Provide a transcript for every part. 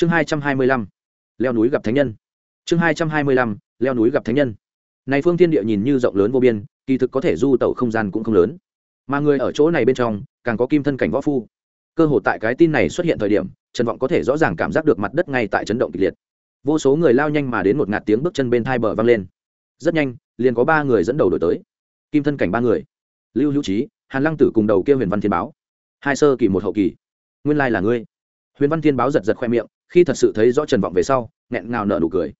chương hai trăm hai mươi lăm, leo núi gặp thánh nhân. Chương hai trăm hai mươi lăm, leo núi gặp thánh nhân. Này phương thiên địa nhìn như rộng lớn vô biên, kỳ thực có thể du tẩu không gian cũng không lớn. Mà người ở chỗ này bên trong, càng có kim thân cảnh võ phu. Cơ hội tại cái tin này xuất hiện thời điểm, trần vọng có thể rõ ràng cảm giác được mặt đất ngay tại chấn động kịch liệt. Vô số người lao nhanh mà đến một ngạt tiếng bước chân bên thai bờ vang lên. Rất nhanh, liền có ba người dẫn đầu đổi tới. Kim thân cảnh ba người. Lưu hữu trí hàn lăng tử cùng đầu kia huyền văn thiên báo. Hai sơ kỳ một hậu kỳ. Nguyên lai là ngươi. Huyền văn thiên báo giật giật khoe miệng khi thật sự thấy rõ trần vọng về sau, nghẹn ngào nợ nụ cười.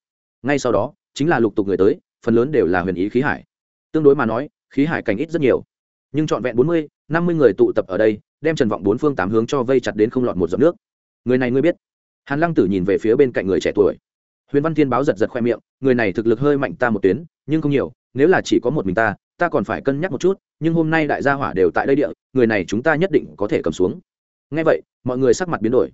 Ngay sau đó, chính là lục tục người tới, phần lớn đều là huyền ý khí hải. Tương đối mà nói, khí hải cảnh ít rất nhiều. Nhưng trọn vẹn bốn mươi, năm mươi người tụ tập ở đây, đem trần vọng bốn phương tám hướng cho vây chặt đến không lọt một giọt nước. Người này ngươi biết? Hàn lăng tử nhìn về phía bên cạnh người trẻ tuổi. Huyền văn thiên báo giật giật khoe miệng, người này thực lực hơi mạnh ta một tuyến, nhưng không nhiều, nếu là chỉ có một mình ta ta còn phải cân nhắc một chút, nhưng hôm nay đại gia hỏa đều tại đây địa, người này chúng ta nhất định có thể cầm xuống. Ngay vậy, mọi người sắc mặt biến đổi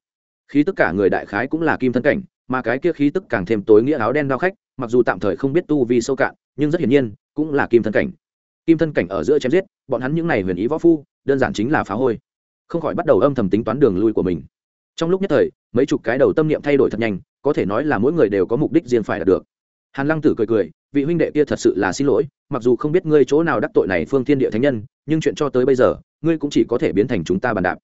khí tức cả người đại khái cũng là kim thân cảnh, mà cái kia khí tức càng thêm tối nghĩa áo đen đao khách, mặc dù tạm thời không biết tu vi sâu cạn, nhưng rất hiển nhiên, cũng là kim thân cảnh. Kim thân cảnh ở giữa chém giết, bọn hắn những n à y huyền ý võ phu, đơn giản chính là phá hôi. Không khỏi bắt đầu âm thầm tính toán đường lui của mình. Trong lúc nhất thời, mấy chục cái đầu tâm niệm thay đổi thật nhanh, có thể nói là mỗi người đều có mục đích riêng phải đạt được. Hàn lăng tử cười cười, vị huynh đệ kia thật sự là xin lỗi, mặc dù không biết ngươi chỗ nào đắc tội này phương thiên địa thánh nhân, nhưng chuyện cho tới bây giờ, ngươi cũng chỉ có thể biến thành chúng ta bàn đạp.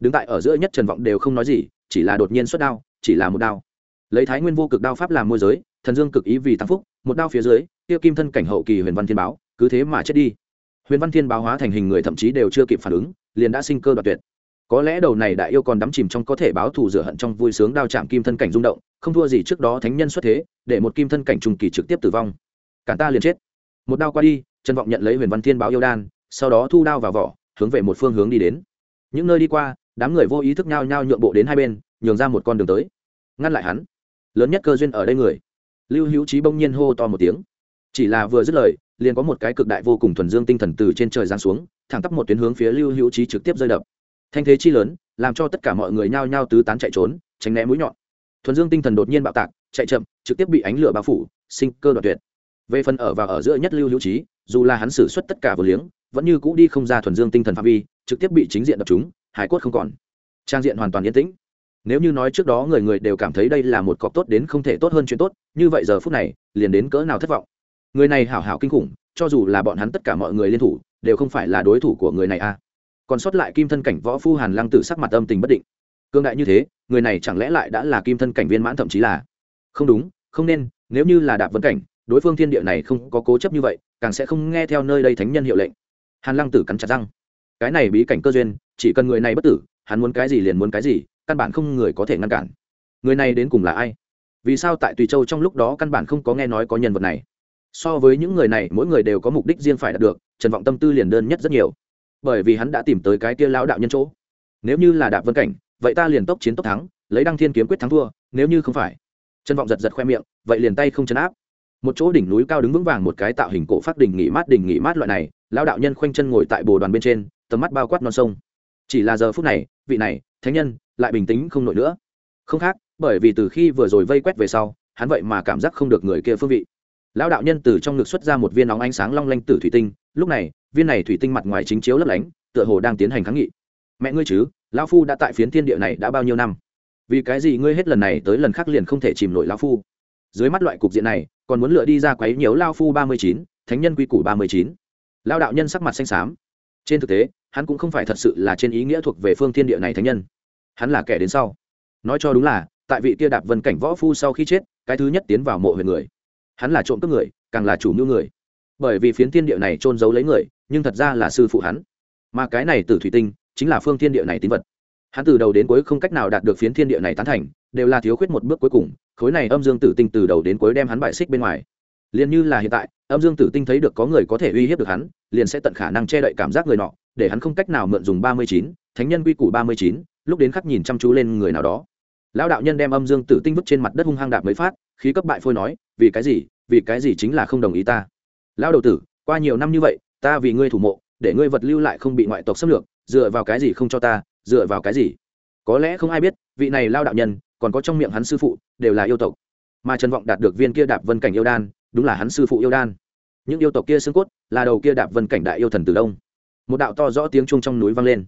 Đứng tại ở giữa nhất trần vọng đều không nói gì chỉ là đột nhiên xuất đao, chỉ là một đao. Lấy thái nguyên vô cực đao pháp làm môi giới, thần dương cực ý vì tăng phúc, một đao phía dưới tiêu kim thân cảnh hậu kỳ huyền văn thiên báo, cứ thế mà chết đi. Huyền văn thiên báo hóa thành hình người thậm chí đều chưa kịp phản ứng, liền đã sinh cơ đoạt tuyệt. Có lẽ đầu này đại yêu còn đắm chìm trong có thể báo thù rửa hận trong vui sướng đao chạm kim thân cảnh rung động, không thua gì trước đó thánh nhân xuất thế, để một kim thân cảnh trùng kỳ trực tiếp tử vong. Cản ta liền chết. Một đao qua đi, trần vọng nhận lấy huyền văn thiên báo yêu đan, sau đó thu đao vào vỏ, hướng về một phương hướng đi đến. Những nơi đi qua đám người vô ý thức nhao nhao nhượng bộ đến hai bên, nhường ra một con đường tới. Ngăn lại hắn. Lớn nhất cơ duyên ở đây người. Lưu hữu trí bỗng nhiên hô to một tiếng. Chỉ là vừa dứt lời, liền có một cái cực đại vô cùng thuần dương tinh thần từ trên trời giáng xuống, thẳng tắp một tuyến hướng phía lưu hữu trí trực tiếp rơi đập. Thanh thế chi lớn, làm cho tất cả mọi người nhao nhao tứ tán chạy trốn, tránh né mũi nhọn. Thuần dương tinh thần đột nhiên bạo tạc, chạy chậm, trực tiếp bị ánh lửa bao phủ, sinh cơ đoạt tuyệt. Về phần ở và ở giữa nhất lưu hữu trí dù là hắn xử suất tất cả vừa liếng, vẫn như cũ đi không ra thuần dương tinh thần phạm vi, trực tiếp bị chính diện đập chúng hải cốt không còn. Trang diện hoàn toàn yên tĩnh. Nếu như nói trước đó người người đều cảm thấy đây là một cọc tốt đến không thể tốt hơn chuyện tốt, như vậy giờ phút này, liền đến cỡ nào thất vọng. Người này hảo hảo kinh khủng, cho dù là bọn hắn tất cả mọi người liên thủ, đều không phải là đối thủ của người này a còn sót lại kim thân cảnh võ phu hàn lăng tử sắc mặt âm tình bất định. Cương đại như thế, người này chẳng lẽ lại đã là kim thân cảnh viên mãn thậm chí là? Không đúng, không nên, nếu như là đạp vấn cảnh, đối phương thiên địa này không có cố chấp như vậy, càng sẽ không nghe theo nơi đây thánh nhân hiệu lệnh. Hàn lăng tử cắn chặt răng cái này bí cảnh cơ duyên, chỉ cần người này bất tử, hắn muốn cái gì liền muốn cái gì, căn bản không người có thể ngăn cản. Người này đến cùng là ai? Vì sao tại tùy châu trong lúc đó căn bản không có nghe nói có nhân vật này? So với những người này, mỗi người đều có mục đích riêng phải đạt được, trần vọng tâm tư liền đơn nhất rất nhiều. Bởi vì hắn đã tìm tới cái kia lão đạo nhân chỗ. Nếu như là đạp vân cảnh, vậy ta liền tốc chiến tốc thắng, lấy đăng thiên kiếm quyết thắng thua, nếu như không phải. Trần vọng giật giật khoe miệng, vậy liền tay không chấn áp. Một chỗ đỉnh núi cao đứng vững vàng một cái tạo hình cổ phát đỉnh nghỉ mát đỉnh nghỉ mát loại này, lão đạo nhân khoanh chân ngồi tại bồ đoàn bên trên tầm mắt bao quát non sông. Chỉ là giờ phút này, vị này, thánh nhân, lại bình tĩnh không nổi nữa. Không khác, bởi vì từ khi vừa rồi vây quét về sau, hắn vậy mà cảm giác không được người kia phương vị. Lão đạo nhân từ trong ngực xuất ra một viên nóng ánh sáng long lanh tử thủy tinh, lúc này, viên này thủy tinh mặt ngoài chính chiếu lấp lánh, tựa hồ đang tiến hành kháng nghị. Mẹ ngươi chứ, lão phu đã tại phiến thiên địa này đã bao nhiêu năm? Vì cái gì ngươi hết lần này tới lần khác liền không thể chìm nổi lão phu? Dưới mắt loại cục diện này, còn muốn lựa đi ra quấy nhiễu lao phu ba mươi chín, thánh nhân quy củ ba mươi chín. Lao đạo nhân sắc mặt xanh xám. Trên thực tế hắn cũng không phải thật sự là trên ý nghĩa thuộc về phương thiên địa này thánh nhân. Hắn là kẻ đến sau. Nói cho đúng là, tại vị kia đạp vân cảnh võ phu sau khi chết, cái thứ nhất tiến vào mộ huyện người. Hắn là trộm cướp người, càng là chủ mưu người. Bởi vì phiến thiên địa này trôn giấu lấy người, nhưng thật ra là sư phụ hắn. Mà cái này từ thủy tinh, chính là phương thiên địa này tín vật. Hắn từ đầu đến cuối không cách nào đạt được phiến thiên địa này tán thành, đều là thiếu khuyết một bước cuối cùng, khối này âm dương tử tinh từ đầu đến cuối đem hắn bại xích bên ngoài. Liền như là hiện tại, âm dương tử tinh thấy được có người có thể uy hiếp được hắn, liền sẽ tận khả năng che đậy cảm giác người nọ để hắn không cách nào mượn dùng ba mươi chín, thánh nhân quy củ ba mươi chín, lúc đến khắc nhìn chăm chú lên người nào đó. Lão đạo nhân đem âm dương tử tinh vứt trên mặt đất hung hăng đạp mới phát, khí cấp bại phôi nói, vì cái gì, vì cái gì chính là không đồng ý ta? Lão đầu tử, qua nhiều năm như vậy, ta vì ngươi thủ mộ, để ngươi vật lưu lại không bị ngoại tộc xâm lược, dựa vào cái gì không cho ta, dựa vào cái gì? Có lẽ không ai biết, vị này lao đạo nhân, còn có trong miệng hắn sư phụ, đều là yêu tộc. Mà trần vọng đạt được viên kia đạp vân cảnh yêu đan, đúng là hắn sư phụ yêu đan. Những yêu tộc kia xương cốt, là đầu kia đạp vân cảnh đại yêu thần từ đông một đạo to rõ tiếng chuông trong núi vang lên.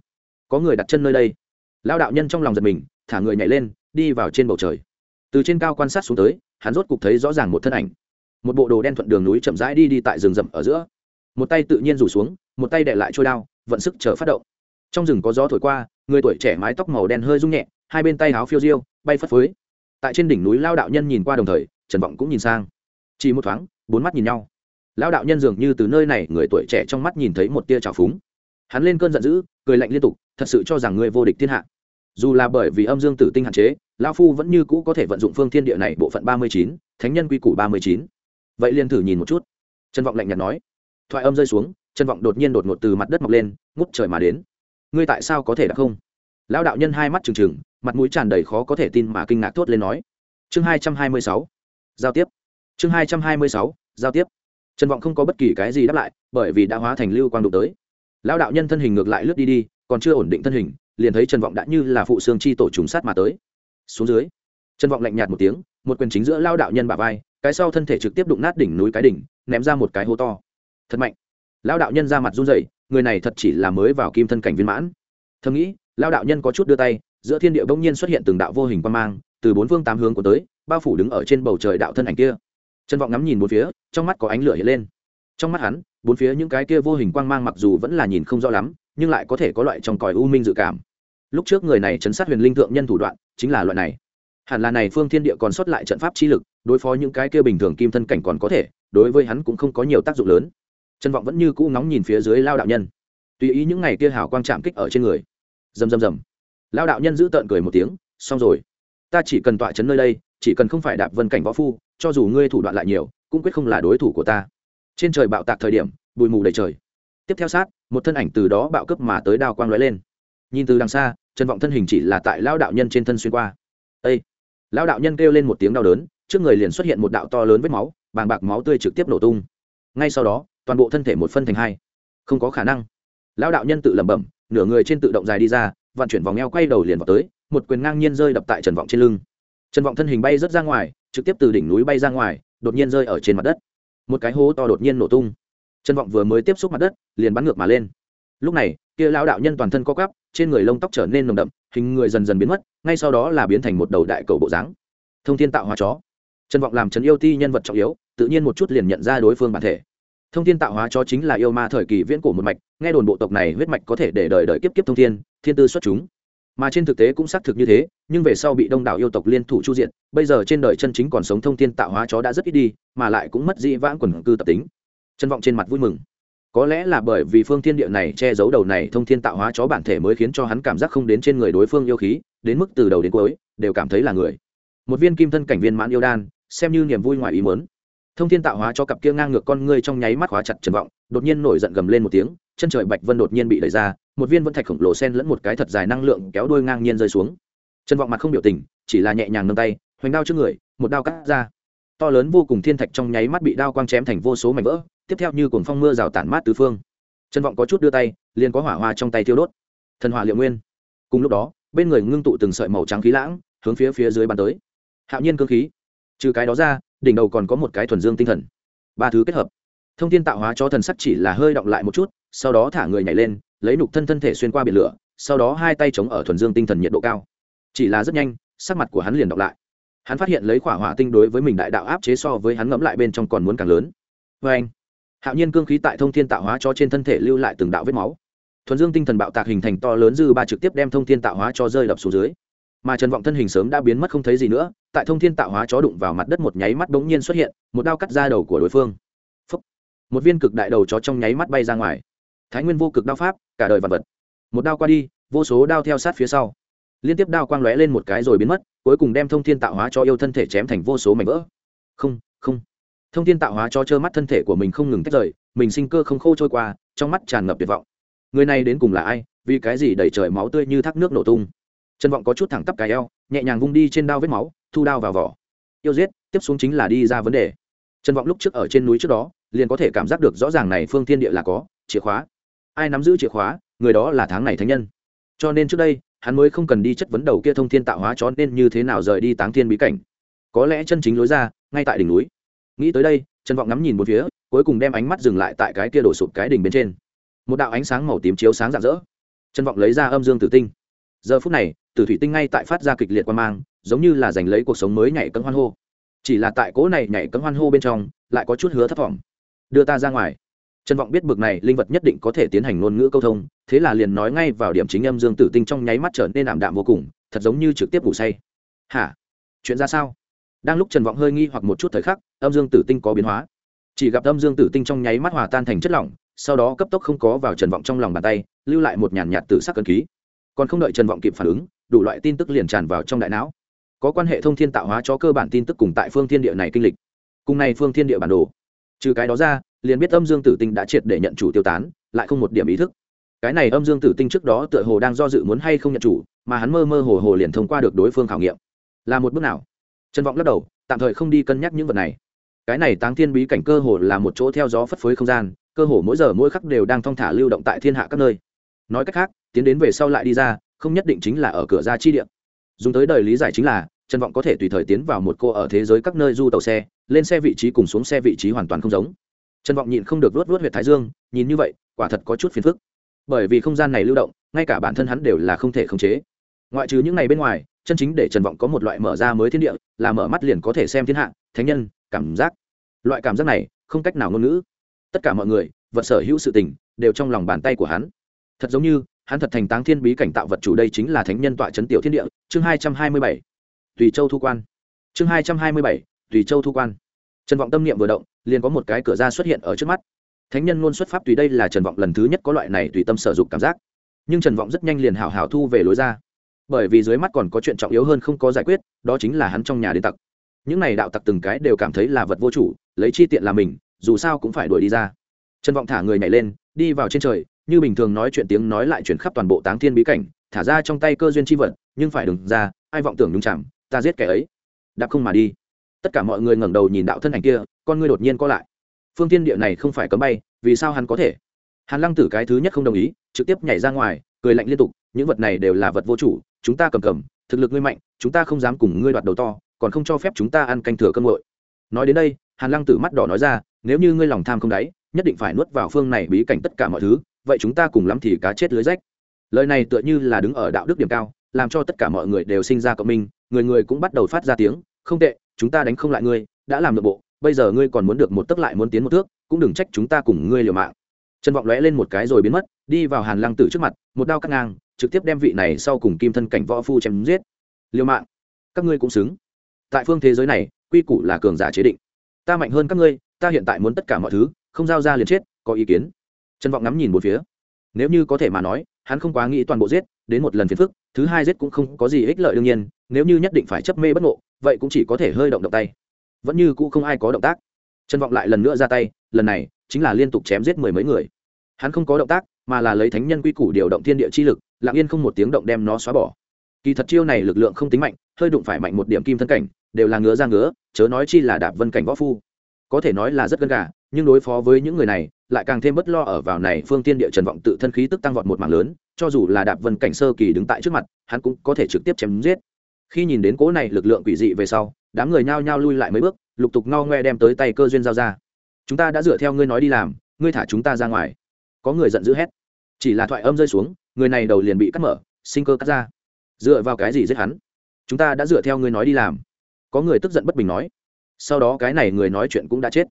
Có người đặt chân nơi đây. Lao đạo nhân trong lòng giật mình, thả người nhảy lên, đi vào trên bầu trời. Từ trên cao quan sát xuống tới, hắn rốt cục thấy rõ ràng một thân ảnh. Một bộ đồ đen thuận đường núi chậm rãi đi đi tại rừng rậm ở giữa. Một tay tự nhiên rủ xuống, một tay đệ lại trôi đao, vận sức chờ phát động. Trong rừng có gió thổi qua, người tuổi trẻ mái tóc màu đen hơi rung nhẹ, hai bên tay áo phiêu diêu, bay phất phới. Tại trên đỉnh núi lao đạo nhân nhìn qua đồng thời, trần vọng cũng nhìn sang. Chỉ một thoáng, bốn mắt nhìn nhau. Lao đạo nhân dường như từ nơi này, người tuổi trẻ trong mắt nhìn thấy một tia trào phúng hắn lên cơn giận dữ, cười lạnh liên tục, thật sự cho rằng người vô địch thiên hạ. Dù là bởi vì âm dương tử tinh hạn chế lao phu vẫn như cũ có thể vận dụng phương thiên địa này bộ phận ba mươi chín, thánh nhân quy củ ba mươi chín. Vậy liền thử nhìn một chút. Trần vọng lạnh nhạt nói. Thoại âm rơi xuống, trần vọng đột nhiên đột ngột từ mặt đất mọc lên, ngút trời mà đến. Ngươi tại sao có thể đã không? Lão đạo nhân hai mắt trừng trừng, mặt mũi tràn đầy khó có thể tin mà kinh ngạc thốt lên nói. Chương hai trăm hai mươi sáu. Giao tiếp. Chương hai trăm hai mươi sáu, giao tiếp. Trần vọng không có bất kỳ cái gì đáp lại, bởi vì đã hóa thành lưu quang đụng tới lão đạo nhân thân hình ngược lại lướt đi đi, còn chưa ổn định thân hình, liền thấy trần vọng đã như là phụ xương chi tổ trùng sát mà tới. Xuống dưới, trần vọng lạnh nhạt một tiếng, một quyền chính giữa lao đạo nhân bả vai, cái sau thân thể trực tiếp đụng nát đỉnh núi cái đỉnh, ném ra một cái hố to. Thật mạnh. Lao đạo nhân ra mặt run rẩy, người này thật chỉ là mới vào kim thân cảnh viên mãn. Thầm nghĩ lao đạo nhân có chút đưa tay, giữa thiên địa bỗng nhiên xuất hiện từng đạo vô hình quan mang, từ bốn phương tám hướng của tới, bao phủ đứng ở trên bầu trời đạo thân ảnh kia. Trần vọng ngắm nhìn một phía, trong mắt có ánh lửa hiện lên. Trong mắt hắn bốn phía những cái kia vô hình quang mang mặc dù vẫn là nhìn không rõ lắm, nhưng lại có thể có loại trong còi u minh dự cảm. Lúc trước người này chấn sát huyền linh thượng nhân thủ đoạn, chính là loại này. Hẳn là này phương thiên địa còn xuất lại trận pháp chi lực, đối phó những cái kia bình thường kim thân cảnh còn có thể, đối với hắn cũng không có nhiều tác dụng lớn. Trân vọng vẫn như cũ ngóng nhìn phía dưới lao đạo nhân. Tùy ý những ngày kia hào quang chạm kích ở trên người. Rầm rầm rầm. Lao đạo nhân giữ tợn cười một tiếng, xong rồi. Ta chỉ cần tọa chấn nơi đây, chỉ cần không phải đạp vân cảnh võ phu, cho dù ngươi thủ đoạn lại nhiều, cũng quyết không là đối thủ của ta trên trời bạo tạc thời điểm, bụi mù đầy trời. Tiếp theo sát, một thân ảnh từ đó bạo cấp mà tới đao quang lóe lên. Nhìn từ đằng xa, trần vọng thân hình chỉ là tại lao đạo nhân trên thân xuyên qua. Â lao đạo nhân kêu lên một tiếng đau đớn, trước người liền xuất hiện một đạo to lớn vết máu, bàng bạc máu tươi trực tiếp nổ tung. Ngay sau đó, toàn bộ thân thể một phân thành hai. Không có khả năng. Lao đạo nhân tự lẩm bẩm, nửa người trên tự động dài đi ra, vận chuyển vòng eo quay đầu liền vào tới, một quyền ngang nhiên rơi đập tại trần vọng trên lưng. Trần vọng thân hình bay rớt ra ngoài, trực tiếp từ đỉnh núi bay ra ngoài, đột nhiên rơi ở trên mặt đất một cái hố to đột nhiên nổ tung. Chân vọng vừa mới tiếp xúc mặt đất, liền bắn ngược mà lên. Lúc này, kia lão đạo nhân toàn thân co cắp trên người lông tóc trở nên nồng đậm, hình người dần dần biến mất, ngay sau đó là biến thành một đầu đại cầu bộ dáng. Thông thiên tạo hóa chó. Trần vọng làm trần yêu ti nhân vật trọng yếu, tự nhiên một chút liền nhận ra đối phương bản thể. Thông thiên tạo hóa chó chính là yêu ma thời kỳ viễn cổ một mạch, nghe đồn bộ tộc này huyết mạch có thể để đời đời kiếp kiếp thông thiên thiên tư xuất chúng mà trên thực tế cũng xác thực như thế, nhưng về sau bị đông đảo yêu tộc liên thủ chu diện bây giờ trên đời chân chính còn sống thông thiên tạo hóa chó đã rất ít đi, mà lại cũng mất dĩ vãng quần cư tập tính. Trân vọng trên mặt vui mừng. Có lẽ là bởi vì phương thiên địa này che giấu đầu này thông thiên tạo hóa chó bản thể mới khiến cho hắn cảm giác không đến trên người đối phương yêu khí, đến mức từ đầu đến cuối, đều cảm thấy là người. Một viên kim thân cảnh viên mãn yêu đan, xem như niềm vui ngoài ý mớn thông thiên tạo hóa cho cặp kia ngang ngược con ngươi trong nháy mắt hóa chặt trần vọng, đột nhiên nổi giận gầm lên một tiếng, chân trời bạch vân đột nhiên bị đẩy ra một viên vân thạch khổng lồ sen lẫn một cái thật dài năng lượng kéo đuôi ngang nhiên rơi xuống. Trần vọng mặt không biểu tình, chỉ là nhẹ nhàng nâng tay, hoành đao trước người, một đao cắt ra. To lớn vô cùng thiên thạch trong nháy mắt bị đao quang chém thành vô số mảnh vỡ, tiếp theo như cuồng phong mưa rào tản mát tứ phương. Trần vọng có chút đưa tay, liền có hỏa hoa trong tay thiêu đốt. Thần hỏa liệu nguyên. Cùng lúc đó, bên người ngưng tụ từng sợi màu trắng khí lãng, hướng phía phía dưới bắn tới. Hạo nhiên cơ khí. Trừ cái đó ra, đỉnh đầu còn có một cái thuần dương tinh thần. Ba thứ kết hợp. Thông tin tạo hóa cho thần sắc chỉ là hơi động lại một chút, sau đó thả người nhảy lên lấy nục thân thân thể xuyên qua biển lửa, sau đó hai tay chống ở thuần dương tinh thần nhiệt độ cao. Chỉ là rất nhanh, sắc mặt của hắn liền đọc lại. Hắn phát hiện lấy khỏa hỏa tinh đối với mình đại đạo áp chế so với hắn ngẫm lại bên trong còn muốn càng lớn. Vê anh, hạo nhiên cương khí tại thông thiên tạo hóa cho trên thân thể lưu lại từng đạo vết máu. Thuần dương tinh thần bạo tạc hình thành to lớn dư ba trực tiếp đem thông thiên tạo hóa cho rơi đập xuống dưới. Mà trần vọng thân hình sớm đã biến mất không thấy gì nữa, tại thông thiên tạo hóa chó đụng vào mặt đất một nháy mắt bỗng nhiên xuất hiện, một đao cắt ra đầu của đối phương. Phúc. một viên cực đại đầu chó trong nháy mắt bay ra ngoài thái nguyên vô cực đao pháp, cả đời vật vật. Một đao qua đi, vô số đao theo sát phía sau. Liên tiếp đao quang lóe lên một cái rồi biến mất, cuối cùng đem thông thiên tạo hóa cho yêu thân thể chém thành vô số mảnh vỡ. Không không. Thông thiên tạo hóa cho trơ mắt thân thể của mình không ngừng tách rời, mình sinh cơ không khô trôi qua, trong mắt tràn ngập tuyệt vọng. Người này đến cùng là ai, vì cái gì đẩy trời máu tươi như thác nước nổ tung? Trần vọng có chút thẳng tắp cái eo, nhẹ nhàng vung đi trên đao vết máu, thu đao vào vỏ. Yêu giết, tiếp xuống chính là đi ra vấn đề. Trần vọng lúc trước ở trên núi trước đó, liền có thể cảm giác được rõ ràng này phương thiên địa là có, chìa khóa ai nắm giữ chìa khóa, người đó là tháng này thánh nhân. Cho nên trước đây, hắn mới không cần đi chất vấn đầu kia thông thiên tạo hóa chó nên như thế nào rời đi táng thiên bí cảnh. Có lẽ chân chính lối ra, ngay tại đỉnh núi. Nghĩ tới đây, trần vọng ngắm nhìn một phía, cuối cùng đem ánh mắt dừng lại tại cái kia đổ sụp cái đỉnh bên trên. Một đạo ánh sáng màu tím chiếu sáng rạng rỡ. Trần vọng lấy ra âm dương tử tinh. Giờ phút này, tử thủy tinh ngay tại phát ra kịch liệt quan mang, giống như là giành lấy cuộc sống mới nhảy cấm hoan hô. Chỉ là tại cỗ này nhảy cấm hoan hô bên trong, lại có chút hứa thất vọng. Đưa ta ra ngoài trần vọng biết bực này linh vật nhất định có thể tiến hành ngôn ngữ câu thông, thế là liền nói ngay vào điểm chính âm dương tử tinh trong nháy mắt trở nên ảm đạm vô cùng, thật giống như trực tiếp ngủ say. Hả? Chuyện ra sao? Đang lúc trần vọng hơi nghi hoặc một chút thời khắc, âm dương tử tinh có biến hóa. Chỉ gặp âm dương tử tinh trong nháy mắt hòa tan thành chất lỏng, sau đó cấp tốc không có vào trần vọng trong lòng bàn tay, lưu lại một nhàn nhạt tử sắc cân ký. Còn không đợi trần vọng kịp phản ứng, đủ loại tin tức liền tràn vào trong đại não. Có quan hệ thông thiên tạo hóa cho cơ bản tin tức cùng tại phương thiên địa này kinh lịch. Cùng này phương thiên địa bản đồ. Trừ cái đó ra liền biết âm dương tử tinh đã triệt để nhận chủ tiêu tán, lại không một điểm ý thức. Cái này âm dương tử tinh trước đó tựa hồ đang do dự muốn hay không nhận chủ, mà hắn mơ mơ hồ hồ liền thông qua được đối phương khảo nghiệm. Là một bước nào? Trần vọng lắc đầu, tạm thời không đi cân nhắc những vật này. Cái này táng thiên bí cảnh cơ hồ là một chỗ theo gió phất phới không gian, cơ hồ mỗi giờ mỗi khắc đều đang thong thả lưu động tại thiên hạ các nơi. Nói cách khác, tiến đến về sau lại đi ra, không nhất định chính là ở cửa ra chi điện dùng tới đời lý giải chính là, trần vọng có thể tùy thời tiến vào một cô ở thế giới các nơi du tàu xe, lên xe vị trí cùng xuống xe vị trí hoàn toàn không giống trần vọng nhịn không được luốt luốt Huyệt thái dương, nhìn như vậy, quả thật có chút phiền phức. Bởi vì không gian này lưu động, ngay cả bản thân hắn đều là không thể khống chế. Ngoại trừ những ngày bên ngoài, chân chính để trần vọng có một loại mở ra mới thiên địa, là mở mắt liền có thể xem thiên hạ, thánh nhân, cảm giác. Loại cảm giác này, không cách nào ngôn ngữ. Tất cả mọi người, vật sở hữu sự tình, đều trong lòng bàn tay của hắn. Thật giống như, hắn thật thành táng thiên bí cảnh tạo vật chủ đây chính là thánh nhân tọa chấn tiểu thiên địa, chương hai trăm hai mươi bảy. Tùy châu thu quan. Chương hai trăm hai mươi bảy, tùy châu thu quan. Trần vọng tâm niệm vừa động liền có một cái cửa ra xuất hiện ở trước mắt. Thánh nhân luôn xuất pháp tùy đây là trần vọng lần thứ nhất có loại này tùy tâm sở dụng cảm giác. Nhưng trần vọng rất nhanh liền hào hào thu về lối ra. Bởi vì dưới mắt còn có chuyện trọng yếu hơn không có giải quyết, đó chính là hắn trong nhà đến tặc. Những này đạo tặc từng cái đều cảm thấy là vật vô chủ, lấy chi tiện là mình, dù sao cũng phải đuổi đi ra. Trần vọng thả người nhảy lên, đi vào trên trời, như bình thường nói chuyện tiếng nói lại chuyển khắp toàn bộ táng thiên bí cảnh, thả ra trong tay cơ duyên chi vật, nhưng phải đừng ra, ai vọng tưởng nhung chạm, ta giết kẻ ấy. Đạp không mà đi tất cả mọi người ngẩng đầu nhìn đạo thân ảnh kia, con ngươi đột nhiên co lại. Phương tiên địa này không phải cấm bay, vì sao hắn có thể? Hàn lăng tử cái thứ nhất không đồng ý, trực tiếp nhảy ra ngoài, cười lạnh liên tục, những vật này đều là vật vô chủ, chúng ta cầm cầm, thực lực ngươi mạnh, chúng ta không dám cùng ngươi đoạt đầu to, còn không cho phép chúng ta ăn canh thừa cơm nguội. Nói đến đây, hàn lăng tử mắt đỏ nói ra, nếu như ngươi lòng tham không đáy, nhất định phải nuốt vào phương này bí cảnh tất cả mọi thứ, vậy chúng ta cùng lắm thì cá chết lưới rách. Lời này tựa như là đứng ở đạo đức điểm cao, làm cho tất cả mọi người đều sinh ra cộng minh, người người cũng bắt đầu phát ra tiếng, không tệ chúng ta đánh không lại ngươi, đã làm được bộ, bây giờ ngươi còn muốn được một tấc lại muốn tiến một thước, cũng đừng trách chúng ta cùng ngươi liều mạng. Trần vọng lóe lên một cái rồi biến mất, đi vào hàn lăng tử trước mặt, một đao cắt ngang, trực tiếp đem vị này sau cùng kim thân cảnh võ phu chém giết. Liều mạng, các ngươi cũng xứng. Tại phương thế giới này, quy củ là cường giả chế định. Ta mạnh hơn các ngươi, ta hiện tại muốn tất cả mọi thứ, không giao ra liền chết, có ý kiến? Trần vọng ngắm nhìn một phía. Nếu như có thể mà nói, hắn không quá nghĩ toàn bộ giết, đến một lần phiền phức thứ hai giết cũng không có gì ích lợi đương nhiên, nếu như nhất định phải chấp mê bất ngộ, vậy cũng chỉ có thể hơi động động tay. Vẫn như cũ không ai có động tác. Trần vọng lại lần nữa ra tay, lần này chính là liên tục chém giết mười mấy người. Hắn không có động tác, mà là lấy thánh nhân quy củ điều động thiên địa chi lực, lặng yên không một tiếng động đem nó xóa bỏ. Kỳ thật chiêu này lực lượng không tính mạnh, hơi đụng phải mạnh một điểm kim thân cảnh, đều là ngứa ra ngứa, chớ nói chi là đạp vân cảnh võ phu. Có thể nói là rất gân gà nhưng đối phó với những người này, lại càng thêm bất lo ở vào này phương tiên địa trần vọng tự thân khí tức tăng vọt một mảng lớn, cho dù là đạp vân cảnh sơ kỳ đứng tại trước mặt, hắn cũng có thể trực tiếp chém giết. Khi nhìn đến cố này lực lượng quỷ dị về sau, đám người nhao nhao lui lại mấy bước, lục tục ngao ngoe đem tới tay cơ duyên giao ra. Chúng ta đã dựa theo ngươi nói đi làm, ngươi thả chúng ta ra ngoài. Có người giận dữ hét. Chỉ là thoại âm rơi xuống, người này đầu liền bị cắt mở, sinh cơ cắt ra. Dựa vào cái gì giết hắn? Chúng ta đã dựa theo ngươi nói đi làm. Có người tức giận bất bình nói. Sau đó cái này người nói chuyện cũng đã chết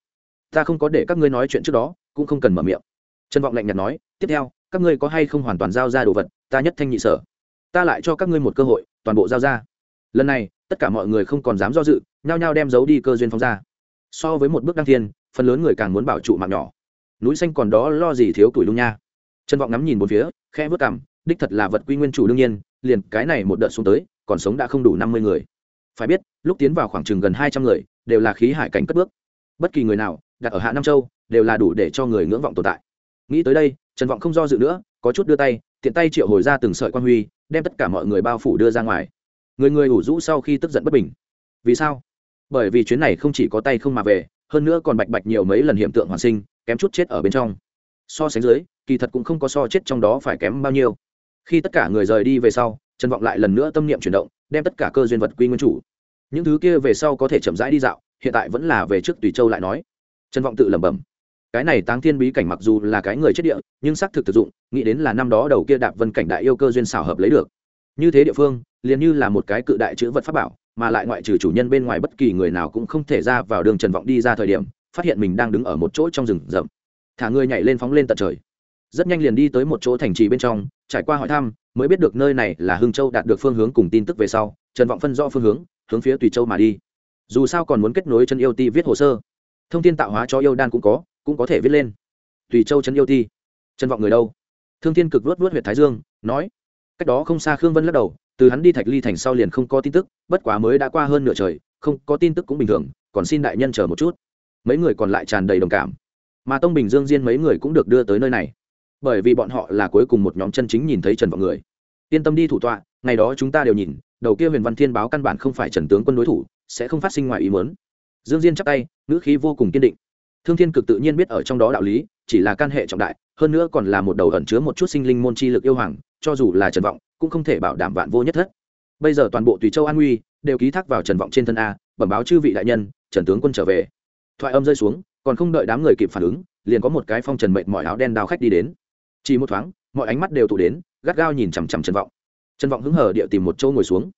ta không có để các ngươi nói chuyện trước đó, cũng không cần mở miệng. Trần vọng lạnh nhạt nói, tiếp theo, các ngươi có hay không hoàn toàn giao ra đồ vật, ta nhất thanh nhị sở. Ta lại cho các ngươi một cơ hội, toàn bộ giao ra. Lần này, tất cả mọi người không còn dám do dự, nhao nhao đem giấu đi cơ duyên phóng ra. So với một bước đăng thiên, phần lớn người càng muốn bảo trụ mạng nhỏ. Núi xanh còn đó lo gì thiếu tuổi lung nha. Trân vọng ngắm nhìn một phía khe vớt cảm đích thật là vật quy nguyên chủ đương nhiên, liền cái này một đợt xuống tới, còn sống đã không đủ năm mươi người. Phải biết, lúc tiến vào khoảng chừng gần hai trăm người, đều là khí hải cảnh cất bước. Bất kỳ người nào đặt ở hạ nam châu, đều là đủ để cho người ngưỡng vọng tồn tại. Nghĩ tới đây, trần vọng không do dự nữa, có chút đưa tay, tiện tay triệu hồi ra từng sợi quan huy, đem tất cả mọi người bao phủ đưa ra ngoài. Người người ủ rũ sau khi tức giận bất bình. Vì sao? Bởi vì chuyến này không chỉ có tay không mà về, hơn nữa còn bạch bạch nhiều mấy lần hiện tượng hoàn sinh, kém chút chết ở bên trong. So sánh dưới, kỳ thật cũng không có so chết trong đó phải kém bao nhiêu. Khi tất cả người rời đi về sau, trần vọng lại lần nữa tâm niệm chuyển động, đem tất cả cơ duyên vật quy nguyên chủ. Những thứ kia về sau có thể chậm rãi đi dạo, hiện tại vẫn là về trước tùy châu lại nói trần vọng tự lẩm bẩm. Cái này táng thiên bí cảnh mặc dù là cái người chết địa, nhưng xác thực thực dụng, nghĩ đến là năm đó đầu kia đạp vân cảnh đại yêu cơ duyên xảo hợp lấy được. Như thế địa phương, liền như là một cái cự đại chữ vật pháp bảo, mà lại ngoại trừ chủ nhân bên ngoài bất kỳ người nào cũng không thể ra vào đường trần vọng đi ra thời điểm, phát hiện mình đang đứng ở một chỗ trong rừng rậm. Thả người nhảy lên phóng lên tận trời. Rất nhanh liền đi tới một chỗ thành trì bên trong, trải qua hỏi thăm, mới biết được nơi này là hưng châu đạt được phương hướng cùng tin tức về sau, trần vọng phân rõ phương hướng hướng phía tùy châu mà đi. Dù sao còn muốn kết nối chân yêu ti viết hồ sơ thông tin tạo hóa cho yêu đan cũng có cũng có thể viết lên. Tùy châu chân yêu ti trân vọng người đâu? Thương thiên cực luốt luốt huyện thái dương, nói. Cách đó không xa khương vân lắc đầu, từ hắn đi thạch ly thành sau liền không có tin tức, bất quá mới đã qua hơn nửa trời, không có tin tức cũng bình thường, còn xin đại nhân chờ một chút. Mấy người còn lại tràn đầy đồng cảm. Mà tông bình dương diên mấy người cũng được đưa tới nơi này. Bởi vì bọn họ là cuối cùng một nhóm chân chính nhìn thấy trần vọng người. Yên tâm đi thủ tọa, ngày đó chúng ta đều nhìn, đầu kia huyền văn thiên báo căn bản không phải trần tướng quân đối thủ, sẽ không phát sinh ngoài ý mớn dương diên chắp tay, ngữ khí vô cùng kiên định. Thương thiên cực tự nhiên biết ở trong đó đạo lý, chỉ là can hệ trọng đại, hơn nữa còn là một đầu ẩn chứa một chút sinh linh môn chi lực yêu hoàng, cho dù là trần vọng, cũng không thể bảo đảm vạn vô nhất thất. Bây giờ toàn bộ tùy châu an nguy đều ký thác vào trần vọng trên thân a, bẩm báo chư vị đại nhân, trần tướng quân trở về. Thoại âm rơi xuống, còn không đợi đám người kịp phản ứng, liền có một cái phong trần mệnh mọi áo đen đào khách đi đến. Chỉ một thoáng, mọi ánh mắt đều tụ đến, gắt gao nhìn chằm chằm trần vọng. Trần vọng hứng hở địa tìm một chỗ ngồi xuống.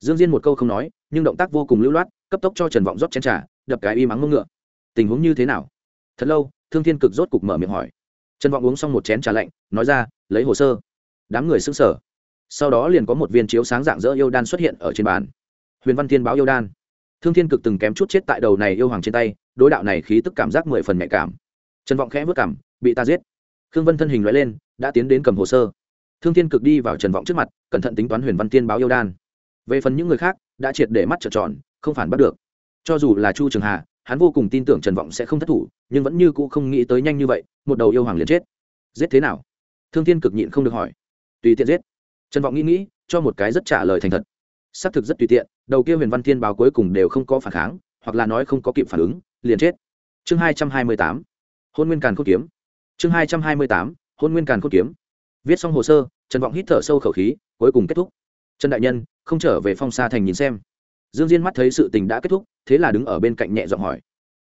Dương diên một câu không nói, nhưng động tác vô cùng lưu loát, cấp tốc cho trần vọng rót chén trà đập cái y mắng ngông ngựa. Tình huống như thế nào? Thật lâu, thương thiên cực rốt cục mở miệng hỏi. Trần vọng uống xong một chén trà lạnh, nói ra, lấy hồ sơ. Đám người xứng sở sau đó liền có một viên chiếu sáng dạng dỡ yêu đan xuất hiện ở trên bàn. Huyền văn thiên báo yêu đan. Thương thiên cực từng kém chút chết tại đầu này yêu hoàng trên tay, đối đạo này khí tức cảm giác mười phần nhạy cảm. Trần vọng khẽ vất cảm, bị ta giết. Khương vân thân hình loại lên, đã tiến đến cầm hồ sơ. Thương thiên cực đi vào trần vọng trước mặt, cẩn thận tính toán huyền văn tiên báo yêu đan. Về phần những người khác, đã triệt để mắt trợn tròn, không phản bắt được cho dù là chu trường hà, hắn vô cùng tin tưởng trần vọng sẽ không thất thủ, nhưng vẫn như cũ không nghĩ tới nhanh như vậy, một đầu yêu hoàng liền chết. Giết thế nào? Thương thiên cực nhịn không được hỏi. Tùy tiện giết. Trần vọng nghĩ nghĩ, cho một cái rất trả lời thành thật. Xác thực rất tùy tiện, đầu kia huyền văn thiên báo cuối cùng đều không có phản kháng, hoặc là nói không có kịp phản ứng, liền chết. Chương hai trăm hai mươi tám. Hôn nguyên càn khôn kiếm. Chương hai trăm hai mươi tám. Hôn nguyên càn khôn kiếm. Viết xong hồ sơ, trần vọng hít thở sâu khẩu khí, cuối cùng kết thúc. Trần đại nhân, không trở về phong sa thành nhìn xem dương diên mắt thấy sự tình đã kết thúc, thế là đứng ở bên cạnh nhẹ giọng hỏi.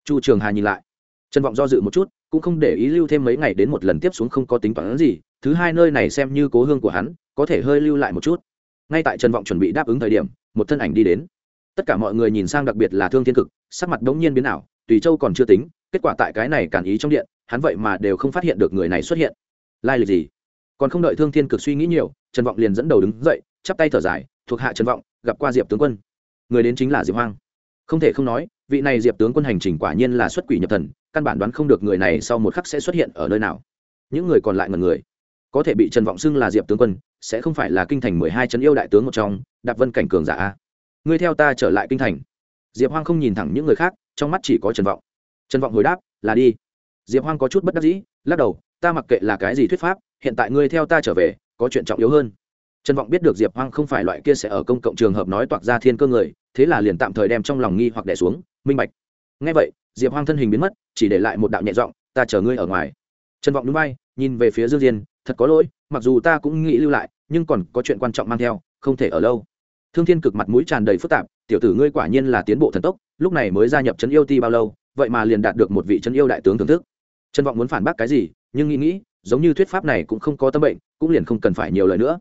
Chu trường hà nhìn lại. Trần vọng do dự một chút, cũng không để ý lưu thêm mấy ngày đến một lần tiếp xuống không có tính toán gì, thứ hai nơi này xem như cố hương của hắn, có thể hơi lưu lại một chút. Ngay tại trần vọng chuẩn bị đáp ứng thời điểm, một thân ảnh đi đến. Tất cả mọi người nhìn sang đặc biệt là thương thiên cực, sắc mặt đống nhiên biến ảo, tùy châu còn chưa tính, kết quả tại cái này cản ý trong điện, hắn vậy mà đều không phát hiện được người này xuất hiện. Lai lịch gì? Còn không đợi thương thiên cực suy nghĩ nhiều, trần vọng liền dẫn đầu đứng dậy, chắp tay thở dài, thuộc hạ trần vọng, gặp qua diệp tướng quân người đến chính là diệp hoang không thể không nói vị này diệp tướng quân hành trình quả nhiên là xuất quỷ nhập thần căn bản đoán không được người này sau một khắc sẽ xuất hiện ở nơi nào những người còn lại ngần người có thể bị trần vọng xưng là diệp tướng quân sẽ không phải là kinh thành mười hai trấn yêu đại tướng một trong đạp vân cảnh cường giả a. Ngươi theo ta trở lại kinh thành. Diệp hoang không nhìn thẳng những người khác, trong mắt chỉ có trần vọng. Trần vọng hồi đáp, là đi. Diệp hoang có chút bất đắc dĩ, lắc đầu, ta mặc kệ là cái gì thuyết pháp, hiện tại ngươi theo ta trở về, có chuyện trọng yếu hơn trần vọng biết được diệp hoang không phải loại kia sẽ ở công cộng trường hợp nói toạc ra thiên cơ người, thế là liền tạm thời đem trong lòng nghi hoặc đẻ xuống, minh bạch. Ngay vậy, diệp hoang thân hình biến mất, chỉ để lại một đạo nhẹ giọng, ta chờ ngươi ở ngoài. Trần vọng núi bay nhìn về phía dương diên, thật có lỗi, mặc dù ta cũng nghĩ lưu lại, nhưng còn có chuyện quan trọng mang theo, không thể ở lâu. Thương thiên cực mặt mũi tràn đầy phức tạp, tiểu tử ngươi quả nhiên là tiến bộ thần tốc, lúc này mới gia nhập trấn yêu ti bao lâu, vậy mà liền đạt được một vị trấn yêu đại tướng thưởng thức. Trần vọng muốn phản bác cái gì, nhưng nghĩ nghĩ, giống như thuyết pháp này cũng không có tâm bệnh, cũng liền không cần phải nhiều lời nữa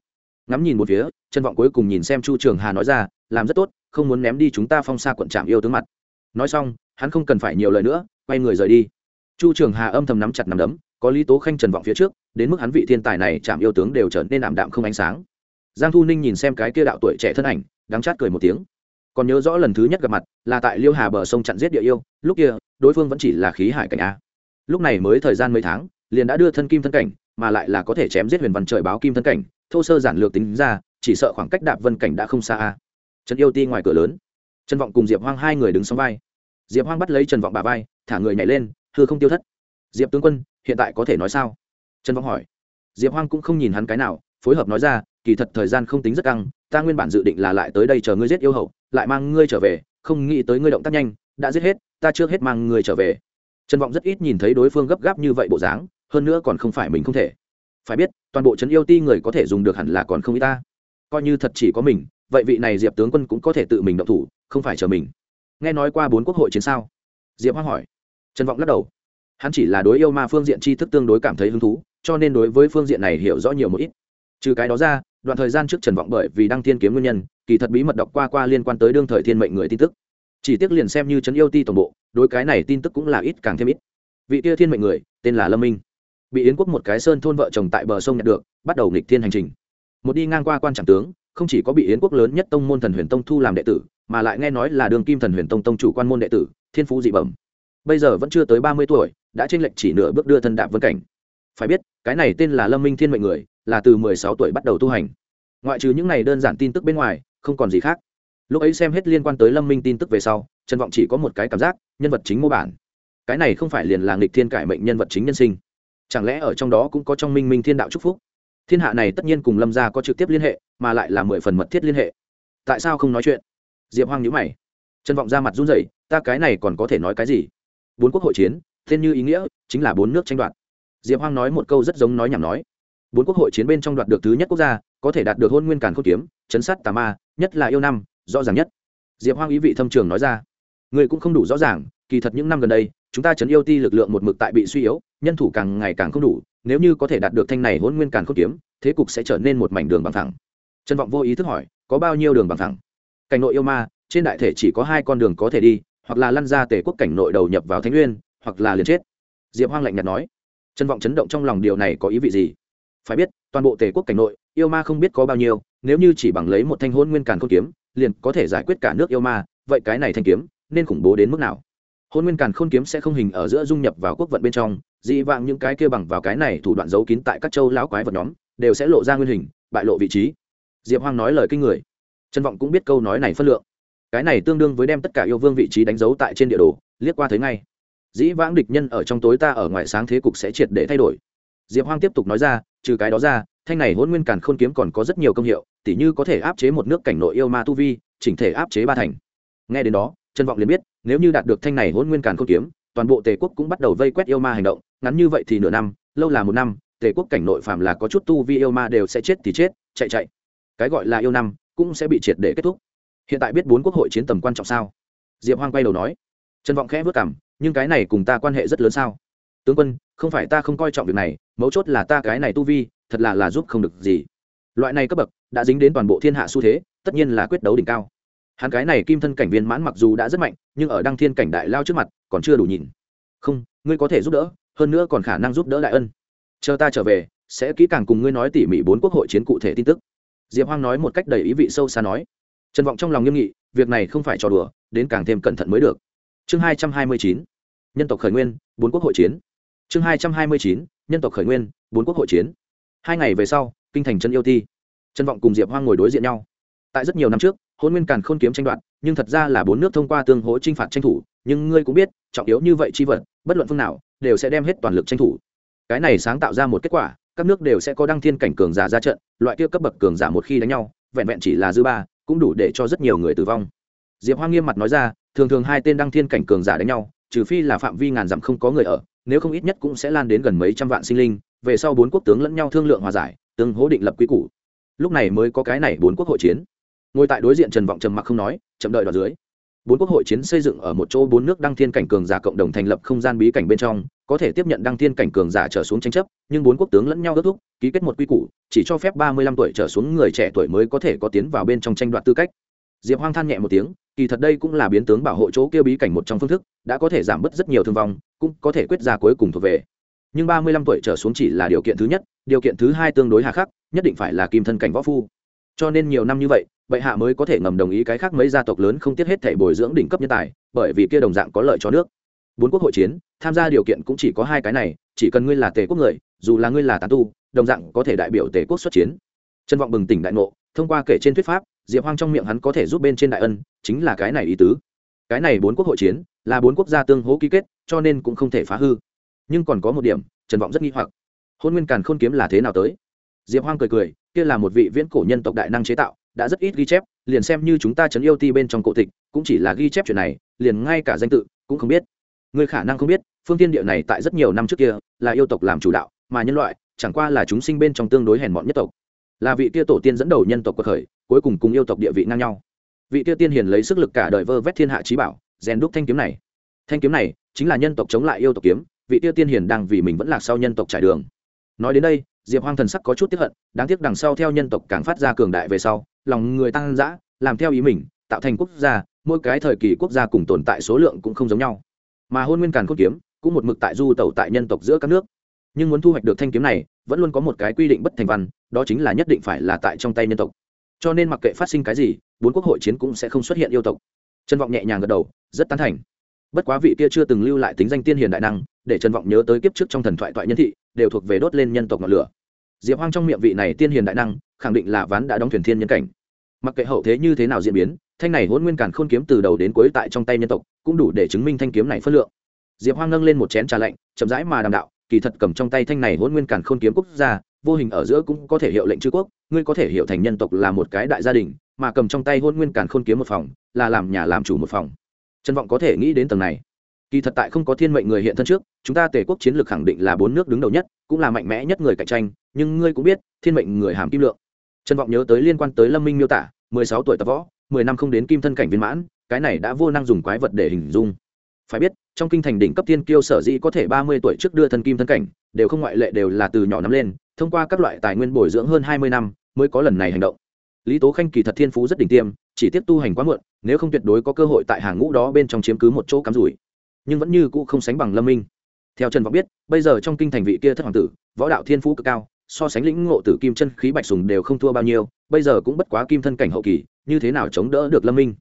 ngắm nhìn một phía, trần vọng cuối cùng nhìn xem chu trường hà nói ra, làm rất tốt, không muốn ném đi chúng ta phong xa quận trạm yêu tướng mặt. Nói xong, hắn không cần phải nhiều lời nữa, quay người rời đi. Chu trường hà âm thầm nắm chặt nắm đấm, có lý tố khanh trần vọng phía trước, đến mức hắn vị thiên tài này chạm yêu tướng đều trở nên ảm đạm không ánh sáng. Giang thu ninh nhìn xem cái kia đạo tuổi trẻ thân ảnh, đắng chát cười một tiếng. Còn nhớ rõ lần thứ nhất gặp mặt, là tại liêu hà bờ sông chặn giết địa yêu, lúc kia, đối phương vẫn chỉ là khí hải cảnh a. Lúc này mới thời gian mấy tháng, liền đã đưa thân kim thân cảnh mà lại là có thể chém giết huyền văn trời báo kim thân cảnh, thô sơ giản lược tính ra, chỉ sợ khoảng cách đạp vân cảnh đã không xa a. Trần yêu ti ngoài cửa lớn, trần vọng cùng diệp hoang hai người đứng sóng vai. Diệp hoang bắt lấy trần vọng bà vai, thả người nhảy lên thưa không tiêu thất. Diệp tướng quân, hiện tại có thể nói sao? Trần vọng hỏi. Diệp hoang cũng không nhìn hắn cái nào, phối hợp nói ra, kỳ thật thời gian không tính rất căng, ta nguyên bản dự định là lại tới đây chờ ngươi giết yêu hậu, lại mang ngươi trở về, không nghĩ tới ngươi động tác nhanh, đã giết hết, ta chưa hết mang ngươi trở về. Trần vọng rất ít nhìn thấy đối phương gấp gáp như vậy bộ dáng hơn nữa còn không phải mình không thể. Phải biết, toàn bộ trấn yêu ti người có thể dùng được hẳn là còn không ít ta. Coi như thật chỉ có mình, vậy vị này diệp tướng quân cũng có thể tự mình động thủ, không phải chờ mình. Nghe nói qua bốn quốc hội chiến sao? Diệp hoang hỏi. Trần vọng lắc đầu. Hắn chỉ là đối yêu ma phương diện tri thức tương đối cảm thấy hứng thú, cho nên đối với phương diện này hiểu rõ nhiều một ít. Trừ cái đó ra, đoạn thời gian trước trần vọng bởi vì đăng thiên kiếm nguyên nhân, kỳ thật bí mật đọc qua qua liên quan tới đương thời thiên mệnh người tin tức. Chỉ tiếc liền xem như trấn yêu ti tổng bộ, đối cái này tin tức cũng là ít càng thêm ít. Vị kia thiên mệnh người, tên là lâm minh bị yến quốc một cái sơn thôn vợ chồng tại bờ sông nhận được, bắt đầu nghịch thiên hành trình. Một đi ngang qua quan trạng tướng, không chỉ có bị yến quốc lớn nhất tông môn thần huyền tông thu làm đệ tử, mà lại nghe nói là đường kim thần huyền tông tông chủ quan môn đệ tử, thiên phú dị bẩm. Bây giờ vẫn chưa tới ba mươi tuổi, đã t r ê n lệch chỉ nửa bước đưa thân đạp vân cảnh. Phải biết, cái này tên là lâm minh thiên mệnh người, là từ mười sáu tuổi bắt đầu tu hành. Ngoại trừ những này đơn giản tin tức bên ngoài, không còn gì khác. Lúc ấy xem hết liên quan tới lâm minh tin tức về sau, trần vọng chỉ có một cái cảm giác, nhân vật chính mô bản. Cái này không phải liền là nghịch thiên cải mệnh nhân vật chính nhân sinh chẳng lẽ ở trong đó cũng có trong minh minh thiên đạo c phúc? Thiên hạ này tất nhiên cùng lâm gia có trực tiếp liên hệ, mà lại là mười phần mật thiết liên hệ. Tại sao không nói chuyện? Diệp hoang nhữ mày. Trân vọng ra mặt run rẩy, ta cái này còn có thể nói cái gì? Bốn quốc hội chiến tên như ý nghĩa, chính là bốn nước tranh đoạt. Diệp hoang nói một câu rất giống nói nhảm nói. Bốn quốc hội chiến bên trong đoạt được thứ nhất quốc gia, có thể đạt được hôn nguyên càn khôn kiếm, chấn sát tà ma, nhất là yêu năm, rõ ràng nhất. Diệp hoang ý vị thâm trường nói ra. Người cũng không đủ rõ ràng, kỳ thật những năm gần đây, chúng ta chấn yêu ti lực lượng một mực tại bị suy yếu nhân thủ càng ngày càng không đủ, nếu như có thể đạt được thanh này hôn nguyên càn khôn kiếm, thế cục sẽ trở nên một mảnh đường bằng thẳng trân vọng vô ý thức hỏi, có bao nhiêu đường bằng thẳng cảnh nội yêu ma, trên đại thể chỉ có hai con đường có thể đi, hoặc là lăn ra tể quốc cảnh nội đầu nhập vào thánh nguyên, hoặc là liền chết. Diệp hoang lạnh nhạt nói. Trân vọng chấn động trong lòng điều này có ý vị gì? Phải biết, toàn bộ tể quốc cảnh nội, yêu ma không biết có bao nhiêu, nếu như chỉ bằng lấy một thanh hôn nguyên càn khôn kiếm, liền có thể giải quyết cả nước yêu ma, vậy cái này thanh kiếm, nên khủng bố đến mức nào? Hôn nguyên càn khôn kiếm sẽ không hình ở giữa dung nhập vào quốc vận bên trong dị vạng những cái kia bằng vào cái này thủ đoạn giấu kín tại các châu lão quái vật nhóm, đều sẽ lộ ra nguyên hình, bại lộ vị trí. Diệp hoang nói lời kinh người. Trân vọng cũng biết câu nói này phân lượng. Cái này tương đương với đem tất cả yêu vương vị trí đánh dấu tại trên địa đồ, liếc qua thấy ngay. Dĩ vãng địch nhân ở trong tối ta ở ngoài sáng thế cục sẽ triệt để thay đổi. Diệp hoang tiếp tục nói ra, trừ cái đó ra, thanh này hôn nguyên càn khôn kiếm còn có rất nhiều công hiệu, tỉ như có thể áp chế một nước cảnh nội yêu ma tu vi, chỉnh thể áp chế ba thành. Nghe đến đó trân vọng liền biết, nếu như đạt được thanh này hôn nguyên càn khôn kiếm, toàn bộ tề quốc cũng bắt đầu vây quét yêu ma hành động ngắn như vậy thì nửa năm, lâu là một năm, tề quốc cảnh nội phàm là có chút tu vi yêu ma đều sẽ chết thì chết, chạy chạy. Cái gọi là yêu năm cũng sẽ bị triệt để kết thúc. Hiện tại biết bốn quốc hội chiến tầm quan trọng sao? Diệp hoang quay đầu nói. Trần vọng khẽ vất cảm, nhưng cái này cùng ta quan hệ rất lớn sao? Tướng quân, không phải ta không coi trọng việc này, mấu chốt là ta cái này tu vi, thật là là giúp không được gì. Loại này cấp bậc đã dính đến toàn bộ thiên hạ xu thế, tất nhiên là quyết đấu đỉnh cao. Hắn cái này kim thân cảnh viên mãn mặc dù đã rất mạnh, nhưng ở đăng thiên cảnh đại lao trước mặt còn chưa đủ nhìn. Không, ngươi có thể giúp đỡ hơn nữa còn khả năng giúp đỡ đại ân. Chờ ta trở về, sẽ kỹ càng cùng ngươi nói tỉ mỉ bốn quốc hội chiến cụ thể tin tức. Diệp hoang nói một cách đầy ý vị sâu xa nói. Trần vọng trong lòng nghiêm nghị, việc này không phải trò đùa, đến càng thêm cẩn thận mới được. Chương hai trăm hai mươi chín, nhân tộc khởi nguyên, bốn quốc hội chiến. Chương hai trăm hai mươi chín, nhân tộc khởi nguyên, bốn quốc hội chiến. Hai ngày về sau, kinh thành trần yêu ti. Trần vọng cùng diệp hoang ngồi đối diện nhau. Tại rất nhiều năm trước hôn nguyên càn khôn kiếm tranh đoạt, nhưng thật ra là bốn nước thông qua tương hỗ t r i n h phạt tranh thủ, nhưng ngươi cũng biết, trọng yếu như vậy chi vật, bất luận phương nào đều sẽ đem hết toàn lực tranh thủ. Cái này sáng tạo ra một kết quả, các nước đều sẽ có đăng thiên cảnh cường giả ra trận, loại kia cấp bậc cường giả một khi đánh nhau, vẹn vẹn chỉ là dư ba, cũng đủ để cho rất nhiều người tử vong. Diệp hoa nghiêm mặt nói ra, thường thường hai tên đăng thiên cảnh cường giả đánh nhau, trừ phi là phạm vi ngàn dặm không có người ở, nếu không ít nhất cũng sẽ lan đến gần mấy trăm vạn sinh linh, về sau bốn quốc tướng lẫn nhau thương lượng hòa giải, tương hố định lập quy củ. Lúc này mới có cái này bốn quốc hội chiến. Ngồi tại đối diện trần vọng trầm mặc không nói, chậm đợi đoạt dưới bốn quốc hội chiến xây dựng ở một chỗ bốn nước đăng thiên cảnh cường giả cộng đồng thành lập không gian bí cảnh bên trong, có thể tiếp nhận đăng thiên cảnh cường giả trở xuống tranh chấp, nhưng bốn quốc tướng lẫn nhau đốt thúc, ký kết một quy củ, chỉ cho phép ba mươi lăm tuổi trở xuống người trẻ tuổi mới có thể có tiến vào bên trong tranh đoạt tư cách. Diệp hoang than nhẹ một tiếng, kỳ thật đây cũng là biến tướng bảo hộ chỗ kêu bí cảnh một trong phương thức, đã có thể giảm bớt rất nhiều thương vong, cũng có thể quyết ra cuối cùng thuộc về. Nhưng ba mươi lăm tuổi trở xuống chỉ là điều kiện thứ nhất, điều kiện thứ hai tương đối hà khắc, nhất định phải là kim thân cảnh võ phu. Cho nên nhiều năm như vậy bệ hạ mới có thể ngầm đồng ý cái khác mấy gia tộc lớn không tiếc hết thể bồi dưỡng đỉnh cấp nhân tài, bởi vì kia đồng dạng có lợi cho nước. Bốn quốc hội chiến, tham gia điều kiện cũng chỉ có hai cái này, chỉ cần ngươi là tề quốc người, dù là ngươi là tán tu, đồng dạng có thể đại biểu tề quốc xuất chiến. Trân vọng bừng tỉnh đại ngộ, thông qua kể trên thuyết pháp, diệp hoang trong miệng hắn có thể giúp bên trên đại ân, chính là cái này ý tứ. Cái này bốn quốc hội chiến, là bốn quốc gia tương hố ký kết, cho nên cũng không thể phá hư. Nhưng còn có một điểm, trần vọng rất nghi hoặc. Hôn nguyên càn khôn kiếm là thế nào tới? Diệp hoang cười cười, kia là một vị viễn cổ nhân tộc đại năng chế tạo đã rất ít ghi chép, liền xem như chúng ta chấn yêu ti bên trong cổ tịch, cũng chỉ là ghi chép chuyện này, liền ngay cả danh tự cũng không biết. Người khả năng không biết, phương tiên địa này tại rất nhiều năm trước kia là yêu tộc làm chủ đạo, mà nhân loại chẳng qua là chúng sinh bên trong tương đối hèn mọn nhất tộc. Là vị kia tổ tiên dẫn đầu nhân tộc cuộc khởi, cuối cùng cùng yêu tộc địa vị ngang nhau. Vị kia tiên hiền lấy sức lực cả đời vơ vét thiên hạ trí bảo, rèn đúc thanh kiếm này. Thanh kiếm này chính là nhân tộc chống lại yêu tộc kiếm, vị kia tiên hiền đang vì mình vẫn lạc sau nhân tộc trải đường. Nói đến đây diệp hoang thần sắc có chút tiếp hận, đáng tiếc đằng sau theo nhân tộc càng phát ra cường đại về sau, lòng người tăng dã, làm theo ý mình, tạo thành quốc gia, mỗi cái thời kỳ quốc gia cùng tồn tại số lượng cũng không giống nhau. Mà hôn nguyên càn khôn kiếm cũng một mực tại du tẩu tại nhân tộc giữa các nước. Nhưng muốn thu hoạch được thanh kiếm này, vẫn luôn có một cái quy định bất thành văn, đó chính là nhất định phải là tại trong tay nhân tộc. Cho nên mặc kệ phát sinh cái gì, bốn quốc hội chiến cũng sẽ không xuất hiện yêu tộc. Trần vọng nhẹ nhàng gật đầu, rất tán thành. Bất quá vị kia chưa từng lưu lại tính danh tiên hiền đại năng, để trần vọng nhớ tới kiếp trước trong thần thoại thoại nhân thị, đều thuộc về đốt lên nhân tộc ngọn lửa diệp hoang trong miệng vị này tiên hiền đại năng, khẳng định là ván đã đóng thuyền thiên nhân cảnh. Mặc kệ hậu thế như thế nào diễn biến, thanh này hôn nguyên càn khôn kiếm từ đầu đến cuối tại trong tay nhân tộc, cũng đủ để chứng minh thanh kiếm này phất lượng. Diệp hoang nâng lên một chén trà lạnh, chậm rãi mà đàm đạo, kỳ thật cầm trong tay thanh này hôn nguyên càn khôn kiếm quốc gia, vô hình ở giữa cũng có thể hiệu lệnh chư quốc, ngươi có thể hiểu thành nhân tộc là một cái đại gia đình, mà cầm trong tay hôn nguyên càn khôn kiếm một phòng, là làm nhà làm chủ một phòng. Trân vọng có thể nghĩ đến tầng này kỳ thật tại không có thiên mệnh người hiện thân trước, chúng ta tể quốc chiến lược khẳng định là bốn nước đứng đầu nhất, cũng là mạnh mẽ nhất người cạnh tranh, nhưng ngươi cũng biết, thiên mệnh người hàm kim lượng. Trân vọng nhớ tới liên quan tới lâm minh miêu tả, mười sáu tuổi tập võ, mười năm không đến kim thân cảnh viên mãn, cái này đã vô năng dùng quái vật để hình dung. Phải biết, trong kinh thành đỉnh cấp tiên kiêu sở dĩ có thể ba mươi tuổi trước đưa thân kim thân cảnh, đều không ngoại lệ đều là từ nhỏ nắm lên, thông qua các loại tài nguyên bồi dưỡng hơn hai mươi năm mới có lần này hành động. Lý tố khanh kỳ thật thiên phú rất đỉnh tiêm, chỉ tiếp tu hành quá muộn, nếu không tuyệt đối có cơ hội tại hàng ngũ đó bên trong chiếm cứ một chỗ cắm rủi nhưng vẫn như cũ không sánh bằng lâm minh. Theo trần vọng biết, bây giờ trong kinh thành vị kia thất hoàng tử, võ đạo thiên phú cực cao, so sánh lĩnh ngộ tử kim chân khí bạch sùng đều không thua bao nhiêu, bây giờ cũng bất quá kim thân cảnh hậu kỳ, như thế nào chống đỡ được lâm minh?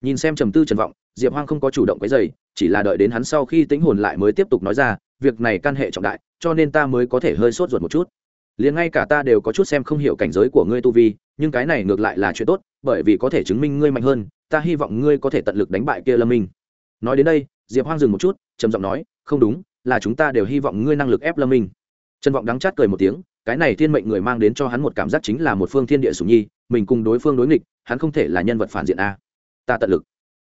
Nhìn xem trầm tư trần vọng, diệp hoang không có chủ động cái dày chỉ là đợi đến hắn sau khi tính hồn lại mới tiếp tục nói ra, việc này can hệ trọng đại, cho nên ta mới có thể hơi sốt ruột một chút. Liền ngay cả ta đều có chút xem không hiểu cảnh giới của ngươi tu vi, nhưng cái này ngược lại là chuyện tốt, bởi vì có thể chứng minh ngươi mạnh hơn, ta hy vọng ngươi có thể tận lực đánh bại kia lâm minh. Nói đến đây diệp hoang dừng một chút, trầm giọng nói, không đúng, là chúng ta đều hy vọng ngươi năng lực ép lâm minh. Trần vọng đắng chát cười một tiếng, cái này thiên mệnh người mang đến cho hắn một cảm giác chính là một phương thiên địa sủng nhi, mình cùng đối phương đối nghịch, hắn không thể là nhân vật phản diện a. Ta tận lực.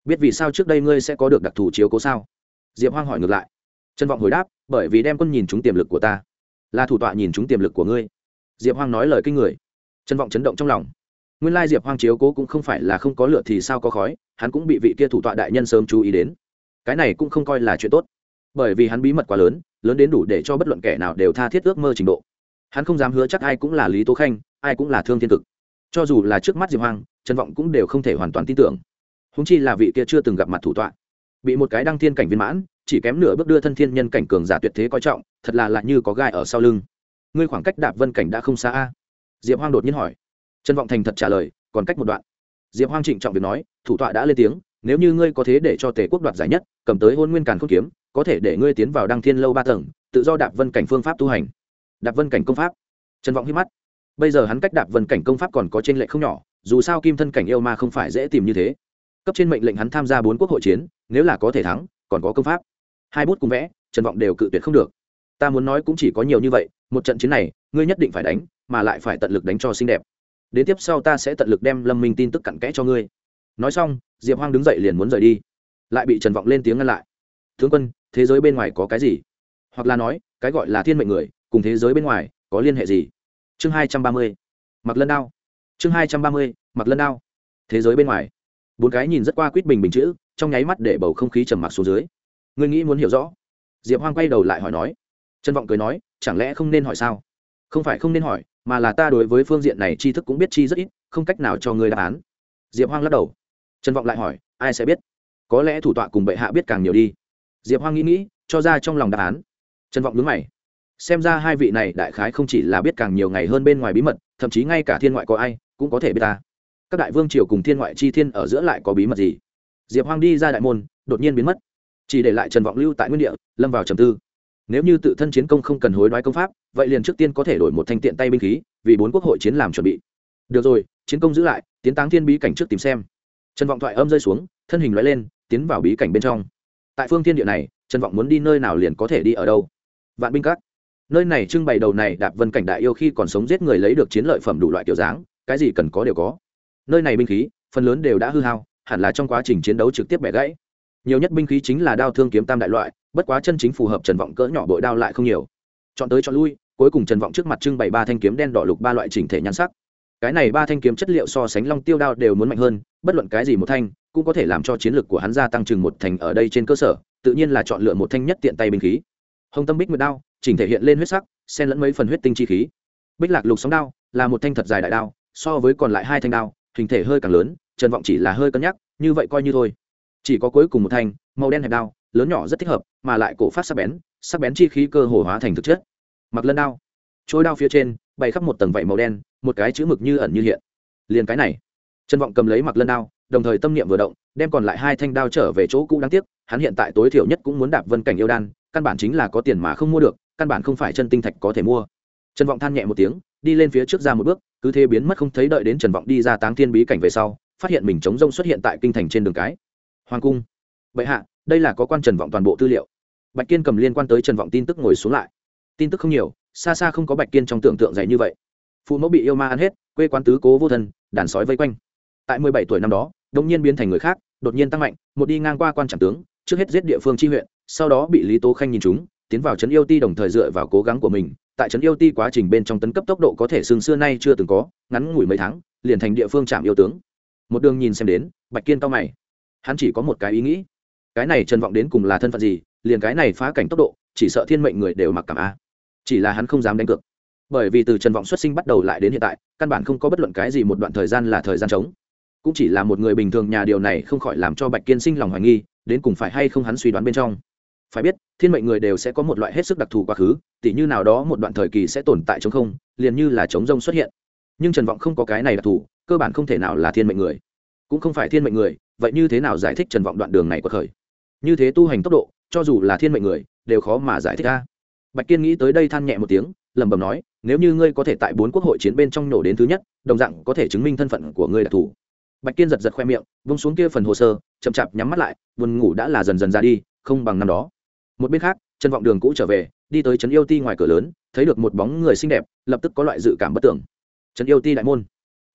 Biết vì sao trước đây ngươi sẽ có được đặc thù chiếu cố sao? Diệp hoang hỏi ngược lại. Trần vọng hồi đáp, bởi vì đem quân nhìn chúng tiềm lực của ta. Là thủ tọa nhìn chúng tiềm lực của ngươi. Diệp hoang nói lời kinh người. Trần vọng chấn động trong lòng. Nguyên lai diệp hoang chiếu cố cũng không phải là không có lửa thì sao có khói, hắn cũng bị vị kia thủ tọa đại nhân sớm chú ý đến cái này cũng không coi là chuyện tốt. Bởi vì hắn bí mật quá lớn lớn đến đủ để cho bất luận kẻ nào đều tha thiết ước mơ trình độ. Hắn không dám hứa chắc ai cũng là lý tố khanh, ai cũng là thương thiên cực. Cho dù là trước mắt diệp hoang, trần vọng cũng đều không thể hoàn toàn tin tưởng. Húng chi là vị kia chưa từng gặp mặt thủ tọa. Bị một cái đăng thiên cảnh viên mãn, chỉ kém nửa bước đưa thân thiên nhân cảnh cường giả tuyệt thế coi trọng, thật là lạ như có gai ở sau lưng. Ngươi khoảng cách đạp vân cảnh đã không xa a? Diệp hoang đột nhiên hỏi. Trần vọng thành thật trả lời, còn cách một đoạn. Diệp hoang trịnh trọng việc nói, thủ tọa đã lên tiếng nếu như ngươi có thế để cho tề quốc đoạt giải nhất, cầm tới hôn nguyên càn không kiếm, có thể để ngươi tiến vào đăng thiên lâu ba tầng, tự do đạp vân cảnh phương pháp tu hành. Đạp vân cảnh công pháp. Trần vọng hít mắt. Bây giờ hắn cách đạp vân cảnh công pháp còn có trên lệ không nhỏ, dù sao kim thân cảnh yêu ma không phải dễ tìm như thế. Cấp trên mệnh lệnh hắn tham gia bốn quốc hội chiến, nếu là có thể thắng, còn có công pháp. Hai bút cùng vẽ, trần vọng đều cự tuyệt không được. Ta muốn nói cũng chỉ có nhiều như vậy, một trận chiến này, ngươi nhất định phải đánh, mà lại phải tận lực đánh cho xinh đẹp. Đến tiếp sau ta sẽ tận lực đem lâm minh tin tức cặn kẽ cho ngươi nói xong, diệp hoang đứng dậy liền muốn rời đi. Lại bị trần vọng lên tiếng ngăn lại. Tướng quân, thế giới bên ngoài có cái gì? Hoặc là nói, cái gọi là thiên mệnh người, cùng thế giới bên ngoài, có liên hệ gì? Chương hai trăm ba mươi, mặc lân đao. Chương hai trăm ba mươi, mặc lân đao. Thế giới bên ngoài. Bốn cái nhìn rất qua quýt bình bình chữ, trong nháy mắt để bầu không khí trầm mặc xuống dưới. Người nghĩ muốn hiểu rõ? Diệp hoang quay đầu lại hỏi nói. Trân vọng cười nói, chẳng lẽ không nên hỏi sao? Không phải không nên hỏi, mà là ta đối với phương diện này tri thức cũng biết chi rất ít, không cách nào cho người đáp án. Diệp hoang lắc đầu. Trần vọng lại hỏi, ai sẽ biết? Có lẽ thủ tọa cùng bệ hạ biết càng nhiều đi. Diệp hoang nghĩ nghĩ, cho ra trong lòng đáp án. Trần vọng đứng mày. Xem ra hai vị này đại khái không chỉ là biết càng nhiều ngày hơn bên ngoài bí mật, thậm chí ngay cả thiên ngoại có ai cũng có thể biết ta. Các đại vương triều cùng thiên ngoại chi thiên ở giữa lại có bí mật gì? Diệp hoang đi ra đại môn, đột nhiên biến mất. Chỉ để lại trần vọng lưu tại nguyên địa, lâm vào trầm tư. Nếu như tự thân chiến công không cần hối đoái công pháp, vậy liền trước tiên có thể đổi một thanh tiện tay binh khí, vì bốn quốc hội chiến làm chuẩn bị. Được rồi, chiến công giữ lại, tiến táng thiên bí cảnh trước tìm xem trần vọng thoại âm rơi xuống, thân hình loại lên, tiến vào bí cảnh bên trong. Tại phương thiên địa này, trần vọng muốn đi nơi nào liền có thể đi ở đâu? Vạn binh các. Nơi này trưng bày đầu này đạp vân cảnh đại yêu khi còn sống giết người lấy được chiến lợi phẩm đủ loại kiểu dáng, cái gì cần có đều có. Nơi này binh khí, phần lớn đều đã hư hao, hẳn là trong quá trình chiến đấu trực tiếp bẻ gãy. Nhiều nhất binh khí chính là đao thương kiếm tam đại loại, bất quá chân chính phù hợp trần vọng cỡ nhỏ bội đao lại không nhiều. Chọn tới chọn lui, cuối cùng trần vọng trước mặt trưng bày ba thanh kiếm đen đỏ lục ba loại chỉnh thể nhan sắc cái này ba thanh kiếm chất liệu so sánh long tiêu đao đều muốn mạnh hơn, bất luận cái gì một thanh, cũng có thể làm cho chiến lược của hắn gia tăng chừng một thành ở đây trên cơ sở, tự nhiên là chọn lựa một thanh nhất tiện tay binh khí. Hồng tâm bích nguyệt đao, chỉnh thể hiện lên huyết sắc, xen lẫn mấy phần huyết tinh chi khí. Bích lạc lục sóng đao, là một thanh thật dài đại đao, so với còn lại hai thanh đao, hình thể hơi càng lớn, trần vọng chỉ là hơi cân nhắc, như vậy coi như thôi. Chỉ có cuối cùng một thanh, màu đen hẹp đao, lớn nhỏ rất thích hợp, mà lại cổ phát sắc bén sắc bén chi khí cơ hồ hóa thành thực chất. Mặc lân đao trôi đao phía trên, bày khắp một tầng vảy màu đen một cái chữ mực như ẩn như hiện. Liền cái này. Trần vọng cầm lấy mặc lân đao, đồng thời tâm niệm vừa động, đem còn lại hai thanh đao trở về chỗ cũ đáng tiếc, hắn hiện tại tối thiểu nhất cũng muốn đạp vân cảnh yêu đan, căn bản chính là có tiền mà không mua được, căn bản không phải chân tinh thạch có thể mua. Trần vọng than nhẹ một tiếng, đi lên phía trước ra một bước, cứ thế biến mất không thấy đợi đến trần vọng đi ra táng thiên bí cảnh về sau, phát hiện mình chống rông xuất hiện tại kinh thành trên đường cái. Hoàng cung. Bệ hạ, đây là có quan trần vọng toàn bộ tư liệu. Bạch kiên cầm liên quan tới trần vọng tin tức ngồi xuống lại. Tin tức không nhiều, xa xa không có bạch kiên trong tưởng tượng dày như vậy phụ mẫu bị yêu ma ăn hết, quê quán tứ cố vô thân, đàn sói vây quanh. Tại mười bảy tuổi năm đó đông nhiên biến thành người khác, đột nhiên tăng mạnh, một đi ngang qua quan trạm tướng, trước hết giết địa phương tri huyện, sau đó bị lý tố khanh nhìn chúng, tiến vào trấn yêu ti đồng thời dựa vào cố gắng của mình. Tại trấn yêu ti quá trình bên trong tấn cấp tốc độ có thể xương xưa nay chưa từng có, ngắn ngủi mấy tháng, liền thành địa phương trạm yêu tướng. Một đường nhìn xem đến, bạch kiên cao mày. Hắn chỉ có một cái ý nghĩ. Cái này trần vọng đến cùng là thân phận gì, liền cái này phá cảnh tốc độ, chỉ sợ thiên mệnh người đều mặc cảm a. Chỉ là hắn không dám đánh cược bởi vì từ trần vọng xuất sinh bắt đầu lại đến hiện tại, căn bản không có bất luận cái gì một đoạn thời gian là thời gian trống. Cũng chỉ là một người bình thường nhà điều này không khỏi làm cho bạch kiên sinh lòng hoài nghi, đến cùng phải hay không hắn suy đoán bên trong. Phải biết, thiên mệnh người đều sẽ có một loại hết sức đặc thù quá khứ, tỉ như nào đó một đoạn thời kỳ sẽ tồn tại chống không, liền như là chống rông xuất hiện. Nhưng trần vọng không có cái này đặc thù, cơ bản không thể nào là thiên mệnh người. Cũng không phải thiên mệnh người, vậy như thế nào giải thích trần vọng đoạn đường này của khởi như thế tu hành tốc độ, cho dù là thiên mệnh người, đều khó mà giải thích ra. Bạch kiên nghĩ tới đây than nhẹ một tiếng, lẩm bẩm nói nếu như ngươi có thể tại bốn quốc hội chiến bên trong nổ đến thứ nhất, đồng dạng có thể chứng minh thân phận của ngươi đặc thù bạch kiên giật giật khoe miệng, vung xuống kia phần hồ sơ, chậm chạp nhắm mắt lại, buồn ngủ đã là dần dần ra đi, không bằng năm đó. Một bên khác, trần vọng đường cũ trở về, đi tới trấn yêu ti ngoài cửa lớn, thấy được một bóng người xinh đẹp, lập tức có loại dự cảm bất tưởng trấn yêu ti đại môn.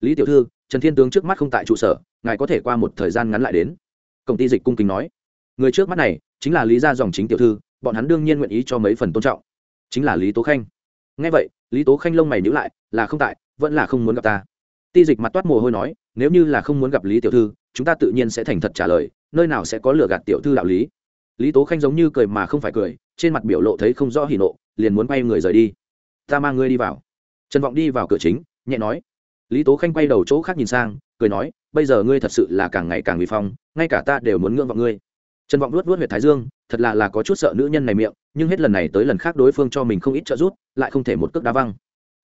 Lý tiểu thư, trần thiên tướng trước mắt không tại trụ sở, ngài có thể qua một thời gian ngắn lại đến. Công ty dịch cung kính nói. Người trước mắt này, chính là lý gia dòng chính tiểu thư, bọn hắn đương nhiên nguyện ý cho mấy phần tôn trọng. Chính là lý tố khanh ngay vậy, lý tố khanh lông mày nhữ lại, là không tại, vẫn là không muốn gặp ta. Ti dịch mặt toát mồ hôi nói, nếu như là không muốn gặp lý tiểu thư, chúng ta tự nhiên sẽ thành thật trả lời, nơi nào sẽ có lừa gạt tiểu thư đạo lý. Lý tố khanh giống như cười mà không phải cười, trên mặt biểu lộ thấy không rõ hỉ nộ, liền muốn quay người rời đi. Ta mang ngươi đi vào. Trần vọng đi vào cửa chính, nhẹ nói. Lý tố khanh quay đầu chỗ khác nhìn sang, cười nói, bây giờ ngươi thật sự là càng ngày càng bị phong, ngay cả ta đều muốn ngưỡng vọng ngươi trần vọng luốt luốt huyệt thái dương, thật là là có chút sợ nữ nhân này miệng, nhưng hết lần này tới lần khác đối phương cho mình không ít trợ giúp, lại không thể một cước đá văng.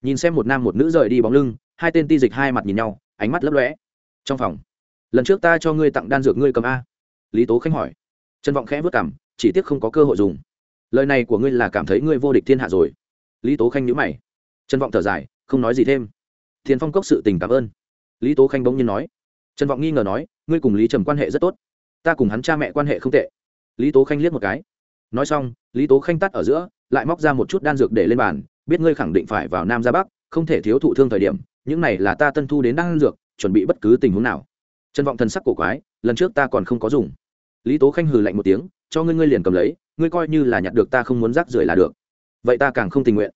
Nhìn xem một nam một nữ rời đi bóng lưng, hai tên ti dịch hai mặt nhìn nhau, ánh mắt lấp lóe. Trong phòng, lần trước ta cho ngươi tặng đan dược ngươi cầm a. Lý tố khánh hỏi. Trần vọng khẽ vất cảm chỉ tiếc không có cơ hội dùng. Lời này của ngươi là cảm thấy ngươi vô địch thiên hạ rồi. Lý tố khanh nhữ mày. Trần vọng thở dài, không nói gì thêm. Thiền phong cốc sự tình cảm ơn. Lý tố khanh bỗng nhiên nói. Trần vọng nghi ngờ nói, ngươi cùng lý trầm quan hệ rất tốt ta cùng hắn cha mẹ quan hệ không tệ. Lý tố khanh liếc một cái. Nói xong, lý tố khanh tắt ở giữa, lại móc ra một chút đan dược để lên bàn, biết ngươi khẳng định phải vào nam ra bắc, không thể thiếu thụ thương thời điểm, những này là ta tân thu đến đan dược, chuẩn bị bất cứ tình huống nào. Trần vọng thần sắc cổ quái, lần trước ta còn không có dùng. Lý tố khanh hừ lạnh một tiếng, cho ngươi ngươi liền cầm lấy, ngươi coi như là nhặt được ta không muốn rác rưởi là được. Vậy ta càng không tình nguyện.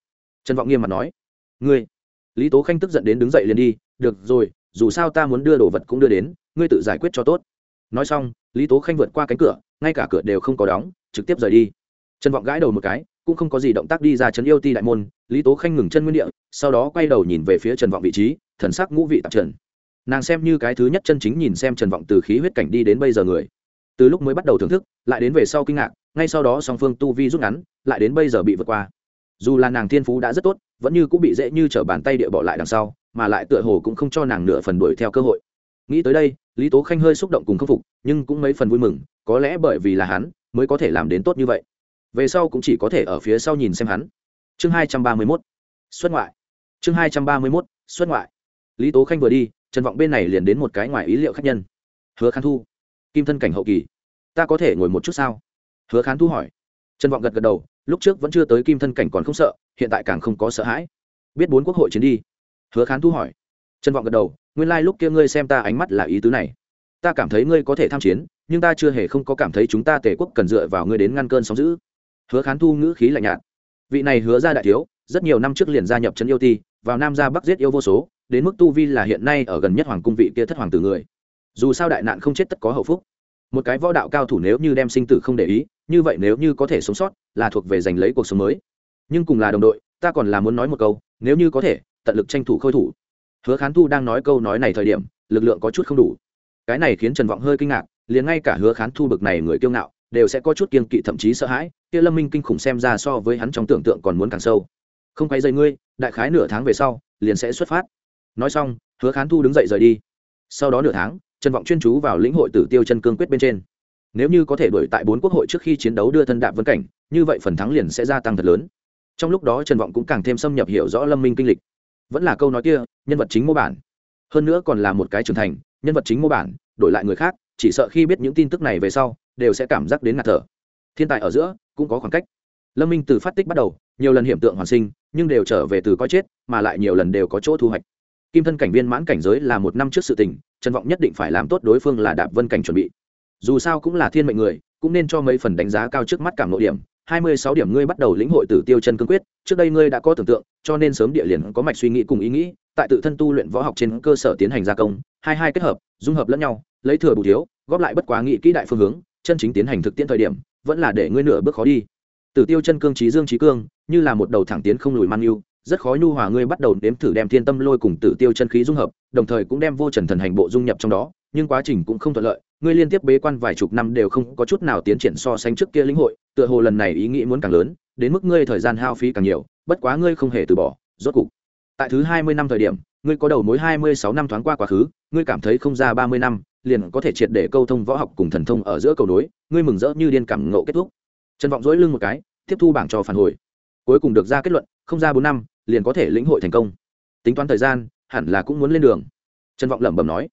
Trần vọng nghiêm mặt nói. Ngươi. Lý tố khanh tức giận đến đứng dậy liền đi, được rồi, dù sao ta muốn đưa đồ vật cũng đưa đến, ngươi tự giải quyết cho tốt. Nói xong lý tố khanh vượt qua cánh cửa, ngay cả cửa đều không có đóng, trực tiếp rời đi. Trần vọng gãi đầu một cái, cũng không có gì động tác đi ra trấn yêu ti đại môn, lý tố khanh ngừng chân nguyên địa, sau đó quay đầu nhìn về phía trần vọng vị trí, thần sắc ngũ vị tạp trần. Nàng xem như cái thứ nhất chân chính nhìn xem trần vọng từ khí huyết cảnh đi đến bây giờ người. Từ lúc mới bắt đầu thưởng thức, lại đến về sau kinh ngạc, ngay sau đó song phương tu vi rút ngắn, lại đến bây giờ bị vượt qua. Dù là nàng thiên phú đã rất tốt, vẫn như cũng bị dễ như t r ở bàn tay địa bỏ lại đằng sau, mà lại tựa hồ cũng không cho nàng nửa phần đuổi theo cơ hội. Nghĩ tới đây lý tố khanh hơi xúc động cùng khâm phục, nhưng cũng mấy phần vui mừng, có lẽ bởi vì là hắn, mới có thể làm đến tốt như vậy. Về sau cũng chỉ có thể ở phía sau nhìn xem hắn. Chương hai trăm ba mươi mốt, xuất ngoại. Chương hai trăm ba mươi mốt, xuất ngoại. Lý tố khanh vừa đi, trần vọng bên này liền đến một cái ngoài ý liệu khác nhân. Hứa khán thu, kim thân cảnh hậu kỳ, ta có thể ngồi một chút sao? Hứa khán thu hỏi. Trần vọng gật gật đầu, lúc trước vẫn chưa tới kim thân cảnh còn không sợ, hiện tại càng không có sợ hãi. Biết bốn quốc hội chiến đi. Hứa khán thu hỏi. Trần vọng gật đầu nguyên lai、like、lúc kia ngươi xem ta ánh mắt là ý tứ này. Ta cảm thấy ngươi có thể tham chiến, nhưng ta chưa hề không có cảm thấy chúng ta tể quốc cần dựa vào ngươi đến ngăn cơn sóng giữ hứa khán thu ngữ khí lạnh nhạt. Vị này hứa ra đại thiếu, rất nhiều năm trước liền gia nhập trấn yêu ti, vào nam ra bắc giết yêu vô số, đến mức tu vi là hiện nay ở gần nhất hoàng cung vị kia thất hoàng tử người. Dù sao đại nạn không chết tất có hậu phúc. Một cái võ đạo cao thủ nếu như đem sinh tử không để ý, như vậy nếu như có thể sống sót, là thuộc về giành lấy cuộc sống mới. Nhưng cùng là đồng đội, ta còn là muốn nói một câu, nếu như có thể, tận lực tranh thủ khôi thủ hứa khán thu đang nói câu nói này thời điểm, lực lượng có chút không đủ. Cái này khiến trần vọng hơi kinh ngạc, liền ngay cả hứa khán thu bực này người kiêu ngạo, đều sẽ có chút kiên kỵ thậm chí sợ hãi, kia lâm minh kinh khủng xem ra so với hắn trong tưởng tượng còn muốn càng sâu. Không quay dây ngươi, đại khái nửa tháng về sau, liền sẽ xuất phát. Nói xong, hứa khán thu đứng dậy rời đi. Sau đó nửa tháng, trần vọng chuyên chú vào lĩnh hội tử tiêu chân cương quyết bên trên. Nếu như có thể đuổi tại bốn quốc hội trước khi chiến đấu đưa thân đạm vân cảnh, như vậy phần thắng liền sẽ gia tăng thật lớn. Trong lúc đó trần vọng cũng càng thêm xâm nhập hiểu rõ lâm minh kinh lịch vẫn là câu nói kia, nhân vật chính mô bản. Hơn nữa còn là một cái trưởng thành, nhân vật chính mô bản, đổi lại người khác, chỉ sợ khi biết những tin tức này về sau, đều sẽ cảm giác đến ngạt thở. Thiên tài ở giữa, cũng có khoảng cách. Lâm minh từ phát tích bắt đầu, nhiều lần hiểm tượng hoàn sinh, nhưng đều trở về từ coi chết, mà lại nhiều lần đều có chỗ thu hoạch. Kim thân cảnh viên mãn cảnh giới là một năm trước sự tình, trần vọng nhất định phải làm tốt đối phương là đạp vân cảnh chuẩn bị. Dù sao cũng là thiên mệnh người, cũng nên cho mấy phần đánh giá cao trước mắt cảm nội điểm hai mươi sáu điểm ngươi bắt đầu lĩnh hội tử tiêu chân cương quyết, trước đây ngươi đã có tưởng tượng, cho nên sớm địa liền có mạch suy nghĩ cùng ý nghĩ, tại tự thân tu luyện võ học trên cơ sở tiến hành gia công, hai hai kết hợp, dung hợp lẫn nhau, lấy thừa bù thiếu, góp lại bất quá nghị kỹ đại phương hướng, chân chính tiến hành thực tiễn thời điểm, vẫn là để ngươi nửa bước khó đi. Tử tiêu chân cương trí dương trí cương, như là một đầu thẳng tiến không lùi man yêu, rất khó nhu hòa ngươi bắt đầu đếm thử đem thiên tâm lôi cùng tử tiêu chân khí dung hợp, đồng thời cũng đem vô trần thần hành bộ dung nhập trong đó nhưng quá trình cũng không thuận lợi, ngươi liên tiếp bế quan vài chục năm đều không có chút nào tiến triển so sánh trước kia lĩnh hội, tựa hồ lần này ý nghĩ muốn càng lớn, đến mức ngươi thời gian hao phí càng nhiều, bất quá ngươi không hề từ bỏ, rốt cục. Tại thứ hai mươi năm thời điểm, ngươi có đầu mối hai mươi sáu năm thoáng qua quá khứ, ngươi cảm thấy không ra ba mươi năm, liền có thể triệt để câu thông võ học cùng thần thông ở giữa cầu nối, ngươi mừng rỡ như điên cảm ngộ kết thúc. Trần vọng dỗi lưng một cái, tiếp thu bảng cho phản hồi. Cuối cùng được ra kết luận, không ra bốn năm, liền có thể lĩnh hội thành công. Tính toán thời gian, hẳn là cũng muốn lên đường. Trần vọng lẩm bẩm nói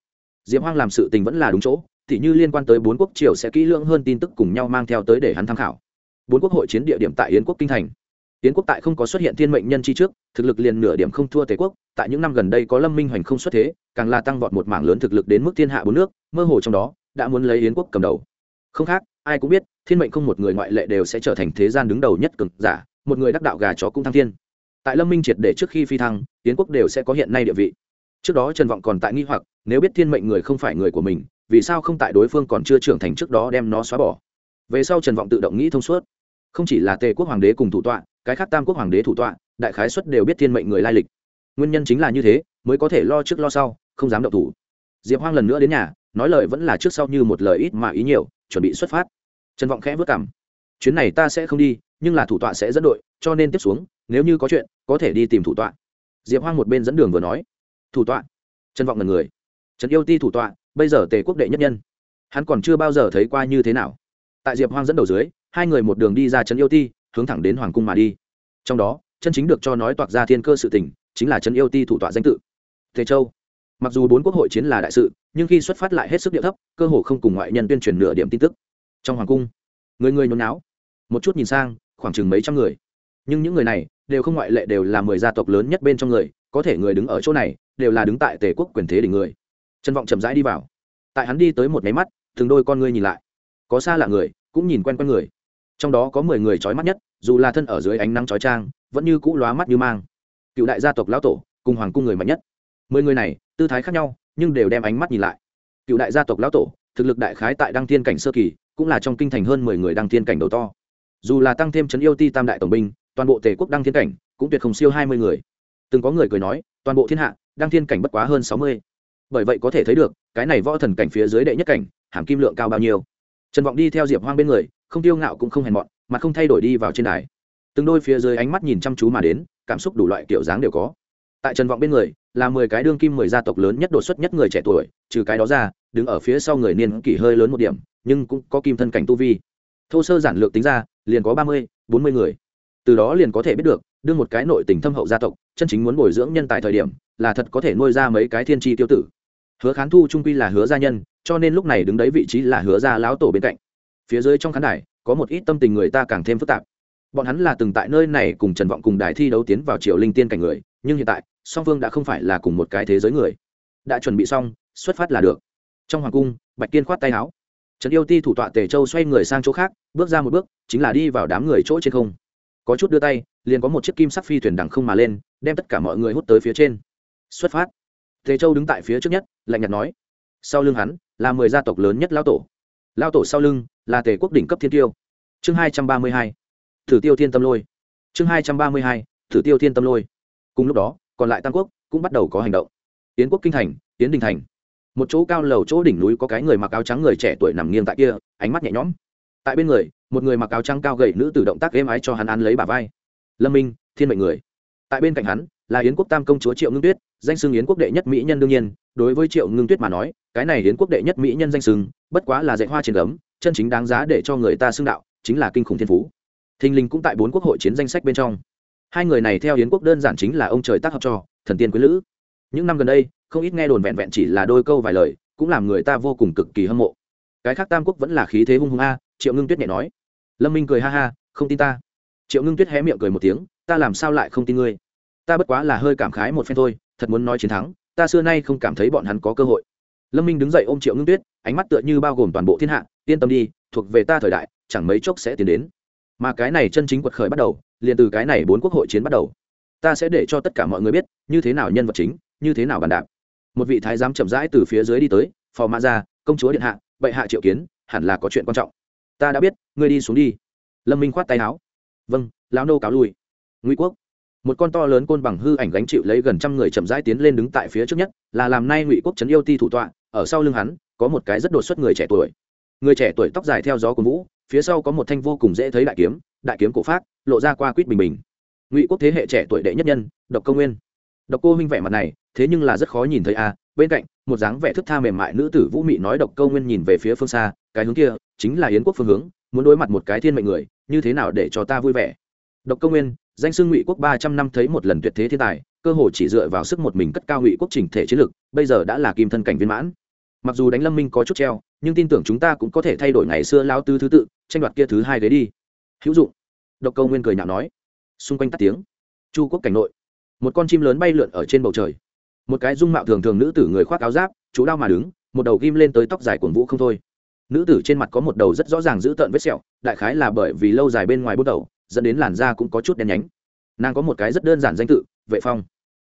diệp hoang làm sự tình vẫn là đúng chỗ thì như liên quan tới bốn quốc triều sẽ kỹ lưỡng hơn tin tức cùng nhau mang theo tới để hắn tham khảo. Bốn quốc hội chiến địa điểm tại yến quốc kinh thành. Yến quốc tại không có xuất hiện thiên mệnh nhân chi trước, thực lực liền nửa điểm không thua tề quốc, tại những năm gần đây có lâm minh hoành không xuất thế, càng là tăng vọt một mảng lớn thực lực đến mức thiên hạ bốn nước, mơ hồ trong đó, đã muốn lấy yến quốc cầm đầu. Không khác, ai cũng biết, thiên mệnh không một người ngoại lệ đều sẽ trở thành thế gian đứng đầu nhất cực giả, một người đắc đạo gà chó cũng thăng thiên. Tại lâm minh triệt để trước khi phi thăng, yến quốc đều sẽ có hiện nay địa vị trước đó trần vọng còn tại nghi hoặc, nếu biết thiên mệnh người không phải người của mình, vì sao không tại đối phương còn chưa trưởng thành trước đó đem nó xóa bỏ? Về sau trần vọng tự động nghĩ thông suốt. Không chỉ là tề quốc hoàng đế cùng thủ tọa, cái khác tam quốc hoàng đế thủ tọa, đại khái xuất đều biết thiên mệnh người lai lịch. Nguyên nhân chính là như thế, mới có thể lo trước lo sau, không dám động thủ. Diệp hoang lần nữa đến nhà, nói lời vẫn là trước sau như một lời ít mà ý nhiều, chuẩn bị xuất phát. Trần vọng khẽ vất cảm chuyến này ta sẽ không đi, nhưng là thủ tọa sẽ dẫn đội, cho nên tiếp xuống, nếu như có chuyện, có thể đi tìm thủ tọa. Diệp hoang một bên dẫn đường vừa nói thủ tọa. Trần vọng là người. Trần yêu ti thủ tọa, bây giờ tề quốc đệ nhất nhân. Hắn còn chưa bao giờ thấy qua như thế nào. Tại diệp hoang dẫn đầu dưới, hai người một đường đi ra trấn yêu ti, hướng thẳng đến hoàng cung mà đi. Trong đó, chân chính được cho nói toạc ra thiên cơ sự tỉnh chính là trấn yêu ti thủ tọa danh tự. Tề châu. Mặc dù bốn quốc hội chiến là đại sự, nhưng khi xuất phát lại hết sức địa thấp, cơ hồ không cùng ngoại nhân tuyên truyền nửa điểm tin tức. Trong hoàng cung, người người nhốn náo một chút nhìn sang, khoảng chừng mấy trăm người. Nhưng những người này, đều không ngoại lệ đều là mười gia tộc lớn nhất bên trong người có thể người đứng ở chỗ này, đều là đứng tại tề quốc quyền thế đỉnh người. Trân vọng chậm rãi đi vào. Tại hắn đi tới một máy mắt thường đôi con ngươi nhìn lại. Có xa lạ người, cũng nhìn quen quen người. Trong đó có mười người trói mắt nhất, dù là thân ở dưới ánh nắng trói trang vẫn như cũ lóa mắt như mang. Cựu đại gia tộc lão tổ, cùng hoàng cung người mạnh nhất. Mười người này, tư thái khác nhau, nhưng đều đem ánh mắt nhìn lại. Cựu đại gia tộc lão tổ, thực lực đại khái tại đăng thiên cảnh sơ kỳ, cũng là trong kinh thành hơn mười người đăng thiên cảnh đầu to. Dù là tăng thêm trấn yêu ti tam đại tổng binh, toàn bộ tề quốc đăng thiên cảnh, cũng tuyệt không siêu hai mươi người từng có người cười nói, toàn bộ thiên hạ, đăng thiên cảnh bất quá hơn sáu mươi. Bởi vậy có thể thấy được, cái này võ thần cảnh phía dưới đệ nhất cảnh, hàm kim lượng cao bao nhiêu. Trần vọng đi theo diệp hoang bên người, không tiêu ngạo cũng không hèn mọn, mà không thay đổi đi vào trên đài. Từng đôi phía dưới ánh mắt nhìn chăm chú mà đến, cảm xúc đủ loại kiểu dáng đều có. Tại trần vọng bên người, là mười cái đương kim mười gia tộc lớn nhất đột xuất nhất người trẻ tuổi, trừ cái đó ra, đứng ở phía sau người niên kỷ hơi lớn một điểm, nhưng cũng có kim thân cảnh tu vi. Thô sơ giản lược tính ra, liền có ba mươi, bốn mươi người. Từ đó liền có thể biết được đưa một cái nội tình thâm hậu gia tộc, chân chính muốn bồi dưỡng nhân tài thời điểm, là thật có thể nuôi ra mấy cái thiên tri tiêu tử. Hứa khán thu trung quy là hứa gia nhân, cho nên lúc này đứng đấy vị trí là hứa gia lão tổ bên cạnh. Phía dưới trong khán đài, có một ít tâm tình người ta càng thêm phức tạp. Bọn hắn là từng tại nơi này cùng trần vọng cùng đài thi đấu tiến vào triều linh tiên cảnh người, nhưng hiện tại, song phương đã không phải là cùng một cái thế giới người. Đã chuẩn bị xong, xuất phát là được. Trong hoàng cung, bạch tiên khoát tay áo. Trần yêu ti thủ tọa tề châu xoay người sang chỗ khác, bước ra một bước, chính là đi vào đám người chỗ trên không. Có chút đưa tay liền có một chiếc kim sắc phi thuyền đằng không mà lên, đem tất cả mọi người hút tới phía trên. Xuất phát. Tề châu đứng tại phía trước nhất, lạnh nhạt nói. Sau lưng hắn, là mười gia tộc lớn nhất lao tổ. Lao tổ sau lưng, là tề quốc đỉnh cấp thiên tiêu. Chương hai trăm ba mươi hai. Thử tiêu thiên tâm lôi. Chương hai trăm ba mươi hai, thử tiêu thiên tâm lôi. Cùng lúc đó, còn lại tam quốc cũng bắt đầu có hành động. Tiến quốc kinh thành, tiến đình thành. Một chỗ cao lầu chỗ đỉnh núi có cái người mặc áo trắng người trẻ tuổi nằm nghiêng tại kia, ánh mắt nhẹ nhõm. Tại bên người, một người mặc áo trắng cao gầy nữ tử động tác êm ái cho hắn ăn lấy bả vai lâm minh thiên mệnh người tại bên cạnh hắn là yến quốc tam công chúa triệu ngưng tuyết danh xưng yến quốc đệ nhất mỹ nhân đương nhiên đối với triệu ngưng tuyết mà nói cái này yến quốc đệ nhất mỹ nhân danh xưng bất quá là dạy hoa trên gấm chân chính đáng giá để cho người ta xưng đạo chính là kinh khủng thiên phú thình linh cũng tại bốn quốc hội chiến danh sách bên trong hai người này theo yến quốc đơn giản chính là ông trời tác hợp cho thần tiên quý lữ những năm gần đây không ít nghe đồn vẹn vẹn chỉ là đôi câu vài lời cũng làm người ta vô cùng cực kỳ hâm mộ cái khác tam quốc vẫn là khí thế hung hung a triệu ngưng tuyết nhẹ nói lâm minh cười ha ha không tin ta triệu ngưng tuyết hé miệng cười một tiếng, ta làm sao lại không tin ngươi? Ta bất quá là hơi cảm khái một phen thôi, thật muốn nói chiến thắng, ta xưa nay không cảm thấy bọn hắn có cơ hội. Lâm minh đứng dậy ôm triệu ngưng tuyết, ánh mắt tựa như bao gồm toàn bộ thiên hạ, yên tâm đi, thuộc về ta thời đại, chẳng mấy chốc sẽ tiến đến. Mà cái này chân chính quật khởi bắt đầu, liền từ cái này bốn quốc hội chiến bắt đầu. Ta sẽ để cho tất cả mọi người biết, như thế nào nhân vật chính, như thế nào bàn đạp. Một vị thái giám chậm rãi từ phía dưới đi tới, phò mã ra công chúa điện hạ, bệ hạ triệu kiến, hẳn là có chuyện quan trọng. Ta đã biết, ngươi đi xuống đi. Lâm minh khoát tay áo vâng lão nô cáo lui. Ngụy quốc, một con to lớn côn bằng hư ảnh gánh chịu lấy gần trăm người chậm rãi tiến lên đứng tại phía trước nhất, là làm nay ngụy quốc trấn yêu ti thủ tọa, ở sau lưng hắn, có một cái rất đột xuất người trẻ tuổi. Người trẻ tuổi tóc dài theo gió của vũ, phía sau có một thanh vô cùng dễ thấy đại kiếm đại kiếm cổ phát lộ ra qua quýt bình bình. Ngụy quốc thế hệ trẻ tuổi đệ nhất nhân, độc công nguyên. Độc cô huynh vẻ mặt này, thế nhưng là rất khó nhìn thấy a à, bên cạnh, một dáng vẻ thức tha mềm mại nữ tử vũ mị nói độc câu nguyên nhìn về phía phương xa, cái hướng kia chính là yến quốc phương hướng, muốn đối mặt một cái thiên mệnh người như thế nào để cho ta vui vẻ? Độc câu nguyên, danh xưng ngụy quốc ba trăm năm thấy một lần tuyệt thế thiên tài, cơ hội chỉ dựa vào sức một mình cất cao ngụy quốc trình thể chiến lược bây giờ đã là kim thân cảnh viên mãn. Mặc dù đánh lâm minh có chút treo, nhưng tin tưởng chúng ta cũng có thể thay đổi ngày xưa lao tư thứ tự, tranh đoạt kia thứ hai ghế đi. Hữu dụng. Độc câu nguyên cười nhạo nói. Xung quanh tắt tiếng. Chu quốc cảnh nội. Một con chim lớn bay lượn ở trên bầu trời. Một cái dung mạo thường thường nữ tử người khoác áo giáp, chú đao mà đứng, một đầu ghim lên tới tóc dài cuồng vũ không thôi nữ tử trên mặt có một đầu rất rõ ràng giữ tợn vết sẹo, đại khái là bởi vì lâu dài bên ngoài bút đầu, dẫn đến làn da cũng có chút đen nhánh. Nàng có một cái rất đơn giản danh tự, vệ phong.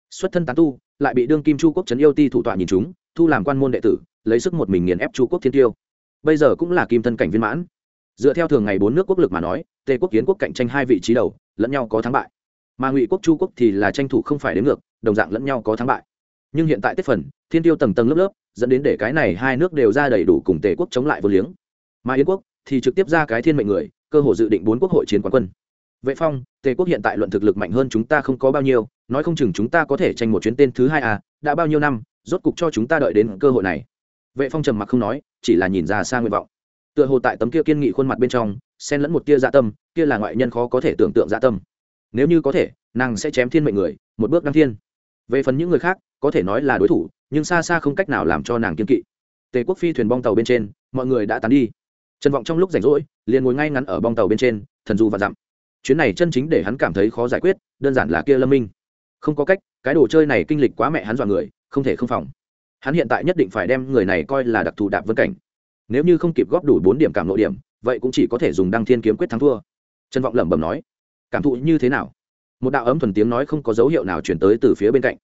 Xuất thân tán tu, lại bị đương kim chu quốc trấn yêu ti thủ tọa nhìn chúng, thu làm quan môn đệ tử, lấy sức một mình nghiền ép chu quốc thiên tiêu. Bây giờ cũng là kim thân cảnh viên mãn. Dựa theo thường ngày bốn nước quốc lực mà nói, tề quốc, kiến quốc cạnh tranh hai vị trí đầu, lẫn nhau có thắng bại. Mà ngụy quốc, chu quốc thì là tranh thủ không phải đến ngược, đồng dạng lẫn nhau có thắng bại. Nhưng hiện tại tết phần, thiên tiêu tầng tầng lớp lớp dẫn đến để cái này hai nước đều ra đầy đủ cùng tề quốc chống lại vô liếng. Mà yến quốc thì trực tiếp ra cái thiên mệnh người, cơ hội dự định bốn quốc hội chiến quán quân. Vệ phong, tề quốc hiện tại luận thực lực mạnh hơn chúng ta không có bao nhiêu, nói không chừng chúng ta có thể tranh một chuyến tên thứ hai à đã bao nhiêu năm, rốt cục cho chúng ta đợi đến cơ hội này. Vệ phong trầm mặc không nói, chỉ là nhìn ra xa nguyện vọng. Tựa hồ tại tấm kia kiên nghị khuôn mặt bên trong, xen lẫn một tia dạ tâm, kia là ngoại nhân khó có thể tưởng tượng dạ tâm. Nếu như có thể, nàng sẽ chém thiên mệnh người, một bước đăng thiên. Về phần những người khác có thể nói là đối thủ, nhưng xa xa không cách nào làm cho nàng kiên kỵ. Tề quốc phi thuyền bong tàu bên trên, mọi người đã tán đi. Trần vọng trong lúc rảnh rỗi, liền ngồi ngay ngắn ở bong tàu bên trên, thần du và dặm. Chuyến này chân chính để hắn cảm thấy khó giải quyết, đơn giản là kia lâm minh. Không có cách, cái đồ chơi này kinh lịch quá mẹ hắn dọa người, không thể không phòng. Hắn hiện tại nhất định phải đem người này coi là đặc thù đạp vân cảnh. Nếu như không kịp góp đủ bốn điểm cảm nội điểm, vậy cũng chỉ có thể dùng đăng thiên kiếm quyết thắng thua. Trần vọng lẩm bẩm nói, cảm thụ như thế nào? Một đạo ấm thuần tiếng nói không có dấu hiệu nào chuyển tới từ phía bên cạnh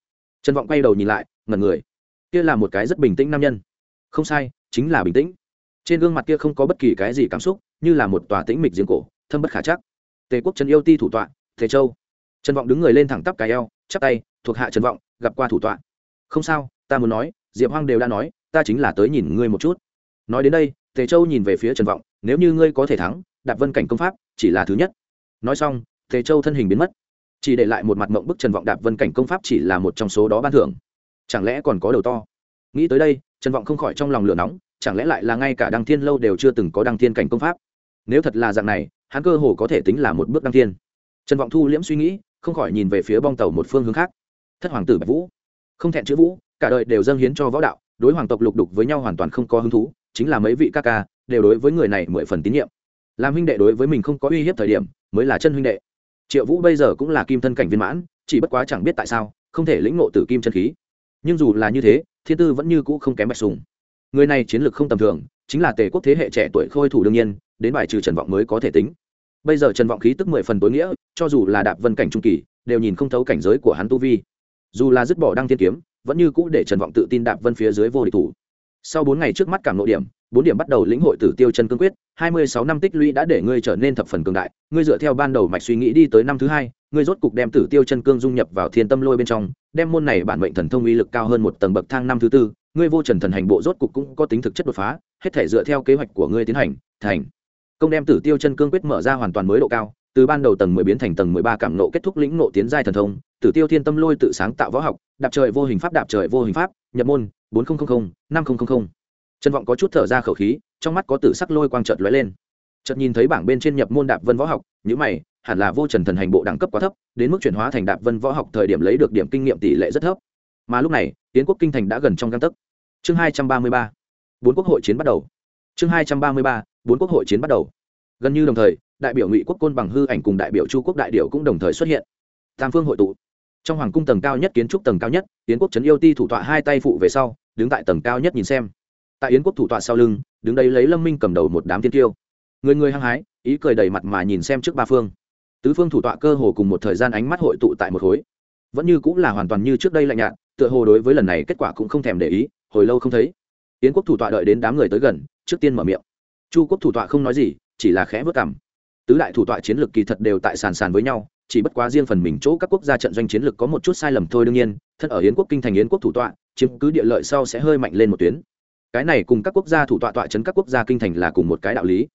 trần vọng quay đầu nhìn lại, ngẩn người. Kia là một cái rất bình tĩnh nam nhân. Không sai, chính là bình tĩnh. Trên gương mặt kia không có bất kỳ cái gì cảm xúc, như là một tòa tĩnh mịch riêng cổ, thâm bất khả chắc. Tề quốc trần yêu ti thủ tọa thế châu. Trần vọng đứng người lên thẳng tắp cái eo, chắp tay, thuộc hạ trần vọng, gặp qua thủ tọa. Không sao, ta muốn nói, diệp hoang đều đã nói, ta chính là tới nhìn ngươi một chút. Nói đến đây, tề châu nhìn về phía trần vọng, nếu như ngươi có thể thắng, đạp vân cảnh công pháp chỉ là thứ nhất. Nói xong, tề châu thân hình biến mất chỉ để lại một mặt mộng bức trần vọng đạp vân cảnh công pháp chỉ là một trong số đó ban thưởng. Chẳng lẽ còn có đầu to? Nghĩ tới đây, trần vọng không khỏi trong lòng lửa nóng, chẳng lẽ lại là ngay cả đăng thiên lâu đều chưa từng có đăng thiên cảnh công pháp? Nếu thật là dạng này, hắn cơ hồ có thể tính là một bước đăng thiên. Trần vọng thu liễm suy nghĩ, không khỏi nhìn về phía bong tàu một phương hướng khác. Thất hoàng tử bạch vũ. Không thẹn chữ vũ, cả đời đều dâng hiến cho võ đạo, đối hoàng tộc lục đục với nhau hoàn toàn không có hứng thú, chính là mấy vị ca ca đều đối với người này mười phần tín nhiệm. Làm huynh đệ đối với mình không có uy hiếp thời điểm, mới là chân huynh đệ triệu vũ bây giờ cũng là kim thân cảnh viên mãn, chỉ bất quá chẳng biết tại sao, không thể lĩnh ngộ tử kim chân khí. Nhưng dù là như thế, thiên tư vẫn như cũ không kém bạch sùng. Người này chiến lược không tầm thường, chính là tề quốc thế hệ trẻ tuổi khôi thủ đương nhiên, đến bài trừ trần vọng mới có thể tính. Bây giờ trần vọng khí tức mười phần tối nghĩa, cho dù là đạp vân cảnh trung kỳ, đều nhìn không thấu cảnh giới của hắn tu vi. Dù là dứt bỏ đăng thiên kiếm, vẫn như cũ để trần vọng tự tin đạp vân phía dưới vô địch thủ. Sau bốn ngày trước mắt cảm nội điểm bốn điểm bắt đầu lĩnh hội tử tiêu chân cương quyết, hai mươi sáu năm tích lũy đã để ngươi trở nên thập phần cường đại. Ngươi dựa theo ban đầu mạch suy nghĩ đi tới năm thứ hai, ngươi rốt cục đem tử tiêu chân cương dung nhập vào thiên tâm lôi bên trong, đem môn này bản mệnh thần thông uy lực cao hơn một tầng bậc thang năm thứ tư, ngươi vô trần thần hành bộ rốt cục cũng có tính thực chất đột phá, hết thể dựa theo kế hoạch của ngươi tiến hành, thành. Công đem tử tiêu chân cương quyết mở ra hoàn toàn mới độ cao, từ ban đầu tầng mười biến thành tầng mười ba cảm nộ kết thúc lĩnh nộ tiến giai thần thông, tử tiêu thiên tâm lôi tự sáng tạo võ học, đạp trời vô hình pháp, đạp trời vô hình pháp, nhập môn, bốn nghìn năm nghìn trần vọng có chút thở ra khẩu khí, trong mắt có tử sắc lôi quang trợt lóe lên. Chợt nhìn thấy bảng bên trên nhập môn đạp vân võ học nhữ mày, hẳn là vô trần thần hành bộ đẳng cấp quá thấp, đến mức chuyển hóa thành đạp vân võ học thời điểm lấy được điểm kinh nghiệm tỷ lệ rất thấp. Mà lúc này, tiến quốc kinh thành đã gần trong găng tấc. Chương hai trăm ba mươi ba, bốn quốc hội chiến bắt đầu. Chương hai trăm ba mươi ba, bốn quốc hội chiến bắt đầu. Gần như đồng thời, đại biểu ngụy quốc côn bằng hư ảnh cùng đại biểu chu quốc đại điệu cũng đồng thời xuất hiện. Tam phương hội tụ. Trong hoàng cung tầng cao nhất, kiến trúc tầng cao nhất, tiến quốc trấn yêu ti thủ tọa hai tay phụ về sau, đứng tại tầng cao nhất nhìn xem tại yến quốc thủ tọa sau lưng, đứng đây lấy lâm minh cầm đầu một đám tiên tiêu người người hăng hái, ý cười đầy mặt mà nhìn xem trước ba phương. Tứ phương thủ tọa cơ hồ cùng một thời gian ánh mắt hội tụ tại một khối. Vẫn như cũng là hoàn toàn như trước đây lạnh nhạt, tựa hồ đối với lần này kết quả cũng không thèm để ý, hồi lâu không thấy. Yến quốc thủ tọa đợi đến đám người tới gần, trước tiên mở miệng. Chu quốc thủ tọa không nói gì, chỉ là khẽ vớt cảm tứ đại thủ tọa chiến lược kỳ thật đều tại sàn sàn với nhau, chỉ bất quá riêng phần mình chỗ các quốc gia trận doanh chiến lược có một chút sai lầm thôi đương nhiên, thân ở yến quốc kinh thành yến quốc thủ tọa, chiếm cứ địa lợi sau sẽ hơi mạnh lên một tuyến cái này cùng các quốc gia thủ tọa tọa chấn các quốc gia kinh thành là cùng một cái đạo lý.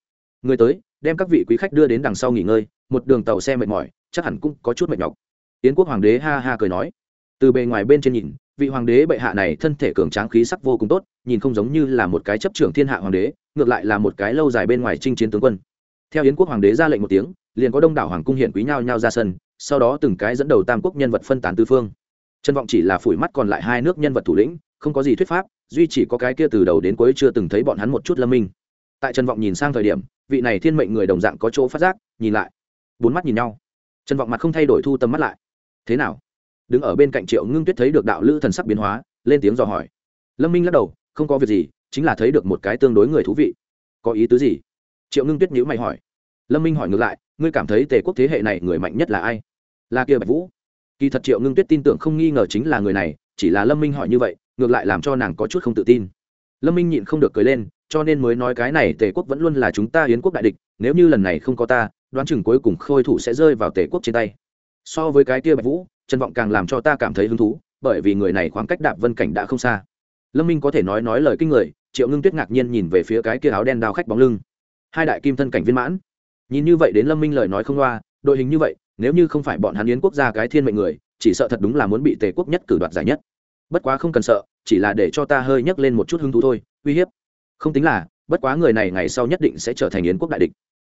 Người tới, đem các vị quý khách đưa đến đằng sau nghỉ ngơi, một đường tàu xe mệt mỏi, chắc hẳn cũng có chút mệt nhọc. Yến quốc hoàng đế ha ha cười nói. Từ bề ngoài bên trên nhìn, vị hoàng đế bệ hạ này thân thể cường tráng khí sắc vô cùng tốt, nhìn không giống như là một cái chấp trưởng thiên hạ hoàng đế, ngược lại là một cái lâu dài bên ngoài chinh chiến tướng quân. Theo yến quốc hoàng đế ra lệnh một tiếng, liền có đông đảo hoàng cung hiện quý nhau nhau ra sân, sau đó từng cái dẫn đầu tam quốc nhân vật phân tán tư phương. Trân vọng chỉ là phủi mắt còn lại hai nước nhân vật thủ lĩnh, không có gì thuyết pháp duy chỉ có cái kia từ đầu đến cuối chưa từng thấy bọn hắn một chút lâm minh. Tại trần vọng nhìn sang thời điểm, vị này thiên mệnh người đồng dạng có chỗ phát giác, nhìn lại. Bốn mắt nhìn nhau. Trần vọng mặt không thay đổi thu tầm mắt lại. Thế nào? Đứng ở bên cạnh triệu ngưng tuyết thấy được đạo lữ thần sắc biến hóa, lên tiếng dò hỏi. Lâm minh lắc đầu, không có việc gì, chính là thấy được một cái tương đối người thú vị. Có ý tứ gì? Triệu ngưng tuyết nhữ mày hỏi. Lâm minh hỏi ngược lại, ngươi cảm thấy tề quốc thế hệ này người mạnh nhất là ai? Là kia bạch vũ. Kỳ thật triệu ngưng tuyết tin tưởng không nghi ngờ chính là người này, chỉ là lâm minh hỏi như vậy ngược lại làm cho nàng có chút không tự tin. Lâm minh nhịn không được cười lên, cho nên mới nói cái này tề quốc vẫn luôn là chúng ta hiến quốc đại địch, nếu như lần này không có ta, đoán chừng cuối cùng khôi thủ sẽ rơi vào tề quốc trên tay. So với cái kia bạch vũ, trần vọng càng làm cho ta cảm thấy hứng thú, bởi vì người này khoảng cách đạp vân cảnh đã không xa. Lâm minh có thể nói nói lời kinh người, triệu ngưng tuyết ngạc nhiên nhìn về phía cái kia áo đen đao khách bóng lưng. Hai đại kim thân cảnh viên mãn. Nhìn như vậy đến lâm minh lời nói không loa, đội hình như vậy, nếu như không phải bọn hắn yến quốc gia cái thiên mệnh người, chỉ sợ thật đúng là muốn bị tề quốc nhất cử đoạt giải nhất bất quá không cần sợ, chỉ là để cho ta hơi nhấc lên một chút hứng thú thôi, uy hiếp. Không tính là, bất quá người này ngày sau nhất định sẽ trở thành yến quốc đại địch.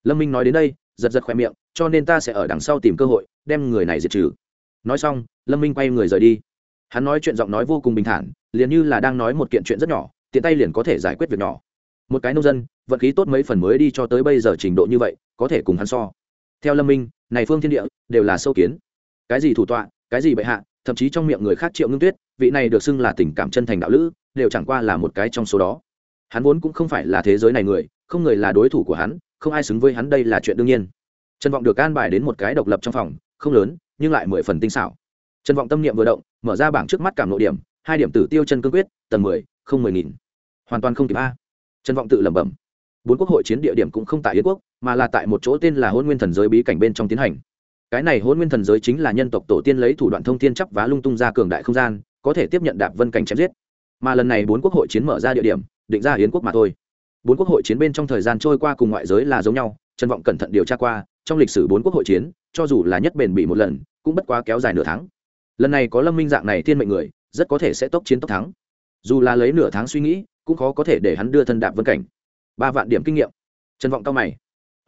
Lâm minh nói đến đây, giật giật khoe miệng, cho nên ta sẽ ở đằng sau tìm cơ hội, đem người này diệt trừ. Nói xong, lâm minh quay người rời đi. Hắn nói chuyện giọng nói vô cùng bình thản, liền như là đang nói một kiện chuyện rất nhỏ, tiện tay liền có thể giải quyết việc nhỏ. Một cái nông dân, vận khí tốt mấy phần mới đi cho tới bây giờ trình độ như vậy, có thể cùng hắn so. Theo lâm minh, này phương thiên địa, đều là sâu kiến. Cái gì thủ tọa, cái gì bệ hạ, thậm chí trong miệng người khác triệu ngưng tuyết vị này được xưng là tình cảm chân thành đạo lữ, đều chẳng qua là một cái trong số đó. Hắn vốn cũng không phải là thế giới này người, không người là đối thủ của hắn, không ai xứng với hắn, đây là chuyện đương nhiên. Trần vọng được an bài đến một cái độc lập trong phòng, không lớn, nhưng lại mười phần tinh xảo. Trần vọng tâm niệm vừa động, mở ra bảng trước mắt cảm nội điểm, hai điểm tử tiêu chân cương quyết, tầng mười, không mười nghìn. Hoàn toàn không kịp a. Trần vọng tự lẩm bẩm. Bốn quốc hội chiến địa điểm cũng không tại yến quốc, mà là tại một chỗ tên là hôn nguyên thần giới bí cảnh bên trong tiến hành. Cái này hôn nguyên thần giới chính là nhân tộc tổ tiên lấy thủ đoạn thông thiên chấp và lung tung ra cường đại không gian có thể tiếp nhận đạp vân cảnh chém giết. Mà lần này bốn quốc hội chiến mở ra địa điểm, định ra hiến quốc mà thôi. Bốn quốc hội chiến bên trong thời gian trôi qua cùng ngoại giới là giống nhau, trần vọng cẩn thận điều tra qua, trong lịch sử bốn quốc hội chiến, cho dù là nhất bền bị một lần, cũng bất quá kéo dài nửa tháng. Lần này có lâm minh dạng này thiên mệnh người, rất có thể sẽ tốc chiến tốc thắng. Dù là lấy nửa tháng suy nghĩ, cũng khó có thể để hắn đưa thân đạp vân cảnh. Ba vạn điểm kinh nghiệm. Trần vọng cao mày.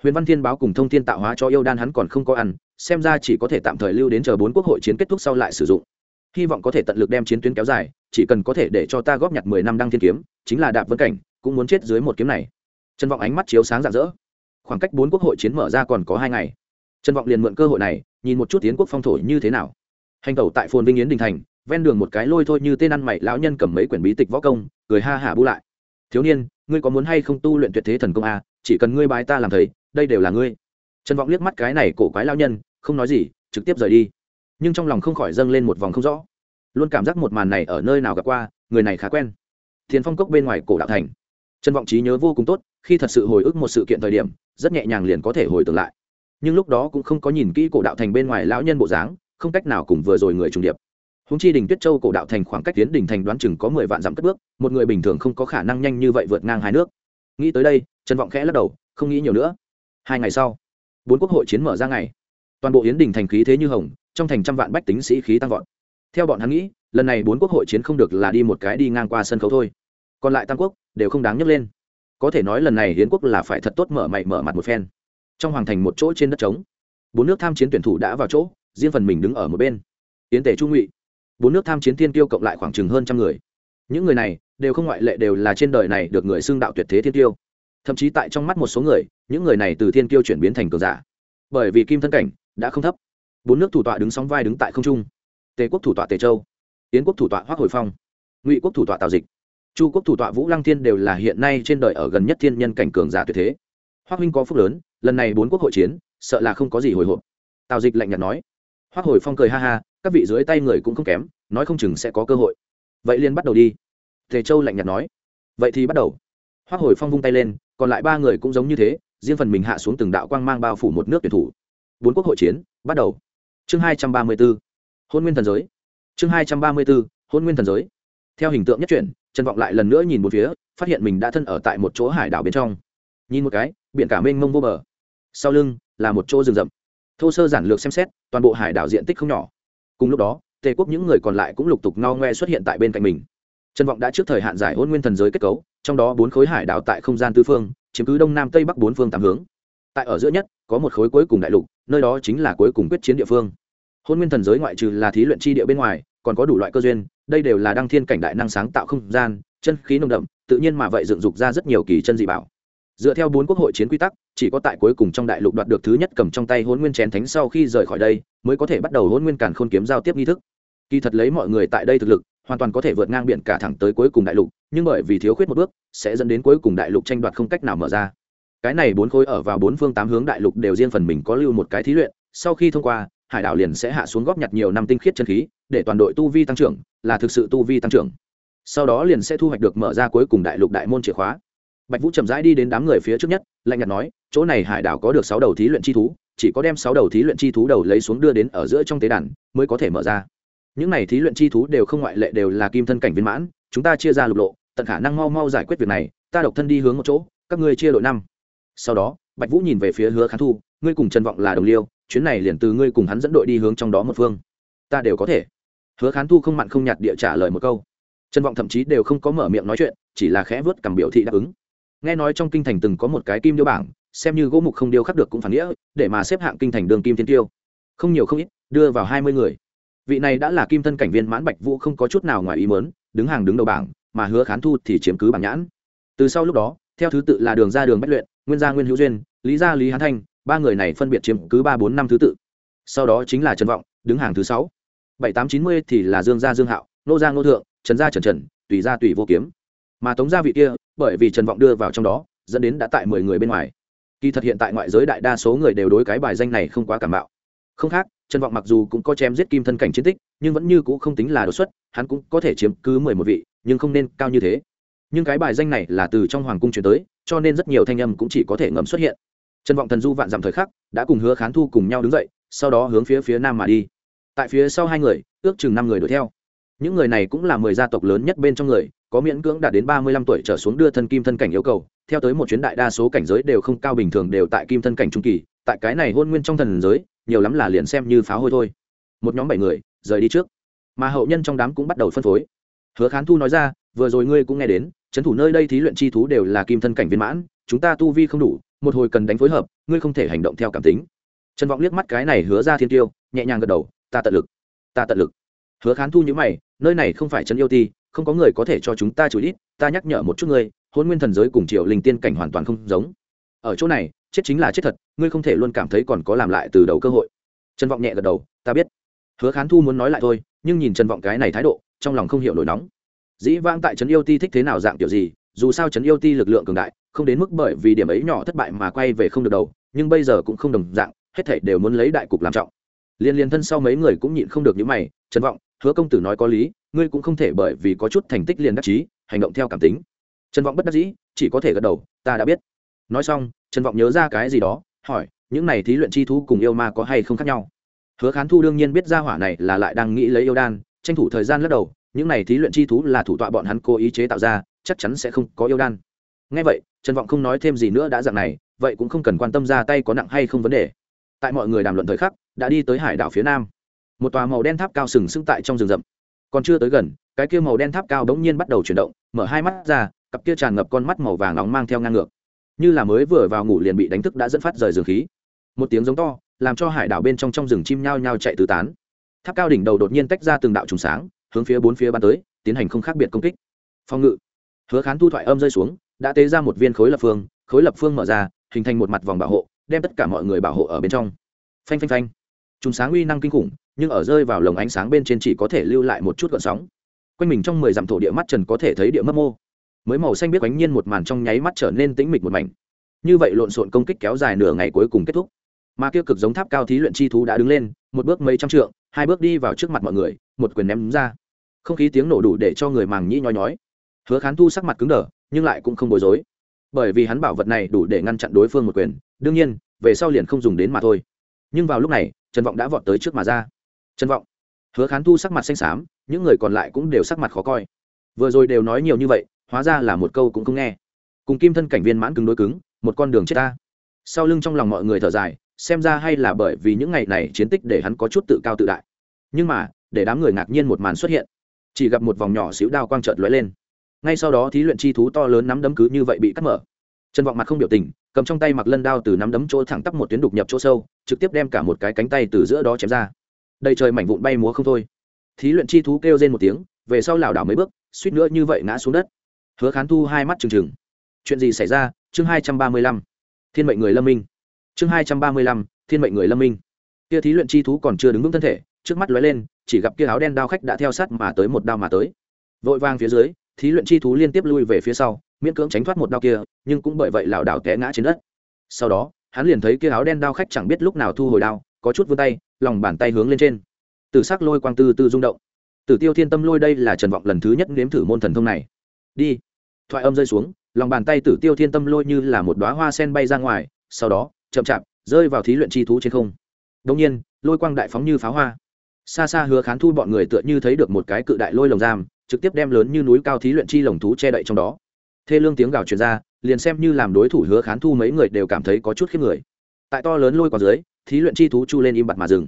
Huyền văn thiên báo cùng thông tin tạo hóa cho yêu đan hắn còn không có ăn, xem ra chỉ có thể tạm thời lưu đến chờ bốn quốc hội chiến kết thúc sau lại sử dụng hy vọng có thể tận lực đem chiến tuyến kéo dài chỉ cần có thể để cho ta góp nhặt mười năm đăng thiên kiếm chính là đạp vân cảnh cũng muốn chết dưới một kiếm này. Trần vọng ánh mắt chiếu sáng rạng rỡ. Khoảng cách bốn quốc hội chiến mở ra còn có hai ngày. Trần vọng liền mượn cơ hội này nhìn một chút tiến quốc phong thổ như thế nào. Hành tẩu tại phồn vinh yến đình thành ven đường một cái lôi thôi như tên ăn mày lão nhân cầm mấy quyển bí tịch võ công cười ha hả bu lại. Thiếu niên ngươi có muốn hay không tu luyện tuyệt thế thần công à, chỉ cần ngươi bài ta làm thầy đây đều là ngươi. Trần vọng liếc mắt cái này cổ quái lao nhân không nói gì trực tiếp rời đi nhưng trong lòng không khỏi dâng lên một vòng không rõ. Luôn cảm giác một màn này ở nơi nào gặp qua, người này khá quen. Thiền phong cốc bên ngoài cổ đạo thành. Trần vọng trí nhớ vô cùng tốt, khi thật sự hồi ức một sự kiện thời điểm, rất nhẹ nhàng liền có thể hồi tưởng lại. Nhưng lúc đó cũng không có nhìn kỹ cổ đạo thành bên ngoài lão nhân bộ dáng, không cách nào cùng vừa rồi người trùng điệp. Húng chi đình tuyết châu cổ đạo thành khoảng cách tiến đỉnh thành đoán chừng có mười vạn dặm cất bước, một người bình thường không có khả năng nhanh như vậy vượt ngang hai nước. Nghĩ tới đây, trần vọng khẽ lắc đầu, không nghĩ nhiều nữa. Hai ngày sau, bốn quốc hội chiến mở ra ngày. Toàn bộ yến đình thành khí thế như hồng trong thành trăm vạn bách tính sĩ khí tăng vọt. Theo bọn hắn nghĩ, lần này bốn quốc hội chiến không được là đi một cái đi ngang qua sân khấu thôi. Còn lại tam quốc đều không đáng nhấc lên. Có thể nói lần này hiến quốc là phải thật tốt mở mày mở mặt một phen. Trong hoàng thành một chỗ trên đất trống, bốn nước tham chiến tuyển thủ đã vào chỗ, riêng phần mình đứng ở một bên. Yến tể trung ngụy, bốn nước tham chiến thiên tiêu cộng lại khoảng chừng hơn trăm người. Những người này đều không ngoại lệ đều là trên đời này được người xưng đạo tuyệt thế thiên tiêu thậm chí tại trong mắt một số người, những người này từ thiên tiêu chuyển biến thành cường giả. Bởi vì kim thân cảnh đã không thấp bốn nước thủ tọa đứng sóng vai đứng tại không trung. Tề quốc thủ tọa tề châu, yến quốc thủ tọa hoác hồi phong, ngụy quốc thủ tọa tào dịch. Chu quốc thủ tọa vũ lăng thiên đều là hiện nay trên đời ở gần nhất thiên nhân cảnh cường giả tuyệt thế. Hoác huynh có phúc lớn, lần này bốn quốc hội chiến, sợ là không có gì hồi hộp. Tào dịch lạnh nhạt nói. Hoác hồi phong cười ha ha, các vị dưới tay người cũng không kém, nói không chừng sẽ có cơ hội. Vậy liền bắt đầu đi. Tề châu lạnh nhạt nói. Vậy thì bắt đầu. Hoác hồi phong vung tay lên, còn lại ba người cũng giống như thế, riêng phần mình hạ xuống từng đạo quang mang bao phủ một nước tuyển thủ. Bốn quốc hội chiến, bắt đầu chương hai trăm ba mươi b ố hôn nguyên thần giới. Chương hai trăm ba mươi b ố hôn nguyên thần giới. Theo hình tượng nhất truyền, trần vọng lại lần nữa nhìn một phía phát hiện mình đã thân ở tại một chỗ hải đảo bên trong. Nhìn một cái biển cả mênh mông vô bờ. Sau lưng là một chỗ rừng rậm. Thô sơ giản lược xem xét toàn bộ hải đảo diện tích không nhỏ. Cùng lúc đó tề quốc những người còn lại cũng lục tục no ngoe xuất hiện tại bên cạnh mình. Trần vọng đã trước thời hạn giải hôn nguyên thần giới kết cấu trong đó bốn khối hải đảo tại không gian tư phương chiếm cứ đông nam tây bắc bốn phương tám hướng tại ở giữa nhất, có một khối cuối cùng đại lục, nơi đó chính là cuối cùng quyết chiến địa phương. Hôn nguyên thần giới ngoại trừ là thí luyện chi địa bên ngoài, còn có đủ loại cơ duyên, đây đều là đăng thiên cảnh đại năng sáng tạo không gian, chân khí nồng đậm, tự nhiên mà vậy dựng dục ra rất nhiều kỳ chân dị bảo. Dựa theo bốn quốc hội chiến quy tắc, chỉ có tại cuối cùng trong đại lục đoạt được thứ nhất cầm trong tay hôn nguyên chén thánh sau khi rời khỏi đây, mới có thể bắt đầu hôn nguyên càn khôn kiếm giao tiếp nghi thức. Kỳ thật lấy mọi người tại đây thực lực, hoàn toàn có thể vượt ngang biển cả thẳng tới cuối cùng đại lục, nhưng bởi vì thiếu khuyết một bước, sẽ dẫn đến cuối cùng đại lục tranh đoạt không cách nào mở ra cái này bốn khối ở vào bốn phương tám hướng đại lục đều riêng phần mình có lưu một cái thí luyện, sau khi thông qua, hải đảo liền sẽ hạ xuống góp nhặt nhiều năm tinh khiết chân khí, để toàn đội tu vi tăng trưởng, là thực sự tu vi tăng trưởng. Sau đó liền sẽ thu hoạch được mở ra cuối cùng đại lục đại môn chìa khóa. Bạch vũ chậm rãi đi đến đám người phía trước nhất, lạnh nhạt nói, chỗ này hải đảo có được sáu đầu thí luyện chi thú, chỉ có đem sáu đầu thí luyện chi thú đầu lấy xuống đưa đến ở giữa trong tế đàn, mới có thể mở ra. Những này thí luyện chi thú đều không ngoại lệ đều là kim thân cảnh viên mãn, chúng ta chia ra lục lộ, tận khả năng mau mau giải quyết việc này, ta độc thân đi hướng một chỗ, các ngươi chia đội năm sau đó, bạch vũ nhìn về phía hứa khán thu, ngươi cùng trần vọng là đồng liêu, chuyến này liền từ ngươi cùng hắn dẫn đội đi hướng trong đó một phương. Ta đều có thể. Hứa khán thu không mặn không nhạt địa trả lời một câu. Trần vọng thậm chí đều không có mở miệng nói chuyện, chỉ là khẽ vớt cầm biểu thị đáp ứng. Nghe nói trong kinh thành từng có một cái kim điêu bảng, xem như gỗ mục không điêu khắc được cũng phản nghĩa, để mà xếp hạng kinh thành đường kim thiên tiêu. Không nhiều không ít, đưa vào hai mươi người. Vị này đã là kim thân cảnh viên mãn bạch vũ không có chút nào ngoài ý mớn đứng hàng đứng đầu bảng, mà hứa khán thu thì chiếm cứ bảng nhãn. Từ sau lúc đó theo thứ tự là đường ra đường bách luyện, nguyên gia nguyên hữu duyên, lý gia lý hán thanh, ba người này phân biệt chiếm cứ ba bốn năm thứ tự. Sau đó chính là trần vọng, đứng hàng thứ sáu. Bảy tám chín mươi thì là dương gia dương hạo, nô gia ngô thượng, trần gia trần trần, tùy gia tùy vô kiếm. Mà tống gia vị kia, bởi vì trần vọng đưa vào trong đó, dẫn đến đã tại mười người bên ngoài. Kỳ thật hiện tại ngoại giới đại đa số người đều đối cái bài danh này không quá cảm bạo không khác, trần vọng mặc dù cũng có chém giết kim thân cảnh chiến tích, nhưng vẫn như c ũ không tính là đột xuất, hắn cũng có thể chiếm cứ mười một vị, nhưng không nên cao như thế nhưng cái bài danh này là từ trong hoàng cung chuyển tới, cho nên rất nhiều thanh âm cũng chỉ có thể ngầm xuất hiện. Trần vọng thần du vạn dặm thời khắc, đã cùng hứa khán thu cùng nhau đứng dậy, sau đó hướng phía phía nam mà đi. Tại phía sau hai người, ước chừng năm người đuổi theo. Những người này cũng là mười gia tộc lớn nhất bên trong người, có miễn cưỡng đạt đến ba mươi lăm tuổi trở xuống đưa thân kim thân cảnh yêu cầu, theo tới một chuyến đại đa số cảnh giới đều không cao bình thường đều tại kim thân cảnh trung kỳ, tại cái này hôn nguyên trong thần giới, nhiều lắm là liền xem như phá hôi thôi. Một nhóm bảy người, rời đi trước. Mà hậu nhân trong đám cũng bắt đầu phân phối. Hứa khán thu nói ra vừa rồi ngươi cũng nghe đến, trấn thủ nơi đây thí luyện chi thú đều là kim thân cảnh viên mãn, chúng ta tu vi không đủ, một hồi cần đánh phối hợp, ngươi không thể hành động theo cảm tính. Trần vọng liếc mắt cái này hứa ra thiên tiêu, nhẹ nhàng gật đầu, ta tận lực, ta tận lực. Hứa khán thu nhữ mày, nơi này không phải trấn yêu ti, không có người có thể cho chúng ta chủ ít ta nhắc nhở một chút ngươi hôn nguyên thần giới cùng triệu linh tiên cảnh hoàn toàn không giống. Ở chỗ này, chết chính là chết thật, ngươi không thể luôn cảm thấy còn có làm lại từ đầu cơ hội. Trần vọng nhẹ gật đầu, ta biết. Hứa khán thu muốn nói lại thôi, nhưng nhìn trần vọng cái này thái độ, trong lòng không hiểu nổi nóng dĩ vãng tại trấn yêu ti thích thế nào dạng kiểu gì, dù sao trấn yêu ti lực lượng cường đại, không đến mức bởi vì điểm ấy nhỏ thất bại mà quay về không được đầu, nhưng bây giờ cũng không đồng dạng, hết thảy đều muốn lấy đại cục làm trọng. Liên liên thân sau mấy người cũng nhịn không được những mày, trần vọng, hứa công tử nói có lý, ngươi cũng không thể bởi vì có chút thành tích liền đắc chí, hành động theo cảm tính. Trần vọng bất đắc dĩ, chỉ có thể gật đầu, ta đã biết. Nói xong, trần vọng nhớ ra cái gì đó, hỏi, những này thí luyện chi thú cùng yêu ma có hay không khác nhau? Hứa khán thu đương nhiên biết ra hỏa này là lại đang nghĩ lấy yêu đan, tranh thủ thời gian lắc đầu những này thí luyện chi thú là thủ tọa bọn hắn cố ý chế tạo ra, chắc chắn sẽ không có yêu đan. Ngay vậy, trần vọng không nói thêm gì nữa đã dạng này, vậy cũng không cần quan tâm ra tay có nặng hay không vấn đề. Tại mọi người đàm luận thời khắc, đã đi tới hải đảo phía nam. Một tòa màu đen tháp cao sừng sững tại trong rừng rậm. Còn chưa tới gần, cái kia màu đen tháp cao bỗng nhiên bắt đầu chuyển động, mở hai mắt ra, cặp kia tràn ngập con mắt màu vàng nóng mang theo ngang ngược. Như là mới vừa vào ngủ liền bị đánh thức đã dẫn phát rời rừng khí. Một tiếng giống to, làm cho hải đảo bên trong trong rừng chim nhao nhao chạy tứ tán. Tháp cao đỉnh đầu đột nhiên tách ra từng đạo trùng sáng hướng phía bốn phía bắn tới, tiến hành không khác biệt công kích. Phòng ngự. Hứa khán thu thoại âm rơi xuống, đã tế ra một viên khối lập phương, khối lập phương mở ra, hình thành một mặt vòng bảo hộ, đem tất cả mọi người bảo hộ ở bên trong. Phanh phanh phanh. Chúng sáng uy năng kinh khủng, nhưng ở rơi vào lồng ánh sáng bên trên chỉ có thể lưu lại một chút gợn sóng. Quanh mình trong mười dặm thổ địa mắt trần có thể thấy địa mấp mô. Mới màu xanh biết bánh nhiên một màn trong nháy mắt trở nên tĩnh mịch một mảnh. Như vậy lộn xộn công kích kéo dài nửa ngày cuối cùng kết thúc. Mà kia cực giống tháp cao thí luyện chi thú đã đứng lên, một bước mấy trăm trượng, hai bước đi vào trước mặt mọi người, một quyền ném ra không khí tiếng nổ đủ để cho người màng nhĩ nhói nhói. Hứa khán thu sắc mặt cứng đờ, nhưng lại cũng không bối rối. Bởi vì hắn bảo vật này đủ để ngăn chặn đối phương một quyền, đương nhiên, về sau liền không dùng đến mà thôi. Nhưng vào lúc này, trần vọng đã vọt tới trước mà ra. Trần vọng. Hứa khán thu sắc mặt xanh xám, những người còn lại cũng đều sắc mặt khó coi. Vừa rồi đều nói nhiều như vậy, hóa ra là một câu cũng không nghe. Cùng kim thân cảnh viên mãn cứng đối cứng, một con đường chết ta. Sau lưng trong lòng mọi người thở dài, xem ra hay là bởi vì những ngày này chiến tích để hắn có chút tự cao tự đại. Nhưng mà, để đám người ngạc nhiên một màn xuất hiện chỉ gặp một vòng nhỏ xíu đao quang trợt lóe lên. Ngay sau đó thí luyện chi thú to lớn nắm đấm cứ như vậy bị cắt mở. Chân vọng mặt không biểu tình, cầm trong tay mặc lân đao từ nắm đấm chỗ thẳng tắp một tuyến đục nhập chỗ sâu, trực tiếp đem cả một cái cánh tay từ giữa đó chém ra. Đầy trời mảnh vụn bay múa không thôi. Thí luyện chi thú kêu lên một tiếng, về sau lảo đảo mấy bước, suýt nữa như vậy ngã xuống đất. Hứa khán thu hai mắt trừng trừng. Chuyện gì xảy ra? Chương hai trăm ba mươi lăm. Thiên mệnh người lâm minh. Chương hai trăm ba mươi lăm, thiên mệnh người lâm minh. Kia thí luyện chi thú còn chưa đứng vững thân thể, trước mắt lóe lên chỉ gặp kia áo đen đao khách đã theo sát mà tới một đao mà tới. Vội vang phía dưới, thí luyện chi thú liên tiếp lui về phía sau, miễn cưỡng tránh thoát một đao kia, nhưng cũng bởi vậy lảo đảo té ngã trên đất. Sau đó, hắn liền thấy kia áo đen đao khách chẳng biết lúc nào thu hồi đao, có chút vươn tay, lòng bàn tay hướng lên trên. Từ sắc lôi quang tư tư rung động. Tử tiêu thiên tâm lôi đây là trần vọng lần thứ nhất nếm thử môn thần thông này. Đi. Thoại âm rơi xuống, lòng bàn tay tử tiêu thiên tâm lôi như là một đoá hoa sen bay ra ngoài, sau đó, chậm chạp, rơi vào thí luyện chi thú trên không. Đông nhiên, lôi quang đại phóng như pháo hoa xa xa hứa khán thu bọn người tựa như thấy được một cái cự đại lôi lồng giam, trực tiếp đem lớn như núi cao thí luyện chi lồng thú che đậy trong đó. Thê lương tiếng gào truyền ra, liền xem như làm đối thủ hứa khán thu mấy người đều cảm thấy có chút khiếp người. Tại to lớn lôi quang dưới, thí luyện chi thú chu lên im bặt mà dừng.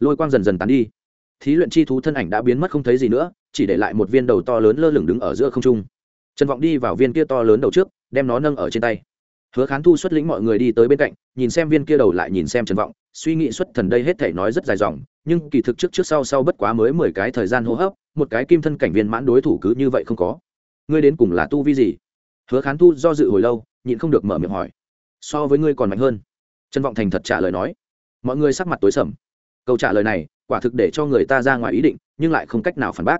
Lôi quang dần dần tán đi. Thí luyện chi thú thân ảnh đã biến mất không thấy gì nữa, chỉ để lại một viên đầu to lớn lơ lửng đứng ở giữa không trung. Trần vọng đi vào viên kia to lớn đầu trước, đem nó nâng ở trên tay. Hứa khán thu xuất lĩnh mọi người đi tới bên cạnh, nhìn xem viên kia đầu lại nhìn xem trần vọng suy nghĩ xuất thần đây hết thể nói rất dài dòng, nhưng kỳ thực trước trước sau sau bất quá mới mười cái thời gian hô hấp, một cái kim thân cảnh viên mãn đối thủ cứ như vậy không có. Ngươi đến cùng là tu vi gì? Hứa khán thu do dự hồi lâu, nhịn không được mở miệng hỏi. So với ngươi còn mạnh hơn. Trần vọng thành thật trả lời nói. Mọi người sắc mặt tối sầm. Câu trả lời này, quả thực để cho người ta ra ngoài ý định, nhưng lại không cách nào phản bác.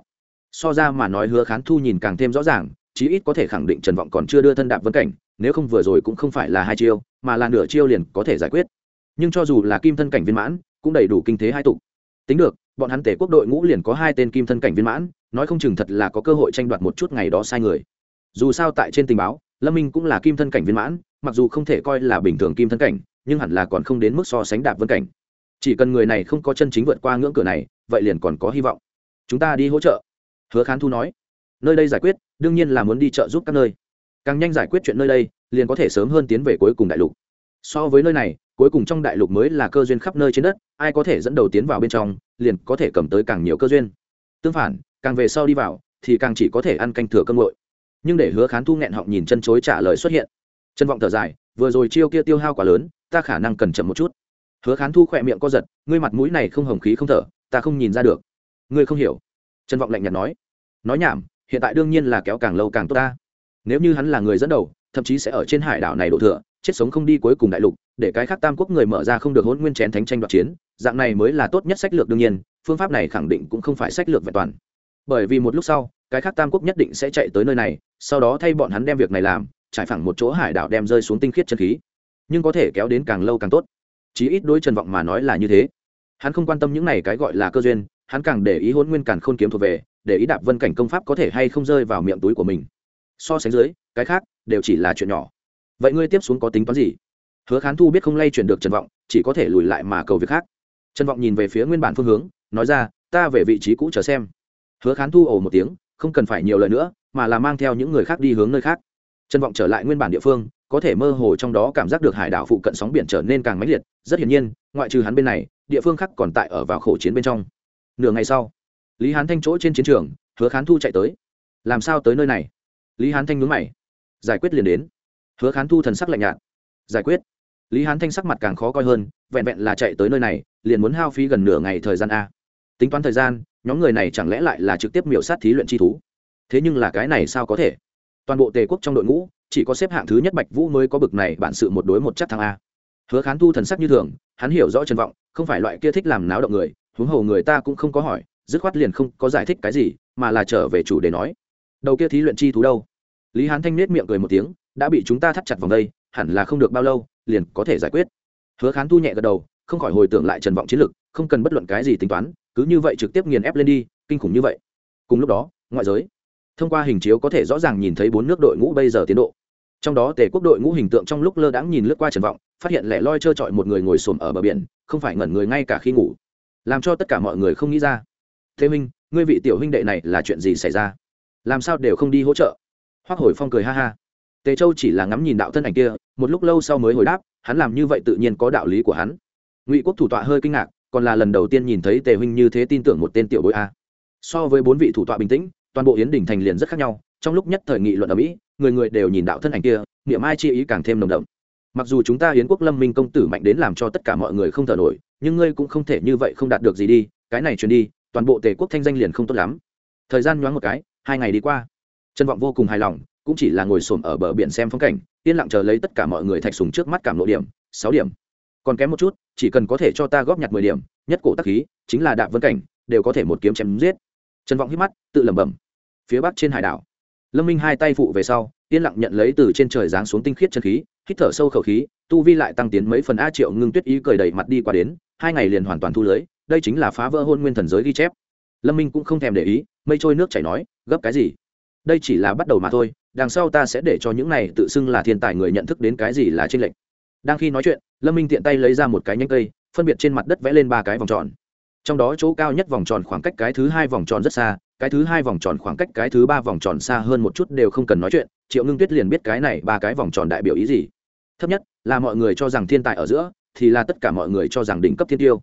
So ra mà nói hứa khán thu nhìn càng thêm rõ ràng, chí ít có thể khẳng định trần vọng còn chưa đưa thân đạp vấn cảnh, nếu không vừa rồi cũng không phải là hai chiêu, mà là nửa chiêu liền có thể giải quyết nhưng cho dù là kim thân cảnh viên mãn, cũng đầy đủ kinh thế hai tục tính được, bọn hắn tể quốc đội ngũ liền có hai tên kim thân cảnh viên mãn, nói không chừng thật là có cơ hội tranh đoạt một chút ngày đó sai người. Dù sao tại trên tình báo, lâm minh cũng là kim thân cảnh viên mãn, mặc dù không thể coi là bình thường kim thân cảnh, nhưng hẳn là còn không đến mức so sánh đạp vân cảnh. Chỉ cần người này không có chân chính vượt qua ngưỡng cửa này, vậy liền còn có hy vọng. Chúng ta đi hỗ trợ. Hứa khán thu nói. Nơi đây giải quyết, đương nhiên là muốn đi trợ giúp các nơi. Càng nhanh giải quyết chuyện nơi đây, liền có thể sớm hơn tiến về cuối cùng đại lục. So với nơi này cuối cùng trong đại lục mới là cơ duyên khắp nơi trên đất, ai có thể dẫn đầu tiến vào bên trong, liền có thể cầm tới càng nhiều cơ duyên. Tương phản, càng về sau đi vào, thì càng chỉ có thể ăn canh thừa cơm ngội nhưng để hứa khán thu nghẹn họng nhìn chân chối trả lời xuất hiện. Chân vọng thở dài, vừa rồi chiêu kia tiêu hao quá lớn, ta khả năng cần chậm một chút. Hứa khán thu khỏe miệng co giật, ngươi mặt mũi này không hồng khí không thở, ta không nhìn ra được. Ngươi không hiểu. Chân vọng lạnh nhạt nói. Nói nhảm, hiện tại đương nhiên là kéo càng lâu càng tốt ta. Nếu như hắn là người dẫn đầu, thậm chí sẽ ở trên hải đảo này đổ thừa chết sống không đi cuối cùng đại lục, để cái khác tam quốc người mở ra không được hôn nguyên chén thánh tranh đoạt chiến, dạng này mới là tốt nhất sách lược đương nhiên, phương pháp này khẳng định cũng không phải sách lược vẹn toàn. Bởi vì một lúc sau, cái khác tam quốc nhất định sẽ chạy tới nơi này, sau đó thay bọn hắn đem việc này làm, trải phẳng một chỗ hải đảo đem rơi xuống tinh khiết chân khí. Nhưng có thể kéo đến càng lâu càng tốt. Chí ít đối trần vọng mà nói là như thế. Hắn không quan tâm những này cái gọi là cơ duyên, hắn càng để ý hôn nguyên càng khôn kiếm thuộc về, để ý đạp vân cảnh công pháp có thể hay không rơi vào miệng túi của mình. So sánh dưới, cái khác đều chỉ là chuyện nhỏ vậy ngươi tiếp xuống có tính toán gì? Hứa khán thu biết không lay chuyển được trần vọng, chỉ có thể lùi lại mà cầu việc khác. Trần vọng nhìn về phía nguyên bản phương hướng, nói ra, ta về vị trí cũ chờ xem. Hứa khán thu ồ một tiếng, không cần phải nhiều lời nữa, mà là mang theo những người khác đi hướng nơi khác. Trần vọng trở lại nguyên bản địa phương, có thể mơ hồ trong đó cảm giác được hải đảo phụ cận sóng biển trở nên càng mãnh liệt. Rất hiển nhiên, ngoại trừ hắn bên này, địa phương khác còn tại ở vào khổ chiến bên trong. Nửa ngày sau, lý hán thanh chỗ trên chiến trường, hứa khán thu chạy tới. Làm sao tới nơi này? Lý hán thanh nhướng mày, giải quyết liền đến hứa khán thu thần sắc lạnh nhạt. Giải quyết. Lý hán thanh sắc mặt càng khó coi hơn, vẹn vẹn là chạy tới nơi này, liền muốn hao phí gần nửa ngày thời gian a. Tính toán thời gian, nhóm người này chẳng lẽ lại là trực tiếp miểu sát thí luyện chi thú? Thế nhưng là cái này sao có thể? Toàn bộ tề quốc trong đội ngũ, chỉ có xếp hạng thứ nhất bạch vũ mới có bực này bản sự một đối một chắc thằng a. Hứa khán thu thần sắc như thường, hắn hiểu rõ trần vọng, không phải loại kia thích làm náo động người, huống hồ người ta cũng không có hỏi, dứt khoát liền không có giải thích cái gì, mà là trở về chủ đề nói. Đầu kia thí luyện chi thú đâu? Lý hán thanh nết miệng cười một tiếng, đã bị chúng ta thắt chặt vòng đây, hẳn là không được bao lâu, liền có thể giải quyết. Hứa khán thu nhẹ gật đầu, không khỏi hồi tưởng lại trần vọng chiến lực, không cần bất luận cái gì tính toán, cứ như vậy trực tiếp nghiền ép lên đi, kinh khủng như vậy. Cùng lúc đó, ngoại giới, thông qua hình chiếu có thể rõ ràng nhìn thấy bốn nước đội ngũ bây giờ tiến độ. Trong đó tề quốc đội ngũ hình tượng trong lúc lơ đãng nhìn lướt qua trần vọng, phát hiện lẻ loi trơ trọi một người ngồi xổm ở bờ biển, không phải ngẩn người ngay cả khi ngủ. Làm cho tất cả mọi người không nghĩ ra. Thế minh, ngươi vị tiểu huynh đệ này là chuyện gì xảy ra? Làm sao đều không đi hỗ trợ? Hoác hồi phong cười ha ha. Tề châu chỉ là ngắm nhìn đạo thân ảnh kia, một lúc lâu sau mới hồi đáp, hắn làm như vậy tự nhiên có đạo lý của hắn. Ngụy quốc thủ tọa hơi kinh ngạc, còn là lần đầu tiên nhìn thấy tề huynh như thế tin tưởng một tên tiểu bối a. So với bốn vị thủ tọa bình tĩnh, toàn bộ yến đình thành liền rất khác nhau, trong lúc nhất thời nghị luận ở mỹ người người đều nhìn đạo thân ảnh kia, niệm ai chi ý càng thêm nồng đậm. Mặc dù chúng ta yến quốc lâm minh công tử mạnh đến làm cho tất cả mọi người không thở nổi, nhưng ngươi cũng không thể như vậy không đạt được gì đi, cái này truyền đi, toàn bộ tề quốc thanh danh liền không tốt lắm. Thời gian nhoáng một cái, hai ngày đi qua trân vọng vô cùng hài lòng, cũng chỉ là ngồi xổm ở bờ biển xem phong cảnh, yên lặng chờ lấy tất cả mọi người thạch sùng trước mắt cảm lộ điểm, sáu điểm. Còn kém một chút, chỉ cần có thể cho ta góp nhặt mười điểm, nhất cổ tắc khí, chính là đạm vân cảnh, đều có thể một kiếm chém giết. Trần vọng hít mắt, tự lẩm bẩm. Phía bắc trên hải đảo, lâm minh hai tay phụ về sau, yên lặng nhận lấy từ trên trời giáng xuống tinh khiết chân khí, hít thở sâu khẩu khí, tu vi lại tăng tiến mấy phần a triệu ngưng tuyết ý cười đầy mặt đi qua đến, hai ngày liền hoàn toàn thu lưới, đây chính là phá vỡ hôn nguyên thần giới ghi chép. Lâm minh cũng không thèm để ý, mây trôi nước chảy nói, gấp cái gì? Đây chỉ là bắt đầu mà thôi, đằng sau ta sẽ để cho những này tự xưng là thiên tài người nhận thức đến cái gì là trên lệnh đang khi nói chuyện, lâm minh tiện tay lấy ra một cái nhánh cây, phân biệt trên mặt đất vẽ lên ba cái vòng tròn. Trong đó chỗ cao nhất vòng tròn khoảng cách cái thứ hai vòng tròn rất xa, cái thứ hai vòng tròn khoảng cách cái thứ ba vòng tròn xa hơn một chút đều không cần nói chuyện, triệu ngưng tuyết liền biết cái này ba cái vòng tròn đại biểu ý gì. Thấp nhất, là mọi người cho rằng thiên tài ở giữa, thì là tất cả mọi người cho rằng đỉnh cấp thiên tiêu.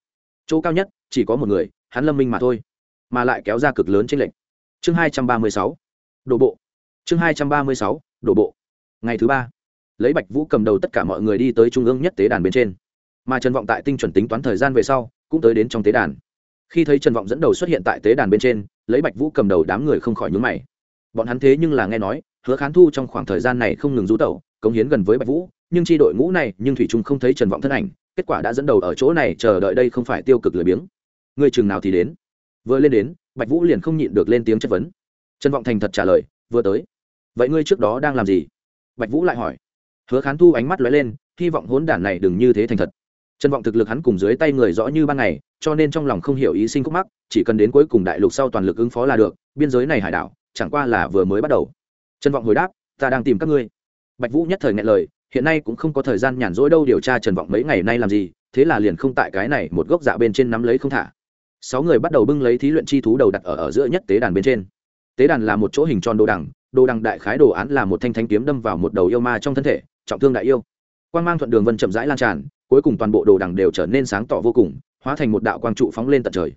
Chỗ cao nhất, chỉ có một người, hắn lâm minh mà thôi, mà lại kéo ra cực lớn trên lệnh chương hai trăm ba mươi sáu đổ bộ. Chương hai trăm ba mươi sáu, đổ bộ. Ngày thứ ba, lấy bạch vũ cầm đầu tất cả mọi người đi tới trung ương nhất tế đàn bên trên. Mà trần vọng tại tinh chuẩn tính toán thời gian về sau, cũng tới đến trong tế đàn. Khi thấy trần vọng dẫn đầu xuất hiện tại tế đàn bên trên, lấy bạch vũ cầm đầu đám người không khỏi nhướng mày. Bọn hắn thế nhưng là nghe nói, hứa khán thu trong khoảng thời gian này không ngừng rú tẩu, cống hiến gần với bạch vũ, nhưng tri đội ngũ này, nhưng thủy trung không thấy trần vọng thân ảnh, kết quả đã dẫn đầu ở chỗ này chờ đợi đây không phải tiêu cực lười biếng. Người chừng nào thì đến. Vừa lên đến, bạch vũ liền không nhịn được lên tiếng chất vấn trần vọng thành thật trả lời, vừa tới. Vậy ngươi trước đó đang làm gì? Bạch vũ lại hỏi. Hứa khán thu ánh mắt lóe lên, hy vọng hỗn đản này đừng như thế thành thật. Trần vọng thực lực hắn cùng dưới tay người rõ như ban ngày, cho nên trong lòng không hiểu ý sinh khúc mắc, chỉ cần đến cuối cùng đại lục sau toàn lực ứng phó là được, biên giới này hải đảo, chẳng qua là vừa mới bắt đầu. Trần vọng hồi đáp, ta đang tìm các ngươi. Bạch vũ nhất thời ngại lời, hiện nay cũng không có thời gian nhàn rỗi đâu điều tra trần vọng mấy ngày nay làm gì, thế là liền không tại cái này một gốc dạ bên trên nắm lấy không thả. Sáu người bắt đầu bưng lấy thí luyện chi thú đầu đặt ở ở giữa nhất tế đàn bên trên tế đàn là một chỗ hình tròn đồ đằng đồ đằng đại khái đồ án là một thanh thanh kiếm đâm vào một đầu yêu ma trong thân thể, trọng thương đại yêu. Quan g mang thuận đường vân chậm rãi lan tràn, cuối cùng toàn bộ đồ đằng đều trở nên sáng tỏ vô cùng, hóa thành một đạo quang trụ phóng lên tận trời.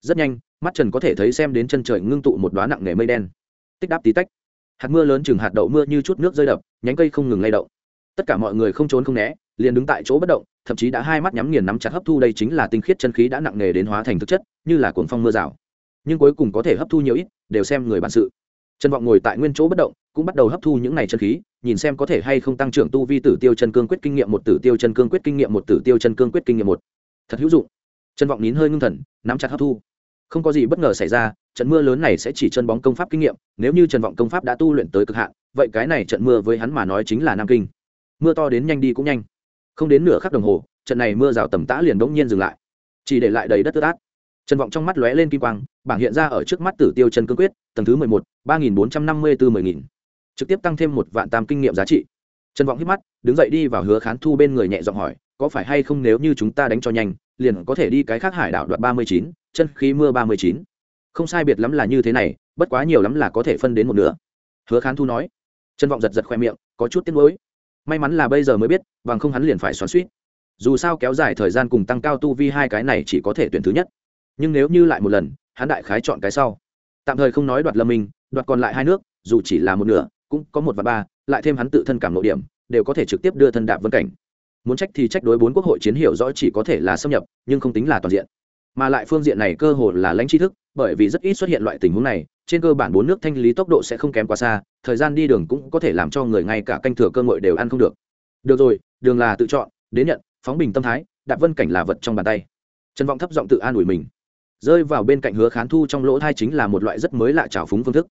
Rất nhanh, mắt trần có thể thấy xem đến chân trời ngưng tụ một đoá nặng nề mây đen. Tích đáp tí tách. Hạt mưa lớn chừng hạt đậu mưa như chút nước rơi đập, nhánh cây không ngừng lay động. Tất cả mọi người không trốn không né, liền đứng tại chỗ bất động, thậm chí đã hai mắt nhắm nghiền nắm chặt hấp thu đây chính là tinh khiết chân khí đã nặng nề đến hóa thành thực chất, như là cuồng phong mưa rào nhưng cuối cùng có thể hấp thu nhiều ít, đều xem người bản sự. Trần vọng ngồi tại nguyên chỗ bất động, cũng bắt đầu hấp thu những này chân khí, nhìn xem có thể hay không tăng trưởng tu vi tử tiêu chân cương quyết kinh nghiệm một, tử tiêu chân cương quyết kinh nghiệm một, tử tiêu chân cương quyết kinh nghiệm một. Thật hữu dụng. Trần vọng nín hơi ngưng thần, nắm chặt hấp thu. Không có gì bất ngờ xảy ra, trận mưa lớn này sẽ chỉ chân bóng công pháp kinh nghiệm, nếu như trần vọng công pháp đã tu luyện tới cực hạn, vậy cái này trận mưa với hắn mà nói chính là nam kinh. Mưa to đến nhanh đi cũng nhanh. Không đến nửa khắc đồng hồ, trận này mưa rào tầm tã liền bỗng nhiên dừng lại. Chỉ để lại đầy đất tứ át trần vọng trong mắt lóe lên kim quang bảng hiện ra ở trước mắt tử tiêu chân cương quyết, tầng thứ mười một, ba nghìn bốn trăm năm mươi bốn mười nghìn. Trực tiếp tăng thêm một vạn tam kinh nghiệm giá trị. Trần vọng hít mắt, đứng dậy đi vào hứa khán thu bên người nhẹ giọng hỏi, có phải hay không nếu như chúng ta đánh cho nhanh, liền có thể đi cái khác hải đảo đoạt ba mươi chín, chân khí mưa ba mươi chín? Không sai biệt lắm là như thế này, bất quá nhiều lắm là có thể phân đến một nửa. Hứa khán thu nói. Trần vọng giật giật khoe miệng, có chút tiếc nuối. May mắn là bây giờ mới biết, bằng không hắn liền phải xoắn suýt dù sao kéo dài thời gian cùng tăng cao tu vi hai cái này chỉ có thể tuyển thứ nhất. Nhưng nếu như lại một lần hắn đại khái chọn cái sau. Tạm thời không nói đoạt lâm minh, đoạt còn lại hai nước, dù chỉ là một nửa, cũng có một và ba, lại thêm hắn tự thân cảm nội điểm, đều có thể trực tiếp đưa thân đạp vân cảnh. Muốn trách thì trách đối bốn quốc hội chiến hiểu rõ chỉ có thể là xâm nhập, nhưng không tính là toàn diện. Mà lại phương diện này cơ hội là lãnh tri thức, bởi vì rất ít xuất hiện loại tình huống này, trên cơ bản bốn nước thanh lý tốc độ sẽ không kém quá xa, thời gian đi đường cũng có thể làm cho người ngay cả canh thừa cơ ngội đều ăn không được. Được rồi, đường là tự chọn, đến nhận, phóng bình tâm thái, đạp vân cảnh là vật trong bàn tay. Trần vọng thấp giọng tự an ủi mình rơi vào bên cạnh hứa khán thu trong lỗ thai chính là một loại rất mới lạ trào phúng phương thức.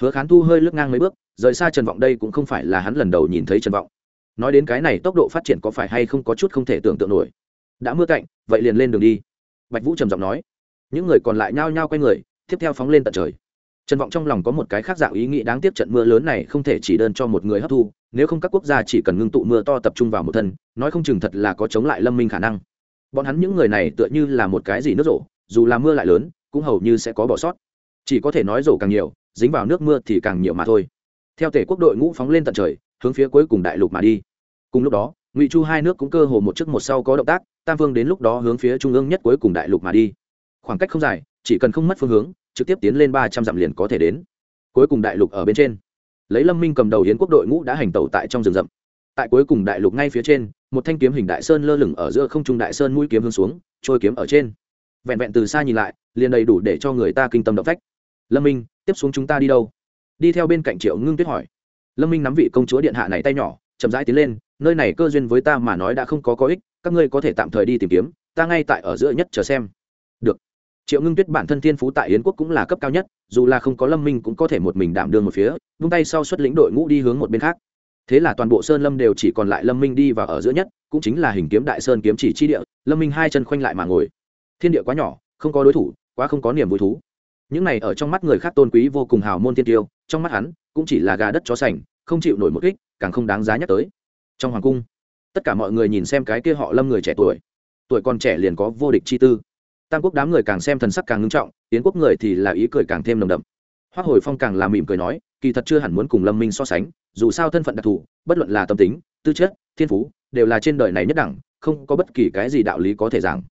Hứa khán thu hơi lướt ngang mấy bước, rời xa trần vọng đây cũng không phải là hắn lần đầu nhìn thấy trần vọng. Nói đến cái này tốc độ phát triển có phải hay không có chút không thể tưởng tượng nổi. Đã mưa cạnh, vậy liền lên đường đi. Bạch vũ trầm giọng nói. Những người còn lại nhao nhao quay người, tiếp theo phóng lên tận trời. Trần vọng trong lòng có một cái khác dạng ý nghĩ đáng tiếc trận mưa lớn này không thể chỉ đơn cho một người hấp thu, nếu không các quốc gia chỉ cần ngưng tụ mưa to tập trung vào một thân, nói không chừng thật là có chống lại lâm minh khả năng. Bọn hắn những người này tựa như là một cái gì nước rổ dù là mưa lại lớn, cũng hầu như sẽ có bỏ sót. Chỉ có thể nói rổ càng nhiều, dính vào nước mưa thì càng nhiều mà thôi. Theo tể quốc đội ngũ phóng lên tận trời, hướng phía cuối cùng đại lục mà đi. Cùng lúc đó, ngụy chu hai nước cũng cơ hồ một trước một sau có động tác, tam phương đến lúc đó hướng phía trung ương nhất cuối cùng đại lục mà đi. Khoảng cách không dài, chỉ cần không mất phương hướng, trực tiếp tiến lên ba trăm dặm liền có thể đến. Cuối cùng đại lục ở bên trên. Lấy lâm minh cầm đầu hiến quốc đội ngũ đã hành tẩu tại trong rừng rậm. Tại cuối cùng đại lục ngay phía trên, một thanh kiếm hình đại sơn lơ lửng ở giữa không trung đại sơn mũi kiếm hướng xuống, trôi kiếm ở trên vẹn vẹn từ xa nhìn lại, liền đầy đủ để cho người ta kinh tâm động phách. Lâm minh, tiếp xuống chúng ta đi đâu? Đi theo bên cạnh triệu ngưng tuyết hỏi. Lâm minh nắm vị công chúa điện hạ này tay nhỏ, chậm rãi tiến lên, nơi này cơ duyên với ta mà nói đã không có có ích, các ngươi có thể tạm thời đi tìm kiếm, ta ngay tại ở giữa nhất chờ xem. Được. Triệu ngưng tuyết bản thân thiên phú tại yến quốc cũng là cấp cao nhất, dù là không có lâm minh cũng có thể một mình đảm đương một phía, vung tay sau xuất lĩnh đội ngũ đi hướng một bên khác. Thế là toàn bộ sơn lâm đều chỉ còn lại lâm minh đi và ở giữa nhất, cũng chính là hình kiếm đại sơn kiếm chỉ chi địa, lâm minh hai chân khoanh lại mà ngồi thiên địa quá nhỏ, không có đối thủ, quá không có niềm vui thú. Những này ở trong mắt người khác tôn quý vô cùng hào môn tiên tiêu, trong mắt hắn, cũng chỉ là gà đất chó sành, không chịu nổi một kích, càng không đáng giá nhắc tới. Trong hoàng cung, tất cả mọi người nhìn xem cái kia họ lâm người trẻ tuổi. Tuổi còn trẻ liền có vô địch chi tư. Tam quốc đám người càng xem thần sắc càng ngưng trọng, tiến quốc người thì là ý cười càng thêm nồng đậm. Hoác hồi phong càng làm mỉm cười nói, kỳ thật chưa hẳn muốn cùng lâm minh so sánh, dù sao thân phận đặc thù, bất luận là tâm tính, tư chất, thiên phú, đều là trên đời này nhất đẳng, không có bất kỳ cái gì đạo lý có thể giảng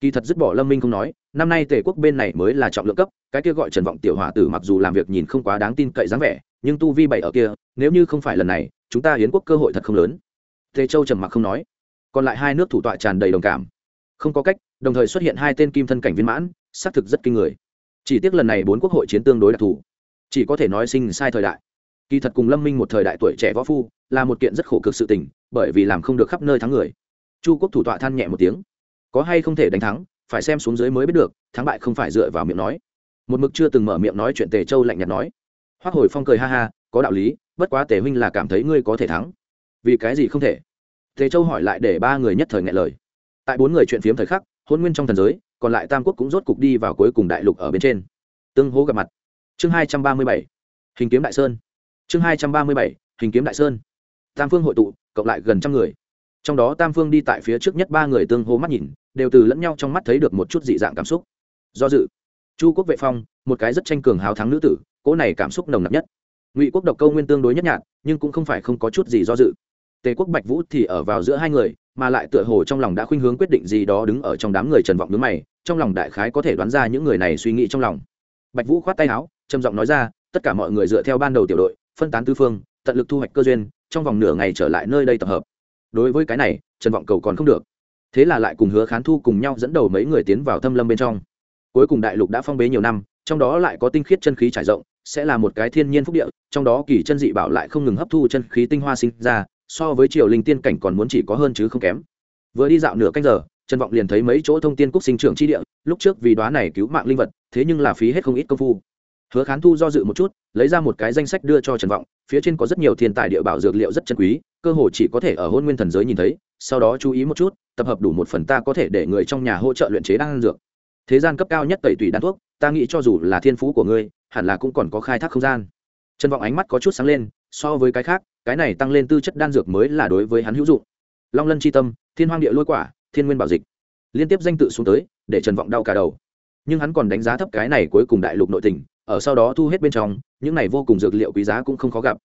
kỳ thật dứt bỏ lâm minh không nói, năm nay tề quốc bên này mới là trọng lượng cấp, cái kia gọi trần vọng tiểu hòa tử mặc dù làm việc nhìn không quá đáng tin cậy dáng vẻ, nhưng tu vi bảy ở kia, nếu như không phải lần này, chúng ta hiến quốc cơ hội thật không lớn. Tề châu trầm mặc không nói. Còn lại hai nước thủ tọa tràn đầy đồng cảm. Không có cách, đồng thời xuất hiện hai tên kim thân cảnh viên mãn, xác thực rất kinh người. Chỉ tiếc lần này bốn quốc hội chiến tương đối đặc thù. Chỉ có thể nói sinh sai thời đại. Kỳ thật cùng lâm minh một thời đại tuổi trẻ võ phu, là một kiện rất khổ cực sự tình, bởi vì làm không được khắp nơi thắng người. Chu quốc thủ tọa than nhẹ một tiếng có hay không thể đánh thắng, phải xem xuống dưới mới biết được, thắng bại không phải dựa vào miệng nói. Một mực chưa từng mở miệng nói chuyện tề châu lạnh nhạt nói. Hoác hồi phong cười ha ha, có đạo lý, bất quá tề huynh là cảm thấy ngươi có thể thắng. Vì cái gì không thể? Tề châu hỏi lại để ba người nhất thời ngại lời. Tại bốn người chuyện phiếm thời khắc, hôn nguyên trong thần giới, còn lại tam quốc cũng rốt cục đi vào cuối cùng đại lục ở bên trên. Tương hố gặp mặt. Chương hai trăm ba mươi bảy. Hình kiếm đại sơn. Chương hai trăm ba mươi bảy. Hình kiếm đại sơn. Tam phương hội tụ, cộng lại gần trăm người trong đó tam phương đi tại phía trước nhất ba người tương hô mắt nhìn, đều từ lẫn nhau trong mắt thấy được một chút dị dạng cảm xúc. Do dự, chu quốc vệ phong, một cái rất tranh cường hào thắng nữ tử, cỗ này cảm xúc nồng nặc nhất. Ngụy quốc độc câu nguyên tương đối nhất nhạt, nhưng cũng không phải không có chút gì do dự. Tề quốc bạch vũ thì ở vào giữa hai người, mà lại tựa hồ trong lòng đã khuynh hướng quyết định gì đó đứng ở trong đám người trần vọng đứng mày, trong lòng đại khái có thể đoán ra những người này suy nghĩ trong lòng. Bạch vũ khoát tay áo, trầm giọng nói ra, tất cả mọi người dựa theo ban đầu tiểu đội, phân tán tư phương, tận lực thu hoạch cơ duyên, trong vòng nửa ngày trở lại nơi đây tập hợp đối với cái này, trần vọng cầu còn không được. Thế là lại cùng hứa khán thu cùng nhau dẫn đầu mấy người tiến vào thâm lâm bên trong. Cuối cùng đại lục đã phong bế nhiều năm, trong đó lại có tinh khiết chân khí trải rộng, sẽ là một cái thiên nhiên phúc địa, trong đó kỳ chân dị bảo lại không ngừng hấp thu chân khí tinh hoa sinh ra, so với triều linh tiên cảnh còn muốn chỉ có hơn chứ không kém. Vừa đi dạo nửa canh giờ, trần vọng liền thấy mấy chỗ thông tiên cúc sinh trưởng chi địa, lúc trước vì đoá này cứu mạng linh vật, thế nhưng là phí hết không ít công phu. Hứa khán thu do dự một chút, lấy ra một cái danh sách đưa cho trần vọng phía trên có rất nhiều thiên tài địa bảo dược liệu rất chân quý, cơ hồ chỉ có thể ở hôn nguyên thần giới nhìn thấy, sau đó chú ý một chút, tập hợp đủ một phần ta có thể để người trong nhà hỗ trợ luyện chế đan dược. Thế gian cấp cao nhất tẩy tủy đan thuốc, ta nghĩ cho dù là thiên phú của ngươi, hẳn là cũng còn có khai thác không gian. Trần vọng ánh mắt có chút sáng lên, so với cái khác, cái này tăng lên tư chất đan dược mới là đối với hắn hữu dụng. Long lân c tâm, thiên hoang địa lôi quả, thiên nguyên bảo dịch. Liên tiếp danh tự xuống tới, để trần vọng đau cả đầu. Nhưng hắn còn đánh giá thấp cái này cuối cùng đại lục nội tỉnh ở sau đó thu hết bên trong những này vô cùng dược liệu quý giá cũng không khó gặp.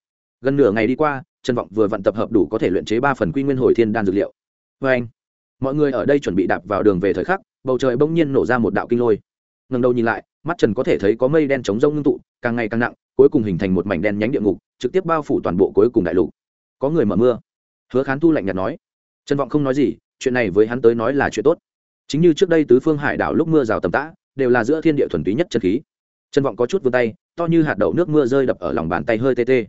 Gần nửa ngày đi qua, trần vọng vừa vận tập hợp đủ có thể luyện chế ba phần quy nguyên hồi thiên đan dược liệu. Vê anh, mọi người ở đây chuẩn bị đạp vào đường về thời khắc, bầu trời bỗng nhiên nổ ra một đạo kinh lôi. Ngần đầu nhìn lại, mắt trần có thể thấy có mây đen chống rông ngưng tụ, càng ngày càng nặng, cuối cùng hình thành một mảnh đen nhánh địa ngục, trực tiếp bao phủ toàn bộ cuối cùng đại lục. Có người mở mưa. Hứa khán thu lạnh nhạt nói. Trần vọng không nói gì, chuyện này với hắn tới nói là chuyện tốt. Chính như trước đây tứ phương hải đảo lúc mưa rào tầm tã, đều là giữa thiên địa thuần túy nhất chân khí trần vọng có chút vươn tay, to như hạt đậu nước mưa rơi đập ở lòng bàn tay hơi tê tê.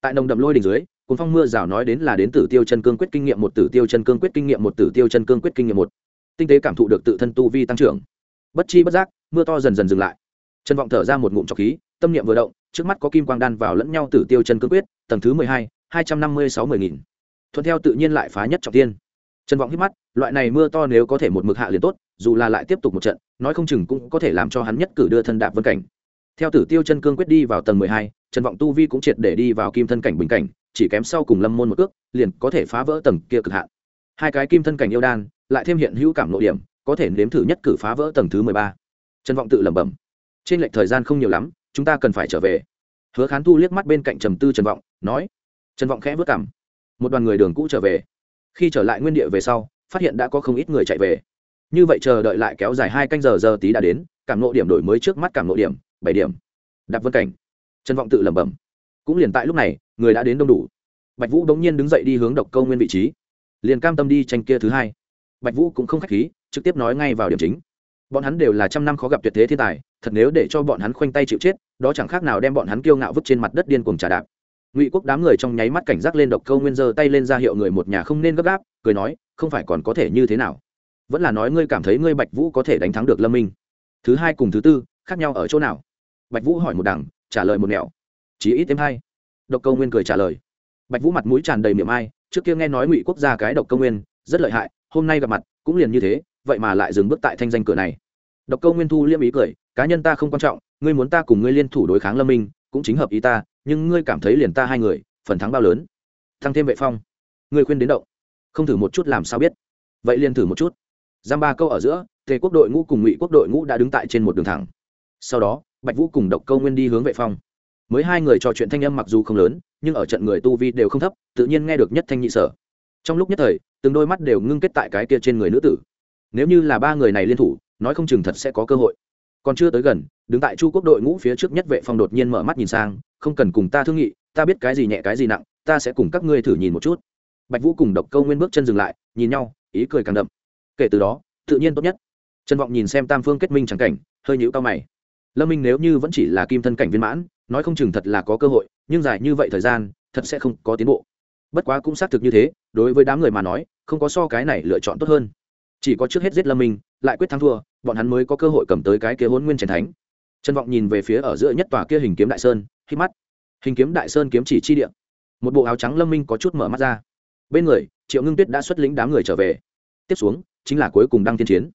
Tại nồng đậm lôi đỉnh dưới, cuốn phong mưa rào nói đến là đến tử tiêu chân cương quyết kinh nghiệm một tử tiêu chân cương quyết kinh nghiệm một tử tiêu chân cương quyết kinh nghiệm một. Tinh tế cảm thụ được tự thân tu vi tăng trưởng. Bất chi bất giác, mưa to dần dần dừng lại. Trần vọng thở ra một ngụm trọc khí, tâm niệm vừa động, trước mắt có kim quang đan vào lẫn nhau tử tiêu chân cương quyết, tầng thứ mười hai hai trăm năm mươi sáu mười nghìn. Thuận theo tự nhiên lại phá nhất trọng tiên trần vọng hít mắt, loại này mưa to nếu có thể một mực hạ liền tốt, dù là lại tiếp tục một trận, nói không chừng cũng có thể làm cho hắn nhất cử đưa thân đạp vân cảnh theo tử tiêu chân cương quyết đi vào tầng mười hai, trần vọng tu vi cũng triệt để đi vào kim thân cảnh bình cảnh, chỉ kém sau cùng lâm môn một ước liền có thể phá vỡ tầng kia cực hạn. Hai cái kim thân cảnh yêu đan, lại thêm hiện hữu cảm nội điểm, có thể nếm thử nhất cử phá vỡ tầng thứ mười ba. Trần vọng tự lẩm bẩm, trên lệch thời gian không nhiều lắm, chúng ta cần phải trở về. Hứa khán thu liếc mắt bên cạnh trầm tư trần vọng, nói. Trần vọng khẽ vất cảm. Một đoàn người đường cũ trở về. Khi trở lại nguyên địa về sau, phát hiện đã có không ít người chạy về. Như vậy chờ đợi lại kéo dài hai canh giờ giờ tí đã đến, cảm nộ điểm đổi mới trước mắt cảm nộ điểm bảy điểm. Đạp vân cảnh. Trần vọng tự lẩm bẩm. Cũng liền tại lúc này, người đã đến đông đủ. Bạch vũ đống nhiên đứng dậy đi hướng độc câu nguyên vị trí. Liền cam tâm đi tranh kia thứ hai. Bạch vũ cũng không k h á c h khí, trực tiếp nói ngay vào điểm chính. Bọn hắn đều là trăm năm khó gặp tuyệt thế thiên tài, thật nếu để cho bọn hắn khoanh tay chịu chết, đó chẳng khác nào đem bọn hắn kiêu ngạo vứt trên mặt đất điên cuồng trà đạp. Ngụy quốc đám người trong nháy mắt cảnh giác lên độc câu nguyên giơ tay lên ra hiệu người một nhà không nên gấp gáp, cười nói, không phải còn có thể như thế nào? Vẫn là nói ngươi cảm thấy ngươi bạch vũ có thể đánh thắng được lâm minh. Thứ hai cùng thứ tư, khác nhau ở chỗ nào? Bạch vũ hỏi một đằng, trả lời một nẻo. Chí ít thêm hai. Độc câu nguyên cười trả lời. Bạch vũ mặt mũi tràn đầy miệng ai, trước kia nghe nói ngụy quốc gia cái độc câu nguyên, rất lợi hại, hôm nay gặp mặt, cũng liền như thế, vậy mà lại dừng bước tại thanh danh cửa này. Độc câu nguyên thu liêm ý cười, cá nhân ta không quan trọng, ngươi muốn ta cùng ngươi liên thủ đối kháng lâm minh, cũng chính hợp ý ta, nhưng ngươi cảm thấy liền ta hai người, phần thắng bao lớn? Thăng thêm vệ phong. Ngươi khuyên đến động. Không thử một chút làm sao biết. Vậy liền thử một chút. Giam ba câu ở giữa, tề quốc đội ngũ cùng ngụy quốc đội ngũ đã đứng tại trên một đường thẳng. Sau đó bạch vũ cùng độc câu nguyên đi hướng vệ phong. Mới hai người trò chuyện thanh âm mặc dù không lớn, nhưng ở trận người tu vi đều không thấp, tự nhiên nghe được nhất thanh nhị sở. Trong lúc nhất thời, từng đôi mắt đều ngưng kết tại cái kia trên người nữ tử. Nếu như là ba người này liên thủ, nói không chừng thật sẽ có cơ hội. Còn chưa tới gần, đứng tại chu quốc đội ngũ phía trước nhất vệ phong đột nhiên mở mắt nhìn sang, không cần cùng ta thương nghị, ta biết cái gì nhẹ cái gì nặng, ta sẽ cùng các ngươi thử nhìn một chút. Bạch vũ cùng độc câu nguyên bước chân dừng lại, nhìn nhau, ý cười càng đậm. Kể từ đó, tự nhiên tốt nhất. Trần vọng nhìn xem tam phương kết minh trắng cảnh, hơi nhũ cao mày lâm minh nếu như vẫn chỉ là kim thân cảnh viên mãn, nói không chừng thật là có cơ hội, nhưng dài như vậy thời gian, thật sẽ không có tiến bộ. Bất quá cũng xác thực như thế, đối với đám người mà nói, không có so cái này lựa chọn tốt hơn. Chỉ có trước hết giết lâm minh, lại quyết thắng thua, bọn hắn mới có cơ hội cầm tới cái kia hôn nguyên trần thánh. Trần vọng nhìn về phía ở giữa nhất tòa kia hình kiếm đại sơn, khi mắt. Hình kiếm đại sơn kiếm chỉ chi điện một bộ áo trắng lâm minh có chút mở mắt ra. Bên người, triệu ngưng tuyết đã xuất lĩnh đám người trở về. Tiếp xuống, chính là cuối cùng đăng thiên chiến.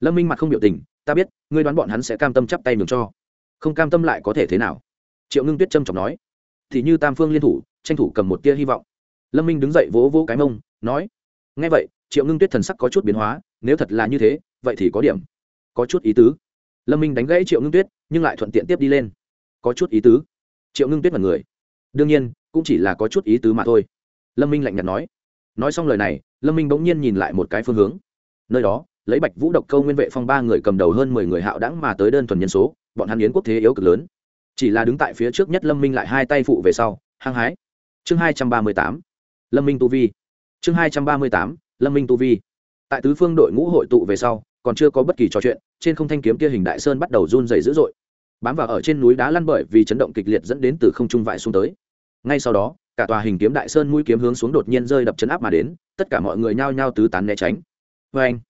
Lâm minh mặt không biểu tình ta biết, ngươi đoán bọn hắn sẽ cam tâm chắp tay nhường cho. Không cam tâm lại có thể thế nào? Triệu ngưng tuyết trâm trọng nói. Thì như tam phương liên thủ, tranh thủ cầm một tia hy vọng. Lâm minh đứng dậy vỗ vỗ cái mông, nói. Ngay vậy, triệu ngưng tuyết thần sắc có chút biến hóa, nếu thật là như thế, vậy thì có điểm. Có chút ý tứ. Lâm minh đánh gãy triệu ngưng tuyết, nhưng lại thuận tiện tiếp đi lên. Có chút ý tứ. Triệu ngưng tuyết là người. Đương nhiên, cũng chỉ là có chút ý tứ mà thôi. Lâm minh lạnh nhạt nói. Nói xong lời này, lâm minh bỗng nhiên nhìn lại một cái phương hướng. Nơi đó lấy bạch vũ độc câu nguyên vệ phong ba người cầm đầu hơn mười người hạo đẳng mà tới đơn thuần nhân số, bọn hắn yến quốc thế yếu cực lớn. Chỉ là đứng tại phía trước nhất lâm minh lại hai tay phụ về sau, hăng hái. Chương hai trăm ba mươi tám, lâm minh tu vi. Chương hai trăm ba mươi tám, lâm minh tu vi. Tại tứ phương đội ngũ hội tụ về sau, còn chưa có bất kỳ trò chuyện, trên không thanh kiếm kia hình đại sơn bắt đầu run dày dữ dội. Bám vào ở trên núi đá lăn bởi vì chấn động kịch liệt dẫn đến từ không trung vại xuống tới. Ngay sau đó, cả tòa hình kiếm đại sơn mũi kiếm hướng xuống đột nhiên rơi đập chấn áp mà đến, tất cả mọi người nhao nhao tứ tán né tránh. Vê anh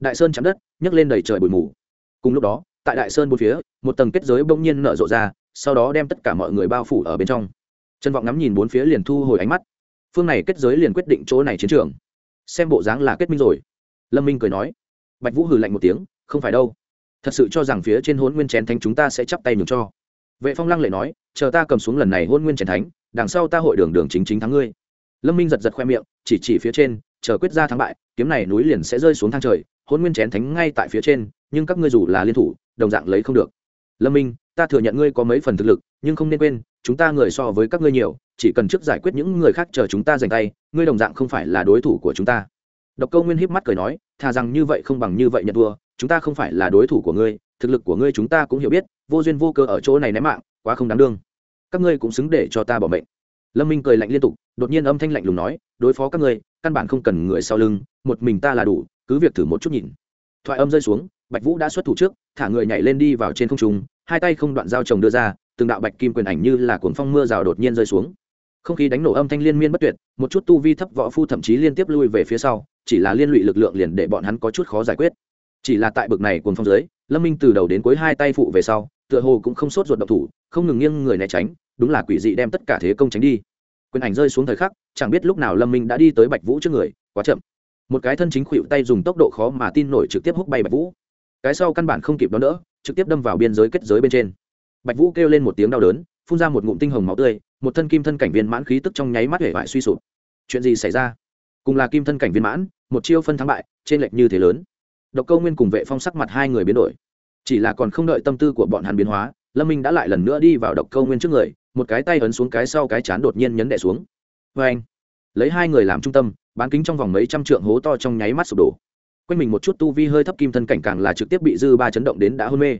đại sơn chạm đất, nhấc lên đầy trời bụi mù. Cùng lúc đó, tại đại sơn bốn phía, một tầng kết giới bỗng nhiên nở rộ ra, sau đó đem tất cả mọi người bao phủ ở bên trong. Trân vọng ngắm nhìn bốn phía liền thu hồi ánh mắt. Phương này kết giới liền quyết định chỗ này chiến trường. Xem bộ dáng là kết minh rồi. Lâm minh cười nói. Bạch vũ hừ lạnh một tiếng, không phải đâu. Thật sự cho rằng phía trên hôn nguyên chén thánh chúng ta sẽ chắp tay nhường cho. Vệ phong lăng lại nói, chờ ta cầm xuống lần này hôn nguyên trần thánh, đằng sau ta hội đường đường chính chính thắng ngươi. Lâm minh giật giật khoe miệng, chỉ chỉ phía trên, chờ quyết ra thắng bại, kiếm này núi liền sẽ rơi xuống thang trời hôn nguyên chén thánh ngay tại phía trên, nhưng các ngươi dù là liên thủ, đồng dạng lấy không được. Lâm minh, ta thừa nhận ngươi có mấy phần thực lực, nhưng không nên quên, chúng ta người so với các ngươi nhiều, chỉ cần trước giải quyết những người khác chờ chúng ta giành tay, ngươi đồng dạng không phải là đối thủ của chúng ta. Độc câu nguyên híp mắt cười nói, thà rằng như vậy không bằng như vậy nhận thua, chúng ta không phải là đối thủ của ngươi, thực lực của ngươi chúng ta cũng hiểu biết, vô duyên vô cơ ở chỗ này ném mạng, quá không đáng đương. Các ngươi cũng xứng để cho ta bỏ mệnh. Lâm minh cười lạnh liên tục, đột nhiên âm thanh lạnh lùng nói, đối phó các ngươi, căn bản không cần người sau lưng, một mình ta là đủ cứ việc thử một chút nhìn. Thoại âm rơi xuống, bạch vũ đã xuất thủ trước, thả người nhảy lên đi vào trên không trung, hai tay không đoạn dao chồng đưa ra, từng đạo bạch kim quyền ảnh như là cuồng phong mưa rào đột nhiên rơi xuống. Không khí đánh nổ âm thanh liên miên bất tuyệt, một chút tu vi thấp võ phu thậm chí liên tiếp lui về phía sau, chỉ là liên lụy lực lượng liền để bọn hắn có chút khó giải quyết. Chỉ là tại bực này cuồng phong dưới, lâm minh từ đầu đến cuối hai tay phụ về sau, tựa hồ cũng không sốt ruột động thủ, không ngừng nghiêng người né tránh, đúng là quỷ dị đem tất cả thế công tránh đi. Quyền ảnh rơi xuống thời khắc, chẳng biết lúc nào lâm minh đã đi tới bạch vũ trước người, quá chậm một cái thân chính khuỵu tay dùng tốc độ khó mà tin nổi trực tiếp hút bay bạch vũ. Cái sau căn bản không kịp đón đỡ, trực tiếp đâm vào biên giới kết giới bên trên. Bạch vũ kêu lên một tiếng đau đớn, phun ra một ngụm tinh hồng máu tươi, một thân kim thân cảnh viên mãn khí tức trong nháy mắt hể vải suy sụp. Chuyện gì xảy ra? Cùng là kim thân cảnh viên mãn, một chiêu phân thắng bại, trên lệch như thế lớn. Độc câu nguyên cùng vệ phong sắc mặt hai người biến đổi. Chỉ là còn không đợi tâm tư của bọn hắn biến hóa, lâm minh đã lại lần nữa đi vào độc câu nguyên trước người, một cái tay ấn xuống cái sau cái chán đột nhiên nhấn đẻ xuống. Vê anh lấy hai người làm trung tâm, bán kính trong vòng mấy trăm trượng hố to trong nháy mắt sụp đổ. Quanh mình một chút tu vi hơi thấp kim thân cảnh càng là trực tiếp bị dư ba chấn động đến đã hôn mê.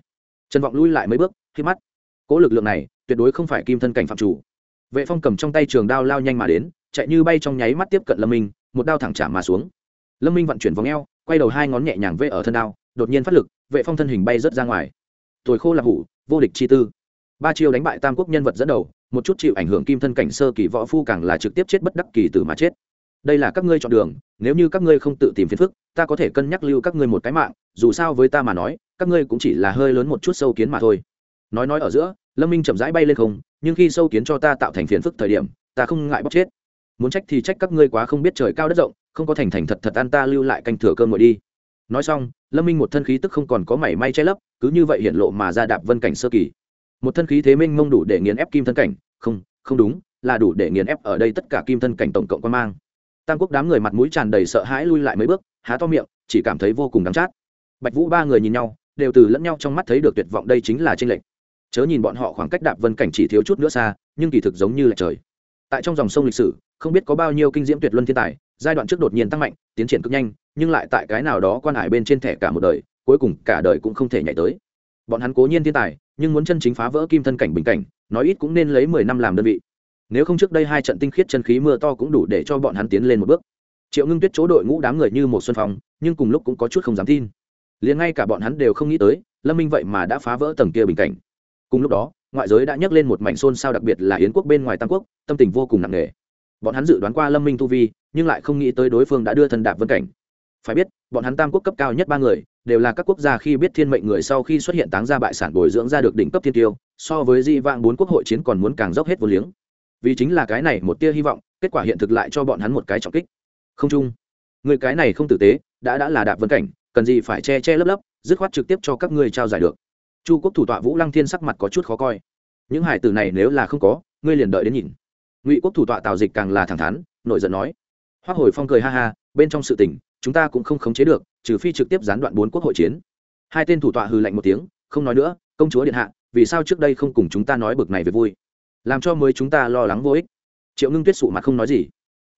Trần vọng lui lại mấy bước, khi mắt. Cỗ lực lượng này, tuyệt đối không phải kim thân cảnh phạm chủ. Vệ phong cầm trong tay trường đao lao nhanh mà đến, chạy như bay trong nháy mắt tiếp cận lâm minh, một đao thẳng chạm mà xuống. Lâm minh vận chuyển vòng eo, quay đầu hai ngón nhẹ nhàng vê ở thân đao, đột nhiên phát lực, vệ phong thân hình bay rớt ra ngoài. Tuổi khô là hủ, vô địch chi tư ba chiêu đánh bại tam quốc nhân vật dẫn đầu, một chút chịu ảnh hưởng kim thân cảnh sơ kỳ võ phu càng là trực tiếp chết bất đắc kỳ tử mà chết. Đây là các ngươi chọn đường, nếu như các ngươi không tự tìm phiền phức, ta có thể cân nhắc lưu các ngươi một cái mạng, dù sao với ta mà nói, các ngươi cũng chỉ là hơi lớn một chút sâu kiến mà thôi. Nói nói ở giữa, lâm minh chậm rãi bay lên không, nhưng khi sâu kiến cho ta tạo thành phiền phức thời điểm, ta không ngại bóc chết. Muốn trách thì trách các ngươi quá không biết trời cao đất rộng, không có thành thành thật thật an ta lưu lại canh thừa cơm ngồi đi. Nói xong, lâm minh một thân khí tức không còn có mảy may che lấp, cứ như vậy hiện lộ mà ra đạp vân cảnh sơ kỳ một thân khí thế minh mông đủ để nghiền ép kim thân cảnh. Không không đúng, là đủ để nghiền ép ở đây tất cả kim thân cảnh tổng cộng quan mang. Tam quốc đám người mặt mũi tràn đầy sợ hãi lui lại mấy bước, há to miệng, chỉ cảm thấy vô cùng đắng chát. Bạch vũ ba người nhìn nhau, đều từ lẫn nhau trong mắt thấy được tuyệt vọng đây chính là tranh lệch. Chớ nhìn bọn họ khoảng cách đạp vân cảnh chỉ thiếu chút nữa xa, nhưng kỳ thực giống như là trời. Tại trong dòng sông lịch sử, không biết có bao nhiêu kinh diễm tuyệt luân thiên tài, giai đoạn trước đột nhiên tăng mạnh, tiến triển cực nhanh, nhưng lại tại cái nào đó quan hải bên trên thẻ cả một đời, cuối cùng cả đời cũng không thể nhảy tới. Bọn hắn cố nhiên thiên tài nhưng muốn chân chính phá vỡ kim thân cảnh bình cảnh, nói ít cũng nên lấy mười năm làm đơn vị. Nếu không trước đây hai trận tinh khiết chân khí mưa to cũng đủ để cho bọn hắn tiến lên một bước. Triệu ngưng tuyết chỗ đội ngũ đám người như một xuân phong, nhưng cùng lúc cũng có chút không dám tin. Liền ngay cả bọn hắn đều không nghĩ tới, lâm minh vậy mà đã phá vỡ tầng kia bình cảnh. Cùng lúc đó, ngoại giới đã nhắc lên một mảnh xôn xao đặc biệt là yến quốc bên ngoài tam quốc, tâm tình vô cùng nặng nề. Bọn hắn dự đoán qua lâm minh tu vi, nhưng lại không nghĩ tới đối phương đã đưa thần đạp vân cảnh phải biết, bọn hắn tam quốc cấp cao nhất ba người, đều là các quốc gia khi biết thiên mệnh người sau khi xuất hiện táng ra bại sản bồi dưỡng ra được đỉnh cấp thiên tiêu, so với di vạn bốn quốc hội chiến còn muốn càng dốc hết vô liếng. Vì chính là cái này một tia hy vọng, kết quả hiện thực lại cho bọn hắn một cái trọng kích. Không chung, người cái này không tử tế, đã đã là đạp vân cảnh, cần gì phải che che lấp lấp, dứt khoát trực tiếp cho các ngươi trao giải được. Chu quốc thủ tọa vũ lăng thiên sắc mặt có chút khó coi. Những hải tử này nếu là không có, ngươi liền đợi đến nhìn. Ngụy quốc thủ tọa tào dịch càng là thẳng thắn, nổi giận nói. Hoác hồi phong cười ha ha, bên trong sự tình chúng ta cũng không khống chế được, trừ phi trực tiếp gián đoạn bốn quốc hội chiến. Hai tên thủ tọa hư lạnh một tiếng, không nói nữa, công chúa điện hạ, vì sao trước đây không cùng chúng ta nói bực này về vui? Làm cho mới chúng ta lo lắng vô ích. Triệu ngưng tuyết sụ mặt không nói gì.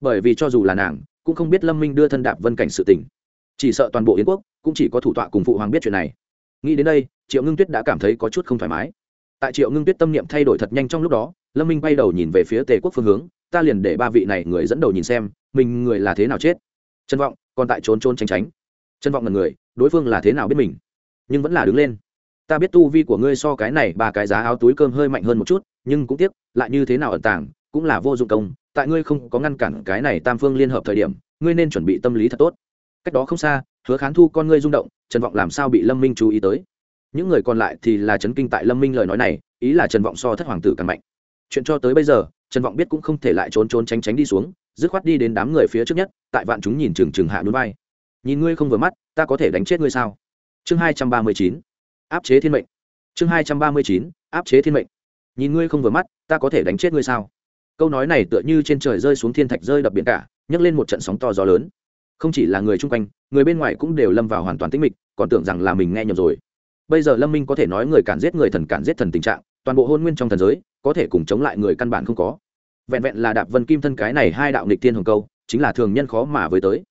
Bởi vì cho dù là nàng, cũng không biết lâm minh đưa thân đạp vân cảnh sự tình. Chỉ sợ toàn bộ yến quốc cũng chỉ có thủ tọa cùng phụ hoàng biết chuyện này. Nghĩ đến đây, triệu ngưng tuyết đã cảm thấy có chút không thoải mái. Tại triệu ngưng tuyết tâm niệm thay đổi thật nhanh trong lúc đó, lâm minh bay đầu nhìn về phía tề quốc phương hướng, ta liền để ba vị này người dẫn đầu nhìn xem, mình người là thế nào chết. Trân vọng còn tại trốn trốn tránh tránh. Chân vọng là người, đối phương là thế nào biết mình? Nhưng vẫn là đứng lên. Ta biết tu vi của ngươi so cái này ba cái giá áo túi cơm hơi mạnh hơn một chút, nhưng cũng tiếc, lại như thế nào ẩn tàng, cũng là vô dụng công. Tại ngươi không có ngăn cản cái này tam phương liên hợp thời điểm, ngươi nên chuẩn bị tâm lý thật tốt. Cách đó không xa, hứa khán thu con ngươi rung động, trần vọng làm sao bị lâm minh chú ý tới? Những người còn lại thì là chấn kinh tại lâm minh lời nói này, ý là trần vọng so thất hoàng tử càng mạnh. Chuyện cho tới bây giờ, trần vọng biết cũng không thể lại trốn trốn tránh tránh đi xuống dứt khoát đi đến đám người phía trước nhất, tại vạn chúng nhìn trừng trừng hạ núi vai. Nhìn ngươi không vừa mắt, ta có thể đánh chết ngươi sao? Chương hai trăm ba mươi chín, áp chế thiên mệnh. Chương hai trăm ba mươi chín, áp chế thiên mệnh. Nhìn ngươi không vừa mắt, ta có thể đánh chết ngươi sao? Câu nói này tựa như trên trời rơi xuống thiên thạch rơi đập biển cả, nhấc lên một trận sóng to gió lớn. Không chỉ là người chung quanh, người bên ngoài cũng đều lâm vào hoàn toàn tĩnh mịch, còn tưởng rằng là mình nghe nhầm rồi. Bây giờ lâm minh có thể nói người cản giết người thần cản giết thần tình trạng, toàn bộ hôn nguyên trong thần giới, có thể cùng chống lại người căn bản không có vẹn vẹn là đạp vân kim thân cái này hai đạo nghịch tiên hồng câu, chính là thường nhân khó mà với tới.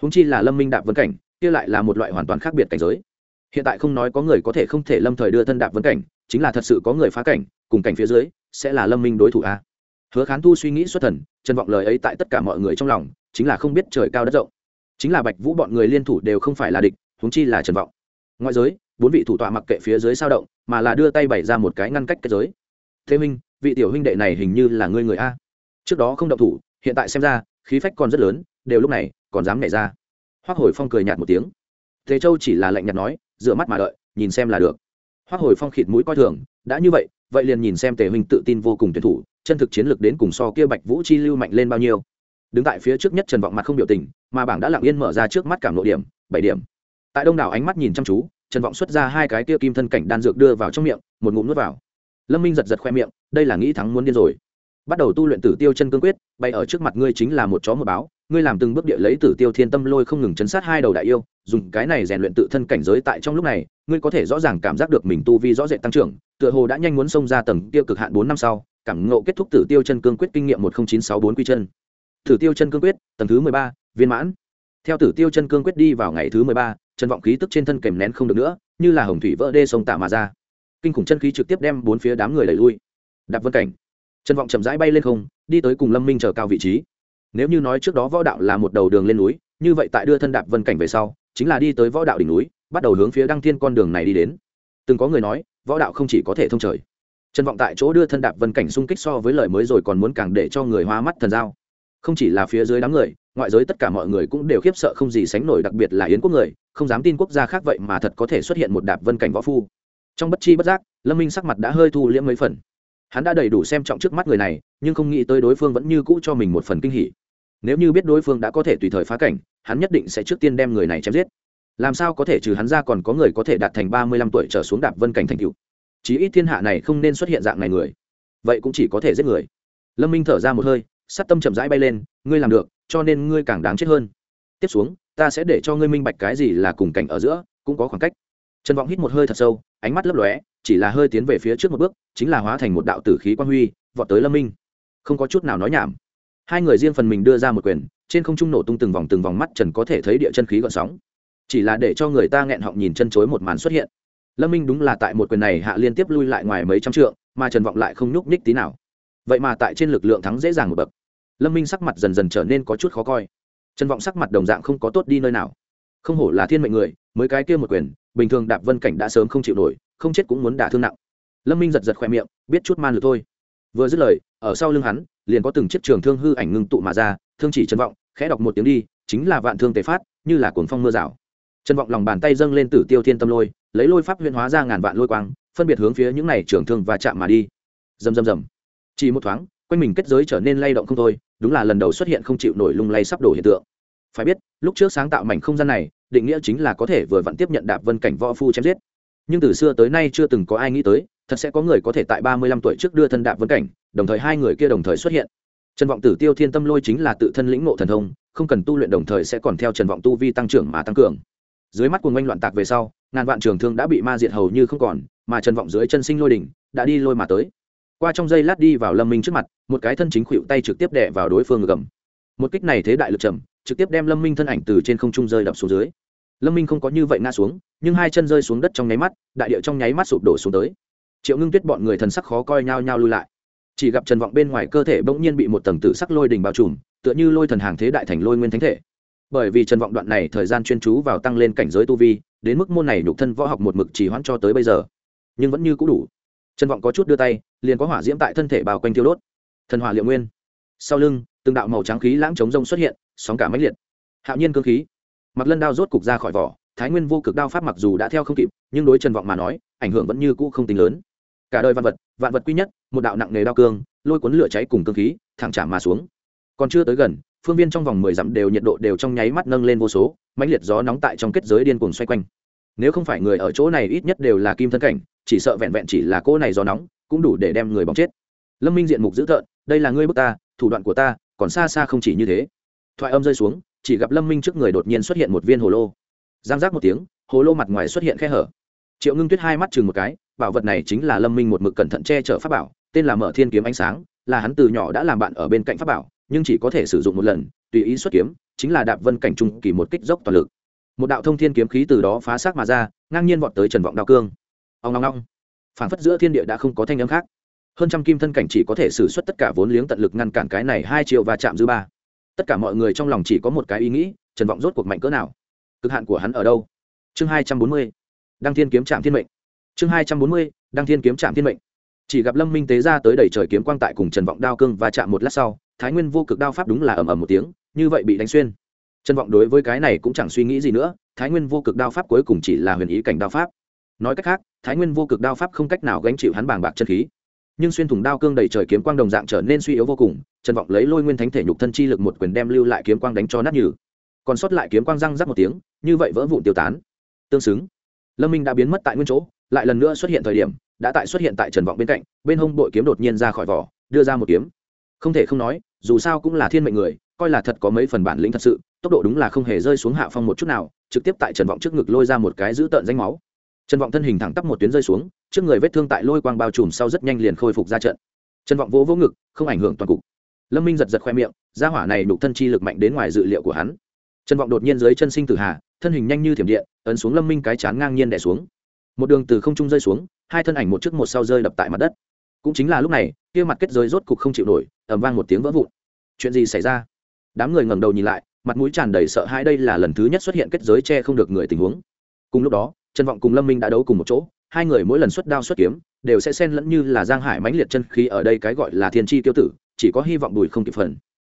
Húng chi là lâm minh đạp vân cảnh, kia lại là một loại hoàn toàn khác biệt cảnh giới. Hiện tại không nói có người có thể không thể lâm thời đưa thân đạp vân cảnh, chính là thật sự có người phá cảnh, cùng cảnh phía dưới, sẽ là lâm minh đối thủ a. Hứa khán thu suy nghĩ xuất thần, trần vọng lời ấy tại tất cả mọi người trong lòng, chính là không biết trời cao đất rộng. Chính là bạch vũ bọn người liên thủ đều không phải là địch húng chi là trần vọng. Ngoại giới, bốn vị thủ tọa mặc kệ phía dưới sao động, mà là đưa tay bày ra một cái ngăn cách kết giới. Thế minh, vị tiểu huynh đệ này hình như là ngươi người a trước đó không động thủ, hiện tại xem ra, khí phách còn rất lớn, đều lúc này, còn dám nhảy ra. Hoác hồi phong cười nhạt một tiếng. Thế châu chỉ là lạnh nhạt nói, dựa mắt mà đợi, nhìn xem là được. Hoác hồi phong khịt mũi coi thường, đã như vậy vậy liền nhìn xem tề huynh tự tin vô cùng tuyển thủ, chân thực chiến lược đến cùng so kia bạch vũ chi lưu mạnh lên bao nhiêu. Đứng tại phía trước nhất trần vọng mặt không biểu tình, mà bảng đã lặng yên mở ra trước mắt cảm nội điểm, bảy điểm. Tại đông đảo ánh mắt nhìn chăm chú, trần vọng xuất ra hai cái kia kim thân cảnh đan dược đưa vào trong miệng, một ngụm nuốt vào. Lâm minh giật giật khoe miệng, đây là nghĩ thắng muốn điên rồi bắt đầu tu luyện tử tiêu chân cương quyết bay ở trước mặt ngươi chính là một chó một báo. Ngươi làm từng bước địa lấy tử tiêu thiên tâm lôi không ngừng chấn sát hai đầu đại yêu, dùng cái này rèn luyện tự thân cảnh giới tại trong lúc này, ngươi có thể rõ ràng cảm giác được mình tu vi rõ rệt tăng trưởng, tựa hồ đã nhanh muốn xông ra tầng tiêu cực hạn bốn năm sau, cảm ngộ kết thúc tử tiêu chân cương quyết kinh nghiệm một nghìn chín sáu bốn quy chân. Tử tiêu chân cương quyết, tầng thứ mười ba, viên mãn. Theo tử tiêu chân cương quyết đi vào ngày thứ mười ba, chân vọng khí tức trên thân kèm nén không được nữa, như là hồng thủy vỡ đê sông tạ mà ra. Kinh khủng chân khí trực tiếp đem bốn phía đám người đẩy lui. Đạp vân cảnh. Trần vọng chậm rãi bay lên không, đi tới cùng lâm minh chờ cao vị trí. Nếu như nói trước đó võ đạo là một đầu đường lên núi, như vậy tại đưa thân đạp vân cảnh về sau, chính là đi tới võ đạo đỉnh núi, bắt đầu hướng phía đăng thiên con đường này đi đến. Từng có người nói, võ đạo không chỉ có thể thông trời. Trần vọng tại chỗ đưa thân đạp vân cảnh xung kích so với lời mới rồi còn muốn càng để cho người hoa mắt thần giao không chỉ là phía dưới đám người, ngoại giới tất cả mọi người cũng đều khiếp sợ không gì sánh nổi, đặc biệt là yến quốc người, không dám tin quốc gia khác vậy mà thật có thể xuất hiện một đạp vân cảnh võ phu. Trong bất chi bất giác, lâm minh sắc mặt đã hơi thu liễm mấy phần hắn đã đầy đủ xem trọng trước mắt người này, nhưng không nghĩ tới đối phương vẫn như cũ cho mình một phần kinh hỉ. Nếu như biết đối phương đã có thể tùy thời phá cảnh, hắn nhất định sẽ trước tiên đem người này chém giết. Làm sao có thể trừ hắn ra còn có người có thể đạt thành ba mươi lăm tuổi trở xuống đạp vân cảnh thành cựu chí ít thiên hạ này không nên xuất hiện dạng này người. Vậy cũng chỉ có thể giết người. Lâm minh thở ra một hơi, sát tâm chậm rãi bay lên, ngươi làm được, cho nên ngươi càng đáng chết hơn. Tiếp xuống, ta sẽ để cho ngươi minh bạch cái gì là cùng cảnh ở giữa, cũng có khoảng cách. Trần vọng hít một hơi thật sâu, ánh mắt lấp lóe chỉ là hơi tiến về phía trước một bước, chính là hóa thành một đạo tử khí quang huy, vọt tới lâm minh. Không có chút nào nói nhảm. Hai người riêng phần mình đưa ra một quyền, trên không trung nổ tung từng vòng từng vòng mắt trần có thể thấy địa chân khí gọn sóng. Chỉ là để cho người ta nghẹn họng nhìn chân chối một màn xuất hiện. Lâm minh đúng là tại một quyền này hạ liên tiếp lui lại ngoài mấy trăm trượng, mà trần vọng lại không nhúc nhích tí nào. Vậy mà tại trên lực lượng thắng dễ dàng một bậc. Lâm minh sắc mặt dần dần trở nên có chút khó coi. Trần vọng sắc mặt đồng dạng không có tốt đi nơi nào. Không hổ là thiên mệnh người, mới cái kia một quyền bình thường đạp vân cảnh đã sớm không chịu nổi, không chết cũng muốn đả thương nặng. Lâm minh giật giật khoe miệng, biết chút man lực thôi. Vừa dứt lời, ở sau lưng hắn, liền có từng chiếc trường thương hư ảnh ngưng tụ mà ra, thương chỉ trân vọng, khẽ đọc một tiếng đi, chính là vạn thương tề phát, như là cuồng phong mưa rào. Trân vọng lòng bàn tay dâng lên tử tiêu thiên tâm lôi, lấy lôi pháp huyên hóa ra ngàn vạn lôi quang, phân biệt hướng phía những này trường thương và chạm mà đi. Rầm rầm rầm. Chỉ một thoáng, quanh mình kết giới trở nên lay động không thôi, đúng là lần đầu xuất hiện không chịu nổi lung lay sắp đổ hiện tượng phải biết, lúc trước sáng tạo mảnh không gian này, định nghĩa chính là có thể vừa vặn tiếp nhận đạp vân cảnh võ phu chém giết. Nhưng từ xưa tới nay chưa từng có ai nghĩ tới, thật sẽ có người có thể tại ba mươi lăm tuổi trước đưa thân đạp vân cảnh, đồng thời hai người kia đồng thời xuất hiện. Trần vọng tử tiêu thiên tâm lôi chính là tự thân lĩnh ngộ thần thông, không cần tu luyện đồng thời sẽ còn theo trần vọng tu vi tăng trưởng mà tăng cường. Dưới mắt cuồng oanh loạn tạc về sau, ngàn vạn trường thương đã bị ma diệt hầu như không còn, mà trần vọng dưới chân sinh lôi đỉnh, đã đi lôi mà tới. Qua trong giây lát đi vào lâm minh trước mặt, một cái thân chính khuỵu tay trực tiếp đè vào đối phương gầm. Một kích này thế đại lực trầm trực tiếp đem lâm minh thân ảnh từ trên không trung rơi đập xuống dưới. Lâm minh không có như vậy ngã xuống, nhưng hai chân rơi xuống đất trong nháy mắt, đại địa trong nháy mắt sụp đổ xuống tới. Triệu ngưng tuyết bọn người thần sắc khó coi nhau nhau lui lại. Chỉ gặp trần vọng bên ngoài cơ thể bỗng nhiên bị một tầng tử sắc lôi đình bao trùm, tựa như lôi thần hàng thế đại thành lôi nguyên thánh thể. Bởi vì trần vọng đoạn này thời gian chuyên chú vào tăng lên cảnh giới tu vi, đến mức môn này nhục thân võ học một mực chỉ hoãn cho tới bây giờ, nhưng vẫn như cũ đủ. Trần vọng có chút đưa tay, liền có hỏa diễm tại thân thể bao quanh thiêu đốt. Thần hỏa liệu nguyên. Sau lưng, từng đạo màu trắng khí lãng chống rông xuất hiện sóng cả máy liệt. Hạo nhiên cơ khí. Mặc lân đao rốt cục ra khỏi vỏ, thái nguyên vô cực đao pháp mặc dù đã theo không kịp, nhưng đối trần vọng mà nói, ảnh hưởng vẫn như cũ không tính lớn. Cả đời vạn vật vạn vật quý nhất, một đạo nặng nề đao cương, lôi cuốn lửa cháy cùng cơ khí, thẳng chạm mà xuống. Còn chưa tới gần, phương viên trong vòng mười dặm đều nhiệt độ đều trong nháy mắt nâng lên vô số, mãnh liệt gió nóng tại trong kết giới điên cuồng xoay quanh. Nếu không phải người ở chỗ này ít nhất đều là kim thân cảnh, chỉ sợ vẹn vẹn chỉ là cỗ này gió nóng, cũng đủ để đem người bóng chết. Lâm minh diện mục dữ tợn, đây là ngươi bức ta, thủ đoạn của ta, còn xa xa không chỉ như thế thoại âm rơi xuống, chỉ gặp lâm minh trước người đột nhiên xuất hiện một viên hồ lô. Giang giác một tiếng, hồ lô mặt ngoài xuất hiện khe hở. Triệu ngưng tuyết hai mắt chừng một cái, bảo vật này chính là lâm minh một mực cẩn thận che chở pháp bảo, tên là mở thiên kiếm ánh sáng, là hắn từ nhỏ đã làm bạn ở bên cạnh pháp bảo, nhưng chỉ có thể sử dụng một lần, tùy ý xuất kiếm, chính là đạp vân cảnh trung kỳ một kích dốc toàn lực. Một đạo thông thiên kiếm khí từ đó phá xác mà ra, ngang nhiên vọt tới trần vọng đao cương. Ông long long phản phất giữa thiên địa đã không có thanh âm khác. Hơn trăm kim thân cảnh chỉ có thể xử suất tất cả vốn liếng tận lực ngăn cản cái này hai triệu và chạm dư ba tất cả mọi người trong lòng chỉ có một cái ý nghĩ, trần vọng rốt cuộc mạnh cỡ nào? Cực hạn của hắn ở đâu? Chương hai trăm bốn mươi, đăng thiên kiếm trạm thiên mệnh. Chương hai trăm bốn mươi, đăng thiên kiếm trạm thiên mệnh. Chỉ gặp lâm minh tế ra tới đẩy trời kiếm quang tại cùng trần vọng đao cương và chạm một lát sau, thái nguyên vô cực đao pháp đúng là ầm ầm một tiếng, như vậy bị đánh xuyên. Trần vọng đối với cái này cũng chẳng suy nghĩ gì nữa, thái nguyên vô cực đao pháp cuối cùng chỉ là huyền ý cảnh đao pháp. Nói cách khác, thái nguyên vô cực đao pháp không cách nào gánh chịu hắn bàng bạc chân khí. Nhưng xuyên thủng đao cương đầy trời kiếm quang đồng dạng trở nên suy yếu vô cùng trần vọng lấy lôi nguyên thánh thể nhục thân chi lực một quyền đem lưu lại kiếm quang đánh cho nát nhừ. Còn sót lại kiếm quang răng rắc một tiếng, như vậy vỡ vụn tiêu tán. Tương xứng. Lâm minh đã biến mất tại nguyên chỗ, lại lần nữa xuất hiện thời điểm, đã tại xuất hiện tại trần vọng bên cạnh, bên hông bội kiếm đột nhiên ra khỏi vỏ, đưa ra một kiếm. Không thể không nói, dù sao cũng là thiên mệnh người, coi là thật có mấy phần bản lĩnh thật sự, tốc độ đúng là không hề rơi xuống hạ phong một chút nào, trực tiếp tại trần vọng trước ngực lôi ra một cái giữ tợn danh máu. Trần vọng thân hình thẳng tắp một tuyến rơi xuống, trước người vết thương tại lôi quang bao trùm sau rất nhanh liền khôi phục ra trận. Trần vọng vỗ vỗ ngực, không ảnh hưởng toàn cục lâm minh giật giật khoe miệng gia hỏa này đục thân chi lực mạnh đến ngoài dự liệu của hắn trần vọng đột nhiên dưới chân sinh tử hà thân hình nhanh như thiểm điện ấn xuống lâm minh cái chán ngang nhiên đẻ xuống một đường từ không trung rơi xuống hai thân ảnh một trước một sau rơi đập tại mặt đất cũng chính là lúc này kia mặt kết giới rốt cục không chịu nổi ẩm vang một tiếng vỡ vụn chuyện gì xảy ra đám người ngẩng đầu nhìn lại mặt mũi tràn đầy sợ hãi đây là lần thứ nhất xuất hiện kết giới che không được người tình huống cùng lúc đó trần vọng cùng lâm minh đã đấu cùng một chỗ hai người mỗi lần xuất đao xuất kiếm đều sẽ xen lẫn như là giang hải mãnh liệt chân khí ở đây cái gọi là thiên tri tiêu tử chỉ có hy vọng đùi không kịp phần.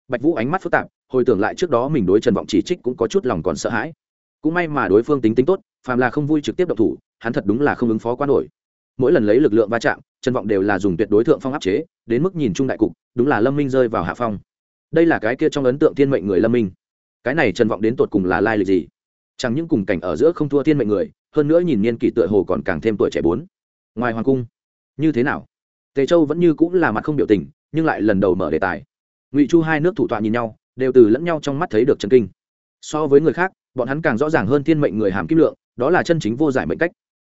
Bạch vũ ánh mắt phức tạp, hồi tưởng lại trước đó mình đối trần vọng chỉ trích cũng có chút lòng còn sợ hãi. Cũng may mà đối phương tính tính tốt, phàm là không vui trực tiếp độc thủ, hắn thật đúng là không ứng phó quá nổi. Mỗi lần lấy lực lượng va chạm, trần vọng đều là dùng tuyệt đối thượng phong áp chế, đến mức nhìn chung đại cục, đúng là lâm minh rơi vào hạ phong. Đây là cái kia trong ấn tượng thiên mệnh người lâm minh. Cái này trần vọng đến tột cùng là lai lịch gì? Chẳng những cùng cảnh ở giữa không thua thiên mệnh người, hơn nữa nhìn niên kỷ tựa hồ còn càng thêm tuổi trẻ bốn. Ngoài hoàng cung, như thế nào? Tề châu vẫn như cũng là mặt không biểu tình nhưng lại lần đầu mở đề tài. Ngụy chu hai nước thủ tọa nhìn nhau, đều từ lẫn nhau trong mắt thấy được trần kinh. So với người khác, bọn hắn càng rõ ràng hơn thiên mệnh người hàm kim lượng, đó là chân chính vô giải mệnh cách.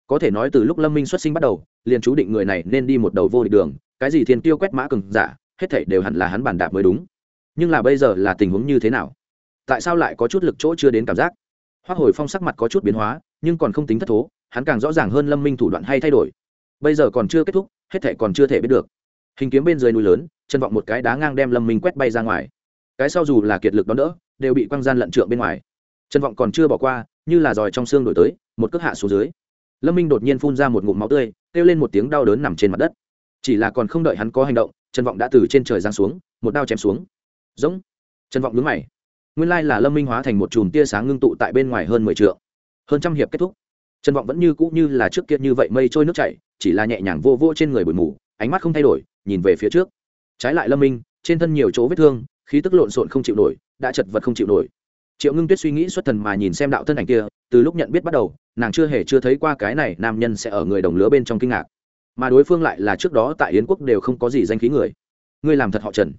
Có thể nói từ lúc lâm minh xuất sinh bắt đầu, liền chú định người này nên đi một đầu vô địch đường, cái gì thiên tiêu quét mã cường giả, hết thảy đều hẳn là hắn bàn đạp mới đúng. Nhưng là bây giờ là tình huống như thế nào? Tại sao lại có chút lực chỗ chưa đến cảm giác? Hoác hồi phong sắc mặt có chút biến hóa, nhưng còn không tính thất thố, hắn càng rõ ràng hơn lâm minh thủ đoạn hay thay đổi. Bây giờ còn chưa kết thúc, hết thảy còn chưa thể biết được hình kiếm bên dưới núi lớn, chân vọng một cái đá ngang đem lâm minh quét bay ra ngoài. Cái sau dù là kiệt lực đón đỡ, đều bị quăng gian lận trượng bên ngoài. Chân vọng còn chưa bỏ qua, như là giòi trong xương đổi tới, một cước hạ xuống dưới. Lâm minh đột nhiên phun ra một ngụm máu tươi, kêu lên một tiếng đau đớn nằm trên mặt đất. Chỉ là còn không đợi hắn có hành động trần vọng đã từ trên trời giáng xuống, một đao chém xuống. Giống. Trần vọng đứng mày. Nguyên lai là lâm minh hóa thành một chùm tia sáng ngưng tụ tại bên ngoài hơn mười t hơn trăm hiệp kết thúc. Trần vọng vẫn như cũ như là trước kia như vậy mây trôi nước chảy, chỉ là nhẹ nhàng vô vô trên người bụi mù, ánh mắt không thay đổi nhìn về phía trước. Trái lại lâm minh, trên thân nhiều chỗ vết thương, khí tức lộn xộn không chịu nổi, đã chật vật không chịu nổi. Triệu ngưng tuyết suy nghĩ xuất thần mà nhìn xem đạo thân ảnh kia, từ lúc nhận biết bắt đầu, nàng chưa hề chưa thấy qua cái này nam nhân sẽ ở người đồng lứa bên trong kinh ngạc. Mà đối phương lại là trước đó tại yến quốc đều không có gì danh khí người. Ngươi làm thật họ trần.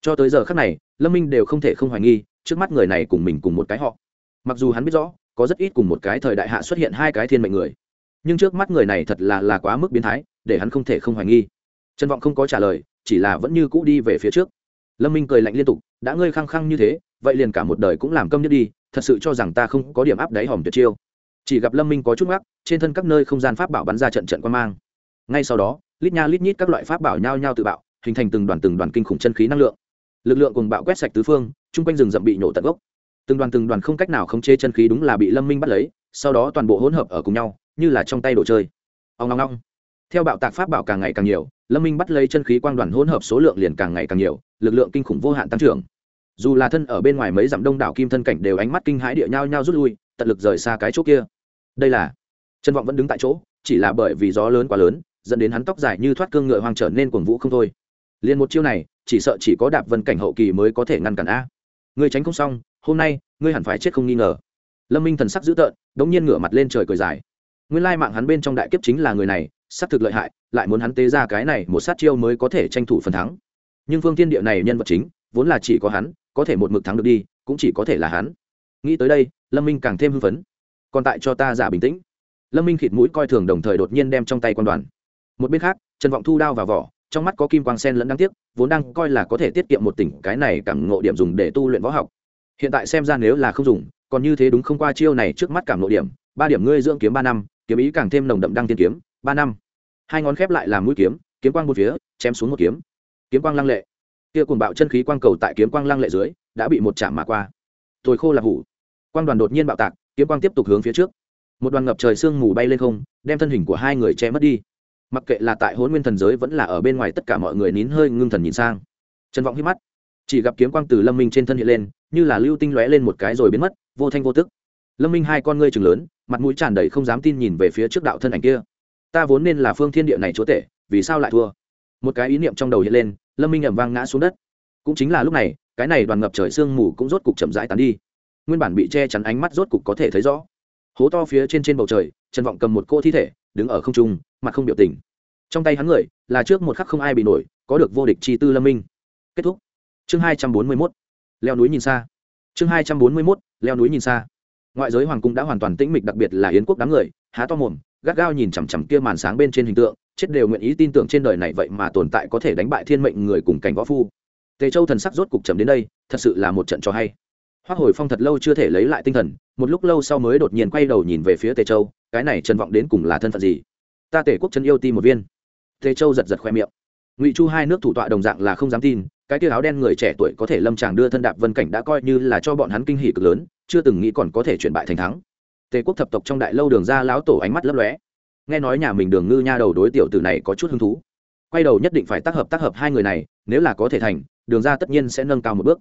Cho tới giờ khác này, lâm minh đều không thể không hoài nghi, trước mắt người này cùng mình cùng một cái họ. Mặc dù hắn biết rõ, có rất ít cùng một cái thời đại hạ xuất hiện hai cái thiên mệnh người. Nhưng trước mắt người này thật là là quá mức biến thái, để hắn không thể không hoài nghi. Trần vọng không có trả lời, chỉ là vẫn như cũ đi về phía trước. Lâm minh cười lạnh liên tục, đã ngươi khăng khăng như thế, vậy liền cả một đời cũng làm câm nhất đi, thật sự cho rằng ta không có điểm áp đáy hòm tuyệt chiêu. Chỉ gặp lâm minh có chút ngắc trên thân các nơi không gian pháp bảo bắn ra trận trận quan mang. Ngay sau đó, lít nha lít nhít các loại pháp bảo nhao nhao tự bạo, hình thành từng đoàn từng đoàn kinh khủng chân khí năng lượng. Lực lượng cùng bạo quét sạch tứ phương, chung quanh rừng rậm bị nổ tận gốc. Từng đoàn từng đoàn không cách nào khống chế chân khí đúng là bị lâm minh bắt lấy, sau đó toàn bộ hỗn hợp ở cùng nhau, như là trong tay đồ chơi. Ông ngong ngong theo bạo tạc pháp bảo càng ngày càng nhiều lâm minh bắt lấy chân khí quang đoàn hỗn hợp số lượng liền càng ngày càng nhiều, lực lượng kinh khủng vô hạn tăng trưởng. Dù là thân ở bên ngoài mấy dặm đông đảo kim thân cảnh đều ánh mắt kinh hãi địa nhau nhau rút lui, tận lực rời xa cái chỗ kia. Đây là trân vọng vẫn đứng tại chỗ, chỉ là bởi vì gió lớn quá lớn, dẫn đến hắn tóc dài như thoát cương ngựa hoang trở nên cuồng vũ không thôi. Liền một chiêu này, chỉ sợ chỉ có đạp vân cảnh hậu kỳ mới có thể ngăn cản a. Ngươi tránh không xong, hôm nay, ngươi hẳn phải chết không nghi ngờ. Lâm minh thần sắc dữ tợn, đống nhiên ngửa mặt lên trời cười dài. Nguyên lai mạng hắn bên trong đại kiếp chính là người này xác thực lợi hại, lại muốn hắn tế ra cái này một sát chiêu mới có thể tranh thủ phần thắng. Nhưng phương tiên địa này nhân vật chính, vốn là chỉ có hắn, có thể một mực thắng được đi, cũng chỉ có thể là hắn. Nghĩ tới đây, lâm minh càng thêm hưng phấn. Còn tại cho ta giả bình tĩnh. Lâm minh khịt mũi coi thường đồng thời đột nhiên đem trong tay quan đoàn. Một bên khác, trần vọng thu đao vào vỏ, trong mắt có kim quang sen lẫn đáng tiếc, vốn đang coi là có thể tiết kiệm một tỉnh cái này cảm ngộ điểm dùng để tu luyện võ học. Hiện tại xem ra nếu là không dùng, còn như thế đúng không qua chiêu này trước mắt cảm ngộ điểm, ba điểm ngươi dưỡng kiếm ba năm, kiếm ý càng thêm nồng đậm đăng tiên kiếm ba năm. Hai ngón khép lại làm mũi kiếm kiếm quang một phía, chém xuống một kiếm. Kiếm quang lăng lệ. Kia cùng bạo chân khí quang cầu tại kiếm quang lăng lệ dưới, đã bị một chạm mà qua. Tồi khô là hủ. Quang đoàn đột nhiên bạo tạc, kiếm quang tiếp tục hướng phía trước. Một đoàn ngập trời sương mù bay lên không, đem thân hình của hai người che mất đi. Mặc kệ là tại hôn nguyên thần giới vẫn là ở bên ngoài tất cả mọi người nín hơi ngưng thần nhìn sang. Trần vọng hít mắt. Chỉ gặp kiếm quang từ lâm minh trên thân hiện lên, như là lưu tinh lóe lên một cái rồi biến mất, vô thanh vô tức. Lâm minh hai con ngươi chừng lớn, mặt mũi tràn đầy không dám tin nhìn về phía trước đạo thân ảnh kia ta vốn nên là phương thiên địa này chúa tể, vì sao lại thua? Một cái ý niệm trong đầu hiện lên, lâm minh ẩm vang ngã xuống đất. Cũng chính là lúc này, cái này đoàn ngập trời sương mù cũng rốt cục chậm rãi tán đi. Nguyên bản bị che chắn ánh mắt rốt cục có thể thấy rõ. Hố to phía trên trên bầu trời, trần vọng cầm một cô thi thể, đứng ở không trung, mặt không biểu tình. Trong tay hắn người, là trước một khắc không ai bị nổi, có được vô địch chi tư lâm minh. Kết thúc. Chương hai trăm bốn mươi mốt. Leo núi nhìn xa. Chương hai trăm bốn mươi mốt, leo núi nhìn xa. Ngoại giới hoàng cung đã hoàn toàn tĩnh mịch, đặc biệt là yến quốc đám người, há to mồm gắt gao nhìn chằm chằm kia màn sáng bên trên hình tượng, chết đều nguyện ý tin tưởng trên đời này vậy mà tồn tại có thể đánh bại thiên mệnh người cùng cảnh võ phu. Tề châu thần sắc rốt cục chậm đến đây, thật sự là một trận cho hay. Hoác hồi phong thật lâu chưa thể lấy lại tinh thần, một lúc lâu sau mới đột nhiên quay đầu nhìn về phía tề châu, cái này trần vọng đến cùng là thân phận gì? Ta tể quốc chân yêu ti một viên. Tề châu giật giật khoe miệng. Ngụy chu hai nước thủ tọa đồng dạng là không dám tin, cái tia áo đen người trẻ tuổi có thể lâm tràng đưa thân đạp vân cảnh đã coi như là cho bọn hắn kinh hỷ cực lớn, chưa từng nghĩ còn có thể chuyển bại thành thắng tề quốc thập tộc trong đại lâu đường ra lão tổ ánh mắt lấp lóe. Nghe nói nhà mình đường ngư nha đầu đối tiểu tử này có chút hứng thú. Quay đầu nhất định phải tác hợp tác hợp hai người này, nếu là có thể thành, đường ra tất nhiên sẽ nâng cao một bước.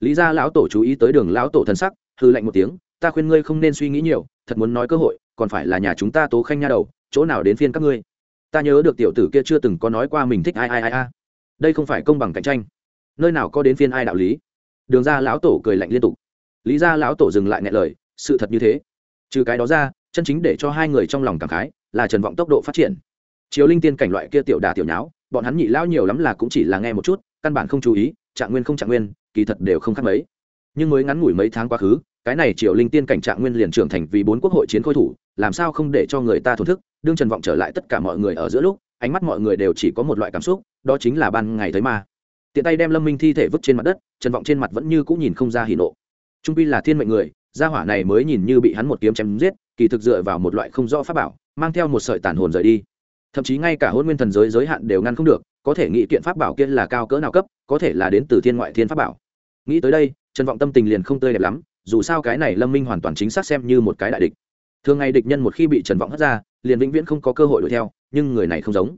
Lý ra lão tổ chú ý tới đường lão tổ thân sắc hư lạnh một tiếng, ta khuyên ngươi không nên suy nghĩ nhiều, thật muốn nói cơ hội, còn phải là nhà chúng ta tố khanh nha đầu, chỗ nào đến phiên các ngươi? Ta nhớ được tiểu tử kia chưa từng có nói qua mình thích ai ai ai a đây không phải công bằng cạnh tranh. Nơi nào có đến phiên ai đạo lý? Đường ra lão tổ cười lạnh liên tục. Lý ra lão tổ dừng lại nghe lời, sự thật như thế trừ cái đó ra, chân chính để cho hai người trong lòng cảm khái là trần vọng tốc độ phát triển. Chiếu linh tiên cảnh loại kia tiểu đà tiểu nháo, bọn hắn nhị lão nhiều lắm là cũng chỉ là nghe một chút, căn bản không chú ý, trạng nguyên không trạng nguyên, kỳ thật đều không khác mấy. Nhưng mới ngắn ngủi mấy tháng quá khứ, cái này triệu linh tiên cảnh trạng nguyên liền trưởng thành vì bốn quốc hội chiến khôi thủ, làm sao không để cho người ta thổn thức, đương trần vọng trở lại tất cả mọi người ở giữa lúc, ánh mắt mọi người đều chỉ có một loại cảm xúc, đó chính là ban ngày thấy ma. Tiện tay đem lâm minh thi thể vứt trên mặt đất, trần vọng trên mặt vẫn như cũng nhìn không ra hỉ nộ. Trung pi là thiên mệnh người gia hỏa này mới nhìn như bị hắn một kiếm chém giết, kỳ thực dựa vào một loại không rõ pháp bảo, mang theo một sợi tàn hồn rời đi. Thậm chí ngay cả hôn nguyên thần giới giới hạn đều ngăn không được, có thể nghĩ kiện pháp bảo kia là cao cỡ nào cấp, có thể là đến từ thiên ngoại thiên pháp bảo. Nghĩ tới đây, trần vọng tâm tình liền không tươi đẹp lắm, dù sao cái này lâm minh hoàn toàn chính xác xem như một cái đại địch. Thường ngày địch nhân một khi bị trần vọng hất ra, liền vĩnh viễn không có cơ hội đuổi theo, nhưng người này không giống.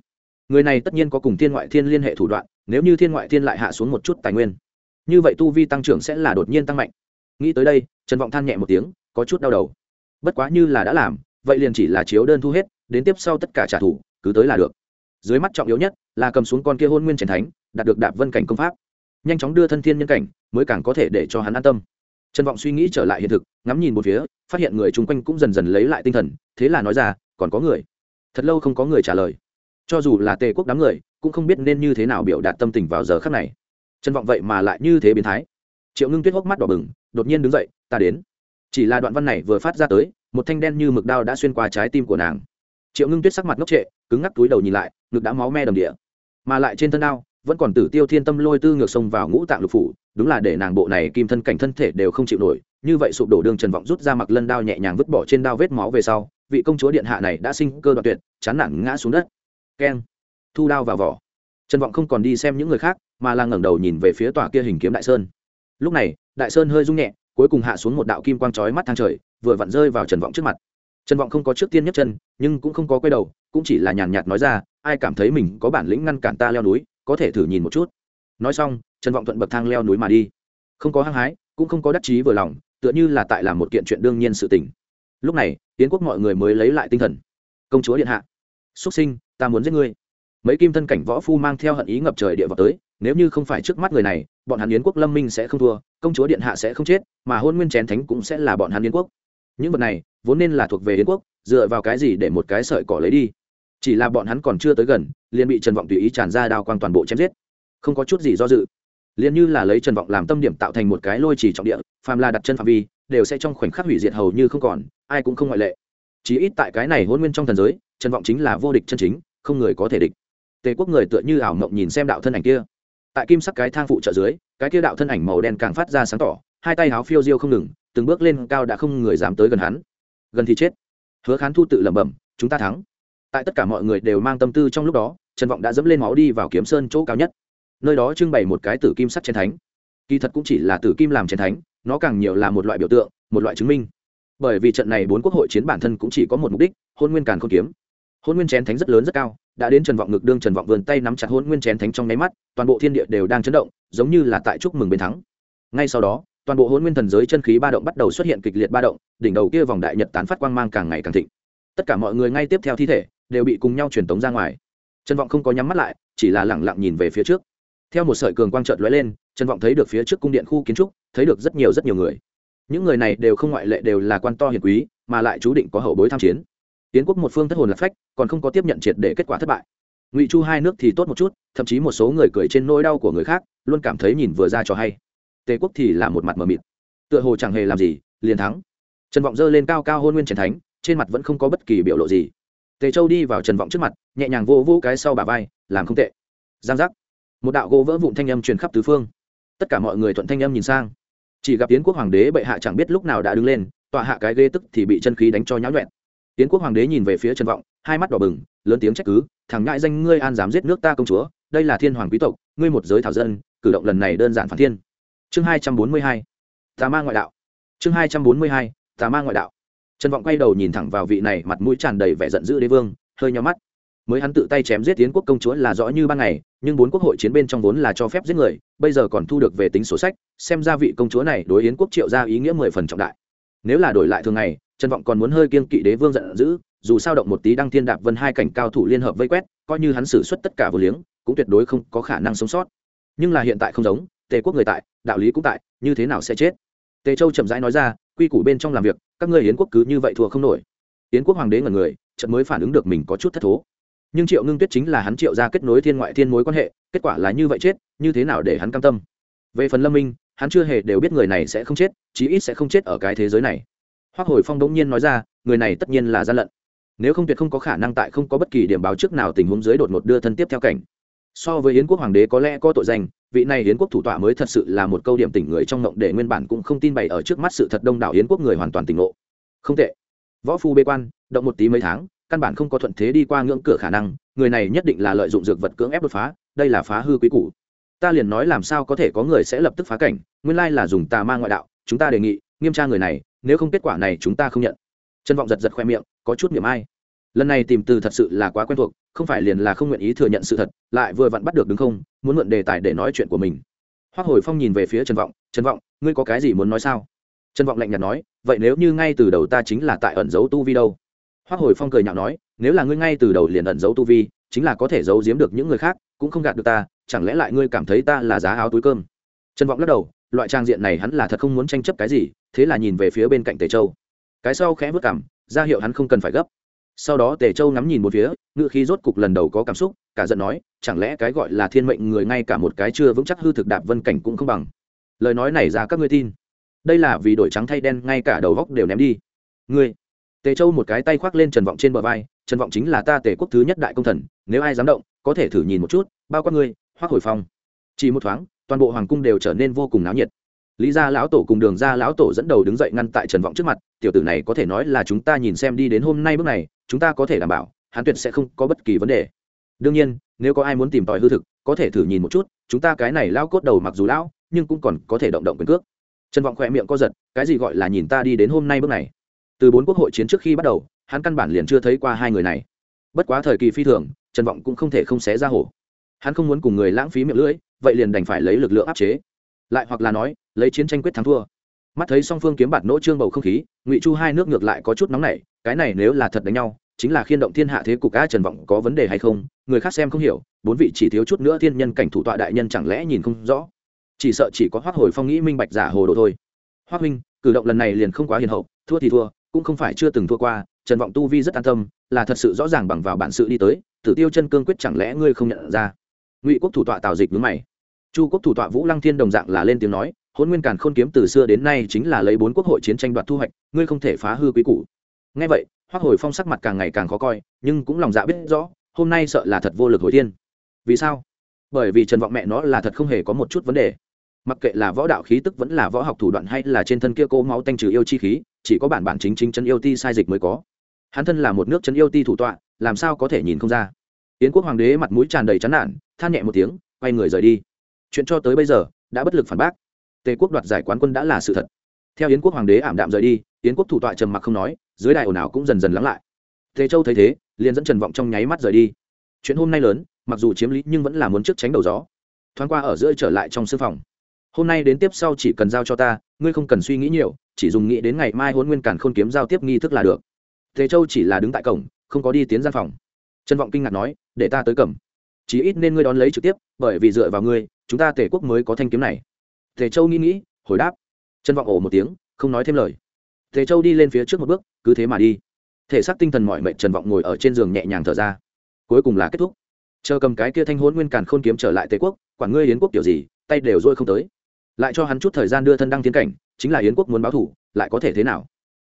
Người này tất nhiên có cùng thiên ngoại thiên liên hệ thủ đoạn, nếu như thiên ngoại thiên lại hạ xuống một chút tài nguyên, như vậy tu vi tăng trưởng sẽ là đột nhiên tăng mạnh. Nghĩ tới đây trần vọng than nhẹ một tiếng, có chút đau đầu. Bất quá như là đã làm, vậy liền chỉ là chiếu đơn thu hết, đến tiếp sau tất cả trả thù, cứ tới là được. Dưới mắt trọng yếu nhất là cầm xuống con kia hôn nguyên trần thánh, đạt được đạp vân cảnh công pháp. Nhanh chóng đưa thân thiên nhân cảnh, mới càng có thể để cho hắn an tâm. Trần vọng suy nghĩ trở lại hiện thực, ngắm nhìn một phía, phát hiện người chung quanh cũng dần dần lấy lại tinh thần, thế là nói ra, còn có người. Thật lâu không có người trả lời. Cho dù là tề quốc đám người, cũng không biết nên như thế nào biểu đạt tâm tình vào giờ khắc này. Trần vọng vậy mà lại như thế biến thái. Triệu ngưng tuyết hốc mắt đỏ bừng, đột nhiên đứng dậy ta đến. Chỉ là đoạn văn này vừa phát ra tới, một thanh đen như mực đao đã xuyên qua trái tim của nàng. Triệu ngưng tuyết sắc mặt ngốc trệ, cứng ngắc túi đầu nhìn lại, ngực đã máu me đầm địa. Mà lại trên thân đao, vẫn còn tử tiêu thiên tâm lôi tư ngược sông vào ngũ tạng lục phủ, đúng là để nàng bộ này kim thân cảnh thân thể đều không chịu nổi, như vậy sụp đổ đường trần vọng rút ra mặc lân đao nhẹ nhàng vứt bỏ trên đao vết máu về sau, vị công chúa điện hạ này đã sinh cơ đoạn tuyệt, chán nản ngã xuống đất. Keng, thu đao vào vỏ. Trần vọng không còn đi xem những người khác, mà là ngẩng đầu nhìn về phía tòa kia hình kiếm đại sơn. Lúc này, đại sơn hơi rung nhẹ cuối cùng hạ xuống một đạo kim quang chói mắt thang trời, vừa vặn rơi vào trần vọng trước mặt. Trần vọng không có trước tiên nhấc chân, nhưng cũng không có quay đầu, cũng chỉ là nhàn nhạt nói ra, ai cảm thấy mình có bản lĩnh ngăn cản ta leo núi, có thể thử nhìn một chút. Nói xong, trần vọng thuận bậc thang leo núi mà đi. Không có hăng hái, cũng không có đắc chí vừa lòng, tựa như là tại làm một kiện chuyện đương nhiên sự tình. Lúc này tiến quốc mọi người mới lấy lại tinh thần. Công chúa điện hạ xuất sinh, ta muốn giết ngươi. Mấy kim thân cảnh võ phu mang theo hận ý ngập trời địa vào tới, nếu như không phải trước mắt người này, bọn hắn yến quốc lâm minh sẽ không thua công chúa điện hạ sẽ không chết, mà hôn nguyên chén thánh cũng sẽ là bọn hắn yến quốc. Những vật này vốn nên là thuộc về yến quốc, dựa vào cái gì để một cái sợi cỏ lấy đi? Chỉ là bọn hắn còn chưa tới gần, liền bị trần vọng tùy ý tràn ra đao quang toàn bộ chém giết. Không có chút gì do dự, liền như là lấy trần vọng làm tâm điểm tạo thành một cái lôi chỉ trọng địa, phàm là đặt chân phạm vi, đều sẽ trong khoảnh khắc hủy diệt hầu như không còn, ai cũng không ngoại lệ. Chí ít tại cái này hôn nguyên trong thần giới, trần vọng chính là vô địch chân chính, không người có thể địch. Tề quốc người tựa như ảo mộng nhìn xem đạo thân ảnh kia tại kim sắc cái thang phụ trợ dưới, cái kia đạo thân ảnh màu đen càng phát ra sáng tỏ, hai tay háo phiêu diêu không ngừng, từng bước lên cao đã không người dám tới gần hắn. Gần thì chết. Hứa khán thu tự lẩm bẩm, chúng ta thắng. Tại tất cả mọi người đều mang tâm tư trong lúc đó, trần vọng đã dẫm lên máu đi vào kiếm sơn chỗ cao nhất. Nơi đó trưng bày một cái tử kim sắt chiến thánh. Kỳ thật cũng chỉ là tử kim làm chiến thánh, nó càng nhiều là một loại biểu tượng, một loại chứng minh. Bởi vì trận này bốn quốc hội chiến bản thân cũng chỉ có một mục đích, hôn nguyên càn không kiếm hôn nguyên chén thánh rất lớn rất cao, đã đến trần vọng ngực đương trần vọng vườn tay nắm chặt hôn nguyên chén thánh trong nháy mắt, toàn bộ thiên địa đều đang chấn động, giống như là tại chúc mừng bên thắng. Ngay sau đó, toàn bộ hôn nguyên thần giới chân khí ba động bắt đầu xuất hiện kịch liệt ba động, đỉnh đầu kia vòng đại nhật tán phát quang mang càng ngày càng thịnh. Tất cả mọi người ngay tiếp theo thi thể đều bị cùng nhau truyền tống ra ngoài. Trần vọng không có nhắm mắt lại, chỉ là lẳng lặng nhìn về phía trước. Theo một sợi cường quang trợt lóe lên, trần vọng thấy được phía trước cung điện khu kiến trúc, thấy được rất nhiều rất nhiều người. Những người này đều không ngoại lệ đều là quan to hiền quý, mà lại chú định có hậu bối tham chiến tiến quốc một phương thất hồn lạc phách, còn không có tiếp nhận triệt để kết quả thất bại. Ngụy chu hai nước thì tốt một chút, thậm chí một số người cười trên nỗi đau của người khác, luôn cảm thấy nhìn vừa ra cho hay. Tề quốc thì là một mặt mờ mịt. Tựa hồ chẳng hề làm gì, liền thắng. Trần vọng dơ lên cao cao hôn nguyên trần thánh, trên mặt vẫn không có bất kỳ biểu lộ gì. Tề châu đi vào trần vọng trước mặt, nhẹ nhàng vô vô cái sau bà vai, làm không tệ. Giang giác. Một đạo gỗ vỡ vụn thanh âm truyền khắp tứ phương. Tất cả mọi người thuận thanh âm nhìn sang. Chỉ gặp tiến quốc hoàng đế bệ hạ chẳng biết lúc nào đã đứng lên, tọa hạ cái ghê tức thì bị chân khí đánh cho nháo nhuẹn tiến quốc hoàng đế nhìn về phía trần vọng, hai mắt đỏ bừng, lớn tiếng trách cứ, thằng ngại danh ngươi an dám giết nước ta công chúa, đây là thiên hoàng quý tộc, ngươi một giới thảo dân, cử động lần này đơn giản phản thiên. Chương hai trăm bốn mươi hai, tà ma ngoại đạo. Chương hai trăm bốn mươi hai, tà ma ngoại đạo. Trần vọng quay đầu nhìn thẳng vào vị này, mặt mũi tràn đầy vẻ giận dữ đế vương, hơi nhau mắt. Mới hắn tự tay chém giết tiến quốc công chúa là rõ như ban ngày, nhưng bốn quốc hội chiến bên trong vốn là cho phép giết người, bây giờ còn thu được về tính sổ sách, xem ra vị công chúa này đối yến quốc triệu ra ý nghĩa mười phần trọng đại nếu là đổi lại thường ngày, trần vọng còn muốn hơi kiên kỵ đế vương giận dữ, dù sao động một tí đăng thiên đạp vân hai cảnh cao thủ liên hợp vây quét, coi như hắn xử suất tất cả vô liếng, cũng tuyệt đối không có khả năng sống sót. Nhưng là hiện tại không giống, tề quốc người tại, đạo lý cũng tại, như thế nào sẽ chết? Tề châu chậm rãi nói ra, quy củ bên trong làm việc, các ngươi yến quốc cứ như vậy thua không nổi. Yến quốc hoàng đế ngẩn người trận mới phản ứng được mình có chút thất thố. Nhưng triệu ngưng tuyết chính là hắn triệu ra kết nối thiên ngoại thiên mối quan hệ, kết quả là như vậy chết, như thế nào để hắn cam tâm? Về phần lâm minh hắn chưa hề đều biết người này sẽ không chết, chí ít sẽ không chết ở cái thế giới này. Hoác hồi phong đống nhiên nói ra, người này tất nhiên là gian lận. Nếu không tuyệt không có khả năng tại không có bất kỳ điểm báo trước nào tình huống dưới đột ngột đưa thân tiếp theo cảnh. So với yến quốc hoàng đế có lẽ có tội danh, vị này yến quốc thủ tọa mới thật sự là một câu điểm tỉnh người trong ngộng để nguyên bản cũng không tin bày ở trước mắt sự thật đông đảo yến quốc người hoàn toàn tỉnh ngộ. Không tệ. Võ phu bê quan, động một tí mấy tháng, căn bản không có thuận thế đi qua ngưỡng cửa khả năng, người này nhất định là lợi dụng dược vật cưỡng ép đột phá, đây là phá hư quý củ ta liền nói làm sao có thể có người sẽ lập tức phá cảnh, nguyên lai là dùng tà ma ngoại đạo, chúng ta đề nghị, nghiêm tra người này, nếu không kết quả này chúng ta không nhận. Trân vọng giật giật khoe miệng, có chút miệng ai. Lần này tìm từ thật sự là quá quen thuộc, không phải liền là không nguyện ý thừa nhận sự thật, lại vừa vặn bắt được đứng không, muốn mượn đề tài để nói chuyện của mình. Hoác hồi phong nhìn về phía trần vọng trần vọng, ngươi có cái gì muốn nói sao? Trần vọng lạnh nhạt nói, vậy nếu như ngay từ đầu ta chính là tại ẩn giấu tu vi đâu? Hoác hồi phong cười nhạo nói, nếu là ngươi ngay từ đầu liền ẩn giấu tu vi, chính là có thể giấu giếm được những người khác, cũng không gạt được ta chẳng lẽ lại ngươi cảm thấy ta là giá áo túi cơm? Trần vọng lắc đầu, loại trang diện này hắn là thật không muốn tranh chấp cái gì, thế là nhìn về phía bên cạnh tề châu. Cái sau khẽ vất cảm, ra hiệu hắn không cần phải gấp. Sau đó tề châu ngắm nhìn một phía ngự khí rốt cục lần đầu có cảm xúc, cả giận nói, chẳng lẽ cái gọi là thiên mệnh người ngay cả một cái chưa vững chắc hư thực đạp vân cảnh cũng không bằng? Lời nói này ra các ngươi tin. Đây là vì đổi trắng thay đen, ngay cả đầu góc đều ném đi. Ngươi. Tề châu một cái tay khoác lên trần vọng trên bờ vai, trần vọng chính là ta tề quốc thứ nhất đại công thần, nếu ai dám động, có thể thử nhìn một chút, bao quát ngươi hoác hồi phong. Chỉ một thoáng, toàn bộ hoàng cung đều trở nên vô cùng náo nhiệt. Lý gia lão tổ cùng đường gia lão tổ dẫn đầu đứng dậy ngăn tại trần vọng trước mặt, tiểu tử này có thể nói là chúng ta nhìn xem đi đến hôm nay bước này, chúng ta có thể đảm bảo, hắn tuyệt sẽ không có bất kỳ vấn đề. Đương nhiên, nếu có ai muốn tìm tòi hư thực, có thể thử nhìn một chút, chúng ta cái này lao cốt đầu mặc dù lão, nhưng cũng còn có thể động động quyền cước. Trần vọng khỏe miệng co giật, cái gì gọi là nhìn ta đi đến hôm nay bước này? Từ bốn quốc hội chiến trước khi bắt đầu, hắn căn bản liền chưa thấy qua hai người này. Bất quá thời kỳ phi thường, trần vọng cũng không thể không xé ra hổ hắn không muốn cùng người lãng phí miệng lưỡi, vậy liền đành phải lấy lực lượng áp chế. Lại hoặc là nói, lấy chiến tranh quyết thắng thua. Mắt thấy song phương kiếm bạt nỗ trương bầu không khí, ngụy chu hai nước ngược lại có chút nóng nảy, cái này nếu là thật đánh nhau, chính là khiên động thiên hạ thế cục a trần vọng có vấn đề hay không, người khác xem không hiểu, bốn vị chỉ thiếu chút nữa thiên nhân cảnh thủ tọa đại nhân chẳng lẽ nhìn không rõ. Chỉ sợ chỉ có hoác hồi phong nghĩ minh bạch giả hồ đồ thôi. Hoác huynh, cử động lần này liền không quá hiền hậu, thua thì thua, cũng không phải chưa từng thua qua, trần vọng tu vi rất an tâm, là thật sự rõ ràng bằng vào bản sự đi tới, tử tiêu chân cương quyết chẳng lẽ ngươi không nhận ra? Ngụy quốc thủ tọa tào dịch mướn mày. Chu quốc thủ tọa vũ lăng thiên đồng dạng là lên tiếng nói hôn nguyên càn khôn kiếm từ xưa đến nay chính là lấy bốn quốc hội chiến tranh đoạt thu hoạch, ngươi không thể phá hư quý cũ ngay vậy hoác hồi phong sắc mặt càng ngày càng khó coi, nhưng cũng lòng dạ biết rõ, hôm nay sợ là thật vô lực hồi thiên. Vì sao? Bởi vì trần vọng mẹ nó là thật không hề có một chút vấn đề. Mặc kệ là võ đạo khí tức vẫn là võ học thủ đoạn hay là trên thân kia cô máu tanh trừ yêu chi khí, chỉ có bản bản chính chính chân yêu ti sai dịch mới có. Hắn thân là một nước chân yêu ti thủ tọa, làm sao có thể nhìn không ra? Yến quốc hoàng đế mặt mũi tràn đầy chán nản than nhẹ một tiếng, quay người rời đi. Chuyện cho tới bây giờ, đã bất lực phản bác. Tề quốc đoạt giải quán quân đã là sự thật. Theo yến quốc hoàng đế ảm đạm rời đi, yến quốc thủ tọa trầm mặc không nói, dưới đài ồn ào cũng dần dần lắng lại. Tề châu thấy thế, liền dẫn trần vọng trong nháy mắt rời đi. Chuyện hôm nay lớn, mặc dù chiếm lý nhưng vẫn là muốn trước tránh đầu gió. Thoáng qua ở giữa trở lại trong sư phòng. Hôm nay đến tiếp sau chỉ cần giao cho ta, ngươi không cần suy nghĩ nhiều, chỉ dùng nghĩ đến ngày mai hôn nguyên cản khôn kiếm giao tiếp nghi thức là được. Tề châu chỉ là đứng tại cổng, không có đi tiến gian phòng. Trần vọng kinh ngạc nói, để ta tới cầm chí ít nên ngươi đón lấy trực tiếp, bởi vì dựa vào ngươi, chúng ta tề quốc mới có thanh kiếm này. Tề châu nghĩ nghĩ, hồi đáp. Trần vọng ổ một tiếng, không nói thêm lời. Tề châu đi lên phía trước một bước, cứ thế mà đi. Thể xác tinh thần mọi mệnh trần vọng ngồi ở trên giường nhẹ nhàng thở ra. Cuối cùng là kết thúc. Chờ cầm cái kia thanh hôn nguyên càn khôn kiếm trở lại tề quốc, quản ngươi yến quốc kiểu gì, tay đều dôi không tới. Lại cho hắn chút thời gian đưa thân đăng tiến cảnh, chính là yến quốc muốn báo thủ, lại có thể thế nào?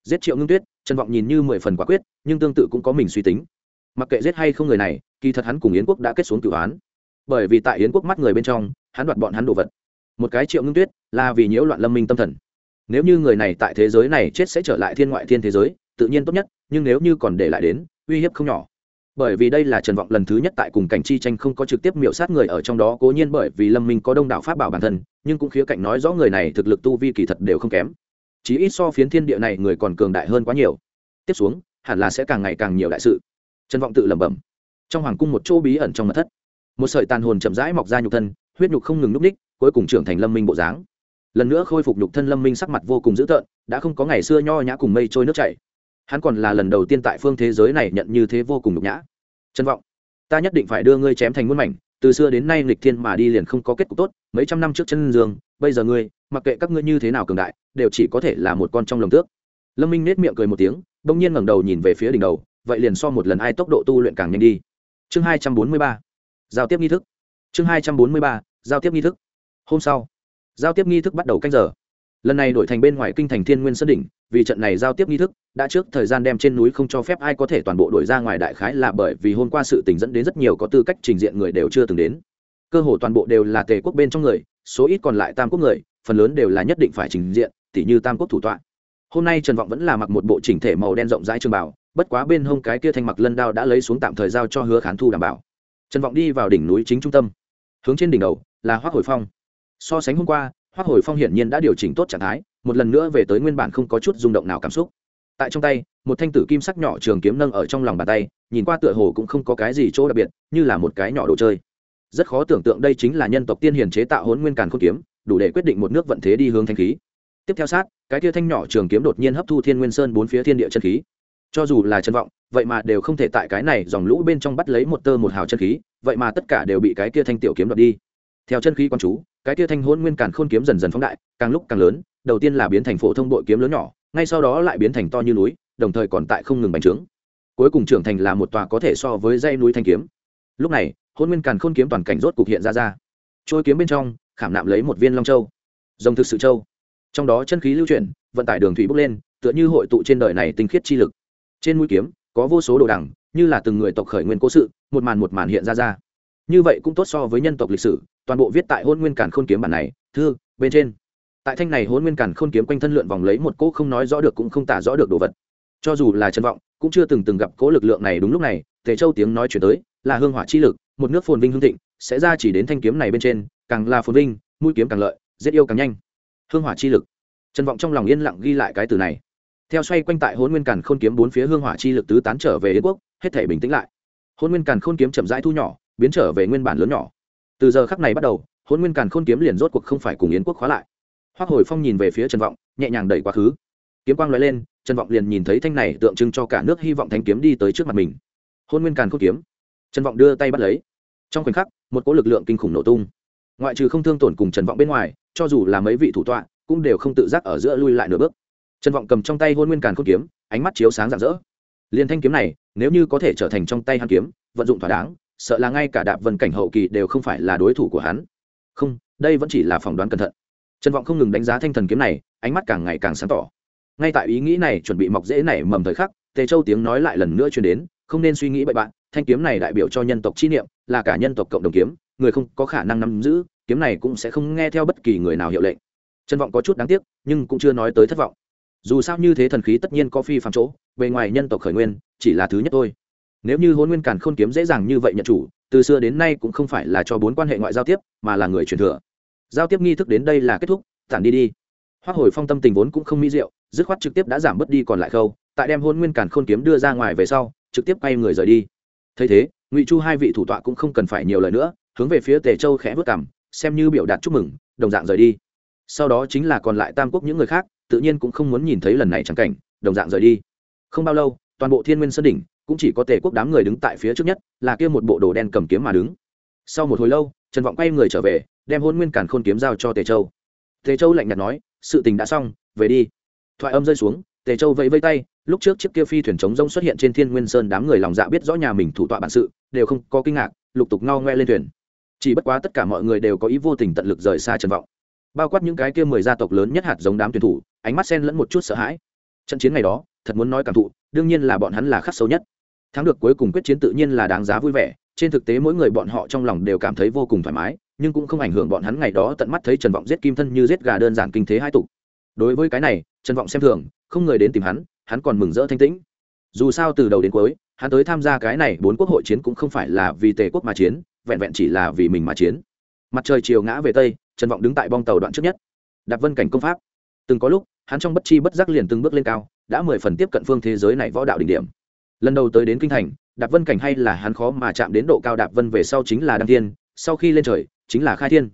Giết triệu ngưng tuyết, trần vọng nhìn như mười phần quả quyết, nhưng tương tự cũng có mình suy tính mặc kệ giết hay không người này, kỳ thật hắn cùng yến quốc đã kết xuống cửu án bởi vì tại yến quốc mắt người bên trong, hắn đoạt bọn hắn đồ vật. Một cái triệu ngưng tuyết là vì nhiễu loạn lâm minh tâm thần. Nếu như người này tại thế giới này chết sẽ trở lại thiên ngoại thiên thế giới, tự nhiên tốt nhất, nhưng nếu như còn để lại đến, uy hiếp không nhỏ. Bởi vì đây là trần vọng lần thứ nhất tại cùng cảnh chi tranh không có trực tiếp miểu sát người ở trong đó, cố nhiên bởi vì lâm minh có đông đảo pháp bảo bản thân, nhưng cũng khía cạnh nói rõ người này thực lực tu vi kỳ thật đều không kém. Chí ít so phiến thiên địa này người còn cường đại hơn quá nhiều. Tiếp xuống, hẳn là sẽ càng ngày càng nhiều đại sự trần vọng tự lẩm bẩm. Trong hoàng cung một chỗ bí ẩn trong mật thất. Một sợi tàn hồn chậm rãi mọc ra nhục thân, huyết nhục không ngừng núp ních, cuối cùng trưởng thành lâm minh bộ dáng. Lần nữa khôi phục nhục thân lâm minh sắc mặt vô cùng dữ tợn, đã không có ngày xưa nho nhã cùng mây trôi nước chảy. Hắn còn là lần đầu tiên tại phương thế giới này nhận như thế vô cùng nhục nhã. Trân vọng, ta nhất định phải đưa ngươi chém thành muôn mảnh, từ xưa đến nay lịch thiên mà đi liền không có kết cục tốt, mấy trăm năm trước chân dương, bây giờ ngươi, mặc kệ các ngươi như thế nào cường đại, đều chỉ có thể là một con trong lồng tước. Lâm minh nết miệng cười một tiếng, bỗng nhiên ngẩng đầu nhìn về phía đỉnh đầu vậy liền so một lần ai tốc độ tu luyện càng nhanh đi. Chương hai trăm bốn mươi ba. Giao tiếp nghi thức. Chương hai trăm bốn mươi ba. Giao tiếp nghi thức. Hôm sau, giao tiếp nghi thức bắt đầu canh giờ. Lần này đổi thành bên ngoài kinh thành thiên nguyên sơn đỉnh, vì trận này giao tiếp nghi thức, đã trước thời gian đem trên núi không cho phép ai có thể toàn bộ đổi ra ngoài đại khái là bởi vì hôm qua sự tình dẫn đến rất nhiều có tư cách trình diện người đều chưa từng đến. Cơ hồ toàn bộ đều là tề quốc bên trong người, số ít còn lại tam quốc người, phần lớn đều là nhất định phải trình diện, tỉ như tam quốc thủ tọa hôm nay trần vọng vẫn là mặc một bộ chỉnh thể màu đen rộng rãi trường bảo bất quá bên hông cái kia thanh mặc lân đao đã lấy xuống tạm thời giao cho hứa khán thu đảm bảo. Trần vọng đi vào đỉnh núi chính trung tâm. Hướng trên đỉnh đầu là hoác hồi phong. So sánh hôm qua, hoác hồi phong hiển nhiên đã điều chỉnh tốt trạng thái, một lần nữa về tới nguyên bản không có chút rung động nào cảm xúc. Tại trong tay, một thanh tử kim sắc nhỏ trường kiếm nâng ở trong lòng bàn tay, nhìn qua tựa hồ cũng không có cái gì chỗ đặc biệt, như là một cái nhỏ đồ chơi. Rất khó tưởng tượng đây chính là nhân tộc tiên hiền chế tạo hốn nguyên càn khôn kiếm, đủ để quyết định một nước vận thế đi hướng thanh khí tiếp theo sát, cái tia thanh nhỏ trường kiếm đột nhiên hấp thu thiên nguyên sơn bốn phía thiên địa chân khí. Cho dù là chân vọng, vậy mà đều không thể tại cái này dòng lũ bên trong bắt lấy một tơ một hào chân khí, vậy mà tất cả đều bị cái kia thanh tiểu kiếm đoạt đi. Theo chân khí quan chú, cái kia thanh hôn nguyên càn khôn kiếm dần dần phóng đại, càng lúc càng lớn, đầu tiên là biến thành phổ thông bội kiếm lớn nhỏ, ngay sau đó lại biến thành to như núi, đồng thời còn tại không ngừng bành trướng. Cuối cùng trưởng thành là một tòa có thể so với dây núi thanh kiếm. Lúc này hôn nguyên càn khôn kiếm toàn cảnh rốt cục hiện ra ra. Trôi kiếm bên trong, khảm nạm lấy một viên long châu. Dòng thực sự châu trong đó chân khí lưu chuyển, vận tải đường thủy bốc lên, tựa như hội tụ trên đời này tinh khiết chi lực. Trên mũi kiếm, có vô số đồ đẳng như là từng người tộc khởi nguyên cố sự, một màn một màn hiện ra ra. Như vậy cũng tốt so với nhân tộc lịch sử, toàn bộ viết tại hôn nguyên càn khôn kiếm bản này, thư, bên trên. Tại thanh này hôn nguyên càn khôn kiếm quanh thân lượn vòng lấy một cỗ không nói rõ được cũng không tả rõ được đồ vật. Cho dù là chân vọng, cũng chưa từng từng gặp cỗ lực lượng này đúng lúc này, tề châu tiếng nói chuyển tới, là hương hỏa chi lực, một nước phồn vinh hương thịnh, sẽ ra chỉ đến thanh kiếm này bên trên, càng là phồn vinh, mũi kiếm càng lợi, giết yêu càng nhanh hương hỏa chi lực. Trần vọng trong lòng yên lặng ghi lại cái từ này. Theo xoay quanh tại hôn nguyên càn khôn kiếm bốn phía hương hỏa chi lực tứ tán trở về yến quốc, hết thể bình tĩnh lại. Hôn nguyên càn khôn kiếm chậm rãi thu nhỏ, biến trở về nguyên bản lớn nhỏ. Từ giờ khắc này bắt đầu hôn nguyên càn khôn kiếm liền rốt cuộc không phải cùng yến quốc khóa lại. Hoác hồi phong nhìn về phía trần vọng, nhẹ nhàng đẩy quá khứ. Kiếm quang l lên, trần vọng liền nhìn thấy thanh này tượng trưng cho cả nước hy vọng thanh kiếm đi tới trước mặt mình. Hôn nguyên càn khôn kiếm. Trần vọng đưa tay bắt lấy. Trong khoảnh khắc, một cỗ lực lượng kinh khủng nổ tung. Ngoại trừ không thương tổn cùng trần vọng bên ngoài cho dù là mấy vị thủ tọa, cũng đều không tự giác ở giữa lui lại nửa bước. Trần vọng cầm trong tay hôn nguyên càn khôn kiếm, ánh mắt chiếu sáng rạng rỡ. Liên thanh kiếm này, nếu như có thể trở thành trong tay hắn kiếm, vận dụng thỏa đáng, sợ là ngay cả đạp vân cảnh hậu kỳ đều không phải là đối thủ của hắn. Không, đây vẫn chỉ là phỏng đoán cẩn thận. Trần vọng không ngừng đánh giá thanh thần kiếm này, ánh mắt càng ngày càng sáng tỏ. Ngay tại ý nghĩ này chuẩn bị mọc dễ nảy mầm thời khắc, tề châu tiếng nói lại lần nữa truyền đến, không nên suy nghĩ bậy bạn, thanh kiếm này đại biểu cho nhân tộc chi niệm, là cả nhân tộc cộng đồng kiếm người không có khả năng nắm giữ, kiếm này cũng sẽ không nghe theo bất kỳ người nào hiệu lệnh. Trần vọng có chút đáng tiếc, nhưng cũng chưa nói tới thất vọng. Dù sao như thế thần khí tất nhiên có phi phạm chỗ, bề ngoài nhân tộc khởi nguyên, chỉ là thứ nhất thôi. Nếu như hôn nguyên càn khôn kiếm dễ dàng như vậy nhận chủ, từ xưa đến nay cũng không phải là cho bốn quan hệ ngoại giao tiếp, mà là người truyền thừa. Giao tiếp nghi thức đến đây là kết thúc, tản đi đi. Hoác hồi phong tâm tình vốn cũng không mỹ diệu, dứt khoát trực tiếp đã giảm bớt đi còn lại khâu, tại đem hôn nguyên càn khôn kiếm đưa ra ngoài về sau, trực tiếp quay người rời đi. Thấy thế, ngụy chu hai vị thủ tọa cũng không cần phải nhiều lời nữa hướng về phía tề châu khẽ vớt cảm xem như biểu đạt chúc mừng, đồng dạng rời đi. Sau đó chính là còn lại tam quốc những người khác, tự nhiên cũng không muốn nhìn thấy lần này chẳng cảnh, đồng dạng rời đi. Không bao lâu, toàn bộ thiên nguyên sơn đỉnh, cũng chỉ có tề quốc đám người đứng tại phía trước nhất, là kia một bộ đồ đen cầm kiếm mà đứng. Sau một hồi lâu, trần vọng quay người trở về, đem hôn nguyên càn khôn kiếm giao cho tề châu. Tề châu lạnh nhạt nói, sự tình đã xong, về đi. Thoại âm rơi xuống, tề châu vẫy vây tay, lúc trước chiếc kia phi thuyền trống rông xuất hiện trên thiên nguyên sơn đám người lòng dạ biết rõ nhà mình thủ tọa bản sự, đều không có kinh ngạc, lục tục ngao ngoe lên thuyền chỉ bất quá tất cả mọi người đều có ý vô tình tận lực rời xa trần vọng. Bao quát những cái kia mười gia tộc lớn nhất hạt giống đám tuyển thủ, ánh mắt sen lẫn một chút sợ hãi. Trận chiến ngày đó, thật muốn nói cảm thụ, đương nhiên là bọn hắn là khắc sâu nhất. Thắng được cuối cùng quyết chiến tự nhiên là đáng giá vui vẻ, trên thực tế mỗi người bọn họ trong lòng đều cảm thấy vô cùng thoải mái, nhưng cũng không ảnh hưởng bọn hắn ngày đó tận mắt thấy trần vọng giết kim thân như giết gà đơn giản kinh thế hai tục đối với cái này, trần vọng xem thường, không người đến tìm hắn hắn còn mừng rỡ thanh tĩnh. Dù sao từ đầu đến cuối, hắn tới tham gia cái này bốn quốc hội chiến cũng không phải là vì tề quốc mà chiến vẹn vẹn chỉ là vì mình mà chiến. Mặt trời chiều ngã về tây, trần vọng đứng tại bong tàu đoạn trước nhất. Đạp vân cảnh công pháp. Từng có lúc, hắn trong bất chi bất giác liền từng bước lên cao, đã mười phần tiếp cận phương thế giới này võ đạo đỉnh điểm. Lần đầu tới đến kinh thành, đạp vân cảnh hay là hắn khó mà chạm đến độ cao đạp vân về sau chính là đăng thiên, sau khi lên trời, chính là khai thiên.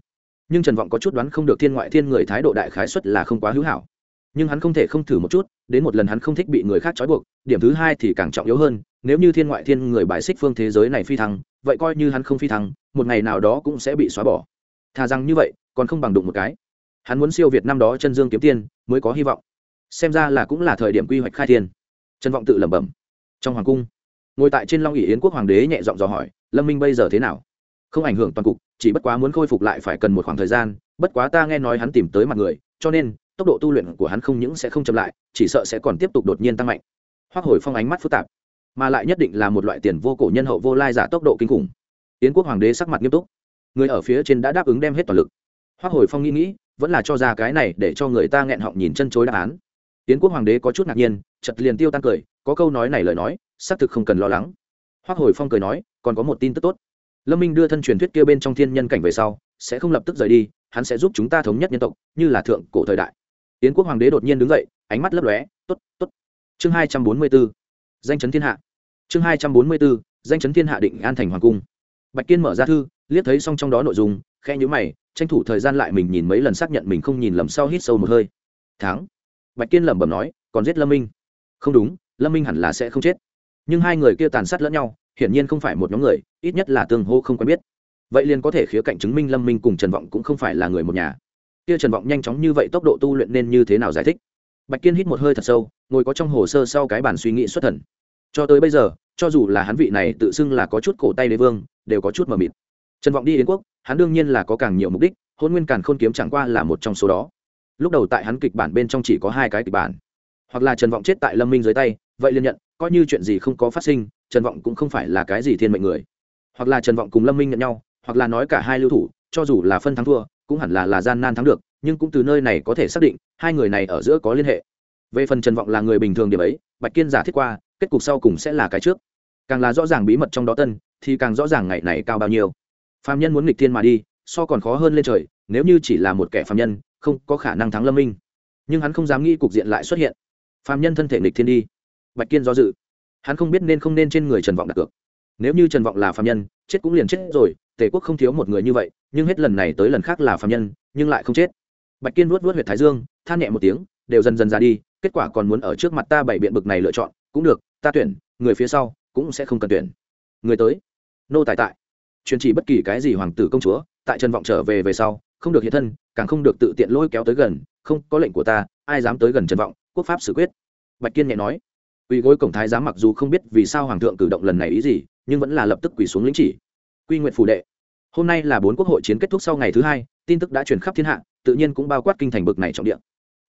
Nhưng trần vọng có chút đoán không được thiên ngoại thiên người thái độ đại khái xuất là không quá hữu hảo. Nhưng hắn không thể không thử một chút, đến một lần hắn không thích bị người khác trói buộc, điểm thứ hai thì càng trọng yếu hơn, nếu như thiên ngoại thiên người bài xích phương thế giới này phi thăng vậy coi như hắn không phi thăng, một ngày nào đó cũng sẽ bị xóa bỏ. Thà rằng như vậy, còn không bằng đụng một cái. Hắn muốn siêu việt năm đó chân dương kiếm tiên, mới có hy vọng. Xem ra là cũng là thời điểm quy hoạch khai thiên. Trân vọng tự lẩm bẩm. Trong hoàng cung, ngồi tại trên long ỷ yến quốc hoàng đế nhẹ giọng dò hỏi, lâm minh bây giờ thế nào? Không ảnh hưởng toàn cục, chỉ bất quá muốn khôi phục lại phải cần một khoảng thời gian, bất quá ta nghe nói hắn tìm tới mặt người, cho nên, tốc độ tu luyện của hắn không những sẽ không chậm lại, chỉ sợ sẽ còn tiếp tục đột nhiên tăng mạnh. Hoác hồi phong ánh mắt phức tạp mà lại nhất định là một loại tiền vô cổ nhân hậu vô lai giả tốc độ kinh khủng. Yến quốc hoàng đế sắc mặt nghiêm túc. Người ở phía trên đã đáp ứng đem hết toàn lực. Hoác hồi phong nghĩ nghĩ, vẫn là cho ra cái này để cho người ta nghẹn họng nhìn chân chối đáp án. Yến quốc hoàng đế có chút ngạc nhiên chật liền tiêu tan cười, có câu nói này lời nói, xác thực không cần lo lắng. Hoác hồi phong cười nói, còn có một tin tức tốt. Lâm minh đưa thân truyền thuyết kia bên trong thiên nhân cảnh về sau, sẽ không lập tức rời đi, hắn sẽ giúp chúng ta thống nhất nhân tộc, như là thượng cổ thời đại. Yến quốc hoàng đế đột nhiên đứng dậy, ánh mắt lấp lóe t ố t t ố t chương hai trăm bốn mươi b ố danh chấn thiên hạ chương hai trăm bốn mươi bốn, danh chấn thiên hạ định an thành hoàng cung. Bạch kiên mở ra thư, liếc thấy xong trong đó nội dung khe nhữ mày, tranh thủ thời gian lại mình nhìn mấy lần xác nhận mình không nhìn lầm sau hít sâu một hơi. Tháng bạch kiên lẩm bẩm nói, còn giết lâm minh? Không đúng, lâm minh hẳn là sẽ không chết. Nhưng hai người kia tàn sát lẫn nhau, hiển nhiên không phải một nhóm người, ít nhất là tương hô không quen biết. Vậy liền có thể khía cạnh chứng minh lâm minh cùng trần vọng cũng không phải là người một nhà. Kia trần vọng nhanh chóng như vậy tốc độ tu luyện nên như thế nào giải thích? Bạch kiên hít một hơi thật sâu, ngồi có trong hồ sơ sau cái bản suy nghĩ xuất thần cho tới bây giờ, cho dù là hắn vị này tự xưng là có chút cổ tay đế vương, đều có chút mờ mịt. Trần vọng đi đến quốc, hắn đương nhiên là có càng nhiều mục đích hôn nguyên càn khôn kiếm chẳng qua là một trong số đó. Lúc đầu tại hắn kịch bản bên trong chỉ có hai cái kịch bản. Hoặc là trần vọng chết tại lâm minh dưới tay, vậy liền nhận, coi như chuyện gì không có phát sinh, trần vọng cũng không phải là cái gì thiên mệnh người. Hoặc là trần vọng cùng lâm minh nhận nhau, hoặc là nói cả hai lưu thủ, cho dù là phân thắng thua, cũng hẳn là là gian nan thắng được, nhưng cũng từ nơi này có thể xác định, hai người này ở giữa có liên hệ. Về phần trần vọng là người bình thường điểm ấy, bạch kiên giả thiết qua kết cục sau cùng sẽ là cái trước. Càng là rõ ràng bí mật trong đó tân, thì càng rõ ràng ngày này cao bao nhiêu. Phạm nhân muốn nghịch thiên mà đi, so còn khó hơn lên trời, nếu như chỉ là một kẻ phạm nhân, không có khả năng thắng lâm minh. Nhưng hắn không dám nghĩ cục diện lại xuất hiện. Phạm nhân thân thể nghịch thiên đi. Bạch kiên do dự. Hắn không biết nên không nên trên người trần vọng đặt cược. Nếu như trần vọng là phạm nhân, chết cũng liền chết rồi, tề quốc không thiếu một người như vậy, nhưng hết lần này tới lần khác là phạm nhân, nhưng lại không chết. Bạch kiên vuốt vuốt t thái dương, than nhẹ một tiếng, đều dần dần ra đi, kết quả còn muốn ở trước mặt ta bảy biện bực này lựa chọn cũng được, ta tuyển, người phía sau cũng sẽ không cần tuyển. Người tới. Nô tài tại. Truyền chỉ bất kỳ cái gì hoàng tử công chúa, tại trần vọng trở về về sau, không được hiện thân, càng không được tự tiện lôi kéo tới gần, không có lệnh của ta, ai dám tới gần trần vọng, quốc pháp xử quyết. Bạch kiên nhẹ nói. Quỳ gối cổng thái giám mặc dù không biết vì sao hoàng thượng cử động lần này ý gì, nhưng vẫn là lập tức quỳ xuống lĩnh chỉ. Quy nguyện phủ đệ. Hôm nay là bốn quốc hội chiến kết thúc sau ngày thứ hai, tin tức đã truyền khắp thiên hạ, tự nhiên cũng bao quát kinh thành bực này trọng địa.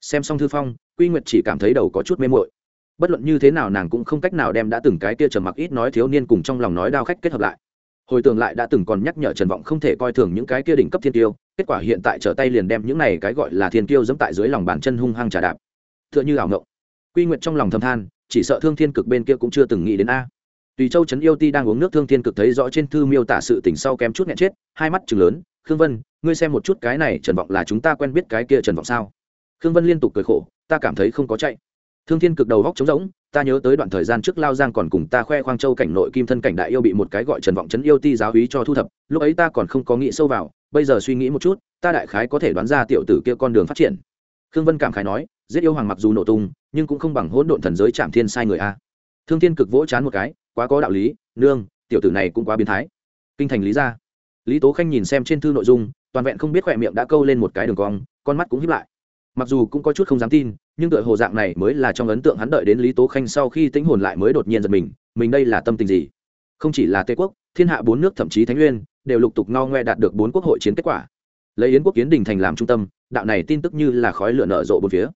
Xem xong thư phong, quy nguyệt chỉ cảm thấy đầu có chút mê mội bất luận như thế nào nàng cũng không cách nào đem đã từng cái kia trầm mặc ít nói thiếu niên cùng trong lòng nói đao khách kết hợp lại. Hồi tưởng lại đã từng còn nhắc nhở trần vọng không thể coi thường những cái kia đỉnh cấp thiên tiêu, kết quả hiện tại trở tay liền đem những này cái gọi là thiên tiêu dẫm tại dưới lòng bàn chân hung hăng trà đạp. T h ư ợ n h ư ảo ngộng quy nguyện trong lòng thâm than, chỉ sợ thương thiên cực bên kia cũng chưa từng nghĩ đến a. Tùy châu trấn yêu ti đang uống nước thương thiên cực thấy rõ trên thư miêu tả sự tình sau kém chút nghẹn chết, hai mắt chừng lớn, khương vân, ngươi xem một chút cái này trần vọng là chúng ta quen biết cái kia trần vọng sao? Khương vân liên tục cười khổ, ta cảm thấy không có chạy thương thiên cực đầu góc trống rỗng, ta nhớ tới đoạn thời gian trước lao giang còn cùng ta khoe khoang châu cảnh nội kim thân cảnh đại yêu bị một cái gọi trần vọng trấn yêu ti giáo hí cho thu thập, lúc ấy ta còn không có nghĩ sâu vào, bây giờ suy nghĩ một chút, ta đại khái có thể đoán ra tiểu tử kia con đường phát triển. Khương vân cảm khái nói, giết yêu hoàng mặc dù nổ tung, nhưng cũng không bằng hỗn độn thần giới chạm thiên sai người a. Thương thiên cực vỗ chán một cái, quá có đạo lý, nương, tiểu tử này cũng quá biến thái. Kinh thành lý ra lý tố khanh nhìn xem trên thư nội dung, toàn vẹn không biết khỏe miệng đã câu lên một cái đường cong, con mắt cũng hiếp lại mặc dù cũng có chút không dám tin, nhưng đội hồ dạng này mới là trong ấn tượng hắn đợi đến lý tố khanh sau khi tính hồn lại mới đột nhiên giật mình mình đây là tâm tình gì? Không chỉ là tây quốc, thiên hạ bốn nước thậm chí thánh nguyên, đều lục tục ngao ngoe đạt được bốn quốc hội chiến kết quả. Lấy yến quốc kiến đình thành làm trung tâm, đạo này tin tức như là khói lửa nở rộ bốn phía.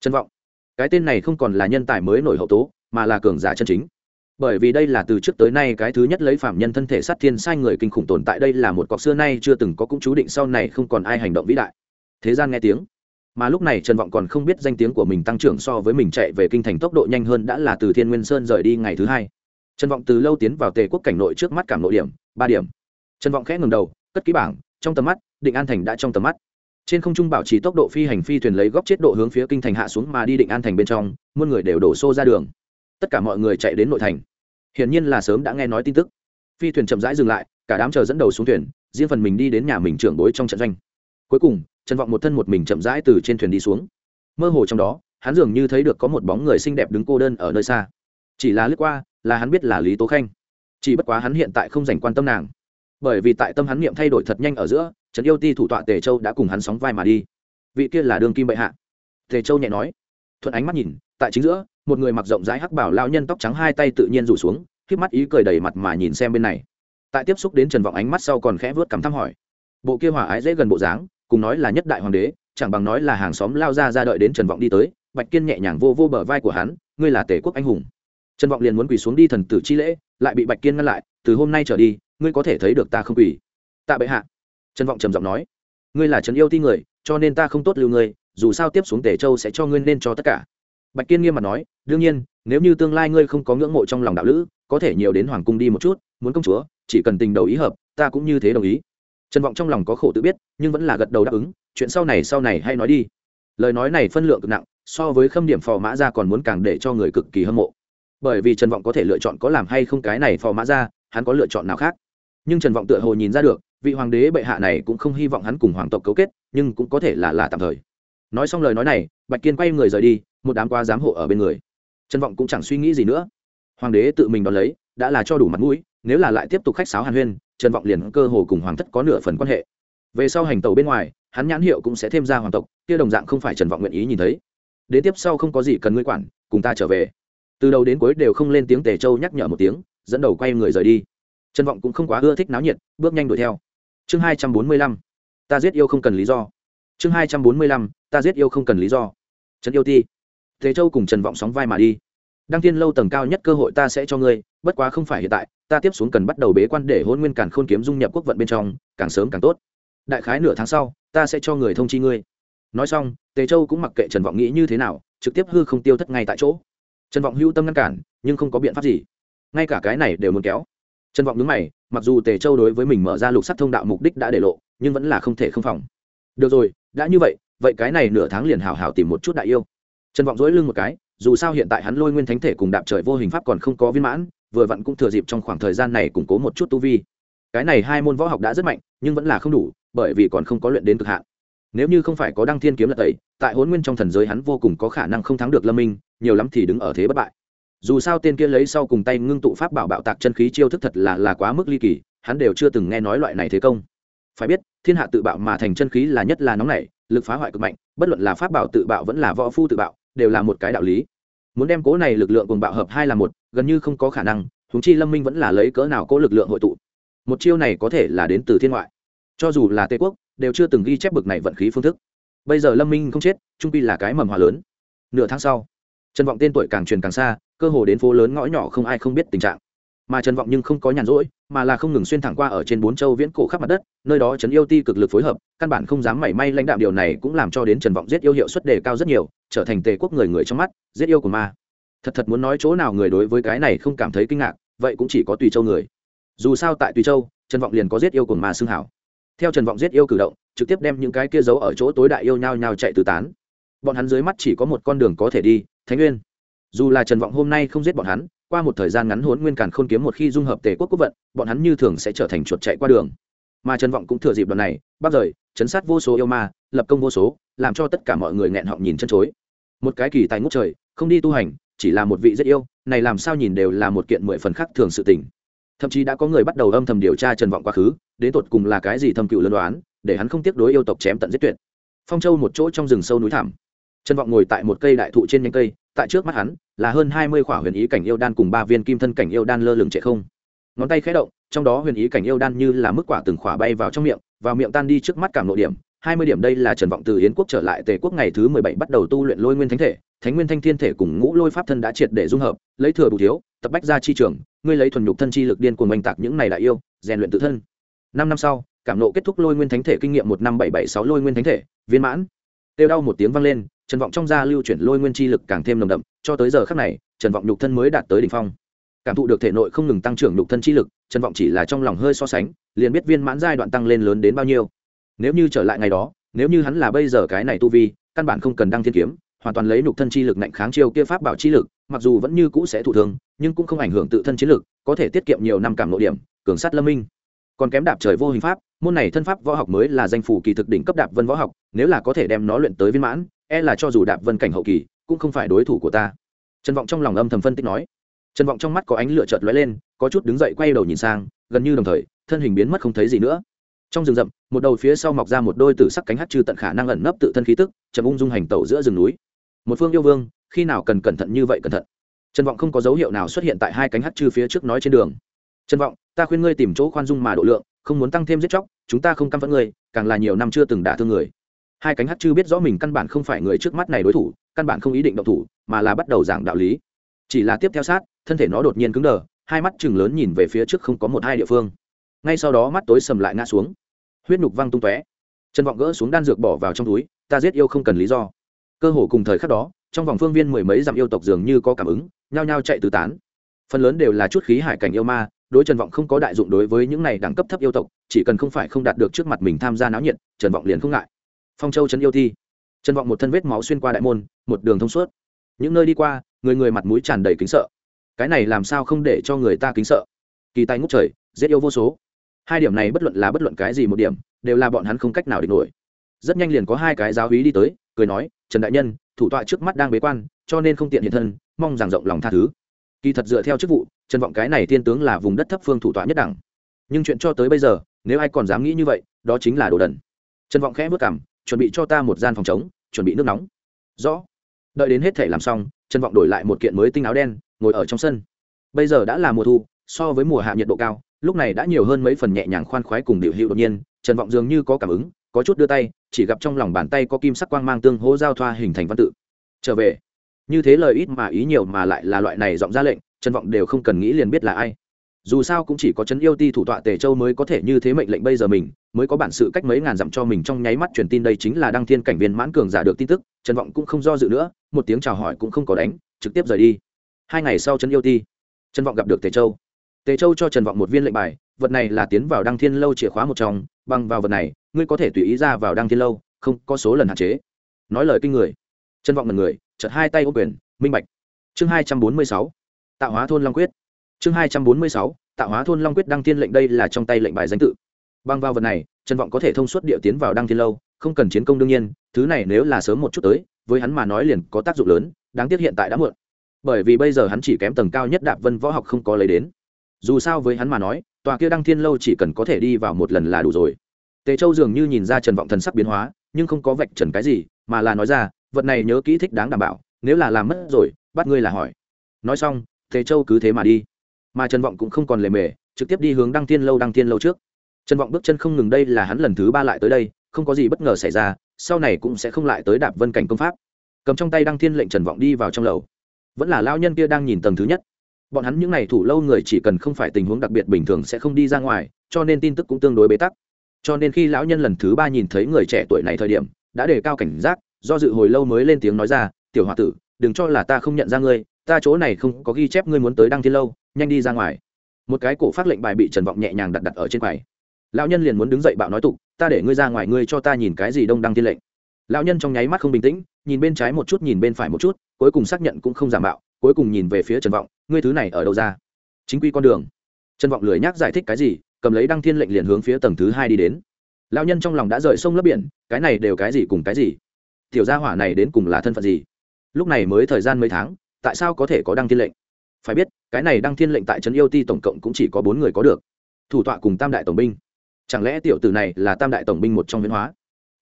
Chân vọng, cái tên này không còn là nhân tài mới nổi hậu tố, mà là cường giả chân chính. Bởi vì đây là từ trước tới nay cái thứ nhất lấy phạm nhân thân thể sát thiên sai người kinh khủng tồn tại, đây là một cọc xưa nay chưa từng có cũng chú định sau này không còn ai hành động vĩ đại. Thế gian nghe tiếng mà lúc này trần vọng còn không biết danh tiếng của mình tăng trưởng so với mình chạy về kinh thành tốc độ nhanh hơn đã là từ thiên nguyên sơn rời đi ngày thứ hai. Trần vọng từ lâu tiến vào tề quốc cảnh nội trước mắt cảm nội điểm, ba điểm. Trần vọng khẽ ngừng đầu, cất ký bảng, trong tầm mắt, định an thành đã trong tầm mắt. Trên không trung bảo trì tốc độ phi hành phi thuyền lấy góc chết độ hướng phía kinh thành hạ xuống mà đi định an thành bên trong, muôn người đều đổ xô ra đường. Tất cả mọi người chạy đến nội thành. Hiển nhiên là sớm đã nghe nói tin tức. Phi thuyền chậm rãi dừng lại, cả đám chờ dẫn đầu xuống thuyền, riêng phần mình đi đến nhà mình trưởng bối trong trận doanh. Cuối cùng trần vọng một thân một mình chậm rãi từ trên thuyền đi xuống. Mơ hồ trong đó, hắn dường như thấy được có một bóng người xinh đẹp đứng cô đơn ở nơi xa. Chỉ là lướt qua, là hắn biết là lý tố khanh. Chỉ bất quá hắn hiện tại không dành quan tâm nàng. Bởi vì tại tâm hắn niệm thay đổi thật nhanh ở giữa, trần yêu ti thủ tọa tề châu đã cùng hắn sóng vai mà đi. Vị kia là đường kim bệ hạ. Tề châu nhẹ nói. Thuận ánh mắt nhìn, tại chính giữa, một người mặc rộng rãi hắc bảo lao nhân tóc trắng hai tay tự nhiên rủ xuống k mắt ý cười đầy mặt mà nhìn xem bên này. Tại tiếp xúc đến trần vọng ánh mắt sau còn khẽ vớt cắm thăm hỏi. Bộ kia hòa ái dễ gần bộ dáng cùng nói là nhất đại hoàng đế, chẳng bằng nói là hàng xóm lao ra ra đợi đến trần vọng đi tới, bạch kiên nhẹ nhàng vô vô bờ vai của hắn, ngươi là tể quốc anh hùng. Trần vọng liền muốn quỳ xuống đi thần tử chi lễ, lại bị bạch kiên ngăn lại, từ hôm nay trở đi, ngươi có thể thấy được ta không quỳ. Tạ bệ hạ. Trần vọng trầm giọng nói, ngươi là trần yêu ti người, cho nên ta không tốt lưu ngươi, dù sao tiếp xuống tể châu sẽ cho ngươi nên cho tất cả. Bạch kiên nghiêm mặt nói, đương nhiên, nếu như tương lai ngươi không có ngưỡng mộ trong lòng đạo lữ, có thể nhiều đến hoàng cung đi một chút, muốn công chúa, chỉ cần tình đầu ý hợp, ta cũng như thế đồng ý trần vọng trong lòng có khổ tự biết, nhưng vẫn là gật đầu đáp ứng, chuyện sau này sau này hay nói đi. Lời nói này phân lượng cực nặng, so với khâm điểm phò mã ra còn muốn càng để cho người cực kỳ hâm mộ. Bởi vì trần vọng có thể lựa chọn có làm hay không cái này phò mã ra, hắn có lựa chọn nào khác. Nhưng trần vọng tựa hồ nhìn ra được, vị hoàng đế bệ hạ này cũng không hy vọng hắn cùng hoàng tộc cấu kết, nhưng cũng có thể là là tạm thời. Nói xong lời nói này, bạch kiên quay người rời đi, một đám qua giám hộ ở bên người. Trần vọng cũng chẳng suy nghĩ gì nữa. Hoàng đế tự mình đón lấy, đã là cho đủ mặt mũi nếu là lại tiếp tục khách sáo hàn huyên, trần vọng liền cơ hồ cùng hoàng thất có nửa phần quan hệ. Về sau hành tàu bên ngoài, hắn nhãn hiệu cũng sẽ thêm ra hoàng tộc, kia đồng dạng không phải trần vọng nguyện ý nhìn thấy. Đến tiếp sau không có gì cần ngươi quản, cùng ta trở về. Từ đầu đến cuối đều không lên tiếng tề châu nhắc nhở một tiếng, dẫn đầu quay người rời đi. Trần vọng cũng không quá ưa thích náo nhiệt, bước nhanh đuổi theo. Chương hai trăm bốn mươi lăm, ta giết yêu không cần lý do. Chương hai trăm bốn mươi lăm, ta giết yêu không cần lý do. Trần yêu ti. Tề châu cùng trần vọng sóng vai mà đi. Đăng tiên lâu tầng cao nhất cơ hội ta sẽ cho ngươi, bất quá không phải hiện tại ta tiếp xuống cần bắt đầu bế quan để hôn nguyên càn khôn kiếm dung nhập quốc vận bên trong, càng sớm càng tốt. Đại khái nửa tháng sau, ta sẽ cho người thông chi ngươi. Nói xong, tề châu cũng mặc kệ trần vọng nghĩ như thế nào, trực tiếp hư không tiêu thất ngay tại chỗ. Trần vọng hưu tâm ngăn cản, nhưng không có biện pháp gì. Ngay cả cái này đều muốn kéo. Trần vọng đứng mày, mặc dù tề châu đối với mình mở ra lục sắt thông đạo mục đích đã để lộ, nhưng vẫn là không thể không phòng. Được rồi, đã như vậy vậy cái này nửa tháng liền hào hào tìm một chút đại yêu. Trần vọng dối lưng một cái, dù sao hiện tại hắn lôi nguyên thánh thể cùng đạp trời vô hình pháp còn không có viên mãn vừa vặn cũng thừa dịp trong khoảng thời gian này củng cố một chút tu vi. Cái này hai môn võ học đã rất mạnh, nhưng vẫn là không đủ, bởi vì còn không có luyện đến cực hạn. Nếu như không phải có đăng thiên kiếm lật tẩy, tại hôn nguyên trong thần giới hắn vô cùng có khả năng không thắng được lâm minh, nhiều lắm thì đứng ở thế bất bại. Dù sao tên kia lấy sau cùng tay ngưng tụ pháp bảo bạo tạc chân khí chiêu thức thật là là quá mức ly kỳ, hắn đều chưa từng nghe nói loại này thế công. Phải biết, thiên hạ tự bạo mà thành chân khí là nhất là nóng nảy, lực phá hoại cực mạnh, bất luận là pháp bảo tự bạo vẫn là võ phu tự bạo, đều là một cái đạo lý muốn đem cố này lực lượng cùng bạo hợp hai là một, gần như không có khả năng húng chi lâm minh vẫn là lấy cỡ nào cố lực lượng hội tụ. Một chiêu này có thể là đến từ thiên ngoại. Cho dù là tây quốc, đều chưa từng ghi chép bực này vận khí phương thức. Bây giờ lâm minh không chết, trung pi là cái mầm hòa lớn. Nửa tháng sau, trần vọng tên tuổi càng truyền càng xa, cơ hồ đến phố lớn ngõ nhỏ không ai không biết tình trạng mà trần vọng nhưng không có nhàn rỗi, mà là không ngừng xuyên thẳng qua ở trên bốn châu viễn cổ khắp mặt đất, nơi đó trấn yêu ti cực lực phối hợp, căn bản không dám mảy may lãnh đạo điều này cũng làm cho đến trần vọng giết yêu hiệu suất đề cao rất nhiều, trở thành tề quốc người người trong mắt, giết yêu của ma. Thật thật muốn nói chỗ nào người đối với cái này không cảm thấy kinh ngạc, vậy cũng chỉ có tùy châu người. Dù sao tại tùy châu, trần vọng liền có giết yêu của ma xưng hảo. Theo trần vọng giết yêu cử động, trực tiếp đem những cái kia giấu ở chỗ tối đại yêu nhau nhau chạy tứ tán. Bọn hắn dưới mắt chỉ có một con đường có thể đi, thánh nguyên dù là trần vọng hôm nay không giết bọn hắn, qua một thời gian ngắn hốn nguyên càn khôn kiếm một khi dung hợp tề quốc quốc vận, bọn hắn như thường sẽ trở thành chuột chạy qua đường. Mà trần vọng cũng thừa dịp đoạn này bắt rời, chấn sát vô số yêu ma, lập công vô số, làm cho tất cả mọi người nghẹn họng nhìn chân chối. Một cái kỳ tài ngút trời, không đi tu hành, chỉ là một vị rất yêu, này làm sao nhìn đều là một kiện mười phần khác thường sự tình. Thậm chí đã có người bắt đầu âm thầm điều tra trần vọng quá khứ, đến tột cùng là cái gì thâm cựu lân đoán, để hắn không tiếc đối yêu tộc chém tận giết tuyệt. Phong châu một chỗ trong rừng sâu núi thảm trần vọng ngồi tại một cây đại thụ trên nhánh cây, tại trước mắt hắn là hơn hai mươi khỏa huyền ý cảnh yêu đan cùng ba viên kim thân cảnh yêu đan lơ lửng trệ không. Ngón tay khẽ động, trong đó huyền ý cảnh yêu đan như là mức quả từng khỏa bay vào trong miệng, vào miệng tan đi trước mắt cảm nội điểm. Hai mươi điểm đây là trần vọng từ yến quốc trở lại tề quốc ngày thứ mười bảy bắt đầu tu luyện lôi nguyên thánh thể. Thánh nguyên thanh thiên thể cùng ngũ lôi pháp thân đã triệt để dung hợp, lấy thừa bù thiếu, tập bách ra chi trường, ngươi lấy thuần nhục thân chi lực điên cuồng oanh tạc những này đại yêu, rèn luyện tự thân. Năm năm sau, cảm nộ kết thúc lôi nguyên thánh thể kinh nghiệm một năm bảy bảy sáu lôi nguyên thánh thể, viên mãn. Têu đau một tiếng vang lên trần vọng trong da lưu chuyển lôi nguyên chi lực càng thêm nồng đậm, cho tới giờ khắc này, trần vọng nhục thân mới đạt tới đ ỉ n h phong. Cảm thụ được thể nội không ngừng tăng trưởng nhục thân chi lực, trần vọng chỉ là trong lòng hơi so sánh, liền biết viên mãn giai đoạn tăng lên lớn đến bao nhiêu. Nếu như trở lại ngày đó, nếu như hắn là bây giờ cái này tu vi, căn bản không cần đăng thiên kiếm, hoàn toàn lấy nhục thân chi lực nạnh kháng chiêu kia pháp bảo chi lực, mặc dù vẫn như cũ sẽ thụ thương, nhưng cũng không ảnh hưởng tự thân chiến lực, có thể tiết kiệm nhiều năm cảm nội điểm, cường sát lâm minh còn kém đạp trời vô hình pháp, môn này thân pháp võ học mới là danh phủ kỳ thực đỉnh cấp đạp vân võ học, nếu là có thể đem nó luyện tới viên mãn e là cho dù đạp vân cảnh hậu kỳ, cũng không phải đối thủ của ta. Trần vọng trong lòng âm thầm phân tích nói. Trần vọng trong mắt có ánh lửa chợt lóe lên, có chút đứng dậy quay đầu nhìn sang, gần như đồng thời, thân hình biến mất không thấy gì nữa. Trong rừng rậm, một đầu phía sau mọc ra một đôi tử sắc cánh hát trừ tận khả năng ẩn nấp tự thân khí tức trầm ung dung hành tẩu giữa rừng núi. Một phương yêu vương, khi nào cần cẩn thận như vậy cẩn thận? Trần vọng không có dấu hiệu nào xuất hiện tại hai cánh hát trừ phía trước nói trên đường. Trần vọng ta khuyên ngươi tìm chỗ khoan dung mà độ lượng, không muốn tăng thêm giết chóc, chúng ta không căm phẫn ngươi, càng là nhiều năm chưa từng đả thương người. Hai cánh hát chư biết rõ mình căn bản không phải người trước mắt này đối thủ, căn bản không ý định động thủ, mà là bắt đầu giảng đạo lý. Chỉ là tiếp theo sát, thân thể nó đột nhiên cứng đờ, hai mắt chừng lớn nhìn về phía trước không có một hai địa phương. Ngay sau đó mắt tối sầm lại ngã xuống. Huyết nhục văng tung tóe. Trần vọng gỡ xuống đan dược bỏ vào trong túi, ta giết yêu không cần lý do. Cơ hồ cùng thời khắc đó, trong vòng phương viên mười mấy dặm yêu tộc dường như có cảm ứng, nhao nhao chạy tứ tán. Phần lớn đều là chút khí hải cảnh yêu ma đối trần vọng không có đại dụng đối với những này đẳng cấp thấp yêu tộc, chỉ cần không phải không đạt được trước mặt mình tham gia náo nhiệt, trần vọng liền không ngại. Phong châu trấn yêu thi. Trần vọng một thân vết máu xuyên qua đại môn, một đường thông suốt. Những nơi đi qua, người người mặt mũi tràn đầy kính sợ. Cái này làm sao không để cho người ta kính sợ? Kỳ tay ngút trời, giết yêu vô số. Hai điểm này bất luận là bất luận cái gì một điểm, đều là bọn hắn không cách nào địch nổi. Rất nhanh liền có hai cái giáo hí đi tới, cười nói, trần đại nhân, thủ tọa trước mắt đang bế quan, cho nên không tiện hiện thân, mong rằng rộng lòng tha thứ kỳ thật dựa theo chức vụ, trần vọng cái này tiên tướng là vùng đất thấp phương thủ tọa nhất đẳng. Nhưng chuyện cho tới bây giờ, nếu ai còn dám nghĩ như vậy, đó chính là đồ đần. Trần vọng khẽ vất cảm, chuẩn bị cho ta một gian phòng chống chuẩn bị nước nóng. Rõ. Đợi đến hết thể làm xong, trần vọng đổi lại một kiện mới tinh áo đen, ngồi ở trong sân. Bây giờ đã là mùa thu, so với mùa hạ nhiệt độ cao, lúc này đã nhiều hơn mấy phần nhẹ nhàng khoan khoái cùng điệu hiệu đột nhiên, trần vọng dường như có cảm ứng, có chút đưa tay, chỉ gặp trong lòng bàn tay có kim sắc quang mang tương hô giao thoa hình thành văn tự. Trở về như thế lời ít mà ý nhiều mà lại là loại này giọng ra lệnh, trần vọng đều không cần nghĩ liền biết là ai. Dù sao cũng chỉ có trấn yêu ti thủ tọa tề châu mới có thể như thế mệnh lệnh bây giờ mình, mới có bản sự cách mấy ngàn dặm cho mình trong nháy mắt truyền tin đây chính là đăng thiên cảnh viên mãn cường giả được tin tức, trần vọng cũng không do dự nữa, một tiếng chào hỏi cũng không có đánh, trực tiếp rời đi. Hai ngày sau trấn yêu ti, trần vọng gặp được tề châu. Tề châu cho trần vọng một viên lệnh bài, vật này là tiến vào đăng thiên lâu chìa khóa một trong, bằng vào vật này, ngươi có thể tùy ý ra vào đăng thiên lâu, không có số lần hạn chế. Nói lời kinh người. Trân vọng là người chợt hai tay ô quyền, minh bạch. Chương hai trăm bốn mươi sáu, tạo hóa thôn long quyết. Chương hai trăm bốn mươi sáu, tạo hóa thôn long quyết đăng thiên lệnh đây là trong tay lệnh bài danh tự. Băng vào vật này, trần vọng có thể thông suốt địa tiến vào đăng thiên lâu, không cần chiến công đương nhiên, thứ này nếu là sớm một chút tới, với hắn mà nói liền có tác dụng lớn, đáng tiếc hiện tại đã muộn. Bởi vì bây giờ hắn chỉ kém tầng cao nhất đạp vân võ học không có lấy đến. Dù sao với hắn mà nói, tòa kia đăng thiên lâu chỉ cần có thể đi vào một lần là đủ rồi. Tề châu dường như nhìn ra trần vọng thần sắc biến hóa, nhưng không có vạch trần cái gì, mà là nói ra vật này nhớ kỹ thích đáng đảm bảo, nếu là làm mất rồi, bắt ngươi là hỏi. Nói xong, thế châu cứ thế mà đi. Mà trần vọng cũng không còn lề mề, trực tiếp đi hướng đăng tiên lâu đăng tiên lâu trước. Trần vọng bước chân không ngừng, đây là hắn lần thứ ba lại tới đây, không có gì bất ngờ xảy ra, sau này cũng sẽ không lại tới đạp vân cảnh công pháp. Cầm trong tay đăng thiên lệnh trần vọng đi vào trong lầu. Vẫn là lao nhân kia đang nhìn tầng thứ nhất. Bọn hắn những n à y thủ lâu người chỉ cần không phải tình huống đặc biệt bình thường sẽ không đi ra ngoài, cho nên tin tức cũng tương đối bế tắc. Cho nên khi lão nhân lần thứ ba nhìn thấy người trẻ tuổi này thời điểm, đã đề cao cảnh giác do dự hồi lâu mới lên tiếng nói ra, tiểu h o a tử, đừng cho là ta không nhận ra ngươi, ta chỗ này không có ghi chép ngươi muốn tới đăng thiên lâu, nhanh đi ra ngoài. Một cái cổ phát lệnh bài bị trần vọng nhẹ nhàng đặt đặt ở trên quầy. Lão nhân liền muốn đứng dậy bạo nói tục, ta để ngươi ra ngoài, ngươi cho ta nhìn cái gì đông đăng thiên lệnh. Lão nhân trong nháy mắt không bình tĩnh, nhìn bên trái một chút, nhìn bên phải một chút, cuối cùng xác nhận cũng không giả mạo, cuối cùng nhìn về phía trần vọng, ngươi thứ này ở đâu ra? Chính quy con đường. Trần vọng lười nhác giải thích cái gì, cầm lấy đăng thiên lệnh liền hướng phía tầng thứ hai đi đến. Lão nhân trong lòng đã rời sông lấp biển, cái này đều cái gì cùng cái gì? Tiểu gia hỏa này đến cùng là thân phận gì? Lúc này mới thời gian mấy tháng, tại sao có thể có đăng thiên lệnh? Phải biết, cái này đăng thiên lệnh tại trấn yêu ti tổng cộng cũng chỉ có bốn người có được. Thủ tọa cùng tam đại tổng binh. Chẳng lẽ tiểu tử này là tam đại tổng binh một trong biến hóa?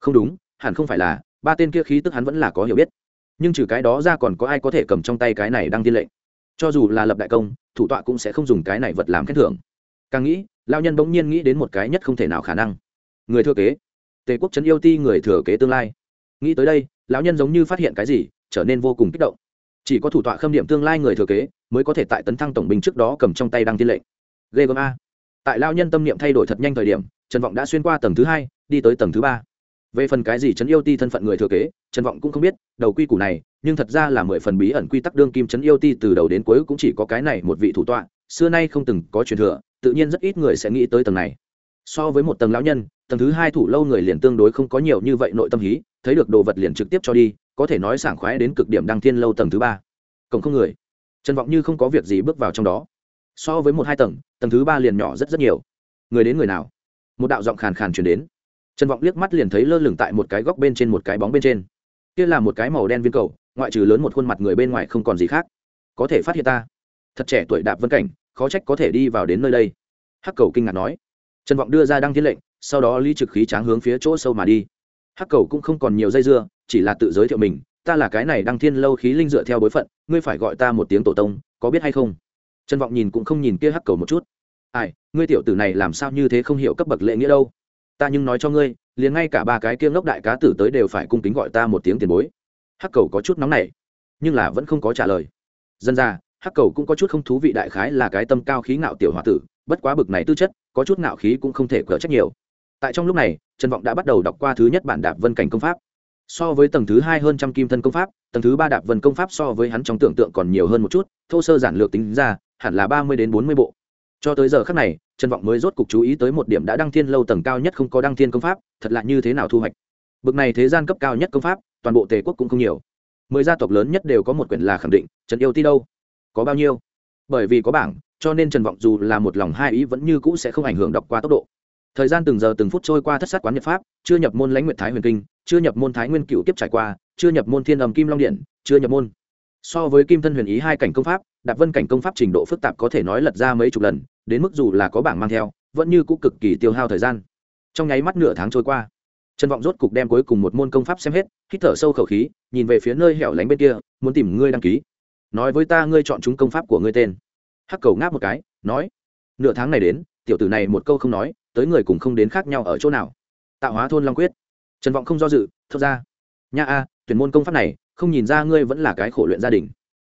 Không đúng, hẳn không phải là, ba tên kia khí tức hắn vẫn là có hiểu biết. Nhưng trừ cái đó ra còn có ai có thể cầm trong tay cái này đăng thiên lệnh? Cho dù là lập đại công, thủ tọa cũng sẽ không dùng cái này vật làm khen thưởng. Càng nghĩ lao nhân bỗng nhiên nghĩ đến một cái nhất không thể nào khả năng. Người thừa kế. Tề quốc trấn yêu ti người thừa kế tương lai nghĩ tới đây, lão nhân giống như phát hiện cái gì, trở nên vô cùng kích động. Chỉ có thủ tọa khâm điểm tương lai người thừa kế, mới có thể tại tấn thăng tổng binh trước đó cầm trong tay đăng tiên lệnh. Ghê gớm a. Tại lao nhân tâm niệm thay đổi thật nhanh thời điểm, trần vọng đã xuyên qua tầng thứ hai, đi tới tầng thứ ba. Về phần cái gì trấn yêu ti thân phận người thừa kế, trần vọng cũng không biết, đầu quy củ này, nhưng thật ra là mười phần bí ẩn quy tắc đương kim trấn yêu ti từ đầu đến cuối cũng chỉ có cái này một vị thủ tọa, xưa nay không từng có truyền thừa, tự nhiên rất ít người sẽ nghĩ tới tầng này so với một tầng lão nhân, tầng thứ hai thủ lâu người liền tương đối không có nhiều như vậy nội tâm hí, thấy được đồ vật liền trực tiếp cho đi, có thể nói sảng khoái đến cực điểm đăng thiên lâu tầng thứ ba. Cổng không người. Trần vọng như không có việc gì bước vào trong đó. So với một hai tầng tầng thứ ba liền nhỏ rất rất nhiều. Người đến người nào? Một đạo giọng khàn khàn chuyển đến. Trần vọng liếc mắt liền thấy lơ lửng tại một cái góc bên trên một cái bóng bên trên. Kia là một cái màu đen viên cầu, ngoại trừ lớn một khuôn mặt người bên ngoài không còn gì khác. Có thể phát hiện ta. Thật trẻ tuổi đạp vân cảnh, khó trách có thể đi vào đến nơi đây. Hắc cầu kinh ngạc nói trần vọng đưa ra đăng thiên lệnh, sau đó ly trực khí tráng hướng phía chỗ sâu mà đi. Hắc cầu cũng không còn nhiều dây dưa, chỉ là tự giới thiệu mình, ta là cái này đăng thiên lâu khí linh dựa theo bối phận, ngươi phải gọi ta một tiếng tổ tông, có biết hay không? Trần vọng nhìn cũng không nhìn kia hắc cầu một chút. Ai, ngươi tiểu tử này làm sao như thế không hiểu cấp bậc lệ nghĩa đâu? Ta nhưng nói cho ngươi, liền ngay cả ba cái kia ngốc đại cá tử tới đều phải cung kính gọi ta một tiếng tiền bối. Hắc cầu có chút nóng nảy, nhưng là vẫn không có trả lời. Dân ra, hắc cầu cũng có chút không thú vị đại khái là cái tâm cao khí ngạo tiểu h o a tử bất quá bực này tư chất, có chút ngạo khí cũng không thể cỡ trách nhiều. Tại trong lúc này, trần vọng đã bắt đầu đọc qua thứ nhất bản đạp vân cảnh công pháp. So với tầng thứ hai hơn trăm kim thân công pháp, tầng thứ ba đạp vân công pháp so với hắn trong tưởng tượng còn nhiều hơn một chút, thô sơ giản lược tính ra, hẳn là ba mươi đến bốn mươi bộ. Cho tới giờ khác này, trần vọng mới rốt cục chú ý tới một điểm đã đăng thiên lâu tầng cao nhất không có đăng thiên công pháp, thật lạ như thế nào thu hoạch. Bực này thế gian cấp cao nhất công pháp, toàn bộ tề quốc cũng không nhiều. Mười gia tộc lớn nhất đều có một quyển là khẳng định, trần yêu ti đâu? Có bao nhiêu? Bởi vì có bảng, cho nên trần vọng dù là một lòng hai ý vẫn như cũ sẽ không ảnh hưởng đọc qua tốc độ. Thời gian từng giờ từng phút trôi qua thất sát quán nhật pháp, chưa nhập môn lãnh nguyện thái huyền kinh, chưa nhập môn thái nguyên cựu kiếp trải qua, chưa nhập môn thiên ầm kim long điện, chưa nhập môn. So với kim thân huyền ý hai cảnh công pháp, đạp vân cảnh công pháp trình độ phức tạp có thể nói lật ra mấy chục lần, đến mức dù là có bảng mang theo, vẫn như cũ cực kỳ tiêu hao thời gian. Trong nháy mắt nửa tháng trôi qua, trần vọng rốt cục đem cuối cùng một môn công pháp xem hết, hít thở sâu khẩu khí, nhìn về phía nơi hẻo lánh bên kia, muốn tìm ngươi đăng ký nói với ta ngươi chọn chúng công pháp của ngươi tên. Hắc cầu ngáp một cái, nói, nửa tháng này đến, tiểu tử này một câu không nói, tới người cùng không đến khác nhau ở chỗ nào. Tạo hóa thôn long quyết. Trần vọng không do dự thật ra, nha a, tuyển môn công pháp này, không nhìn ra ngươi vẫn là cái khổ luyện gia đình.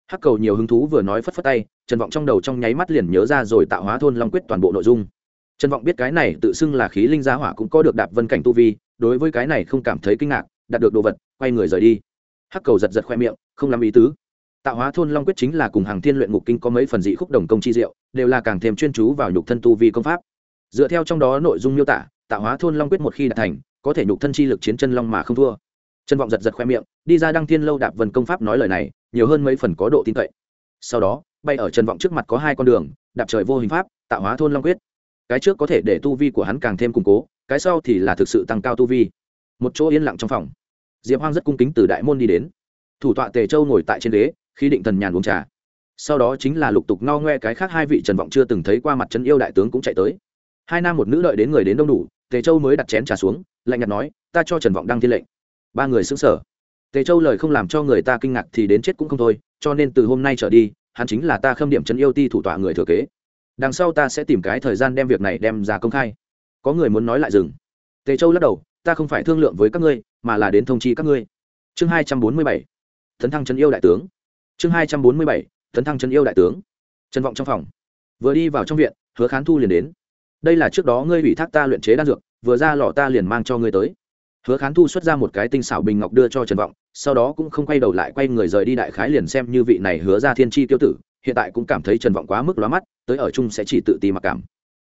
Hắc cầu nhiều hứng thú vừa nói phất phất tay, trần vọng trong đầu trong nháy mắt liền nhớ ra rồi tạo hóa thôn long quyết toàn bộ nội dung. Trần vọng biết cái này tự xưng là khí linh gia hỏa cũng có được đạp vân cảnh tu vi, đối với cái này không cảm thấy kinh ngạc đạt được đồ vật, quay người rời đi. Hắc cầu giật giật khoe miệng, không làm ý tứ tạo hóa thôn long quyết chính là cùng hàng thiên luyện ngục kinh có mấy phần dị khúc đồng công chi diệu, đều là càng thêm chuyên chú vào nhục thân tu vi công pháp. Dựa theo trong đó nội dung miêu tả, tạo hóa thôn long quyết một khi đạt thành, có thể nhục thân chi lực chiến chân long mà không thua. Trân vọng giật giật khoe miệng, đi ra đăng thiên lâu đạp vần công pháp nói lời này, nhiều hơn mấy phần có độ tin cậy. Sau đó, bay ở trần vọng trước mặt có hai con đường, đạp trời vô hình pháp, tạo hóa thôn long quyết. Cái trước có thể để tu vi của hắn càng thêm củng cố, cái sau thì là thực sự tăng cao tu vi. Một chỗ yên lặng trong phòng. Diệp hoang rất cung kính từ đại môn đi đến. Thủ tọa tề châu ngồi tại trên ghế khi định thần nhàn uống trà. Sau đó chính là lục tục no ngoe cái khác hai vị trần vọng chưa từng thấy qua mặt trấn yêu đại tướng cũng chạy tới. Hai nam một nữ đợi đến người đến đông đủ, tề châu mới đặt chén trà xuống, lạnh nhạt nói, ta cho trần vọng đăng thiên lệnh. Ba người xứng sở tề châu lời không làm cho người ta kinh ngạc thì đến chết cũng không thôi, cho nên từ hôm nay trở đi, hắn chính là ta khâm điểm trấn yêu ti thủ tọa người thừa kế. Đằng sau ta sẽ tìm cái thời gian đem việc này đem ra công khai. Có người muốn nói lại dừng. Tề châu lắc đầu, ta không phải thương lượng với các ngươi, mà là đến thông chi các ngươi. Chương hai trăm bốn mươi bảy. Thấn thăng trấn yêu đại tướng chương hai trăm bốn mươi bảy, tấn thăng trấn yêu đại tướng. Trần vọng trong phòng. Vừa đi vào trong viện, hứa khán thu liền đến. Đây là trước đó ngươi ủy thác ta luyện chế đan dược, vừa ra lò ta liền mang cho ngươi tới. Hứa khán thu xuất ra một cái tinh xảo bình ngọc đưa cho trần vọng, sau đó cũng không quay đầu lại quay người rời đi đại khái liền xem như vị này hứa ra thiên tri tiêu tử, hiện tại cũng cảm thấy trần vọng quá mức lóa mắt, tới ở chung sẽ chỉ tự ti mặc cảm.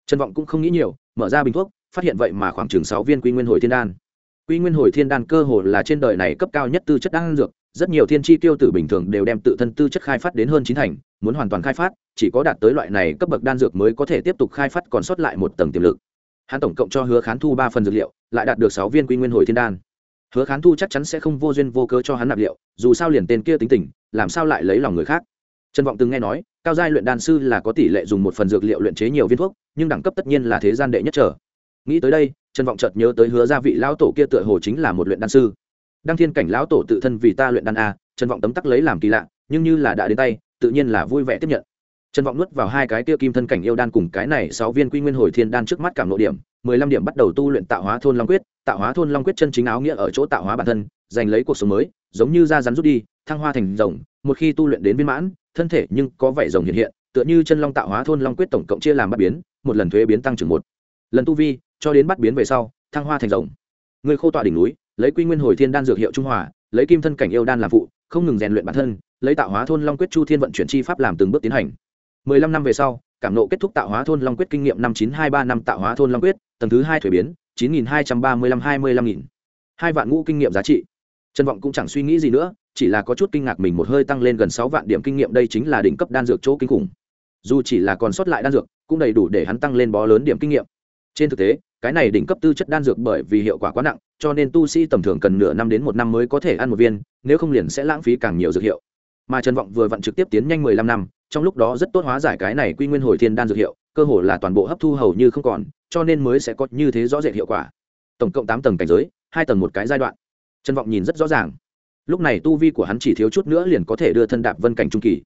Trần vọng cũng không nghĩ nhiều, mở ra bình thuốc, phát hiện vậy mà khoảng chừng sáu viên quy nguyên hồi thiên đan. Quy nguyên hồi thiên đan cơ hồ là trên đời này cấp cao nhất tư chất đan dược rất nhiều thiên tri tiêu tử bình thường đều đem tự thân tư chất khai phát đến hơn chín thành, muốn hoàn toàn khai phát, chỉ có đạt tới loại này cấp bậc đan dược mới có thể tiếp tục khai phát còn sót lại một tầng tiềm lực. Hắn tổng cộng cho hứa khán thu ba phần dược liệu, lại đạt được sáu viên quy nguyên hồi thiên đan. Hứa khán thu chắc chắn sẽ không vô duyên vô cớ cho hắn nạp liệu, dù sao liền tên kia tính tình, làm sao lại lấy lòng người khác? Trần vọng từng nghe nói, cao giai luyện đan sư là có tỷ lệ dùng một phần dược liệu luyện chế nhiều viên thuốc, nhưng đẳng cấp tất nhiên là thế gian đệ nhất trở. Nghĩ tới đây, trần vọng chợt nhớ tới hứa gia vị lão tổ kia tựa hồ chính là một luyện đan sư đăng thiên cảnh lão tổ tự thân vì ta luyện đan a, trần vọng tấm tắc lấy làm kỳ lạ, nhưng như là đã đến tay, tự nhiên là vui vẻ tiếp nhận. Trần vọng nuốt vào hai cái kia kim thân cảnh yêu đan cùng cái này sáu viên quy nguyên hồi thiên đan trước mắt cảm nội điểm, mười lăm điểm bắt đầu tu luyện tạo hóa thôn long quyết, tạo hóa thôn long quyết chân chính áo nghĩa ở chỗ tạo hóa bản thân, giành lấy cuộc sống mới, giống như da rắn rút đi, thăng hoa thành rồng, một khi tu luyện đến viên mãn, thân thể nhưng có vẻ rồng hiện hiện, tựa như chân long tạo hóa thôn long quyết tổng cộng chia làm bắt biến, một lần thuế biến tăng trưởng một. Lần tu vi, cho đến bắt biến về sau, thăng hoa thành rồng. Người khô tọa đỉnh núi lấy quy nguyên hồi thiên đan dược hiệu trung hòa, lấy kim thân cảnh yêu đan làm phụ, không ngừng rèn luyện bản thân, lấy tạo hóa thôn long quyết chu thiên vận chuyển chi pháp làm từng bước tiến hành. Mười lăm năm về sau, cảm nộ kết thúc tạo hóa thôn long quyết kinh nghiệm năm chín hai ba năm tạo hóa thôn long quyết, tầng thứ hai thuế biến, chín nghìn hai trăm ba mươi lăm hai mươi lăm nghìn. Hai vạn ngũ kinh nghiệm giá trị. Trân vọng cũng chẳng suy nghĩ gì nữa, chỉ là có chút kinh ngạc mình một hơi tăng lên gần sáu vạn điểm kinh nghiệm, đây chính là đỉnh cấp đan dược chỗ kinh khủng. Dù chỉ là còn sót lại đan dược, cũng đầy đủ để hắn tăng lên bó lớn điểm kinh nghiệm. Trên thực tế cái này đỉnh cấp tư chất đan dược bởi vì hiệu quả quá nặng, cho nên tu sĩ tầm thường cần nửa năm đến một năm mới có thể ăn một viên, nếu không liền sẽ lãng phí càng nhiều dược hiệu. Mà trần vọng vừa vặn trực tiếp tiến nhanh mười lăm năm, trong lúc đó rất tốt hóa giải cái này quy nguyên hồi thiên đan dược hiệu, cơ hồ là toàn bộ hấp thu hầu như không còn, cho nên mới sẽ có như thế rõ rệt hiệu quả. Tổng cộng tám tầng cảnh giới, hai tầng một cái giai đoạn. Trần vọng nhìn rất rõ ràng. Lúc này tu vi của hắn chỉ thiếu chút nữa liền có thể đưa thân đạp vân cảnh trung kỳ.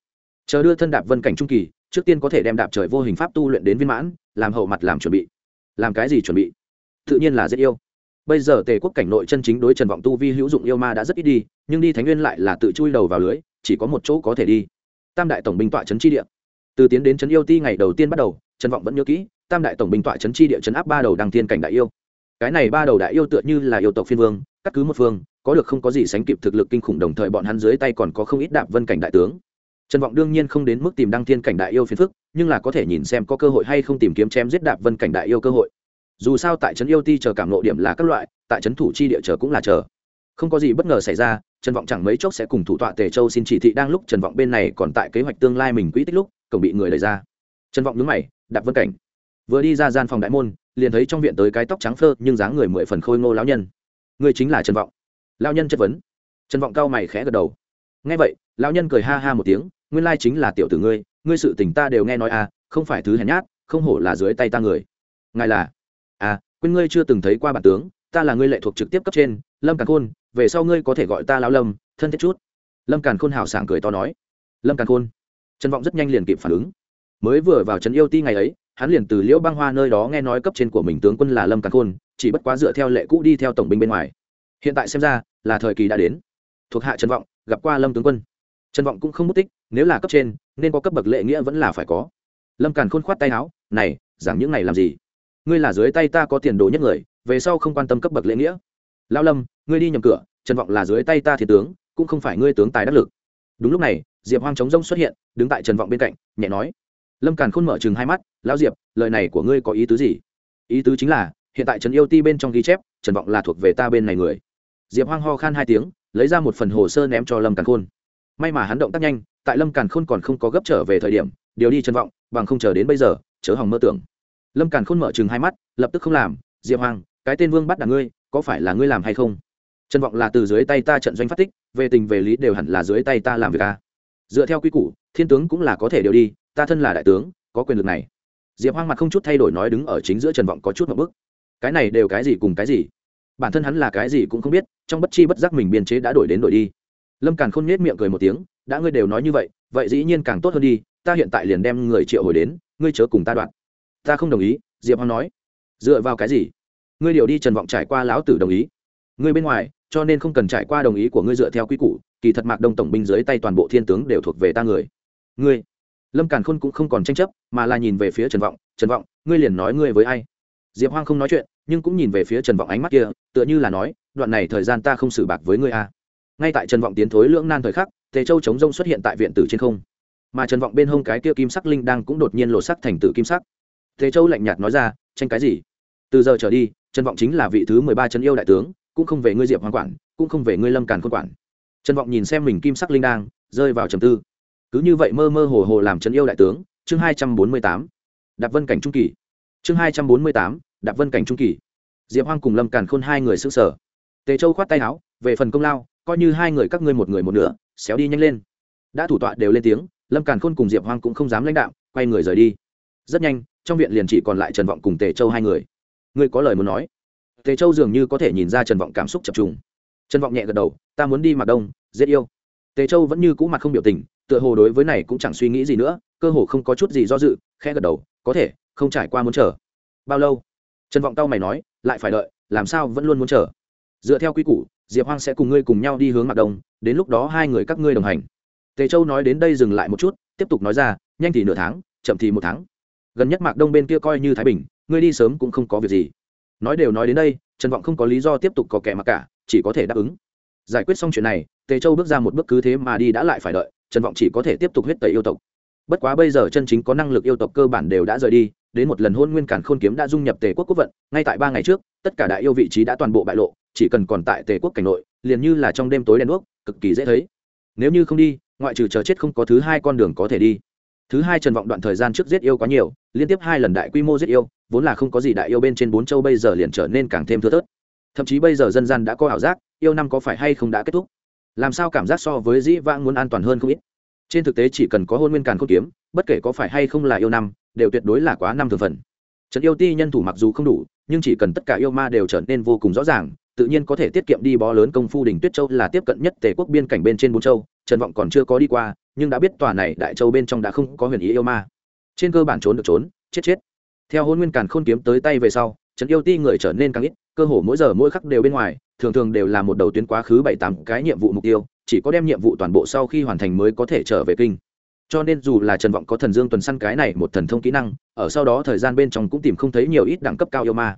Chờ đưa thân đạp vân cảnh trung kỳ, trước tiên có thể đem đạp trời vô hình pháp tu luyện đến viên mãn, làm hậu mặt làm chuẩn bị làm cái gì chuẩn bị? Tự nhiên là rất yêu. Bây giờ tề quốc cảnh nội chân chính đối trần vọng tu vi hữu dụng yêu ma đã rất ít đi, nhưng đi thánh nguyên lại là tự chui đầu vào lưới, chỉ có một chỗ có thể đi. Tam đại tổng binh tọa trấn tri địa. Từ tiến đến trấn yêu ti ngày đầu tiên bắt đầu, trần vọng vẫn nhớ kỹ, tam đại tổng binh tọa trấn tri địa trấn áp ba đầu đăng thiên cảnh đại yêu. Cái này ba đầu đại yêu tựa như là yêu tộc phiên vương cắt cứ một phương, có được không có gì sánh kịp thực lực kinh khủng đồng thời bọn hắn dưới tay còn có không ít đạp vân cảnh đại tướng trần vọng đương nhiên không đến mức tìm đăng thiên cảnh đại yêu phiền phức, nhưng là có thể nhìn xem có cơ hội hay không tìm kiếm chém giết đạp vân cảnh đại yêu cơ hội. Dù sao tại trấn yêu ti chờ cảm ngộ điểm là các loại, tại trấn thủ chi địa chờ cũng là chờ. Không có gì bất ngờ xảy ra, trần vọng chẳng mấy chốc sẽ cùng thủ tọa tề châu xin chỉ thị đang lúc trần vọng bên này còn tại kế hoạch tương lai mình quỹ tích lúc, cổng bị người lấy ra. Trần vọng nhướng mày, đạp vân cảnh. Vừa đi ra gian phòng đại môn, liền thấy trong viện tới cái tóc trắng phơ, nhưng dáng người mười phần khôi ngô lão nhân. Người chính là trần vọng. Lão nhân chất vấn. Trần vọng cao mày khẽ gật đầu. Nghe vậy, lão nhân cười ha ha một tiếng nguyên lai chính là tiểu tử ngươi ngươi sự tình ta đều nghe nói à không phải thứ hèn nhát, không hổ là dưới tay ta người. Ngài là à quên ngươi chưa từng thấy qua bản tướng, ta là ngươi lệ thuộc trực tiếp cấp trên, lâm càn khôn, về sau ngươi có thể gọi ta lão lâm, thân thiết chút. Lâm càn khôn hào sảng cười to nói. Lâm càn khôn, trần vọng rất nhanh liền kịp phản ứng. Mới vừa vào trấn yêu ti ngày ấy, hắn liền từ liễu băng hoa nơi đó nghe nói cấp trên của mình tướng quân là lâm càn khôn, chỉ bất quá dựa theo lệ cũ đi theo tổng binh bên ngoài. Hiện tại xem ra, là thời kỳ đã đến. Thuộc hạ trần vọng, gặp qua lâm tướng quân. Trần vọng cũng không mất tích nếu là cấp trên, nên có cấp bậc lệ nghĩa vẫn là phải có. Lâm càn khôn khoát tay áo, này, giảng những này làm gì? Ngươi là dưới tay ta có tiền đồ nhất người, về sau không quan tâm cấp bậc lễ nghĩa. Lao lâm, ngươi đi nhầm cửa, trần vọng là dưới tay ta thiên tướng, cũng không phải ngươi tướng tài đắc lực. Đúng lúc này, diệp hoang chống rông xuất hiện, đứng tại trần vọng bên cạnh, nhẹ nói, lâm càn khôn mở chừng hai mắt, lão diệp, lời này của ngươi có ý tứ gì? Ý tứ chính là, hiện tại trần yêu ti bên trong ghi chép, trần vọng là thuộc về ta bên này người. Diệp hoang ho khan hai tiếng, lấy ra một phần hồ sơ ném cho lâm càn khôn. May mà hắn động tác nhanh tại lâm càn khôn còn không có gấp trở về thời điểm, điều đi trần vọng, bằng không chờ đến bây giờ, chớ hòng mơ tưởng. Lâm càn khôn mở chừng hai mắt, lập tức không làm, diệp hoàng, cái tên vương bắt đ ngươi, có phải là ngươi làm hay không? Trần vọng là từ dưới tay ta trận doanh phát tích, về tình về lý đều hẳn là dưới tay ta làm việc a. Dựa theo quy củ, thiên tướng cũng là có thể điều đi, ta thân là đại tướng, có quyền lực này. Diệp hoang mặt không chút thay đổi nói đứng ở chính giữa trần vọng có chút một bức. Cái này đều cái gì cùng cái gì? Bản thân hắn là cái gì cũng không biết, trong bất chi bất giác mình biên chế đã đổi đến đổi đi. Lâm càn khôn nhết miệng cười một tiếng đã ngươi đều nói như vậy vậy dĩ nhiên càng tốt hơn đi, ta hiện tại liền đem người triệu hồi đến, ngươi chớ cùng ta đoạn. Ta không đồng ý, diệp Hoang nói. Dựa vào cái gì? Ngươi điều đi trần vọng trải qua lão tử đồng ý. Ngươi bên ngoài, cho nên không cần trải qua đồng ý của ngươi dựa theo quy củ, kỳ thật mạc đông tổng binh dưới tay toàn bộ thiên tướng đều thuộc về ta người. Ngươi? Lâm càn khôn cũng không còn tranh chấp, mà là nhìn về phía trần vọng trần vọng, ngươi liền nói ngươi với ai? Diệp hoang không nói chuyện, nhưng cũng nhìn về phía trần vọng ánh mắt kia, tựa như là nói, đoạn này thời gian ta không xử bạc với ngươi a ngay tại trần vọng tiến thối lưỡng nan thời khắc tề châu chống rông xuất hiện tại viện tử trên không. Mà trần vọng bên hông cái kia kim sắc linh đang cũng đột nhiên lộ sắc thành tử kim sắc. Tề châu lạnh nhạt nói ra, tranh cái gì? Từ giờ trở đi, trần vọng chính là vị thứ mười ba trấn yêu đại tướng, cũng không về ngươi diệp hoàng quản, cũng không về ngươi lâm càn khôn quản. Trần vọng nhìn xem mình kim sắc linh đang rơi vào trầm tư. Cứ như vậy mơ mơ hồ hồ làm trấn yêu đại tướng, chương hai trăm bốn mươi tám, đạp vân cảnh trung kỳ. Chương hai trăm bốn mươi tám, đạp vân cảnh trung kỳ. Diệp hoang cùng lâm càn khôn hai người xứng sở tề châu khoát tay áo, về phần công lao, coi như hai người các ngươi một người một nửa xéo đi nhanh lên. Đã thủ tọa đều lên tiếng, lâm càn khôn cùng diệp hoang cũng không dám lãnh đạo quay người rời đi. Rất nhanh, trong viện liền chỉ còn lại trần vọng cùng tề châu hai người. Ngươi có lời muốn nói. Tề châu dường như có thể nhìn ra trần vọng cảm xúc chập trùng. Trần vọng nhẹ gật đầu, ta muốn đi mặc đông, giết yêu. Tề châu vẫn như cũ mặt không biểu tình, tựa hồ đối với này cũng chẳng suy nghĩ gì nữa, cơ hồ không có chút gì do dự, khẽ gật đầu, có thể, không trải qua muốn chờ. Bao lâu? Trần vọng tao mày nói, lại phải đợi, làm sao vẫn luôn muốn chờ? Dựa theo quy củ diệp hoang sẽ cùng ngươi cùng nhau đi hướng mặt đông, đến lúc đó hai người các ngươi đồng hành. Tề châu nói đến đây dừng lại một chút, tiếp tục nói ra, nhanh thì nửa tháng, chậm thì một tháng. Gần nhất mạc đông bên kia coi như thái bình, ngươi đi sớm cũng không có việc gì. Nói đều nói đến đây, trần vọng không có lý do tiếp tục có kẻ mặc cả, chỉ có thể đáp ứng. Giải quyết xong chuyện này, tề châu bước ra một bước cứ thế mà đi đã lại phải đợi, trần vọng chỉ có thể tiếp tục huyết tẩy yêu tộc. Bất quá bây giờ chân chính có năng lực yêu tộc cơ bản đều đã rời đi, đến một lần hôn nguyên cản khôn kiếm đã dung nhập tề quốc quốc vận, ngay tại ba ngày trước, tất cả đại yêu vị trí đã toàn bộ bại lộ chỉ cần còn tại tề quốc cảnh nội, liền như là trong đêm tối đen đuốc, cực kỳ dễ thấy. Nếu như không đi, ngoại trừ chờ chết không có thứ hai con đường có thể đi. Thứ hai trần vọng đoạn thời gian trước giết yêu quá nhiều, liên tiếp hai lần đại quy mô giết yêu, vốn là không có gì đại yêu bên trên bốn châu bây giờ liền trở nên càng thêm thưa thớt. Thậm chí bây giờ dân gian đã có ảo giác, yêu năm có phải hay không đã kết thúc? Làm sao cảm giác so với dĩ vãng muốn an toàn hơn không ít? Trên thực tế chỉ cần có hôn nguyên càn khôn kiếm, bất kể có phải hay không là yêu năm, đều tuyệt đối là quá năm thường phần. Trận yêu ti nhân thủ mặc dù không đủ, nhưng chỉ cần tất cả yêu ma đều trở nên vô cùng rõ ràng tự nhiên có thể tiết kiệm đi bó lớn công phu đỉnh tuyết châu là tiếp cận nhất tề quốc biên cảnh bên trên bốn châu, trần vọng còn chưa có đi qua, nhưng đã biết tòa này đại châu bên trong đã không có huyền ý yêu ma. Trên cơ bản trốn được trốn, chết chết. Theo hôn nguyên càn khôn kiếm tới tay về sau, trần yêu ti người trở nên càng ít, cơ hồ mỗi giờ mỗi khắc đều bên ngoài, thường thường đều là một đầu tuyến quá khứ bảy tám cái nhiệm vụ mục tiêu, chỉ có đem nhiệm vụ toàn bộ sau khi hoàn thành mới có thể trở về kinh. Cho nên dù là trần vọng có thần dương tuần săn cái này một thần thông kỹ năng, ở sau đó thời gian bên trong cũng tìm không thấy nhiều ít đẳng cấp cao yêu ma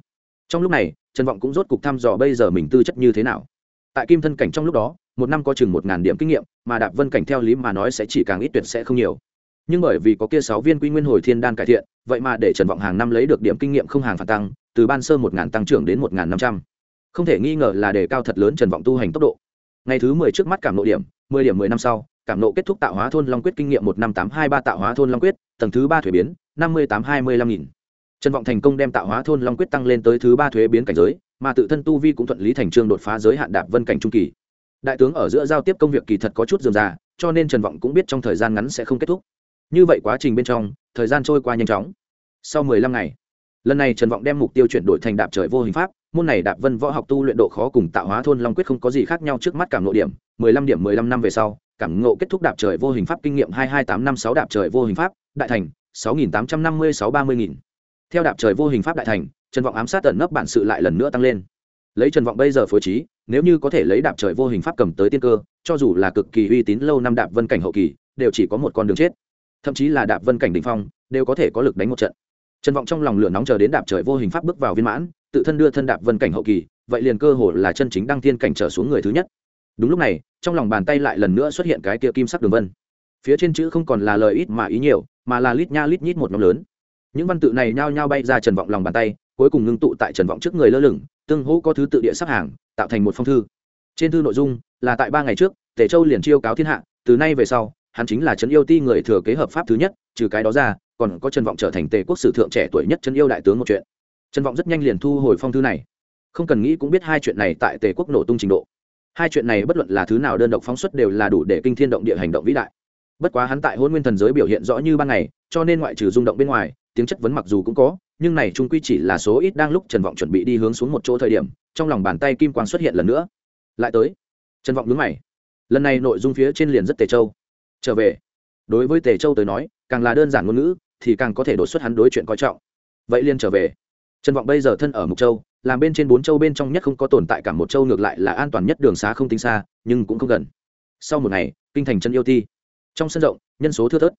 trong lúc này, trần vọng cũng rốt cục thăm dò bây giờ mình tư chất như thế nào. Tại kim thân cảnh trong lúc đó, một năm có chừng một ngàn điểm kinh nghiệm, mà đạp vân cảnh theo lý mà nói sẽ chỉ càng ít tuyệt sẽ không nhiều. Nhưng bởi vì có kia sáu viên quy nguyên hồi thiên đan cải thiện, vậy mà để trần vọng hàng năm lấy được điểm kinh nghiệm không hàng phản tăng, từ ban sơ một ngàn tăng trưởng đến một ngàn năm trăm. Không thể nghi ngờ là đề cao thật lớn trần vọng tu hành tốc độ. Ngày thứ mười trước mắt cảm nộ điểm, mười điểm mười năm sau, cảm nộ kết thúc tạo hóa thôn long quyết kinh nghiệm một năm tám hai ba tạo hóa thôn long quyết, tầng thứ ba thuế biến, năm mươi tám hai mươi lăm nghìn trần vọng thành công đem tạo hóa thôn long quyết tăng lên tới thứ ba thuế biến cảnh giới, mà tự thân tu vi cũng thuận lý thành trương đột phá giới hạn đạp vân cảnh trung kỳ. Đại tướng ở giữa giao tiếp công việc kỳ thật có chút dườm già, cho nên trần vọng cũng biết trong thời gian ngắn sẽ không kết thúc. Như vậy quá trình bên trong, thời gian trôi qua nhanh chóng. Sau mười lăm ngày, lần này trần vọng đem mục tiêu chuyển đổi thành đạp trời vô hình pháp, môn này đạp vân võ học tu luyện độ khó cùng tạo hóa thôn long quyết không có gì khác nhau trước mắt cảm ngộ điểm, mười lăm điểm, mười lăm năm về sau, cảm ngộ kết thúc đạp trời vô hình pháp kinh nghiệm hai hai tám năm sáu đạp trời vô hình pháp, đại thành sáu nghìn tám trăm năm mươi sáu ba mươi nghìn theo đạp trời vô hình pháp đại thành, trần vọng ám sát tận nấp bản sự lại lần nữa tăng lên. Lấy trần vọng bây giờ phối trí, nếu như có thể lấy đạp trời vô hình pháp cầm tới tiên cơ, cho dù là cực kỳ uy tín lâu năm đạp vân cảnh hậu kỳ, đều chỉ có một con đường chết. Thậm chí là đạp vân cảnh đình phong, đều có thể có lực đánh một trận. Trần vọng trong lòng lửa nóng chờ đến đạp trời vô hình pháp bước vào viên mãn, tự thân đưa thân đạp vân cảnh hậu kỳ, vậy liền cơ hồ là chân chính đăng thiên cảnh trở xuống người thứ nhất. Đúng lúc này, trong lòng bàn tay lại lần nữa xuất hiện cái kia kim sắc đường vân. Phía trên chữ không còn là lời ít mà ý nhiều, mà là lít nha lít nhít một nhóm lớn những văn tự này nhao nhao bay ra trần vọng lòng bàn tay, cuối cùng ngưng tụ tại trần vọng trước người lơ lửng, tương hỗ có thứ tự địa sắp hàng, tạo thành một phong thư. Trên thư nội dung là tại ba ngày trước, tề châu liền chiêu cáo thiên hạ, từ nay về sau, hắn chính là trấn yêu ti người thừa kế hợp pháp thứ nhất, trừ cái đó ra, còn có trần vọng trở thành tề quốc sử thượng trẻ tuổi nhất trấn yêu đại tướng một chuyện. Trần vọng rất nhanh liền thu hồi phong thư này. Không cần nghĩ cũng biết hai chuyện này tại tề quốc nổ tung trình độ. Hai chuyện này bất luận là thứ nào đơn độc phóng xuất đều là đủ để kinh thiên động địa hành động vĩ đại. Bất quá hắn tại hôn nguyên thần giới biểu hiện rõ như ban ngày, cho nên ngoại trừ rung động bên ngoài tiếng chất vấn mặc dù cũng có, nhưng này trung quy chỉ là số ít đang lúc trần vọng chuẩn bị đi hướng xuống một chỗ thời điểm, trong lòng bàn tay kim quang xuất hiện lần nữa. Lại tới, trần vọng đứng mày. Lần này nội dung phía trên liền rất tề châu. Trở về. Đối với tề châu tới nói, càng là đơn giản ngôn ngữ, thì càng có thể đột xuất hắn đối chuyện coi trọng. Vậy liền trở về. Trần vọng bây giờ thân ở mục châu, làm bên trên bốn châu bên trong nhất không có tồn tại cả một châu ngược lại là an toàn nhất đường xá không tính xa, nhưng cũng không gần. Sau một ngày, kinh thành chân yêu ti trong sân rộng, nhân số thưa thớt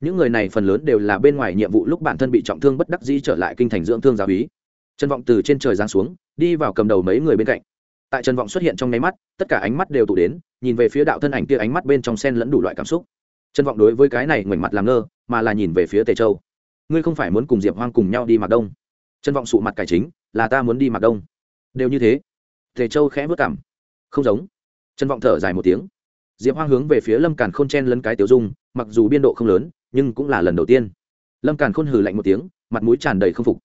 những người này phần lớn đều là bên ngoài nhiệm vụ lúc bản thân bị trọng thương bất đắc dĩ trở lại kinh thành dưỡng thương giáo úy. Trần vọng từ trên trời giáng xuống, đi vào cầm đầu mấy người bên cạnh. Tại trần vọng xuất hiện trong nháy mắt, tất cả ánh mắt đều tụ đến, nhìn về phía đạo thân ảnh kia ánh mắt bên trong sen lẫn đủ loại cảm xúc. Trần vọng đối với cái này ngoảnh mặt làm ngơ, mà là nhìn về phía tề châu. Ngươi không phải muốn cùng diệp hoang cùng nhau đi mặc đông? Trần vọng sụ mặt cải chính, là ta muốn đi mặc đông. Đều như thế. Tề châu khẽ vất cảm không giống. Trần vọng thở dài một tiếng. Diệp hoang hướng về phía lâm càn k h ô n chen lấn cái tiểu dung, mặc dù biên độ không lớn nhưng cũng là lần đầu tiên. Lâm càn khôn hừ lạnh một tiếng, mặt mũi tràn đầy k phục.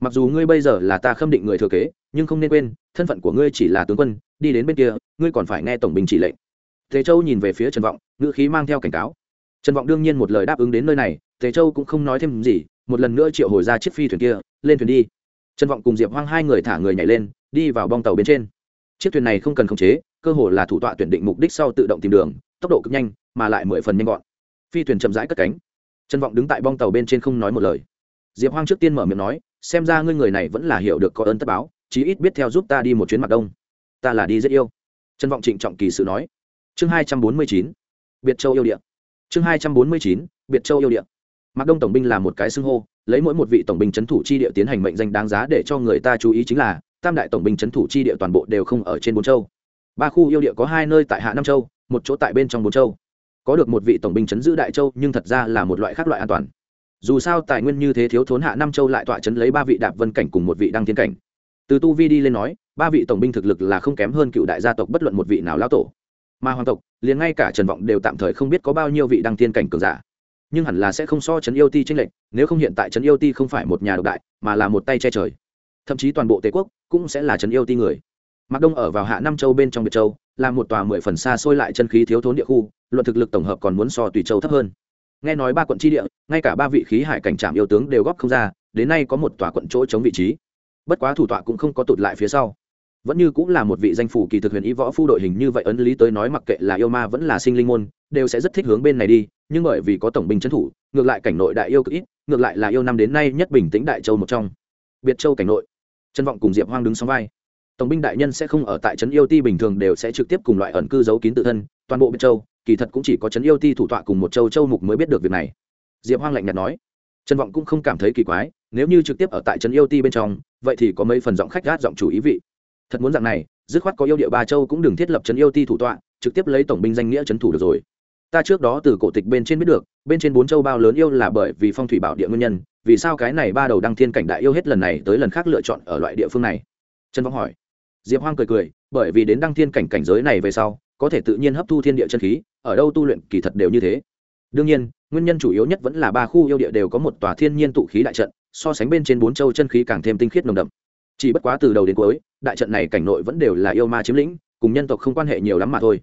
Mặc dù ngươi bây giờ là ta khâm định người thừa kế, nhưng không nên quên, thân phận của ngươi chỉ là tướng quân, đi đến bên kia, ngươi còn phải nghe tổng bình chỉ lệnh. Thế châu nhìn về phía trần vọng, ngữ khí mang theo cảnh cáo. Trần vọng đương nhiên một lời đáp ứng đến nơi này Thế châu cũng không nói thêm gì, một lần nữa triệu hồi ra chiếc phi thuyền kia, lên thuyền đi. Trần vọng cùng diệp hoang hai người thả người nhảy lên, đi vào bong tàu bên trên. Chiếc thuyền này không cần khống chế, cơ hồ là thủ tọa tuyển định mục đích sau tự động tìm đường, tốc độ cực nhanh, mà lại mười phần nhanh gọn. Phi thuyền chậm rãi cất cánh trần vọng đứng tại bong tàu bên trên không nói một lời. Diệp hoang trước tiên mở miệng nói, xem ra ngươi người này vẫn là hiểu được có ơn tất báo, chí ít biết theo giúp ta đi một chuyến mặt đông. Ta là đi rất yêu. Trần vọng trịnh trọng kỳ sự nói. Chương hai trăm bốn mươi chín, biệt châu yêu địa. Chương hai trăm bốn mươi chín, biệt châu yêu địa. Mạc đông tổng binh là một cái xưng hô, lấy mỗi một vị tổng binh trấn thủ chi địa tiến hành mệnh danh đáng giá để cho người ta chú ý chính là, tam đại tổng binh trấn thủ chi địa toàn bộ đều không ở trên bốn châu. Ba khu yêu địa có hai nơi tại hạ nam châu, một chỗ tại bên trong bốn châu có được một vị tổng binh chấn giữ đại châu, nhưng thật ra là một loại khác loại an toàn. Dù sao, tài nguyên như thế thiếu thốn hạ nam châu lại tọa chấn lấy ba vị đạp vân cảnh cùng một vị đăng thiên cảnh. Từ tu vi đi lên nói, ba vị tổng binh thực lực là không kém hơn cựu đại gia tộc bất luận một vị nào lao tổ. Mà hoàng tộc, liền ngay cả trần vọng đều tạm thời không biết có bao nhiêu vị đăng thiên cảnh cường giả. Nhưng hẳn là sẽ không so chấn yêu ti tranh lệch, nếu không hiện tại chấn yêu ti không phải một nhà độc đại, mà là một tay che trời. Thậm chí toàn bộ tề quốc cũng sẽ là chấn yêu ti người. Mạc đông ở vào hạ năm châu bên trong biệt châu là một tòa mười phần xa xôi lại chân khí thiếu thốn địa khu, luận thực lực tổng hợp còn muốn so tùy châu thấp hơn. Nghe nói ba quận tri địa, ngay cả ba vị khí hải cảnh trạm yêu tướng đều góp không ra, đến nay có một tòa quận chỗ chống vị trí. Bất quá thủ tọa cũng không có tụt lại phía sau. Vẫn như cũng là một vị danh phủ kỳ thực huyền ý võ phu đội hình như vậy ấn lý tới nói mặc kệ là yêu ma vẫn là sinh linh môn, đều sẽ rất thích hướng bên này đi, nhưng bởi vì có tổng binh trấn thủ, ngược lại cảnh nội đại yêu cực ít, ngược lại là yêu năm đến nay nhất bình tĩnh đại châu một trong. Biệt châu cảnh nội. Trân vọng cùng diệp hoang đứng sóng vai tổng binh đại nhân sẽ không ở tại trấn yêu ti bình thường đều sẽ trực tiếp cùng loại ẩn cư giấu kín tự thân, toàn bộ bên châu, kỳ thật cũng chỉ có trấn yêu ti thủ tọa cùng một châu châu mục mới biết được việc này. Diệp hoang lạnh nhạt nói. Trần vọng cũng không cảm thấy kỳ quái, nếu như trực tiếp ở tại trấn yêu ti bên trong, vậy thì có mấy phần giọng khách gát giọng chủ ý vị. Thật muốn dạng này, dứt khoát có yêu địa ba châu cũng đừng thiết lập trấn yêu ti thủ tọa, trực tiếp lấy tổng binh danh nghĩa trấn thủ được rồi. Ta trước đó từ cổ tịch bên trên biết được, bên trên bốn châu bao lớn yêu là bởi vì phong thủy bảo địa nguyên nhân, vì sao cái này ba đầu đăng thiên cảnh đại yêu hết lần này tới lần khác lựa chọn ở loại địa phương này? Trần Vọng hỏi diệp hoang cười cười, bởi vì đến đăng thiên cảnh cảnh giới này về sau, có thể tự nhiên hấp thu thiên địa chân khí, ở đâu tu luyện kỳ thật đều như thế. Đương nhiên, nguyên nhân chủ yếu nhất vẫn là ba khu yêu địa đều có một tòa thiên nhiên tụ khí đại trận, so sánh bên trên bốn châu chân khí càng thêm tinh khiết nồng đậm. Chỉ bất quá từ đầu đến cuối, đại trận này cảnh nội vẫn đều là yêu ma chiếm lĩnh, cùng nhân tộc không quan hệ nhiều lắm mà thôi.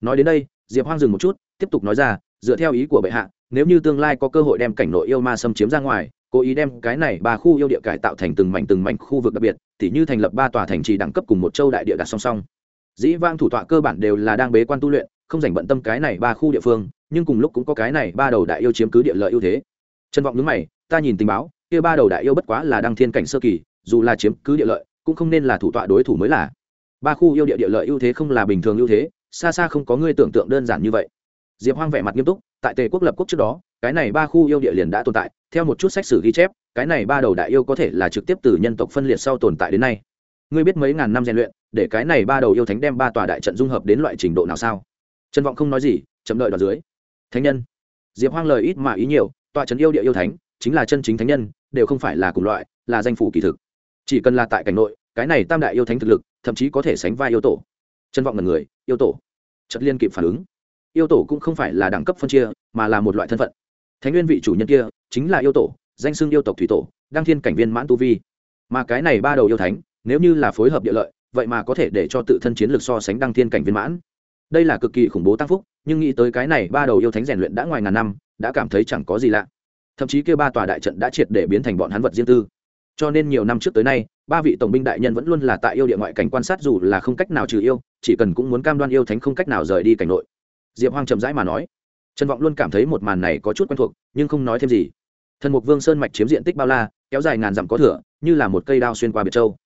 Nói đến đây, diệp hoang dừng một chút, tiếp tục nói ra, dựa theo ý của bệ hạ, nếu như tương lai có cơ hội đem cảnh nội yêu ma xâm chiếm ra ngoài cố ý đem cái này ba khu yêu địa cải tạo thành từng mảnh từng mảnh khu vực đặc biệt, tỉ như thành lập ba tòa thành trì đẳng cấp cùng một châu đại địa đặt song song. Dĩ vang thủ tọa cơ bản đều là đang bế quan tu luyện, không dành bận tâm cái này ba khu địa phương, nhưng cùng lúc cũng có cái này ba đầu đại yêu chiếm cứ địa lợi ưu thế. Trân vọng đứng mày, ta nhìn tình báo, kia ba đầu đại yêu bất quá là đăng thiên cảnh sơ kỳ, dù là chiếm cứ địa lợi, cũng không nên là thủ tọa đối thủ mới là. Ba khu yêu địa địa lợi ưu thế không là bình thường ưu thế, xa xa không có ngươi tưởng tượng đơn giản như vậy. Diệp hoang vẻ mặt nghiêm túc, tại tề quốc lập quốc trước đó, cái này ba khu yêu địa liền đã tồn tại theo một chút sách sử ghi chép, cái này ba đầu đại yêu có thể là trực tiếp từ nhân tộc phân liệt sau tồn tại đến nay. Ngươi biết mấy ngàn năm rèn luyện, để cái này ba đầu yêu thánh đem ba tòa đại trận dung hợp đến loại trình độ nào sao? Trần vọng không nói gì, chậm đợi đoạt dưới. Thánh nhân. Diệp hoang lời ít mà ý nhiều, tòa trấn yêu địa yêu thánh, chính là chân chính thánh nhân, đều không phải là cùng loại, là danh phủ kỳ thực. Chỉ cần là tại cảnh nội, cái này tam đại yêu thánh thực lực, thậm chí có thể sánh vai yêu tổ. Trân vọng là người, yêu tổ. Chất liên kịp phản ứng. Yêu tổ cũng không phải là đẳng cấp phân chia, mà là một loại thân phận. Thánh nguyên vị chủ nhân kia chính là yêu tổ, danh xưng yêu tộc thủy tổ, đăng thiên cảnh viên mãn tu vi. Mà cái này ba đầu yêu thánh, nếu như là phối hợp địa lợi, vậy mà có thể để cho tự thân chiến lược so sánh đăng thiên cảnh viên mãn. Đây là cực kỳ khủng bố tăng phúc, nhưng nghĩ tới cái này ba đầu yêu thánh rèn luyện đã ngoài ngàn năm, đã cảm thấy chẳng có gì lạ. Thậm chí kêu ba tòa đại trận đã triệt để biến thành bọn hắn vật riêng tư. Cho nên nhiều năm trước tới nay, ba vị tổng binh đại nhân vẫn luôn là tại yêu địa ngoại cảnh quan sát dù là không cách nào trừ yêu, chỉ cần cũng muốn cam đoan yêu thánh không cách nào rời đi cảnh nội. Diệp hoang chậm rãi mà nói, trần vọng luôn cảm thấy một màn này có chút quen thuộc, nhưng không nói thêm gì thần mục vương sơn mạch chiếm diện tích bao la, kéo dài ngàn dặm có thửa, như là một cây đao xuyên qua biệt châu.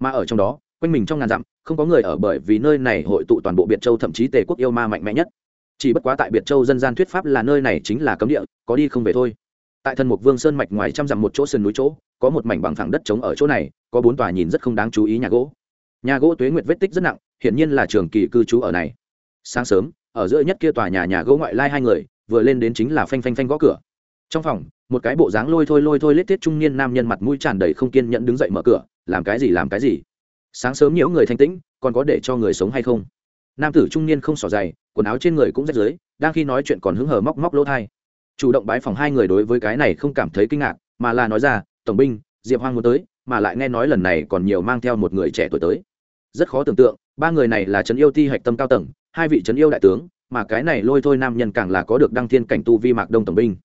Mà ở trong đó, quanh mình trong ngàn dặm, không có người ở bởi vì nơi này hội tụ toàn bộ biệt châu thậm chí tề quốc yêu ma mạnh mẽ nhất. Chỉ bất quá tại biệt châu dân gian thuyết pháp là nơi này chính là cấm địa, có đi không về thôi. Tại thần mục vương sơn mạch ngoài trăm dặm một chỗ sườn núi chỗ, có một mảnh bằng phẳng đất trống ở chỗ này, có bốn tòa nhìn rất không đáng chú ý nhà gỗ. Nhà gỗ tuế nguyệt vết tích rất nặng, hiển nhiên là trường kỳ cư trú ở này. Sáng sớm, ở giữa nhất kia tòa nhà nhà gỗ ngoại lai hai người, vừa lên đến chính là phanh phanh phanh gõ cửa. Trong phòng một cái bộ dáng lôi thôi lôi thôi lết tiết trung niên nam nhân mặt mũi tràn đầy không kiên nhẫn đứng dậy mở cửa, làm cái gì làm cái gì? Sáng sớm nhiễu người thanh tĩnh, còn có để cho người sống hay không? Nam tử trung niên không xỏ dày quần áo trên người cũng rách dưới đang khi nói chuyện còn hứng hờ móc móc lỗ thai. Chủ động bái phòng hai người đối với cái này không cảm thấy kinh ngạc, mà là nói ra, tổng binh, diệp hoang muốn tới, mà lại nghe nói lần này còn nhiều mang theo một người trẻ tuổi tới. Rất khó tưởng tượng, ba người này là trấn yêu ti hạch tâm cao tầng, hai vị trấn yêu đại tướng, mà cái này lôi thôi nam nhân càng là có được đăng thiên cảnh tu vi mạc đông tổng binh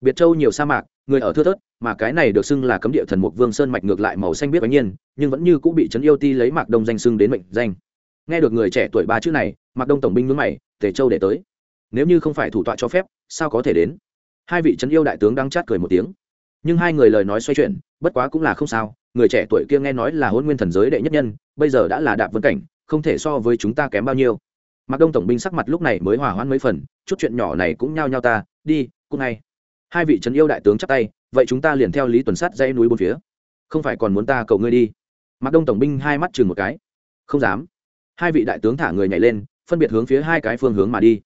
biệt châu nhiều sa mạc, người ở thưa thớt, mà cái này được xưng là cấm địa thần mục vương sơn mạch ngược lại màu xanh biết bánh nhiên, nhưng vẫn như cũng bị trấn yêu ti lấy mạc đông danh xưng đến mệnh danh. Nghe được người trẻ tuổi ba chữ này, mạc đông tổng binh ngưỡng mày, tề châu để tới. Nếu như không phải thủ tọa cho phép, sao có thể đến? Hai vị trấn yêu đại tướng đang chát cười một tiếng. Nhưng hai người lời nói xoay chuyển, bất quá cũng là không sao, người trẻ tuổi kia nghe nói là hôn nguyên thần giới đệ nhất nhân, bây giờ đã là đạp vân cảnh, không thể so với chúng ta kém bao nhiêu. Mạc đông tổng binh sắc mặt lúc này mới hòa hoãn mấy phần, chút chuyện nhỏ này cũng nhao nhao ta, đi cũng ngay hai vị trấn yêu đại tướng chắp tay, vậy chúng ta liền theo lý tuần sát dãy núi bốn phía. Không phải còn muốn ta cầu ngươi đi? Mặc đông tổng binh hai mắt chừng một cái. Không dám. Hai vị đại tướng thả người nhảy lên, phân biệt hướng phía hai cái phương hướng mà đi.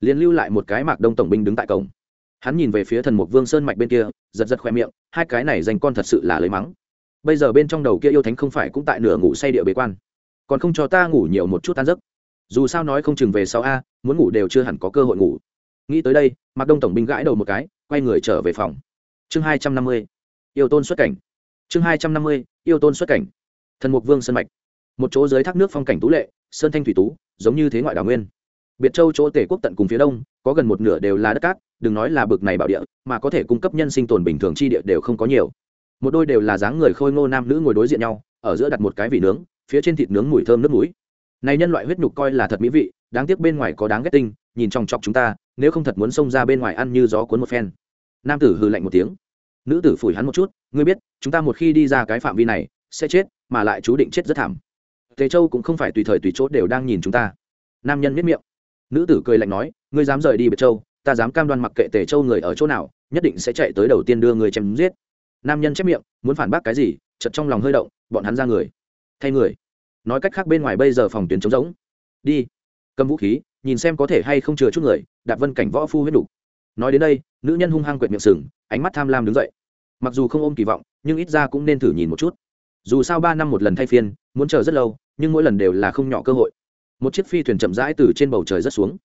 Liền lưu lại một cái mạc đông tổng binh đứng tại cổng. Hắn nhìn về phía thần mục vương sơn mạch bên kia, giật giật khoe miệng, hai cái này dành con thật sự là lấy mắng. Bây giờ bên trong đầu kia yêu thánh không phải cũng tại nửa ngủ say địa bế quan. Còn không cho ta ngủ nhiều một chút tan giấc. Dù sao nói không chừng về sau a, muốn ngủ đều chưa hẳn có cơ hội ngủ. Nghĩ tới đây, mạc đông tổng binh gãi đầu một cái quay người trở về phòng. Chương hai trăm năm mươi, yêu tôn xuất cảnh. Chương hai trăm năm mươi, yêu tôn xuất cảnh. Thần mục vương sơn mạch. Một chỗ dưới thác nước phong cảnh tú lệ, sơn thanh thủy tú, giống như thế ngoại đảo nguyên. Biệt châu chỗ tể quốc tận cùng phía đông, có gần một nửa đều là đất cát, đừng nói là bực này bảo địa, mà có thể cung cấp nhân sinh tồn bình thường chi địa đều không có nhiều. Một đôi đều là dáng người khôi ngô nam nữ ngồi đối diện nhau, ở giữa đặt một cái vị nướng, phía trên thịt nướng mùi thơm nước mũi. Này nhân loại huyết nhục coi là thật mỹ vị, đáng tiếc bên ngoài có đáng ghét tinh, nhìn trong chọc chúng ta nếu không thật muốn xông ra bên ngoài ăn như gió cuốn một phen. Nam tử hừ lạnh một tiếng. Nữ tử phủi hắn một chút, ngươi biết, chúng ta một khi đi ra cái phạm vi này, sẽ chết, mà lại chú định chết rất thảm. Tề châu cũng không phải tùy thời tùy chỗ đều đang nhìn chúng ta. Nam nhân miết miệng. Nữ tử cười lạnh nói, ngươi dám rời đi biệt châu, ta dám cam đoan mặc kệ tề châu người ở chỗ nào, nhất định sẽ chạy tới đầu tiên đưa người chém giết. Nam nhân chép miệng, muốn phản bác cái gì? Chật trong lòng hơi động, bọn hắn ra người. Thay người. Nói cách khác bên ngoài bây giờ phòng tuyến trống rỗng. Đi. Cầm vũ khí nhìn xem có thể hay không chừa chút người, đạp vân cảnh võ phu huyết đủ nói đến đây, nữ nhân hung hăng quệt miệng sừng, ánh mắt tham lam đứng dậy. Mặc dù không ôm kỳ vọng, nhưng ít ra cũng nên thử nhìn một chút. Dù sao ba năm một lần thay phiên, muốn chờ rất lâu, nhưng mỗi lần đều là không nhỏ cơ hội. Một chiếc phi thuyền chậm rãi từ trên bầu trời rất xuống.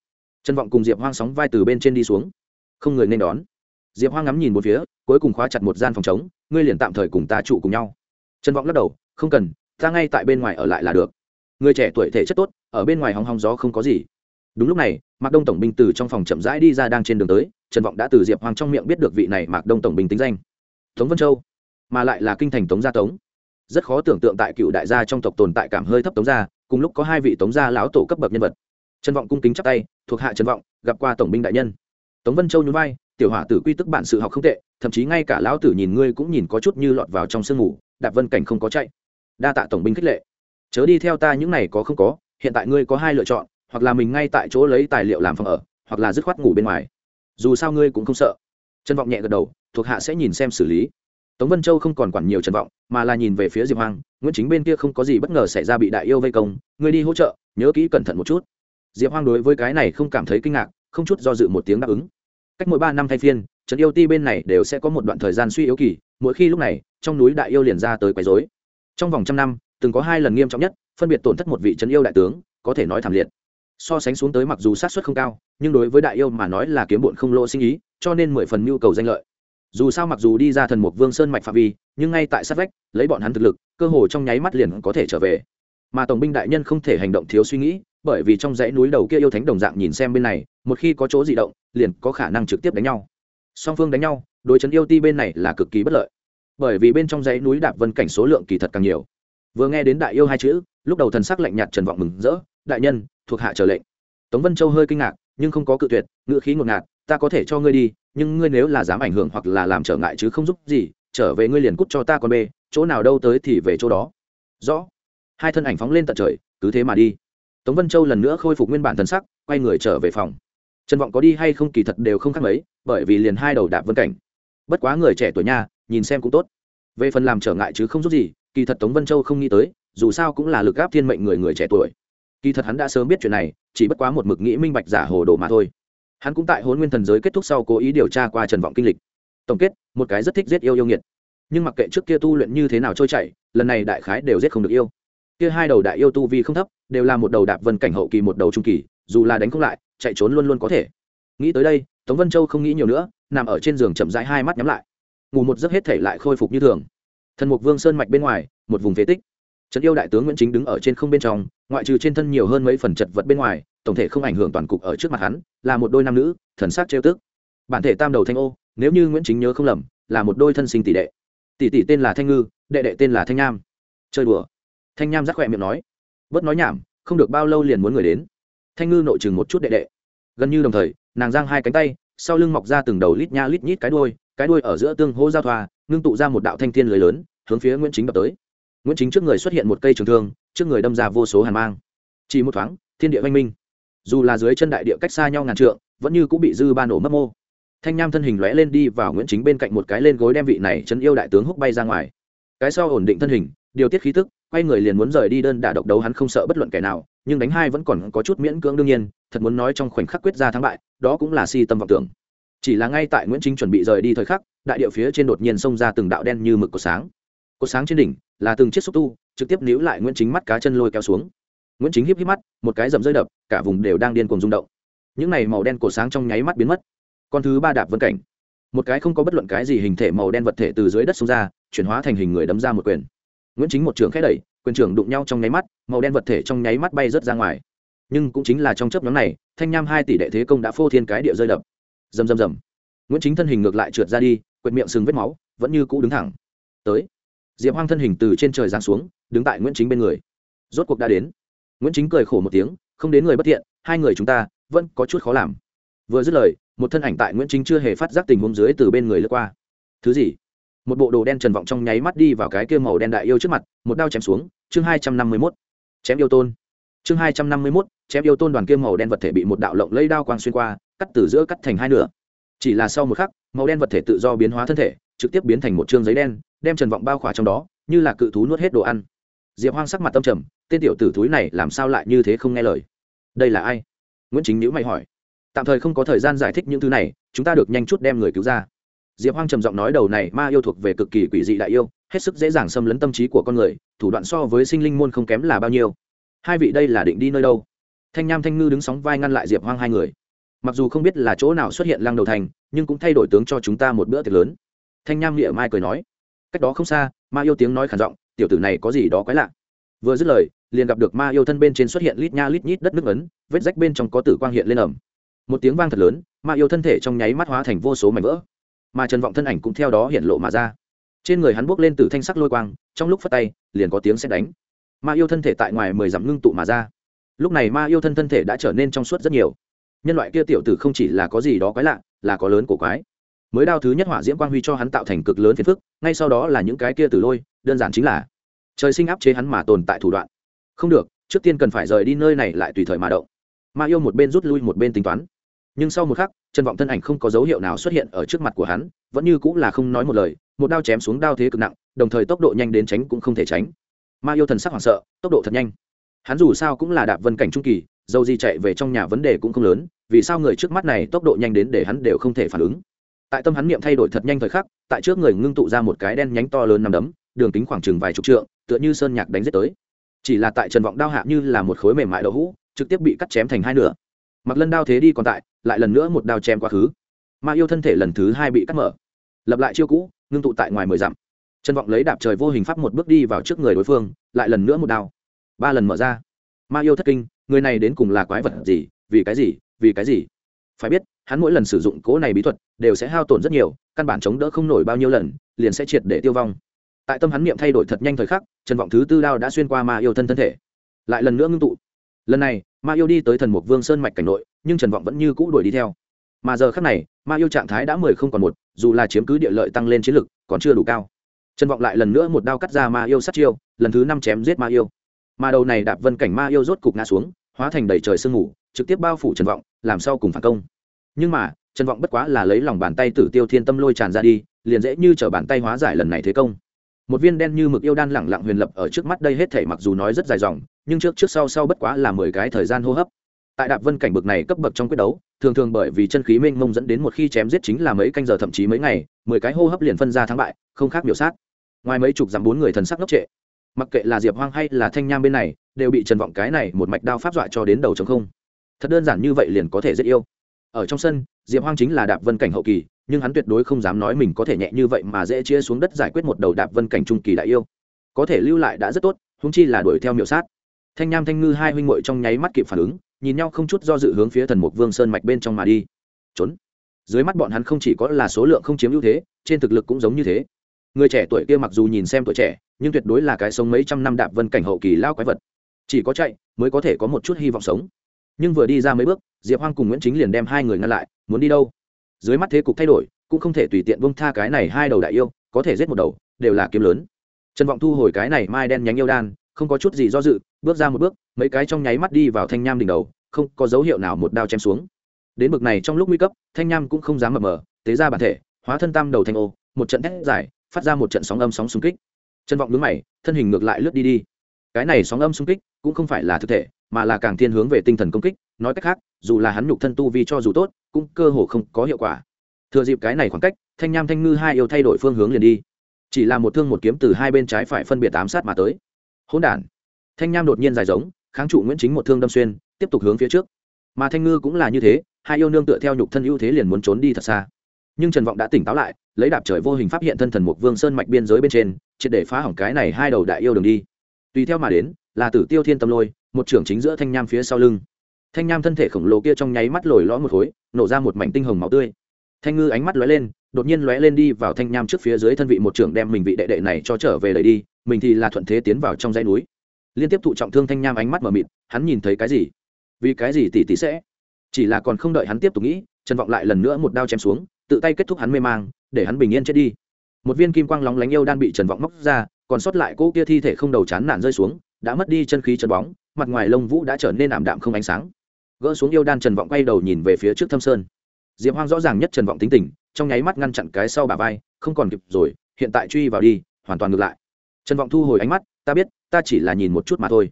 Trân vọng cùng diệp hoang sóng vai từ bên trên đi xuống. Không người nên đón. Diệp hoang ngắm nhìn một phía, cuối cùng khóa chặt một gian phòng chống ngươi liền tạm thời cùng ta trụ cùng nhau. Trân vọng lắc đầu, không cần, ta ngay tại bên ngoài ở lại là được. Người trẻ tuổi thể chất tốt, ở bên ngoài hóng hóng gió không có gì đúng lúc này, mạc đông tổng binh từ trong phòng chậm rãi đi ra đang trên đường tới, trần vọng đã từ diệp hoàng trong miệng biết được vị này mạc đông tổng binh tính danh. Tống vân châu, mà lại là kinh thành tống gia tống. Rất khó tưởng tượng tại cựu đại gia trong tộc tồn tại cảm hơi thấp tống gia, cùng lúc có hai vị tống gia lão tổ cấp bậc nhân vật. Trần vọng cung kính chắp tay, thuộc hạ trần vọng, gặp qua tổng binh đại nhân. Tống vân châu nhún vai, tiểu hỏa tử quy tức bản sự học không tệ, thậm chí ngay cả lão tử nhìn ngươi cũng nhìn có chút như lọt vào trong sương ngủ đạp vân cảnh không có chạy. Đa tạ tổng binh khích lệ. Chớ đi theo ta, những này có không có, hiện tại ngươi có hai lựa chọn hoặc là mình ngay tại chỗ lấy tài liệu làm phòng ở, hoặc là dứt khoát ngủ bên ngoài. Dù sao ngươi cũng không sợ. Trân vọng nhẹ gật đầu, thuộc hạ sẽ nhìn xem xử lý. Tống vân châu không còn quản nhiều trần vọng, mà là nhìn về phía diệp hoang, nguyễn chính bên kia không có gì bất ngờ xảy ra bị đại yêu vây công, ngươi đi hỗ trợ, nhớ kỹ cẩn thận một chút. Diệp hoang đối với cái này không cảm thấy kinh ngạc, không chút do dự một tiếng đáp ứng. Cách mỗi ba năm thay phiên, trần yêu ti bên này đều sẽ có một đoạn thời gian suy yếu kỳ, mỗi khi lúc này, trong núi đại yêu liền ra tới quấy dối trong vòng trăm năm, từng có hai lần nghiêm trọng nhất, phân biệt tổn thất một vị trấn yêu đại tướng, có thể nói thảm liệt so sánh xuống tới mặc dù sát xuất không cao, nhưng đối với đại yêu mà nói là kiếm bụn không lỗ sinh ý, cho nên mười phần nhu cầu danh lợi. Dù sao mặc dù đi ra thần mục vương sơn mạch phạm vi, nhưng ngay tại sát vách, lấy bọn hắn thực lực, cơ hồ trong nháy mắt liền có thể trở về. Mà tổng binh đại nhân không thể hành động thiếu suy nghĩ, bởi vì trong dãy núi đầu kia yêu thánh đồng dạng nhìn xem bên này, một khi có chỗ di động, liền có khả năng trực tiếp đánh nhau. Song phương đánh nhau, đối chấn yêu ti bên này là cực kỳ bất lợi. Bởi vì bên trong dãy núi đạp vân cảnh số lượng kỳ thật càng nhiều. Vừa nghe đến đại yêu hai chữ, lúc đầu thần sắc lạnh nhạt trần vọng mừng rỡ, đại nhân thuộc hạ trở lệnh. Tống vân châu hơi kinh ngạc, nhưng không có cự tuyệt, ngữ khí ngột ngạt, ta có thể cho ngươi đi, nhưng ngươi nếu là dám ảnh hưởng hoặc là làm trở ngại chứ không giúp gì, trở về ngươi liền cút cho ta con bê, chỗ nào đâu tới thì về chỗ đó. Rõ. Hai thân ảnh phóng lên tận trời, cứ thế mà đi. Tống vân châu lần nữa khôi phục nguyên bản thân sắc, quay người trở về phòng. Trần vọng có đi hay không kỳ thật đều không khác mấy, bởi vì liền hai đầu đạp vân cảnh. Bất quá người trẻ tuổi nha, nhìn xem cũng tốt. Về phần làm trở ngại chứ không giúp gì, kỳ thật tống vân châu không nghĩ tới, dù sao cũng là lực gáp thiên mệnh người người trẻ tuổi kỳ thật hắn đã sớm biết chuyện này, chỉ bất quá một mực nghĩ minh bạch giả hồ đồ mà thôi. Hắn cũng tại hôn nguyên thần giới kết thúc sau cố ý điều tra qua trần vọng kinh lịch. Tổng kết, một cái rất thích giết yêu yêu nghiệt. Nhưng mặc kệ trước kia tu luyện như thế nào trôi chảy, lần này đại khái đều giết không được yêu. Kia hai đầu đại yêu tu vi không thấp, đều là một đầu đạp vân cảnh hậu kỳ, một đầu trung kỳ, dù là đánh không lại, chạy trốn luôn luôn có thể. Nghĩ tới đây, tống vân châu không nghĩ nhiều nữa, nằm ở trên giường chậm rãi hai mắt nhắm lại. Ngủ một giấc hết thể lại khôi phục như thường. Thần mục vương sơn mạch bên ngoài, một vùng phế tích trấn yêu đại tướng nguyễn chính đứng ở trên không bên trong, ngoại trừ trên thân nhiều hơn mấy phần chật vật bên ngoài, tổng thể không ảnh hưởng toàn cục ở trước mặt hắn, là một đôi nam nữ, thần sắc trêu tức. Bản thể tam đầu thanh ô, nếu như nguyễn chính nhớ không lầm, là một đôi thân sinh tỷ đệ. Tỷ tỷ tên là thanh ngư, đệ đệ tên là thanh nam. chơi đùa. Thanh nam rắc khỏe miệng nói. Bớt nói nhảm, không được bao lâu liền muốn người đến. Thanh ngư nội chừng một chút đệ đệ. Gần như đồng thời, nàng giang hai cánh tay, sau lưng mọc ra từng đầu lít nha lít nhít cái đuôi cái đuôi ở giữa tương hô giao thoa, ngưng tụ ra một đạo thanh thiên lưới lớn, hướng phía nguyễn chính đập tới nguyễn chính trước người xuất hiện một cây trường thương trước người đâm ra vô số hàn mang chỉ một thoáng thiên địa văn minh dù là dưới chân đại địa cách xa nhau ngàn trượng vẫn như cũng bị dư ba nổ mất mô thanh nham thân hình lóe lên đi vào nguyễn chính bên cạnh một cái lên gối đem vị này chân yêu đại tướng húc bay ra ngoài cái sau ổn định thân hình điều tiết khí tức quay người liền muốn rời đi đơn đả độc đấu hắn không sợ bất luận kẻ nào nhưng đánh hai vẫn còn có chút miễn cưỡng đương nhiên thật muốn nói trong khoảnh khắc quyết ra thắng bại đó cũng là si tâm vọng tưởng chỉ là ngay tại nguyễn chính chuẩn bị rời đi thời khắc đại địa phía trên đột nhiên xông ra từng đạo đen như mực của sáng cột sáng trên đỉnh là từng chiếc xúc tu, trực tiếp níu lại nguyễn chính mắt cá chân lôi kéo xuống. Nguyễn chính híp híp mắt, một cái dầm rơi đập, cả vùng đều đang điên cuồng rung động. Những này màu đen cổ sáng trong nháy mắt biến mất. Con thứ ba đạp vân cảnh. Một cái không có bất luận cái gì hình thể màu đen vật thể từ dưới đất xông ra, chuyển hóa thành hình người đấm ra một quyền. Nguyễn chính một trường khẽ đẩy, quyền trưởng đụng nhau trong nháy mắt, màu đen vật thể trong nháy mắt bay rớt ra ngoài. Nhưng cũng chính là trong chớp nhóm này, thanh nham hai tỷ đệ thế công đã phô thiên cái địa rơi đập. Rầm rầm rầm. Nguyễn chính thân hình ngược lại trượt ra đi, quệt miệng sừng vết máu, vẫn như cũ đứng thẳng. Tới diệp hoang thân hình từ trên trời giáng xuống, đứng tại nguyễn chính bên người. Rốt cuộc đã đến. Nguyễn chính cười khổ một tiếng, không đến người bất thiện, hai người chúng ta vẫn có chút khó làm. Vừa dứt lời, một thân ảnh tại nguyễn chính chưa hề phát giác tình huống dưới từ bên người lướt qua. Thứ gì? Một bộ đồ đen trần vọng trong nháy mắt đi vào cái kia màu đen đại yêu trước mặt, một đao chém xuống, chương hai trăm năm mươi mốt. Chém yêu tôn. Chương hai trăm năm mươi mốt, chém yêu tôn đoàn kia màu đen vật thể bị một đạo lộng lấy đao quang xuyên qua, cắt từ giữa cắt thành hai nửa. Chỉ là sau một khắc, màu đen vật thể tự do biến hóa thân thể, trực tiếp biến thành một chương giấy đen đem trần vọng bao khỏa trong đó, như là cự thú nuốt hết đồ ăn. Diệp hoang sắc mặt tâm trầm, tên tiểu tử thúi này làm sao lại như thế không nghe lời? Đây là ai? Nguyễn chính nhữ mày hỏi. Tạm thời không có thời gian giải thích những thứ này, chúng ta được nhanh chút đem người cứu ra. Diệp hoang trầm giọng nói đầu này ma yêu thuộc về cực kỳ quỷ dị đại yêu, hết sức dễ dàng xâm lấn tâm trí của con người, thủ đoạn so với sinh linh môn không kém là bao nhiêu. Hai vị đây là định đi nơi đâu? Thanh nham thanh ngư đứng sóng vai ngăn lại diệp hoang hai người. Mặc dù không biết là chỗ nào xuất hiện lăng đầu thành, nhưng cũng thay đổi tướng cho chúng ta một bữa tiệc lớn. Thanh nham nghĩa mai cười nói cách đó không xa, ma yêu tiếng nói khản giọng, tiểu tử này có gì đó quái lạ. Vừa dứt lời, liền gặp được ma yêu thân bên trên xuất hiện lít nha lít nhít đất nước ấn, vết rách bên trong có tử quang hiện lên ẩm. Một tiếng vang thật lớn, ma yêu thân thể trong nháy mắt hóa thành vô số mảnh vỡ. Mà trần vọng thân ảnh cũng theo đó hiện lộ mà ra. Trên người hắn buốc lên từ thanh sắc lôi quang, trong lúc phát tay, liền có tiếng xét đánh. Ma yêu thân thể tại ngoài mười dặm ngưng tụ mà ra. Lúc này ma yêu thân thân thể đã trở nên trong suốt rất nhiều. Nhân loại kia tiểu tử không chỉ là có gì đó quái lạ, là có lớn của quái mới đao thứ nhất hỏa diễm quang huy cho hắn tạo thành cực lớn phiền phức, ngay sau đó là những cái kia từ lôi, đơn giản chính là trời sinh áp chế hắn mà tồn tại thủ đoạn. Không được, trước tiên cần phải rời đi nơi này lại tùy thời mà động. Ma yêu một bên rút lui một bên tính toán. Nhưng sau một khắc trần vọng thân ảnh không có dấu hiệu nào xuất hiện ở trước mặt của hắn, vẫn như cũng là không nói một lời, một đao chém xuống đao thế cực nặng, đồng thời tốc độ nhanh đến tránh cũng không thể tránh. Ma yêu thần sắc hoảng sợ, tốc độ thật nhanh. Hắn dù sao cũng là đạp vân cảnh trung kỳ, dầu gì chạy về trong nhà vấn đề cũng không lớn, vì sao người trước mắt này tốc độ nhanh đến để hắn đều không thể phản ứng? Tại tâm hắn niệm thay đổi thật nhanh thời khắc, tại trước người ngưng tụ ra một cái đen nhánh to lớn nằm đấm, đường kính khoảng chừng vài chục trượng, tựa như sơn nhạc đánh giết tới. Chỉ là tại trần vọng đao hạ như là một khối mềm mại đậu hũ, trực tiếp bị cắt chém thành hai nửa. Mặc lân đao thế đi còn tại, lại lần nữa một đao chém quá khứ. Ma yêu thân thể lần thứ hai bị cắt mở. Lập lại chiêu cũ, ngưng tụ tại ngoài mười dặm. Trần vọng lấy đạp trời vô hình pháp một bước đi vào trước người đối phương, lại lần nữa một đao. Ba lần mở ra. Ma yêu thất kinh, người này đến cùng là quái vật gì, vì cái gì, vì cái gì? Phải biết, hắn mỗi lần sử dụng cố này bí thuật đều sẽ hao tổn rất nhiều, căn bản chống đỡ không nổi bao nhiêu lần, liền sẽ triệt để tiêu vong. Tại tâm hắn niệm thay đổi thật nhanh thời khắc, trần vọng thứ tư đao đã xuyên qua ma yêu thân thân thể. Lại lần nữa ngưng tụ. Lần này, ma yêu đi tới thần mục vương sơn mạch cảnh nội, nhưng trần vọng vẫn như cũ đuổi đi theo. Mà giờ khác này, ma yêu trạng thái đã mười không còn một, dù là chiếm cứ địa lợi tăng lên chiến lực, còn chưa đủ cao. Trần vọng lại lần nữa một đao cắt ra ma yêu sát chiêu, lần thứ năm chém giết ma yêu. Mà đầu này đạp vân cảnh ma yêu rốt cục ngã xuống, hóa thành đầy trời sương ngủ trực tiếp bao phủ trần vọng, làm sao cùng phản công? Nhưng mà, trần vọng bất quá là lấy lòng bàn tay tử tiêu thiên tâm lôi tràn ra đi, liền dễ như t bàn tay hóa giải lần này thế công. Một viên đen như mực yêu đan lẳng lặng huyền lập ở trước mắt đây hết thể mặc dù nói rất dài dòng, nhưng trước trước sau sau bất quá là mười cái thời gian hô hấp. Tại đạp vân cảnh bực này cấp bậc trong quyết đấu, thường thường bởi vì chân khí mênh mông dẫn đến một khi chém giết chính là mấy canh giờ thậm chí mấy ngày, mười cái hô hấp liền phân ra thắng bại, không khác biểu sát. Ngoài mấy chục dặm bốn người thần sắc ngốc trệ. Mặc kệ là diệp hoang hay là thanh nham bên này, đều bị trần vọng cái này một mạch đao pháp dọa cho đến đầu chống không. Thật đơn giản như vậy liền có thể giết yêu ở trong sân, diệp hoang chính là đạp vân cảnh hậu kỳ, nhưng hắn tuyệt đối không dám nói mình có thể nhẹ như vậy mà dễ chia xuống đất giải quyết một đầu đạp vân cảnh trung kỳ đại yêu. Có thể lưu lại đã rất tốt húng chi là đuổi theo miểu sát. Thanh nham thanh ngư hai huynh muội trong nháy mắt kịp phản ứng, nhìn nhau không chút do dự hướng phía thần mục vương sơn mạch bên trong mà đi. Trốn. Dưới mắt bọn hắn không chỉ có là số lượng không chiếm ưu thế, trên thực lực cũng giống như thế. Người trẻ tuổi kia mặc dù nhìn xem tuổi trẻ, nhưng tuyệt đối là cái sống mấy trăm năm đạp vân cảnh hậu kỳ lao quái vật. Chỉ có chạy, mới có thể có một chút hy vọng sống nhưng vừa đi ra mấy bước, diệp hoang cùng nguyễn chính liền đem hai người ngăn lại, muốn đi đâu? Dưới mắt thế cục thay đổi, cũng không thể tùy tiện bông tha cái này hai đầu đại yêu, có thể giết một đầu, đều là kiếm lớn. Trần vọng thu hồi cái này mai đen nhánh yêu đan, không có chút gì do dự, bước ra một bước, mấy cái trong nháy mắt đi vào thanh nham đỉnh đầu, không có dấu hiệu nào một đao chém xuống. Đến bực này trong lúc nguy cấp, thanh nham cũng không dám mập mờ, tế ra bản thể, hóa thân tam đầu thanh ô, một trận thét dài, phát ra một trận sóng âm sóng xung kích. Trần vọng đứng mày, thân hình ngược lại lướt đi đi. Cái này sóng âm xung kích cũng không phải là thực thể, mà là càng thiên hướng về tinh thần công kích, nói cách khác, dù là hắn nhục thân tu vi cho dù tốt, cũng cơ hồ không có hiệu quả. Thừa dịp cái này khoảng cách, thanh nham thanh ngư hai yêu thay đổi phương hướng liền đi. Chỉ là một thương một kiếm từ hai bên trái phải phân biệt ám sát mà tới. Hỗn đản. Thanh nham đột nhiên dài giống, kháng trụ nguyễn chính một thương đâm xuyên, tiếp tục hướng phía trước. Mà thanh ngư cũng là như thế, hai yêu nương tựa theo nhục thân ưu thế liền muốn trốn đi thật xa. Nhưng trần vọng đã tỉnh táo lại, lấy đạp trời vô hình phát hiện thân thần mục vương sơn mạch biên giới bên trên, triệt để phá hỏng cái này hai đầu đại yêu đường đi. Tùy theo mà đến là tử tiêu thiên tâm lôi, một trưởng chính giữa thanh nham phía sau lưng. Thanh nham thân thể khổng lồ kia trong nháy mắt lồi lõi một khối, nổ ra một mảnh tinh hồng máu tươi. Thanh ngư ánh mắt lóe lên, đột nhiên lóe lên đi vào thanh nham trước phía dưới thân vị một trưởng đem mình vị đệ đệ này cho trở về lấy đi, mình thì là thuận thế tiến vào trong dãy núi. Liên tiếp thụ trọng thương thanh nham ánh mắt mờ mịt, hắn nhìn thấy cái gì? Vì cái gì tỷ tỷ sẽ? Chỉ là còn không đợi hắn tiếp tục nghĩ, trần vọng lại lần nữa một đao chém xuống, tự tay kết thúc hắn mê mang, để hắn bình yên chết đi. Một viên kim quang lóng lánh yêu đan bị trần vọng móc ra, còn sót lại cỗ kia thi thể không đầu chán nản rơi xuống đã mất đi chân khí chân bóng, mặt ngoài lông vũ đã trở nên ảm đạm không ánh sáng. Gỡ xuống yêu đan trần vọng quay đầu nhìn về phía trước thâm sơn. Diệp hoang rõ ràng nhất trần vọng tính tình, trong nháy mắt ngăn chặn cái sau bà vai, không còn kịp rồi, hiện tại truy vào đi, hoàn toàn ngược lại. Trần vọng thu hồi ánh mắt, ta biết, ta chỉ là nhìn một chút mà thôi.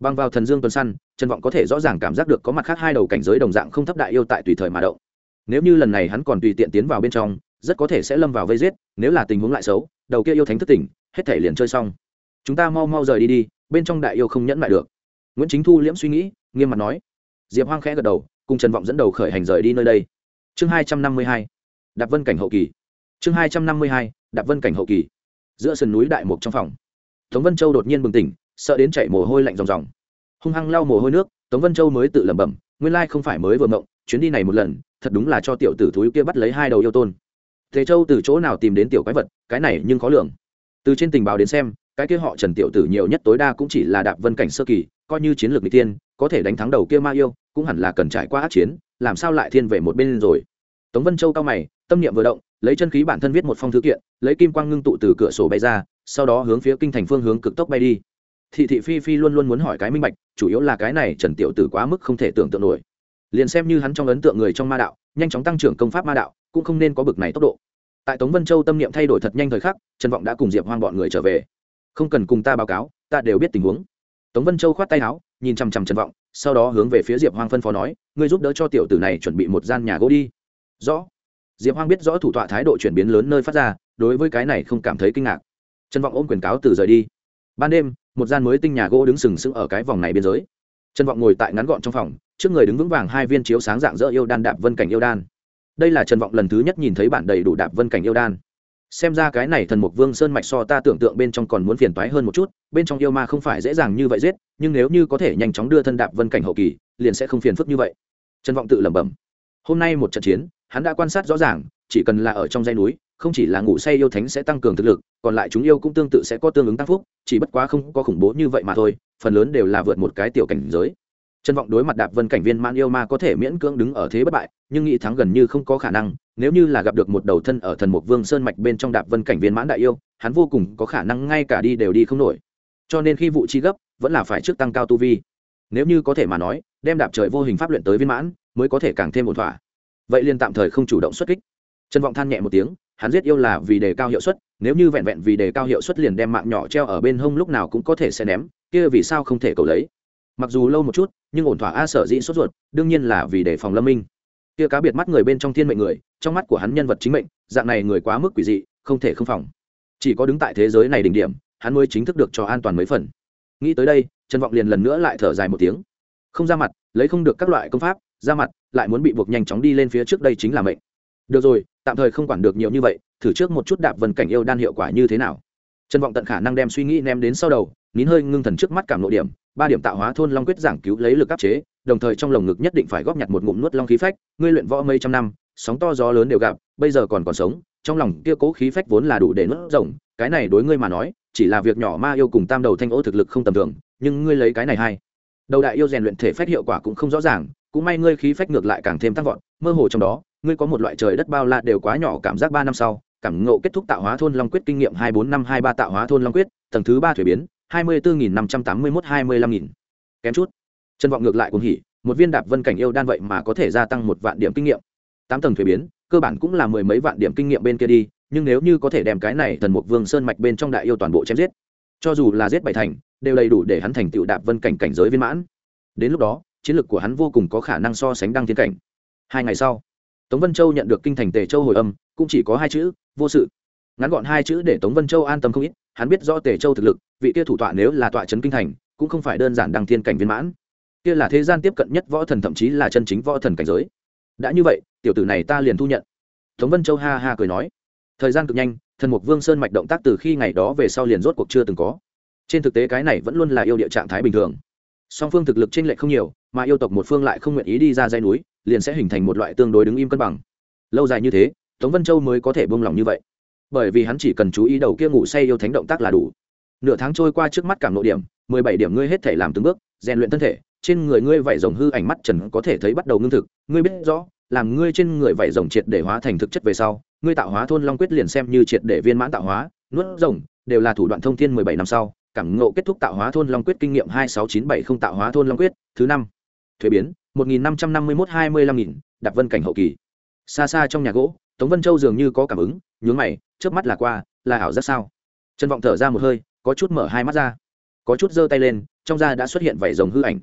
Băng vào thần dương tuần săn, trần vọng có thể rõ ràng cảm giác được có mặt khác hai đầu cảnh giới đồng dạng không thấp đại yêu tại tùy thời mà động. Nếu như lần này hắn còn tùy tiện tiến vào bên trong, rất có thể sẽ lâm vào vây giết, nếu là tình huống lại xấu, đầu kia yêu thánh thất tỉnh, hết thể liền chơi xong chúng ta mau mau rời đi đi, bên trong đại yêu không nhẫn lại được. Nguyễn chính thu liễm suy nghĩ, nghiêm mặt nói. Diệp hoang khẽ gật đầu, cùng trần vọng dẫn đầu khởi hành rời đi nơi đây. Chương hai trăm năm mươi hai, đạp vân cảnh hậu kỳ. Chương hai trăm năm mươi hai, đạp vân cảnh hậu kỳ. Giữa sườn núi đại mục trong phòng, tống vân châu đột nhiên bừng tỉnh, sợ đến chảy mồ hôi lạnh ròng ròng. Hung hăng lau mồ hôi nước, tống vân châu mới tự lẩm bẩm, nguyên lai không phải mới vừa mộng, chuyến đi này một lần, thật đúng là cho tiểu tử thúi kia bắt lấy hai đầu yêu tôn. Thế châu từ chỗ nào tìm đến tiểu quái vật, cái này nhưng khó lường. Từ trên tình báo đến xem cái kia họ trần tiểu tử nhiều nhất tối đa cũng chỉ là đạp vân cảnh sơ kỳ, coi như chiến lược n tiên có thể đánh thắng đầu kia ma yêu, cũng hẳn là cần trải qua át chiến, làm sao lại thiên về một bên rồi? Tống vân châu cao mày, tâm niệm vừa động, lấy chân khí bản thân viết một phong thư kiện, lấy kim quang ngưng tụ từ cửa sổ bay ra, sau đó hướng phía kinh thành phương hướng cực tốc bay đi. Thị thị phi phi luôn luôn muốn hỏi cái minh bạch, chủ yếu là cái này trần tiểu tử quá mức không thể tưởng tượng nổi. Liền xem như hắn trong ấn tượng người trong ma đạo, nhanh chóng tăng trưởng công pháp ma đạo, cũng không nên có bực này tốc độ. Tại tống vân châu tâm niệm thay đổi thật nhanh thời khắc, trần vọng đã cùng diệp hoang bọn người trở về không cần cùng ta báo cáo, ta đều biết tình huống. Tống vân châu khoát tay áo, nhìn chằm chằm trần vọng, sau đó hướng về phía diệp hoang phân phó nói, ngươi giúp đỡ cho tiểu tử này chuẩn bị một gian nhà gỗ đi. Rõ. Diệp hoang biết rõ thủ tọa thái độ chuyển biến lớn nơi phát ra, đối với cái này không cảm thấy kinh ngạc. Trần vọng ôm quyền cáo từ rời đi. Ban đêm, một gian mới tinh nhà gỗ đứng sừng sững ở cái vòng này biên giới. Trần vọng ngồi tại ngắn gọn trong phòng, trước người đứng vững vàng hai viên chiếu sáng dạng dỡ yêu đan đạp vân cảnh yêu đan. Đây là trần vọng lần thứ nhất nhìn thấy bản đầy đủ đạp vân cảnh yêu đan xem ra cái này thần mục vương sơn mạch so ta tưởng tượng bên trong còn muốn phiền toái hơn một chút, bên trong yêu ma không phải dễ dàng như vậy giết, nhưng nếu như có thể nhanh chóng đưa thân đạp vân cảnh hậu kỳ, liền sẽ không phiền phức như vậy. Trần vọng tự lẩm bẩm. Hôm nay một trận chiến, hắn đã quan sát rõ ràng, chỉ cần là ở trong dãy núi, không chỉ là ngủ say yêu thánh sẽ tăng cường thực lực, còn lại chúng yêu cũng tương tự sẽ có tương ứng tăng phúc, chỉ bất quá không có khủng bố như vậy mà thôi, phần lớn đều là vượt một cái tiểu cảnh giới trần vọng đối mặt đạp vân cảnh viên mãn yêu ma có thể miễn cưỡng đứng ở thế bất bại, nhưng nghĩ thắng gần như không có khả năng, nếu như là gặp được một đầu thân ở thần mục vương sơn mạch bên trong đạp vân cảnh viên mãn đại yêu, hắn vô cùng có khả năng ngay cả đi đều đi không nổi. Cho nên khi vụ chi gấp, vẫn là phải trước tăng cao tu vi. Nếu như có thể mà nói, đem đạp trời vô hình pháp luyện tới viên mãn, mới có thể càng thêm một thỏa. Vậy liền tạm thời không chủ động xuất kích. Trần vọng than nhẹ một tiếng, hắn giết yêu là vì đề cao hiệu suất, nếu như vẹn vẹn vì đề cao hiệu suất liền đem mạng nhỏ treo ở bên hông lúc nào cũng có thể sẽ ném, kia vì sao không thể cầu lấy? Mặc dù lâu một chút, nhưng ổn thỏa a sở dĩ sốt ruột, đương nhiên là vì đề phòng lâm minh. Kia cá biệt mắt người bên trong thiên mệnh người, trong mắt của hắn nhân vật chính mệnh, dạng này người quá mức quỷ dị, không thể không phòng. Chỉ có đứng tại thế giới này đỉnh điểm, hắn mới chính thức được cho an toàn mấy phần. Nghĩ tới đây, trần vọng liền lần nữa lại thở dài một tiếng. Không ra mặt, lấy không được các loại công pháp, ra mặt, lại muốn bị buộc nhanh chóng đi lên phía trước đây chính là mệnh. Được rồi, tạm thời không quản được nhiều như vậy, thử trước một chút đạp vần cảnh yêu đan hiệu quả như thế nào. Trần vọng tận khả năng đem suy nghĩ ném đến sau đầu, nín hơi ngưng thần trước mắt cảm nội điểm ba điểm tạo hóa thôn long quyết giảng cứu lấy lực áp chế, đồng thời trong lồng ngực nhất định phải góp nhặt một ngụm nuốt long khí phách, ngươi luyện võ mấy trăm năm, sóng to gió lớn đều gặp, bây giờ còn còn sống, trong lòng kia cố khí phách vốn là đủ để nuốt rồng, cái này đối ngươi mà nói, chỉ là việc nhỏ ma yêu cùng tam đầu thanh ô thực lực không tầm thường, nhưng ngươi lấy cái này hay. Đầu đại yêu rèn luyện thể phách hiệu quả cũng không rõ ràng, cũng may ngươi khí phách ngược lại càng thêm tăng vọt, mơ hồ trong đó, ngươi có một loại trời đất bao la đều quá nhỏ cảm giác ba năm sau, cảm ngộ kết thúc tạo hóa thôn long quyết kinh nghiệm hai bốn năm hai ba tạo hóa thôn long quyết, tầng thứ ba thuế biến hai mươi bốn nghìn năm trăm tám mươi mốt hai mươi lăm nghìn. Kém chút. Chân vọng ngược lại cũng hỉ, một viên đạp vân cảnh yêu đan vậy mà có thể gia tăng một vạn điểm kinh nghiệm. Tám tầng thuế biến, cơ bản cũng là mười mấy vạn điểm kinh nghiệm bên kia đi, nhưng nếu như có thể đem cái này thần mục vương sơn mạch bên trong đại yêu toàn bộ chém giết, cho dù là giết bảy thành, đều đầy đủ để hắn thành tựu đạp vân cảnh cảnh giới viên mãn. Đến lúc đó, chiến lược của hắn vô cùng có khả năng so sánh đăng tiến cảnh. Hai ngày sau, tống vân châu nhận được kinh thành tề châu hồi âm, cũng chỉ có hai chữ, vô sự ngắn gọn hai chữ để tống vân châu an tâm không ít, hắn biết do tề châu thực lực, vị kia thủ tọa nếu là tọa trấn kinh thành, cũng không phải đơn giản đăng thiên cảnh viên mãn. Kia là thế gian tiếp cận nhất võ thần thậm chí là chân chính võ thần cảnh giới. Đã như vậy, tiểu tử này ta liền thu nhận. Tống vân châu ha ha cười nói. Thời gian cực nhanh, thần mục vương sơn mạch động tác từ khi ngày đó về sau liền rốt cuộc chưa từng có. Trên thực tế cái này vẫn luôn là yêu địa trạng thái bình thường. Song phương thực lực t r ê n lệch không nhiều, mà yêu tộc một phương lại không nguyện ý đi ra dây núi, liền sẽ hình thành một loại tương đối đứng im cân bằng. Lâu dài như thế, tống vân châu mới có thể bông lòng như vậy bởi vì hắn chỉ cần chú ý đầu kia ngủ say yêu thánh động tác là đủ. Nửa tháng trôi qua trước mắt cảm nội điểm, mười bảy điểm ngươi hết thể làm từng bước, rèn luyện thân thể, trên người ngươi vảy rồng hư ảnh mắt trần có thể thấy bắt đầu ngưng thực, ngươi biết rõ, làm ngươi trên người vảy rồng triệt để hóa thành thực chất về sau, ngươi tạo hóa thôn long quyết liền xem như triệt để viên mãn tạo hóa, nuốt rồng, đều là thủ đoạn thông thiên mười bảy năm sau, cảm ngộ kết thúc tạo hóa thôn long quyết kinh nghiệm hai sáu chín bảy không tạo hóa thôn long quyết, thứ năm. Thuế biến, một nghìn năm trăm năm mươi mốt hai mươi lăm nghìn đặc vân cảnh hậu kỳ. Xa xa trong nhà gỗ tống vân châu dường như có cảm ứng, nhướng mày trước mắt là qua, là ảo rất sao? Trần vọng thở ra một hơi, có chút mở hai mắt ra. Có chút giơ tay lên, trong da đã xuất hiện vảy rồng hư ảnh.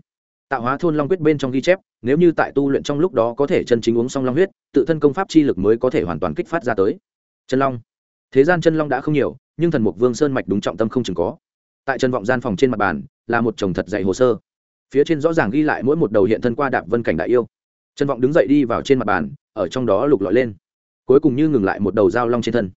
Tạo hóa thôn long quyết bên trong ghi chép, nếu như tại tu luyện trong lúc đó có thể chân chính uống xong long huyết, tự thân công pháp chi lực mới có thể hoàn toàn kích phát ra tới. Chân long. Thế gian chân long đã không nhiều, nhưng thần mục vương sơn mạch đúng trọng tâm không chừng có. Tại chân vọng gian phòng trên mặt bàn, là một chồng thật dạy hồ sơ. Phía trên rõ ràng ghi lại mỗi một đầu hiện thân qua đạp vân cảnh đại yêu. Trần vọng đứng dậy đi vào trên mặt bàn, ở trong đó lục lọi lên cuối cùng như ngừng lại một đầu dao long trên thân.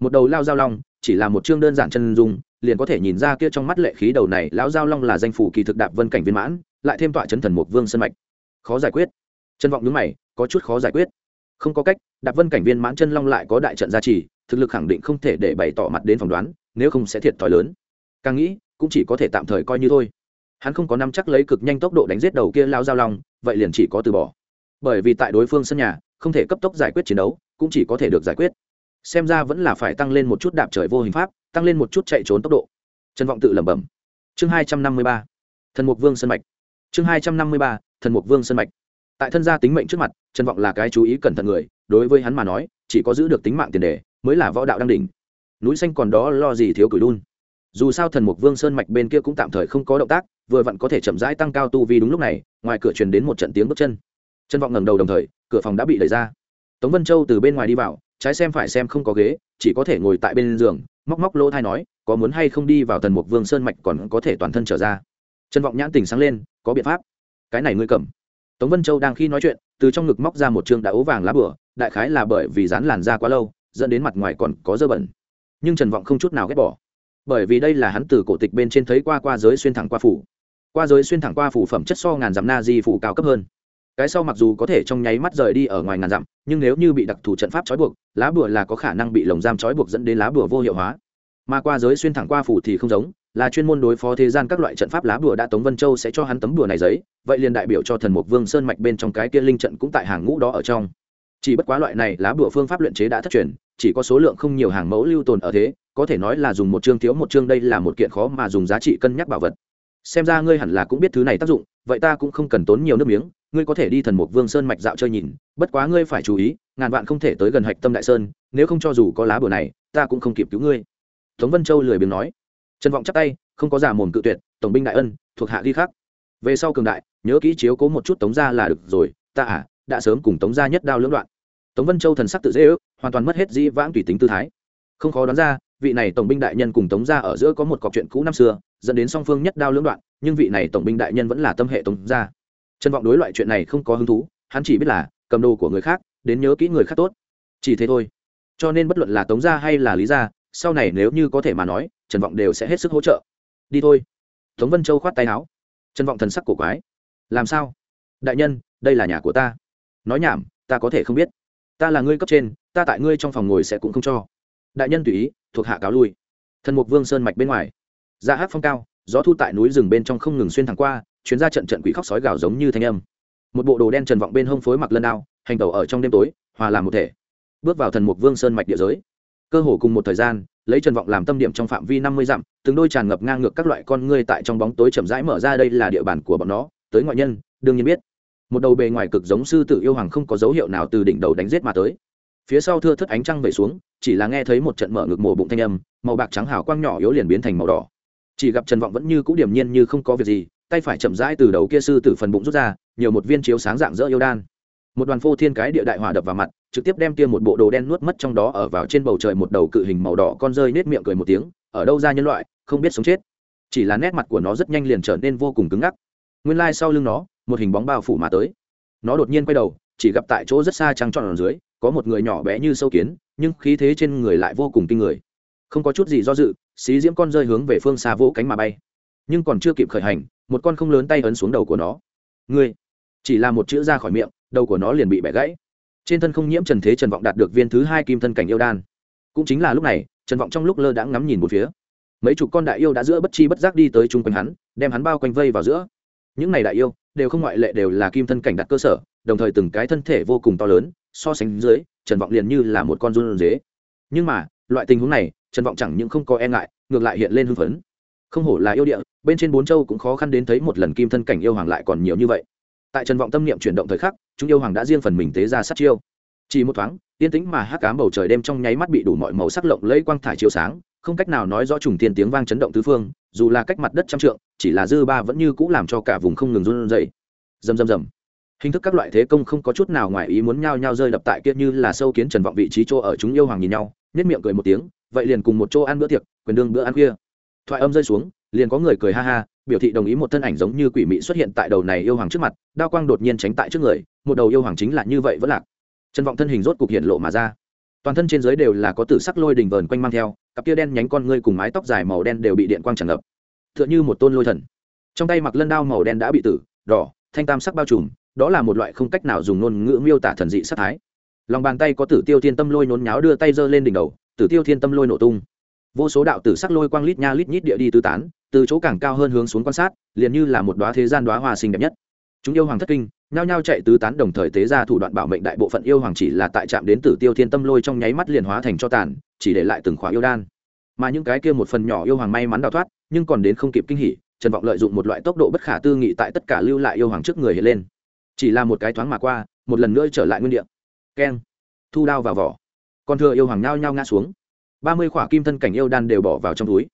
Một đầu lao dao long, chỉ là một chương đơn giản chân dung, liền có thể nhìn ra kia trong mắt lệ khí đầu này, lão dao long là danh phủ kỳ thực đạp vân cảnh viên mãn, lại thêm tọa chấn thần mục vương sân mạch. Khó giải quyết. Chân vọng nhướng mày, có chút khó giải quyết. Không có cách, đạp vân cảnh viên mãn chân long lại có đại trận gia trì, thực lực khẳng định không thể để bày tỏ mặt đến phỏng đoán, nếu không sẽ thiệt thòi lớn. Càng nghĩ, cũng chỉ có thể tạm thời coi như thôi. Hắn không có năm chắc lấy cực nhanh tốc độ đánh giết đầu kia lao giao long, vậy liền chỉ có từ bỏ. Bởi vì tại đối phương sân nhà, không thể cấp tốc giải quyết chiến đấu cũng chỉ có thể được giải quyết. Xem ra vẫn là phải tăng lên một chút đạp trời vô hình pháp, tăng lên một chút chạy trốn tốc độ. Trần vọng tự lẩm bẩm. Chương hai trăm năm mươi ba. Thần mục vương sân mạch. Chương hai trăm năm mươi ba, thần mục vương sân mạch. Tại thân gia tính mệnh trước mặt, trần vọng là cái chú ý cẩn thận người, đối với hắn mà nói, chỉ có giữ được tính mạng tiền đề, mới là võ đạo đang đỉnh. Núi xanh còn đó lo gì thiếu cửi đun. Dù sao thần mục vương sơn mạch bên kia cũng tạm thời không có động tác, vừa vặn có thể chậm rãi tăng cao tu vi đúng lúc này, ngoài cửa truyền đến một trận tiếng bước chân. Trần vọng ngẩng đầu đồng thời, cửa phòng đã bị đẩy ra tống vân châu từ bên ngoài đi vào, trái xem phải xem không có ghế, chỉ có thể ngồi tại bên giường, móc móc lỗ thai nói, có muốn hay không đi vào thần mục vương sơn mạch còn có thể toàn thân trở ra. Trân vọng nhãn tình sáng lên, có biện pháp. Cái này ngươi cầm. Tống vân châu đang khi nói chuyện, từ trong ngực móc ra một chương đã ố vàng lá bửa, đại khái là bởi vì dán làn da quá lâu, dẫn đến mặt ngoài còn có dơ bẩn. Nhưng trần vọng không chút nào ghét bỏ. Bởi vì đây là hắn từ cổ tịch bên trên thấy qua qua giới xuyên thẳng qua phủ. Qua giới xuyên thẳng qua phủ phẩm chất so ngàn dặm na di phủ cao cấp hơn cái sau mặc dù có thể trong nháy mắt rời đi ở ngoài ngàn dặm, nhưng nếu như bị đặc thù trận pháp trói buộc, lá bùa là có khả năng bị lồng giam trói buộc dẫn đến lá bùa vô hiệu hóa. Mà qua giới xuyên thẳng qua phủ thì không giống, là chuyên môn đối phó thế gian các loại trận pháp lá bùa đã tống vân châu sẽ cho hắn tấm bùa này giấy, vậy liền đại biểu cho thần mục vương sơn mạch bên trong cái kia linh trận cũng tại hàng ngũ đó ở trong. Chỉ bất quá loại này lá bùa phương pháp luyện chế đã thất truyền, chỉ có số lượng không nhiều hàng mẫu lưu tồn ở thế, có thể nói là dùng một chương thiếu một chương đây là một kiện khó mà dùng giá trị cân nhắc bảo vật xem ra ngươi hẳn là cũng biết thứ này tác dụng, vậy ta cũng không cần tốn nhiều nước miếng, ngươi có thể đi thần mục vương sơn mạch dạo chơi nhìn, bất quá ngươi phải chú ý, ngàn vạn không thể tới gần hạch tâm đại sơn, nếu không cho dù có lá bùa này, ta cũng không kịp cứu ngươi. Tống vân châu lười biếng nói. Trần vọng chắp tay, không có giả mồm cự tuyệt, tổng binh đại ân, thuộc hạ ghi khắc. Về sau cường đại, nhớ kỹ chiếu cố một chút tống gia là được rồi, ta à đã sớm cùng tống gia nhất đao lưỡng đoạn. Tống vân châu thần sắc tự dễ ước, hoàn toàn mất hết dĩ vãng tùy tính tư thái. Không khó đoán ra, vị này tổng binh đại nhân cùng tống gia ở giữa có một cọc chuyện cũ năm xưa dẫn đến song phương nhất đao lưỡng đoạn, nhưng vị này tổng binh đại nhân vẫn là tâm hệ tống gia. Trần vọng đối loại chuyện này không có hứng thú, hắn chỉ biết là cầm đồ của người khác, đến nhớ kỹ người khác tốt. Chỉ thế thôi. Cho nên bất luận là tống gia hay là lý gia, sau này nếu như có thể mà nói, trần vọng đều sẽ hết sức hỗ trợ. Đi thôi. Tống vân châu khoát tay áo. Trần vọng thần sắc cổ quái. Làm sao? Đại nhân, đây là nhà của ta. Nói nhảm, ta có thể không biết. Ta là ngươi cấp trên, ta tại ngươi trong phòng ngồi sẽ cũng không cho. Đại nhân tùy ý, thuộc hạ cáo lui. Thần mục vương sơn mạch bên ngoài ra dạ hát phong cao, gió thu tại núi rừng bên trong không ngừng xuyên thẳng qua, chuyến ra trận trận quỷ khóc sói gào giống như thanh âm. Một bộ đồ đen trần vọng bên hông phối mặc lân đao, hành tẩu ở trong đêm tối, hòa làm một thể. Bước vào thần mục vương sơn mạch địa giới. Cơ hồ cùng một thời gian, lấy trần vọng làm tâm điểm trong phạm vi năm mươi dặm, từng đôi tràn ngập ngang ngược các loại con ngươi tại trong bóng tối chậm rãi mở ra đây là địa bàn của bọn nó, tới ngoại nhân, đương nhiên biết. Một đầu bề ngoài cực giống sư tử yêu hoàng không có dấu hiệu nào từ đỉnh đầu đánh giết mà tới. Phía sau thưa thất ánh trăng về xuống, chỉ là nghe thấy một trận mở ngực mổ bụng thanh âm, màu bạc trắng hào quang nhỏ yếu liền biến thành màu đỏ chỉ gặp trần vọng vẫn như cũ điểm nhiên như không có việc gì, tay phải chậm rãi từ đầu kia sư tử phần bụng rút ra, nhiều một viên chiếu sáng dạng dỡ yêu đan. Một đoàn phô thiên cái địa đại hỏa đập vào mặt, trực tiếp đem kia một bộ đồ đen nuốt mất trong đó ở vào trên bầu trời một đầu cự hình màu đỏ con rơi nết miệng cười một tiếng, ở đâu ra nhân loại, không biết sống chết. Chỉ là nét mặt của nó rất nhanh liền trở nên vô cùng cứng ngắc. Nguyên lai sau lưng nó, một hình bóng bao phủ mà tới. Nó đột nhiên quay đầu, chỉ gặp tại chỗ rất xa trăng tròn ở dưới, có một người nhỏ bé như sâu kiến, nhưng khí thế trên người lại vô cùng kinh người không có chút gì do dự, xí diễm con rơi hướng về phương xa vỗ cánh mà bay. Nhưng còn chưa kịp khởi hành, một con không lớn tay ấn xuống đầu của nó. Ngươi, chỉ là một chữ ra khỏi miệng, đầu của nó liền bị bẻ gãy. Trên thân không nhiễm trần thế trần vọng đạt được viên thứ hai kim thân cảnh yêu đan. Cũng chính là lúc này, trần vọng trong lúc lơ đãng ngắm nhìn một phía. Mấy chục con đại yêu đã giữa bất chi bất giác đi tới chung quanh hắn, đem hắn bao quanh vây vào giữa. Những này đại yêu, đều không ngoại lệ đều là kim thân cảnh đặt cơ sở, đồng thời từng cái thân thể vô cùng to lớn, so sánh dưới, trần vọng liền như là một con run dế nhưng mà, loại tình huống này trần vọng chẳng những không có e ngại, ngược lại hiện lên hưng phấn. Không hổ là yêu địa, bên trên bốn châu cũng khó khăn đến thấy một lần kim thân cảnh yêu hoàng lại còn nhiều như vậy. Tại trần vọng tâm niệm chuyển động thời khắc, chúng yêu hoàng đã riêng phần mình tế ra sát chiêu. Chỉ một thoáng, yên tĩnh mà hắc cám bầu trời đêm trong nháy mắt bị đủ mọi màu sắc lộng lấy quang thải chiếu sáng, không cách nào nói rõ trùng tiền tiếng vang chấn động tứ phương, dù là cách mặt đất trăm trượng, chỉ là dư ba vẫn như cũ làm cho cả vùng không ngừng run rẩy. Rầm rầm rầm. Hình thức các loại thế công không có chút nào ngoài ý muốn nhao nhao rơi đập tại kia như là sâu kiến trần vọng vị trí chỗ ở chúng yêu hoàng nhìn nhau nhất miệng cười một tiếng vậy liền cùng một chỗ ăn bữa tiệc, quyền đương bữa ăn khuya. Thoại âm rơi xuống, liền có người cười ha ha, biểu thị đồng ý một thân ảnh giống như quỷ mị xuất hiện tại đầu này yêu hoàng trước mặt, đao quang đột nhiên tránh tại trước người, một đầu yêu hoàng chính là như vậy vẫn lạc. Trần vọng thân hình rốt cục hiện lộ mà ra. Toàn thân trên dưới đều là có tử sắc lôi đình vờn quanh mang theo, cặp kia đen nhánh con ngươi cùng mái tóc dài màu đen đều bị điện quang tràn ngập. T h ư ợ n h ư một tôn lôi thần. Trong tay mặc lân đao màu đen đã bị tử, đỏ, thanh tam sắc bao trùm, đó là một loại không cách nào dùng ngôn ngữ miêu tả thần dị sắc thái. Lòng bàn tay có tử tiêu thiên tâm lôi nhốn nháo đưa tay giơ lên đỉnh đầu tử tiêu thiên tâm lôi nổ tung. Vô số đạo tử sắc lôi quang lít nha lít nhít địa đi tư tán, từ chỗ càng cao hơn hướng xuống quan sát, liền như là một đoá thế gian đoá hoa xinh đẹp nhất. Chúng yêu hoàng thất kinh, nhao nhao chạy tứ tán đồng thời tế ra thủ đoạn bảo mệnh đại bộ phận yêu hoàng chỉ là tại trạm đến tử tiêu thiên tâm lôi trong nháy mắt liền hóa thành cho tàn, chỉ để lại từng khóa yêu đan. Mà những cái kia một phần nhỏ yêu hoàng may mắn đào thoát, nhưng còn đến không kịp kinh hỉ, trần vọng lợi dụng một loại tốc độ bất khả tư nghị tại tất cả lưu lại yêu hoàng trước người hiện lên. Chỉ là một cái thoáng mà qua, một lần nữa trở lại nguyên địa. Keng. Thu đao vào vỏ còn thừa yêu hoàng nhao nhao ngã xuống. Ba mươi khỏa kim thân cảnh yêu đan đều bỏ vào trong túi.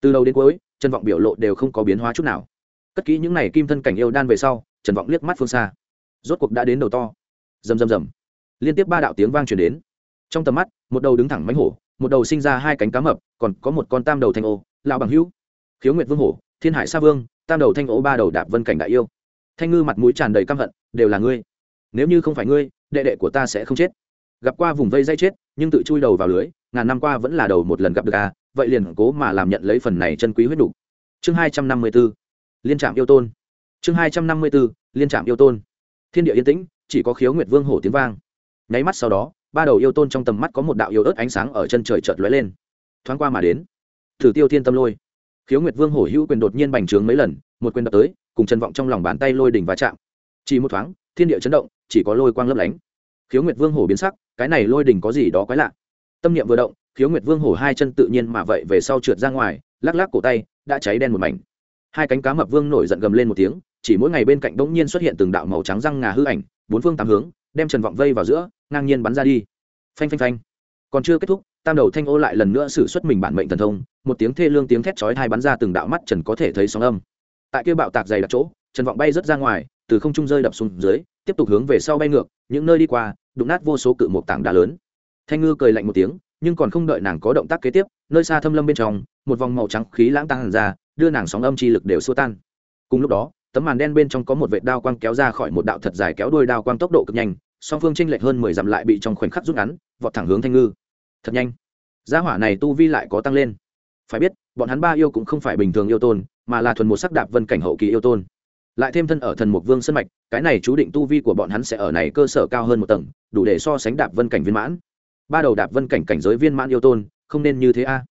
Từ đầu đến cuối, trần vọng biểu lộ đều không có biến hóa chút nào. Cất kỹ những n à y kim thân cảnh yêu đan về sau, trần vọng liếc mắt phương xa. Rốt cuộc đã đến đầu to. Rầm rầm rầm. Liên tiếp ba đạo tiếng vang truyền đến. Trong tầm mắt, một đầu đứng thẳng mánh hổ, một đầu sinh ra hai cánh cá mập, còn có một con tam đầu thanh ô lao bằng hữu. Khiếu nguyệt vương hổ, thiên hải sa vương, tam đầu thanh ô ba đầu đạp vân cảnh đại yêu. Thanh ngư mặt mũi tràn đầy căm hận, đều là ngươi. Nếu như không phải ngươi, đệ đệ của ta sẽ không chết gặp qua vùng vây dây chết, nhưng tự chui đầu vào lưới, ngàn năm qua vẫn là đầu một lần gặp được à vậy liền cố mà làm nhận lấy phần này chân quý huyết đủ. chương hai trăm năm mươi b ố liên trạm yêu tôn. Chương hai trăm năm mươi b ố liên trạm yêu tôn. Thiên địa yên tĩnh, chỉ có khiếu nguyệt vương hổ tiếng vang. Nháy mắt sau đó, ba đầu yêu tôn trong tầm mắt có một đạo yêu ớt ánh sáng ở chân trời chợt lóe lên. Thoáng qua mà đến, thử tiêu thiên tâm lôi. Khiếu nguyệt vương hổ hữu quyền đột nhiên bành trướng mấy lần, một quyền đập tới, cùng chân vọng trong lòng bàn tay lôi đỉnh và chạm. Chỉ một thoáng, thiên địa chấn động, chỉ có lôi quang lấp lánh. Khiếu nguyệt vương hổ biến sắc cái này lôi đình có gì đó quái lạ. Tâm niệm vừa động, khiếu nguyệt vương hổ hai chân tự nhiên mà vậy về sau trượt ra ngoài, lắc lắc cổ tay, đã cháy đen một mảnh. Hai cánh cá mập vương nổi giận gầm lên một tiếng, chỉ mỗi ngày bên cạnh bỗng nhiên xuất hiện từng đạo màu trắng răng ngà hư ảnh, bốn phương tám hướng, đem trần vọng vây vào giữa, ngang nhiên bắn ra đi. Phanh phanh phanh. Còn chưa kết thúc, tam đầu thanh ô lại lần nữa xử xuất mình bản mệnh thần thông, một tiếng thê lương tiếng thét chói thai bắn ra từng đạo mắt trần có thể thấy sóng âm. Tại kia bạo tạc dày đặc chỗ, trần vọng bay rớt ra ngoài, từ không trung rơi đập xuống dưới, tiếp tục hướng về sau bay ngược, những nơi đi qua đụng nát vô số cự một tảng đá lớn. Thanh ngư cười lạnh một tiếng, nhưng còn không đợi nàng có động tác kế tiếp, nơi xa thâm lâm bên trong, một vòng màu trắng khí lãng tăng ra, đưa nàng sóng âm chi lực đều xua tan. Cùng lúc đó, tấm màn đen bên trong có một vệt đao quang kéo ra khỏi một đạo thật dài kéo đuôi đao quang tốc độ cực nhanh, song phương tranh lệch hơn mười dặm lại bị trong khoảnh khắc rút ngắn, vọt thẳng hướng thanh ngư. Thật nhanh. Gia hỏa này tu vi lại có tăng lên. Phải biết, bọn hắn ba yêu cũng không phải bình thường yêu tôn, mà là thuần một sắc đạp vân cảnh hậu kỳ yêu tôn lại thêm thân ở thần mục vương sân mạch, cái này chú định tu vi của bọn hắn sẽ ở này cơ sở cao hơn một tầng, đủ để so sánh đạp vân cảnh viên mãn. Ba đầu đạp vân cảnh cảnh giới viên mãn yêu tôn, không nên như thế a.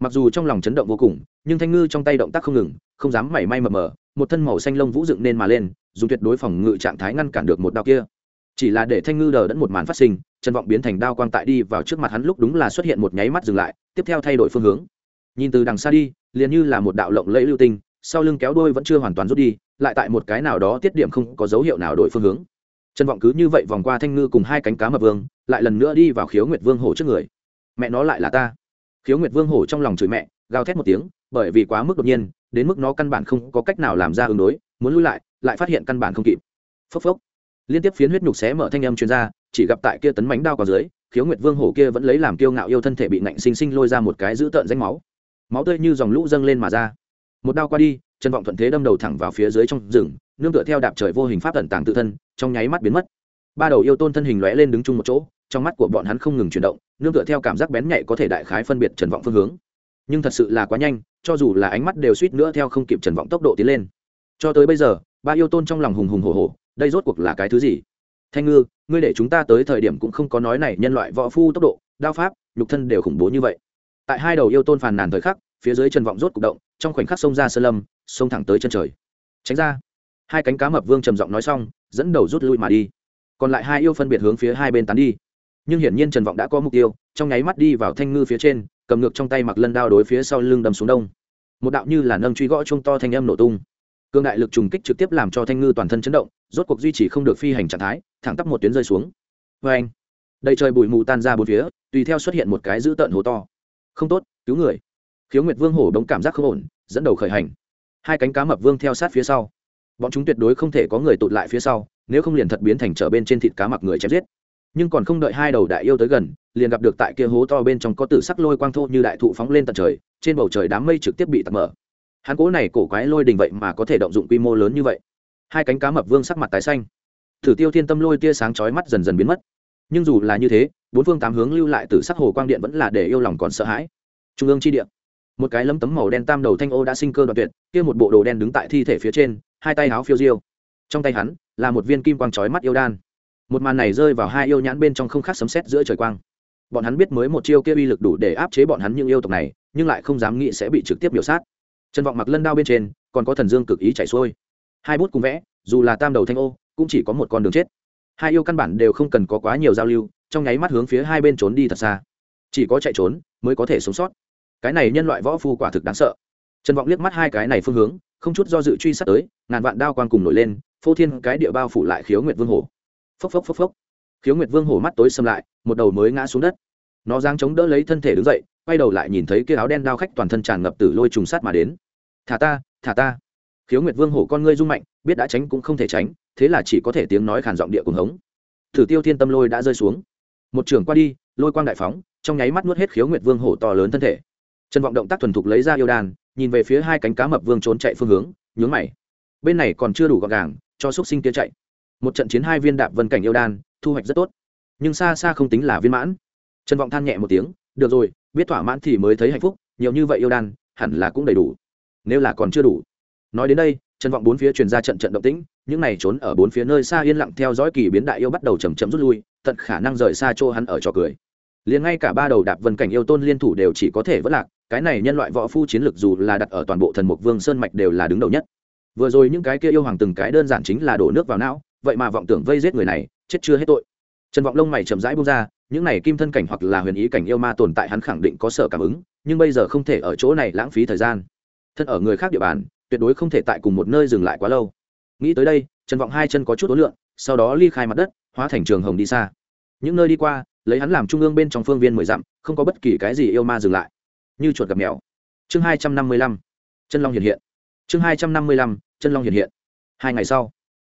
Mặc dù trong lòng chấn động vô cùng, nhưng thanh ngư trong tay động tác không ngừng, không dám mảy may mờ mờ, một thân màu xanh lông vũ dựng nên mà lên, dùng tuyệt đối phòng ngự trạng thái ngăn cản được một đao kia. Chỉ là để thanh ngư đờ đẫn một màn phát sinh, chân vọng biến thành đao quang tại đi vào trước mặt hắn lúc đúng là xuất hiện một nháy mắt dừng lại, tiếp theo thay đổi phương hướng. Nhìn từ đằng xa đi, liền như là một đạo lộng lẫy lưu tinh sau lưng kéo đôi vẫn chưa hoàn toàn rút đi, lại tại một cái nào đó tiết điểm không có dấu hiệu nào đổi phương hướng. Chân vọng cứ như vậy vòng qua thanh ngư cùng hai cánh cá mập vương, lại lần nữa đi vào khiếu nguyệt vương hổ trước người. Mẹ nó lại là ta. Khiếu nguyệt vương hổ trong lòng chửi mẹ, gào thét một tiếng, bởi vì quá mức đột nhiên, đến mức nó căn bản không có cách nào làm ra ứng đối, muốn lui lại lại phát hiện căn bản không kịp. Phốc phốc. Liên tiếp phiến huyết nhục xé mở thanh âm chuyên gia chỉ gặp tại kia tấn bánh đao còn dưới, khiếu nguyệt vương hổ kia vẫn lấy làm kiêu ngạo yêu thân thể bị nạnh sinh sinh lôi ra một cái dữ tợn danh máu. Máu tươi như dòng lũ dâng lên mà ra một đao qua đi trần vọng thuận thế đâm đầu thẳng vào phía dưới trong rừng, nương tựa theo đạp trời vô hình pháp tận tàng tự thân, trong nháy mắt biến mất. Ba đầu yêu tôn thân hình lóe lên đứng chung một chỗ, trong mắt của bọn hắn không ngừng chuyển động, nương tựa theo cảm giác bén nhạy có thể đại khái phân biệt trần vọng phương hướng. Nhưng thật sự là quá nhanh, cho dù là ánh mắt đều suýt nữa theo không kịp trần vọng tốc độ tiến lên. Cho tới bây giờ, ba yêu tôn trong lòng hùng hùng hồ hồ đây rốt cuộc là cái thứ gì? Thanh ngư, ngươi để chúng ta tới thời điểm cũng không có nói này, nhân loại võ phu tốc độ, đao pháp, nhục thân đều khủng bố như vậy. Tại hai đầu yêu tôn phàn nàn thời khắc, phía dưới trần vọng rốt cục động trong khoảnh khắc xông ra sơn lâm, xông thẳng tới chân trời. Tránh ra. Hai cánh cá mập vương trầm giọng nói xong, dẫn đầu rút lui mà đi. Còn lại hai yêu phân biệt hướng phía hai bên tán đi. Nhưng hiển nhiên trần vọng đã có mục tiêu, trong nháy mắt đi vào thanh ngư phía trên, cầm ngược trong tay mặc lân đao đối phía sau lưng đâm xuống đông. Một đạo như là nâng truy gõ chung to thanh âm nổ tung. Cương đại lực trùng kích trực tiếp làm cho thanh ngư toàn thân chấn động, rốt cuộc duy trì không được phi hành trạng thái, thẳng tắp một tuyến rơi xuống. Vê anh, đầy trời bụi mù tan ra bốn phía, tùy theo xuất hiện một cái dữ tợn hố to. Không tốt, cứu người khiếu nguyệt vương hổ đống cảm giác không ổn, dẫn đầu khởi hành. Hai cánh cá mập vương theo sát phía sau. Bọn chúng tuyệt đối không thể có người tụt lại phía sau, nếu không liền thật biến thành trở bên trên thịt cá mặc người chém giết. Nhưng còn không đợi hai đầu đại yêu tới gần, liền gặp được tại kia hố to bên trong có tử sắc lôi quang thô như đại thụ phóng lên tận trời, trên bầu trời đám mây trực tiếp bị tạt mở. Hắn cố này cổ quái lôi đình vậy mà có thể động dụng quy mô lớn như vậy? Hai cánh cá mập vương sắc mặt tái xanh. Thử tiêu thiên tâm lôi tia sáng chói mắt dần dần biến mất. Nhưng dù là như thế, bốn phương tám hướng lưu lại từ sắc hồ quang điện vẫn là để yêu lòng còn sợ hãi. Trung ương chi điện một cái lấm tấm màu đen tam đầu thanh ô đã sinh cơ đoạn tuyệt, kia một bộ đồ đen đứng tại thi thể phía trên, hai tay háo phiêu diêu. Trong tay hắn, là một viên kim quang chói mắt yêu đan. Một màn này rơi vào hai yêu nhãn bên trong không khác sấm sét giữa trời quang. Bọn hắn biết mới một chiêu kia uy lực đủ để áp chế bọn hắn những yêu tộc này, nhưng lại không dám nghĩ sẽ bị trực tiếp biểu sát. Trần vọng mặc lân đao bên trên, còn có thần dương cực ý chảy xuôi. Hai bút cùng vẽ, dù là tam đầu thanh ô, cũng chỉ có một con đường chết. Hai yêu căn bản đều không cần có quá nhiều giao lưu, trong nháy mắt hướng phía hai bên trốn đi thật xa. Chỉ có chạy trốn, mới có thể sống sót cái này nhân loại võ phu quả thực đáng sợ. Trần vọng liếc mắt hai cái này phương hướng, không chút do dự truy sát tới, ngàn vạn đao quang cùng nổi lên, phô thiên cái địa bao phủ lại khiếu nguyệt vương hổ. Phốc phốc phốc phốc. Khiếu nguyệt vương hổ mắt tối xâm lại, một đầu mới ngã xuống đất. Nó giang chống đỡ lấy thân thể đứng dậy, quay đầu lại nhìn thấy kia áo đen đao khách toàn thân tràn ngập từ lôi trùng sát mà đến. Thả ta thả ta. Khiếu nguyệt vương hổ con ngươi rung mạnh, biết đã tránh cũng không thể tránh, thế là chỉ có thể tiếng nói khàn giọng địa cùng hống. Thử tiêu thiên tâm lôi đã rơi xuống. Một trường qua đi, lôi quang đại phóng, trong nháy mắt nuốt hết khiếu nguyệt vương hổ to lớn thân thể trần vọng động tác thuần thục lấy ra yêu đan, nhìn về phía hai cánh cá mập vương trốn chạy phương hướng nhướng mày. Bên này còn chưa đủ gọn gàng cho xúc sinh kia chạy. Một trận chiến hai viên đạp vân cảnh yêu đan thu hoạch rất tốt. Nhưng xa xa không tính là viên mãn. Trần vọng than nhẹ một tiếng được rồi biết thỏa mãn thì mới thấy hạnh phúc nhiều như vậy yêu đan hẳn là cũng đầy đủ. Nếu là còn chưa đủ. Nói đến đây trần vọng bốn phía truyền ra trận trận động tĩnh những này trốn ở bốn phía nơi xa yên lặng theo dõi kỳ biến đại yêu bắt đầu chầm chậm rút lui tận khả năng rời xa chỗ hắn ở trò cười. Liền ngay cả ba đầu đạp vân cảnh yêu tôn liên thủ đều chỉ có thể vất lạc cái này nhân loại võ phu chiến lược dù là đặt ở toàn bộ thần mục vương sơn mạch đều là đứng đầu nhất. Vừa rồi những cái kia yêu hoàng từng cái đơn giản chính là đổ nước vào não, vậy mà vọng tưởng vây giết người này, chết chưa hết tội. Trần vọng lông mày chậm rãi bung ra, những này kim thân cảnh hoặc là huyền ý cảnh yêu ma tồn tại hắn khẳng định có sở cảm ứng, nhưng bây giờ không thể ở chỗ này lãng phí thời gian. Thân ở người khác địa bàn, tuyệt đối không thể tại cùng một nơi dừng lại quá lâu. Nghĩ tới đây, trần vọng hai chân có chút ối lượng sau đó ly khai mặt đất, hóa thành trường hồng đi xa. Những nơi đi qua, lấy hắn làm trung ương bên trong phương viên mười dặm, không có bất kỳ cái gì yêu ma dừng lại như chuột gặp mèo. Chương hai trăm năm mươi lăm, chân long hiện hiện. Chương hai trăm năm mươi lăm, chân long hiện hiện. Hai ngày sau,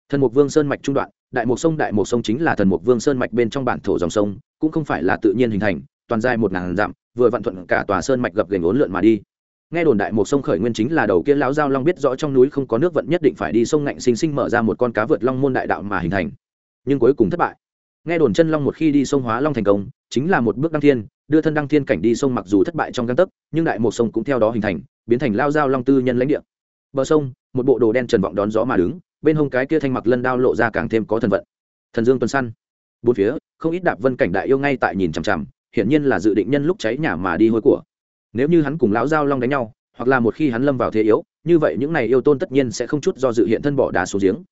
thần mục vương sơn mạch trung đoạn, đại mục sông, đại mục sông chính là thần mục vương sơn mạch bên trong bản thổ dòng sông, cũng không phải là tự nhiên hình thành, toàn dài một ngàn dặm, vừa vận thuận cả tòa sơn mạch gập gành ốn lượn mà đi. Nghe đồn đại mục sông khởi nguyên chính là đầu kia lão giao long biết rõ trong núi không có nước vận nhất định phải đi sông ngạnh sinh sinh mở ra một con cá vượt long môn đại đạo mà hình thành, nhưng cuối cùng thất bại. Nghe đồn chân long một khi đi sông hóa long thành công, chính là một bước đăng thiên đưa thân đăng thiên cảnh đi sông mặc dù thất bại trong găng tấc, nhưng đại một sông cũng theo đó hình thành, biến thành lao giao long tư nhân lãnh địa. Bờ sông, một bộ đồ đen trần vọng đón gió mà đứng, bên hông cái kia thanh mặc lân đao lộ ra càng thêm có thần vận. Thần dương tuần săn bốn phía, không ít đạp vân cảnh đại yêu ngay tại nhìn chằm chằm, hiển nhiên là dự định nhân lúc cháy nhà mà đi hôi của. Nếu như hắn cùng lão giao long đánh nhau, hoặc là một khi hắn lâm vào thế yếu, như vậy những này yêu tôn tất nhiên sẽ không chút do dự hiện thân bỏ đá xuống giếng.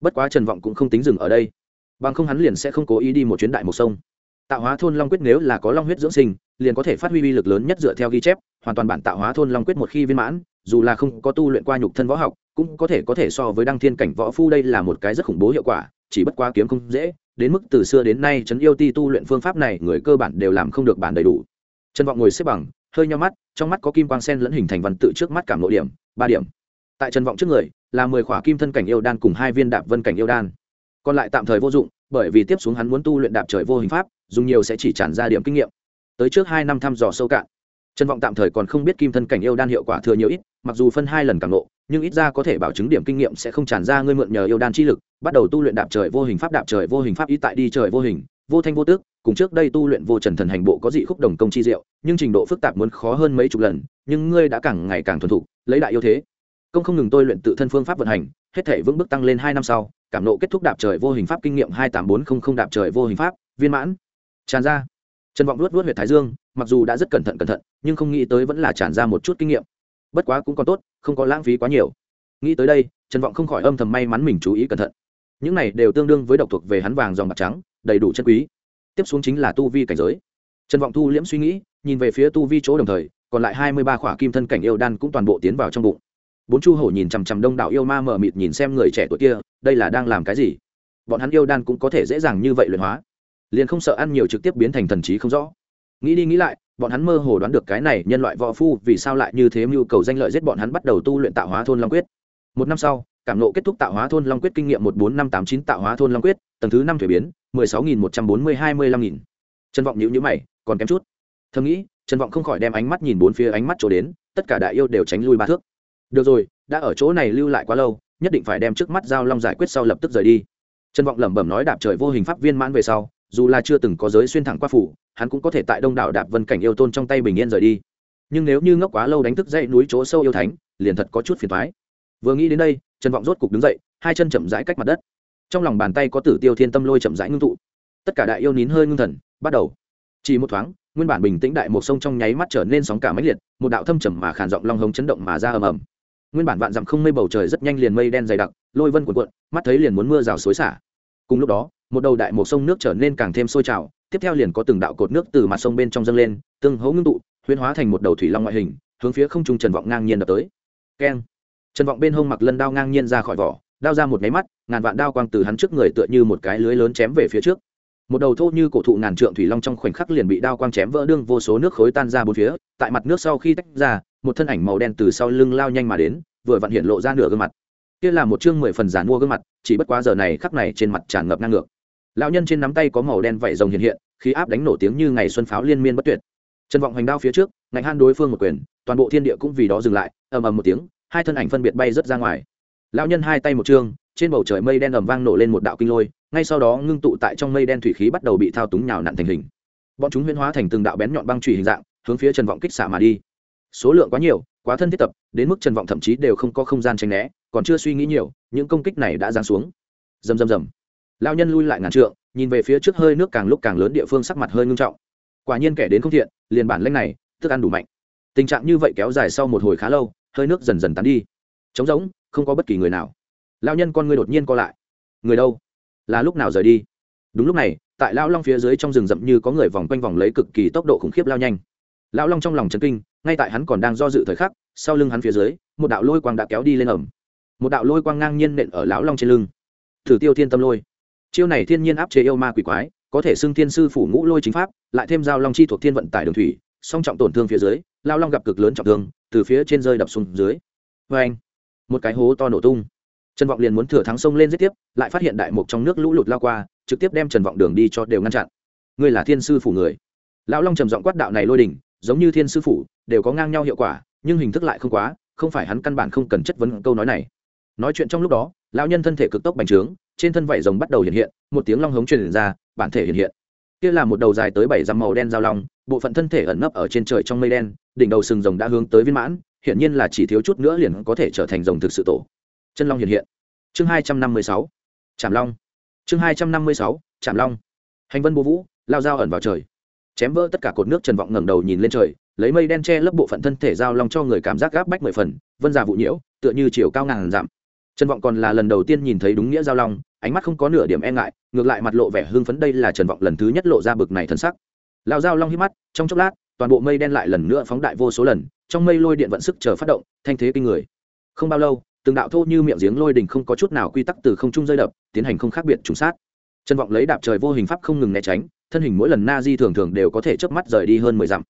Bất quá trần vọng cũng không tính dừng ở đây. Bằng không hắn liền sẽ không cố ý đi một chuyến đại một sông tạo hóa thôn long quyết nếu là có long huyết dưỡng sinh, liền có thể phát huy uy lực lớn nhất dựa theo ghi chép, hoàn toàn bản tạo hóa thôn long quyết một khi viên mãn, dù là không có tu luyện qua nhục thân võ học, cũng có thể có thể so với đăng thiên cảnh võ phu đây là một cái rất khủng bố hiệu quả, chỉ bất quá kiếm không dễ, đến mức từ xưa đến nay trấn yêu ti tu luyện phương pháp này người cơ bản đều làm không được bản đầy đủ. Trần vọng ngồi xếp bằng, hơi nho mắt, trong mắt có kim quang sen lẫn hình thành văn tự trước mắt cảm nội điểm, ba điểm. Tại trần vọng trước người, là mười khỏa kim thân cảnh yêu đan cùng hai viên đạp vân cảnh yêu đan. Còn lại tạm thời vô dụng bởi vì tiếp xuống hắn muốn tu luyện đạp trời vô hình pháp, dùng nhiều sẽ chỉ tràn ra điểm kinh nghiệm. Tới trước hai năm thăm dò sâu cạn. Trần vọng tạm thời còn không biết kim thân cảnh yêu đan hiệu quả thừa nhiều ít, mặc dù phân hai lần càng nộ nhưng ít ra có thể bảo chứng điểm kinh nghiệm sẽ không tràn ra ngươi mượn nhờ yêu đan chi lực, bắt đầu tu luyện đạp trời vô hình pháp, đạp trời vô hình pháp ý tại đi trời vô hình, vô thanh vô tước, cùng trước đây tu luyện vô trần thần hành bộ có dị khúc đồng công chi diệu, nhưng trình độ phức tạp muốn khó hơn mấy chục lần, nhưng ngươi đã càng ngày càng thuần thục, lấy đại yêu thế. Công không ngừng tôi luyện tự thân phương pháp vận hành hết thể vững bước tăng lên hai năm sau, cảm nộ kết thúc đạp trời vô hình pháp kinh nghiệm hai tám bốn không không đạp trời vô hình pháp, viên mãn. Tràn ra. Trần vọng luốt luốt huyệt thái dương, mặc dù đã rất cẩn thận cẩn thận, nhưng không nghĩ tới vẫn là tràn ra một chút kinh nghiệm. Bất quá cũng còn tốt, không có lãng phí quá nhiều. Nghĩ tới đây, trần vọng không khỏi âm thầm may mắn mình chú ý cẩn thận. Những này đều tương đương với độc thuộc về hắn vàng dòng bạc trắng, đầy đủ chân quý. Tiếp xuống chính là tu vi cảnh giới. Trần vọng thu liễm suy nghĩ, nhìn về phía tu vi chỗ đồng thời, còn lại hai mươi ba khỏa kim thân cảnh yêu đan cũng toàn bộ tiến vào trong bụng bốn chu hổ nhìn chằm chằm đông đảo yêu ma mờ mịt nhìn xem người trẻ tuổi kia, đây là đang làm cái gì? Bọn hắn yêu đan cũng có thể dễ dàng như vậy luyện hóa. Liền không sợ ăn nhiều trực tiếp biến thành thần trí không rõ. Nghĩ đi nghĩ lại, bọn hắn mơ hồ đoán được cái này nhân loại võ phu vì sao lại như thế mưu cầu danh lợi giết bọn hắn bắt đầu tu luyện tạo hóa thôn long quyết. Một năm sau, cảm nộ kết thúc tạo hóa thôn long quyết kinh nghiệm một bốn năm tám chín tạo hóa thôn long quyết, tầng thứ năm thuế biến, mười sáu nghìn một trăm bốn mươi hai mươi lăm nghìn. Trần vọng nhữ nhữ mày, còn kém chút. Thầm nghĩ, trần vọng không khỏi đem ánh mắt nhìn bốn phía ánh mắt chỗ đến, tất cả đại yêu đều tránh lui ba thước được rồi, đã ở chỗ này lưu lại quá lâu, nhất định phải đem trước mắt giao long giải quyết sau lập tức rời đi. Trân vọng lẩm bẩm nói đạp trời vô hình pháp viên mãn về sau, dù là chưa từng có giới xuyên thẳng qua phủ, hắn cũng có thể tại đông đảo đạp vân cảnh yêu tôn trong tay bình yên rời đi. Nhưng nếu như ngốc quá lâu đánh thức dậy núi chỗ sâu yêu thánh, liền thật có chút phiền thoái vừa nghĩ đến đây, trần vọng rốt cục đứng dậy, hai chân chậm rãi cách mặt đất. Trong lòng bàn tay có tử tiêu thiên tâm lôi chậm rãi ngưng tụ. Tất cả đại yêu nín hơi ngưng thần, bắt đầu. Chỉ một thoáng, nguyên bản bình tĩnh đại một sông trong nháy mắt trở nên sóng cả mãnh liệt, một đạo thâm trầm mà khản giọng long hống chấn động mà ra ầm ầm nguyên bản vạn dặm không mây bầu trời rất nhanh liền mây đen dày đặc, lôi vân cuộn cuộn, mắt thấy liền muốn mưa rào xối xả. Cùng lúc đó, một đầu đại một sông nước trở nên càng thêm sôi trào, tiếp theo liền có từng đạo cột nước từ mặt sông bên trong dâng lên, tương hấu ngưng tụ, huyễn hóa thành một đầu thủy long ngoại hình, hướng phía không trung trần vọng ngang nhiên đập tới. Keng. Trần vọng bên hông mặc lân đao ngang nhiên ra khỏi vỏ, đao ra một nháy mắt, ngàn vạn đao quang từ hắn trước người tựa như một cái lưới lớn chém về phía trước một đầu thô như cổ thụ ngàn trượng thủy long trong khoảnh khắc liền bị đao quang chém vỡ, đương vô số nước khối tan ra bốn phía, tại mặt nước sau khi tách ra, một thân ảnh màu đen từ sau lưng lao nhanh mà đến, vừa vặn hiện lộ ra nửa gương mặt. Kia là một chương mười phần giàn mua gương mặt, chỉ bất quá giờ này khắc này trên mặt tràn ngập ngang ngược lão nhân trên nắm tay có màu đen vảy rồng hiện hiện, khí áp đánh nổ tiếng như ngày xuân pháo liên miên bất tuyệt. Trần vọng hoành đao phía trước, ngạnh han đối phương một quyền, toàn bộ thiên địa cũng vì đó dừng lại, ầm ầm một tiếng, hai thân ảnh phân biệt bay rớt ra ngoài. Lão nhân hai tay một chương trên bầu trời mây đen ầm vang nổ lên một đạo kinh lôi ngay sau đó ngưng tụ tại trong mây đen thủy khí bắt đầu bị thao túng nhào nặn thành hình. Bọn chúng huyễn hóa thành từng đạo bén nhọn băng trùy hình dạng, hướng phía trần vọng kích xạ mà đi. Số lượng quá nhiều, quá thân thiết tập, đến mức trần vọng thậm chí đều không có không gian tranh né, còn chưa suy nghĩ nhiều, những công kích này đã giáng xuống. Rầm rầm rầm. Lao nhân lui lại ngàn trượng, nhìn về phía trước hơi nước càng lúc càng lớn địa phương sắc mặt hơi ngưng trọng. Quả nhiên kẻ đến không thiện, liền bản lanh này, thức ăn đủ mạnh. Tình trạng như vậy kéo dài sau một hồi khá lâu, hơi nước dần dần tán đi. Trống rỗng, không có bất kỳ người nào. Lao nhân con ngươi đột nhiên co lại. Người đâu? Là lúc nào rời đi? Đúng lúc này, tại lão long phía dưới trong rừng rậm như có người vòng quanh vòng lấy cực kỳ tốc độ khủng khiếp lao nhanh. Lão long trong lòng chấn kinh, ngay tại hắn còn đang do dự thời khắc, sau lưng hắn phía dưới, một đạo lôi quang đã kéo đi lên ẩm một đạo lôi quang ngang nhiên nện ở lão long trên lưng. Thử tiêu thiên tâm lôi. Chiêu này thiên nhiên áp chế yêu ma quỷ quái, có thể xưng thiên sư phủ ngũ lôi chính pháp, lại thêm giao long chi thuộc thiên vận tải đường thủy, song trọng tổn thương phía dưới lao long gặp cực lớn trọng thương, từ phía trên rơi đập xuống dưới. Vê anh một cái hố to nổ tung trần vọng liền muốn thừa thắng sông lên giết tiếp, lại phát hiện đại mục trong nước lũ lụt lao qua, trực tiếp đem trần vọng đường đi cho đều ngăn chặn. Ngươi là thiên sư phủ người. Lão long trầm giọng quát đạo này lôi đỉnh giống như thiên sư phủ, đều có ngang nhau hiệu quả, nhưng hình thức lại không quá, không phải hắn căn bản không cần chất vấn câu nói này. Nói chuyện trong lúc đó, lão nhân thân thể cực tốc bành trướng, trên thân vảy rồng bắt đầu hiện hiện, một tiếng long hống truyền ra, bản thể hiện hiện. Kia là một đầu dài tới bảy dặm màu đen giao long, bộ phận thân thể ẩn nấp ở trên trời trong mây đen, đỉnh đầu sừng rồng đã hướng tới viên mãn hiện nhiên là chỉ thiếu chút nữa liền có thể trở thành rồng thực sự tổ chân long hiện hiện. Chương hai trăm năm mươi sáu, trảm long. Chương hai trăm năm mươi sáu, trảm long. Hành vân bố vũ, lao dao ẩn vào trời. Chém vỡ tất cả cột nước trần vọng ngẩng đầu nhìn lên trời, lấy mây đen che lấp bộ phận thân thể giao long cho người cảm giác gáp bách mười phần, vân già vụ nhiễu, tựa như chiều cao ngàn dặm. Trần vọng còn là lần đầu tiên nhìn thấy đúng nghĩa giao long, ánh mắt không có nửa điểm e ngại, ngược lại mặt lộ vẻ hưng phấn đây là trần vọng lần thứ nhất lộ ra bực này thân sắc. Lao giao long hít mắt, trong chốc lát, toàn bộ mây đen lại lần nữa phóng đại vô số lần, trong mây lôi điện vận sức chờ phát động, thanh thế kinh người. Không bao lâu từng đạo thô như miệng giếng lôi đình không có chút nào quy tắc từ không trung rơi đập, tiến hành không khác biệt trùng sát. Trần vọng lấy đạp trời vô hình pháp không ngừng né tránh, thân hình mỗi lần na di thường thường đều có thể chớp mắt rời đi hơn mười dặm.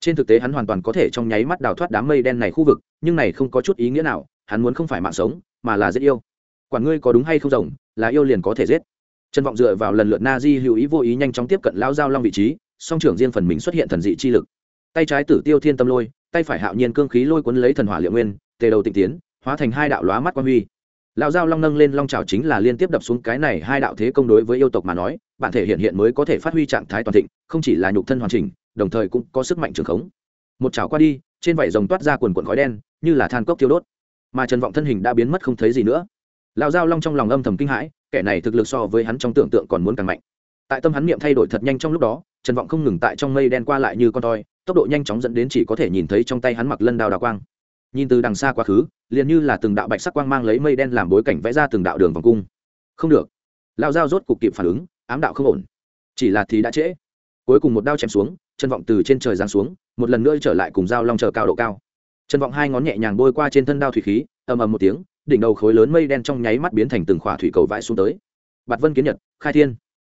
Trên thực tế hắn hoàn toàn có thể trong nháy mắt đào thoát đám mây đen này khu vực, nhưng này không có chút ý nghĩa nào, hắn muốn không phải mạng sống, mà là giết yêu. Quản ngươi có đúng hay không rồng, là yêu liền có thể giết. Trần vọng dựa vào lần lượt na di hữu ý vô ý nhanh chóng tiếp cận lao giao long vị trí, song trưởng riêng phần mình xuất hiện thần dị chi lực. Tay trái tử tiêu thiên tâm lôi, tay phải hạo nhiên cương khí lôi cuốn lấy thần hỏa liệu nguyên, tề đầu tịnh tiến hóa thành hai đạo lóa mắt quan huy. Lão giao long nâng lên long trào chính là liên tiếp đập xuống cái này hai đạo thế công đối với yêu tộc mà nói, bản thể hiện hiện mới có thể phát huy trạng thái toàn thịnh, không chỉ là nhục thân hoàn chỉnh, đồng thời cũng có sức mạnh trường khống. Một chảo qua đi, trên vảy rồng toát ra quần quần khói đen, như là than cốc tiêu đốt. Mà trần vọng thân hình đã biến mất không thấy gì nữa. Lão giao long trong lòng âm thầm kinh hãi, kẻ này thực lực so với hắn trong tưởng tượng còn muốn càng mạnh. Tại tâm hắn niệm thay đổi thật nhanh trong lúc đó, trần vọng không ngừng tại trong mây đen qua lại như con toi, tốc độ nhanh chóng dẫn đến chỉ có thể nhìn thấy trong tay hắn mặc lân đao đào quang. Nhìn từ đằng xa quá khứ liền như là từng đạo bạch sắc quang mang lấy mây đen làm bối cảnh vẽ ra từng đạo đường vòng cung. Không được. Lao dao rốt cục kịp phản ứng, ám đạo không ổn. Chỉ là thì đã trễ. Cuối cùng một đao chém xuống, chân vọng từ trên trời giáng xuống, một lần nữa trở lại cùng dao long chờ cao độ cao. Chân vọng hai ngón nhẹ nhàng bôi qua trên thân đao thủy khí, ầm ầm một tiếng, đỉnh đầu khối lớn mây đen trong nháy mắt biến thành từng khỏa thủy cầu vãi xuống tới. Bạt vân kiến nhật, khai thiên.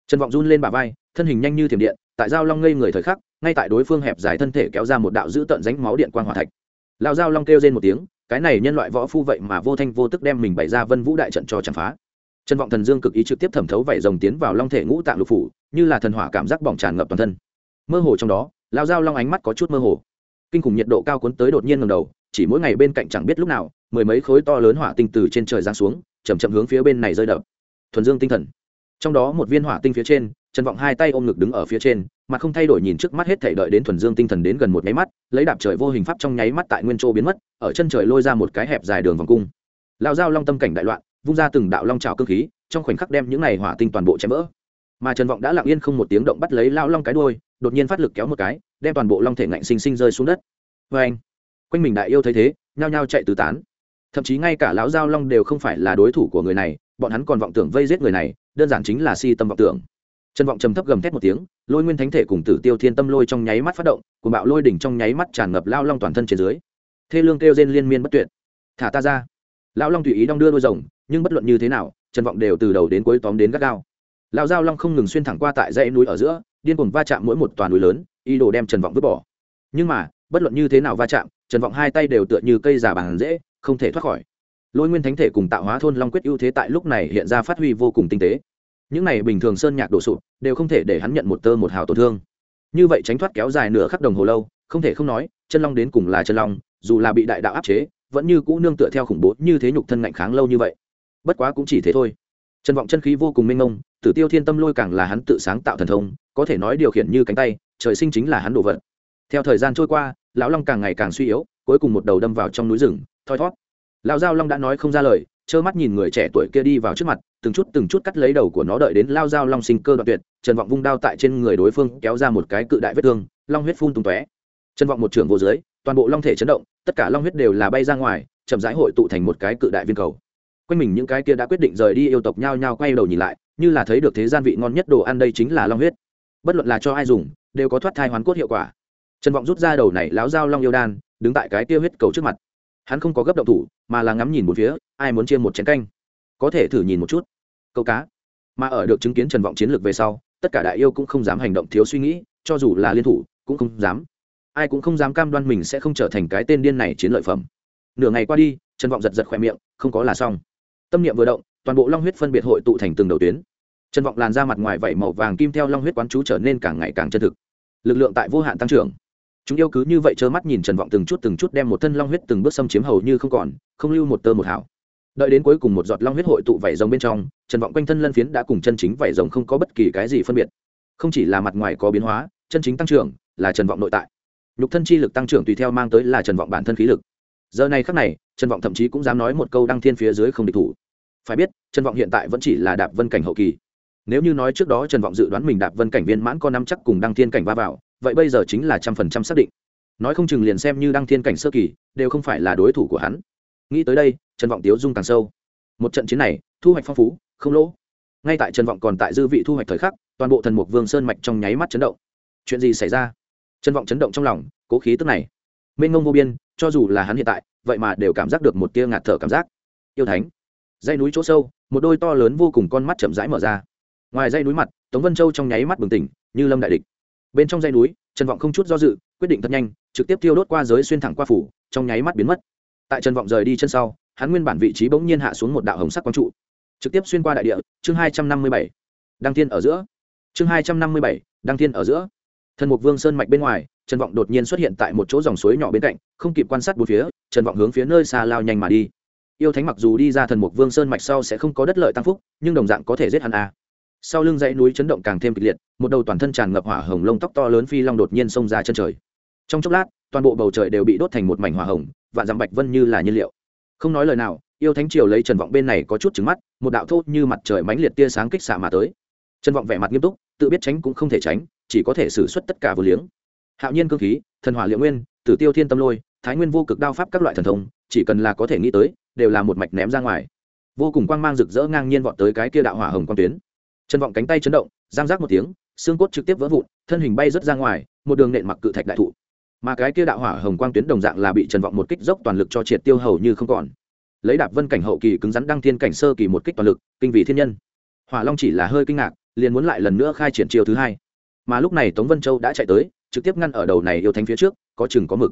Chân vọng run lên bả vai, thân hình nhanh như thiểm điện, tại dao long ngây người thời khắc, ngay tại đối phương hẹp dài thân thể kéo ra một đạo dữ tận ránh máu điện quang hỏa thạch. Lao dao long kêu lên một tiếng cái này nhân loại võ phu vậy mà vô thanh vô tức đem mình bày ra vân vũ đại trận cho chạm phá. Trần vọng thần dương cực ý trực tiếp thẩm thấu vảy rồng tiến vào long thể ngũ tạng lục phủ, như là thần hỏa cảm giác bỏng tràn ngập toàn thân. Mơ hồ trong đó lao dao long ánh mắt có chút mơ hồ. Kinh khủng nhiệt độ cao cuốn tới đột nhiên ngầm đầu, chỉ mỗi ngày bên cạnh chẳng biết lúc nào, mười mấy khối to lớn hỏa tinh từ trên trời giáng xuống chầm chậm hướng phía bên này rơi đập. Thuần dương tinh thần. Trong đó một viên hỏa tinh phía trên trần vọng hai tay ôm ngực đứng ở phía trên mà không thay đổi nhìn trước mắt hết thể đợi đến thuần dương tinh thần đến gần một nháy mắt, lấy đạp trời vô hình pháp trong nháy mắt tại nguyên châu biến mất, ở chân trời lôi ra một cái hẹp dài đường vòng cung. Lao dao long tâm cảnh đại loạn, vung ra từng đạo long trào cơ khí, trong khoảnh khắc đem những này hỏa tinh toàn bộ chém vỡ. Mà trần vọng đã lặng yên không một tiếng động bắt lấy lao long cái đôi đột nhiên phát lực kéo một cái, đem toàn bộ long thể ngạnh sinh sinh rơi xuống đất. Vê anh quanh mình đại yêu thấy thế, nhao nhao chạy tứ tán. Thậm chí ngay cả lão giao long đều không phải là đối thủ của người này, bọn hắn còn vọng tưởng vây giết người này, đơn giản chính là si tâm vọng tưởng trần vọng trầm thấp gầm thét một tiếng, lôi nguyên thánh thể cùng tử tiêu thiên tâm lôi trong nháy mắt phát động cùng bạo lôi đỉnh trong nháy mắt tràn ngập lao long toàn thân trên dưới. Thê lương kêu rên liên miên bất tuyệt. Thả ta ra. Lão long tùy ý đong đưa đôi rồng, nhưng bất luận như thế nào, trần vọng đều từ đầu đến cuối tóm đến gắt gao. Lão giao long không ngừng xuyên thẳng qua tại dãy núi ở giữa, điên cuồng va chạm mỗi một toàn núi lớn, ý đồ đem trần vọng vứt bỏ. Nhưng mà, bất luận như thế nào va chạm, trần vọng hai tay đều tựa như cây già bàn dễ không thể thoát khỏi. Lôi nguyên thánh thể cùng tạo hóa thôn long quyết ưu thế tại lúc này hiện ra phát huy vô cùng tinh tế những này bình thường sơn nhạc đổ sụp, đều không thể để hắn nhận một tơ một hào tổn thương. Như vậy tránh thoát kéo dài nửa khắc đồng hồ lâu, không thể không nói, chân long đến cùng là chân long, dù là bị đại đạo áp chế, vẫn như cũ nương tựa theo khủng bố như thế nhục thân ngạnh kháng lâu như vậy. Bất quá cũng chỉ thế thôi. Trần vọng chân khí vô cùng minh mông, tử tiêu thiên tâm lôi càng là hắn tự sáng tạo thần thông, có thể nói điều khiển như cánh tay, trời sinh chính là hắn đồ vật. Theo thời gian trôi qua, lão long càng ngày càng suy yếu, cuối cùng một đầu đâm vào trong núi rừng, thoi thót. Lão giao long đã nói không ra lời, trơ mắt nhìn người trẻ tuổi kia đi vào trước mặt từng chút từng chút cắt lấy đầu của nó đợi đến lao dao long sinh cơ đoạn tuyệt, trần vọng vung đao tại trên người đối phương, kéo ra một cái cự đại vết thương, long huyết phun tung tóe. Trần vọng một trưởng vô dưới, toàn bộ long thể chấn động, tất cả long huyết đều là bay ra ngoài, chậm rãi hội tụ thành một cái cự đại viên cầu. Quanh mình những cái kia đã quyết định rời đi yêu tộc nhao nhao quay đầu nhìn lại, như là thấy được thế gian vị ngon nhất đồ ăn đây chính là long huyết. Bất luận là cho ai dùng, đều có thoát thai hoán cốt hiệu quả. Trần vọng rút ra đầu này láo dao long yêu đan, đứng tại cái kia huyết cầu trước mặt. Hắn không có gấp động thủ, mà là ngắm nhìn một phía, ai muốn chia một chén canh có thể thử nhìn một chút. Câu cá. Mà ở được chứng kiến trần vọng chiến lược về sau, tất cả đại yêu cũng không dám hành động thiếu suy nghĩ, cho dù là liên thủ, cũng không dám. Ai cũng không dám cam đoan mình sẽ không trở thành cái tên điên này chiến lợi phẩm. Nửa ngày qua đi, trần vọng giật giật khỏe miệng, không có là xong. Tâm niệm vừa động, toàn bộ long huyết phân biệt hội tụ thành từng đầu tuyến. Trần vọng làn ra mặt ngoài vảy màu vàng kim theo long huyết quán chú trở nên càng ngày càng chân thực. Lực lượng tại vô hạn tăng trưởng. Chúng yêu cứ như vậy trơ mắt nhìn trần vọng từng chút từng chút đem một thân long huyết từng bước xâm chiếm hầu như không còn, không lưu một tơ một hảo đợi đến cuối cùng một giọt long huyết hội tụ vảy rồng bên trong, trần vọng quanh thân lân phiến đã cùng chân chính vảy rồng không có bất kỳ cái gì phân biệt. Không chỉ là mặt ngoài có biến hóa, chân chính tăng trưởng là trần vọng nội tại. Nhục thân chi lực tăng trưởng tùy theo mang tới là trần vọng bản thân khí lực. Giờ này khắc này, trần vọng thậm chí cũng dám nói một câu đăng thiên phía dưới không địch thủ. Phải biết, trần vọng hiện tại vẫn chỉ là đạp vân cảnh hậu kỳ. Nếu như nói trước đó trần vọng dự đoán mình đạp vân cảnh viên mãn có năm chắc cùng đăng thiên cảnh va vào, vậy bây giờ chính là trăm phần trăm xác định. Nói không chừng liền xem như đăng thiên cảnh sơ kỳ, đều không phải là đối thủ của hắn nghĩ tới đây, trần vọng tiếu dung càng sâu. Một trận chiến này, thu hoạch phong phú, không lỗ. Ngay tại trần vọng còn tại dư vị thu hoạch thời khắc, toàn bộ thần mục vương sơn mạch trong nháy mắt chấn động. Chuyện gì xảy ra? Trần vọng chấn động trong lòng, cố khí tức này. Mênh ngông vô biên, cho dù là hắn hiện tại, vậy mà đều cảm giác được một tia ngạt thở cảm giác. Yêu thánh. Dây núi chỗ sâu, một đôi to lớn vô cùng con mắt chậm rãi mở ra. Ngoài dây núi mặt, tống vân châu trong nháy mắt bừng tỉnh, như lâm đại địch. Bên trong dây núi, trần vọng không chút do dự, quyết định thật nhanh, trực tiếp tiêu đốt qua giới xuyên thẳng qua phủ, trong nháy mắt biến mất tại trần vọng rời đi chân sau, hắn nguyên bản vị trí bỗng nhiên hạ xuống một đạo hồng sắc quang trụ. Trực tiếp xuyên qua đại địa, chương hai trăm năm mươi bảy. Đăng thiên ở giữa. Chương hai trăm năm mươi bảy, đăng thiên ở giữa. Thần mục vương sơn mạch bên ngoài, trần vọng đột nhiên xuất hiện tại một chỗ dòng suối nhỏ bên cạnh, không kịp quan sát bốn phía, trần vọng hướng phía nơi xa lao nhanh mà đi. Yêu thánh mặc dù đi ra thần mục vương sơn mạch sau sẽ không có đất lợi tăng phúc, nhưng đồng dạng có thể giết hắn a sau lưng dãy núi chấn động càng thêm kịch liệt, một đầu toàn thân tràn ngập hỏa hồng lông tóc to lớn phi long đột nhiên xông ra chân trời. Trong chốc lát toàn bộ bầu trời đều bị đốt thành một mảnh hỏa hồng, và dặm bạch vân như là nhiên liệu. Không nói lời nào, yêu thánh triều lấy trần vọng bên này có chút trứng mắt, một đạo thốt như mặt trời mãnh liệt tia sáng kích xạ mà tới. Trần vọng vẻ mặt nghiêm túc, tự biết tránh cũng không thể tránh, chỉ có thể xử suất tất cả vừa liếng. Hạo nhiên cơ khí, thần hỏa liệu nguyên, tử tiêu thiên tâm lôi, thái nguyên vô cực đao pháp các loại thần thông, chỉ cần là có thể nghĩ tới, đều là một mạch ném ra ngoài. Vô cùng quang mang rực rỡ ngang nhiên vọt tới cái kia đạo hỏa hồng quang tuyến. Trần vọng cánh tay chấn động, giang giác một tiếng, xương cốt trực tiếp vỡ vụn, thân hình bay rớt ra ngoài, một đường nện mặc cự thạch đại thụ mà cái kia đạo hỏa hồng quang tuyến đồng dạng là bị trần vọng một kích dốc toàn lực cho triệt tiêu hầu như không còn. Lấy đạp vân cảnh hậu kỳ cứng rắn đăng thiên cảnh sơ kỳ một kích toàn lực, kinh vị thiên nhân. Hỏa long chỉ là hơi kinh ngạc, liền muốn lại lần nữa khai triển chiều thứ hai. Mà lúc này tống vân châu đã chạy tới, trực tiếp ngăn ở đầu này yêu thánh phía trước, có chừng có mực.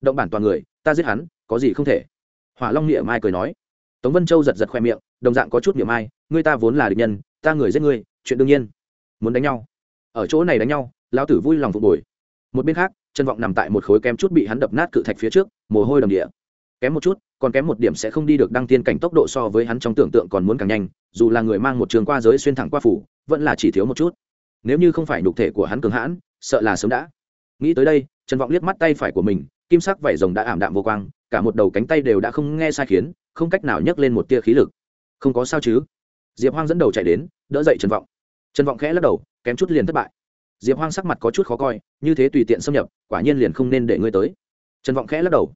Động bản toàn người, ta giết hắn, có gì không thể. Hỏa long niệm mai cười nói. Tống vân châu giật giật khoe miệng, đồng dạng có chút niệm mai, ngươi ta vốn là địch nhân, ta người giết ngươi, chuyện đương nhiên. Muốn đánh nhau. Ở chỗ này đánh nhau, lão tử vui lòng phục bồi một bên khác chân vọng nằm tại một khối kém chút bị hắn đập nát cự thạch phía trước, mồ hôi đầm địa. Kém một chút, còn kém một điểm sẽ không đi được đăng tiên cảnh tốc độ so với hắn trong tưởng tượng còn muốn càng nhanh, dù là người mang một trường qua giới xuyên thẳng qua phủ, vẫn là chỉ thiếu một chút. Nếu như không phải nhục thể của hắn cường hãn, sợ là sớm đã. Nghĩ tới đây, trần vọng liếc mắt tay phải của mình, kim sắc vảy rồng đã ảm đạm vô quang, cả một đầu cánh tay đều đã không nghe sai khiến, không cách nào nhấc lên một tia khí lực. Không có sao chứ? Diệp hoang dẫn đầu chạy đến, đỡ dậy trần vọng. Trần vọng khẽ lắc đầu, kém chút liền thất bại diệp hoang sắc mặt có chút khó coi, như thế tùy tiện xâm nhập, quả nhiên liền không nên để ngươi tới. Trần vọng khẽ lắc đầu.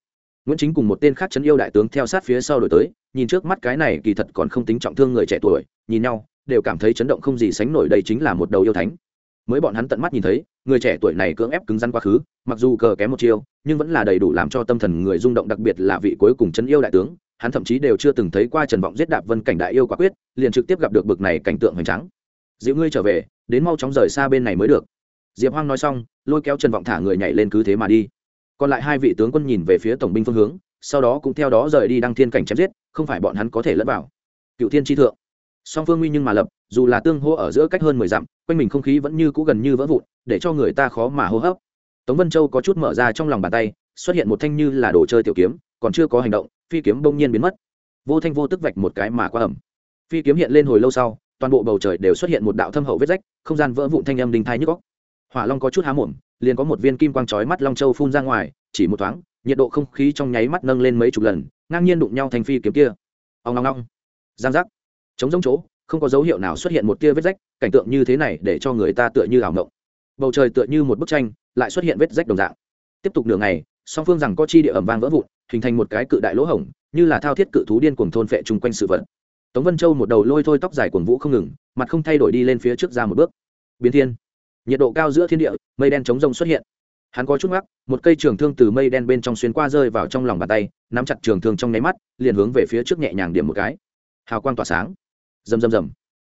Nguyễn chính cùng một tên khác trấn yêu đại tướng theo sát phía sau đổi tới, nhìn trước mắt cái này kỳ thật còn không tính trọng thương người trẻ tuổi, nhìn nhau, đều cảm thấy chấn động không gì sánh nổi đây chính là một đầu yêu thánh. Mới bọn hắn tận mắt nhìn thấy, người trẻ tuổi này cưỡng ép cứng rắn quá khứ, mặc dù cờ kém một chiêu, nhưng vẫn là đầy đủ làm cho tâm thần người rung động, đặc biệt là vị cuối cùng trấn yêu đại tướng, hắn thậm chí đều chưa từng thấy qua trần vọng giết đạp vân cảnh đại yêu quả quyết, liền trực tiếp gặp được bực này cảnh tượng hoành tráng. dịu ngươi trở về, đến mau chóng rời xa bên này mới được diệp hoang nói xong, lôi kéo trần vọng thả người nhảy lên cứ thế mà đi. Còn lại hai vị tướng quân nhìn về phía tổng binh phương hướng, sau đó cũng theo đó rời đi đăng thiên cảnh chém giết, không phải bọn hắn có thể lẫn vào. Cựu thiên tri thượng. Song phương nguy nhưng mà lập, dù là tương hô ở giữa cách hơn mười dặm, quanh mình không khí vẫn như cũ gần như vỡ vụn, để cho người ta khó mà hô hấp. Tống vân châu có chút mở ra trong lòng bàn tay, xuất hiện một thanh như là đồ chơi tiểu kiếm, còn chưa có hành động, phi kiếm bỗng nhiên biến mất. Vô thanh vô tức vạch một cái mà qua ẩm. Phi kiếm hiện lên hồi lâu sau, toàn bộ bầu trời đều xuất hiện một đạo thâm hậu vết rách, không gian vỡ vụn thanh âm đình thai nhức góc hỏa long có chút há mồm, liền có một viên kim quang chói mắt long châu phun ra ngoài, chỉ một thoáng, nhiệt độ không khí trong nháy mắt nâng lên mấy chục lần, ngang nhiên đụng nhau thành phi kiếm kia. Ông long long giang giác. Chống giống chỗ, không có dấu hiệu nào xuất hiện một tia vết rách, cảnh tượng như thế này để cho người ta tựa như ảo mộng. Bầu trời tựa như một bức tranh, lại xuất hiện vết rách đồng dạng. Tiếp tục nửa ngày, song phương rằng có chi địa ẩm vang vỡ vụn, hình thành một cái cự đại lỗ hổng, như là thao thiết cự thú điên cuồng thôn phệ chung quanh sự vật. Tống vân châu một đầu lôi thôi tóc dài cuồng vũ không ngừng, mặt không thay đổi đi lên phía trước ra một bước. Biến thiên nhiệt độ cao giữa thiên địa, mây đen chống rông xuất hiện. Hắn có chút ngắc, một cây trường thương từ mây đen bên trong xuyên qua rơi vào trong lòng bàn tay, nắm chặt trường thương trong nháy mắt, liền hướng về phía trước nhẹ nhàng điểm một cái. Hào quang tỏa sáng. Rầm rầm rầm.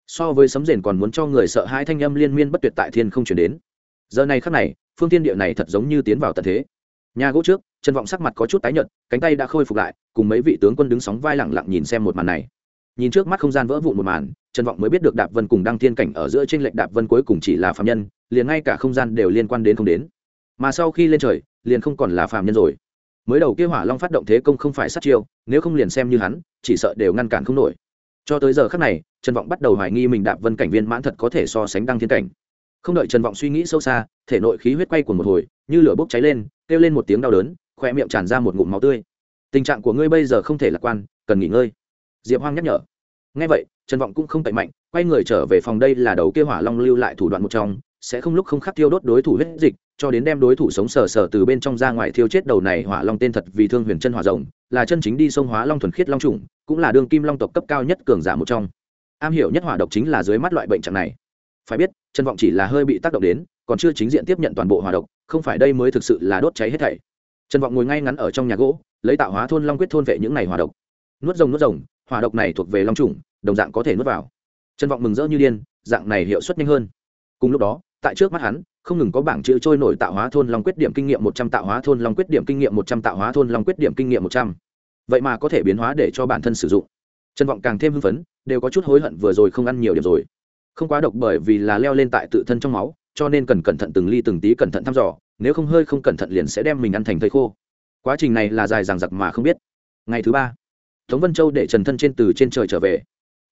So với sấm rền còn muốn cho người sợ hai thanh âm liên miên bất tuyệt tại thiên không chuyển đến. Giờ này khắc này, phương tiên địa này thật giống như tiến vào tận thế. Nhà gỗ trước trần vọng sắc mặt có chút tái nhợt, cánh tay đã khôi phục lại, cùng mấy vị tướng quân đứng sóng vai lẳng lặng nhìn xem một màn này. Nhìn trước mắt không gian vỡ vụn một màn trần vọng mới biết được đạp vân cùng đăng thiên cảnh ở giữa t r ê n lệch đạp vân cuối cùng chỉ là phạm nhân liền ngay cả không gian đều liên quan đến không đến. Mà sau khi lên trời, liền không còn là phạm nhân rồi. Mới đầu kia hỏa long phát động thế công không phải sát chiêu, nếu không liền xem như hắn, chỉ sợ đều ngăn cản không nổi. Cho tới giờ khác này, trần vọng bắt đầu hoài nghi mình đạp vân cảnh viên mãn thật có thể so sánh đăng thiên cảnh. Không đợi trần vọng suy nghĩ sâu xa, thể nội khí huyết quay của một hồi, như lửa bốc cháy lên, kêu lên một tiếng đau đớn khoe miệng tràn ra một ngụm máu tươi. Tình trạng của ngươi bây giờ không thể lạc quan, cần nghỉ ngơi. Diệp hoang nhắc nhở. Ngay vậy, trần vọng cũng không tệ mạnh, quay người trở về phòng. Đây là đầu kia hỏa long lưu lại thủ đoạn một trong sẽ không lúc không khắc tiêu đốt đối thủ huyết dịch, cho đến đem đối thủ sống sờ sờ từ bên trong ra ngoài thiêu chết đầu này hỏa long tên thật vì thương huyền chân hỏa rồng, là chân chính đi sông hóa long thuần khiết long trùng, cũng là đương kim long tộc cấp cao nhất cường giả một trong. Am hiểu nhất hỏa độc chính là dưới mắt loại bệnh trạng này. Phải biết, chân vọng chỉ là hơi bị tác động đến, còn chưa chính diện tiếp nhận toàn bộ hỏa độc, không phải đây mới thực sự là đốt cháy hết thảy. Chân vọng ngồi ngay ngắn ở trong nhà gỗ, lấy tạo hóa thôn long quyết thôn vệ những này hỏa độc. Nuốt rồng nuốt rồng, hỏa độc này thuộc về long trùng, đồng dạng có thể nuốt vào. Chân vọng mừng rỡ như điên, dạng này hiệu suất nhanh hơn. Cùng lúc đó tại trước mắt hắn, không ngừng có bảng chữ trôi nổi tạo hóa thôn long quyết điểm kinh nghiệm một trăm, tạo hóa thôn long quyết điểm kinh nghiệm một trăm, tạo hóa thôn long quyết điểm kinh nghiệm một trăm. Vậy mà có thể biến hóa để cho bản thân sử dụng. Trần vọng càng thêm hưng phấn, đều có chút hối hận vừa rồi không ăn nhiều điểm rồi. Không quá độc bởi vì là leo lên tại tự thân trong máu, cho nên cần cẩn thận từng ly từng tí cẩn thận thăm dò, nếu không hơi không cẩn thận liền sẽ đem mình ăn thành thây khô. Quá trình này là dài dằng dặc mà không biết. Ngày thứ ba, tống vân châu để trần thân trên từ trên trời trở về.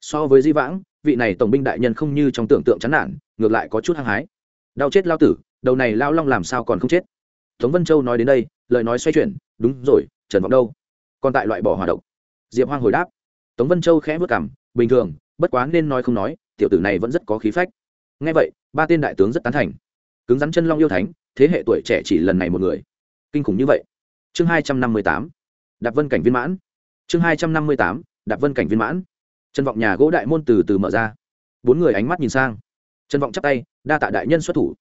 So với di vãng, vị này tổng binh đại nhân không như trong tưởng tượng chán nản, ngược lại có chút hăng hái đau chết lao tử, đầu này lao long làm sao còn không chết? Tống vân châu nói đến đây, lời nói xoay chuyển, đúng rồi, trần vọng đâu? Còn tại loại bỏ hòa độc. Diệp hoang hồi đáp. Tống vân châu khẽ vất cảm bình thường, bất quá nên nói không nói, tiểu tử này vẫn rất có khí phách. Ngay vậy, ba tên đại tướng rất tán thành. Cứng rắn chân long yêu thánh, thế hệ tuổi trẻ chỉ lần này một người. Kinh khủng như vậy. Chương hai trăm năm mươi tám. Đạp vân cảnh viên mãn. Chương hai trăm năm mươi tám. Đạp vân cảnh viên mãn. Trần vọng nhà gỗ đại môn từ từ mở ra. Bốn người ánh mắt nhìn sang trần vọng chắp tay, đa tạ đại nhân xuất thủ.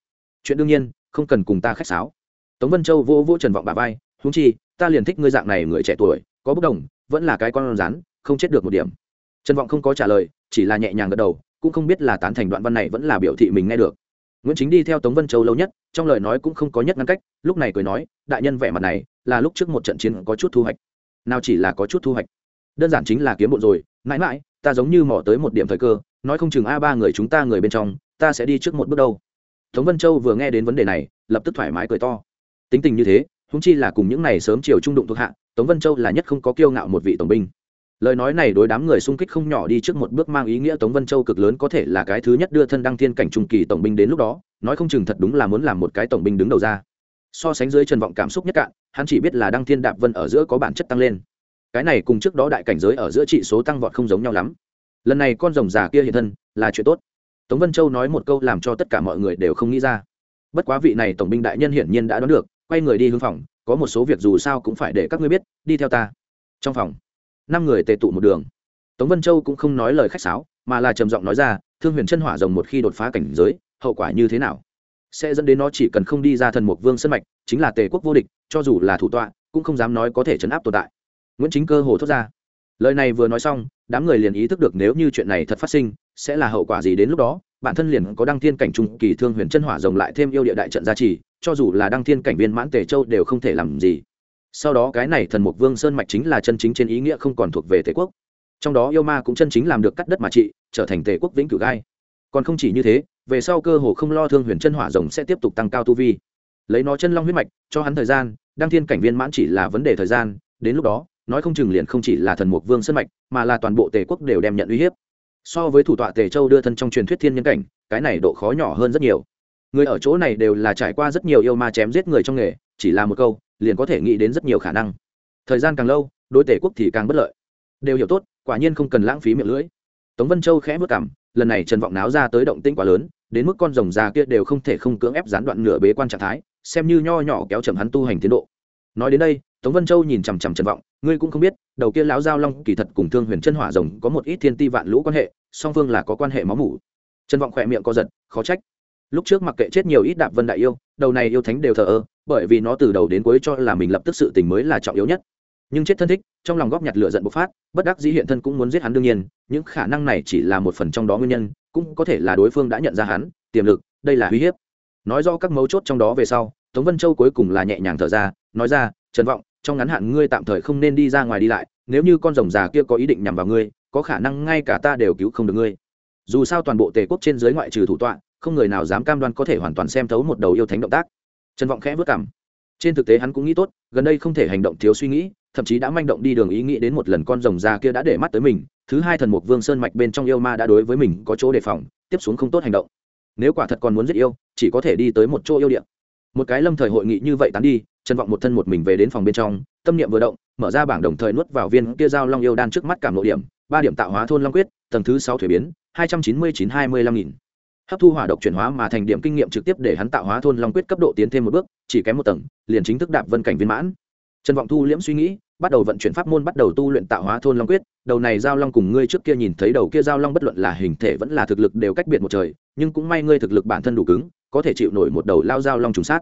Chuyện đương nhiên, không cần cùng ta khách sáo. Tống vân châu vô vô trần vọng bà vai húng chi, ta liền thích ngươi dạng này người trẻ tuổi, có bốc đồng, vẫn là cái con rắn, không chết được một điểm. Trần vọng không có trả lời, chỉ là nhẹ nhàng gật đầu, cũng không biết là tán thành đoạn văn này vẫn là biểu thị mình nghe được. Nguyễn chính đi theo tống vân châu lâu nhất, trong lời nói cũng không có nhất ngăn cách, lúc này cười nói, đại nhân vẻ mặt này, là lúc trước một trận chiến có chút thu hoạch. Nào chỉ là có chút thu hoạch. Đơn giản chính là kiếm bộ rồi, mãi mãi, ta giống như mỏ tới một điểm thời cơ nói không chừng a ba người chúng ta người bên trong, ta sẽ đi trước một bước đâu. Tống vân châu vừa nghe đến vấn đề này, lập tức thoải mái cười to. Tính tình như thế húng chi là cùng những này sớm chiều trung đụng thuộc hạ, tống vân châu là nhất không có kiêu ngạo một vị tổng binh. Lời nói này đối đám người xung kích không nhỏ đi trước một bước mang ý nghĩa tống vân châu cực lớn có thể là cái thứ nhất đưa thân đăng thiên cảnh trung kỳ tổng binh đến lúc đó, nói không chừng thật đúng là muốn làm một cái tổng binh đứng đầu ra. So sánh dưới trần vọng cảm xúc nhất cạn, hắn chỉ biết là đăng thiên đạp vân ở giữa có bản chất tăng lên. Cái này cùng trước đó đại cảnh giới ở giữa trị số tăng vọt không giống nhau lắm lần này con rồng già kia hiện thân là chuyện tốt. Tống vân châu nói một câu làm cho tất cả mọi người đều không nghĩ ra. Bất quá vị này tổng binh đại nhân hiển nhiên đã đoán được, quay người đi hướng phòng, có một số việc dù sao cũng phải để các ngươi biết, đi theo ta. Trong phòng, năm người tề tụ một đường. Tống vân châu cũng không nói lời khách sáo, mà là trầm giọng nói ra, thương huyền chân hỏa rồng một khi đột phá cảnh giới, hậu quả như thế nào? Sẽ dẫn đến nó chỉ cần không đi ra thần mục vương sân mạch, chính là tề quốc vô địch, cho dù là thủ tọa, cũng không dám nói có thể chấn áp tồn tại. Nguyễn chính cơ hồ thốt ra lời này vừa nói xong, đám người liền ý thức được nếu như chuyện này thật phát sinh, sẽ là hậu quả gì đến lúc đó, bản thân liền có đăng thiên cảnh trung kỳ thương huyền chân hỏa rồng lại thêm yêu địa đại trận gia trì, cho dù là đăng thiên cảnh viên mãn tề châu đều không thể làm gì. Sau đó cái này thần mục vương sơn mạch chính là chân chính trên ý nghĩa không còn thuộc về tề quốc. Trong đó yêu ma cũng chân chính làm được cắt đất mà trị, trở thành tề quốc vĩnh cửu gai. Còn không chỉ như thế, về sau cơ hồ không lo thương huyền chân hỏa rồng sẽ tiếp tục tăng cao tu vi. Lấy nó chân long huyết mạch, cho hắn thời gian, đăng thiên cảnh viên mãn chỉ là vấn đề thời gian, đến lúc đó nói không chừng liền không chỉ là thần mục vương sân mạch, mà là toàn bộ tề quốc đều đem nhận uy hiếp. So với thủ tọa tề châu đưa thân trong truyền thuyết thiên nhân cảnh, cái này độ khó nhỏ hơn rất nhiều. Người ở chỗ này đều là trải qua rất nhiều yêu ma chém giết người trong nghề, chỉ là một câu, liền có thể nghĩ đến rất nhiều khả năng. Thời gian càng lâu, đối tể quốc thì càng bất lợi. Đều hiểu tốt, quả nhiên không cần lãng phí miệng lưỡi. Tống vân châu khẽ vất cảm lần này trần vọng náo ra tới động tĩnh quá lớn, đến mức con rồng già kia đều không thể không cưỡng ép gián đoạn nửa bế quan trạng thái, xem như nho nhỏ kéo chậm hắn tu hành tiến độ. Nói đến đây tống vân châu nhìn chằm chằm trần vọng, ngươi cũng không biết, đầu kia lão giao long kỳ thật cùng thương huyền chân hỏa rồng có một ít thiên ti vạn lũ quan hệ, song phương là có quan hệ máu mủ. Trần vọng khỏe miệng co giật, khó trách. Lúc trước mặc kệ chết nhiều ít đạp vân đại yêu, đầu này yêu thánh đều thờ ơ, bởi vì nó từ đầu đến cuối cho là mình lập tức sự tình mới là trọng yếu nhất. Nhưng chết thân thích, trong lòng góp nhặt lửa giận bộc phát, bất đắc dĩ hiện thân cũng muốn giết hắn đương nhiên, những khả năng này chỉ là một phần trong đó nguyên nhân, cũng có thể là đối phương đã nhận ra hắn, tiềm lực, đây là uy hiếp. Nói do các mấu chốt trong đó về sau, tống vân châu cuối cùng là nhẹ nhàng thở ra, nói ra, trần vọng trong ngắn hạn ngươi tạm thời không nên đi ra ngoài đi lại, nếu như con rồng già kia có ý định nhằm vào ngươi, có khả năng ngay cả ta đều cứu không được ngươi. Dù sao toàn bộ tề quốc trên giới ngoại trừ thủ tọa, không người nào dám cam đoan có thể hoàn toàn xem thấu một đầu yêu thánh động tác. Trần vọng khẽ vất cảm trên thực tế hắn cũng nghĩ tốt, gần đây không thể hành động thiếu suy nghĩ, thậm chí đã manh động đi đường ý nghĩ đến một lần con rồng già kia đã để mắt tới mình, thứ hai thần mục vương sơn mạch bên trong yêu ma đã đối với mình có chỗ đề phòng, tiếp xuống không tốt hành động. Nếu quả thật còn muốn giết yêu, chỉ có thể đi tới một chỗ yêu điện một cái lâm thời hội nghị như vậy tán đi trần vọng một thân một mình về đến phòng bên trong, tâm niệm vừa động, mở ra bảng đồng thời nuốt vào viên kia dao long yêu đan trước mắt cảm lộ điểm, ba điểm tạo hóa thôn long quyết, tầng thứ sáu thuế biến, hai trăm chín mươi chín hai mươi lăm nghìn. Hấp thu hỏa độc chuyển hóa mà thành điểm kinh nghiệm trực tiếp để hắn tạo hóa thôn long quyết cấp độ tiến thêm một bước, chỉ kém một tầng, liền chính thức đạp vân cảnh viên mãn. Trần vọng thu liễm suy nghĩ, bắt đầu vận chuyển pháp môn, bắt đầu tu luyện tạo hóa thôn long quyết. Đầu này giao long cùng ngươi trước kia nhìn thấy đầu kia giao long bất luận là hình thể vẫn là thực lực đều cách biệt một trời, nhưng cũng may ngươi thực lực bản thân đủ cứng, có thể chịu nổi một đầu lao giao long trùng sát.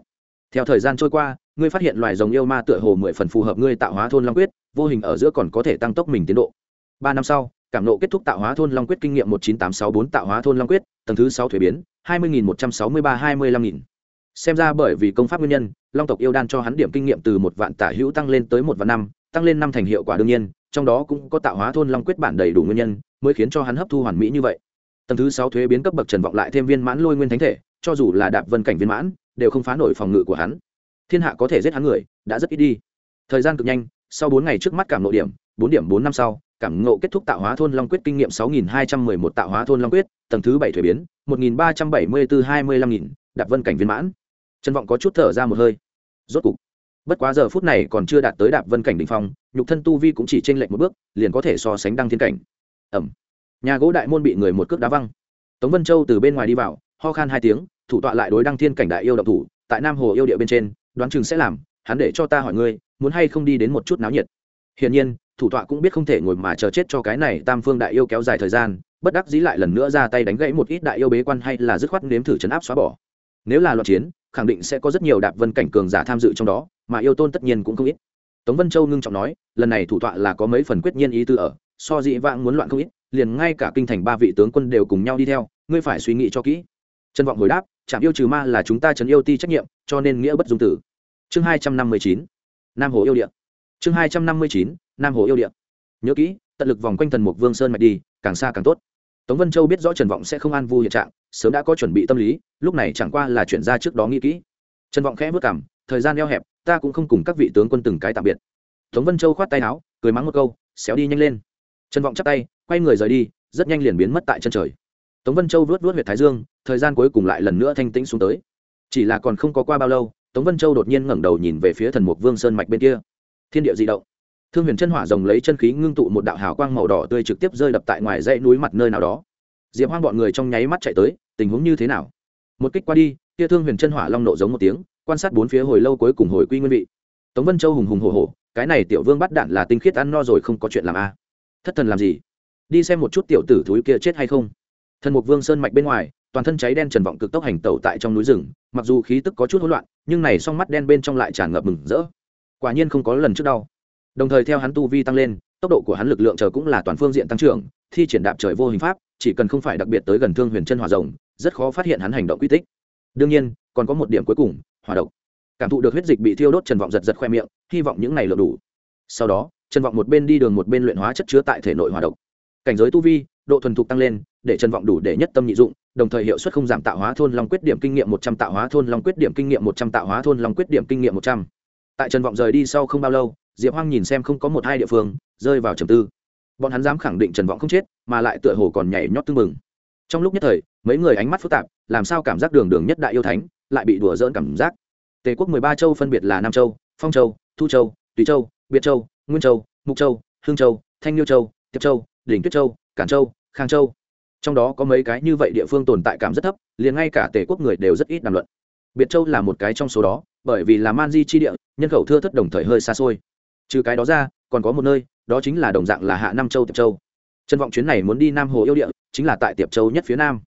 Theo thời gian trôi qua ngươi phát hiện loài rồng yêu ma tựa hồ mười phần phù hợp ngươi tạo hóa thôn long quyết, vô hình ở giữa còn có thể tăng tốc mình tiến độ. Ba năm sau, cảm nộ kết thúc tạo hóa thôn long quyết kinh nghiệm một chín tám sáu bốn tạo hóa thôn long quyết, tầng thứ sáu thuế biến, hai mươi nghìn một trăm sáu mươi ba hai mươi lăm nghìn. Xem ra bởi vì công pháp nguyên nhân, long tộc yêu đan cho hắn điểm kinh nghiệm từ một vạn tả hữu tăng lên tới một vạn năm, tăng lên năm thành hiệu quả đương nhiên, trong đó cũng có tạo hóa thôn long quyết bản đầy đủ nguyên nhân, mới khiến cho hắn hấp thu hoàn mỹ như vậy. Tầng thứ sáu thuế biến cấp bậc trần vọng lại thêm viên mãn lôi nguyên thánh thể, cho dù là đạp vân cảnh viên mãn, đều không phá nổi phòng ngự của hắn thiên hạ có thể giết hắn người, đã rất ít đi. Thời gian cực nhanh, sau bốn ngày trước mắt cảm ngộ điểm, bốn điểm bốn năm sau, cảm ngộ kết thúc tạo hóa thôn long quyết kinh nghiệm sáu nghìn hai trăm mười một tạo hóa thôn long quyết, tầng thứ bảy thuế biến, một nghìn ba trăm bảy mươi bốn hai mươi lăm nghìn, đạp vân cảnh viên mãn. Trần vọng có chút thở ra một hơi. Rốt cục, bất quá giờ phút này còn chưa đạt tới đạp vân cảnh đ ỉ n h phong, nhục thân tu vi cũng chỉ t r ê n lệch một bước, liền có thể so sánh đăng thiên cảnh. Ẩm. Nhà gỗ đại môn bị người một cước đá văng. Tống vân châu từ bên ngoài đi vào, ho khan hai tiếng, thủ tọa lại đối đăng thiên cảnh đại yêu độc thủ, tại nam hồ yêu địa bên trên đoán chừng sẽ làm, hắn để cho ta hỏi ngươi, muốn hay không đi đến một chút náo nhiệt. Hiển nhiên, thủ tọa cũng biết không thể ngồi mà chờ chết cho cái này tam phương đại yêu kéo dài thời gian, bất đắc dĩ lại lần nữa ra tay đánh gãy một ít đại yêu bế quan hay là dứt khoát nếm thử chấn áp xóa bỏ. Nếu là loạt chiến, khẳng định sẽ có rất nhiều đạp vân cảnh cường giả tham dự trong đó, mà yêu tôn tất nhiên cũng không ít. Tống vân châu ngưng trọng nói, lần này thủ tọa là có mấy phần quyết nhiên ý tư ở, so dị vãng muốn loạn không ít, liền ngay cả kinh thành ba vị tướng quân đều cùng nhau đi theo, ngươi phải suy nghĩ cho kỹ. Trân vọng hồi đáp chạm yêu trừ ma là chúng ta trấn yêu ti trách nhiệm, cho nên nghĩa bất dung tử. Chương hai trăm năm mươi chín, nam hồ yêu điện chương hai trăm năm mươi chín, nam hồ yêu điện nhớ kỹ, tận lực vòng quanh thần mục vương sơn mạch đi, càng xa càng tốt. Tống vân châu biết rõ trần vọng sẽ không an vu hiện trạng, sớm đã có chuẩn bị tâm lý, lúc này chẳng qua là chuyển ra trước đó nghĩ kỹ. Trần vọng khẽ vất cảm thời gian eo hẹp, ta cũng không cùng các vị tướng quân từng cái tạm biệt. Tống vân châu khoát tay áo, cười mắng một câu, xéo đi nhanh lên. Trần vọng chắp tay, quay người rời đi, rất nhanh liền biến mất tại chân trời tống vân châu vớt vớt huyệt thái dương, thời gian cuối cùng lại lần nữa thanh tĩnh xuống tới. Chỉ là còn không có qua bao lâu, tống vân châu đột nhiên ngẩng đầu nhìn về phía thần mục vương sơn mạch bên kia. Thiên địa di động. Thương huyền chân hỏa rồng lấy chân khí ngưng tụ một đạo hào quang màu đỏ tươi trực tiếp rơi đập tại ngoài dãy núi mặt nơi nào đó. Diệp hoang bọn người trong nháy mắt chạy tới, tình huống như thế nào? Một kích qua đi, kia thương huyền chân hỏa long nộ giống một tiếng, quan sát bốn phía hồi lâu cuối cùng hồi quy nguyên vị. Tống vân châu hùng hùng hồ hồ cái này tiểu vương bắt đạn là tinh khiết ăn no rồi không có chuyện làm a. Thất thần làm gì? Đi xem một chút tiểu tử thúi kia chết hay không thần mục vương sơn mạch bên ngoài, toàn thân cháy đen trần vọng cực tốc hành tẩu tại trong núi rừng, mặc dù khí tức có chút hỗn loạn, nhưng này song mắt đen bên trong lại tràn ngập mừng rỡ. Quả nhiên không có lần trước đau. Đồng thời theo hắn tu vi tăng lên, tốc độ của hắn lực lượng chờ cũng là toàn phương diện tăng trưởng, thi triển đạp trời vô hình pháp, chỉ cần không phải đặc biệt tới gần thương huyền chân hỏa rồng, rất khó phát hiện hắn hành động quy tích. Đương nhiên, còn có một điểm cuối cùng, hỏa độc. Cảm thụ được huyết dịch bị thiêu đốt trần vọng giật giật khoe miệng, hy vọng những này lượng đủ. Sau đó, trần vọng một bên đi đường một bên luyện hóa chất chứa tại thể nội hỏa độc. Cảnh giới tu vi độ thuần thục tăng lên, để trần vọng đủ để nhất tâm nhị dụng, đồng thời hiệu suất không giảm tạo hóa thôn long quyết điểm kinh nghiệm một trăm, tạo hóa thôn long quyết điểm kinh nghiệm một trăm, tạo hóa thôn long quyết điểm kinh nghiệm một trăm. Tại trần vọng rời đi sau không bao lâu, diệp hoang nhìn xem không có một hai địa phương, rơi vào trầm tư. Bọn hắn dám khẳng định trần vọng không chết, mà lại tựa hồ còn nhảy nhót tưng mừng trong lúc nhất thời, mấy người ánh mắt phức tạp, làm sao cảm giác đường đường nhất đại yêu thánh, lại bị đùa dỡn cảm giác. Tề quốc mười ba châu phân biệt là nam châu, phong châu, thu châu, tùy châu, biệt châu, nguyên châu, mục châu, hương châu, thanh nhiêu châu, tiệp châu, đỉnh tuyết châu cản châu, khang châu. Trong đó có mấy cái như vậy địa phương tồn tại cảm rất thấp, liền ngay cả tề quốc người đều rất ít đàm luận. Biệt châu là một cái trong số đó, bởi vì là man di chi địa, nhân khẩu thưa thất đồng thời hơi xa xôi. Trừ cái đó ra, còn có một nơi, đó chính là đồng dạng là hạ nam châu, tiệp châu. Trần vọng chuyến này muốn đi nam hồ yêu địa, chính là tại tiệp châu nhất phía nam.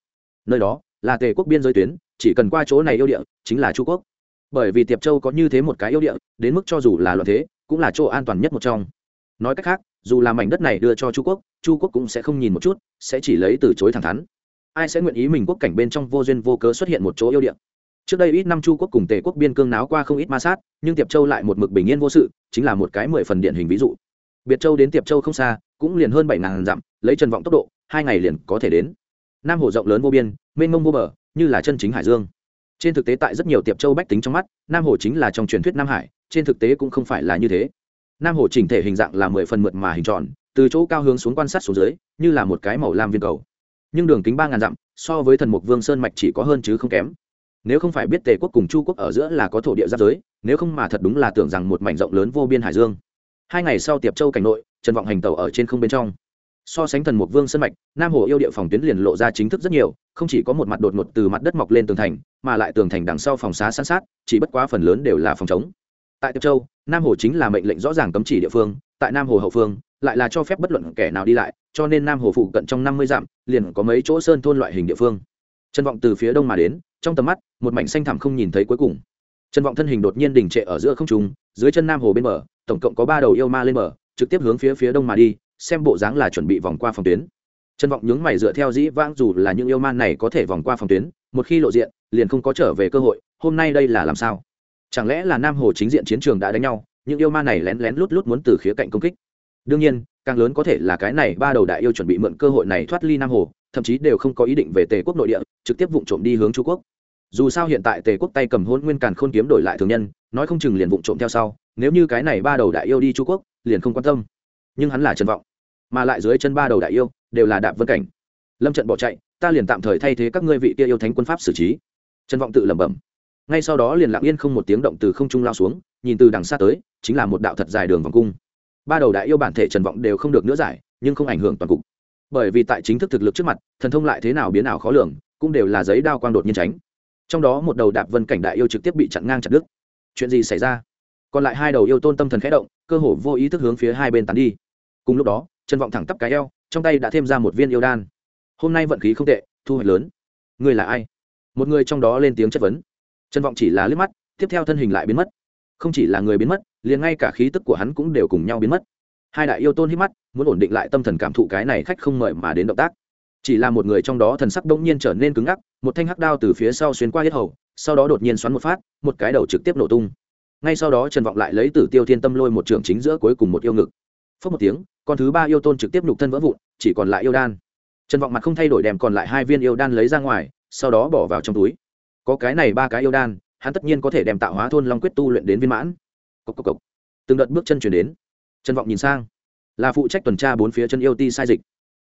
Nơi đó, là tề quốc biên giới tuyến, chỉ cần qua chỗ này yêu địa, chính là chu quốc. Bởi vì tiệp châu có như thế một cái yêu địa, đến mức cho dù là loạn thế, cũng là chỗ an toàn nhất một trong. Nói cách khác dù là mảnh đất này đưa cho chu quốc chu quốc cũng sẽ không nhìn một chút, sẽ chỉ lấy từ chối thẳng thắn. Ai sẽ nguyện ý mình quốc cảnh bên trong vô duyên vô cớ xuất hiện một chỗ yêu điện? trước đây ít năm chu quốc cùng tề quốc biên cương náo qua không ít ma sát, nhưng tiệp châu lại một mực bình yên vô sự, chính là một cái mười phần điện hình ví dụ. Biệt châu đến tiệp châu không xa, cũng liền hơn bảy ngàn dặm, lấy trần vọng tốc độ, hai ngày liền có thể đến. Nam hồ rộng lớn vô biên, mênh mông vô bờ, như là chân chính hải dương. Trên thực tế tại rất nhiều tiệp châu bách tính trong mắt, nam hồ chính là trong truyền thuyết nam hải, trên thực tế cũng không phải là như thế nam hồ chỉnh thể hình dạng là mười phần mượt mà hình tròn, từ chỗ cao hướng xuống quan sát xuống dưới, như là một cái màu lam viên cầu. Nhưng đường kính ba ngàn dặm, so với thần mục vương sơn mạch chỉ có hơn chứ không kém. Nếu không phải biết tề quốc cùng chu quốc ở giữa là có thổ địa giáp giới, nếu không mà thật đúng là tưởng rằng một mảnh rộng lớn vô biên hải dương. Hai ngày sau tiệp châu cảnh nội, trần vọng hành tàu ở trên không bên trong. So sánh thần mục vương sân mạch, nam hồ yêu địa phòng tuyến liền lộ ra chính thức rất nhiều, không chỉ có một mặt đột ngột từ mặt đất mọc lên tường thành, mà lại tường thành đằng sau phòng xá san sát, chỉ bất quá phần lớn đều là phòng chống tại tiệp châu, nam hồ chính là mệnh lệnh rõ ràng cấm chỉ địa phương, tại nam hồ hậu phương, lại là cho phép bất luận kẻ nào đi lại, cho nên nam hồ phụ cận trong năm mươi dặm, liền có mấy chỗ sơn thôn loại hình địa phương. Trần vọng từ phía đông mà đến, trong tầm mắt, một mảnh xanh thẳm không nhìn thấy cuối cùng. Trần vọng thân hình đột nhiên đình trệ ở giữa không trùng dưới chân nam hồ bên bờ, tổng cộng có ba đầu yêu ma lên bờ, trực tiếp hướng phía phía đông mà đi, xem bộ dáng là chuẩn bị vòng qua phòng tuyến. Trần vọng nhướng mày dựa theo dĩ vãng dù là những yêu ma này có thể vòng qua phòng tuyến, một khi lộ diện, liền không có trở về cơ hội, hôm nay đây là làm sao? Chẳng lẽ là nam hồ chính diện chiến trường đã đánh nhau, những yêu ma này lén lén lút lút muốn từ khía cạnh công kích? Đương nhiên, càng lớn có thể là cái này ba đầu đại yêu chuẩn bị mượn cơ hội này thoát ly nam hồ, thậm chí đều không có ý định về tề quốc nội địa, trực tiếp vụ trộm đi hướng chu quốc. Dù sao hiện tại tề quốc tay cầm hôn nguyên càn khôn kiếm đổi lại thường nhân, nói không chừng liền vụ trộm theo sau, nếu như cái này ba đầu đại yêu đi chu quốc, liền không quan tâm. Nhưng hắn là trần vọng, mà lại dưới chân ba đầu đại yêu đều là đạp vân cảnh. Lâm trận bỏ chạy, ta liền tạm thời thay thế các ngươi vị kia yêu thánh quân pháp xử trí. Trần vọng tự lẩm bẩm ngay sau đó liền lặng yên không một tiếng động từ không trung lao xuống, nhìn từ đằng xa tới, chính là một đạo thật dài đường vòng cung. Ba đầu đại yêu bản thể trần vọng đều không được nữa giải, nhưng không ảnh hưởng toàn cục. Bởi vì tại chính thức thực lực trước mặt, thần thông lại thế nào biến ảo khó lường, cũng đều là giấy đao quang đột nhiên tránh. Trong đó một đầu đạp vân cảnh đại yêu trực tiếp bị chặn ngang chặt đứt. Chuyện gì xảy ra? Còn lại hai đầu yêu tôn tâm thần khẽ động, cơ hồ vô ý thức hướng phía hai bên tán đi. Cùng lúc đó, trần vọng thẳng tắp cái eo, trong tay đã thêm ra một viên yêu đan. Hôm nay vận khí không tệ, thu hoạch lớn. Người là ai? Một người trong đó lên tiếng chất vấn trần vọng chỉ là liếc mắt, tiếp theo thân hình lại biến mất. Không chỉ là người biến mất, liền ngay cả khí tức của hắn cũng đều cùng nhau biến mất. Hai đại yêu tôn hít mắt, muốn ổn định lại tâm thần cảm thụ cái này khách không mời mà đến động tác. Chỉ là một người trong đó thần sắc đ nhiên trở nên cứng ngắc, một thanh hắc đao từ phía sau xuyên qua hết hầu, sau đó đột nhiên xoắn một phát, một cái đầu trực tiếp nổ tung. Ngay sau đó trần vọng lại lấy tử tiêu thiên tâm lôi một trường chính giữa cuối cùng một yêu ngực. Phớt một tiếng, con thứ ba yêu tôn trực tiếp nhục thân vỡ vụn, chỉ còn lại yêu đan. Trần vọng mặt không thay đổi đem còn lại hai viên yêu đan lấy ra ngoài, sau đó bỏ vào trong túi có cái này ba cái yêu đan, hắn tất nhiên có thể đem tạo hóa thôn long quyết tu luyện đến viên mãn. Cốc cốc cốc. từng đợt bước chân chuyển đến. Trân vọng nhìn sang. Là phụ trách tuần tra bốn phía chân yêu ti sai dịch.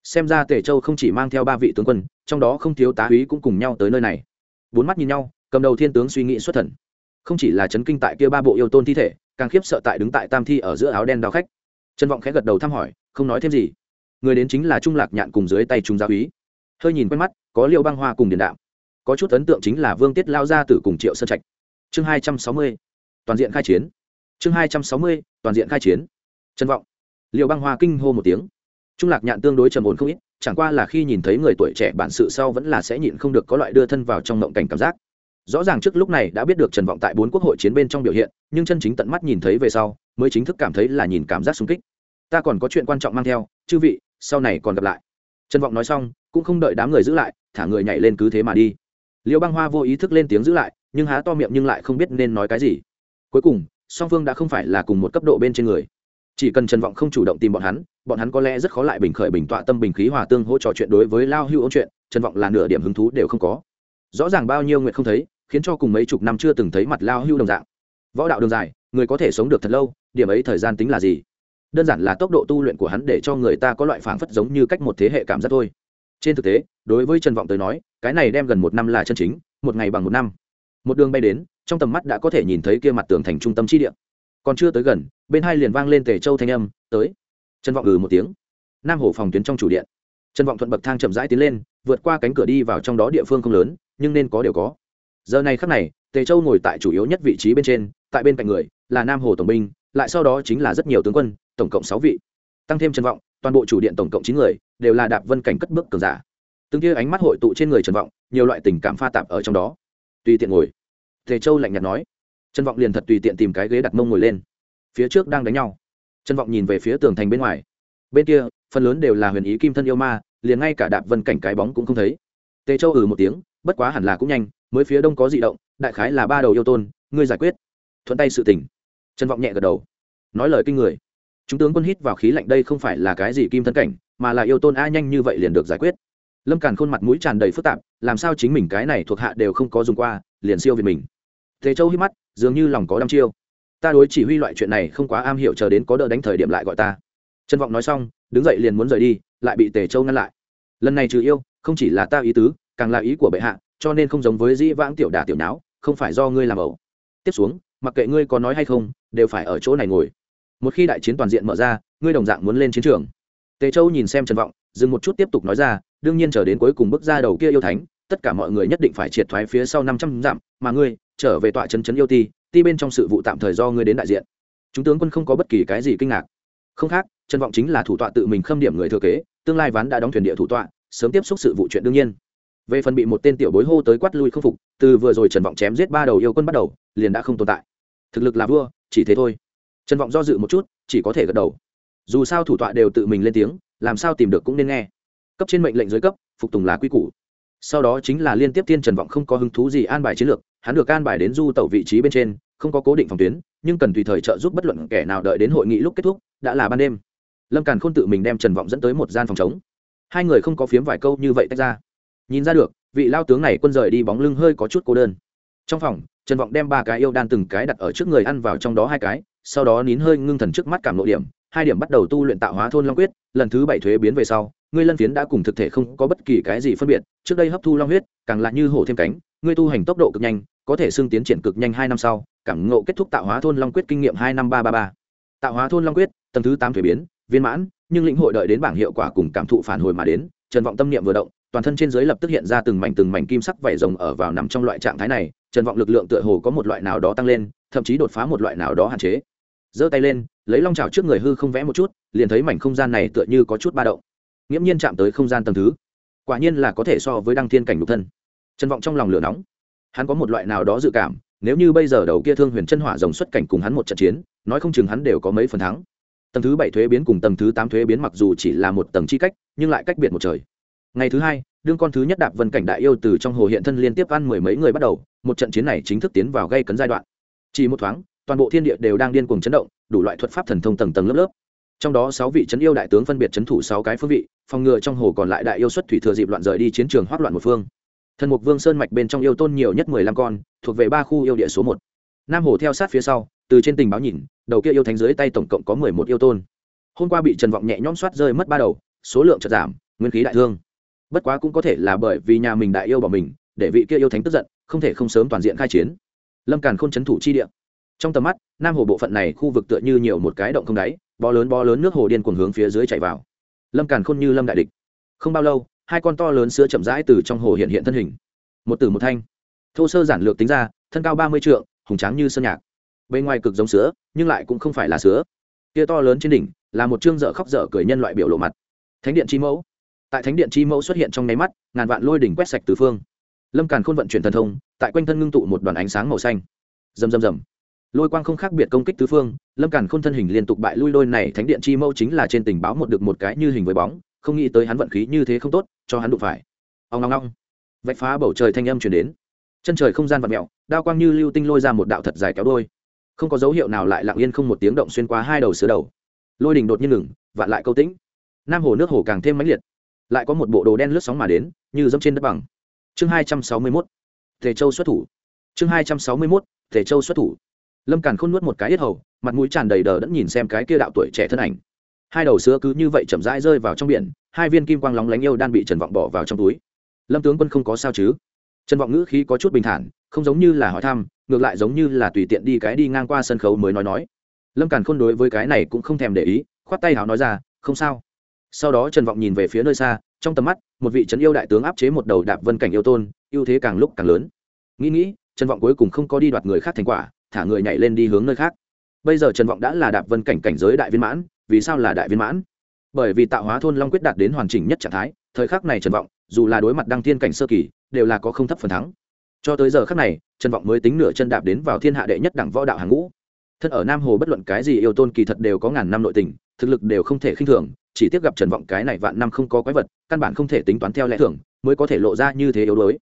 Xem ra tể châu không chỉ mang theo ba vị tướng quân, trong đó không thiếu tá úy cũng cùng nhau tới nơi này. Bốn mắt nhìn nhau, cầm đầu thiên tướng suy nghĩ xuất thần. Không chỉ là chấn kinh tại kia ba bộ yêu tôn thi thể, càng khiếp sợ tại đứng tại tam thi ở giữa áo đen đao khách. Trân vọng khẽ gật đầu thăm hỏi, không nói thêm gì. Người đến chính là trung lạc nhạn cùng dưới tay trung gia úy. Hơi nhìn quen mắt, có liệu băng hoa cùng điền đạo có chút ấn tượng chính là vương tiết lao ra từ cùng triệu sơn trạch. Chương hai trăm sáu mươi, toàn diện khai chiến. Chương hai trăm sáu mươi, toàn diện khai chiến. Trân vọng. Liệu băng hoa kinh hô một tiếng. Trung lạc nhạn tương đối trầm ổn không ít, chẳng qua là khi nhìn thấy người tuổi trẻ bản sự sau vẫn là sẽ nhịn không được có loại đưa thân vào trong mộng cảnh cảm giác. Rõ ràng trước lúc này đã biết được trần vọng tại bốn quốc hội chiến bên trong biểu hiện, nhưng chân chính tận mắt nhìn thấy về sau, mới chính thức cảm thấy là nhìn cảm giác sung kích. Ta còn có chuyện quan trọng mang theo, chư vị, sau này còn gặp lại. Trần vọng nói xong, cũng không đợi đám người giữ lại, thả người nhảy lên cứ thế mà đi liêu băng hoa vô ý thức lên tiếng giữ lại, nhưng há to miệng nhưng lại không biết nên nói cái gì. Cuối cùng, song phương đã không phải là cùng một cấp độ bên trên người. Chỉ cần trần vọng không chủ động tìm bọn hắn bọn hắn có lẽ rất khó lại bình khởi bình tọa tâm bình khí hòa tương hỗ trò chuyện đối với lao hưu ôn chuyện, trần vọng là nửa điểm hứng thú đều không có. Rõ ràng bao nhiêu nguyện không thấy, khiến cho cùng mấy chục năm chưa từng thấy mặt lao hưu đồng dạng. Võ đạo đường dài, người có thể sống được thật lâu, điểm ấy thời gian tính là gì? Đơn giản là tốc độ tu luyện của hắn để cho người ta có loại phảng phất giống như cách một thế hệ cảm giác thôi. Trên thực tế đối với trần vọng tới nói, cái này đem gần một năm là chân chính, một ngày bằng một năm. Một đường bay đến, trong tầm mắt đã có thể nhìn thấy kia mặt tường thành trung tâm chi địa. Còn chưa tới gần, bên hai liền vang lên tề châu thanh âm, tới. Trần vọng ừ một tiếng. Nam hổ phòng tuyến trong chủ điện. Trần vọng thuận bậc thang chậm rãi tiến lên, vượt qua cánh cửa đi vào trong đó địa phương không lớn, nhưng nên có đều có. Giờ này khắc này, tề châu ngồi tại chủ yếu nhất vị trí bên trên, tại bên cạnh người, là nam hồ tổng binh, lại sau đó chính là rất nhiều tướng quân, tổng cộng sáu vị. Tăng thêm trần vọng, toàn bộ chủ điện tổng cộng chín người, đều là đạp vân cảnh cất bước cường giả từng kia ánh mắt hội tụ trên người trần vọng, nhiều loại tình cảm pha tạp ở trong đó. Tùy tiện ngồi. Tề châu lạnh nhạt nói. Trần vọng liền thật tùy tiện tìm cái ghế đặt mông ngồi lên. Phía trước đang đánh nhau. Trần vọng nhìn về phía tường thành bên ngoài. Bên kia, phần lớn đều là huyền ý kim thân yêu ma, liền ngay cả đạp vân cảnh cái bóng cũng không thấy. Tề châu ừ một tiếng, bất quá hẳn là cũng nhanh, mới phía đông có di động, đại khái là ba đầu yêu tôn, ngươi giải quyết. Thuận tay sự tỉnh trần vọng nhẹ gật đầu. Nói lời kinh người. Chúng tướng quân hít vào khí lạnh đây không phải là cái gì kim thân cảnh, mà là yêu tôn a nhanh như vậy liền được giải quyết lâm càn khuôn mặt mũi tràn đầy phức tạp, làm sao chính mình cái này thuộc hạ đều không có dùng qua, liền siêu việt mình. Thế châu hít mắt, dường như lòng có đăm chiêu. Ta đối chỉ huy loại chuyện này không quá am hiểu, chờ đến có đỡ đánh thời điểm lại gọi ta. Trân vọng nói xong, đứng dậy liền muốn rời đi, lại bị tề châu ngăn lại. Lần này trừ yêu, không chỉ là ta ý tứ, càng là ý của bệ hạ, cho nên không giống với dĩ vãng tiểu đả tiểu nháo, không phải do ngươi làm ẩu. Tiếp xuống, mặc kệ ngươi có nói hay không, đều phải ở chỗ này ngồi. Một khi đại chiến toàn diện mở ra, ngươi đồng dạng muốn lên chiến trường. Tề châu nhìn xem trần vọng, dừng một chút tiếp tục nói ra đương nhiên chờ đến cuối cùng bước ra đầu kia yêu thánh, tất cả mọi người nhất định phải triệt thoái phía sau năm trăm dặm, mà ngươi, trở về tọa chân chấn yêu ti ti bên trong sự vụ tạm thời do ngươi đến đại diện. Chúng tướng quân không có bất kỳ cái gì kinh ngạc. Không khác, trần vọng chính là thủ tọa tự mình khâm điểm người thừa kế, tương lai ván đã đóng thuyền địa thủ tọa, sớm tiếp xúc sự vụ chuyện đương nhiên. Về phần bị một tên tiểu bối hô tới quát lui không phục, từ vừa rồi trần vọng chém giết ba đầu yêu quân bắt đầu, liền đã không tồn tại. Thực lực là vua, chỉ thế thôi. Trần vọng do dự một chút, chỉ có thể gật đầu. Dù sao thủ tọa đều tự mình lên tiếng, làm sao tìm được cũng nên nghe cấp trên mệnh lệnh dưới cấp, phục tùng là quy củ. Sau đó chính là liên tiếp tiên trần vọng không có hứng thú gì an bài chiến lược, hắn được an bài đến du tẩu vị trí bên trên, không có cố định phòng tuyến, nhưng cần tùy thời trợ giúp bất luận kẻ nào đợi đến hội nghị lúc kết thúc, đã là ban đêm. Lâm càn khôn tự mình đem trần vọng dẫn tới một gian phòng chống hai người không có phiếm vài câu như vậy tách ra. Nhìn ra được, vị lao tướng này quân rời đi bóng lưng hơi có chút cô đơn. Trong phòng, trần vọng đem ba cái yêu đan từng cái đặt ở trước người ăn vào trong đó hai cái, sau đó nín hơi ngưng thần trước mắt cảm nội điểm hai điểm bắt đầu tu luyện tạo hóa thôn long quyết, lần thứ bảy thuế biến về sau, ngươi lân phiến đã cùng thực thể không có bất kỳ cái gì phân biệt, trước đây hấp thu long huyết, càng là như hổ thêm cánh, ngươi tu hành tốc độ cực nhanh, có thể xưng tiến triển cực nhanh hai năm sau, cảm ngộ kết thúc tạo hóa thôn long quyết kinh nghiệm hai năm ba ba ba. Tạo hóa thôn long quyết, tầng thứ tám thuế biến, viên mãn, nhưng lĩnh hội đợi đến bảng hiệu quả cùng cảm thụ phản hồi mà đến, trần vọng tâm niệm vừa động, toàn thân trên dưới lập tức hiện ra từng mảnh từng mảnh kim sắc vảy rồng ở vào nằm trong loại trạng thái này, trần vọng lực lượng tựa hồ có một loại nào đó tăng lên, thậm chí đột phá một loại nào đó hạn chế giơ tay lên, lấy long trào trước người hư không vẽ một chút, liền thấy mảnh không gian này tựa như có chút ba động. Nghiễm nhiên chạm tới không gian tầng thứ. Quả nhiên là có thể so với đăng thiên cảnh nhục thân. Trân vọng trong lòng lửa nóng. Hắn có một loại nào đó dự cảm, nếu như bây giờ đầu kia thương huyền chân hỏa rồng xuất cảnh cùng hắn một trận chiến, nói không chừng hắn đều có mấy phần thắng. Tầng thứ bảy thuế biến cùng tầng thứ tám thuế biến mặc dù chỉ là một tầng chi cách, nhưng lại cách biệt một trời. Ngày thứ hai, đương con thứ nhất đạp vân cảnh đại yêu từ trong hồ hiện thân liên tiếp ăn mười mấy người bắt đầu, một trận chiến này chính thức tiến vào gây cấn giai đoạn. Chỉ một thoáng toàn bộ thiên địa đều đang điên cuồng chấn động, đủ loại thuật pháp thần thông tầng tầng lớp lớp. Trong đó sáu vị chấn yêu đại tướng phân biệt chấn thủ sáu cái phương vị, phòng ngừa trong hồ còn lại đại yêu xuất thủy thừa dịp loạn rời đi chiến trường hoát loạn một phương. Thần mục vương sơn mạch bên trong yêu tôn nhiều nhất mười lăm con, thuộc về ba khu yêu địa số một. Nam hồ theo sát phía sau, từ trên tình báo nhìn, đầu kia yêu thánh dưới tay tổng cộng có mười một yêu tôn. Hôm qua bị trần vọng nhẹ nhõm soát rơi mất ba đầu, số lượng chợt giảm, nguyên khí đại thương. Bất quá cũng có thể là bởi vì nhà mình đại yêu bỏ mình, để vị kia yêu thánh tức giận, không thể không sớm toàn diện khai chiến. Lâm càn k h ô n c h ấ n thủ chi địa trong tầm mắt, nam hồ bộ phận này khu vực tựa như nhiều một cái động không đáy, bó lớn bó lớn nước hồ điên cuồng hướng phía dưới chạy vào. Lâm càn khôn như lâm đại địch. Không bao lâu, hai con to lớn sữa chậm rãi từ trong hồ hiện hiện thân hình. Một tử một thanh. Thô sơ giản lược tính ra, thân cao ba mươi trượng, hùng tráng như sơn nhạc. Bên ngoài cực giống sữa, nhưng lại cũng không phải là sữa. Kia to lớn trên đỉnh, là một chương dở khóc dở cười nhân loại biểu lộ mặt. Thánh điện chi mẫu. Tại thánh điện chi mẫu xuất hiện trong nháy mắt, ngàn vạn lôi đỉnh quét sạch tứ phương. Lâm càn khôn vận chuyển thần thông, tại quanh thân ngưng tụ một đoàn ánh sáng màu xanh. Rầm rầm rầm lôi quang không khác biệt công kích tứ phương, lâm càn khôn thân hình liên tục bại lui lôi này thánh điện chi mâu chính là trên tình báo một được một cái như hình với bóng, không nghĩ tới hắn vận khí như thế không tốt, cho hắn đụng phải. Ông long long vạch phá bầu trời thanh âm chuyển đến. Chân trời không gian vật mẹo đao quang như lưu tinh lôi ra một đạo thật dài kéo đôi. Không có dấu hiệu nào lại lặng yên không một tiếng động xuyên qua hai đầu sứa đầu. Lôi đình đột nhiên ngừng, vạn lại câu tĩnh. Nam hồ nước hồ càng thêm mãnh liệt. Lại có một bộ đồ đen lướt sóng mà đến, như dẫm trên đất bằng. Chương hai trăm sáu mươi mốt. Thể châu xuất thủ. Chương hai trăm sáu mươi mốt. Thể châu xuất thủ lâm càn khôn nuốt một cái yết hầu, mặt mũi tràn đầy đờ đẫn nhìn xem cái kia đạo tuổi trẻ thân ảnh. Hai đầu sữa cứ như vậy chậm rãi rơi vào trong biển, hai viên kim quang lóng lánh yêu đan bị trần vọng bỏ vào trong túi. Lâm tướng quân không có sao chứ? Trần vọng ngữ khí có chút bình thản, không giống như là hỏi thăm, ngược lại giống như là tùy tiện đi cái đi ngang qua sân khấu mới nói nói. Lâm càn khôn đối với cái này cũng không thèm để ý, khoát tay hào nói ra, không sao. Sau đó trần vọng nhìn về phía nơi xa, trong tầm mắt, một vị trấn yêu đại tướng áp chế một đầu đạp vân cảnh yêu tôn, ưu thế càng lúc càng lớn. Nghĩ nghĩ, trần vọng cuối cùng không có đi đoạt người khác thành quả thả người nhảy lên đi hướng nơi khác. Bây giờ trần vọng đã là đạp vân cảnh cảnh giới đại viên mãn, vì sao là đại viên mãn? Bởi vì tạo hóa thôn long quyết đạt đến hoàn chỉnh nhất trạng thái, thời khắc này trần vọng, dù là đối mặt đăng thiên cảnh sơ kỳ, đều là có không thấp phần thắng. Cho tới giờ khắc này, trần vọng mới tính nửa chân đạp đến vào thiên hạ đệ nhất đẳng võ đạo hàng ngũ. Thân ở nam hồ bất luận cái gì yêu tôn kỳ thật đều có ngàn năm nội tình, thực lực đều không thể khinh thường, chỉ tiếp gặp trần vọng cái này vạn năm không có quái vật, căn bản không thể tính toán theo lẽ thường, mới có thể lộ ra như thế yếu đuối.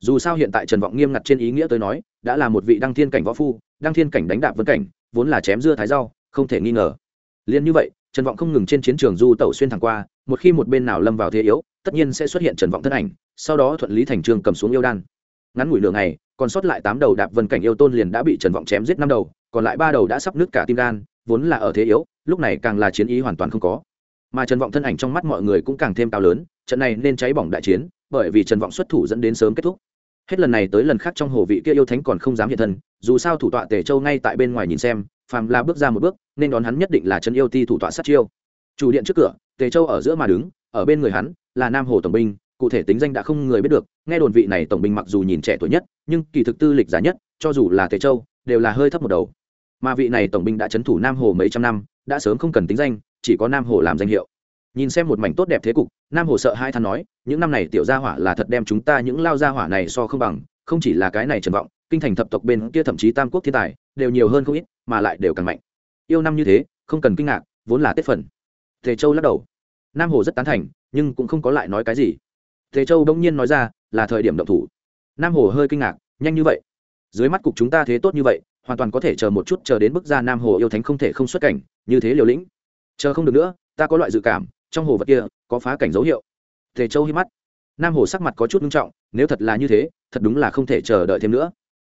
Dù sao hiện tại trần vọng nghiêm ngặt trên ý nghĩa tới nói, đã là một vị đăng thiên cảnh võ phu đăng thiên cảnh đánh đạp vân cảnh, vốn là chém dưa thái rau, không thể nghi ngờ. Liền như vậy, trần vọng không ngừng trên chiến trường du tẩu xuyên thẳng qua, một khi một bên nào lâm vào thế yếu, tất nhiên sẽ xuất hiện trần vọng thân ảnh, sau đó thuận lý thành trường cầm xuống yêu đan. Ngắn ngủi lửa này còn sót lại tám đầu đạp vân cảnh yêu tôn liền đã bị trần vọng chém giết năm đầu, còn lại ba đầu đã sắp nứt cả tim gan, vốn là ở thế yếu, lúc này càng là chiến ý hoàn toàn không có. Mà trần vọng thân ảnh trong mắt mọi người cũng càng thêm cao lớn, trận này nên cháy bỏng đại chiến, bởi vì trần vọng xuất thủ dẫn đến sớm kết thúc hết lần này tới lần khác trong hồ vị kia yêu thánh còn không dám hiện thân, dù sao thủ tọa tề châu ngay tại bên ngoài nhìn xem, phàm la bước ra một bước, nên đón hắn nhất định là chân yêu ti thủ tọa sát chiêu. Chủ điện trước cửa, tề châu ở giữa mà đứng, ở bên người hắn là nam hồ tổng binh, cụ thể tính danh đã không người biết được, nghe đồn vị này tổng binh mặc dù nhìn trẻ tuổi nhất, nhưng kỳ thực tư lịch giá nhất, cho dù là tề châu, đều là hơi thấp một đầu. Mà vị này tổng binh đã c thủ nam hồ mấy trăm năm, đã sớm không cần tính danh, chỉ có nam hồ làm danh hiệu nhìn xem một mảnh tốt đẹp thế cục, nam hồ sợ hai than nói, những năm này tiểu gia hỏa là thật đem chúng ta những lao gia hỏa này so không bằng, không chỉ là cái này trần vọng, kinh thành thập tộc bên kia thậm chí tam quốc thiên tài, đều nhiều hơn không ít, mà lại đều càng mạnh. Yêu năm như thế, không cần kinh ngạc, vốn là tết phần. Tề châu lắc đầu. Nam hồ rất tán thành, nhưng cũng không có lại nói cái gì. Tề châu đông nhiên nói ra, là thời điểm động thủ. Nam hồ hơi kinh ngạc, nhanh như vậy. Dưới mắt cục chúng ta thế tốt như vậy, hoàn toàn có thể chờ một chút, chờ đến bức ra nam hồ yêu thánh không thể không xuất cảnh, như thế liều lĩnh. Chờ không được nữa, ta có loại dự cảm trong hồ vật kia có phá cảnh dấu hiệu. Tề châu hi mắt. Nam hồ sắc mặt có chút nghiêm trọng, nếu thật là như thế, thật đúng là không thể chờ đợi thêm nữa.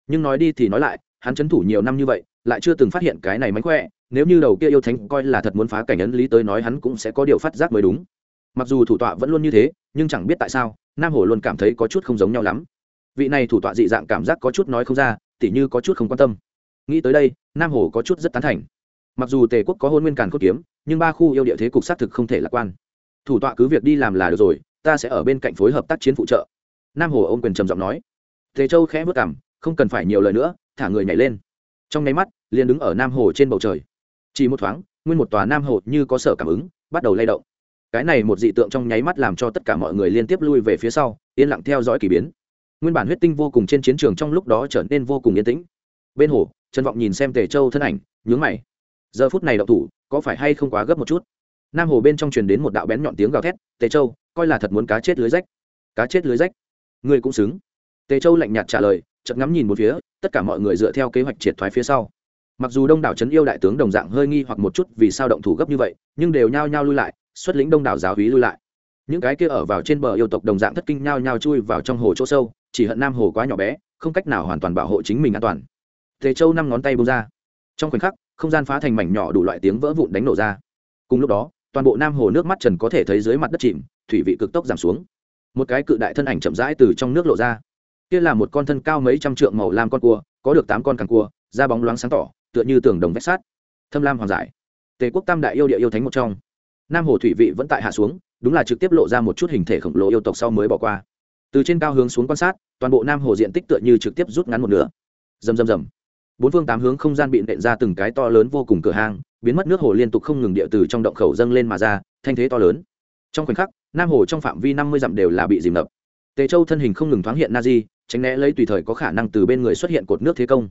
Nhưng nói đi thì nói lại, hắn c thủ nhiều năm như vậy, lại chưa từng phát hiện cái này mánh khỏe, nếu như đầu kia yêu thánh coi là thật muốn phá cảnh ấn lý tới nói hắn cũng sẽ có điều phát giác mới đúng. Mặc dù thủ tọa vẫn luôn như thế, nhưng chẳng biết tại sao, nam hồ luôn cảm thấy có chút không giống nhau lắm. Vị này thủ tọa dị dạng cảm giác có chút nói không ra, tỉ như có chút không quan tâm. Nghĩ tới đây, nam hồ có chút rất tán thành. Mặc dù tề quốc có hôn nguyên càn cốt kiếm nhưng ba khu yêu địa thế cục xác thực không thể lạc quan. Thủ tọa cứ việc đi làm là được rồi, ta sẽ ở bên cạnh phối hợp tác chiến phụ trợ. Nam hồ ôm quyền trầm giọng nói. Tề châu khẽ vất cảm không cần phải nhiều lời nữa, thả người nhảy lên. Trong nháy mắt, liền đứng ở nam hồ trên bầu trời. Chỉ một thoáng, nguyên một tòa nam hồ như có sở cảm ứng, bắt đầu lay động. Cái này một dị tượng trong nháy mắt làm cho tất cả mọi người liên tiếp lui về phía sau, yên lặng theo dõi k ỳ biến. Nguyên bản huyết tinh vô cùng trên chiến trường trong lúc đó trở nên vô cùng yên tĩnh. Bên hồ, trần vọng nhìn xem tề châu thân ảnh, nhướng mày. Giờ phút này đậu thủ có phải hay không quá gấp một chút? Nam hồ bên trong truyền đến một đạo bén nhọn tiếng gào thét, tề châu, coi là thật muốn cá chết lưới rách. Cá chết lưới rách? Ngươi cũng xứng. Tề châu lạnh nhạt trả lời, chợt ngắm nhìn một phía, tất cả mọi người dựa theo kế hoạch triệt thoái phía sau. Mặc dù đông đảo trấn yêu đại tướng đồng dạng hơi nghi hoặc một chút vì sao động thủ gấp như vậy, nhưng đều nhao nhao lui lại, xuất lĩnh đông đảo giáo hí lui lại. Những cái kia ở vào trên bờ yêu tộc đồng dạng thất kinh nhao nhao chui vào trong hồ chỗ sâu, chỉ hận nam hồ quá nhỏ bé, không cách nào hoàn toàn bảo hộ chính mình an toàn. Tề châu năm ngón tay bông ra. Trong khoảnh khắc không gian phá thành mảnh nhỏ đủ loại tiếng vỡ vụn đánh nổ ra. Cùng lúc đó, toàn bộ nam hồ nước mắt trần có thể thấy dưới mặt đất chìm, thủy vị cực tốc giảm xuống. Một cái cự đại thân ảnh chậm rãi từ trong nước lộ ra. Kia là một con thân cao mấy trăm trượng màu lam con cua, có được tám con càng cua, da bóng loáng sáng tỏ, tựa như tường đồng vách sát thâm lam hoàng giải. Tề quốc tam đại yêu địa yêu thánh một trong. Nam hồ thủy vị vẫn tại hạ xuống, đúng là trực tiếp lộ ra một chút hình thể khổng lồ yêu tộc sau mới bỏ qua. Từ trên cao hướng xuống quan sát, toàn bộ nam hồ diện tích tựa như trực tiếp rút ngắn một nửa. Rầm rầm rầm bốn phương tám hướng không gian bị nện ra từng cái to lớn vô cùng cửa hang, biến mất nước hồ liên tục không ngừng địa từ trong động khẩu dâng lên mà ra, thanh thế to lớn. Trong khoảnh khắc, nam hồ trong phạm vi năm mươi dặm đều là bị dìm ngập. Tề châu thân hình không ngừng thoáng hiện na di tránh né lấy tùy thời có khả năng từ bên người xuất hiện cột nước thế công.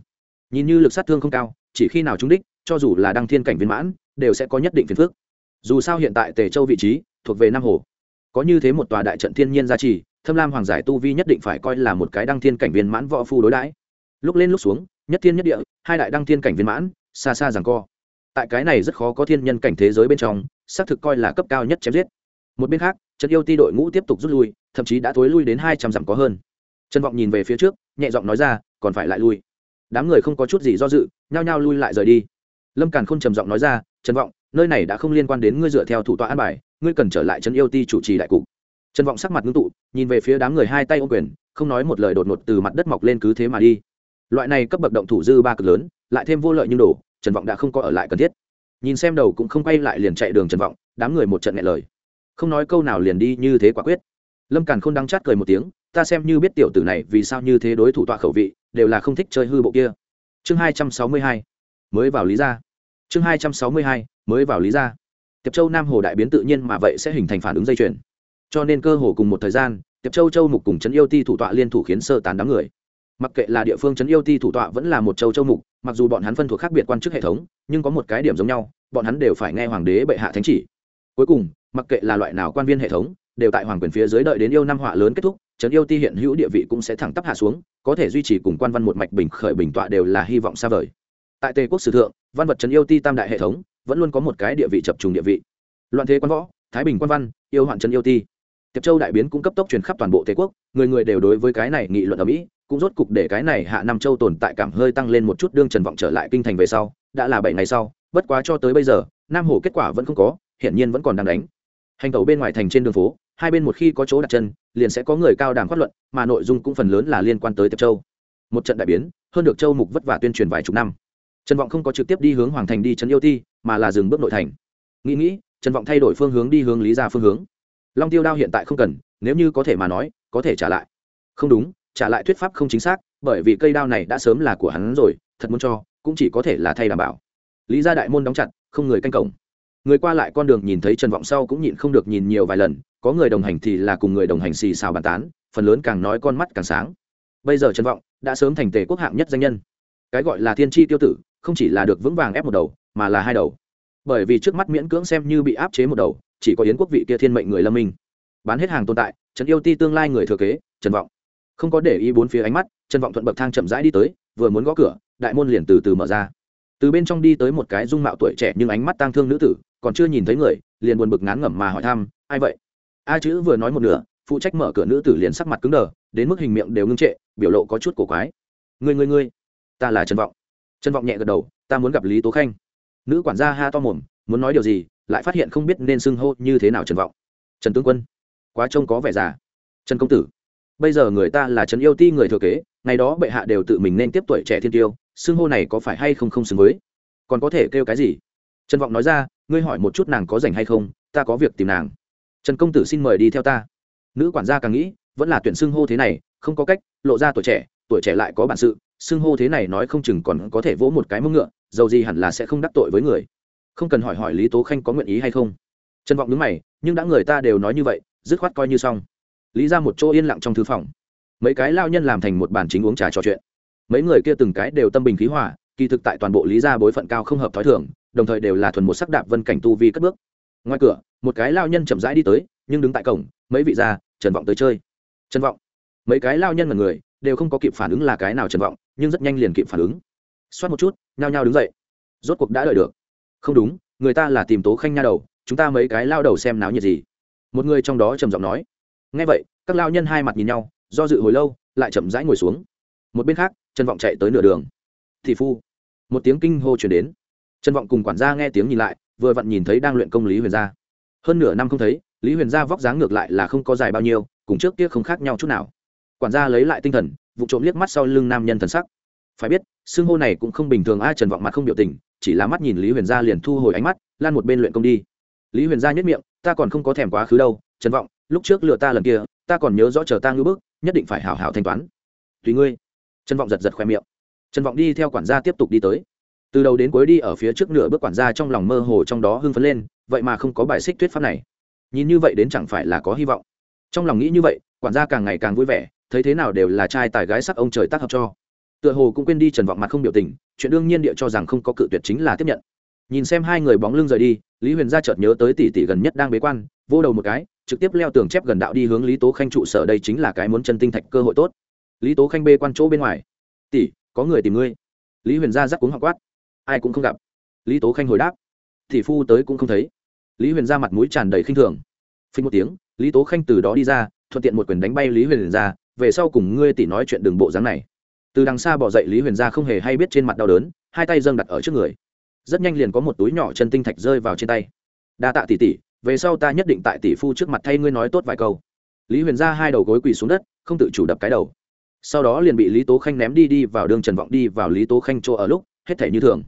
Nhìn như lực sát thương không cao, chỉ khi nào trúng đích, cho dù là đăng thiên cảnh viên mãn, đều sẽ có nhất định phiền phức. Dù sao hiện tại tề châu vị trí, thuộc về nam hồ. Có như thế một tòa đại trận thiên nhiên gia trì, thâm lam hoàng giải tu vi nhất định phải coi là một cái đăng thiên cảnh viên mãn võ phu đối đãi. Lúc lên lúc xuống nhất thiên nhất địa, hai đại đăng thiên cảnh viên mãn, xa xa rằng co. Tại cái này rất khó có thiên nhân cảnh thế giới bên trong, xác thực coi là cấp cao nhất chém giết. Một bên khác trận yêu ti đội ngũ tiếp tục rút lui, thậm chí đã thối lui đến hai trăm dặm có hơn. Trần vọng nhìn về phía trước, nhẹ giọng nói ra, còn phải lại lui. Đám người không có chút gì do dự, nhao nhao lui lại rời đi. Lâm càn k h ô n trầm giọng nói ra, trần vọng, nơi này đã không liên quan đến ngươi dựa theo thủ tọa an bài, ngươi cần trở lại trấn yêu ti chủ trì đại cục. Trần vọng sắc mặt ngưng tụ, nhìn về phía đám người hai tay ô quyền, không nói một lời đột ngột từ mặt đất mọc lên cứ thế mà đi loại này cấp bậc động thủ dư ba cực lớn, lại thêm vô lợi nhưng đổ, trần vọng đã không có ở lại cần thiết. Nhìn xem đầu cũng không quay lại liền chạy đường trần vọng, đám người một trận nghe lời. Không nói câu nào liền đi như thế quả quyết. Lâm càn k h ô n đắng chát cười một tiếng, ta xem như biết tiểu tử này vì sao như thế đối thủ tọa khẩu vị, đều là không thích chơi hư bộ kia. Chương hai trăm sáu mươi hai, mới vào lý gia. Chương hai trăm sáu mươi hai, mới vào lý gia. Tiệp châu nam hồ đại biến tự nhiên mà vậy sẽ hình thành phản ứng dây chuyền. Cho nên cơ hồ cùng một thời gian, tiệp châu châu mục cùng trấn yêu ti thủ tọa liên thủ khiến sơ tán đám người mặc kệ là địa phương trấn yêu ti thủ tọa vẫn là một châu châu mục, mặc dù bọn hắn phân thuộc khác biệt quan chức hệ thống, nhưng có một cái điểm giống nhau, bọn hắn đều phải nghe hoàng đế bệ hạ thánh chỉ. Cuối cùng, mặc kệ là loại nào quan viên hệ thống, đều tại hoàng quyền phía dưới đợi đến yêu năm họa lớn kết thúc trấn yêu ti hiện hữu địa vị cũng sẽ thẳng tắp hạ xuống, có thể duy trì cùng quan văn một mạch bình khởi bình tọa đều là hy vọng xa vời. Tại tề quốc sử thượng, văn vật trấn yêu ti tam đại hệ thống vẫn luôn có một cái địa vị chập trùng địa vị. Loạn thế quan võ, thái bình quan văn, yêu hoạn trấn yêu ti. Tiệp châu đại biến cũng cấp tốc truyền khắp toàn bộ tề quốc, người người đều đối với cái này nghị luận ở mỹ cũng rốt cục để cái này hạ Nam châu tồn tại cảm hơi tăng lên một chút, đương trần vọng trở lại kinh thành về sau, đã là bảy ngày sau, bất quá cho tới bây giờ, nam hồ kết quả vẫn không có, hiển nhiên vẫn còn đang đánh. Hành tẩu bên ngoài thành trên đường phố, hai bên một khi có chỗ đặt chân, liền sẽ có người cao đàm phát luận, mà nội dung cũng phần lớn là liên quan tới tiệp châu. Một trận đại biến, hơn được châu mục vất vả tuyên truyền vài chục năm. Trần vọng không có trực tiếp đi hướng hoàng thành đi trấn yêu thi mà là dừng bước nội thành. Nghĩ nghĩ, trần vọng thay đổi phương hướng đi hướng lý ra phương hướng. Long tiêu đao hiện tại không cần, nếu như có thể mà nói, có thể trả lại. Không đúng trả lại thuyết pháp không chính xác, bởi vì cây đao này đã sớm là của hắn rồi, thật muốn cho, cũng chỉ có thể là thay đảm bảo. Lý ra đại môn đóng chặt, không người canh cổng. Người qua lại con đường nhìn thấy trần vọng sau cũng nhịn không được nhìn nhiều vài lần, có người đồng hành thì là cùng người đồng hành xì xào bàn tán, phần lớn càng nói con mắt càng sáng. Bây giờ trần vọng đã sớm thành tề quốc hạng nhất danh nhân. Cái gọi là thiên tri tiêu tử, không chỉ là được vững vàng ép một đầu, mà là hai đầu. Bởi vì trước mắt miễn cưỡng xem như bị áp chế một đầu, chỉ có yến quốc vị kia thiên mệnh người lâm minh. Bán hết hàng tồn tại, trần yêu ti tương lai người thừa kế, trần vọng không có để ý bốn phía ánh mắt, trần vọng thuận bậc thang chậm rãi đi tới, vừa muốn gõ cửa, đại môn liền từ từ mở ra. Từ bên trong đi tới một cái dung mạo tuổi trẻ nhưng ánh mắt tang thương nữ tử, còn chưa nhìn thấy người, liền buồn bực ngán ngẩm mà hỏi thăm, ai vậy? A chữ vừa nói một nửa, phụ trách mở cửa nữ tử liền sắc mặt cứng đờ, đến mức hình miệng đều ngưng trệ, biểu lộ có chút cổ quái. Người người người ta là trần vọng. Trần vọng nhẹ gật đầu, ta muốn gặp lý tố khanh. Nữ quản gia ha to mồm, muốn nói điều gì, lại phát hiện không biết nên xưng hô như thế nào trần vọng. Trần tướng quân, quá trông có vẻ già. Trần công tử bây giờ người ta là trần yêu ti người thừa kế, ngày đó bệ hạ đều tự mình nên tiếp tuổi trẻ thiên tiêu, xưng hô này có phải hay không không xứng với? Còn có thể kêu cái gì? Trần vọng nói ra, ngươi hỏi một chút nàng có rảnh hay không, ta có việc tìm nàng. Trần công tử xin mời đi theo ta. Nữ quản gia càng nghĩ, vẫn là tuyển xưng hô thế này, không có cách, lộ ra tuổi trẻ tuổi trẻ lại có bản sự, xưng hô thế này nói không chừng còn có thể vỗ một cái mông ngựa, dầu gì hẳn là sẽ không đắc tội với người. Không cần hỏi hỏi lý tố khanh có nguyện ý hay không. Trần vọng đứng mày, nhưng đã người ta đều nói như vậy, dứt khoát coi như xong lý ra một chỗ yên lặng trong thư phòng. Mấy cái lao nhân làm thành một bàn chính uống trà trò chuyện. Mấy người kia từng cái đều tâm bình khí hòa, kỳ thực tại toàn bộ lý gia bối phận cao không hợp thói thường, đồng thời đều là thuần một sắc đạp vân cảnh tu vi cất bước. Ngoài cửa, một cái lao nhân chậm rãi đi tới, nhưng đứng tại cổng, mấy vị gia, trần vọng tới chơi. Trần vọng. Mấy cái lao nhân mà người, đều không có kịp phản ứng là cái nào trần vọng, nhưng rất nhanh liền kịp phản ứng. Xoát một chút, nhao nhao đứng dậy. Rốt cuộc đã đợi được. Không đúng, người ta là tìm tố khanh nha đầu, chúng ta mấy cái lao đầu xem náo nhiệt gì. Một người trong đó trầm giọng nói ngay vậy, các lao nhân hai mặt nhìn nhau, do dự hồi lâu, lại chậm rãi ngồi xuống. Một bên khác, trần vọng chạy tới nửa đường. Thị phu, một tiếng kinh hô chuyển đến. Trần vọng cùng quản gia nghe tiếng nhìn lại, vừa vặn nhìn thấy đang luyện công lý huyền gia. Hơn nửa năm không thấy, lý huyền gia vóc dáng ngược lại là không có dài bao nhiêu, cùng trước kia không khác nhau chút nào. Quản gia lấy lại tinh thần, vụ trộm liếc mắt sau lưng nam nhân thần sắc. Phải biết, xưng hô này cũng không bình thường, ai trần vọng mặt không biểu tình, chỉ là mắt nhìn lý huyền gia liền thu hồi ánh mắt, lan một bên luyện công đi. Lý huyền gia nhất miệng, ta còn không có thèm quá khứ đâu, trần vọng lúc trước lựa ta lần kia, ta còn nhớ rõ chờ ta ngưỡng bước nhất định phải hảo hảo thanh toán. Tùy ngươi. Trần vọng giật giật khoe miệng. Trần vọng đi theo quản gia tiếp tục đi tới. Từ đầu đến cuối đi ở phía trước nửa bước quản gia trong lòng mơ hồ trong đó hưng phấn lên, vậy mà không có bài xích thuyết pháp này. Nhìn như vậy đến chẳng phải là có hy vọng. Trong lòng nghĩ như vậy, quản gia càng ngày càng vui vẻ, thấy thế nào đều là trai tài gái sắc ông trời tác hợp cho. Tựa hồ cũng quên đi trần vọng mặt không biểu tình, chuyện đương nhiên địa cho rằng không có cự tuyệt chính là tiếp nhận. Nhìn xem hai người bóng lưng rời đi, lý huyền gia chợt nhớ tới tỷ tỷ gần nhất đang bế quan vô đầu một cái trực tiếp leo tường chép gần đạo đi hướng lý tố khanh trụ sở đây chính là cái muốn chân tinh thạch cơ hội tốt. Lý tố khanh bê quan chỗ bên ngoài. Tỷ, có người tìm ngươi. Lý huyền gia rắc cuống họ quát. Ai cũng không gặp. Lý tố khanh hồi đáp. Thì phu tới cũng không thấy. Lý huyền gia mặt mũi tràn đầy khinh thường. Phí một tiếng, lý tố khanh từ đó đi ra, thuận tiện một quyền đánh bay lý huyền gia về sau cùng ngươi tỷ nói chuyện đường bộ dáng này. Từ đằng xa bỏ dậy lý huyền gia không hề hay biết trên mặt đau đớn, hai tay dâng đặt ở trước người. Rất nhanh liền có một túi nhỏ chân tinh thạch rơi vào trên tay. Đa tạ tỷ tỷ về sau ta nhất định tại tỷ phu trước mặt thay ngươi nói tốt vài câu. Lý huyền gia hai đầu gối quỳ xuống đất, không tự chủ đập cái đầu. Sau đó liền bị lý tố khanh ném đi đi vào đường trần vọng đi vào lý tố khanh chỗ ở lúc, hết thể như thường.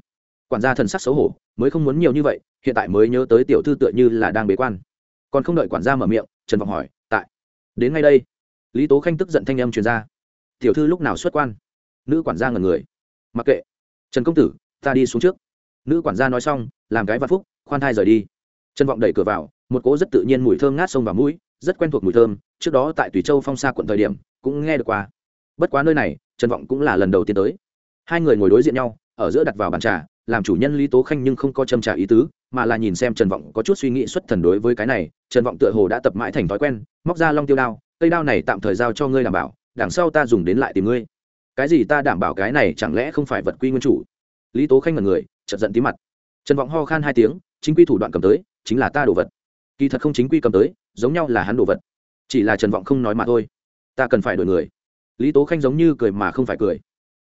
Quản gia thần sắc xấu hổ, mới không muốn nhiều như vậy, hiện tại mới nhớ tới tiểu thư tựa như là đang bế quan. Còn không đợi quản gia mở miệng, trần vọng hỏi, tại, đến ngay đây. Lý tố khanh tức giận thanh âm truyền ra. Tiểu thư lúc nào xuất quan? Nữ quản gia ngần người. Mặc kệ, trần công tử, ta đi xuống trước. Nữ quản gia nói xong, làm cái vạn phúc, khoan thai rời đi trần vọng đẩy cửa vào, một cỗ rất tự nhiên mùi thơm ngát sông vào mũi, rất quen thuộc mùi thơm, trước đó tại tùy châu phong sa quận thời điểm, cũng nghe được qua. Bất quá nơi này trần vọng cũng là lần đầu tiên tới. Hai người ngồi đối diện nhau, ở giữa đặt vào bàn trà, làm chủ nhân lý tố khanh nhưng không có châm trà ý tứ, mà là nhìn xem trần vọng có chút suy nghĩ xuất thần đối với cái này trần vọng tựa hồ đã tập mãi thành thói quen, móc ra long tiêu đao, cây đao này tạm thời giao cho ngươi đảm bảo, đằng sau ta dùng đến lại tìm ngươi. Cái gì ta đảm bảo cái này chẳng lẽ không phải vật quy nguyên chủ? Lý tố khanh là người chật giận tí mặt. Trần vọng ho khan hai tiếng, chính quy thủ đoạn cầm tới chính là ta đồ vật. Kỳ thật không chính quy cầm tới, giống nhau là hắn đồ vật. Chỉ là trần vọng không nói mà thôi. Ta cần phải đổi người. Lý tố khanh giống như cười mà không phải cười.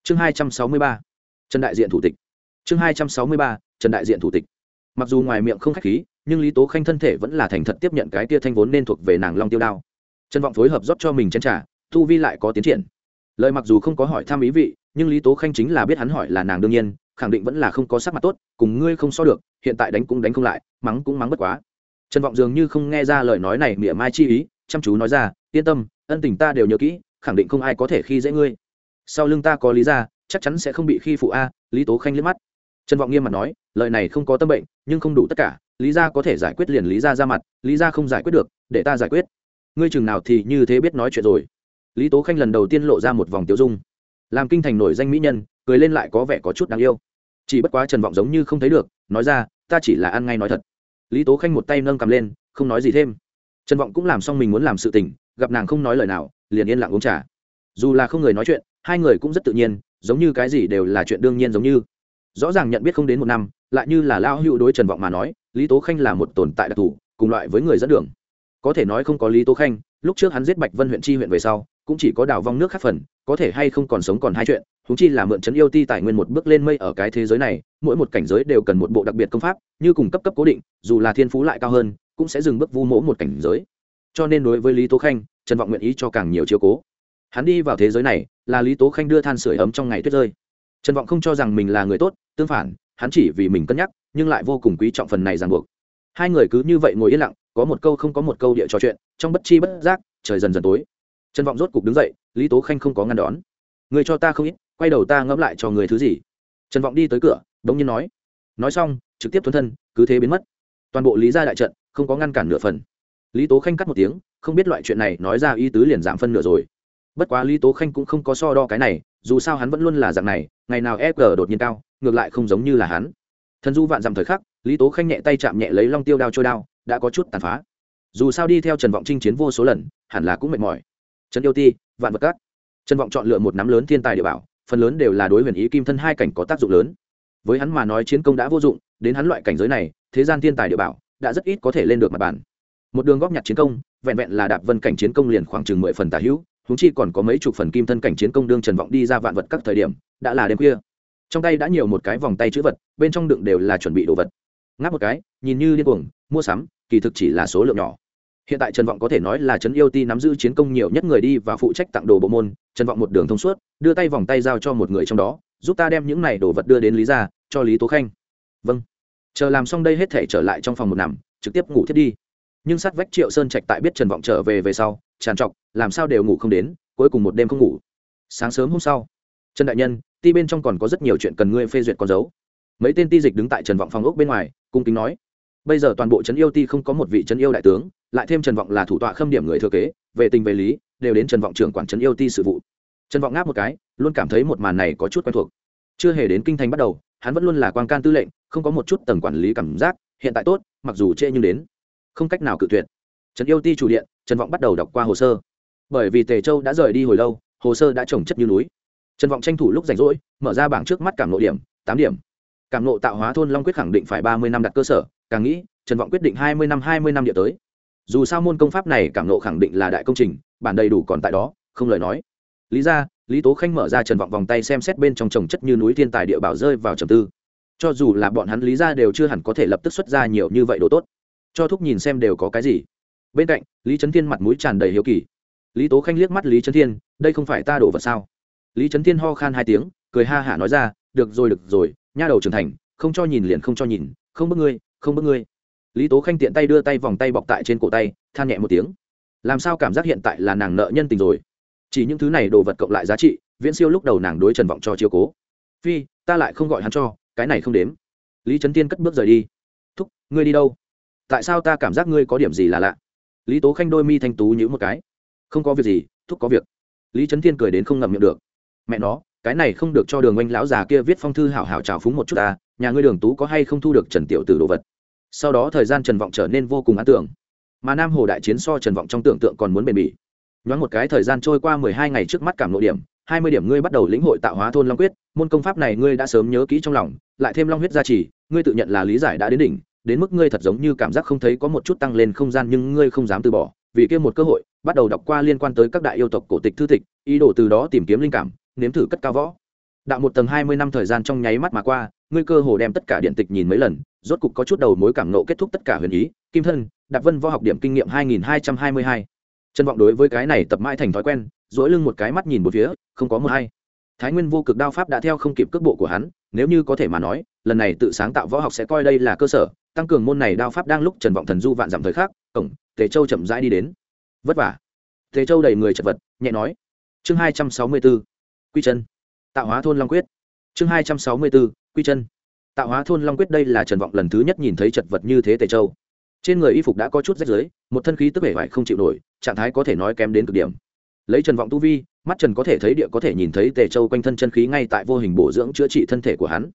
Chương hai trăm sáu mươi ba, trần đại diện thủ tịch. Chương hai trăm sáu mươi ba, trần đại diện thủ tịch. Mặc dù ngoài miệng không k h á c h khí, nhưng lý tố khanh thân thể vẫn là thành thật tiếp nhận cái tia thanh vốn nên thuộc về nàng long tiêu đao. Trần vọng phối hợp rót cho mình chân trả thu vi lại có tiến triển. Lời mặc dù không có hỏi tham ý vị, nhưng lý tố khanh chính là biết hắn hỏi là nàng đương nhiên khẳng định vẫn là không có sắc mặt tốt, cùng ngươi không so được, hiện tại đánh cũng đánh không lại, mắng cũng mắng bất quá. Trần vọng dường như không nghe ra lời nói này mỉa mai chi ý, chăm chú nói ra, yên tâm, ân tình ta đều nhớ kỹ, khẳng định không ai có thể khi dễ ngươi. Sau lưng ta có lý ra, chắc chắn sẽ không bị khi phụ a. Lý tố khanh liếc mắt. Trần vọng nghiêm mặt nói, lời này không có tâm bệnh, nhưng không đủ tất cả, lý ra có thể giải quyết liền lý ra ra mặt, lý ra không giải quyết được, để ta giải quyết. Ngươi chừng nào thì như thế biết nói chuyện rồi. Lý tố khanh lần đầu tiên lộ ra một vòng tiêu dung. Làm kinh thành nổi danh mỹ nhân, cười lên lại có vẻ có chút đáng yêu chỉ bất quá trần vọng giống như không thấy được, nói ra, ta chỉ là ăn ngay nói thật. Lý tố khanh một tay nâng cầm lên, không nói gì thêm. Trần vọng cũng làm xong mình muốn làm sự tình, gặp nàng không nói lời nào, liền yên lặng uống trà. Dù là không người nói chuyện, hai người cũng rất tự nhiên, giống như cái gì đều là chuyện đương nhiên giống như. Rõ ràng nhận biết không đến một năm, lại như là lao hữu đối trần vọng mà nói, lý tố khanh là một tồn tại đặc thù, cùng loại với người dẫn đường. Có thể nói không có lý tố khanh, lúc trước hắn giết bạch vân huyện chi huyện về sau, cũng chỉ có đào vong nước khác phần, có thể hay không còn sống còn hai chuyện húng chi là mượn chấn yêu ti tài nguyên một bước lên mây ở cái thế giới này, mỗi một cảnh giới đều cần một bộ đặc biệt công pháp, như cùng cấp cấp cố định, dù là thiên phú lại cao hơn, cũng sẽ dừng bước vu mỗ một cảnh giới. Cho nên đối với lý tố khanh, trần vọng nguyện ý cho càng nhiều chiếu cố. Hắn đi vào thế giới này, là lý tố khanh đưa than sửa ấm trong ngày tuyết rơi. Trần vọng không cho rằng mình là người tốt, tương phản, hắn chỉ vì mình cân nhắc, nhưng lại vô cùng quý trọng phần này ràng buộc. Hai người cứ như vậy ngồi yên lặng, có một câu không có một câu địa trò chuyện, trong bất chi bất giác, trời dần dần tối. Trần vọng rốt cục đứng dậy, lý tố khanh không có ngăn đón. Người cho ta không ít quay đầu ta ngẫm lại cho người thứ gì. Trần vọng đi tới cửa, đống nhiên nói. Nói xong, trực tiếp thuấn thân, cứ thế biến mất. Toàn bộ lý gia đại trận, không có ngăn cản nửa phần. Lý tố khanh cắt một tiếng, không biết loại chuyện này nói ra y tứ liền giảm phân nửa rồi. Bất quá lý tố khanh cũng không có so đo cái này, dù sao hắn vẫn luôn là dạng này, ngày nào e g đột nhiên cao, ngược lại không giống như là hắn. Thần du vạn dặm thời khắc, lý tố khanh nhẹ tay chạm nhẹ lấy long tiêu đao trôi đao, đã có chút tàn phá. Dù sao đi theo trần vọng chinh chiến vô số lần, hẳn là cũng mệt mỏi. Trần yêu ti, vạn vật cát. Trần vọng chọn lựa một nắm lớn thiên tài địa bảo phần lớn đều là đối huyền ý kim thân hai cảnh có tác dụng lớn. Với hắn mà nói chiến công đã vô dụng, đến hắn loại cảnh giới này, thế gian thiên tài địa bảo đã rất ít có thể lên được mặt bàn. Một đường góp nhặt chiến công, vẹn vẹn là đạp vân cảnh chiến công liền khoảng chừng mười phần tà hữu húng chi còn có mấy chục phần kim thân cảnh chiến công đương trần vọng đi ra vạn vật các thời điểm, đã là đêm khuya. Trong tay đã nhiều một cái vòng tay chữ vật, bên trong đựng đều là chuẩn bị đồ vật. Ngáp một cái, nhìn như điên cuồng, mua sắm, kỳ thực chỉ là số lượng nhỏ. Hiện tại trần vọng có thể nói là trấn yêu ti nắm giữ chiến công nhiều nhất người đi và phụ trách tặng đồ bộ môn, trần vọng một đường thông suốt đưa tay vòng tay giao cho một người trong đó, giúp ta đem những này đồ vật đưa đến lý ra cho lý tố khanh. Vâng. Chờ làm xong đây hết thể trở lại trong phòng một nằm, trực tiếp ngủ thiết đi. Nhưng sát vách triệu sơn trạch tại biết trần vọng trở về về sau, tràn trọc, làm sao đều ngủ không đến, cuối cùng một đêm không ngủ. Sáng sớm hôm sau, trần đại nhân, ti bên trong còn có rất nhiều chuyện cần ngươi phê duyệt con dấu. Mấy tên ti dịch đứng tại trần vọng phòng ốc bên ngoài, cung kính nói. Bây giờ toàn bộ trấn yêu ti không có một vị trấn yêu đại tướng, lại thêm trần vọng là thủ tọa khâm điểm người thừa kế, về tình về lý, đều đến trần vọng trưởng quản trấn yêu ti sự vụ trần vọng ngáp một cái, luôn cảm thấy một màn này có chút quen thuộc. Chưa hề đến kinh thành bắt đầu, hắn vẫn luôn là quan can tư lệnh, không có một chút tầng quản lý cảm giác, hiện tại tốt, mặc dù trễ nhưng đến. Không cách nào cự tuyệt. Trần yêu ti chủ điện, trần vọng bắt đầu đọc qua hồ sơ. Bởi vì tề châu đã rời đi hồi lâu, hồ sơ đã trồng chất như núi. Trần vọng tranh thủ lúc rảnh rỗi, mở ra bảng trước mắt cảm nộ điểm, tám điểm. Cảm nộ tạo hóa thôn long quyết khẳng định phải ba mươi năm đặt cơ sở, càng nghĩ, trần vọng quyết định hai mươi năm hai mươi năm địa tới. Dù sao môn công pháp này cảm nộ khẳng định là đại công trình, bản đầy đủ còn tại đó, không lời nói lý ra, lý tố khanh mở ra trần vọng vòng tay xem xét bên trong trồng chất như núi thiên tài địa bảo rơi vào trầm tư. Cho dù là bọn hắn lý ra đều chưa hẳn có thể lập tức xuất ra nhiều như vậy đồ tốt. Cho thúc nhìn xem đều có cái gì. Bên cạnh, lý trấn thiên mặt mũi tràn đầy hiếu kỳ. Lý tố khanh liếc mắt lý trấn thiên, đây không phải ta đổ vật sao? Lý trấn thiên ho khan hai tiếng, cười ha hả nói ra, được rồi được rồi, nha đầu trưởng thành, không cho nhìn liền không cho nhìn, không bước ngươi, không bước ngươi. Lý tố khanh tiện tay đưa tay vòng tay bọc tại trên cổ tay, than nhẹ một tiếng. Làm sao cảm giác hiện tại là nàng nợ nhân tình rồi? Chỉ những thứ này đồ vật cộng lại giá trị, viễn siêu lúc đầu nàng đối trần vọng cho chiếu cố. Phi, ta lại không gọi hắn cho, cái này không đếm. Lý trấn tiên cất bước rời đi. Thúc, ngươi đi đâu? Tại sao ta cảm giác ngươi có điểm gì là lạ? Lý tố khanh đôi mi thanh tú nhữ một cái. Không có việc gì, thúc có việc. Lý trấn tiên cười đến không ngậm miệng được. Mẹ nó, cái này không được cho đường oanh lão già kia viết phong thư hảo hảo trào phúng một chút ta, nhà ngươi đường tú có hay không thu được trần tiểu từ đồ vật? Sau đó thời gian trần vọng trở nên vô cùng ấn tượng mà nam hồ đại chiến so trần vọng trong tưởng tượng còn muốn bền bỉ nhoáng một cái thời gian trôi qua mười hai ngày trước mắt cảm nội điểm, hai mươi điểm ngươi bắt đầu lĩnh hội tạo hóa thôn long quyết, môn công pháp này ngươi đã sớm nhớ kỹ trong lòng, lại thêm long huyết gia trì, ngươi tự nhận là lý giải đã đến đỉnh, đến mức ngươi thật giống như cảm giác không thấy có một chút tăng lên không gian nhưng ngươi không dám từ bỏ, vì kia một cơ hội, bắt đầu đọc qua liên quan tới các đại yêu tộc cổ tịch thư tịch, ý đồ từ đó tìm kiếm linh cảm, nếm thử cất cao võ. Đạo một tầng hai mươi năm thời gian trong nháy mắt mà qua, ngươi cơ hồ đem tất cả điện tịch nhìn mấy lần, rốt cục có chút đầu mối cảm nộ kết thúc tất cả huyền ý. Kim thân đạt vân võ học điểm kinh nghiệm hai nghìn hai trăm hai mươi hai trân vọng đối với cái này tập mãi thành thói quen dỗi lưng một cái mắt nhìn một phía, không có một hay thái nguyên vô cực đao pháp đã theo không kịp cước bộ của hắn, nếu như có thể mà nói, lần này tự sáng tạo võ học sẽ coi đây là cơ sở, tăng cường môn này đao pháp đang lúc trần vọng thần du vạn dặm thời khắc, cổng, tề châu chậm rãi đi đến. Vất vả. Tề châu đầy người chật vật, nhẹ nói. Chương hai trăm sáu mươi b ố quy chân. Tạo hóa thôn long quyết. Chương hai trăm sáu mươi b ố quy chân. Tạo hóa thôn long quyết đây là trần vọng lần thứ nhất nhìn thấy chật vật như thế tề châu. Trên người y phục đã có chút rách rưới, một thân khí tức vẻ vải không chịu nổi trạng thái có thể nói kém đến cực điểm. Lấy trần vọng tu vi, mắt trần có thể thấy địa có thể nhìn thấy tề châu quanh thân chân khí ngay tại vô hình bổ dưỡng chữa trị thân thể của hắn.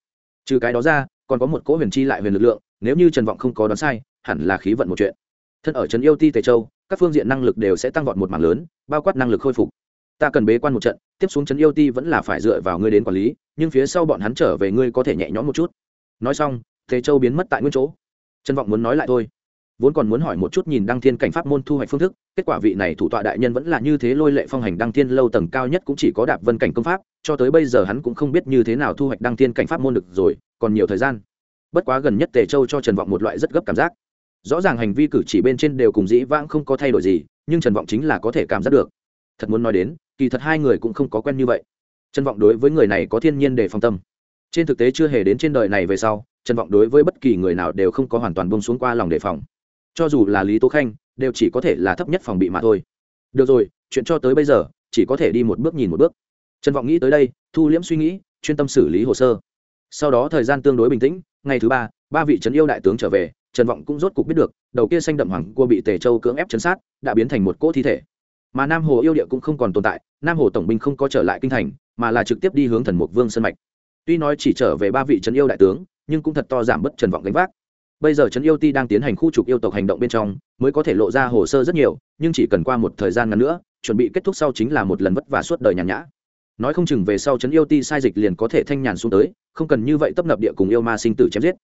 Trừ cái đó ra, còn có một cỗ huyền chi lại huyền lực lượng, nếu như trần vọng không có đoán sai, hẳn là khí vận một chuyện. Thân ở trần yêu ti tề châu, các phương diện năng lực đều sẽ tăng vọt một mảng lớn, bao quát năng lực khôi phục. Ta cần bế quan một trận, tiếp xuống trấn yêu ti vẫn là phải dựa vào ngươi đến quản lý, nhưng phía sau bọn hắn trở về ngươi có thể nhẹ nhõm một chút. Nói xong, tề châu biến mất tại nguyên chỗ. Trần vọng muốn nói lại thôi vốn còn muốn hỏi một chút nhìn đăng thiên cảnh pháp môn thu hoạch phương thức, kết quả vị này thủ tọa đại nhân vẫn là như thế lôi lệ phong hành đăng thiên lâu tầng cao nhất cũng chỉ có đạp vân cảnh công pháp, cho tới bây giờ hắn cũng không biết như thế nào thu hoạch đăng thiên cảnh pháp môn được rồi, còn nhiều thời gian. Bất quá gần nhất tề châu cho trần vọng một loại rất gấp cảm giác. Rõ ràng hành vi cử chỉ bên trên đều cùng dĩ vãng không có thay đổi gì, nhưng trần vọng chính là có thể cảm giác được. Thật muốn nói đến, kỳ thật hai người cũng không có quen như vậy. Trần vọng đối với người này có thiên nhiên để phòng tâm. Trên thực tế chưa hề đến trên đời này về sau, trần vọng đối với bất kỳ người nào đều không có hoàn toàn bông xuống qua lòng đề phòng cho dù là lý tố khanh, đều chỉ có thể là thấp nhất phòng bị mà thôi. Được rồi, chuyện cho tới bây giờ, chỉ có thể đi một bước nhìn một bước. Trần vọng nghĩ tới đây, thu liễm suy nghĩ, chuyên tâm xử lý hồ sơ. Sau đó thời gian tương đối bình tĩnh, ngày thứ ba ba vị trấn yêu đại tướng trở về, trần vọng cũng rốt cục biết được, đầu kia xanh đậm hoàng cua bị tề châu cưỡng ép chấn sát, đã biến thành một cỗ thi thể. Mà nam hồ yêu địa cũng không còn tồn tại, nam hồ tổng binh không có trở lại kinh thành, mà là trực tiếp đi hướng thần mục vương sân mạch. Tuy nói chỉ trở về ba vị trấn yêu đại tướng, nhưng cũng thật to giảm bớt trần vọng gánh vác bây giờ trấn yêu ti đang tiến hành khu trục yêu tộc hành động bên trong, mới có thể lộ ra hồ sơ rất nhiều, nhưng chỉ cần qua một thời gian ngắn nữa, chuẩn bị kết thúc sau chính là một lần vất vả suốt đời nhàn nhã. Nói không chừng về sau trấn yêu ti sai dịch liền có thể thanh nhàn xuống tới, không cần như vậy tấp nập địa cùng yêu ma sinh tử chém giết.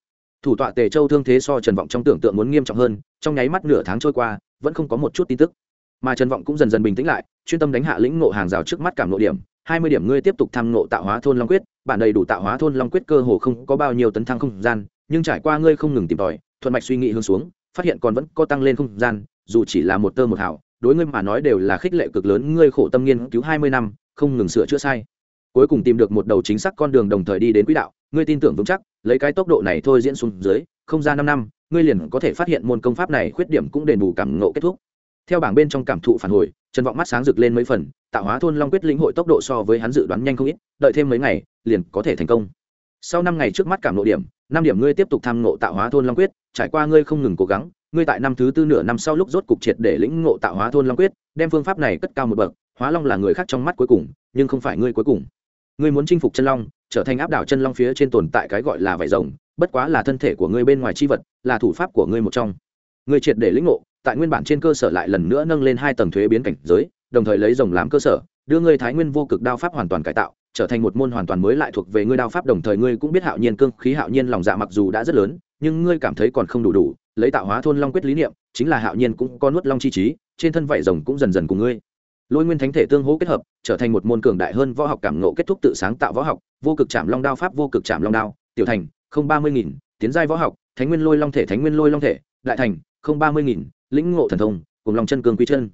Thủ tọa tề châu thương thế so trần vọng trong tưởng tượng muốn nghiêm trọng hơn, trong nháy mắt nửa tháng trôi qua, vẫn không có một chút tin tức. Mà trần vọng cũng dần dần bình tĩnh lại, chuyên tâm đánh hạ lĩnh ngộ hàng rào trước mắt cảm nội điểm, hai mươi điểm ngươi tiếp tục tham ngộ tạo hóa thôn long quyết, bản đầy đủ tạo hóa thôn long quyết cơ hồ không có bao nhiêu tấn thăng không gian nhưng trải qua ngươi không ngừng tìm tòi, thuận mạch suy nghĩ hướng xuống, phát hiện còn vẫn có tăng lên không gian, dù chỉ là một tơ một hảo đối ngươi mà nói đều là khích lệ cực lớn, ngươi khổ tâm nghiên cứu hai mươi năm, không ngừng sửa chữa sai. Cuối cùng tìm được một đầu chính xác con đường đồng thời đi đến quỹ đạo, ngươi tin tưởng vững chắc, lấy cái tốc độ này thôi diễn xuống dưới, không ra năm năm, ngươi liền có thể phát hiện môn công pháp này khuyết điểm cũng đền bù cảm ngộ kết thúc. Theo bảng bên trong cảm thụ phản hồi, trần vọng mắt sáng rực lên mấy phần, tạo hóa thôn long quyết lĩnh hội tốc độ so với hắn dự đoán nhanh không ít, đợi thêm mấy ngày, liền có thể thành công sau năm ngày trước mắt cảm nộ điểm, năm điểm ngươi tiếp tục tham ngộ tạo hóa thôn long quyết, trải qua ngươi không ngừng cố gắng, ngươi tại năm thứ tư nửa năm sau lúc rốt cục triệt để lĩnh ngộ tạo hóa thôn long quyết, đem phương pháp này cất cao một bậc, hóa long là người khác trong mắt cuối cùng, nhưng không phải ngươi cuối cùng. Ngươi muốn chinh phục chân long, trở thành áp đảo chân long phía trên tồn tại cái gọi là vải rồng, bất quá là thân thể của ngươi bên ngoài chi vật, là thủ pháp của ngươi một trong. Ngươi triệt để lĩnh ngộ, tại nguyên bản trên cơ sở lại lần nữa nâng lên hai tầng thuế biến cảnh giới, đồng thời lấy rồng làm cơ sở, đưa ngươi thái nguyên vô cực đao pháp hoàn toàn cải tạo trở thành một môn hoàn toàn mới lại thuộc về ngươi đao pháp, đồng thời ngươi cũng biết hạo nhiên cương khí, hạo nhiên lòng dạ mặc dù đã rất lớn, nhưng ngươi cảm thấy còn không đủ đủ, lấy tạo hóa thôn long quyết lý niệm, chính là hạo nhiên cũng có nuốt long chi trí, trên thân vảy rồng cũng dần dần cùng ngươi. Lôi nguyên thánh thể tương hỗ kết hợp, trở thành một môn cường đại hơn võ học cảm ngộ kết thúc tự sáng tạo võ học, vô cực chạm long đao pháp, vô cực chạm long đao, tiểu thành, không ba mươi nghìn, tiến giai võ học, thánh nguyên lôi long thể, thánh nguyên lôi long thể, đại thành, không ba mươi nghìn, lĩnh ngộ thần thông, cùng lòng chân cường quy chân.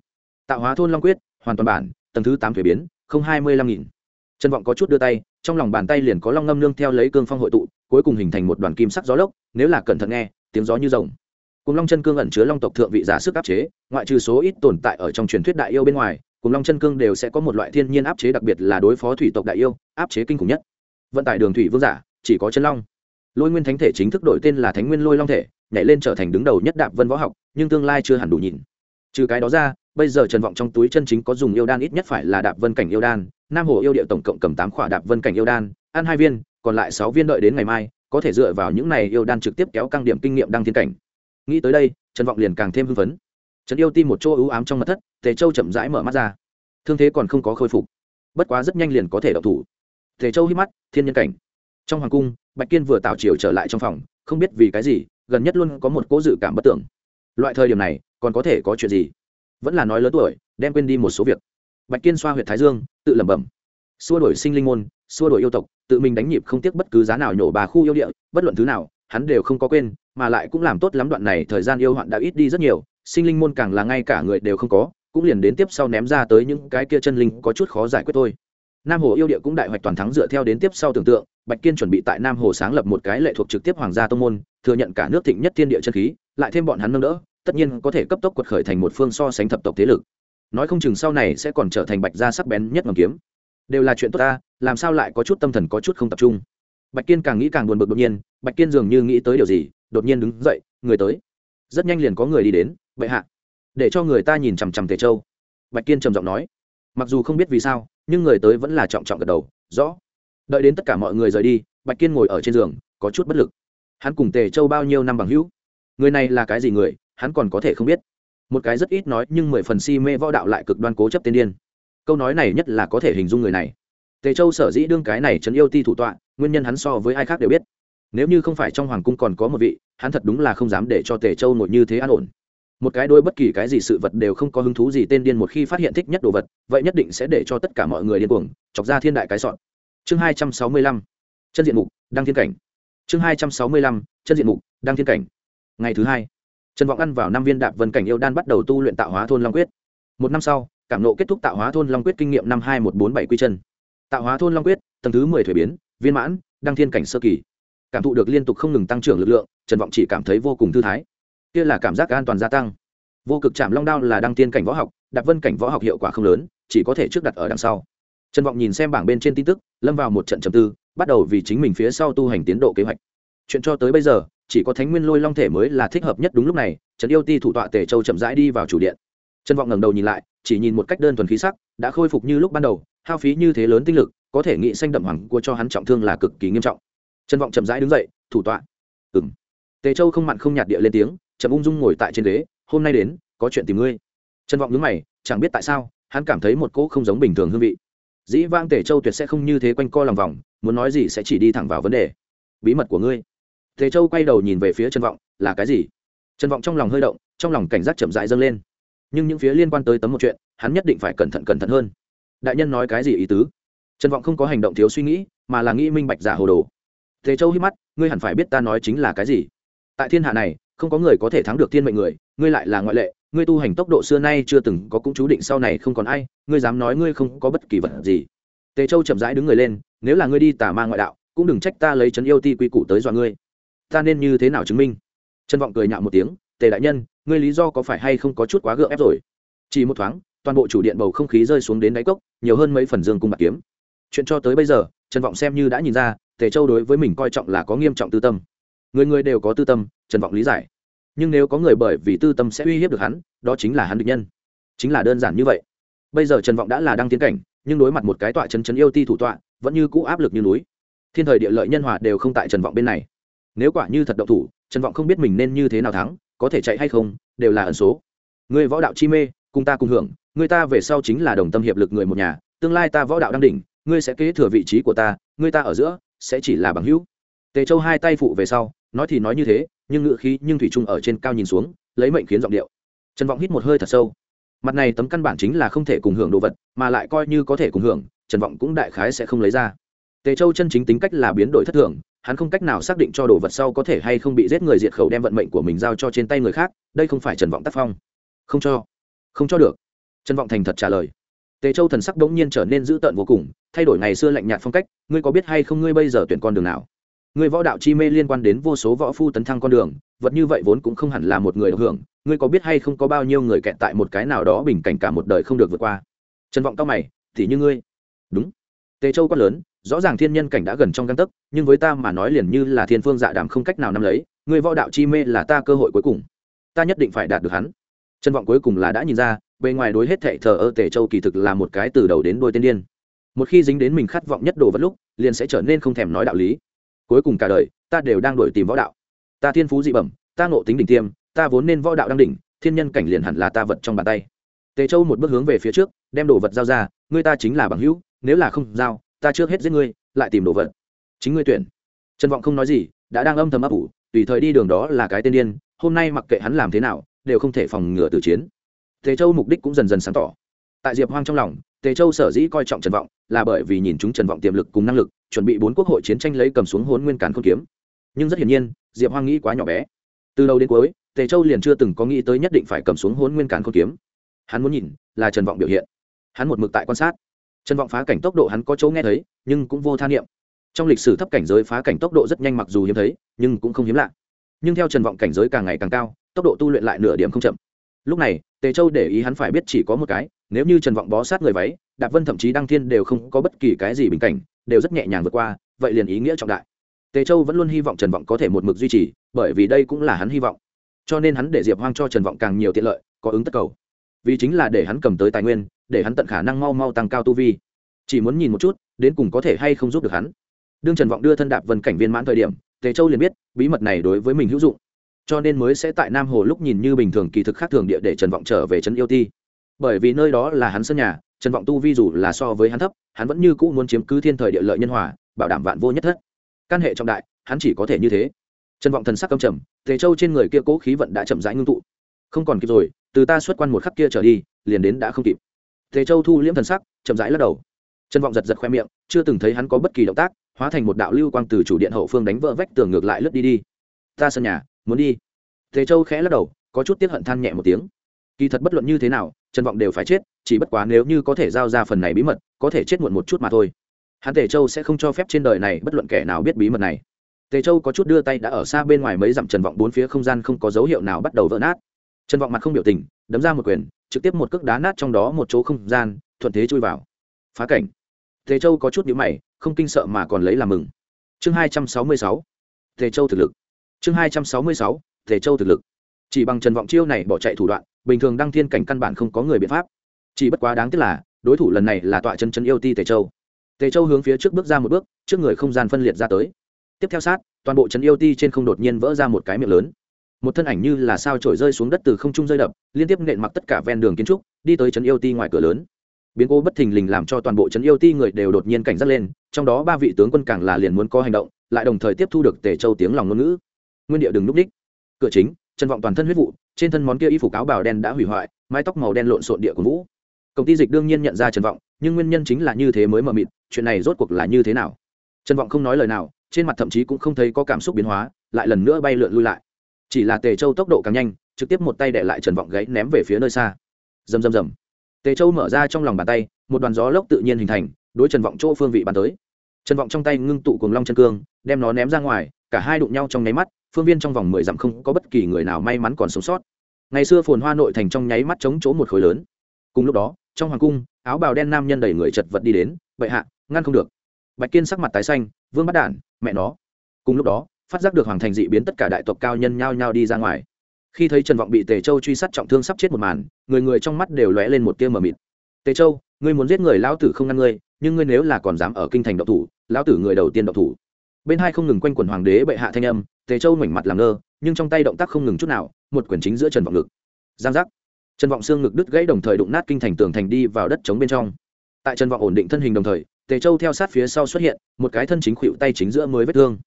Tạo hóa thôn long quyết, hoàn toàn bản, tầng thứ tám thuế biến, không hai mươi lăm nghìn trân vọng có chút đưa tay, trong lòng bàn tay liền có long ngâm nương theo lấy cương phong hội tụ, cuối cùng hình thành một đoàn kim sắc gió lốc, nếu là cẩn thận nghe, tiếng gió như rồng. Cùng long chân cương ẩn chứa long tộc thượng vị giả sức áp chế, ngoại trừ số ít tồn tại ở trong truyền thuyết đại yêu bên ngoài, cùng long chân cương đều sẽ có một loại thiên nhiên áp chế đặc biệt là đối phó thủy tộc đại yêu, áp chế kinh khủng nhất. Vận tải đường thủy vương giả, chỉ có chân long. Lôi nguyên thánh thể chính thức đổi tên là thánh nguyên lôi long thể, nhảy lên trở thành đứng đầu nhất đạp vân võ học, nhưng tương lai chưa hẳn đủ nhìn. Trừ cái đó ra bây giờ trần vọng trong túi chân chính có dùng yêu đan ít nhất phải là đạp vân cảnh yêu đan, nam hồ yêu điệu tổng cộng cầm tám khỏa đạp vân cảnh yêu đan, ăn hai viên, còn lại sáu viên đợi đến ngày mai, có thể dựa vào những này yêu đan trực tiếp kéo căng điểm kinh nghiệm đăng thiên cảnh. Nghĩ tới đây, trần vọng liền càng thêm hưng phấn. Trần yêu tim một chỗ ưu ám trong mặt thất, tề châu chậm rãi mở mắt ra. Thương thế còn không có khôi phục. Bất quá rất nhanh liền có thể đậu thủ. Tề châu hít mắt, thiên nhân cảnh. Trong hoàng cung, bạch kiên vừa tạo chiều trở lại trong phòng, không biết vì cái gì, gần nhất luôn có một cố dự cảm bất tưởng. Loại thời điểm này, còn có thể có chuyện gì? Vẫn là nói lớn tuổi, đem quên đi một số việc. Bạch kiên xoa h u y ệ t thái dương, tự lẩm bẩm. Xua đổi sinh linh môn, xua đổi yêu tộc, tự mình đánh nhịp không tiếc bất cứ giá nào nhổ bà khu yêu địa, bất luận thứ nào, hắn đều không có quên, mà lại cũng làm tốt lắm đoạn này thời gian yêu hoạn đã ít đi rất nhiều, sinh linh môn càng là ngay cả người đều không có, cũng liền đến tiếp sau ném ra tới những cái kia chân linh có chút khó giải quyết thôi. Nam hồ yêu địa cũng đại hoạch toàn thắng dựa theo đến tiếp sau tưởng tượng, bạch kiên chuẩn bị tại nam hồ sáng lập một cái lệ thuộc trực tiếp hoàng gia tô n g môn, thừa nhận cả nước thịnh nhất thiên địa chân khí, lại thêm bọn hắn nâng đỡ tất nhiên có thể cấp tốc quật khởi thành một phương so sánh thập tộc thế lực. Nói không chừng sau này sẽ còn trở thành bạch gia sắc bén nhất ngầm kiếm. Đều là chuyện tốt ta, làm sao lại có chút tâm thần có chút không tập trung? Bạch kiên càng nghĩ càng buồn bực đột nhiên, bạch kiên dường như nghĩ tới điều gì, đột nhiên đứng dậy, người tới. Rất nhanh liền có người đi đến, bệ hạ, để cho người ta nhìn chằm chằm tề châu. Bạch kiên trầm giọng nói. Mặc dù không biết vì sao, nhưng người tới vẫn là trọng trọng gật đầu, rõ. Đợi đến tất cả mọi người rời đi, bạch kiên ngồi ở trên giường, có chút bất lực. Hắn cùng tề châu bao nhiêu năm bằng hữu? Người này là cái gì người? Hắn còn có thể không biết. Một cái rất ít nói, nhưng mười phần si mê võ đạo lại cực đoan cố chấp tiên điên. Câu nói này nhất là có thể hình dung người này. Tề châu sở dĩ đương cái này trấn yêu ti thủ tọa, nguyên nhân hắn so với ai khác đều biết. Nếu như không phải trong hoàng cung còn có một vị, hắn thật đúng là không dám để cho tề châu ngồi như thế an ổn. Một cái đôi bất kỳ cái gì sự vật đều không có hứng thú gì tên điên một khi phát hiện thích nhất đồ vật, vậy nhất định sẽ để cho tất cả mọi người điên cuồng, chọc ra thiên đại cái sọn. Chương hai trăm sáu mươi lăm, chân diện mục, đăng thiên cảnh. Chương hai trăm sáu mươi lăm, chân diện mục, đăng thiên cảnh. Ngày thứ hai trần vọng ăn vào năm viên đạp vân cảnh yêu đan bắt đầu tu luyện tạo hóa thôn long quyết. Một năm sau, cảm nộ kết thúc tạo hóa thôn long quyết kinh nghiệm năm hai một bốn bảy quy chân. Tạo hóa thôn long quyết, tầng thứ mười thuế biến, viên mãn, đăng thiên cảnh sơ kỳ. Cảm thụ được liên tục không ngừng tăng trưởng lực lượng, trần vọng chỉ cảm thấy vô cùng thư thái. Kia là cảm giác an toàn gia tăng. Vô cực chạm long đao là đăng tiên cảnh võ học, đạp vân cảnh võ học hiệu quả không lớn, chỉ có thể trước đặt ở đằng sau. Trần vọng nhìn xem bảng bên trên tin tức, lâm vào một trận trầm tư, bắt đầu vì chính mình phía sau tu hành tiến độ kế hoạch. Chuyện cho tới bây giờ chỉ có thánh nguyên lôi long thể mới là thích hợp nhất đúng lúc này, trần yêu ti thủ tọa tề châu chậm rãi đi vào chủ điện. Trần vọng ngẩng đầu nhìn lại, chỉ nhìn một cách đơn thuần khí sắc, đã khôi phục như lúc ban đầu, hao phí như thế lớn tinh lực, có thể nghĩ xanh đậm hoàng cua cho hắn trọng thương là cực kỳ nghiêm trọng. Trần vọng chậm rãi đứng dậy, thủ tọa. Ừ m tề châu không mặn không nhạt địa lên tiếng, chậm ung dung ngồi tại trên ghế, hôm nay đến, có chuyện tìm ngươi. Trần vọng nhớ mày, chẳng biết tại sao, hắn cảm thấy một cỗ không giống bình thường hương vị. Dĩ vang tề châu tuyệt sẽ không như thế quanh co lòng vòng, muốn nói gì sẽ chỉ đi thẳng vào vấn đề. Bí mật của ngươi. Thế châu quay đầu nhìn về phía trần vọng, là cái gì? Trần vọng trong lòng hơi động, trong lòng cảnh giác chậm rãi dâng lên. Nhưng những phía liên quan tới tấm một chuyện, hắn nhất định phải cẩn thận cẩn thận hơn. Đại nhân nói cái gì ý tứ? Trần vọng không có hành động thiếu suy nghĩ, mà là nghĩ minh bạch giả hồ đồ. Thế châu hít mắt, ngươi hẳn phải biết ta nói chính là cái gì. Tại thiên hạ này, không có người có thể thắng được thiên mệnh người, ngươi lại là ngoại lệ, ngươi tu hành tốc độ xưa nay chưa từng có cũng chú định sau này không còn ai, ngươi dám nói ngươi không có bất kỳ vật gì. Tề châu chậm rãi đứng người lên, nếu là ngươi đi tà ma ngoại đạo, cũng đừng trách ta lấy trấn yêu ti quy củ tới dọa ngươi ta nên như thế nào chứng minh? Trân vọng cười nhạo một tiếng, tề đại nhân, ngươi lý do có phải hay không có chút quá gượng ép rồi? Chỉ một thoáng, toàn bộ chủ điện bầu không khí rơi xuống đến đáy cốc, nhiều hơn mấy phần dương cung bạc kiếm. Chuyện cho tới bây giờ, trần vọng xem như đã nhìn ra, tề châu đối với mình coi trọng là có nghiêm trọng tư tâm. Người người đều có tư tâm, trần vọng lý giải. Nhưng nếu có người bởi vì tư tâm sẽ uy hiếp được hắn, đó chính là hắn địch nhân. Chính là đơn giản như vậy. Bây giờ trần vọng đã là đăng tiến cảnh, nhưng đối mặt một cái tọa chân chấn yêu ti thủ tọa, vẫn như cũ áp lực như núi. Thiên thời địa lợi nhân hòa đều không tại trần vọng bên này nếu quả như thật động thủ, trần vọng không biết mình nên như thế nào thắng, có thể chạy hay không, đều là ẩn số. Người võ đạo chi mê, cùng ta cùng hưởng người ta về sau chính là đồng tâm hiệp lực người một nhà, tương lai ta võ đạo đang đỉnh, ngươi sẽ kế thừa vị trí của ta, ngươi ta ở giữa, sẽ chỉ là bằng hữu. Tề châu hai tay phụ về sau, nói thì nói như thế, nhưng ngựa khí nhưng thủy trung ở trên cao nhìn xuống, lấy mệnh khiến giọng điệu. Trần vọng hít một hơi thật sâu. Mặt này tấm căn bản chính là không thể cùng hưởng đồ vật, mà lại coi như có thể cùng hưởng, trần vọng cũng đại khái sẽ không lấy ra. Tề châu chân chính tính cách là biến đổi thất thường hắn không cách nào xác định cho đồ vật sau có thể hay không bị giết người diệt khẩu đem vận mệnh của mình giao cho trên tay người khác, đây không phải trần vọng tác phong. Không cho. Không cho được. Trần vọng thành thật trả lời. Tề châu thần sắc đ ố n g nhiên trở nên dữ tợn vô cùng, thay đổi ngày xưa lạnh nhạt phong cách, ngươi có biết hay không ngươi bây giờ tuyển con đường nào? Ngươi võ đạo chi mê liên quan đến vô số võ phu tấn thăng con đường, vật như vậy vốn cũng không hẳn là một người được hưởng, ngươi có biết hay không có bao nhiêu người kẹt tại một cái nào đó bình cảnh cả một đời không được vượt qua? Trần vọng cao mày thì như ngươi. Đúng. Tề châu quát lớn rõ ràng thiên nhân cảnh đã gần trong găng tấc, nhưng với ta mà nói liền như là thiên phương dạ đàm không cách nào nắm lấy, người võ đạo chi mê là ta cơ hội cuối cùng. Ta nhất định phải đạt được hắn. Trân vọng cuối cùng là đã nhìn ra, bề ngoài đối hết thệ thờ ơ tề châu kỳ thực là một cái từ đầu đến đôi tiên điên. Một khi dính đến mình khát vọng nhất đồ vật lúc, liền sẽ trở nên không thèm nói đạo lý. Cuối cùng cả đời, ta đều đang đổi tìm võ đạo. Ta thiên phú dị bẩm, ta ngộ tính đỉnh tiêm, ta vốn nên võ đạo đang đỉnh, thiên nhân cảnh liền hẳn là ta vật trong bàn tay. Tề châu một bước hướng về phía trước, đem đồ vật giao ra, người ta chính là bằng hữu, nếu là không giao ta trước hết giết ngươi, lại tìm đồ vật. Chính ngươi tuyển. Trần vọng không nói gì, đã đang âm thầm ấp ủ, tùy thời đi đường đó là cái tên điên, hôm nay mặc kệ hắn làm thế nào, đều không thể phòng ngừa từ chiến. Tề châu mục đích cũng dần dần sáng tỏ. Tại diệp hoang trong lòng, tề châu sở dĩ coi trọng trần vọng là bởi vì nhìn chúng trần vọng tiềm lực cùng năng lực, chuẩn bị bốn quốc hội chiến tranh lấy cầm xuống hốn nguyên càn không kiếm. Nhưng rất hiển nhiên, diệp hoang nghĩ quá nhỏ bé. Từ đầu đến cuối, tề châu liền chưa từng có nghĩ tới nhất định phải cầm xuống hốn nguyên càn không kiếm. Hắn muốn nhìn là trần vọng biểu hiện. Hắn một mực tại quan sát trần vọng phá cảnh tốc độ hắn có chỗ nghe thấy, nhưng cũng vô tha niệm. Trong lịch sử thấp cảnh giới phá cảnh tốc độ rất nhanh mặc dù hiếm thấy, nhưng cũng không hiếm lạ. Nhưng theo trần vọng cảnh giới càng ngày càng cao, tốc độ tu luyện lại nửa điểm không chậm. Lúc này, tề châu để ý hắn phải biết chỉ có một cái, nếu như trần vọng bó sát người váy, đạp vân thậm chí đăng thiên đều không có bất kỳ cái gì bình cảnh, đều rất nhẹ nhàng vượt qua, vậy liền ý nghĩa trọng đại. Tề châu vẫn luôn hy vọng trần vọng có thể một mực duy trì, bởi vì đây cũng là hắn hy vọng. Cho nên hắn để diệp hoang cho trần vọng càng nhiều tiện lợi, có ứng tất cầu. Vì chính là để hắn cầm tới tài nguyên để hắn tận khả năng mau mau tăng cao tu vi. Chỉ muốn nhìn một chút, đến cùng có thể hay không giúp được hắn. Đương trần vọng đưa thân đạp vân cảnh viên mãn thời điểm, tề châu liền biết, bí mật này đối với mình hữu dụng. Cho nên mới sẽ tại nam hồ lúc nhìn như bình thường kỳ thực khác thường địa để trần vọng trở về trấn yêu ti. Bởi vì nơi đó là hắn sân nhà, trần vọng tu vi dù là so với hắn thấp, hắn vẫn như cũ muốn chiếm cứ thiên thời địa lợi nhân hòa, bảo đảm vạn vô nhất thất. Căn hệ trọng đại, hắn chỉ có thể như thế. Trần vọng thần sắc cầm trầm, tề châu trên người kia cố khí vận đã chậm rãi ngưng tụ. Không còn kịp rồi, từ ta xuất quan một khắc kia trở đi, liền đến đã không kịp tề châu thu liễm thần sắc, chậm rãi lắc đầu. Trần vọng giật giật khoe miệng, chưa từng thấy hắn có bất kỳ động tác, hóa thành một đạo lưu quang từ chủ điện hậu phương đánh vỡ vách tường ngược lại lướt đi đi. Ta sân nhà, muốn đi. Tề châu khẽ lắc đầu, có chút tiếc hận than nhẹ một tiếng. Kỳ thật bất luận như thế nào, trần vọng đều phải chết, chỉ bất quá nếu như có thể giao ra phần này bí mật, có thể chết muộn một chút mà thôi. Hắn tề châu sẽ không cho phép trên đời này bất luận kẻ nào biết bí mật này. Tề châu có chút đưa tay đã ở xa bên ngoài mấy dặm trần vọng bốn phía không gian không có dấu hiệu nào bắt đầu vỡ nát. Trần vọng mặt không biểu tình, đấm ra một quyền trực tiếp một cước đá nát trong đó một chỗ không gian, thuận thế chui vào. Phá cảnh. Tề châu có chút nhữ mày, không kinh sợ mà còn lấy làm mừng. Chương hai trăm sáu mươi sáu. Tề châu thực lực. Chương hai trăm sáu mươi sáu, tề châu thực lực. Chỉ bằng trần vọng chiêu này bỏ chạy thủ đoạn, bình thường đăng thiên cảnh căn bản không có người biện pháp. Chỉ bất quá đáng tiếc là, đối thủ lần này là tọa chân chân yêu ti tề châu. Tề châu hướng phía trước bước ra một bước, trước người không gian phân liệt ra tới. Tiếp theo sát, toàn bộ chân yêu ti trên không đột nhiên vỡ ra một cái miệng lớn một thân ảnh như là sao trổi rơi xuống đất từ không trung rơi đập, liên tiếp nện mặc tất cả ven đường kiến trúc, đi tới trấn yêu ti ngoài cửa lớn. Biến cố bất thình lình làm cho toàn bộ trấn yêu ti người đều đột nhiên cảnh giác lên, trong đó ba vị tướng quân càng là liền muốn có hành động, lại đồng thời tiếp thu được tề châu tiếng lòng ngôn ngữ. Nguyên địa đừng núp đích. Cửa chính trần vọng toàn thân huyết vụ, trên thân món kia y phục áo bào đen đã hủy hoại, mái tóc màu đen lộn xộn địa của vũ. Công ty dịch đương nhiên nhận ra trần vọng, nhưng nguyên nhân chính là như thế mới mờ mịt, chuyện này rốt cuộc là như thế nào? Trần vọng không nói lời nào, trên mặt thậm chí cũng không thấy có cảm xúc biến hóa, lại lần nữa bay lượn lui lại chỉ là tề châu tốc độ càng nhanh, trực tiếp một tay để lại trần vọng gãy ném về phía nơi xa. Rầm rầm rầm. Tề châu mở ra trong lòng bàn tay, một đoàn gió lốc tự nhiên hình thành, đối trần vọng chỗ phương vị bàn tới. Trần vọng trong tay ngưng tụ cùng long chân cương, đem nó ném ra ngoài, cả hai đụng nhau trong nháy mắt, phương viên trong vòng mười dặm không có bất kỳ người nào may mắn còn sống sót. Ngày xưa phồn hoa nội thành trong nháy mắt chống chỗ một khối lớn. Cùng lúc đó, trong hoàng cung, áo bào đen nam nhân đẩy người chật vật đi đến, bệ hạ, ngăn không được. Bạch kiên sắc mặt tái xanh, vương bắt đản, mẹ nó. Cùng lúc đó phát giác được hoàng thành dị biến tất cả đại tộc cao nhân nhao nhao đi ra ngoài. Khi thấy trần vọng bị tề châu truy sát trọng thương sắp chết một màn, người người trong mắt đều lóe lên một tia mờ mịt. Tề châu, ngươi muốn giết người lão tử không ngăn ngươi, nhưng ngươi nếu là còn dám ở kinh thành độc thủ, lão tử người đầu tiên độc thủ. Bên hai không ngừng quanh quần hoàng đế bệ hạ thanh âm, tề châu ngoảnh mặt làm ngơ, nhưng trong tay động tác không ngừng chút nào, một quyển chính giữa trần vọng ngực. Giang giác. Trần vọng xương ngực đứt gãy đồng thời đụng nát kinh thành tường thành đi vào đất chống bên trong. Tại trần vọng ổn định thân hình đồng thời, tề châu theo sát phía sau xuất hiện, một cái thân chính khuỵu tay chính giữa mới vết thương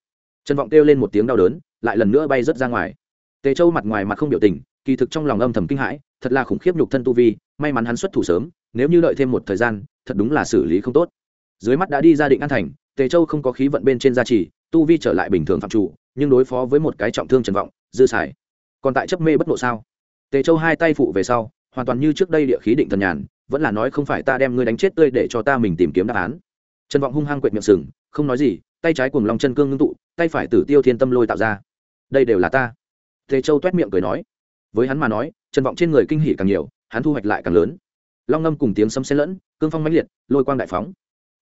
trần vọng kêu lên một tiếng đau đớn, lại lần nữa bay rớt ra ngoài. Tề châu mặt ngoài mặt không biểu tình, kỳ thực trong lòng âm thầm kinh hãi, thật là khủng khiếp nhục thân tu vi, may mắn hắn xuất thủ sớm, nếu như đợi thêm một thời gian, thật đúng là xử lý không tốt. Dưới mắt đã đi ra định an thành, tề châu không có khí vận bên trên gia trì, tu vi trở lại bình thường phạm chủ, nhưng đối phó với một cái trọng thương trần vọng, dư xài. Còn tại chấp mê bất nộ sao? Tề châu hai tay phụ về sau, hoàn toàn như trước đây địa khí định thần nhàn, vẫn là nói không phải ta đem ngươi đánh chết tươi để cho ta mình tìm kiếm đáp án. Trần vọng hung hăng quệt miệng sừng, không nói gì tay trái cùng long chân cương ngưng tụ, tay phải tử tiêu thiên tâm lôi tạo ra. Đây đều là ta. Thế châu toét miệng cười nói. Với hắn mà nói trần vọng trên người kinh hỉ càng nhiều, hắn thu hoạch lại càng lớn. Long ngâm cùng tiếng sấm xen lẫn, cương phong mãnh liệt, lôi quang đại phóng.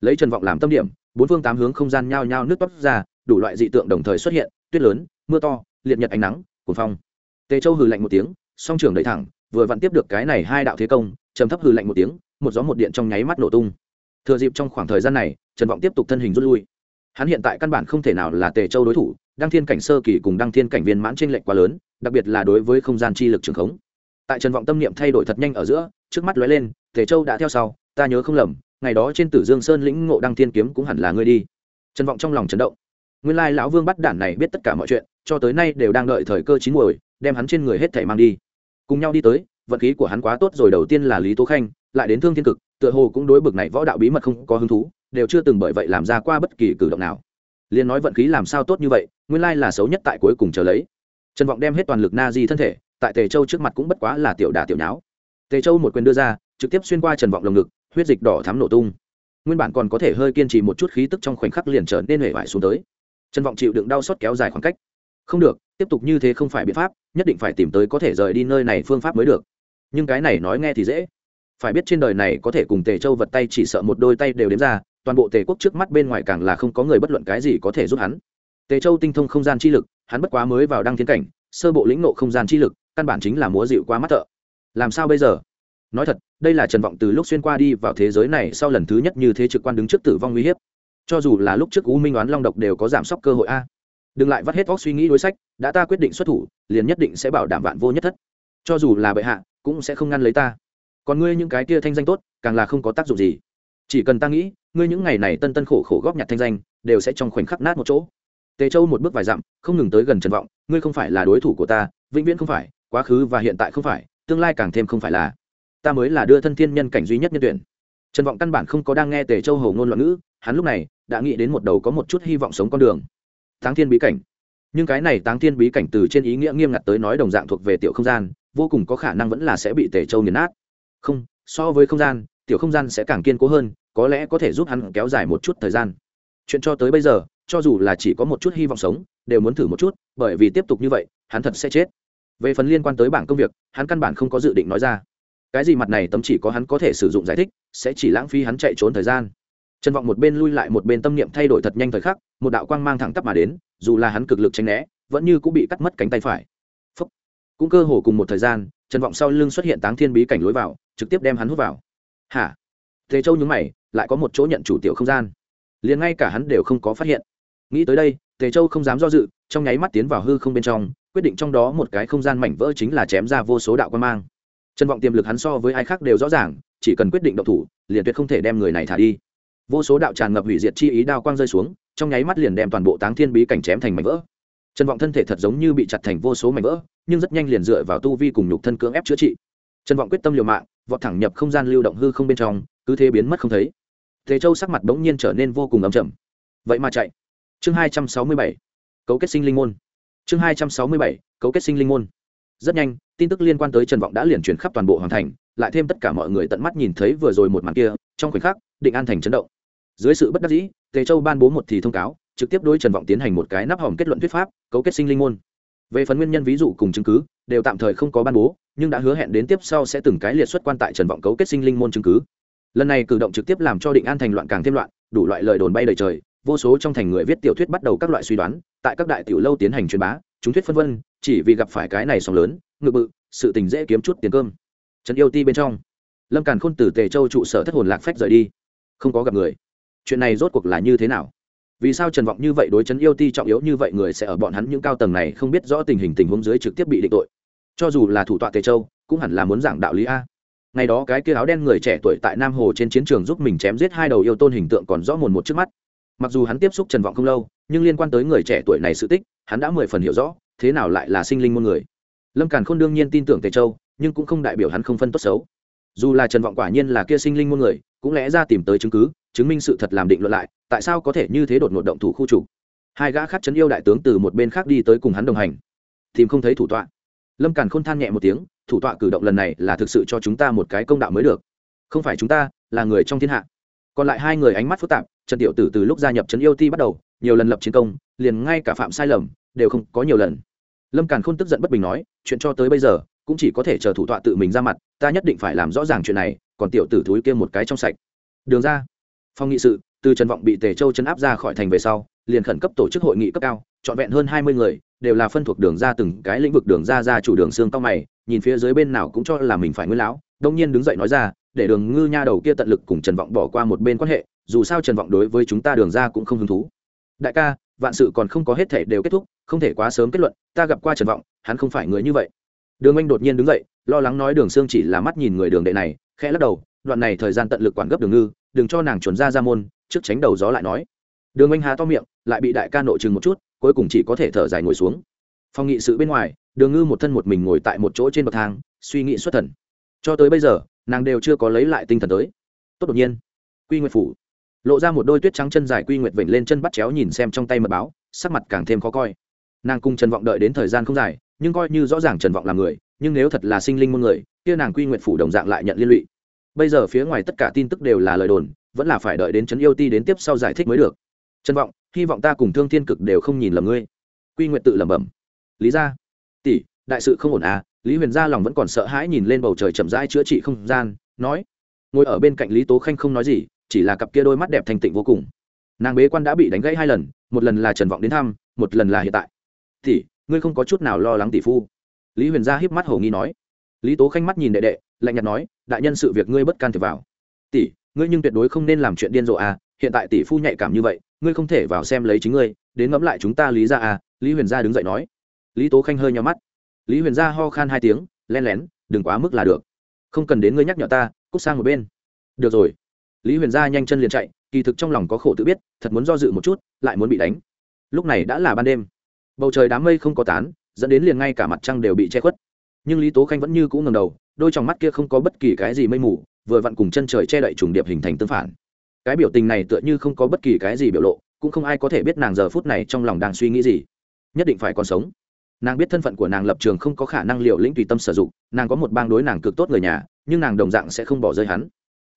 Lấy trần vọng làm tâm điểm, bốn phương tám hướng không gian nhao nhao nước toát ra, đủ loại dị tượng đồng thời xuất hiện, tuyết lớn, mưa to, liệt nhật ánh nắng, cuồng phong. Tề châu hừ lạnh một tiếng, song trường đẩy thẳng, vừa vặn tiếp được cái này hai đạo thế công, trầm thấp hừ lạnh một tiếng, một gió một điện trong nháy mắt nổ tung. Thừa dịp trong khoảng thời gian này trần vọng tiếp tục thân hình rút lui hắn hiện tại căn bản không thể nào là tề châu đối thủ, đăng thiên cảnh sơ kỳ cùng đăng thiên cảnh viên mãn t r ê n lệch quá lớn, đặc biệt là đối với không gian chi lực trường khống. Tại trần vọng tâm niệm thay đổi thật nhanh ở giữa, trước mắt lóe lên, tề châu đã theo sau, ta nhớ không lầm, ngày đó trên tử dương sơn lĩnh ngộ đăng thiên kiếm cũng hẳn là ngươi đi. Trần vọng trong lòng chấn động. Nguyên lai lão vương bắt đản này biết tất cả mọi chuyện, cho tới nay đều đang đợi thời cơ chín muồi, đem hắn trên người hết thảy mang đi. Cùng nhau đi tới, vận khí của hắn quá tốt rồi, đầu tiên là lý tố khanh, lại đến thương thiên cực, tựa hồ cũng đối bực này võ đạo bí mật không có hứng thú đều chưa từng bởi vậy làm ra qua bất kỳ cử động nào. Liền nói vận khí làm sao tốt như vậy, nguyên lai là xấu nhất tại cuối cùng chờ lấy. Trần vọng đem hết toàn lực na di thân thể, tại tề châu trước mặt cũng bất quá là tiểu đà tiểu nháo. Tề châu một quyền đưa ra, trực tiếp xuyên qua trần vọng lồng ngực, huyết dịch đỏ thắm nổ tung. Nguyên bản còn có thể hơi kiên trì một chút khí tức trong khoảnh khắc liền trở nên hể vải xuống tới. Trần vọng chịu đựng đau xót kéo dài khoảng cách. Không được, tiếp tục như thế không phải biện pháp, nhất định phải tìm tới có thể rời đi nơi này phương pháp mới được. Nhưng cái này nói nghe thì dễ. Phải biết trên đời này có thể cùng tề châu vật tay chỉ sợ một đôi tay đều đếm ra toàn bộ tề quốc trước mắt bên ngoài càng là không có người bất luận cái gì có thể giúp hắn. Tề châu tinh thông không gian chi lực, hắn bất quá mới vào đăng thiên cảnh, sơ bộ lĩnh nộ không gian chi lực, căn bản chính là múa dịu quá mắt thợ. Làm sao bây giờ? Nói thật, đây là trần vọng từ lúc xuyên qua đi vào thế giới này sau lần thứ nhất như thế trực quan đứng trước tử vong uy hiếp. Cho dù là lúc trước u minh oán long độc đều có giảm sốc cơ hội a. Đừng lại vắt hết óc suy nghĩ đối sách, đã ta quyết định xuất thủ, liền nhất định sẽ bảo đảm vạn vô nhất thất. Cho dù là bệ hạ, cũng sẽ không ngăn lấy ta. Còn ngươi những cái kia thanh danh tốt, càng là không có tác dụng gì. Chỉ cần ta nghĩ ngươi những ngày này tân tân khổ khổ góp nhặt thanh danh, đều sẽ trong khoảnh khắc nát một chỗ. Tề châu một bước vài dặm, không ngừng tới gần trần vọng, ngươi không phải là đối thủ của ta, vĩnh viễn không phải, quá khứ và hiện tại không phải, tương lai càng thêm không phải là. Ta mới là đưa thân thiên nhân cảnh duy nhất nhân tuyển. Trần vọng căn bản không có đang nghe tề châu hầu ngôn loạn ngữ, hắn lúc này đã nghĩ đến một đầu có một chút hy vọng sống con đường. Táng thiên bí cảnh. Nhưng cái này táng thiên bí cảnh từ trên ý nghĩa nghiêm ngặt tới nói đồng dạng thuộc về tiểu không gian, vô cùng có khả năng vẫn là sẽ bị tề châu nghiền nát. Không, so với không gian, tiểu không gian sẽ càng kiên cố hơn có lẽ có thể giúp hắn kéo dài một chút thời gian. Chuyện cho tới bây giờ, cho dù là chỉ có một chút hy vọng sống, đều muốn thử một chút, bởi vì tiếp tục như vậy, hắn thật sẽ chết. Về phần liên quan tới bảng công việc, hắn căn bản không có dự định nói ra. Cái gì mặt này tấm chỉ có hắn có thể sử dụng giải thích, sẽ chỉ lãng phí hắn chạy trốn thời gian. Trần vọng một bên lui lại một bên tâm niệm thay đổi thật nhanh thời khắc, một đạo quang mang thẳng tắp mà đến, dù là hắn cực lực tranh né, vẫn như cũng bị cắt mất cánh tay phải. Phúc. cũng cơ hồ cùng một thời gian, trần vọng sau lưng xuất hiện táng thiên bí cảnh lối vào, trực tiếp đem hắn hút vào. Hả? Thế châu nhúng mày lại có một chỗ nhận chủ tiểu không gian. Liền ngay cả hắn đều không có phát hiện. Nghĩ tới đây, tề châu không dám do dự, trong nháy mắt tiến vào hư không bên trong, quyết định trong đó một cái không gian mảnh vỡ chính là chém ra vô số đạo quan mang. Trần vọng tiềm lực hắn so với ai khác đều rõ ràng, chỉ cần quyết định động thủ, liền tuyệt không thể đem người này thả đi. Vô số đạo tràn ngập hủy diệt chi ý đao quang rơi xuống, trong nháy mắt liền đem toàn bộ táng thiên bí cảnh chém thành mảnh vỡ. Trần vọng thân thể thật giống như bị chặt thành vô số mảnh vỡ, nhưng rất nhanh liền dựa vào tu vi cùng nhục thân cưỡng ép chữa trị. Trần vọng quyết tâm liều mạng, vọt thẳng nhập không gian lưu động hư không bên trong, cứ thế biến mất không thấy thế châu sắc mặt bỗng nhiên trở nên vô cùng ấm trầm. vậy mà chạy. Chương hai trăm sáu mươi bảy. Cấu kết sinh linh môn. Chương hai trăm sáu mươi bảy, cấu kết sinh linh môn. Rất nhanh, tin tức liên quan tới trần vọng đã liền truyền khắp toàn bộ hoàng thành, lại thêm tất cả mọi người tận mắt nhìn thấy vừa rồi một màn kia, trong khoảnh khắc, định an thành chấn động. Dưới sự bất đắc dĩ tề châu ban bố một thì thông cáo, trực tiếp đối trần vọng tiến hành một cái nắp hòm kết luận thuyết pháp, cấu kết sinh linh môn. Về phần nguyên nhân ví dụ cùng chứng cứ, đều tạm thời không có ban bố, nhưng đã hứa hẹn đến tiếp sau sẽ từng cái liệt xuất quan tại trần vọng cấu kết sinh linh môn chứng cứ lần này cử động trực tiếp làm cho định an thành loạn càng thêm loạn, đủ loại lời đồn bay đầy trời, vô số trong thành người viết tiểu thuyết bắt đầu các loại suy đoán, tại các đại tiểu lâu tiến hành truyền bá, chúng thuyết phân vân, chỉ vì gặp phải cái này sóng lớn, ngự bự, sự tình dễ kiếm chút tiền cơm. Trần yêu ti bên trong, lâm càn khôn từ tề châu trụ sở thất hồn lạc phách rời đi, không có gặp người. Chuyện này rốt cuộc là như thế nào? Vì sao trần vọng như vậy đối chấn yêu ti trọng yếu như vậy người sẽ ở bọn hắn những cao tầng này không biết rõ tình hình tình huống dưới trực tiếp bị định tội? Cho dù là thủ tọa tề châu, cũng hẳn là muốn giảng đạo lý a ngày đó cái kia áo đen người trẻ tuổi tại nam hồ trên chiến trường giúp mình chém giết hai đầu yêu tôn hình tượng còn rõ mồn một trước mắt. Mặc dù hắn tiếp xúc trần vọng không lâu, nhưng liên quan tới người trẻ tuổi này sự tích, hắn đã mười phần hiểu rõ, thế nào lại là sinh linh môn người. Lâm càn khôn đương nhiên tin tưởng tề châu, nhưng cũng không đại biểu hắn không phân tốt xấu. Dù là trần vọng quả nhiên là kia sinh linh môn người, cũng lẽ ra tìm tới chứng cứ, chứng minh sự thật làm định luận lại, tại sao có thể như thế đột ngột động thủ khu trục? Hai gã khác chấn yêu đại tướng từ một bên khác đi tới cùng hắn đồng hành. Tìm không thấy thủ tọa lâm càn khôn than nhẹ một tiếng, thủ tọa cử động lần này là thực sự cho chúng ta một cái công đạo mới được. Không phải chúng ta, là người trong thiên hạ. Còn lại hai người ánh mắt phức tạp, trần tiểu tử từ lúc gia nhập trấn yêu ti bắt đầu, nhiều lần lập chiến công, liền ngay cả phạm sai lầm, đều không có nhiều lần. Lâm càn khôn tức giận bất bình nói, chuyện cho tới bây giờ, cũng chỉ có thể chờ thủ tọa tự mình ra mặt, ta nhất định phải làm rõ ràng chuyện này, còn tiểu tử thúi kia một cái trong sạch. Đường ra. Phong nghị sự, từ trần vọng bị tề châu chấn áp ra khỏi thành về sau liền khẩn cấp tổ chức hội nghị cấp cao, trọn vẹn hơn hai mươi người, đều là phân thuộc đường ra từng cái lĩnh vực đường ra ra chủ đường xương cao mày, nhìn phía dưới bên nào cũng cho là mình phải nguyên lão, đông nhiên đứng dậy nói ra, để đường ngư nha đầu kia tận lực cùng trần vọng bỏ qua một bên quan hệ, dù sao trần vọng đối với chúng ta đường ra cũng không hứng thú. Đại ca, vạn sự còn không có hết thể đều kết thúc, không thể quá sớm kết luận, ta gặp qua trần vọng, hắn không phải người như vậy. Đường anh đột nhiên đứng dậy, lo lắng nói đường xương chỉ là mắt nhìn người đường đệ này, khẽ lắc đầu, đoạn này thời gian tận lực quản gấp đường ngư, đừng cho nàng chuẩn ra ra môn, trước tránh đầu gió lại nói đường anh há to miệng, lại bị đại ca nội chừng một chút, cuối cùng chỉ có thể thở dài ngồi xuống. Phòng nghị sự bên ngoài, đường ngư một thân một mình ngồi tại một chỗ trên bậc thang, suy nghĩ xuất thần. Cho tới bây giờ, nàng đều chưa có lấy lại tinh thần tới. Tốt đột nhiên. Quy nguyệt phủ. Lộ ra một đôi tuyết trắng chân dài quy nguyệt vểnh lên chân bắt chéo nhìn xem trong tay mật báo, sắc mặt càng thêm khó coi. Nàng cùng trần vọng đợi đến thời gian không dài, nhưng coi như rõ ràng trần vọng là người, nhưng nếu thật là sinh linh muôn người, kia nàng quy nguyệt phủ đồng dạng lại nhận liên lụy. Bây giờ phía ngoài tất cả tin tức đều là lời đồn, vẫn là phải đợi đến trấn yêu ti đến tiếp sau giải thích mới được trần vọng, hy vọng ta cùng thương thiên cực đều không nhìn lầm ngươi. Quy nguyệt tự lẩm bẩm. Lý ra tỷ, đại sự không ổn à? Lý huyền gia lòng vẫn còn sợ hãi nhìn lên bầu trời chậm rãi chữa trị không gian, nói. Ngồi ở bên cạnh lý tố khanh không nói gì, chỉ là cặp kia đôi mắt đẹp thành tịnh vô cùng. Nàng bế quan đã bị đánh gãy hai lần, một lần là trần vọng đến thăm, một lần là hiện tại. Tỷ, ngươi không có chút nào lo lắng tỷ phu. Lý huyền gia hiếp mắt hầu nghi nói. Lý tố khanh mắt nhìn đệ đệ, lạnh nhạt nói, đại nhân sự việc ngươi bất can thiệp vào. Tỷ, ngươi nhưng tuyệt đối không nên làm chuyện điên rồ à? Hiện tại tỷ phu nhạy cảm như vậy ngươi không thể vào xem lấy chính ngươi, đến ngẫm lại chúng ta lý ra à lý huyền gia đứng dậy nói. Lý tố khanh hơi nhau mắt. Lý huyền gia ho khan hai tiếng len lén, đừng quá mức là được. Không cần đến ngươi nhắc nhở ta, cút sang một bên. Được rồi. Lý huyền gia nhanh chân liền chạy, kỳ thực trong lòng có khổ tự biết, thật muốn do dự một chút, lại muốn bị đánh. Lúc này đã là ban đêm. Bầu trời đám mây không có tán, dẫn đến liền ngay cả mặt trăng đều bị che khuất. Nhưng lý tố khanh vẫn như cũ ngầm đầu, đôi trong mắt kia không có bất kỳ cái gì mây mù, vừa vặn cùng chân trời che đậy trùng điệp hình thành tương phản cái biểu tình này tựa như không có bất kỳ cái gì biểu lộ, cũng không ai có thể biết nàng giờ phút này trong lòng đang suy nghĩ gì. Nhất định phải còn sống. Nàng biết thân phận của nàng lập trường không có khả năng liệu lĩnh tùy tâm sử dụng, nàng có một bang đối nàng cực tốt người nhà, nhưng nàng đồng dạng sẽ không bỏ rơi hắn.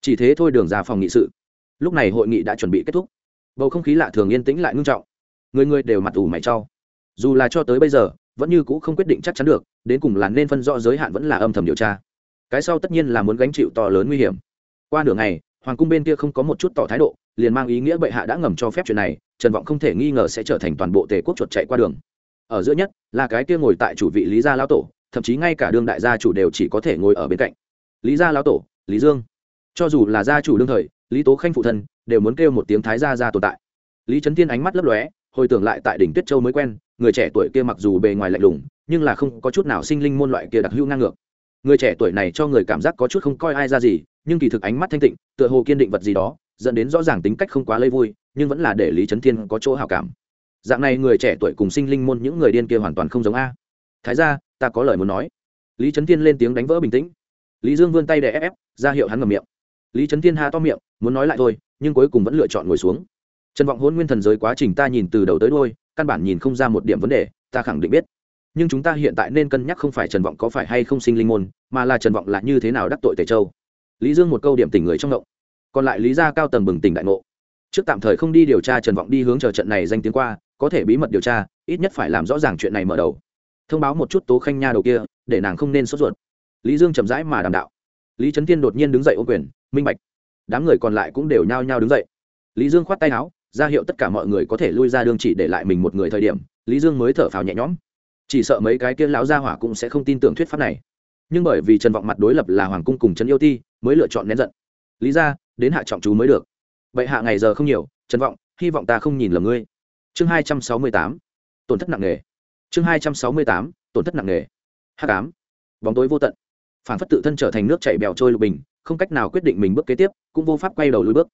Chỉ thế thôi đường ra phòng nghị sự. Lúc này hội nghị đã chuẩn bị kết thúc. Bầu không khí lạ thường yên tĩnh lại ngưng trọng. Người người đều mặt ủ mày trau dù là cho tới bây giờ, vẫn như cũ không quyết định chắc chắn được, đến cùng là nên phân rõ giới hạn vẫn là âm thầm điều tra. Cái sau tất nhiên là muốn gánh chịu to lớn nguy hiểm. Qua nửa ngày hoàng cung bên kia không có một chút tỏ thái độ, liền mang ý nghĩa bệ hạ đã ngầm cho phép chuyện này, trần vọng không thể nghi ngờ sẽ trở thành toàn bộ tề quốc chuột chạy qua đường. Ở giữa nhất, là cái kia ngồi tại chủ vị lý gia lão tổ, thậm chí ngay cả đương đại gia chủ đều chỉ có thể ngồi ở bên cạnh. Lý gia lão tổ, lý dương. Cho dù là gia chủ đương thời, lý tố khanh phụ thân, đều muốn kêu một tiếng thái gia gia tồn tại. Lý trấn tiên ánh mắt lấp lóe, hồi tưởng lại tại đỉnh tuyết châu mới quen, người trẻ tuổi kia mặc dù bề ngoài lạnh lùng, nhưng là không có chút nào sinh linh môn loại kia đặc hữu ngang ngược. Người trẻ tuổi này cho người cảm giác có chút không coi ai ra gì nhưng kỳ thực ánh mắt thanh tịnh, tựa hồ kiên định vật gì đó, dẫn đến rõ ràng tính cách không quá lây vui, nhưng vẫn là để lý trấn thiên có chỗ hào cảm. Dạng này người trẻ tuổi cùng sinh linh môn những người điên kia hoàn toàn không giống a. Thái ra ta có lời muốn nói. Lý trấn thiên lên tiếng đánh vỡ bình tĩnh. Lý dương vươn tay để ép ép, ra hiệu hắn ngầm miệng. Lý trấn thiên ha to miệng, muốn nói lại thôi, nhưng cuối cùng vẫn lựa chọn ngồi xuống. Trần vọng hôn nguyên thần giới quá trình ta nhìn từ đầu tới đôi căn bản nhìn không ra một điểm vấn đề, ta khẳng định biết. Nhưng chúng ta hiện tại nên cân nhắc không phải trần vọng có phải hay không sinh linh môn, mà là trần vọng là như thế nào đắc tội tề châu lý dương một câu điểm tỉnh người trong động. Còn lại lý gia cao tầng bừng tỉnh đại ngộ. Trước tạm thời không đi điều tra trần vọng đi hướng chờ trận này danh tiếng qua, có thể bí mật điều tra, ít nhất phải làm rõ ràng chuyện này mở đầu. Thông báo một chút tố khanh nha đầu kia, để nàng không nên sốt ruột. Lý dương chậm rãi mà đàm đạo. Lý trấn tiên đột nhiên đứng dậy ô quyền, minh bạch. Đám người còn lại cũng đều nhao nhao đứng dậy. Lý dương khoát tay áo, ra hiệu tất cả mọi người có thể lui ra đường chỉ để lại mình một người thời điểm, lý dương mới thở phào nhẹ nhõm. Chỉ sợ mấy cái kia lão gia hỏa cũng sẽ không tin tưởng thuyết pháp này nhưng bởi vì trần vọng mặt đối lập là hoàng cung cùng trấn yêu ti, mới lựa chọn nén giận. Lý ra, đến hạ trọng chú mới được. Vậy hạ ngày giờ không nhiều, trần vọng, hy vọng ta không nhìn lầm ngươi. Chương hai trăm sáu mươi tám, tổn thất nặng nề. Chương hai trăm sáu mươi tám, tổn thất nặng nề. Hát cám bóng tối vô tận. Phản phất tự thân trở thành nước chảy bèo trôi lục bình, không cách nào quyết định mình bước kế tiếp, cũng vô pháp quay đầu lùi bước.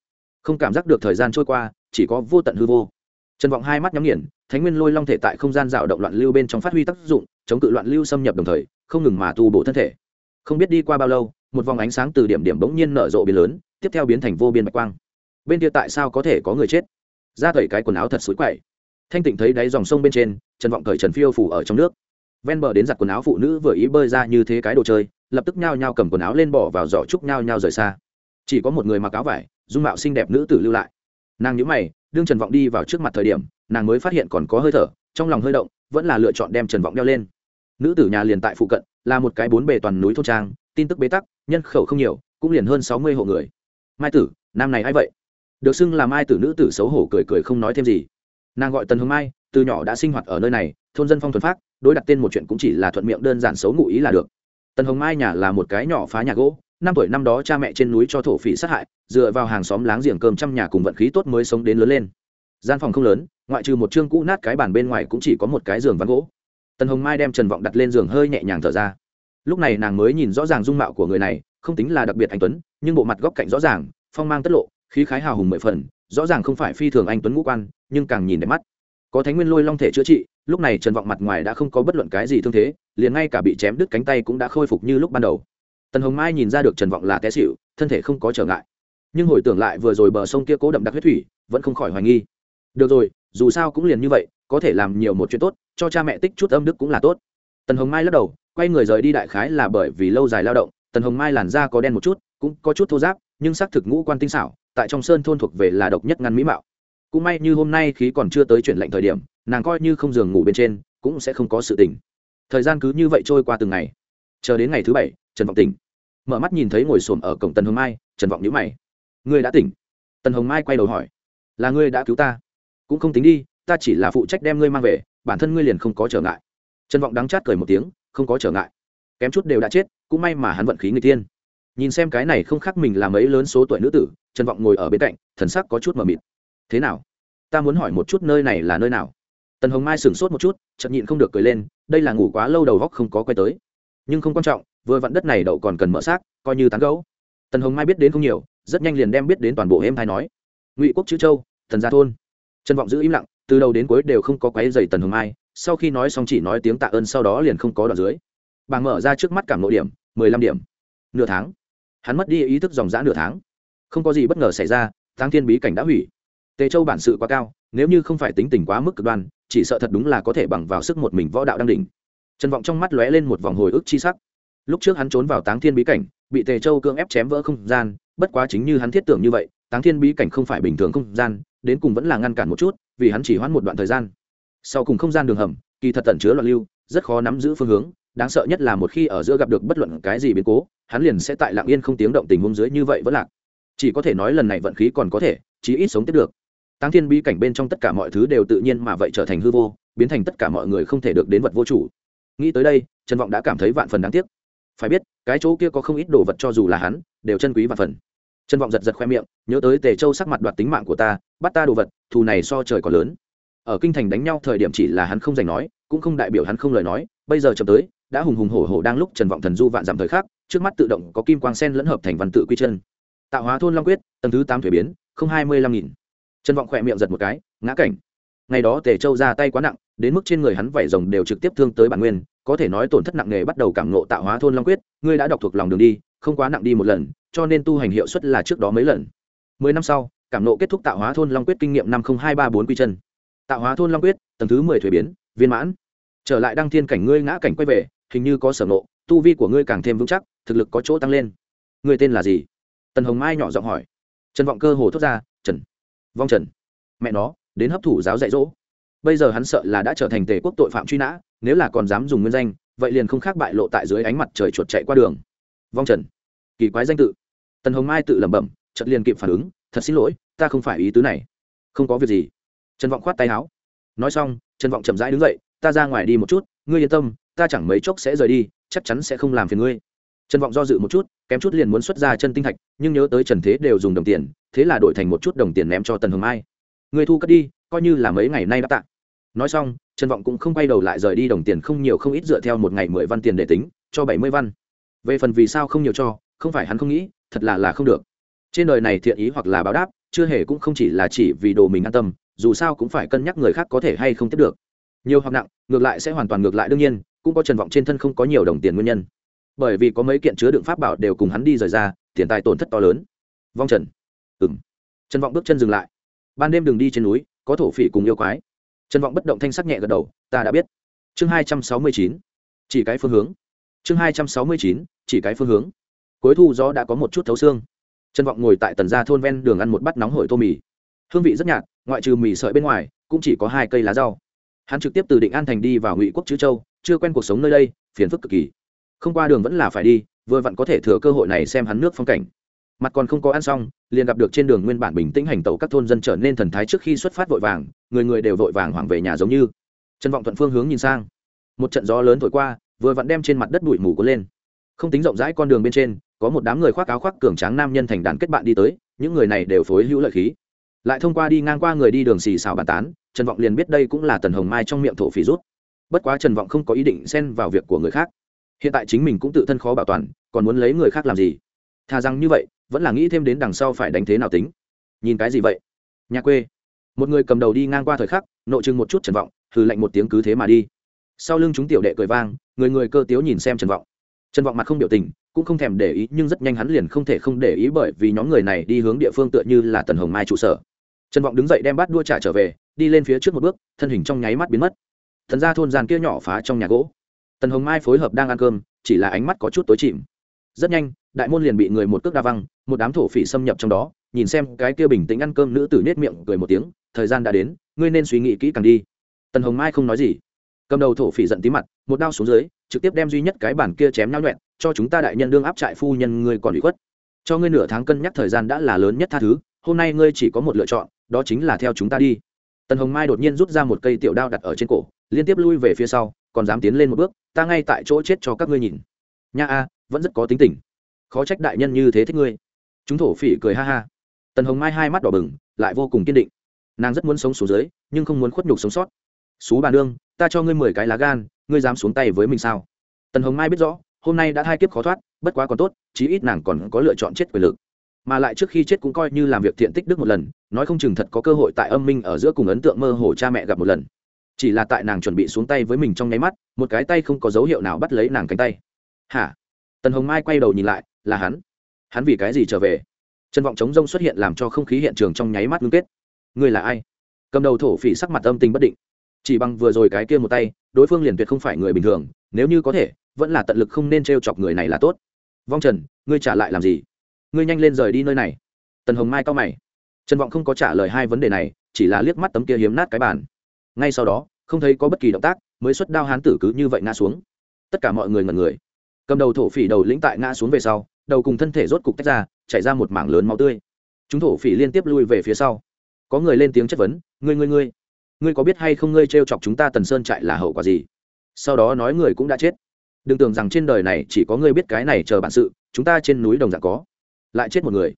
Không cảm giác được thời gian trôi qua, chỉ có vô tận hư vô. Trần vọng hai mắt nhắm nghiền, thánh nguyên lôi long thể tại không gian rào động loạn lưu bên trong phát huy tác dụng, chống cự loạn lưu xâm nhập đồng thời không ngừng mà tu bổ thân thể. Không biết đi qua bao lâu, một vòng ánh sáng từ điểm điểm bỗng nhiên nở rộ biến lớn, tiếp theo biến thành vô biên bạch quang. Bên kia tại sao có thể có người chết? Ra tẩy cái quần áo thật xối quậy. Thanh tịnh thấy đáy dòng sông bên trên, trần vọng cởi trần phiêu phủ ở trong nước. Ven bờ đến giặt quần áo phụ nữ vừa ý bơi ra như thế cái đồ chơi, lập tức nhao nhao cầm quần áo lên bỏ vào giỏ trúc nhao nhao rời xa. Chỉ có một người mặc áo vải, dung mạo xinh đẹp nữ tử lưu lại. Nàng nhữ mày, đương trần vọng đi vào trước mặt thời điểm, nàng mới phát hiện còn có hơi thở, trong lòng hơi động, vẫn là lựa chọn đem trần vọng đeo lên nữ tử nhà liền tại phụ cận, là một cái bốn bề toàn núi thôn trang, tin tức bế tắc, nhân khẩu không nhiều, cũng liền hơn sáu mươi hộ người. Mai tử, nam này a i vậy? Được xưng là mai tử nữ tử xấu hổ cười cười không nói thêm gì. Nàng gọi tần hương mai, từ nhỏ đã sinh hoạt ở nơi này, thôn dân phong thuần phát đối đặt tên một chuyện cũng chỉ là thuận miệng đơn giản xấu ngụ ý là được. Tần hồng mai nhà là một cái nhỏ phá nhà gỗ, năm tuổi năm đó cha mẹ trên núi cho thổ phỉ sát hại, dựa vào hàng xóm láng giềng cơm trăm nhà cùng vận khí tốt mới sống đến lớn lên. Gian phòng không lớn, ngoại trừ một chương cũ nát cái bàn bên ngoài cũng chỉ có một cái giường ván gỗ tần hồng mai đem trần vọng đặt lên giường hơi nhẹ nhàng thở ra. Lúc này nàng mới nhìn rõ ràng dung mạo của người này, không tính là đặc biệt anh tuấn, nhưng bộ mặt góc cạnh rõ ràng, phong mang tất lộ, khí khái hào hùng mười phần, rõ ràng không phải phi thường anh tuấn ngũ quan, nhưng càng nhìn đẹp mắt. Có thánh nguyên lôi long thể chữa trị, lúc này trần vọng mặt ngoài đã không có bất luận cái gì thương thế, liền ngay cả bị chém đứt cánh tay cũng đã khôi phục như lúc ban đầu. Tần hồng mai nhìn ra được trần vọng là té xịu thân thể không có trở ngại. Nhưng hồi tưởng lại vừa rồi bờ sông kia cố đậm đặc huyết thủy, vẫn không khỏi hoài nghi. Được rồi, dù sao cũng liền như vậy, có thể làm nhiều một chuyện tốt cho cha mẹ tích chút âm đức cũng là tốt. Tần hồng mai lắc đầu, quay người rời đi đại khái là bởi vì lâu dài lao động, tần hồng mai làn da có đen một chút, cũng có chút thô giáp nhưng xác thực ngũ quan tinh xảo, tại trong sơn thôn thuộc về là độc nhất ngăn mỹ mạo. Cũng may như hôm nay khí còn chưa tới chuyển lệnh thời điểm, nàng coi như không giường ngủ bên trên, cũng sẽ không có sự tỉnh. Thời gian cứ như vậy trôi qua từng ngày. Chờ đến ngày thứ bảy, trần vọng tỉnh. Mở mắt nhìn thấy ngồi xổm ở cổng tần hồng mai, trần vọng nhữ mày. Ngươi đã tỉnh? Tần hồng mai quay đầu hỏi. Là ngươi đã cứu ta. Cũng không tính đi, ta chỉ là phụ trách đem ngươi mang về bản thân ngươi liền không có trở ngại. Trần vọng đắng chát cười một tiếng, không có trở ngại. Kém chút đều đã chết, cũng may mà hắn vận khí người tiên nhìn xem cái này không khác mình làm mấy lớn số tuổi nữ tử, trần vọng ngồi ở bên cạnh, thần sắc có chút mờ mịt. Thế nào? Ta muốn hỏi một chút nơi này là nơi nào? Tần hồng mai sửng sốt một chút chậm nhịn không được cười lên, đây là ngủ quá lâu đầu góc không có quay tới. Nhưng không quan trọng, vừa vặn đất này đậu còn cần mở xác, coi như tán gấu tần hồng mai biết đến không nhiều, rất nhanh liền đem biết đến toàn bộ em thai nói. Ngụy quốc chữ châu, thần gia thôn. Trần vọng giữ im lặng từ đầu đến cuối đều không có quấy dày tần hồng mai, sau khi nói xong chỉ nói tiếng tạ ơn sau đó liền không có đoạn dưới. Bàng mở ra trước mắt cảm nội điểm, mười lăm điểm. Nửa tháng. Hắn mất đi ý thức dòng dã nửa tháng. Không có gì bất ngờ xảy ra tăng thiên bí cảnh đã hủy. Tề châu bản sự quá cao, nếu như không phải tính tình quá mức cực đoan, chỉ sợ thật đúng là có thể bằng vào sức một mình võ đạo đang đỉnh. Trần vọng trong mắt lóe lên một vòng hồi ức chi sắc. Lúc trước hắn trốn vào táng thiên bí cảnh, bị tề châu cưỡng ép chém vỡ không gian, bất quá chính như hắn thiết tưởng như vậy, táng thiên bí cảnh không phải bình thường không gian đến cùng vẫn là ngăn cản một chút, vì hắn chỉ hoãn một đoạn thời gian. Sau cùng không gian đường hầm, kỳ thật tẩn chứa loạn lưu, rất khó nắm giữ phương hướng, đáng sợ nhất là một khi ở giữa gặp được bất luận cái gì biến cố, hắn liền sẽ tại lạng yên không tiếng động tình huống dưới như vậy vẫn lạc. Chỉ có thể nói lần này vận khí còn có thể, chí ít sống tiếp được. Tăng thiên bí cảnh bên trong tất cả mọi thứ đều tự nhiên mà vậy trở thành hư vô, biến thành tất cả mọi người không thể được đến vật vô chủ. Nghĩ tới đây, trần vọng đã cảm thấy vạn phần đáng tiếc. Phải biết, cái chỗ kia có không ít đồ vật cho dù là hắn, đều chân quý vạn phần trần vọng giật giật khoe miệng, nhớ tới tề châu sắc mặt đoạt tính mạng của ta, bắt ta đồ vật, thù này so trời còn lớn. Ở kinh thành đánh nhau thời điểm chỉ là hắn không giành nói, cũng không đại biểu hắn không lời nói, bây giờ chậm tới, đã hùng hùng hổ hổ đang lúc trần vọng thần du vạn giảm thời khắc, trước mắt tự động có kim quang sen lẫn hợp thành văn tự quy chân. Tạo hóa thôn long quyết, tầng thứ tám thuế biến, không hai mươi lăm nghìn. Trần vọng khỏe miệng giật một cái, ngã cảnh. Ngày đó tề châu ra tay quá nặng, đến mức trên người hắn vảy rồng đều trực tiếp thương tới bản nguyên, có thể nói tổn thất nặng nề bắt đầu cảm ngộ tạo hóa thôn long quyết, ngươi đã đọc thuộc lòng đường đi không quá nặng đi một lần, cho nên tu hành hiệu suất là trước đó mấy lần. Mười năm sau, cảm nộ kết thúc tạo hóa thôn long quyết kinh nghiệm năm không hai ba bốn quy chân. Tạo hóa thôn long quyết, tầng thứ mười thuế biến, viên mãn. Trở lại đăng thiên cảnh ngươi ngã cảnh quay về, hình như có sở nộ tu vi của ngươi càng thêm vững chắc, thực lực có chỗ tăng lên. Ngươi tên là gì? Tần hồng mai nhỏ giọng hỏi. Trần vọng cơ hồ thốt ra, trần. Vong trần. Mẹ nó, đến hấp thụ giáo dạy dỗ. Bây giờ hắn sợ là đã trở thành tề quốc tội phạm truy nã, nếu là còn dám dùng nguyên danh, vậy liền không khác bại lộ tại dưới ánh mặt trời chuột chạy qua đường vong trần. Kỳ quái danh tự. Tần hồng mai tự lẩm bẩm, chợt liền kịp phản ứng, thật xin lỗi, ta không phải ý tứ này. Không có việc gì. Trần vọng khoát tay áo. Nói xong, trần vọng chậm rãi đứng dậy, ta ra ngoài đi một chút, ngươi yên tâm, ta chẳng mấy chốc sẽ rời đi, chắc chắn sẽ không làm phiền ngươi. Trần vọng do dự một chút, kém chút liền muốn xuất ra chân tinh thạch, nhưng nhớ tới trần thế đều dùng đồng tiền, thế là đổi thành một chút đồng tiền ném cho tần hồng mai. Người thu cất đi, coi như là mấy ngày nay đã tạ. Nói xong, trần vọng cũng không quay đầu lại rời đi, đồng tiền không nhiều không ít dựa theo một ngày mười văn tiền để tính, cho bảy mươi văn về phần vì sao không nhiều cho, không phải hắn không nghĩ, thật là là không được. Trên đời này thiện ý hoặc là báo đáp, chưa hề cũng không chỉ là chỉ vì đồ mình an tâm, dù sao cũng phải cân nhắc người khác có thể hay không tiếp được. Nhiều hoặc nặng, ngược lại sẽ hoàn toàn ngược lại đương nhiên, cũng có trần vọng trên thân không có nhiều đồng tiền nguyên nhân. Bởi vì có mấy kiện chứa đựng pháp bảo đều cùng hắn đi rời ra, tiền tài tổn thất to lớn. Vong trần. Ừng trần vọng bước chân dừng lại. Ban đêm đừng đi trên núi, có thổ phỉ cùng yêu quái. Trần vọng bất động thanh sắc nhẹ gật đầu, ta đã biết. Chương hai trăm sáu mươi chín. Chỉ cái phương hướng chương hai trăm sáu mươi chín, chỉ cái phương hướng. Cuối thu gió đã có một chút thấu xương. Trần vọng ngồi tại tần gia thôn ven đường ăn một bát nóng hổi tô mì. Hương vị rất nhạt, ngoại trừ mì sợi bên ngoài, cũng chỉ có hai cây lá rau. Hắn trực tiếp từ định an thành đi vào ngụy quốc chữ châu, chưa quen cuộc sống nơi đây, phiền phức cực kỳ. Không qua đường vẫn là phải đi, vừa vặn có thể thừa cơ hội này xem hắn nước phong cảnh. Mặt còn không có ăn xong, liền gặp được trên đường nguyên bản bình tĩnh hành tẩu các thôn dân trở nên thần thái trước khi xuất phát vội vàng, người người đều vội vàng hoảng về nhà giống như. Trần vọng thuận phương hướng nhìn sang. Một trận gió lớn thổi qua vừa vặn đem trên mặt đất bụi mù cuốn lên. Không tính rộng rãi con đường bên trên, có một đám người khoác áo khoác cường tráng nam nhân thành đàn kết bạn đi tới, những người này đều phối hữu lợi khí. Lại thông qua đi ngang qua người đi đường xì xào bàn tán, trần vọng liền biết đây cũng là tần hồng mai trong miệng thổ phỉ rút. Bất quá trần vọng không có ý định xen vào việc của người khác. Hiện tại chính mình cũng tự thân khó bảo toàn, còn muốn lấy người khác làm gì? Thà rằng như vậy, vẫn là nghĩ thêm đến đằng sau phải đánh thế nào tính. Nhìn cái gì vậy? Nhà quê. Một người cầm đầu đi ngang qua thời khắc, nội chừng một chút trần vọng, hừ lạnh một tiếng cứ thế mà đi sau lưng chúng tiểu đệ cười vang, người người cơ tiếu nhìn xem trần vọng. Trần vọng mặt không biểu tình, cũng không thèm để ý, nhưng rất nhanh hắn liền không thể không để ý bởi vì nhóm người này đi hướng địa phương tựa như là tần hồng mai trụ sở. Trần vọng đứng dậy đem bát đua trả trở về, đi lên phía trước một bước, thân hình trong nháy mắt biến mất. Thần ra thôn gian kia nhỏ phá trong nhà gỗ. Tần hồng mai phối hợp đang ăn cơm, chỉ là ánh mắt có chút tối chìm. Rất nhanh, đại môn liền bị người một cước đa văng, một đám thổ phỉ xâm nhập trong đó, nhìn xem cái kia bình tĩnh ăn cơm nữ tử nết miệng cười một tiếng, thời gian đã đến, ngươi nên suy nghĩ kỹ càng đi. Tần hồng mai không nói gì cầm đầu thổ phỉ giận tí mặt, một đao xuống dưới, trực tiếp đem duy nhất cái bản kia chém nhau nhuẹn, cho chúng ta đại nhân đương áp trại phu nhân ngươi còn bị khuất. Cho ngươi nửa tháng cân nhắc thời gian đã là lớn nhất tha thứ, hôm nay ngươi chỉ có một lựa chọn, đó chính là theo chúng ta đi. Tần hồng mai đột nhiên rút ra một cây tiểu đao đặt ở trên cổ, liên tiếp lui về phía sau, còn dám tiến lên một bước, ta ngay tại chỗ chết cho các ngươi nhìn. Nha a, vẫn rất có tính tình. Khó trách đại nhân như thế thích ngươi. Chúng thổ phỉ cười ha ha. Tần hồng mai hai mắt đỏ bừng, lại vô cùng kiên định. Nàng rất muốn sống xuống dưới, nhưng không muốn khuất nhục sống sót. Xú bà nương ta cho ngươi mười cái lá gan, ngươi dám xuống tay với mình sao? Tần hồng mai biết rõ, hôm nay đã hai kiếp khó thoát, bất quá còn tốt, chí ít nàng còn có lựa chọn chết quyền lực. Mà lại trước khi chết cũng coi như làm việc thiện tích đức một lần, nói không chừng thật có cơ hội tại âm minh ở giữa cùng ấn tượng mơ hồ cha mẹ gặp một lần. Chỉ là tại nàng chuẩn bị xuống tay với mình trong nháy mắt, một cái tay không có dấu hiệu nào bắt lấy nàng cánh tay. Hả? Tần hồng mai quay đầu nhìn lại, là hắn. Hắn vì cái gì trở về? Trần vọng chống rông xuất hiện làm cho không khí hiện trường trong nháy mắt ngưng kết. Ngươi là ai? Cầm đầu thổ phỉ sắc mặt âm tình bất định chỉ bằng vừa rồi cái kia một tay, đối phương liền tuyệt không phải người bình thường, nếu như có thể, vẫn là tận lực không nên t r e o chọc người này là tốt. Vong trần, ngươi trả lại làm gì? Ngươi nhanh lên rời đi nơi này. Tần hồng mai cao mày. Trần vọng không có trả lời hai vấn đề này, chỉ là liếc mắt tấm kia hiếm nát cái bàn. Ngay sau đó, không thấy có bất kỳ động tác, mới xuất đao hán tử cứ như vậy ngã xuống. Tất cả mọi người ngần người. Cầm đầu thổ phỉ đầu lĩnh tại ngã xuống về sau, đầu cùng thân thể rốt cục tách ra, chảy ra một mảng lớn máu tươi. Chúng thổ phỉ liên tiếp lui về phía sau. Có người lên tiếng chất vấn, ngươi ngươi ngươi ngươi có biết hay không ngươi t r e o chọc chúng ta tần sơn trại là hậu quả gì? Sau đó nói người cũng đã chết. Đừng tưởng rằng trên đời này chỉ có ngươi biết cái này chờ bản sự, chúng ta trên núi đồng dạng có. Lại chết một người.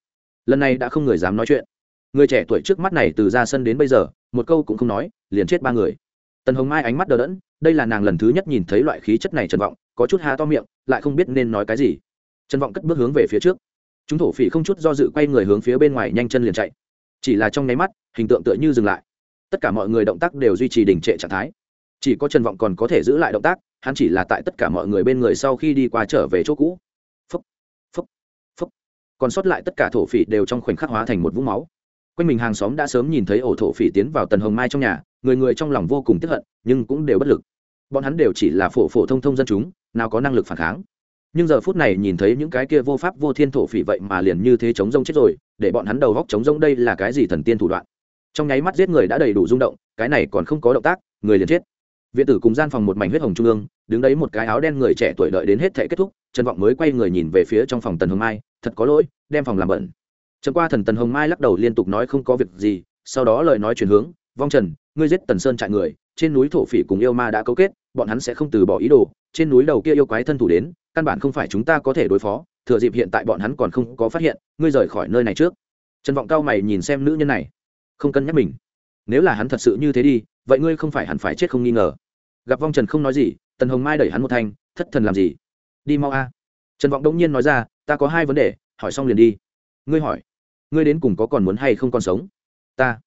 Lần này đã không người dám nói chuyện. Người trẻ tuổi trước mắt này từ ra sân đến bây giờ, một câu cũng không nói, liền chết ba người. Tần hồng mai ánh mắt đờ đẫn, đây là nàng lần thứ nhất nhìn thấy loại khí chất này trần vọng, có chút há to miệng, lại không biết nên nói cái gì. Trần vọng cất bước hướng về phía trước. Chúng thổ phỉ không chút do dự quay người hướng phía bên ngoài nhanh chân liền chạy. Chỉ là trong nháy mắt, hình tượng tựa như dừng lại tất cả mọi người động tác đều duy trì đình trệ trạng thái. Chỉ có trần vọng còn có thể giữ lại động tác hắn chỉ là tại tất cả mọi người bên người sau khi đi qua trở về chỗ cũ. Phấp phấp phấp, còn sót lại tất cả thổ phỉ đều trong khoảnh khắc hóa thành một vũng máu. Quanh mình hàng xóm đã sớm nhìn thấy ổ thổ phỉ tiến vào tần hồng mai trong nhà người người trong lòng vô cùng tức hận nhưng cũng đều bất lực. Bọn hắn đều chỉ là phổ phổ thông thông dân chúng nào có năng lực phản kháng. Nhưng giờ phút này nhìn thấy những cái kia vô pháp vô thiên thổ phỉ vậy mà liền như thế chống rông chết rồi để bọn hắn đầu góc chống rông đây là cái gì thần tiên thủ đoạn? Trong nháy mắt giết người đã đầy đủ rung động, cái này còn không có động tác, người liền chết. Viện tử cùng gian phòng một mảnh huyết hồng trung ương, đứng đấy một cái áo đen người trẻ tuổi đợi đến hết thể kết thúc, trần vọng mới quay người nhìn về phía trong phòng tần hồng mai, thật có lỗi, đem phòng làm bẩn. Trần qua thần tần hồng mai lắc đầu liên tục nói không có việc gì, sau đó lời nói chuyển hướng, vong trần, ngươi giết tần sơn trại người, trên núi thổ phỉ cùng yêu ma đã cấu kết, bọn hắn sẽ không từ bỏ ý đồ, trên núi đầu kia yêu quái thân thủ đến, căn bản không phải chúng ta có thể đối phó, thừa dịp hiện tại bọn hắn còn không có phát hiện, ngươi rời khỏi nơi này trước. Trần vọng cao mày nhìn xem nữ nhân này không cân nhắc mình. Nếu là hắn thật sự như thế đi, vậy ngươi không phải hẳn phải chết không nghi ngờ. Gặp vong trần không nói gì, tần hồng mai đẩy hắn một thanh, thất thần làm gì? Đi mau a. Trần vọng đông nhiên nói ra, ta có hai vấn đề, hỏi xong liền đi. Ngươi hỏi, ngươi đến cùng có còn muốn hay không còn sống? Ta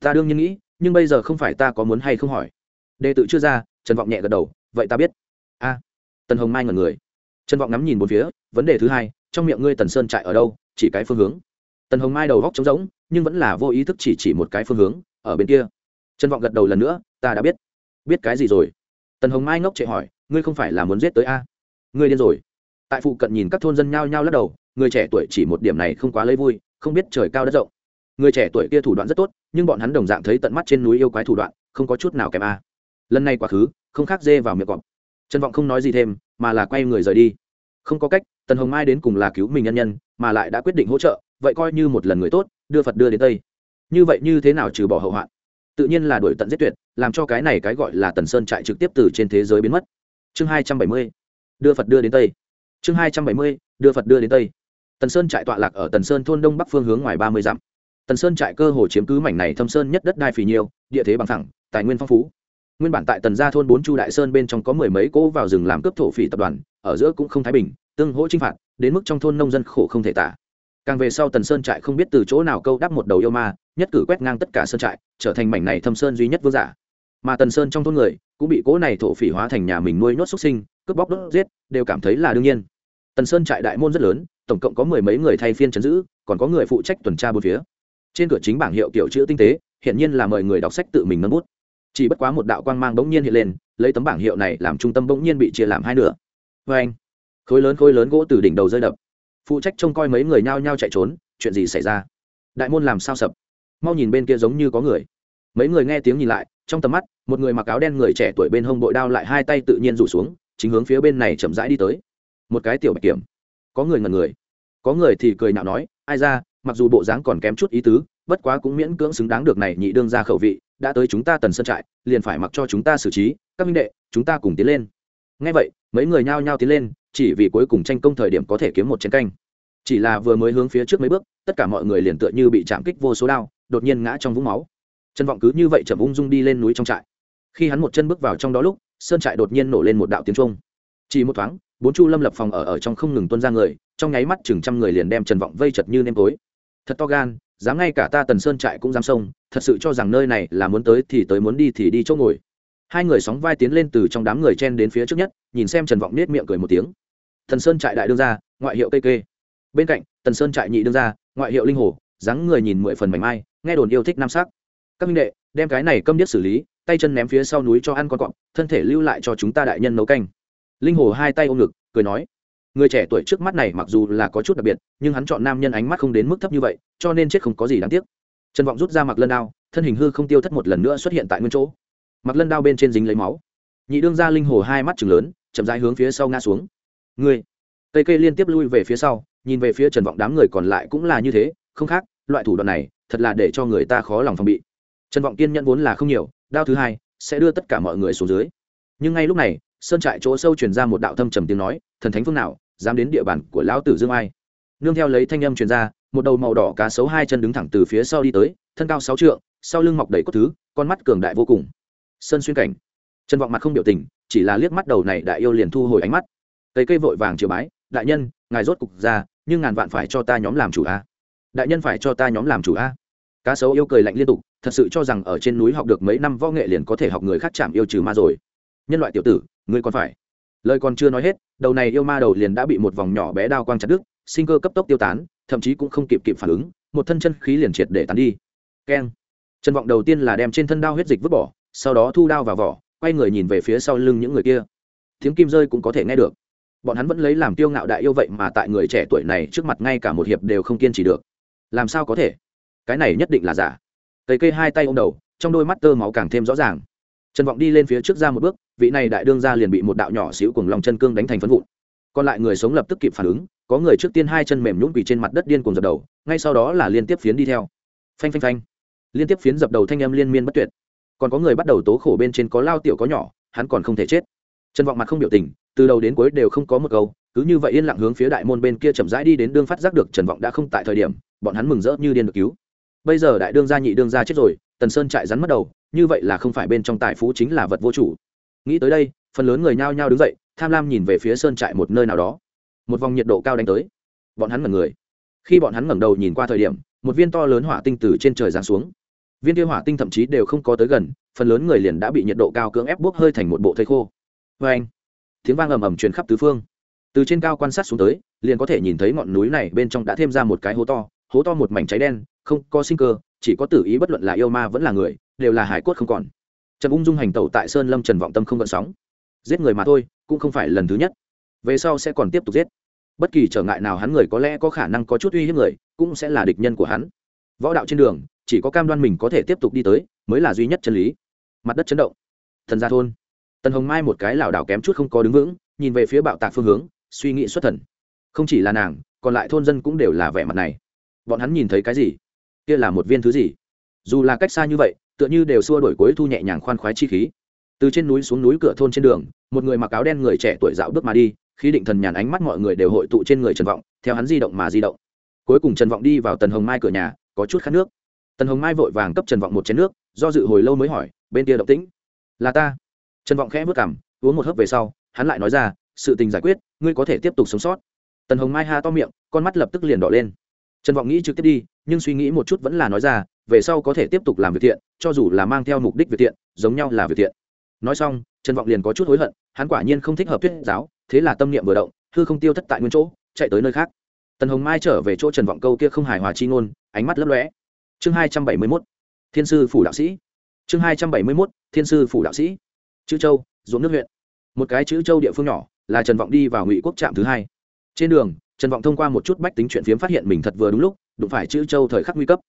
ta đương nhiên nghĩ, nhưng bây giờ không phải ta có muốn hay không hỏi. Đệ tự chưa ra, trần vọng nhẹ gật đầu, vậy ta biết. A. Tần hồng mai ngẩn người. Trần vọng ngắm nhìn một phía, vấn đề thứ hai, trong miệng ngươi tần sơn trại ở đâu, chỉ cái phương hướng? Tần hồng mai đầu góc trống rỗng nhưng vẫn là vô ý thức chỉ chỉ một cái phương hướng, ở bên kia. Trần vọng gật đầu lần nữa, ta đã biết. Biết cái gì rồi? Tần hồng mai ngốc chạy hỏi, ngươi không phải là muốn giết tới a? Ngươi điên rồi. Tại phụ cận nhìn các thôn dân nhao nhao lắc đầu, người trẻ tuổi chỉ một điểm này không quá lấy vui, không biết trời cao đất rộng. Người trẻ tuổi kia thủ đoạn rất tốt, nhưng bọn hắn đồng dạng thấy tận mắt trên núi yêu quái thủ đoạn, không có chút nào kém a. Lần này quá khứ, không khác dê vào miệng cọp. Trần vọng không nói gì thêm, mà là quay người rời đi. Không có cách, tần hồng mai đến cùng là cứu mình nhân nhân, mà lại đã quyết định hỗ trợ vậy coi như một lần người tốt, đưa phật đưa đến tây. Như vậy như thế nào trừ bỏ hậu hoạn? Tự nhiên là đổi tận giết tuyệt, làm cho cái này cái gọi là tần sơn trại trực tiếp từ trên thế giới biến mất. Chương hai trăm bảy mươi, đưa phật đưa đến tây. Chương hai trăm bảy mươi, đưa phật đưa đến tây. Tần sơn trại tọa lạc ở tần sơn thôn đông bắc phương hướng ngoài ba mươi dặm. Tần sơn trại cơ hồ chiếm cứ mảnh này thâm sơn nhất đất đai phì nhiêu địa thế bằng thẳng, tài nguyên phong phú. Nguyên bản tại tần gia thôn bốn chu đại sơn bên trong có mười mấy cỗ vào rừng làm cướp thổ phỉ tập đoàn, ở giữa cũng không thái bình, tương hỗ chinh phạt, đến mức trong thôn nông dân khổ không thể tả càng về sau tần sơn trại không biết từ chỗ nào câu đắp một đầu yêu ma, nhất cử quét ngang tất cả sơn trại, trở thành mảnh này thâm sơn duy nhất vương giả. Mà tần sơn trong thôn người, cũng bị cỗ này thổ phỉ hóa thành nhà mình nuôi nhốt xuất sinh, cướp bóc đốt giết, đều cảm thấy là đương nhiên. Tần sơn trại đại môn rất lớn, tổng cộng có mười mấy người thay phiên chấn giữ, còn có người phụ trách tuần tra bốn phía. Trên cửa chính bảng hiệu kiểu chữ tinh tế hiện nhiên là mời người đọc sách tự mình nâng bút. Chỉ bất quá một đạo quang mang bỗng nhiên hiện lên, lấy tấm bảng hiệu này làm trung tâm bỗng nhiên bị chia làm hai nửa. Vê anh khối lớn khối lớn gỗ từ đỉnh đầu rơi đập phụ trách trông coi mấy người nhao nhao chạy trốn, chuyện gì xảy ra? Đại môn làm sao sập? Mau nhìn bên kia giống như có người. Mấy người nghe tiếng nhìn lại, trong tầm mắt, một người mặc áo đen người trẻ tuổi bên hông bội đao lại hai tay tự nhiên rủ xuống, chính hướng phía bên này chậm rãi đi tới. Một cái tiểu bạch kiểm. Có người ngần người. Có người thì cười nhạo nói, ai ra, mặc dù bộ dáng còn kém chút ý tứ, bất quá cũng miễn cưỡng xứng đáng được này nhị đương ra khẩu vị, đã tới chúng ta tần sân trại, liền phải mặc cho chúng ta xử trí, các minh đệ, chúng ta cùng tiến lên. Ngay vậy, mấy người nhao nhao tiến lên chỉ vì cuối cùng tranh công thời điểm có thể kiếm một chiến canh. Chỉ là vừa mới hướng phía trước mấy bước, tất cả mọi người liền tựa như bị chạm kích vô số đao, đột nhiên ngã trong vũng máu. Chân vọng cứ như vậy chậm ung dung đi lên núi trong trại. Khi hắn một chân bước vào trong đó lúc, sơn trại đột nhiên nổ lên một đạo tiếng trung chỉ một thoáng, bốn chu lâm lập phòng ở ở trong không ngừng tuân ra người, trong nháy mắt chừng trăm người liền đem trần vọng vây chật như nêm tối. Thật to gan, dám ngay cả ta tần sơn trại cũng dám xông, thật sự cho rằng nơi này là muốn tới thì tới muốn đi thì đi chỗ ngồi hai người sóng vai tiến lên từ trong đám người chen đến phía trước nhất, nhìn xem trần vọng nết miệng cười một tiếng. Thần sơn trại đại đương ra ngoại hiệu cây kê. Bên cạnh tần sơn trại nhị đương ra ngoại hiệu linh hồ, dáng người nhìn mười phần mảnh mai, nghe đồn yêu thích nam sắc. Các minh đệ, đem cái này câm điếc xử lý, tay chân ném phía sau núi cho ăn con cọp, thân thể lưu lại cho chúng ta đại nhân nấu canh. Linh hồ hai tay ôm ngực, cười nói, người trẻ tuổi trước mắt này mặc dù là có chút đặc biệt, nhưng hắn chọn nam nhân ánh mắt không đến mức thấp như vậy, cho nên chết không có gì đáng tiếc. Trần vọng rút ra mặc lân đao, thân hình hư không tiêu thất một lần nữa xuất hiện tại nguyên chỗ mặc lân đao bên trên dính lấy máu. Nhị đương ra linh hồ hai mắt chừng lớn, chậm rãi hướng phía sau ngã xuống. Người cây cây liên tiếp lui về phía sau, nhìn về phía trần vọng đám người còn lại cũng là như thế, không khác, loại thủ đoạn này, thật là để cho người ta khó lòng phòng bị. Trần vọng kiên nhẫn vốn là không nhiều, đao thứ hai sẽ đưa tất cả mọi người xuống dưới. Nhưng ngay lúc này, sơn trại chỗ sâu truyền ra một đạo thâm trầm tiếng nói, thần thánh phương nào, dám đến địa bàn của lão tử dương ai? Nương theo lấy thanh âm truyền ra, một đầu màu đỏ cá sấu hai chân đứng thẳng từ phía sau đi tới, thân cao sáu trượng, sau lưng mọc đầy cốt thứ, con mắt cường đại vô cùng sơn xuyên cảnh. Trần vọng mặt không biểu tình, chỉ là liếc mắt đầu này đại yêu liền thu hồi ánh mắt. Cây cây vội vàng chiều bái, đại nhân, ngài rốt cục ra, nhưng ngàn vạn phải cho ta nhóm làm chủ a. Đại nhân phải cho ta nhóm làm chủ a. Cá sấu yêu cười lạnh liên tục, thật sự cho rằng ở trên núi học được mấy năm võ nghệ liền có thể học người khác chạm yêu trừ ma rồi. Nhân loại tiểu tử, ngươi còn phải. Lời còn chưa nói hết, đầu này yêu ma đầu liền đã bị một vòng nhỏ bé đao quang chặt đứt, sinh cơ cấp tốc tiêu tán, thậm chí cũng không kịp kịp phản ứng, một thân chân khí liền triệt để tán đi. Keng. Trần vọng đầu tiên là đem trên thân đao huyết dịch vứt bỏ sau đó thu đao vào vỏ, quay người nhìn về phía sau lưng những người kia. Tiếng kim rơi cũng có thể nghe được. Bọn hắn vẫn lấy làm tiêu ngạo đại yêu vậy mà tại người trẻ tuổi này trước mặt ngay cả một hiệp đều không kiên trì được. Làm sao có thể? Cái này nhất định là giả. Tây cây hai tay ô m đầu, trong đôi mắt tơ máu càng thêm rõ ràng. Trần vọng đi lên phía trước ra một bước, vị này đại đương ra liền bị một đạo nhỏ xíu cùng lòng chân cương đánh thành phân vụn. Còn lại người sống lập tức kịp phản ứng, có người trước tiên hai chân mềm nhũng quỳ trên mặt đất điên cùng dập đầu, ngay sau đó là liên tiếp phiến đi theo. Phanh phanh phanh. Liên tiếp phiến dập đầu thanh âm liên miên bất tuyệt còn có người bắt đầu tố khổ bên trên có lao tiểu có nhỏ, hắn còn không thể chết. Trần vọng mặt không biểu tình, từ đầu đến cuối đều không có một câu, cứ như vậy yên lặng hướng phía đại môn bên kia chậm rãi đi đến đương phát giác được trần vọng đã không tại thời điểm, bọn hắn mừng rỡ như điên được cứu. Bây giờ đại đương gia nhị đương gia chết rồi, tần sơn chạy rắn mất đầu, như vậy là không phải bên trong tài phú chính là vật vô chủ. Nghĩ tới đây, phần lớn người nhao nhao đứng dậy, tham lam nhìn về phía sơn trại một nơi nào đó. Một vòng nhiệt độ cao đánh tới. Bọn hắn ngẩn người. Khi bọn hắn ngẩng đầu nhìn qua thời điểm, một viên to lớn hỏa tinh từ trên trời giáng xuống viên tiêu hỏa tinh thậm chí đều không có tới gần, phần lớn người liền đã bị nhiệt độ cao cưỡng ép bốc hơi thành một bộ thây khô. Vê anh, tiếng vang ầm ầm truyền khắp tứ phương. Từ trên cao quan sát xuống tới, liền có thể nhìn thấy ngọn núi này bên trong đã thêm ra một cái hố to hố to một mảnh cháy đen, không có sinh cơ, chỉ có tử ý bất luận là yêu ma vẫn là người, đều là hải cốt không còn. Trần ung dung hành tẩu tại sơn lâm trần vọng tâm không gợn sóng. Giết người mà thôi, cũng không phải lần thứ nhất. Về sau sẽ còn tiếp tục giết. Bất kỳ trở ngại nào hắn người có lẽ có khả năng có chút uy hiếp người, cũng sẽ là địch nhân của hắn. Võ đạo trên đường chỉ có cam đoan mình có thể tiếp tục đi tới, mới là duy nhất chân lý. Mặt đất chấn động. Thần gia thôn. Tần hồng mai một cái lảo đảo kém chút không có đứng vững, nhìn về phía bạo tạc phương hướng, suy nghĩ xuất thần. Không chỉ là nàng, còn lại thôn dân cũng đều là vẻ mặt này. Bọn hắn nhìn thấy cái gì? Kia là một viên thứ gì? Dù là cách xa như vậy, tựa như đều xua đổi cuối thu nhẹ nhàng khoan khoái chi khí. Từ trên núi xuống núi cửa thôn trên đường, một người mặc áo đen người trẻ tuổi dạo bước mà đi khi định thần nhàn ánh mắt mọi người đều hội tụ trên người trần vọng, theo hắn di động mà di động. Cuối cùng trần vọng đi vào tần hồng mai cửa nhà, có chút khát nước tần hồng mai vội vàng cấp trần vọng một chén nước, do dự hồi lâu mới hỏi, bên kia động tĩnh? Là ta. Trần vọng khẽ vất cảm uống một hớp về sau, hắn lại nói ra, sự tình giải quyết, ngươi có thể tiếp tục sống sót. Tần hồng mai ha to miệng, con mắt lập tức liền đỏ lên. Trần vọng nghĩ trực tiếp đi, nhưng suy nghĩ một chút vẫn là nói ra, về sau có thể tiếp tục làm việc thiện, cho dù là mang theo mục đích việc thiện, giống nhau là việc thiện. Nói xong, trần vọng liền có chút hối hận, hắn quả nhiên không thích hợp thuyết giáo, thế là tâm niệm vừa động, hư không tiêu thất tại nguyên chỗ, chạy tới nơi khác. Tần hồng mai trở về chỗ trần vọng câu kia không hài hòa chi ngôn, ánh mắt lấp lóe chương hai trăm bảy mươi mốt, thiên sư phủ đạo sĩ. Chương hai trăm bảy mươi mốt, thiên sư phủ đạo sĩ. Chữ châu, ruộng nước huyện. Một cái chữ châu địa phương nhỏ, là trần vọng đi vào ngụy quốc trạm thứ hai. Trên đường, trần vọng thông qua một chút bách tính chuyện phiếm phát hiện mình thật vừa đúng lúc, đụng phải chữ châu thời khắc nguy cấp.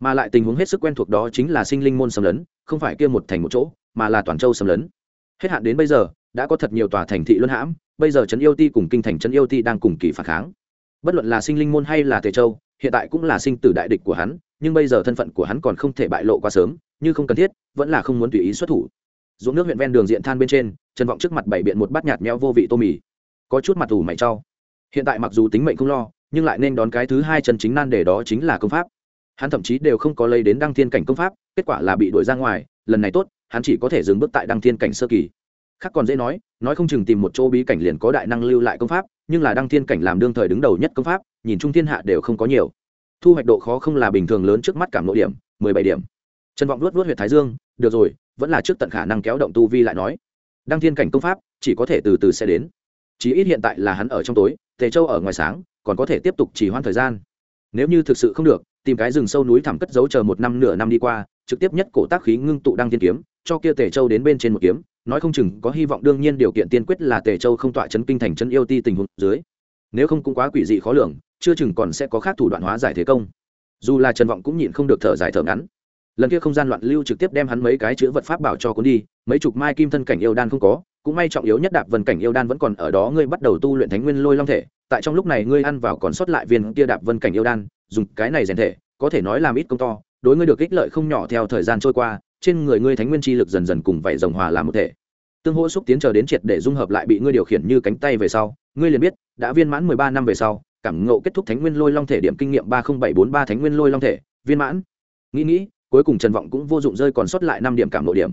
Mà lại tình huống hết sức quen thuộc đó chính là sinh linh môn xâm lấn, không phải kia một thành một chỗ, mà là toàn châu xâm lấn. Hết hạn đến bây giờ, đã có thật nhiều tòa thành thị luân hãm, bây giờ trấn yêu ti cùng kinh thành trấn yêu ti đang cùng kỳ phản kháng. Bất luận là sinh linh môn hay là tề châu, hiện tại cũng là sinh tử đại địch của hắn nhưng bây giờ thân phận của hắn còn không thể bại lộ quá sớm, như không cần thiết, vẫn là không muốn tùy ý xuất thủ. Dùng nước huyện ven đường diện than bên trên, trần vọng trước mặt bảy biện một bát nhạt nhẽo vô vị tô mì. Có chút mặt ủ mày trau hiện tại mặc dù tính mệnh không lo, nhưng lại nên đón cái thứ hai chân chính nan để đó chính là công pháp. Hắn thậm chí đều không có lấy đến đăng thiên cảnh công pháp, kết quả là bị đuổi ra ngoài, lần này tốt, hắn chỉ có thể dừng bước tại đăng thiên cảnh sơ kỳ. Khác còn dễ nói nói không chừng tìm một chỗ bí cảnh liền có đại năng lưu lại công pháp, nhưng là đăng thiên cảnh làm đương thời đứng đầu nhất công pháp, nhìn trung thiên hạ đều không có nhiều thu hoạch độ khó không là bình thường lớn trước mắt cảm nội điểm, mười bảy điểm. Trần vọng luốt luốt huyện thái dương, được rồi, vẫn là trước tận khả năng kéo động tu vi lại nói. Đăng thiên cảnh công pháp, chỉ có thể từ từ sẽ đến. Chí ít hiện tại là hắn ở trong tối, tề châu ở ngoài sáng, còn có thể tiếp tục chỉ hoãn thời gian. Nếu như thực sự không được, tìm cái rừng sâu núi thẳm cất giấu chờ một năm nửa năm đi qua, trực tiếp nhất cổ tác khí ngưng tụ đăng thiên kiếm, cho kia tề châu đến bên trên một kiếm, nói không chừng có hy vọng đương nhiên điều kiện tiên quyết là tề châu không tọa chấn kinh thành chân yêu ti tình huống dưới. Nếu không cũng quá quỷ dị khó lường chưa chừng còn sẽ có khác thủ đoạn hóa giải thế công. Dù là trần vọng cũng nhịn không được thở dài thở ngắn. Lần kia không gian loạn lưu trực tiếp đem hắn mấy cái chữ vật pháp bảo cho cuốn đi, mấy chục mai kim thân cảnh yêu đan không có, cũng may trọng yếu nhất đạp vân cảnh yêu đan vẫn còn ở đó, ngươi bắt đầu tu luyện thánh nguyên lôi long thể, tại trong lúc này ngươi ăn vào còn sót lại viên kia đạp vân cảnh yêu đan, dùng cái này rèn thể, có thể nói làm ít công to, đối ngươi được ích lợi không nhỏ theo thời gian trôi qua, trên người ngươi thánh nguyên chi lực dần dần cùng vảy rồng hòa làm một thể. Tương hỗ xúc tiến chờ đến triệt để dung hợp lại bị ngươi điều khiển như cánh tay về sau, ngươi liền biết, đã viên mãn mười ba năm về sau cảm ngộ kết thúc thánh nguyên lôi long thể điểm kinh nghiệm ba nghìn bảy bốn ba thánh nguyên lôi long thể, viên mãn. Nghĩ nghĩ, cuối cùng trần vọng cũng vô dụng rơi còn sót lại năm điểm cảm ngộ điểm.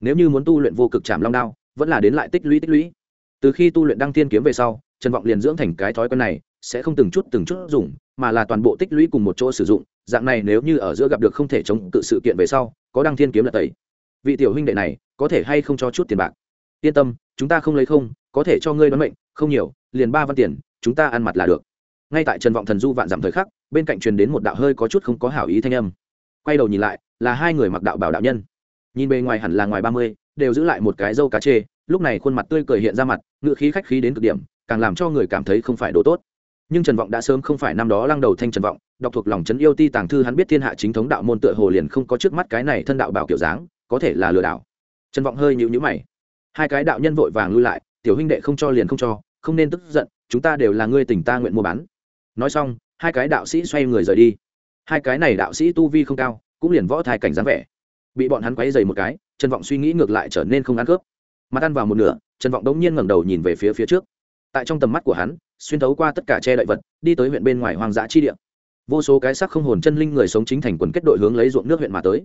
Nếu như muốn tu luyện vô cực chạm long đao, vẫn là đến lại tích lũy tích lũy. Từ khi tu luyện đăng thiên kiếm về sau, trần vọng liền dưỡng thành cái thói quen này, sẽ không từng chút từng chút dùng, mà là toàn bộ tích lũy cùng một chỗ sử dụng. Dạng này nếu như ở giữa gặp được không thể chống cự sự kiện về sau, có đăng thiên kiếm là tẩy. Vị tiểu huynh đệ này, có thể hay không cho chút tiền bạc? Yên tâm, chúng ta không lấy không, có thể cho ngươi đoán mệnh, không nhiều, liền ba văn tiền, chúng ta ăn mặt là được ngay tại trần vọng thần du vạn giảm thời khắc, bên cạnh truyền đến một đạo hơi có chút không có hảo ý thanh âm. Quay đầu nhìn lại, là hai người mặc đạo bảo đạo nhân. Nhìn bề ngoài hẳn là ngoài ba mươi, đều giữ lại một cái dâu cá chê, lúc này khuôn mặt tươi cười hiện ra mặt ngự khí khách khí đến cực điểm, càng làm cho người cảm thấy không phải đồ tốt. Nhưng trần vọng đã sớm không phải năm đó lăng đầu thanh trần vọng, đọc thuộc lòng trấn yêu ti tàng thư hắn biết thiên hạ chính thống đạo môn tựa hồ liền không có trước mắt cái này thân đạo bảo kiểu dáng, có thể là lừa đảo. Trần vọng hơi nhịu nhữ mày. Hai cái đạo nhân vội vàng lui lại, tiểu huynh đệ không cho liền không cho, không nên tức giận, chúng ta đều là ngươi tình ta nguyện mua bán nói xong, hai cái đạo sĩ xoay người rời đi. Hai cái này đạo sĩ tu vi không cao, cũng liền võ thai cảnh dáng vẻ. Bị bọn hắn quấy dày một cái, trần vọng suy nghĩ ngược lại trở nên không ăn cướp. Mặt ăn vào một nửa, trần vọng đống nhiên ngẩng đầu nhìn về phía phía trước. Tại trong tầm mắt của hắn, xuyên thấu qua tất cả che đậy vật, đi tới huyện bên ngoài hoang dã chi địa. Vô số cái sắc không hồn chân linh người sống chính thành quần kết đội hướng lấy ruộng nước huyện mà tới.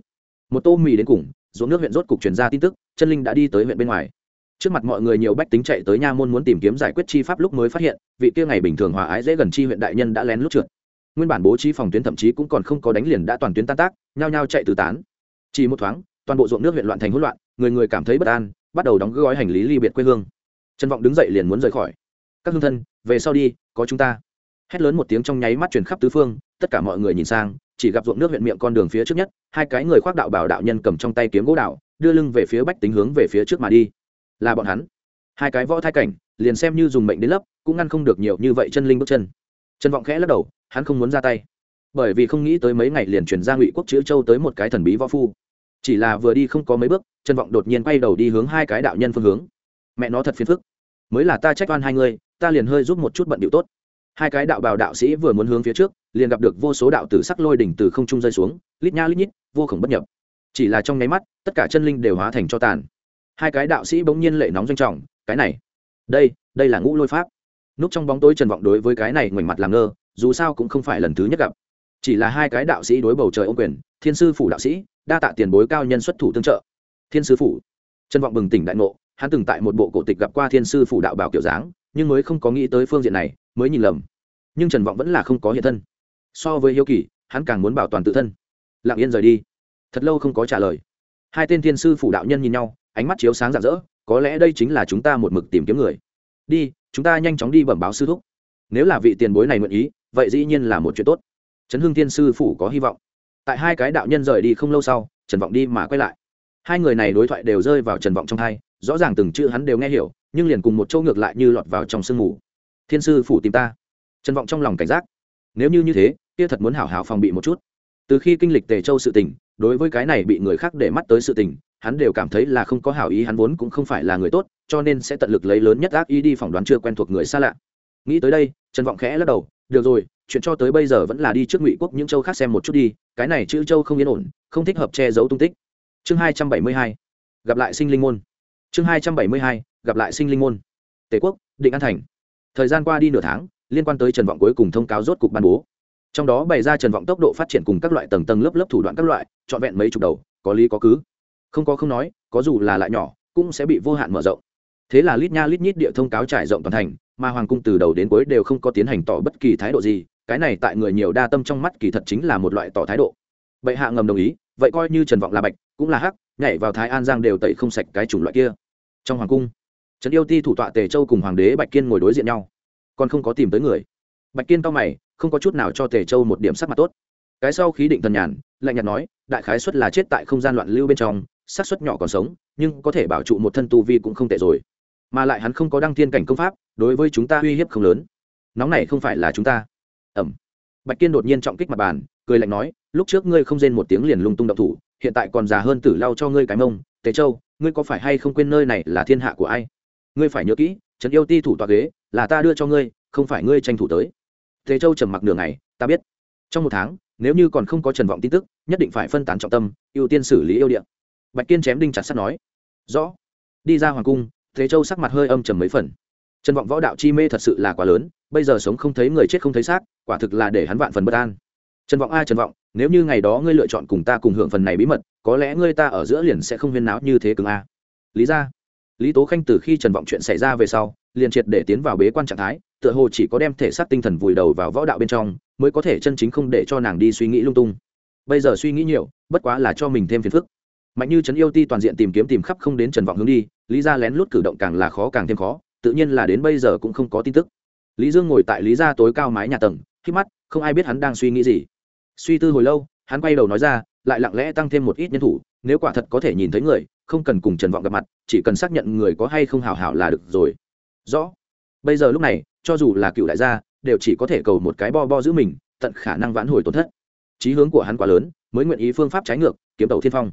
Một tô mì đến cùng, ruộng nước huyện rốt cục truyền ra tin tức, chân linh đã đi tới huyện bên ngoài trước mặt mọi người nhiều bách tính chạy tới nha môn muốn tìm kiếm giải quyết chi pháp lúc mới phát hiện, vị kia ngày bình thường hòa ái dễ gần chi huyện đại nhân đã lén lút trượt. Nguyên bản bố trí phòng tuyến thậm chí cũng còn không có đánh liền đã toàn tuyến tan tác, nhao nhao chạy từ tán. Chỉ một thoáng, toàn bộ ruộng nước huyện loạn thành hỗn loạn, người người cảm thấy bất an, bắt đầu đóng gói hành lý ly biệt quê hương. Trần vọng đứng dậy liền muốn rời khỏi. Các hương thân, về sau đi, có chúng ta. Hét lớn một tiếng trong nháy mắt truyền khắp tứ phương, tất cả mọi người nhìn sang, chỉ gặp ruộng nước huyện miệng con đường phía trước nhất, hai cái người khoác đạo bảo đạo nhân cầm trong tay kiếm gỗ đạo đưa lưng về phía bách tính hướng về phía trước mà đi là bọn hắn. Hai cái võ thai cảnh, liền xem như dùng mệnh đến lấp, cũng ngăn không được nhiều như vậy chân linh bước chân. Trần vọng khẽ lắc đầu, hắn không muốn ra tay. Bởi vì không nghĩ tới mấy ngày liền chuyển ra ngụy quốc chữ châu tới một cái thần bí võ phu. Chỉ là vừa đi không có mấy bước, trần vọng đột nhiên quay đầu đi hướng hai cái đạo nhân phương hướng. Mẹ nó thật phiền phức. Mới là ta trách oan hai người, ta liền hơi giúp một chút bận điệu tốt. Hai cái đạo bào đạo sĩ vừa muốn hướng phía trước, liền gặp được vô số đạo tử sắc lôi đỉnh từ không trung rơi xuống, lít nha lít nhít, vô khổng bất nhập. Chỉ là trong nháy mắt, tất cả chân linh đều hóa thành cho tàn hai cái đạo sĩ bỗng nhiên lệ nóng doanh trọng, cái này, đây đây là ngũ lôi pháp. Núp trong bóng tối trần vọng đối với cái này ngoảnh mặt làm ngơ, dù sao cũng không phải lần thứ nhất gặp. Chỉ là hai cái đạo sĩ đối bầu trời ô quyền, thiên sư phủ đạo sĩ, đa tạ tiền bối cao nhân xuất thủ tương trợ. Thiên sư phủ. Trần vọng bừng tỉnh đại ngộ, hắn từng tại một bộ cổ tịch gặp qua thiên sư phủ đạo bảo kiểu dáng, nhưng mới không có nghĩ tới phương diện này, mới nhìn lầm. Nhưng trần vọng vẫn là không có hiện thân. So với hiếu kỳ, hắn càng muốn bảo toàn tự thân. Lặng yên rời đi. Thật lâu không có trả lời. Hai tên thiên sư phủ đạo nhân nhìn nhau ánh mắt chiếu sáng rạng rỡ, có lẽ đây chính là chúng ta một mực tìm kiếm người. Đi, chúng ta nhanh chóng đi bẩm báo sư thúc. Nếu là vị tiền bối này nguyện ý, vậy dĩ nhiên là một chuyện tốt. Trấn hưng thiên sư phủ có hy vọng. Tại hai cái đạo nhân rời đi không lâu sau, trần vọng đi mà quay lại. Hai người này đối thoại đều rơi vào trần vọng trong thai, rõ ràng từng chữ hắn đều nghe hiểu, nhưng liền cùng một chỗ ngược lại như lọt vào trong sương mù. Thiên sư phủ tìm ta. Trần vọng trong lòng cảnh giác. Nếu như như thế, kia thật muốn hảo hảo phòng bị một chút. Từ khi kinh lịch tề châu sự tình, đối với cái này bị người khác để mắt tới sự tình hắn đều cảm thấy là không có hảo ý, hắn vốn cũng không phải là người tốt, cho nên sẽ tận lực lấy lớn nhất ác ý đi phỏng đoán chưa quen thuộc người xa lạ. Nghĩ tới đây, trần vọng khẽ lắc đầu, được rồi, chuyện cho tới bây giờ vẫn là đi trước ngụy quốc những châu khác xem một chút đi, cái này chữ châu không yên ổn, không thích hợp che giấu tung tích. Chương hai trăm bảy mươi hai, gặp lại sinh linh môn. Chương hai trăm bảy mươi hai, gặp lại sinh linh môn. Tề quốc, định an thành. Thời gian qua đi nửa tháng, liên quan tới trần vọng cuối cùng thông cáo rốt cục ban bố. Trong đó bày ra trần vọng tốc độ phát triển cùng các loại tầng tầng lớp lớp thủ đoạn các loại, trọn vẹn mấy chục đầu, có lý có cứ không có không nói, có dù là lại nhỏ, cũng sẽ bị vô hạn mở rộng. Thế là lít nha lít nhít địa thông cáo trải rộng toàn thành, mà hoàng cung từ đầu đến cuối đều không có tiến hành tỏ bất kỳ thái độ gì, cái này tại người nhiều đa tâm trong mắt kỳ thật chính là một loại tỏ thái độ. Bệ hạ ngầm đồng ý, vậy coi như trần vọng là bạch, cũng là hắc, nhảy vào thái an giang đều tẩy không sạch cái chủng loại kia. Trong hoàng cung, trần yêu ti, thủ tọa tề châu cùng hoàng đế bạch kiên ngồi đối diện nhau. Còn không có tìm tới người. Bạch kiên to mày, không có chút nào cho tề châu một điểm sắc mặt tốt. Cái sau khí định thần nhàn, lạnh nhạt nói, đại khái xuất là chết tại không gian loạn lưu bên trong xác suất nhỏ còn sống, nhưng có thể bảo trụ một thân tu vi cũng không tệ rồi. Mà lại hắn không có đăng thiên cảnh công pháp, đối với chúng ta uy hiếp không lớn. Nóng này không phải là chúng ta. Ẩm. Bạch kiên đột nhiên trọng kích mặt bàn, cười lạnh nói, lúc trước ngươi không rên một tiếng liền lung tung động thủ, hiện tại còn già hơn tử lau cho ngươi cái mông, tề châu, ngươi có phải hay không quên nơi này là thiên hạ của ai? Ngươi phải nhớ kỹ, trấn yêu ti thủ tọa ghế, là ta đưa cho ngươi, không phải ngươi tranh thủ tới. Tề châu trầm mặc nửa ngày, ta biết. Trong một tháng, nếu như còn không có trần vọng tin tức, nhất định phải phân tán trọng tâm, ưu tiên xử lý yêu điện bạch kiên chém đinh chặt sắt nói, rõ. Đi ra hoàng cung, thế châu sắc mặt hơi âm trầm mấy phần. Trần vọng võ đạo chi mê thật sự là quá lớn, bây giờ sống không thấy người chết không thấy xác, quả thực là để hắn vạn phần bất an. Trần vọng a, trần vọng, nếu như ngày đó ngươi lựa chọn cùng ta cùng hưởng phần này bí mật, có lẽ ngươi ta ở giữa liền sẽ không huyên náo như thế cứng a. Lý ra. Lý tố khanh từ khi trần vọng chuyện xảy ra về sau, liền triệt để tiến vào bế quan trạng thái, tựa hồ chỉ có đem thể xác tinh thần vùi đầu vào võ đạo bên trong, mới có thể chân chính không để cho nàng đi suy nghĩ lung tung. Bây giờ suy nghĩ nhiều, bất quá là cho mình thêm phiền phức mạnh như trấn yêu ti toàn diện tìm kiếm tìm khắp không đến trần vọng hướng đi, lý gia lén lút cử động càng là khó càng thêm khó, tự nhiên là đến bây giờ cũng không có tin tức. Lý dương ngồi tại lý gia tối cao mái nhà tầng, khi mắt, không ai biết hắn đang suy nghĩ gì. Suy tư hồi lâu, hắn quay đầu nói ra, lại lặng lẽ tăng thêm một ít nhân thủ, nếu quả thật có thể nhìn thấy người, không cần cùng trần vọng gặp mặt, chỉ cần xác nhận người có hay không hảo hảo là được rồi. Rõ. Bây giờ lúc này, cho dù là cựu đại gia, đều chỉ có thể cầu một cái bo bo giữ mình, tận khả năng vãn hồi tổn thất. Chí hướng của hắn quá lớn, mới nguyện ý phương pháp trái ngược, kiếm tàu thiên phong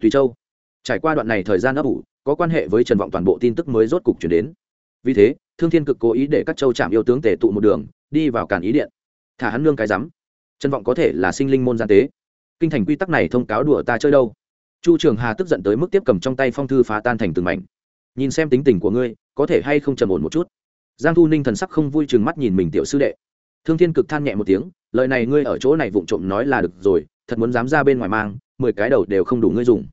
tùy châu. Trải qua đoạn này thời gian ấp ủ, có quan hệ với trần vọng toàn bộ tin tức mới rốt cục chuyển đến. Vì thế, thương thiên cực cố ý để các châu trạm yêu tướng tề tụ một đường, đi vào càn ý điện. Thả hắn nương cái rắm. Trần vọng có thể là sinh linh môn gian tế. Kinh thành quy tắc này thông cáo đùa ta chơi đâu? Chu trường hà tức giận tới mức tiếp cầm trong tay phong thư phá tan thành từng mảnh. Nhìn xem tính tình của ngươi, có thể hay không trầm ổn một chút? Giang thu ninh thần sắc không vui chừng mắt nhìn mình tiểu sư đệ. Thương thiên cực than nhẹ một tiếng, lời này ngươi ở chỗ này vụng trộm nói là được rồi thật muốn dám ra bên ngoài mang, mười cái đầu đều không đủ ngươi dùng.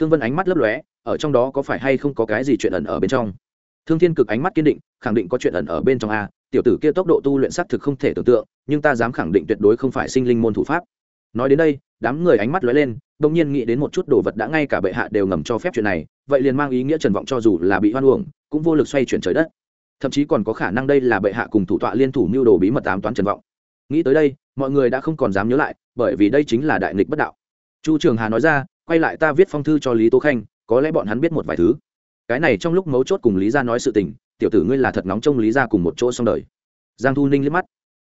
Khương vân ánh mắt lấp lóe, ở trong đó có phải hay không có cái gì chuyện ẩn ở bên trong? Thương thiên cực ánh mắt kiên định, khẳng định có chuyện ẩn ở bên trong a, tiểu tử kia tốc độ tu luyện xác thực không thể tưởng tượng, nhưng ta dám khẳng định tuyệt đối không phải sinh linh môn thủ pháp. Nói đến đây, đám người ánh mắt lóe lên đông nhiên nghĩ đến một chút đồ vật đã ngay cả bệ hạ đều ngầm cho phép chuyện này, vậy liền mang ý nghĩa trần vọng cho dù là bị hoan uổng, cũng vô lực xoay chuyển trời đất. Thậm chí còn có khả năng đây là bệ hạ cùng thủ tọa liên thủ mưu đồ bí mật ám toán trần vọng. Nghĩ tới đây mọi người đã không còn dám nhớ lại, bởi vì đây chính là đại nghịch bất đạo. Chu trường hà nói ra, quay lại ta viết phong thư cho lý tố khanh, có lẽ bọn hắn biết một vài thứ. Cái này trong lúc mấu chốt cùng lý gia nói sự tình, tiểu tử ngươi là thật nóng trong lý gia cùng một chỗ xong đời. Giang thu ninh liếc mắt.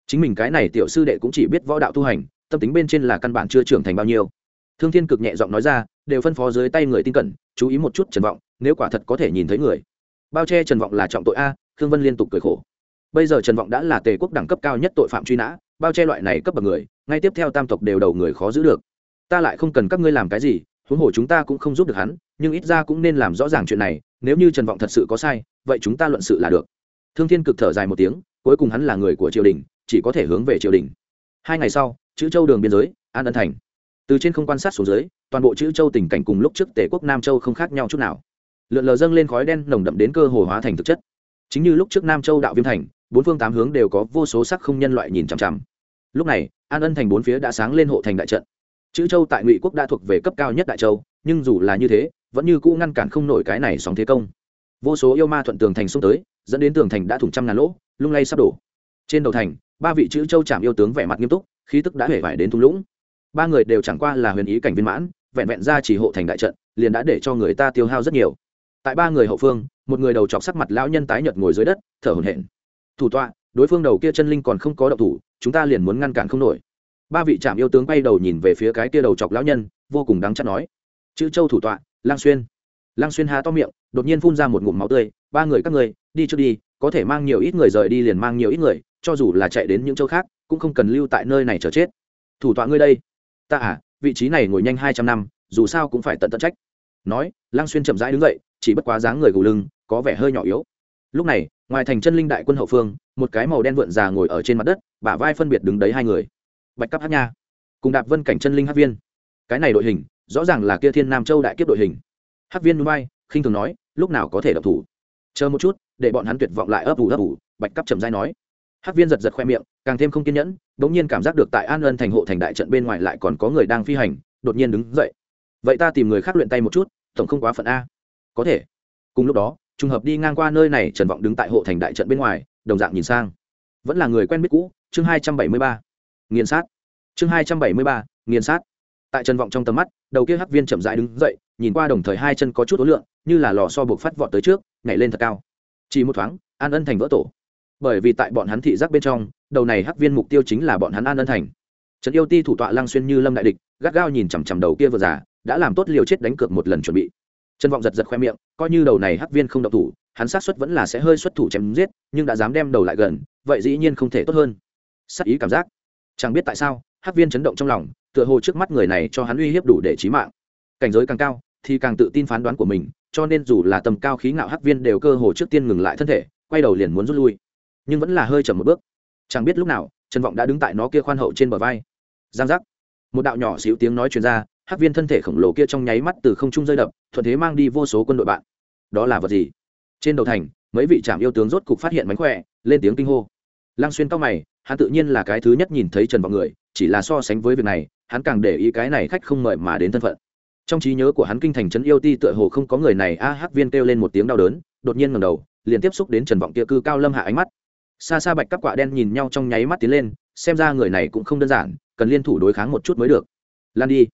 Chính mình cái này tiểu sư đệ cũng chỉ biết võ đạo tu hành, tâm tính bên trên là căn bản chưa trưởng thành bao nhiêu. Thương thiên cực nhẹ giọng nói ra, đều phân phó dưới tay người tin cẩn, chú ý một chút trần vọng, nếu quả thật có thể nhìn thấy người. Bao che trần vọng là trọng tội a, khương vân liên tục cười khổ. Bây giờ trần vọng đã là tề quốc đẳng cấp cao nhất tội phạm truy nã bao che loại này cấp bậc người, ngay tiếp theo tam tộc đều đầu người khó giữ được. Ta lại không cần các ngươi làm cái gì, huống hồ chúng ta cũng không giúp được hắn, nhưng ít ra cũng nên làm rõ ràng chuyện này, nếu như trần vọng thật sự có sai, vậy chúng ta luận sự là được. Thương thiên cực thở dài một tiếng, cuối cùng hắn là người của triều đình, chỉ có thể hướng về triều đình. Hai ngày sau, chữ châu đường biên giới, an ân thành. Từ trên không quan sát xuống dưới, toàn bộ chữ châu tình cảnh cùng lúc trước tể quốc nam châu không khác nhau chút nào. Lượn lờ dâng lên khói đen nồng đậm đến cơ hồ hóa thành thực chất. Chính như lúc trước nam châu đạo viêm thành bốn phương tám hướng đều có vô số sắc không nhân loại nhìn chằm chằm. Lúc này, an ân thành bốn phía đã sáng lên hộ thành đại trận. Chữ châu tại ngụy quốc đã thuộc về cấp cao nhất đại châu, nhưng dù là như thế, vẫn như cũ ngăn cản không nổi cái này sóng thế công. Vô số yêu ma thuận tường thành xông tới, dẫn đến tường thành đã thủng trăm ngàn lỗ, lung lay sắp đổ. Trên đầu thành, ba vị chữ châu chạm yêu tướng vẻ mặt nghiêm túc, khí tức đã hể vải đến thung lũng. Ba người đều chẳng qua là huyền ý cảnh viên mãn, vẹn vẹn ra chỉ hộ thành đại trận, liền đã để cho người ta tiêu hao rất nhiều. Tại ba người hậu phương, một người đầu chọc sắc mặt lão nhân tái nhợt ngồi dưới đất, thở hổn hển thủ tọa, đối phương đầu kia chân linh còn không có động thủ, chúng ta liền muốn ngăn cản không nổi. Ba vị trạm yêu tướng bay đầu nhìn về phía cái kia đầu chọc lão nhân, vô cùng đáng chắc nói. Chữ châu thủ tọa, lang xuyên. Lang xuyên há to miệng, đột nhiên phun ra một ngụm máu tươi, ba người các người, đi trước đi, có thể mang nhiều ít người rời đi liền mang nhiều ít người, cho dù là chạy đến những châu khác, cũng không cần lưu tại nơi này chờ chết. Thủ tọa ngươi đây. Ta à vị trí này ngồi nhanh hai trăm năm, dù sao cũng phải tận tận trách. Nói, lang xuyên chậm rãi đứng dậy, chỉ bất quá dáng người gù lưng, có vẻ hơi nhỏ yếu. Lúc này ngoài thành chân linh đại quân hậu phương, một cái màu đen vượn già ngồi ở trên mặt đất, bả vai phân biệt đứng đấy hai người. Bạch cấp hát nha, cùng đạp vân cảnh chân linh hát viên. Cái này đội hình, rõ ràng là kia thiên nam châu đại kiếp đội hình. Hát viên núi bay, khinh thường nói, lúc nào có thể đập thủ? Chờ một chút, để bọn hắn tuyệt vọng lại ấp ủ ấp ủ, bạch cấp chậm dai nói. Hát viên giật giật khoe miệng, càng thêm không kiên nhẫn đ ỗ n g nhiên cảm giác được tại an ân thành hộ thành đại trận bên ngoài lại còn có người đang phi hành, đột nhiên đứng dậy. Vậy ta tìm người khác luyện tay một chút, tổng không quá phận a. Có thể. Cùng lúc đó trùng hợp đi ngang qua nơi này, trần vọng đứng tại hộ thành đại trận bên ngoài, đồng dạng nhìn sang. Vẫn là người quen biết cũ, chương hai trăm bảy mươi ba. Nghiền sát. Chương hai trăm bảy mươi ba, nghiền sát. Tại trần vọng trong tầm mắt, đầu kia hắc viên chậm rãi đứng dậy, nhìn qua đồng thời hai chân có chút ối lượng, như là lò so buộc phát vọt tới trước, nhảy lên thật cao. Chỉ một thoáng, an ân thành vỡ tổ. Bởi vì tại bọn hắn thị giác bên trong, đầu này hắc viên mục tiêu chính là bọn hắn an ân thành. Trần yêu ti thủ tọa lang xuyên như lâm đại địch, gắt gao nhìn chằm chằm đầu kia vừa già, đã làm tốt liều chết đánh cược một lần chuẩn bị trần vọng giật giật khoe miệng, coi như đầu này hắc viên không độc thủ, hắn sát xuất vẫn là sẽ hơi xuất thủ chém giết, nhưng đã dám đem đầu lại gần, vậy dĩ nhiên không thể tốt hơn. Sắc ý cảm giác. Chẳng biết tại sao, hắc viên chấn động trong lòng, tựa hồ trước mắt người này cho hắn uy hiếp đủ để trí mạng. Cảnh giới càng cao, thì càng tự tin phán đoán của mình, cho nên dù là tầm cao khí ngạo hắc viên đều cơ hồ trước tiên ngừng lại thân thể, quay đầu liền muốn rút lui. Nhưng vẫn là hơi chậm một bước. Chẳng biết lúc nào, trần vọng đã đứng tại nó kia khoan hậu trên bờ vai. Giang giác. Một đạo nhỏ xíu tiếng nói truyền ra hắc viên thân thể khổng lồ kia trong nháy mắt từ không trung rơi đập, thuận thế mang đi vô số quân đội bạn. Đó là vật gì? Trên đầu thành, mấy vị trạm yêu tướng rốt cục phát hiện mánh khỏe, lên tiếng kinh hô. Lăng xuyên cao mày, hắn tự nhiên là cái thứ nhất nhìn thấy trần vọng người, chỉ là so sánh với việc này, hắn càng để ý cái này khách không mời mà đến thân phận. Trong trí nhớ của hắn kinh thành trấn yêu ti tựa hồ không có người này, a, hắc viên kêu lên một tiếng đau đớn, đột nhiên ngầm đầu, liền tiếp xúc đến trần vọng kia cư cao lâm hạ ánh mắt. Xa xa bạch các quạ đen nhìn nhau trong nháy mắt tiến lên, xem ra người này cũng không đơn giản, cần liên thủ đối kháng một chút mới được. Lan đi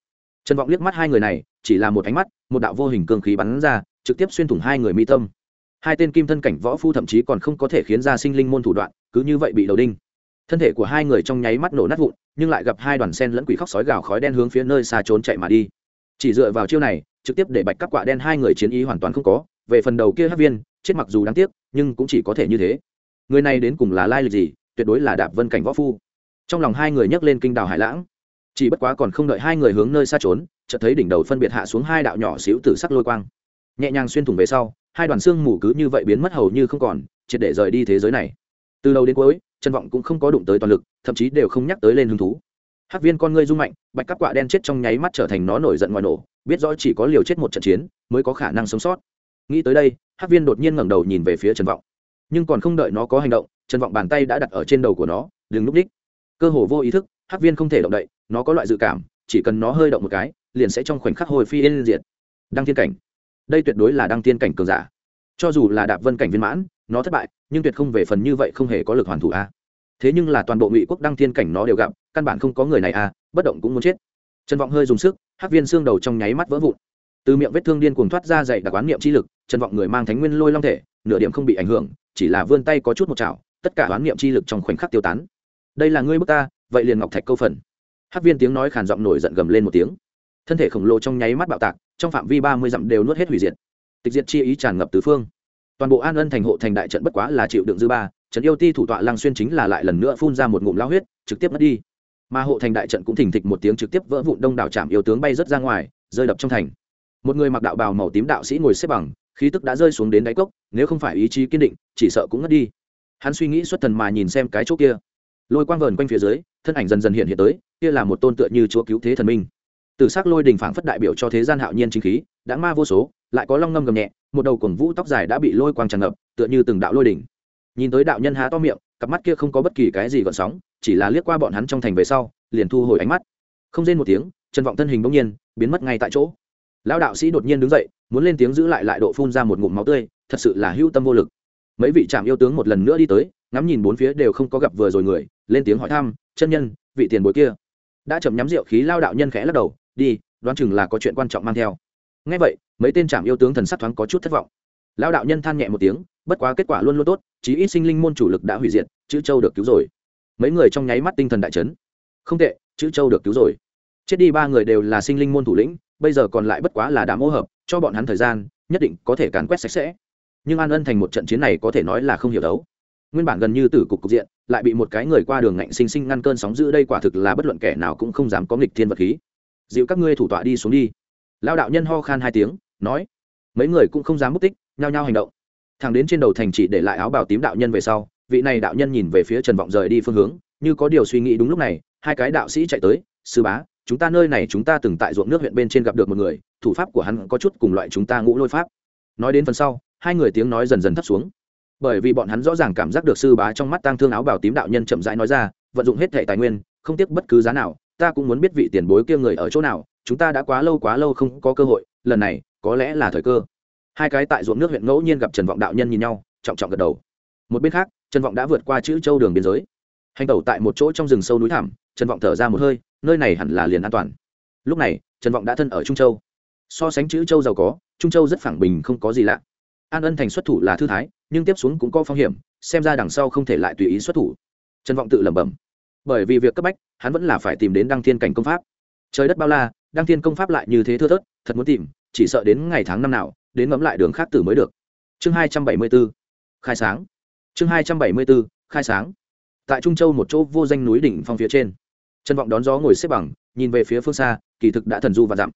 trần vọng liếc mắt hai người này, chỉ là một ánh mắt, một đạo vô hình cương khí bắn ra, trực tiếp xuyên thủng hai người mi tâm. Hai tên kim thân cảnh võ phu thậm chí còn không có thể khiến ra sinh linh môn thủ đoạn, cứ như vậy bị đầu đinh. Thân thể của hai người trong nháy mắt nổ nát vụn, nhưng lại gặp hai đoàn sen lẫn quỷ khóc sói gào khói đen hướng phía nơi xa trốn chạy mà đi. Chỉ dựa vào chiêu này, trực tiếp để bạch các quạ đen hai người chiến ý hoàn toàn không có, về phần đầu kia hát viên, chết mặc dù đáng tiếc, nhưng cũng chỉ có thể như thế. Người này đến cùng là lai lịch gì, tuyệt đối là đạp vân cảnh võ phu. Trong lòng hai người nhấc lên kinh đào hải lãng chỉ bất quá còn không đợi hai người hướng nơi xa trốn, chợt thấy đỉnh đầu phân biệt hạ xuống hai đạo nhỏ xíu từ sắc lôi quang. Nhẹ nhàng xuyên thủng về sau, hai đoàn xương mù cứ như vậy biến mất hầu như không còn, triệt để rời đi thế giới này. Từ đầu đến cuối chân vọng cũng không có đụng tới toàn lực, thậm chí đều không nhắc tới lên hứng thú. Hát viên con ngươi rung mạnh, bạch các quạ đen chết trong nháy mắt trở thành nó nổi giận ngoài nổ, biết rõ chỉ có liều chết một trận chiến, mới có khả năng sống sót. Nghĩ tới đây hát viên đột nhiên ngẩng đầu nhìn về phía trần vọng. Nhưng còn không đợi nó có hành động, trần vọng bàn tay đã đặt ở trên đầu của nó, đừng núp đích. Cơ hồ vô ý thức Hắc viên không thể động đậy, nó có loại dự cảm, chỉ cần nó hơi động một cái, liền sẽ trong khoảnh khắc hồi phi yên diệt. Đăng thiên cảnh. Đây tuyệt đối là đăng thiên cảnh cường giả. Cho dù là đạp vân cảnh viên mãn, nó thất bại, nhưng tuyệt không về phần như vậy không hề có lực hoàn thủ a. Thế nhưng là toàn bộ ngụy quốc đăng thiên cảnh nó đều gặp, căn bản không có người này a, bất động cũng muốn chết. Trần vọng hơi dùng sức, Hắc viên xương đầu trong nháy mắt vỡ vụn. Từ miệng vết thương điên cuồng thoát ra dậy đặc oán niệm chi lực, trần vọng người mang thánh nguyên lôi long thể, nửa điểm không bị ảnh hưởng, chỉ là vươn tay có chút một chảo, tất cả oán niệm chi lực trong khoảnh khắc tiêu tán. Đây là ngươi bước ta vậy liền ngọc thạch câu phần. Hát viên tiếng nói khàn giọng nổi giận gầm lên một tiếng. Thân thể khổng lồ trong nháy mắt bạo tạc, trong phạm vi ba mươi dặm đều nuốt hết hủy diệt. Tịch diệt chi ý tràn ngập tứ phương. Toàn bộ an ân thành hộ thành đại trận bất quá là chịu đựng dư ba trận yêu ti thủ tọa lăng xuyên chính là lại lần nữa phun ra một ngụm lao huyết, trực tiếp mất đi. Mà hộ thành đại trận cũng thình thịch một tiếng trực tiếp vỡ vụn đông đảo trạm yêu tướng bay rớt ra ngoài, rơi đập trong thành. Một người mặc đạo bào màu tím đạo sĩ ngồi xếp bằng, khí tức đã rơi xuống đến đáy cốc, nếu không phải ý chí kiên định, chỉ sợ cũng ngất đi. Hắn suy nghĩ xuất thần mà nhìn xem cái chỗ kia. Lôi quang vờn quanh phía dưới thân ảnh dần dần hiện hiện tới, kia là một tôn tựa như chúa cứu thế thần minh. Từ s ắ c lôi đình phảng phất đại biểu cho thế gian hạo nhiên chính khí, đã ma vô số, lại có long ngâm gầm nhẹ, một đầu cổng vũ tóc dài đã bị lôi quang tràn ngập, tựa như từng đạo lôi đỉnh nhìn tới đạo nhân há to miệng, cặp mắt kia không có bất kỳ cái gì gọn sóng, chỉ là liếc qua bọn hắn trong thành về sau, liền thu hồi ánh mắt. Không rên một tiếng trần vọng thân hình bỗng nhiên, biến mất ngay tại chỗ. Lão đạo sĩ đột nhiên đứng dậy, muốn lên tiếng giữ lại lại độ phun ra một ngụm máu tươi, thật sự là hữu tâm vô lực. Mấy vị trạm yêu tướng một lần nữa đi tới, ngắm nhìn bốn phía đều không có gặp vừa rồi người, lên tiếng hỏi thăm chân nhân, vị tiền bối kia. Đã chậm nhắm rượu khí lao đạo nhân khẽ lắc đầu, đi, đoán chừng là có chuyện quan trọng mang theo. Ngay vậy, mấy tên trạm yêu tướng thần sắc thoáng có chút thất vọng. Lao đạo nhân than nhẹ một tiếng, bất quá kết quả luôn luôn tốt, chí ít sinh linh môn chủ lực đã hủy diệt, chữ châu được cứu rồi. Mấy người trong nháy mắt tinh thần đại chấn. Không tệ, chữ châu được cứu rồi. Chết đi ba người đều là sinh linh môn thủ lĩnh, bây giờ còn lại bất quá là đám ô hợp, cho bọn hắn thời gian, nhất định có thể càn quét sạch sẽ. Nhưng an ân thành một trận chiến này có thể nói là không hiểu đấu nguyên bản gần như tử cục cục diện, lại bị một cái người qua đường ngạnh sinh sinh ngăn cơn sóng giữ đây quả thực là bất luận kẻ nào cũng không dám có nghịch thiên vật khí. Dịu các ngươi thủ tọa đi xuống đi. Lao đạo nhân ho khan hai tiếng, nói, mấy người cũng không dám mất tích, nhao nhao hành động. Thằng đến trên đầu thành chỉ để lại áo bào tím đạo nhân về sau, vị này đạo nhân nhìn về phía trần vọng rời đi phương hướng, như có điều suy nghĩ đúng lúc này, hai cái đạo sĩ chạy tới, sư bá, chúng ta nơi này chúng ta từng tại ruộng nước huyện bên trên gặp được một người, thủ pháp của hắn có chút cùng loại chúng ta ngũ lôi pháp. Nói đến phần sau, hai người tiếng nói dần dần thấp xuống bởi vì bọn hắn rõ ràng cảm giác được sư bá trong mắt tăng thương áo bào tím đạo nhân chậm rãi nói ra, vận dụng hết thẻ tài nguyên, không tiếc bất cứ giá nào, ta cũng muốn biết vị tiền bối kia người ở chỗ nào, chúng ta đã quá lâu quá lâu không có cơ hội, lần này, có lẽ là thời cơ. Hai cái tại ruộng nước huyện ngẫu nhiên gặp trần vọng đạo nhân nhìn nhau, trọng trọng gật đầu. Một bên khác, trần vọng đã vượt qua chữ châu đường biên giới. Hành tẩu tại một chỗ trong rừng sâu núi thảm trần vọng thở ra một hơi, nơi này hẳn là liền an toàn. Lúc này, trần vọng đã thân ở trung châu. So sánh chữ châu giàu có, trung châu rất phẳng bình không có gì lạ an ân thành xuất thủ là thư thái, nhưng tiếp xuống cũng có phong hiểm, xem ra đằng sau không thể lại tùy ý xuất thủ. Trần vọng tự lẩm bẩm. Bởi vì việc cấp bách, hắn vẫn là phải tìm đến đăng thiên cảnh công pháp. Trời đất bao la, đăng thiên công pháp lại như thế thưa thớt, thật muốn tìm, chỉ sợ đến ngày tháng năm nào, đến ngẫm lại đường khác tử mới được. Chương hai trăm bảy mươi b ố khai sáng. Chương hai trăm bảy mươi b ố khai sáng. Tại trung châu một chỗ vô danh núi đỉnh phong phía trên, trần vọng đón gió ngồi xếp bằng, nhìn về phía phương xa, kỳ thực đã thần du và dặm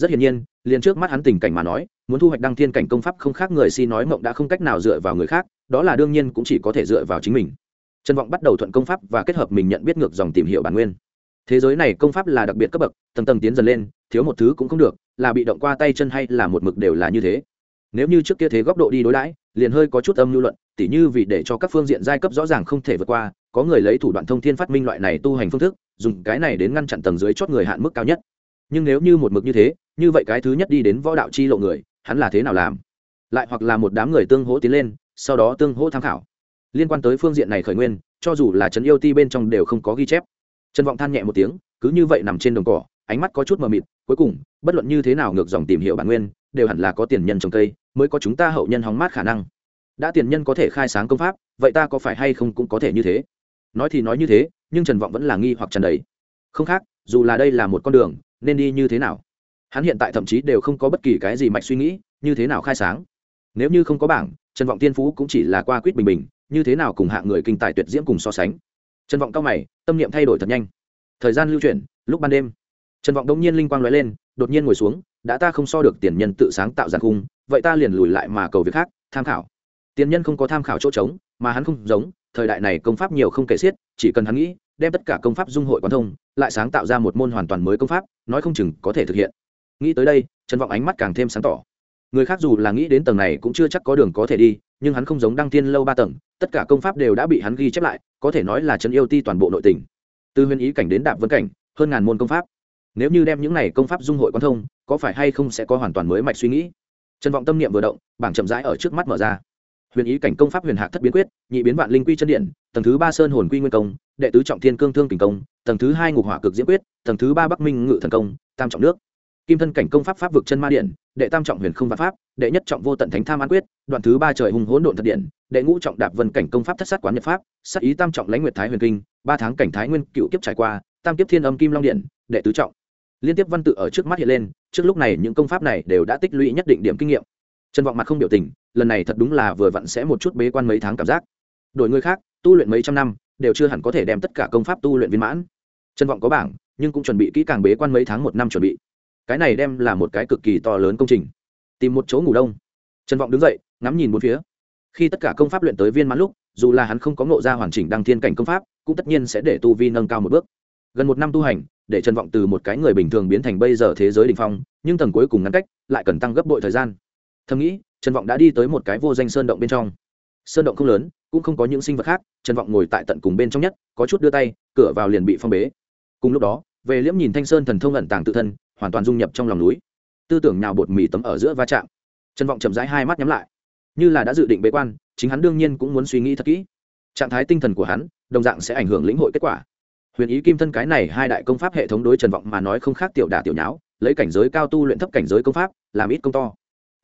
rất hiển nhiên, liền trước mắt hắn tình cảnh mà nói, muốn thu hoạch đăng thiên cảnh công pháp không khác người si nói mộng đã không cách nào dựa vào người khác, đó là đương nhiên cũng chỉ có thể dựa vào chính mình. Trần vọng bắt đầu thuận công pháp và kết hợp mình nhận biết ngược dòng tìm hiểu bản nguyên. Thế giới này công pháp là đặc biệt cấp bậc, tầng tầng tiến dần lên, thiếu một thứ cũng không được, là bị động qua tay chân hay là một mực đều là như thế. Nếu như trước kia thế góc độ đi đối đãi, liền hơi có chút âm lưu luận, tỉ như vì để cho các phương diện giai cấp rõ ràng không thể vượt qua, có người lấy thủ đoạn thông thiên phát minh loại này tu hành phương thức, dùng cái này đến ngăn chặn tầng dưới chót người hạn mức cao nhất nhưng nếu như một mực như thế, như vậy cái thứ nhất đi đến võ đạo chi lộ người, hắn là thế nào làm? Lại hoặc là một đám người tương hỗ tiến lên, sau đó tương hỗ tham khảo. Liên quan tới phương diện này khởi nguyên, cho dù là trấn yêu ti bên trong đều không có ghi chép. Trần vọng than nhẹ một tiếng, cứ như vậy nằm trên đồng cỏ, ánh mắt có chút mờ mịt, cuối cùng, bất luận như thế nào ngược dòng tìm hiểu bản nguyên, đều hẳn là có tiền nhân trồng cây, mới có chúng ta hậu nhân hóng mát khả năng. Đã tiền nhân có thể khai sáng công pháp, vậy ta có phải hay không cũng có thể như thế? Nói thì nói như thế, nhưng trần vọng vẫn là nghi hoặc trần đấy không khác, dù là đây là một con đường nên đi như thế nào? Hắn hiện tại thậm chí đều không có bất kỳ cái gì mạch suy nghĩ, như thế nào khai sáng? Nếu như không có bảng, trần vọng tiên phú cũng chỉ là qua quýt bình bình, như thế nào cùng hạng người kinh tài tuyệt diễm cùng so sánh? Trần vọng cao mày, tâm niệm thay đổi thật nhanh. Thời gian lưu chuyển, lúc ban đêm, trần vọng đông nhiên linh quang l ó e lên, đột nhiên ngồi xuống, đã ta không so được tiền nhân tự sáng tạo giàn khung vậy ta liền lùi lại mà cầu việc khác, tham khảo. Tiền nhân không có tham khảo chỗ trống, mà hắn không giống, thời đại này công pháp nhiều không kể xiết, chỉ cần hắn nghĩ đem tất cả công pháp dung hội quán thông, lại sáng tạo ra một môn hoàn toàn mới công pháp, nói không chừng có thể thực hiện. Nghĩ tới đây, trần vọng ánh mắt càng thêm sáng tỏ. Người khác dù là nghĩ đến tầng này cũng chưa chắc có đường có thể đi, nhưng hắn không giống đăng tiên lâu ba tầng, tất cả công pháp đều đã bị hắn ghi chép lại, có thể nói là trấn yêu ti toàn bộ nội tình. Từ huyền ý cảnh đến đạp vân cảnh, hơn ngàn môn công pháp. Nếu như đem những này công pháp dung hội quan thông, có phải hay không sẽ có hoàn toàn mới mạch suy nghĩ? Trần vọng tâm niệm vừa động, bảng chậm rãi ở trước mắt mở ra huyền ý cảnh công pháp huyền hạc thất biến quyết, nhị biến vạn linh quy chân điện, tầng thứ ba sơn hồn quy nguyên công, đệ tứ trọng thiên cương thương kình công, tầng thứ hai ngục hỏa cực diễn quyết, tầng thứ ba bắc minh ngự thần công, tam trọng nước. Kim thân cảnh công pháp pháp vực chân ma điện, đệ tam trọng huyền không vạn pháp, đệ nhất trọng vô tận thánh tham an quyết, đoạn thứ ba trời hùng hỗn độn thật điện, đệ ngũ trọng đạp vân cảnh công pháp thất sát quán nhật pháp, sát ý tam trọng lãnh nguyệt thái huyền kinh, ba tháng cảnh thái nguyên cựu kiếp trải qua, tam kiếp thiên âm kim long điện, đệ tứ trọng. Liên tiếp văn tự ở trước mắt hiện lên, trước lúc này những công pháp này đều đã tích lũy nhất định điểm kinh nghiệm trần vọng mặt không biểu tình, lần này thật đúng là vừa vặn sẽ một chút bế quan mấy tháng cảm giác. Đổi người khác, tu luyện mấy trăm năm, đều chưa hẳn có thể đem tất cả công pháp tu luyện viên mãn. Trần vọng có bảng, nhưng cũng chuẩn bị kỹ càng bế quan mấy tháng một năm chuẩn bị. Cái này đem là một cái cực kỳ to lớn công trình. Tìm một chỗ ngủ đông. Trần vọng đứng dậy, ngắm nhìn bốn phía. Khi tất cả công pháp luyện tới viên mãn lúc, dù là hắn không có ngộ ra hoàn chỉnh đăng thiên cảnh công pháp, cũng tất nhiên sẽ để tu vi nâng cao một bước. Gần một năm tu hành, để trần vọng từ một cái người bình thường biến thành bây giờ thế giới đ ỉ n h phong, nhưng tầng cuối cùng ngăn cách, lại cần tăng gấp bội thời gian thầm nghĩ, trần vọng đã đi tới một cái vô danh sơn động bên trong. Sơn động không lớn, cũng không có những sinh vật khác, trần vọng ngồi tại tận cùng bên trong nhất, có chút đưa tay, cửa vào liền bị phong bế. Cùng lúc đó, về liễm nhìn thanh sơn thần thông ẩn tàng tự thân, hoàn toàn dung nhập trong lòng núi. Tư tưởng nhào bột mì tấm ở giữa va chạm. Trần vọng chậm rãi hai mắt nhắm lại. Như là đã dự định bế quan, chính hắn đương nhiên cũng muốn suy nghĩ thật kỹ. Trạng thái tinh thần của hắn, đồng dạng sẽ ảnh hưởng lĩnh hội kết quả. Huyền ý kim thân cái này hai đại công pháp hệ thống đối trần vọng mà nói không khác tiểu đả tiểu nháo, lấy cảnh giới cao tu luyện thấp cảnh giới công pháp, làm ít công to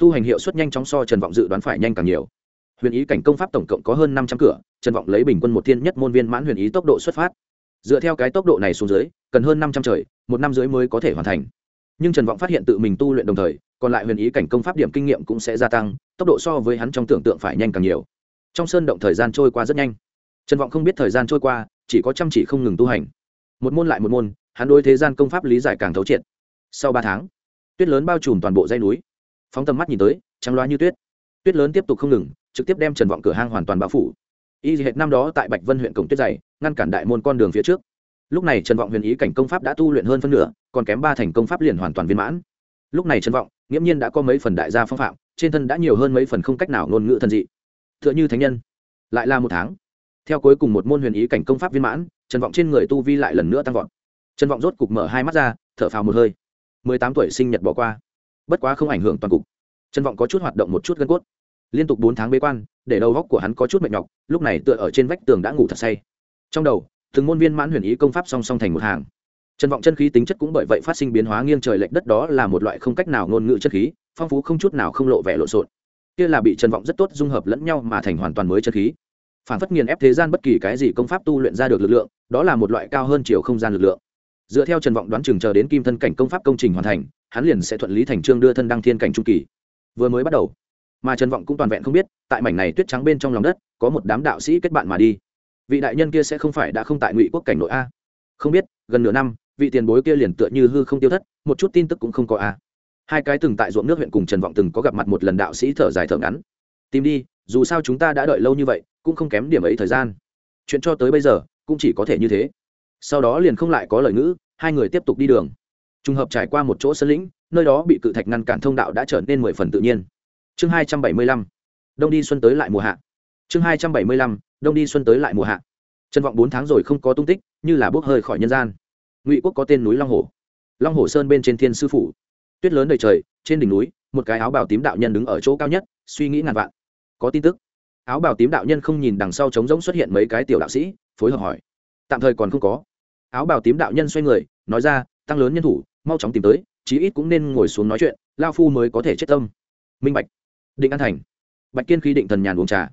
tu hành hiệu suất nhanh chóng so trần vọng dự đoán phải nhanh càng nhiều. Huyền ý cảnh công pháp tổng cộng có hơn năm trăm cửa, trần vọng lấy bình quân một thiên nhất môn viên mãn huyền ý tốc độ xuất phát. Dựa theo cái tốc độ này xuống dưới, cần hơn năm trăm trời, một năm dưới mới có thể hoàn thành. Nhưng trần vọng phát hiện tự mình tu luyện đồng thời, còn lại huyền ý cảnh công pháp điểm kinh nghiệm cũng sẽ gia tăng, tốc độ so với hắn trong tưởng tượng phải nhanh càng nhiều. Trong sơn động thời gian trôi qua rất nhanh. Trần vọng không biết thời gian trôi qua, chỉ có chăm chỉ không ngừng tu hành. Một môn lại một môn, hắn đối thế gian công pháp lý giải càng thấu triệt. Sau ba tháng, tuyết lớn bao trùm toàn bộ dây núi phóng tầm mắt nhìn tới, trắng loa như tuyết. Tuyết lớn tiếp tục không ngừng, trực tiếp đem trần vọng cửa hang hoàn toàn bao phủ. Y hệt năm đó tại bạch vân huyện cổng tuyết dày, ngăn cản đại môn con đường phía trước. Lúc này trần vọng huyền ý cảnh công pháp đã tu luyện hơn phân nửa, còn kém ba thành công pháp liền hoàn toàn viên mãn. Lúc này trần vọng, nghiễm nhiên đã có mấy phần đại gia phong phạm, trên thân đã nhiều hơn mấy phần không cách nào ngôn ngữ thần dị. T h ư ợ n h ư thánh nhân. Lại là một tháng. Theo cuối cùng một môn huyền ý cảnh công pháp viên mãn, trần vọng trên người tu vi lại lần nữa tăng vọt. Trần vọng rốt cục mở hai mắt ra, thở phào một hơi. Mười tám tuổi sinh nhật bỏ qua bất quá không ảnh hưởng toàn cục. Trần vọng có chút hoạt động một chút gân cốt. Liên tục bốn tháng bế quan, để đầu góc của hắn có chút mệt nhọc, lúc này tựa ở trên vách tường đã ngủ thật say. Trong đầu, từng môn viên mãn huyền ý công pháp song song thành một hàng. Trần vọng chân khí tính chất cũng bởi vậy phát sinh biến hóa nghiêng trời lệch đất đó là một loại không cách nào ngôn ngữ chân khí, phong phú không chút nào không lộ vẻ lộn xộn. Kia là bị trần vọng rất tốt dung hợp lẫn nhau mà thành hoàn toàn mới chân khí. Phản phất nghiền ép thế gian bất kỳ cái gì công pháp tu luyện ra được lực lượng, đó là một loại cao hơn chiều không gian lực lượng. Dựa theo trần vọng đoán chừng chờ đến kim thân cảnh công pháp công trình hoàn thành hắn liền sẽ thuận lý thành trương đưa thân đăng thiên cảnh trung kỳ. Vừa mới bắt đầu, mà trần vọng cũng toàn vẹn không biết, tại mảnh này tuyết trắng bên trong lòng đất, có một đám đạo sĩ kết bạn mà đi. Vị đại nhân kia sẽ không phải đã không tại ngụy quốc cảnh nội a? Không biết, gần nửa năm, vị tiền bối kia liền tựa như hư không tiêu thất, một chút tin tức cũng không có a. Hai cái từng tại ruộng nước huyện cùng trần vọng từng có gặp mặt một lần đạo sĩ thở dài thở ngắn. Tìm đi, dù sao chúng ta đã đợi lâu như vậy, cũng không kém điểm ấy thời gian. Chuyện cho tới bây giờ, cũng chỉ có thể như thế. Sau đó liền không lại có lời ngữ, hai người tiếp tục đi đường trùng hợp trải qua một chỗ sân lĩnh, nơi đó bị cự thạch ngăn cản thông đạo đã trở nên mười phần tự nhiên. Chương hai trăm bảy mươi lăm, đông đi xuân tới lại mùa hạ. Chương hai trăm bảy mươi lăm, đông đi xuân tới lại mùa hạ. Trân vọng bốn tháng rồi không có tung tích, như là bốc hơi khỏi nhân gian. Ngụy quốc có tên núi long hồ. Long hồ sơn bên trên thiên sư phủ. Tuyết lớn đầy trời, trên đỉnh núi, một cái áo bào tím đạo nhân đứng ở chỗ cao nhất, suy nghĩ ngàn vạn. Có tin tức. Áo bào tím đạo nhân không nhìn đằng sau trống rỗng xuất hiện mấy cái tiểu đạo sĩ, phối hợp hỏi. Tạm thời còn không có. Áo bào tím đạo nhân xoay người, nói ra, tăng lớn nhân thủ mau chóng tìm tới, chí ít cũng nên ngồi xuống nói chuyện, lao phu mới có thể chết tâm. Minh bạch. Định an thành. Bạch kiên khi định thần nhàn uống trà.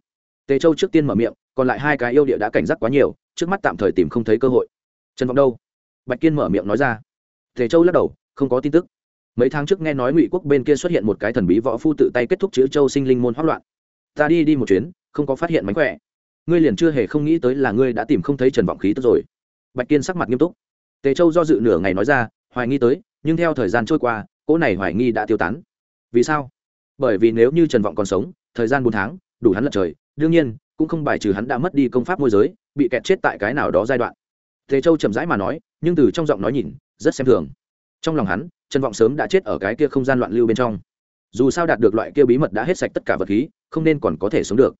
Tề châu trước tiên mở miệng, còn lại hai cái yêu địa đã cảnh giác quá nhiều, trước mắt tạm thời tìm không thấy cơ hội. Trần vọng đâu? Bạch kiên mở miệng nói ra. Tề châu lắc đầu, không có tin tức. Mấy tháng trước nghe nói ngụy quốc bên kia xuất hiện một cái thần bí võ phu tự tay kết thúc chữ châu sinh linh môn hoác loạn. Ta đi đi một chuyến, không có phát hiện mánh khỏe. Ngươi liền chưa hề không nghĩ tới là ngươi đã tìm không thấy trần vọng khí tức rồi. Bạch kiên sắc mặt nghiêm túc. Tề châu do dự nửa ngày nói ra hoài nghi tới, nhưng theo thời gian trôi qua, cỗ này hoài nghi đã tiêu tán. Vì sao? Bởi vì nếu như trần vọng còn sống, thời gian bốn tháng, đủ hắn lật trời, đương nhiên, cũng không bài trừ hắn đã mất đi công pháp môi giới, bị kẹt chết tại cái nào đó giai đoạn. Thế châu chậm rãi mà nói, nhưng từ trong giọng nói nhìn, rất xem thường. Trong lòng hắn, trần vọng sớm đã chết ở cái kia không gian loạn lưu bên trong. Dù sao đạt được loại kia bí mật đã hết sạch tất cả vật khí, không nên còn có thể sống được.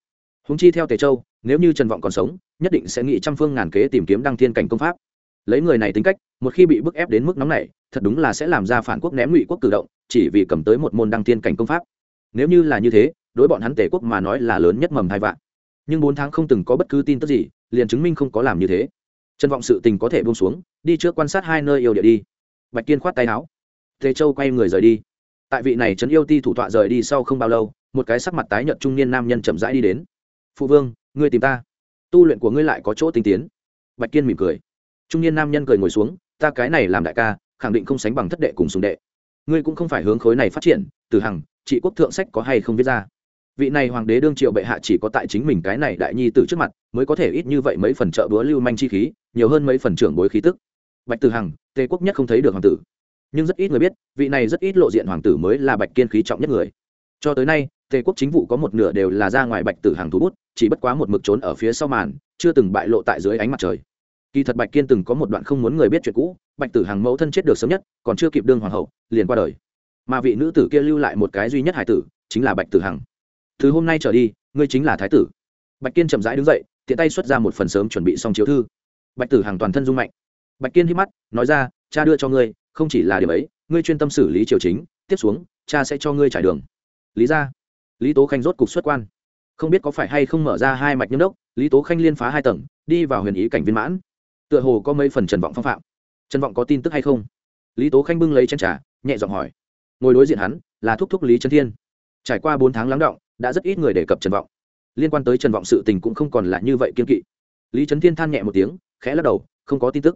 Húng chi theo tề châu, nếu như trần vọng còn sống, nhất định sẽ nghĩ trăm phương ngàn kế tìm kiếm đăng thiên cảnh công pháp lấy người này tính cách, một khi bị bức ép đến mức nóng này thật đúng là sẽ làm ra phản quốc ném ngụy quốc cử động, chỉ vì cầm tới một môn đăng thiên cảnh công pháp. Nếu như là như thế, đối bọn hắn tề quốc mà nói là lớn nhất mầm hai vạn nhưng bốn tháng không từng có bất cứ tin tức gì, liền chứng minh không có làm như thế. Trân vọng sự tình có thể buông xuống, đi trước quan sát hai nơi yêu địa đi. Bạch kiên khoát tay áo. Tề châu quay người rời đi. Tại vị này trấn yêu ti thủ tọa rời đi sau không bao lâu, một cái sắc mặt tái nhợt trung niên nam nhân chậm rãi đi đến. Phụ vương, ngươi tìm ta. Tu luyện của ngươi lại có chỗ tinh tiến. Bạch kiên mỉm cười trung niên nam nhân cười ngồi xuống, ta cái này làm đại ca, khẳng định không sánh bằng thất đệ cùng sùng đệ. Ngươi cũng không phải hướng khối này phát triển, từ hằng trị quốc thượng sách có hay không viết ra? Vị này hoàng đế đương triệu bệ hạ chỉ có tại chính mình cái này đại nhi từ trước mặt, mới có thể ít như vậy mấy phần trợ búa lưu manh chi khí, nhiều hơn mấy phần trưởng bối khí tức. Bạch từ hằng, tề quốc nhất không thấy được hoàng tử. Nhưng rất ít người biết, vị này rất ít lộ diện hoàng tử mới là bạch kiên khí trọng nhất người. Cho tới nay, tề quốc chính vụ có một nửa đều là ra ngoài bạch tử hàng thú bút, chỉ bất quá một mực trốn ở phía sau màn, chưa từng bại lộ tại dưới ánh mặt trời kỳ thật bạch kiên từng có một đoạn không muốn người biết chuyện cũ, bạch tử hàng mẫu thân chết được sớm nhất, còn chưa kịp đương hoàng hậu, liền qua đời. Mà vị nữ tử kia lưu lại một cái duy nhất hải tử, chính là bạch tử hằng. Từ hôm nay trở đi, ngươi chính là thái tử. Bạch kiên chậm rãi đứng dậy, tiện tay xuất ra một phần sớm chuẩn bị xong chiếu thư. Bạch tử hằng toàn thân rung mạnh. Bạch kiên hít mắt, nói ra, cha đưa cho ngươi, không chỉ là điểm ấy, ngươi chuyên tâm xử lý triều chính, tiếp xuống, cha sẽ cho ngươi trải đường. Lý ra. Lý tố khanh rốt cục xuất quan. Không biết có phải hay không mở ra hai mạch nhâm đốc, lý tố khanh liên phá hai tầng, đi vào huyền ý cảnh viên mãn tựa hồ có mấy phần trần vọng phong phạm. Trần vọng có tin tức hay không? Lý tố khanh bưng lấy chân trà, nhẹ giọng hỏi. Ngồi đối diện hắn là thúc thúc lý trấn thiên. Trải qua bốn tháng lắng động, đã rất ít người đề cập trần vọng. Liên quan tới trần vọng sự tình cũng không còn là như vậy kiên kỵ. Lý trấn thiên than nhẹ một tiếng, khẽ lắc đầu, không có tin tức.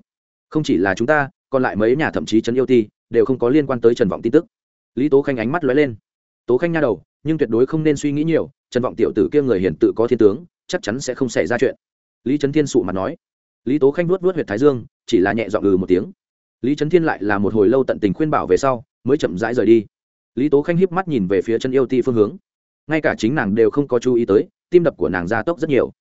Không chỉ là chúng ta, còn lại mấy nhà thậm chí trấn yêu ti đều không có liên quan tới trần vọng tin tức. Lý tố khanh ánh mắt lóe lên. Tố khanh nha đầu, nhưng tuyệt đối không nên suy nghĩ nhiều, trần vọng tiểu tử kia người hiền tự có thiên tướng, chắc chắn sẽ không xảy ra chuyện. Lý trấn thiên sụ mặt nói lý tố khanh vuốt vuốt huyệt thái dương, chỉ là nhẹ dọn ừ một tiếng. Lý trấn thiên lại là một hồi lâu tận tình khuyên bảo về sau, mới chậm rãi rời đi. Lý tố khanh híp mắt nhìn về phía chân yêu ti phương hướng. Ngay cả chính nàng đều không có chú ý tới, tim đập của nàng gia tốc rất nhiều.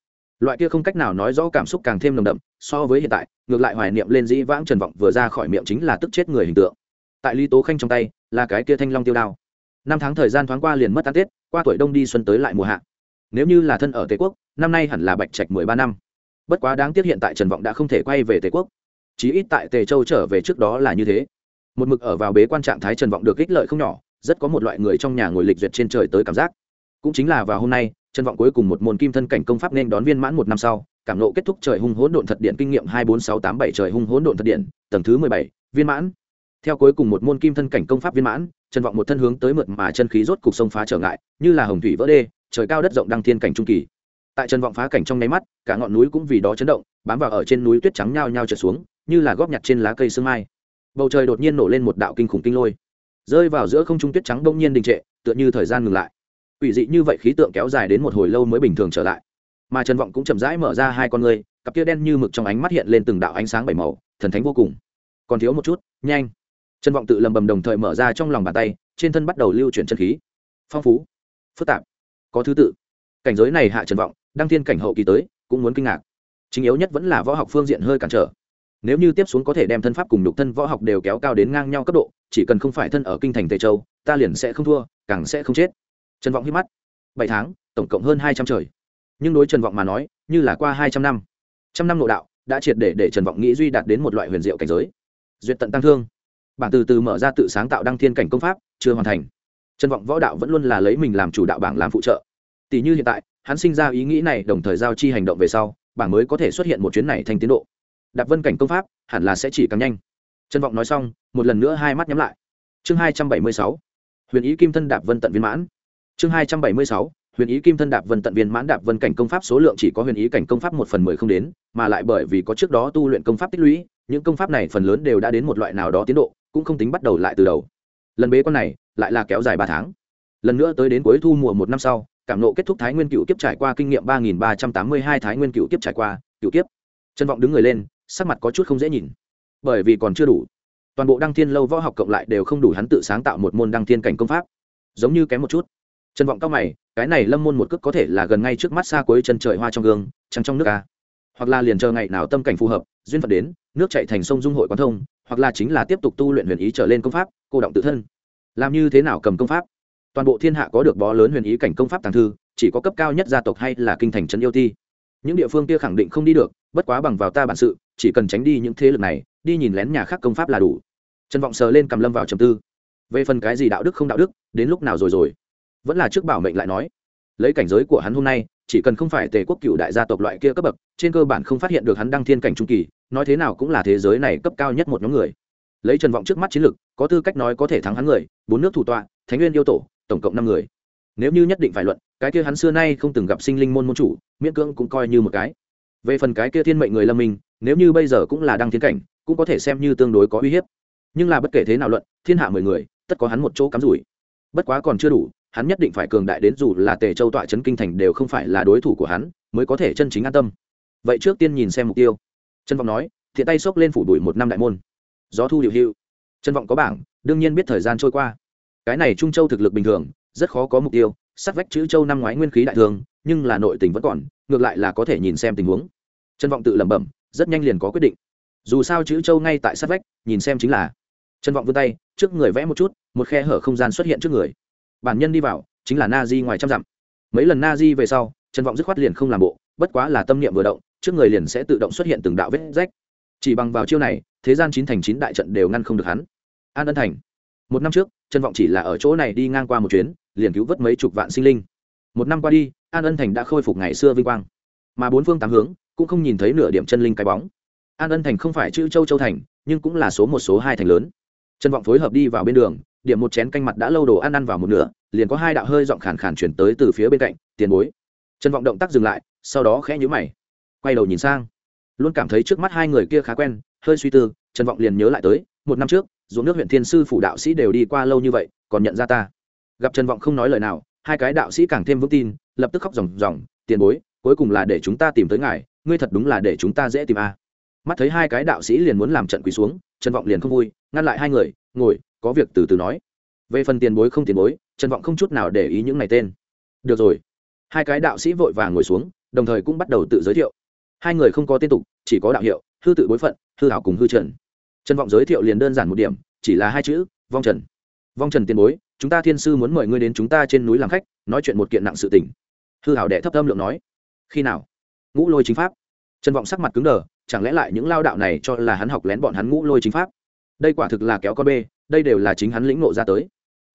Loại kia không cách nào nói rõ cảm xúc càng thêm nồng đậm, so với hiện tại, ngược lại hoài niệm lên dĩ vãng trần vọng vừa ra khỏi miệng chính là tức chết người hình tượng. Tại lý tố khanh trong tay, là cái kia thanh long tiêu đao. Năm tháng thời gian thoáng qua liền mất ăn tết, qua tuổi đông đi xuân tới lại mùa hạ. Nếu như là thân ở tề quốc, năm nay hẳn là bạch trạch mười ba năm bất quá đáng tiếc hiện tại trần vọng đã không thể quay về tề quốc. Chí ít tại tề châu trở về trước đó là như thế. Một mực ở vào bế quan trạng thái trần vọng được ích lợi không nhỏ, rất có một loại người trong nhà ngồi lịch duyệt trên trời tới cảm giác. Cũng chính là vào hôm nay, trần vọng cuối cùng một môn kim thân cảnh công pháp nên đón viên mãn một năm sau, cảm nộ kết thúc trời hung hỗn độn thật điện kinh nghiệm hai bốn sáu tám bảy trời hung hỗn độn thật điện, tầng thứ mười bảy, viên mãn. Theo cuối cùng một môn kim thân cảnh công pháp viên mãn, trần vọng một thân hướng tới mượt mà chân khí rốt cục sông phá trở ngại, như là hồng thủy vỡ đê, trời cao đất rộng đăng thiên cảnh trung kỳ tại trần vọng phá cảnh trong nháy mắt, cả ngọn núi cũng vì đó chấn động, bám vào ở trên núi tuyết trắng nhao nhao trượt xuống, như là góp nhặt trên lá cây sương mai. Bầu trời đột nhiên nổ lên một đạo kinh khủng kinh lôi. Rơi vào giữa không trung tuyết trắng bỗng nhiên đình trệ, tựa như thời gian ngừng lại. Ủy dị như vậy khí tượng kéo dài đến một hồi lâu mới bình thường trở lại. Mà trần vọng cũng chậm rãi mở ra hai con ngươi, cặp kia đen như mực trong ánh mắt hiện lên từng đạo ánh sáng bảy màu, thần thánh vô cùng. Còn thiếu một chút, nhanh. Trần vọng tự lầm bầm đồng thời mở ra trong lòng bàn tay, trên thân bắt đầu lưu chuyển chân khí. Phong phú, phức tạp, có thứ tự. Cảnh giới này hạ trần vọng đăng thiên cảnh hậu kỳ tới, cũng muốn kinh ngạc. Chính yếu nhất vẫn là võ học phương diện hơi cản trở. Nếu như tiếp xuống có thể đem thân pháp cùng lục thân võ học đều kéo cao đến ngang nhau cấp độ, chỉ cần không phải thân ở kinh thành tây châu, ta liền sẽ không thua, càng sẽ không chết. Trần vọng hít mắt. Bảy tháng, tổng cộng hơn hai trăm trời. Nhưng đối trần vọng mà nói, như là qua hai trăm năm. Trăm năm nội đạo, đã triệt để để trần vọng nghĩ duy đạt đến một loại huyền diệu cảnh giới. Duyệt tận tăng thương. Bản từ từ mở ra tự sáng tạo đăng thiên cảnh công pháp, chưa hoàn thành. Trần vọng võ đạo vẫn luôn là lấy mình làm chủ đạo bảng làm phụ trợ. Tỷ như hiện tại hắn sinh ra ý nghĩ này đồng thời giao chi hành động về sau, bảng mới có thể xuất hiện một chuyến này thành tiến độ. Đạp vân cảnh công pháp, hẳn là sẽ chỉ càng nhanh. Trân vọng nói xong, một lần nữa hai mắt nhắm lại. Chương hai trăm bảy mươi sáu, huyền ý kim thân đạp vân tận viên mãn. Chương hai trăm bảy mươi sáu, huyền ý kim thân đạp vân tận viên mãn đạp vân cảnh công pháp số lượng chỉ có huyền ý cảnh công pháp một phần mười không đến, mà lại bởi vì có trước đó tu luyện công pháp tích lũy, những công pháp này phần lớn đều đã đến một loại nào đó tiến độ, cũng không tính bắt đầu lại từ đầu. Lần bế con này, lại là kéo dài ba tháng. Lần nữa tới đến cuối thu mùa một năm sau cảm nộ kết thúc thái nguyên cựu kiếp trải qua kinh nghiệm ba nghìn ba trăm tám mươi hai thái nguyên cựu kiếp trải qua, cựu kiếp. Trân vọng đứng người lên, sắc mặt có chút không dễ nhìn. Bởi vì còn chưa đủ. Toàn bộ đăng thiên lâu võ học cộng lại đều không đủ hắn tự sáng tạo một môn đăng thiên cảnh công pháp. Giống như kém một chút. Trân vọng cao mày, cái này lâm môn một cước có thể là gần ngay trước mắt xa cuối chân trời hoa trong gương trắng trong nước ca hoặc là liền chờ ngày nào tâm cảnh phù hợp, duyên phật đến, nước chạy thành sông dung hội quán thông, hoặc là chính là tiếp tục tu luyện huyền ý trở lên công pháp, cô động tự thân. Làm như thế nào cầm công pháp? Toàn bộ thiên hạ có được bó lớn huyền ý cảnh công pháp tàng thư, chỉ có cấp cao nhất gia tộc hay là kinh thành trấn yêu ti những địa phương kia khẳng định không đi được, bất quá bằng vào ta bản sự, chỉ cần tránh đi những thế lực này, đi nhìn lén nhà khác công pháp là đủ. Trần vọng sờ lên cầm lâm vào trầm tư. Về phần cái gì đạo đức không đạo đức, đến lúc nào rồi rồi? Vẫn là trước bảo mệnh lại nói. Lấy cảnh giới của hắn hôm nay, chỉ cần không phải tề quốc cựu đại gia tộc loại kia cấp bậc, trên cơ bản không phát hiện được hắn đăng thiên cảnh trung kỳ, nói thế nào cũng là thế giới này cấp cao nhất một nhóm người. Lấy trần vọng trước mắt chiến lực, có tư cách nói có thể thắng hắn người, bốn nước thủ tọa, thánh nguyên yêu tổ tổng cộng năm người. Nếu như nhất định phải luận, cái kia hắn xưa nay không từng gặp sinh linh môn môn chủ, miễn cưỡng cũng coi như một cái. Về phần cái kia thiên mệnh người lâm minh, nếu như bây giờ cũng là đăng thiên cảnh, cũng có thể xem như tương đối có uy hiếp. Nhưng là bất kể thế nào luận, thiên hạ mười người, tất có hắn một chỗ cắm rủi. Bất quá còn chưa đủ, hắn nhất định phải cường đại đến dù là tề châu tọa trấn kinh thành đều không phải là đối thủ của hắn, mới có thể chân chính an tâm. Vậy trước tiên nhìn xem mục tiêu. Trần vọng nói, thiện tay xốc lên phủ đuổi một năm đại môn. Gió thu điệu hưu trần vọng có bảng, đương nhiên biết thời gian trôi qua cái này trung châu thực lực bình thường, rất khó có mục tiêu, sát vách chữ châu năm ngoái nguyên khí đại thường nhưng là nội tình vẫn còn, ngược lại là có thể nhìn xem tình huống. Trần vọng tự lẩm bẩm, rất nhanh liền có quyết định. Dù sao chữ châu ngay tại sát vách, nhìn xem chính là. Trần vọng vươn tay, trước người vẽ một chút, một khe hở không gian xuất hiện trước người. Bản nhân đi vào, chính là na di ngoài trăm dặm. Mấy lần na di về sau, trần vọng dứt khoát liền không làm bộ, bất quá là tâm niệm vừa động, trước người liền sẽ tự động xuất hiện từng đạo vết rách. Chỉ bằng vào chiêu này, thế gian chín thành chín đại trận đều ngăn không được hắn. An ân thành một năm trước, trần vọng chỉ là ở chỗ này đi ngang qua một chuyến, liền cứu vớt mấy chục vạn sinh linh. Một năm qua đi, an ân thành đã khôi phục ngày xưa vinh quang. Mà bốn phương tám hướng cũng không nhìn thấy nửa điểm chân linh cái bóng. An ân thành không phải chữ châu châu thành, nhưng cũng là số một, số hai thành lớn. Trần vọng phối hợp đi vào bên đường, điểm một chén canh mặt đã lâu đồ ăn ăn vào một nửa, liền có hai đạo hơi giọng khàn khàn chuyển tới từ phía bên cạnh, tiền bối. Trần vọng động tác dừng lại, sau đó khẽ nhíu mày. Quay đầu nhìn sang, luôn cảm thấy trước mắt hai người kia khá quen, hơi suy tư, trần vọng liền nhớ lại tới, một năm trước ruộng nước huyện thiên sư phủ đạo sĩ đều đi qua lâu như vậy, còn nhận ra ta. Gặp trần vọng không nói lời nào, hai cái đạo sĩ càng thêm vững tin, lập tức khóc ròng ròng, tiền bối, cuối cùng là để chúng ta tìm tới ngài, ngươi thật đúng là để chúng ta dễ tìm a. Mắt thấy hai cái đạo sĩ liền muốn làm trận quỳ xuống, trần vọng liền không vui, ngăn lại hai người, ngồi, có việc từ từ nói. Về phần tiền bối không tiền bối, trần vọng không chút nào để ý những ngày tên. Được rồi. Hai cái đạo sĩ vội vàng ngồi xuống, đồng thời cũng bắt đầu tự giới thiệu. Hai người không có tên tục, chỉ có đạo hiệu, hư tự bối phận, hư hảo cùng hư trần trần vọng giới thiệu liền đơn giản một điểm, chỉ là hai chữ, vong trần. Vong trần tiền bối, chúng ta thiên sư muốn mời ngươi đến chúng ta trên núi làm khách, nói chuyện một kiện nặng sự tình. Hư hảo đệ thấp âm lượng nói. Khi nào? Ngũ lôi chính pháp. Trần vọng sắc mặt cứng đờ, chẳng lẽ lại những lao đạo này cho là hắn học lén bọn hắn ngũ lôi chính pháp? Đây quả thực là kéo con bê, đây đều là chính hắn lĩnh nộ ra tới.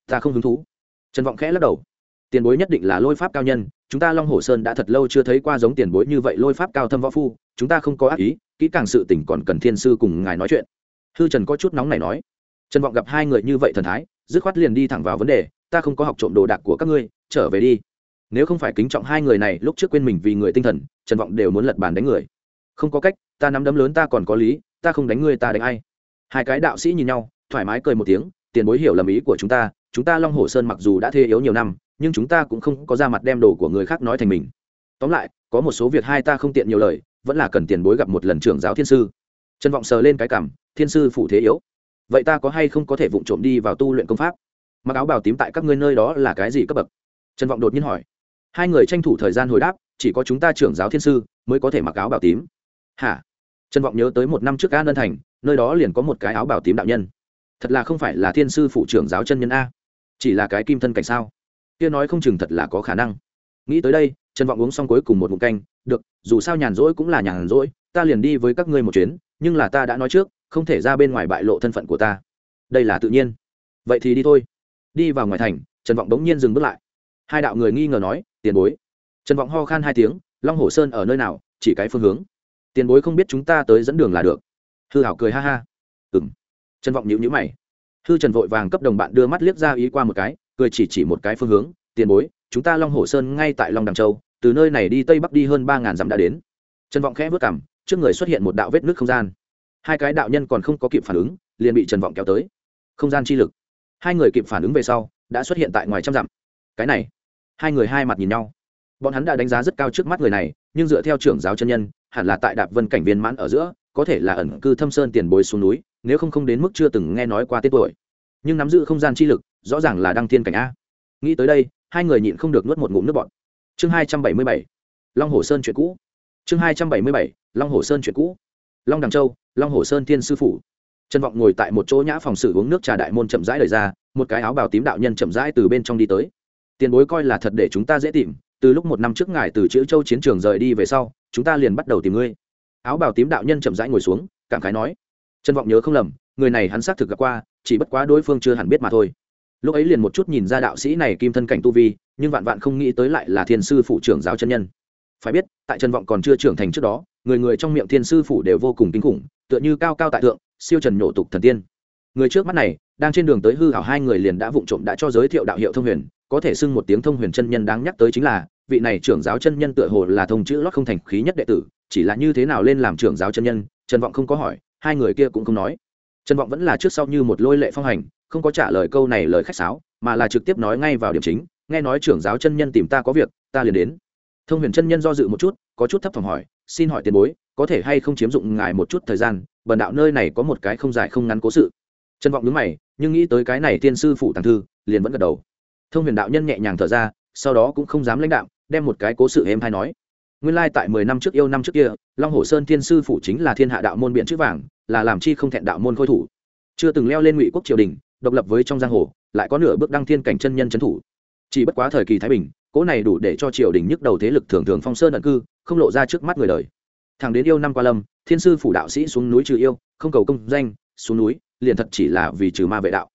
Ta không hứng thú. Trần vọng khẽ lắc đầu. Tiền bối nhất định là lôi pháp cao nhân, chúng ta long hồ sơn đã thật lâu chưa thấy qua giống tiền bối như vậy lôi pháp cao thâm võ phu, chúng ta không có ác ý, kỹ càng sự tỉnh còn cần thiên sư cùng ngài nói chuyện hư trần có chút nóng này nói. Trần vọng gặp hai người như vậy thần thái, dứt khoát liền đi thẳng vào vấn đề, ta không có học trộm đồ đạc của các ngươi, trở về đi. Nếu không phải kính trọng hai người này, lúc trước quên mình vì người tinh thần, trần vọng đều muốn lật bàn đánh người. Không có cách, ta nắm đấm lớn ta còn có lý, ta không đánh ngươi ta đánh ai. Hai cái đạo sĩ nhìn nhau, thoải mái cười một tiếng, tiền bối hiểu lầm ý của chúng ta chúng ta long hồ sơn mặc dù đã thê yếu nhiều năm, nhưng chúng ta cũng không có ra mặt đem đồ của người khác nói thành mình. Tóm lại, có một số việc hai ta không tiện nhiều lời, vẫn là cần tiền bối gặp một lần trưởng giáo thiên sư trần vọng sờ lên cái cảm, thiên sư phụ thế yếu. Vậy ta có hay không có thể vụng trộm đi vào tu luyện công pháp? Mặc áo bào tím tại các ngươi nơi đó là cái gì cấp bậc? Trần vọng đột nhiên hỏi. Hai người tranh thủ thời gian hồi đáp, chỉ có chúng ta trưởng giáo thiên sư mới có thể mặc áo bào tím. Hả? Trần vọng nhớ tới một năm trước an ân thành, nơi đó liền có một cái áo bào tím đạo nhân. Thật là không phải là thiên sư phụ trưởng giáo chân nhân a. Chỉ là cái kim thân cảnh sao? Kia nói không chừng thật là có khả năng. Nghĩ tới đây, trần vọng uống xong cuối cùng một mụn canh, được, dù sao nhàn rỗi cũng là nhàn rỗi, ta liền đi với các ngươi một chuyến nhưng là ta đã nói trước, không thể ra bên ngoài bại lộ thân phận của ta. Đây là tự nhiên. Vậy thì đi thôi. Đi vào ngoài thành, trần vọng đống nhiên dừng bước lại. Hai đạo người nghi ngờ nói, tiền bối. Trần vọng ho khan hai tiếng, long hồ sơn ở nơi nào, chỉ cái phương hướng. Tiền bối không biết chúng ta tới dẫn đường là được. Hư hảo cười ha ha. Ừ m trần vọng nhịu nhữ mày. Hư trần vội vàng cấp đồng bạn đưa mắt liếc ra ý qua một cái, cười chỉ chỉ một cái phương hướng, tiền bối, chúng ta long hồ sơn ngay tại long đằng châu, từ nơi này đi tây bắc đi hơn ba ngàn dặm đã đến. Trần vọng khẽ vớt cảm trước người xuất hiện một đạo vết nước không gian. Hai cái đạo nhân còn không có kịp phản ứng, liền bị trần vọng kéo tới. Không gian chi lực. Hai người kịp phản ứng về sau, đã xuất hiện tại ngoài trăm dặm. Cái này, hai người hai mặt nhìn nhau. Bọn hắn đã đánh giá rất cao trước mắt người này, nhưng dựa theo trưởng giáo chân nhân, hẳn là tại đạp vân cảnh viên mãn ở giữa, có thể là ẩn cư thâm sơn tiền bối xuống núi, nếu không không đến mức chưa từng nghe nói qua tên tuổi. Nhưng nắm giữ không gian chi lực, rõ ràng là đăng thiên cảnh a. Nghĩ tới đây, hai người nhịn không được nuốt một ngụm nước bọt. Chương hai trăm bảy mươi bảy, long hồ sơn chuyện cũ chương hai trăm bảy mươi bảy, long hồ sơn chuyện cũ. Long đằng châu, long hồ sơn thiên sư phủ. Trần vọng ngồi tại một chỗ nhã phòng sử uống nước trà đại môn chậm rãi đời ra, một cái áo bào tím đạo nhân chậm rãi từ bên trong đi tới. Tiền bối coi là thật để chúng ta dễ tìm, từ lúc một năm trước ngài từ chữ châu chiến trường rời đi về sau, chúng ta liền bắt đầu tìm ngươi. Áo bào tím đạo nhân chậm rãi ngồi xuống, cảm khái nói. Trần vọng nhớ không lầm, người này hắn xác thực gặp qua, chỉ bất quá đối phương chưa hẳn biết mà thôi. Lúc ấy liền một chút nhìn ra đạo sĩ này kim thân cảnh tu vi, nhưng vạn vạn không nghĩ tới lại là thiên sư phụ trưởng giáo chân nhân phải biết, tại trần vọng còn chưa trưởng thành trước đó, người người trong miệng thiên sư phủ đều vô cùng kinh khủng, tựa như cao cao tại thượng, siêu trần nhổ tục thần tiên. Người trước mắt này, đang trên đường tới hư hảo hai người liền đã vụng trộm đã cho giới thiệu đạo hiệu thông huyền, có thể xưng một tiếng thông huyền chân nhân đáng nhắc tới chính là, vị này trưởng giáo chân nhân tựa hồ là thông chữ lót không thành khí nhất đệ tử, chỉ là như thế nào lên làm trưởng giáo chân nhân, trần vọng không có hỏi, hai người kia cũng không nói. Trần vọng vẫn là trước sau như một lôi lệ phong hành, không có trả lời câu này lời khách sáo, mà là trực tiếp nói ngay vào điểm chính, nghe nói trưởng giáo chân nhân tìm ta có việc, ta liền đến thông huyền chân nhân do dự một chút, có chút thấp thỏm hỏi, xin hỏi tiền bối, có thể hay không chiếm dụng ngài một chút thời gian? Bần đạo nơi này có một cái không dài không ngắn cố sự. Trần vọng đứng mày, nhưng nghĩ tới cái này tiên sư phụ tàng thư, liền vẫn gật đầu. Thông huyền đạo nhân nhẹ nhàng thở ra, sau đó cũng không dám lãnh đạo đem một cái cố sự êm hay nói. Nguyên lai tại mười năm trước yêu năm trước kia, long hồ sơn thiên sư phụ chính là thiên hạ đạo môn biện chữ vàng, là làm chi không thẹn đạo môn khôi thủ. Chưa từng leo lên ngụy quốc triều đình, độc lập với trong giang hồ, lại có nửa bước đăng thiên cảnh chân nhân trấn thủ. Chỉ bất quá thời kỳ thái bình cỗ này đủ để cho triều đình nhức đầu thế lực thường thường phong sơn ẩn cư, không lộ ra trước mắt người đời. Thằng đến yêu năm qua lâm, thiên sư phủ đạo sĩ xuống núi trừ yêu, không cầu công danh, xuống núi, liền thật chỉ là vì trừ ma vệ đạo.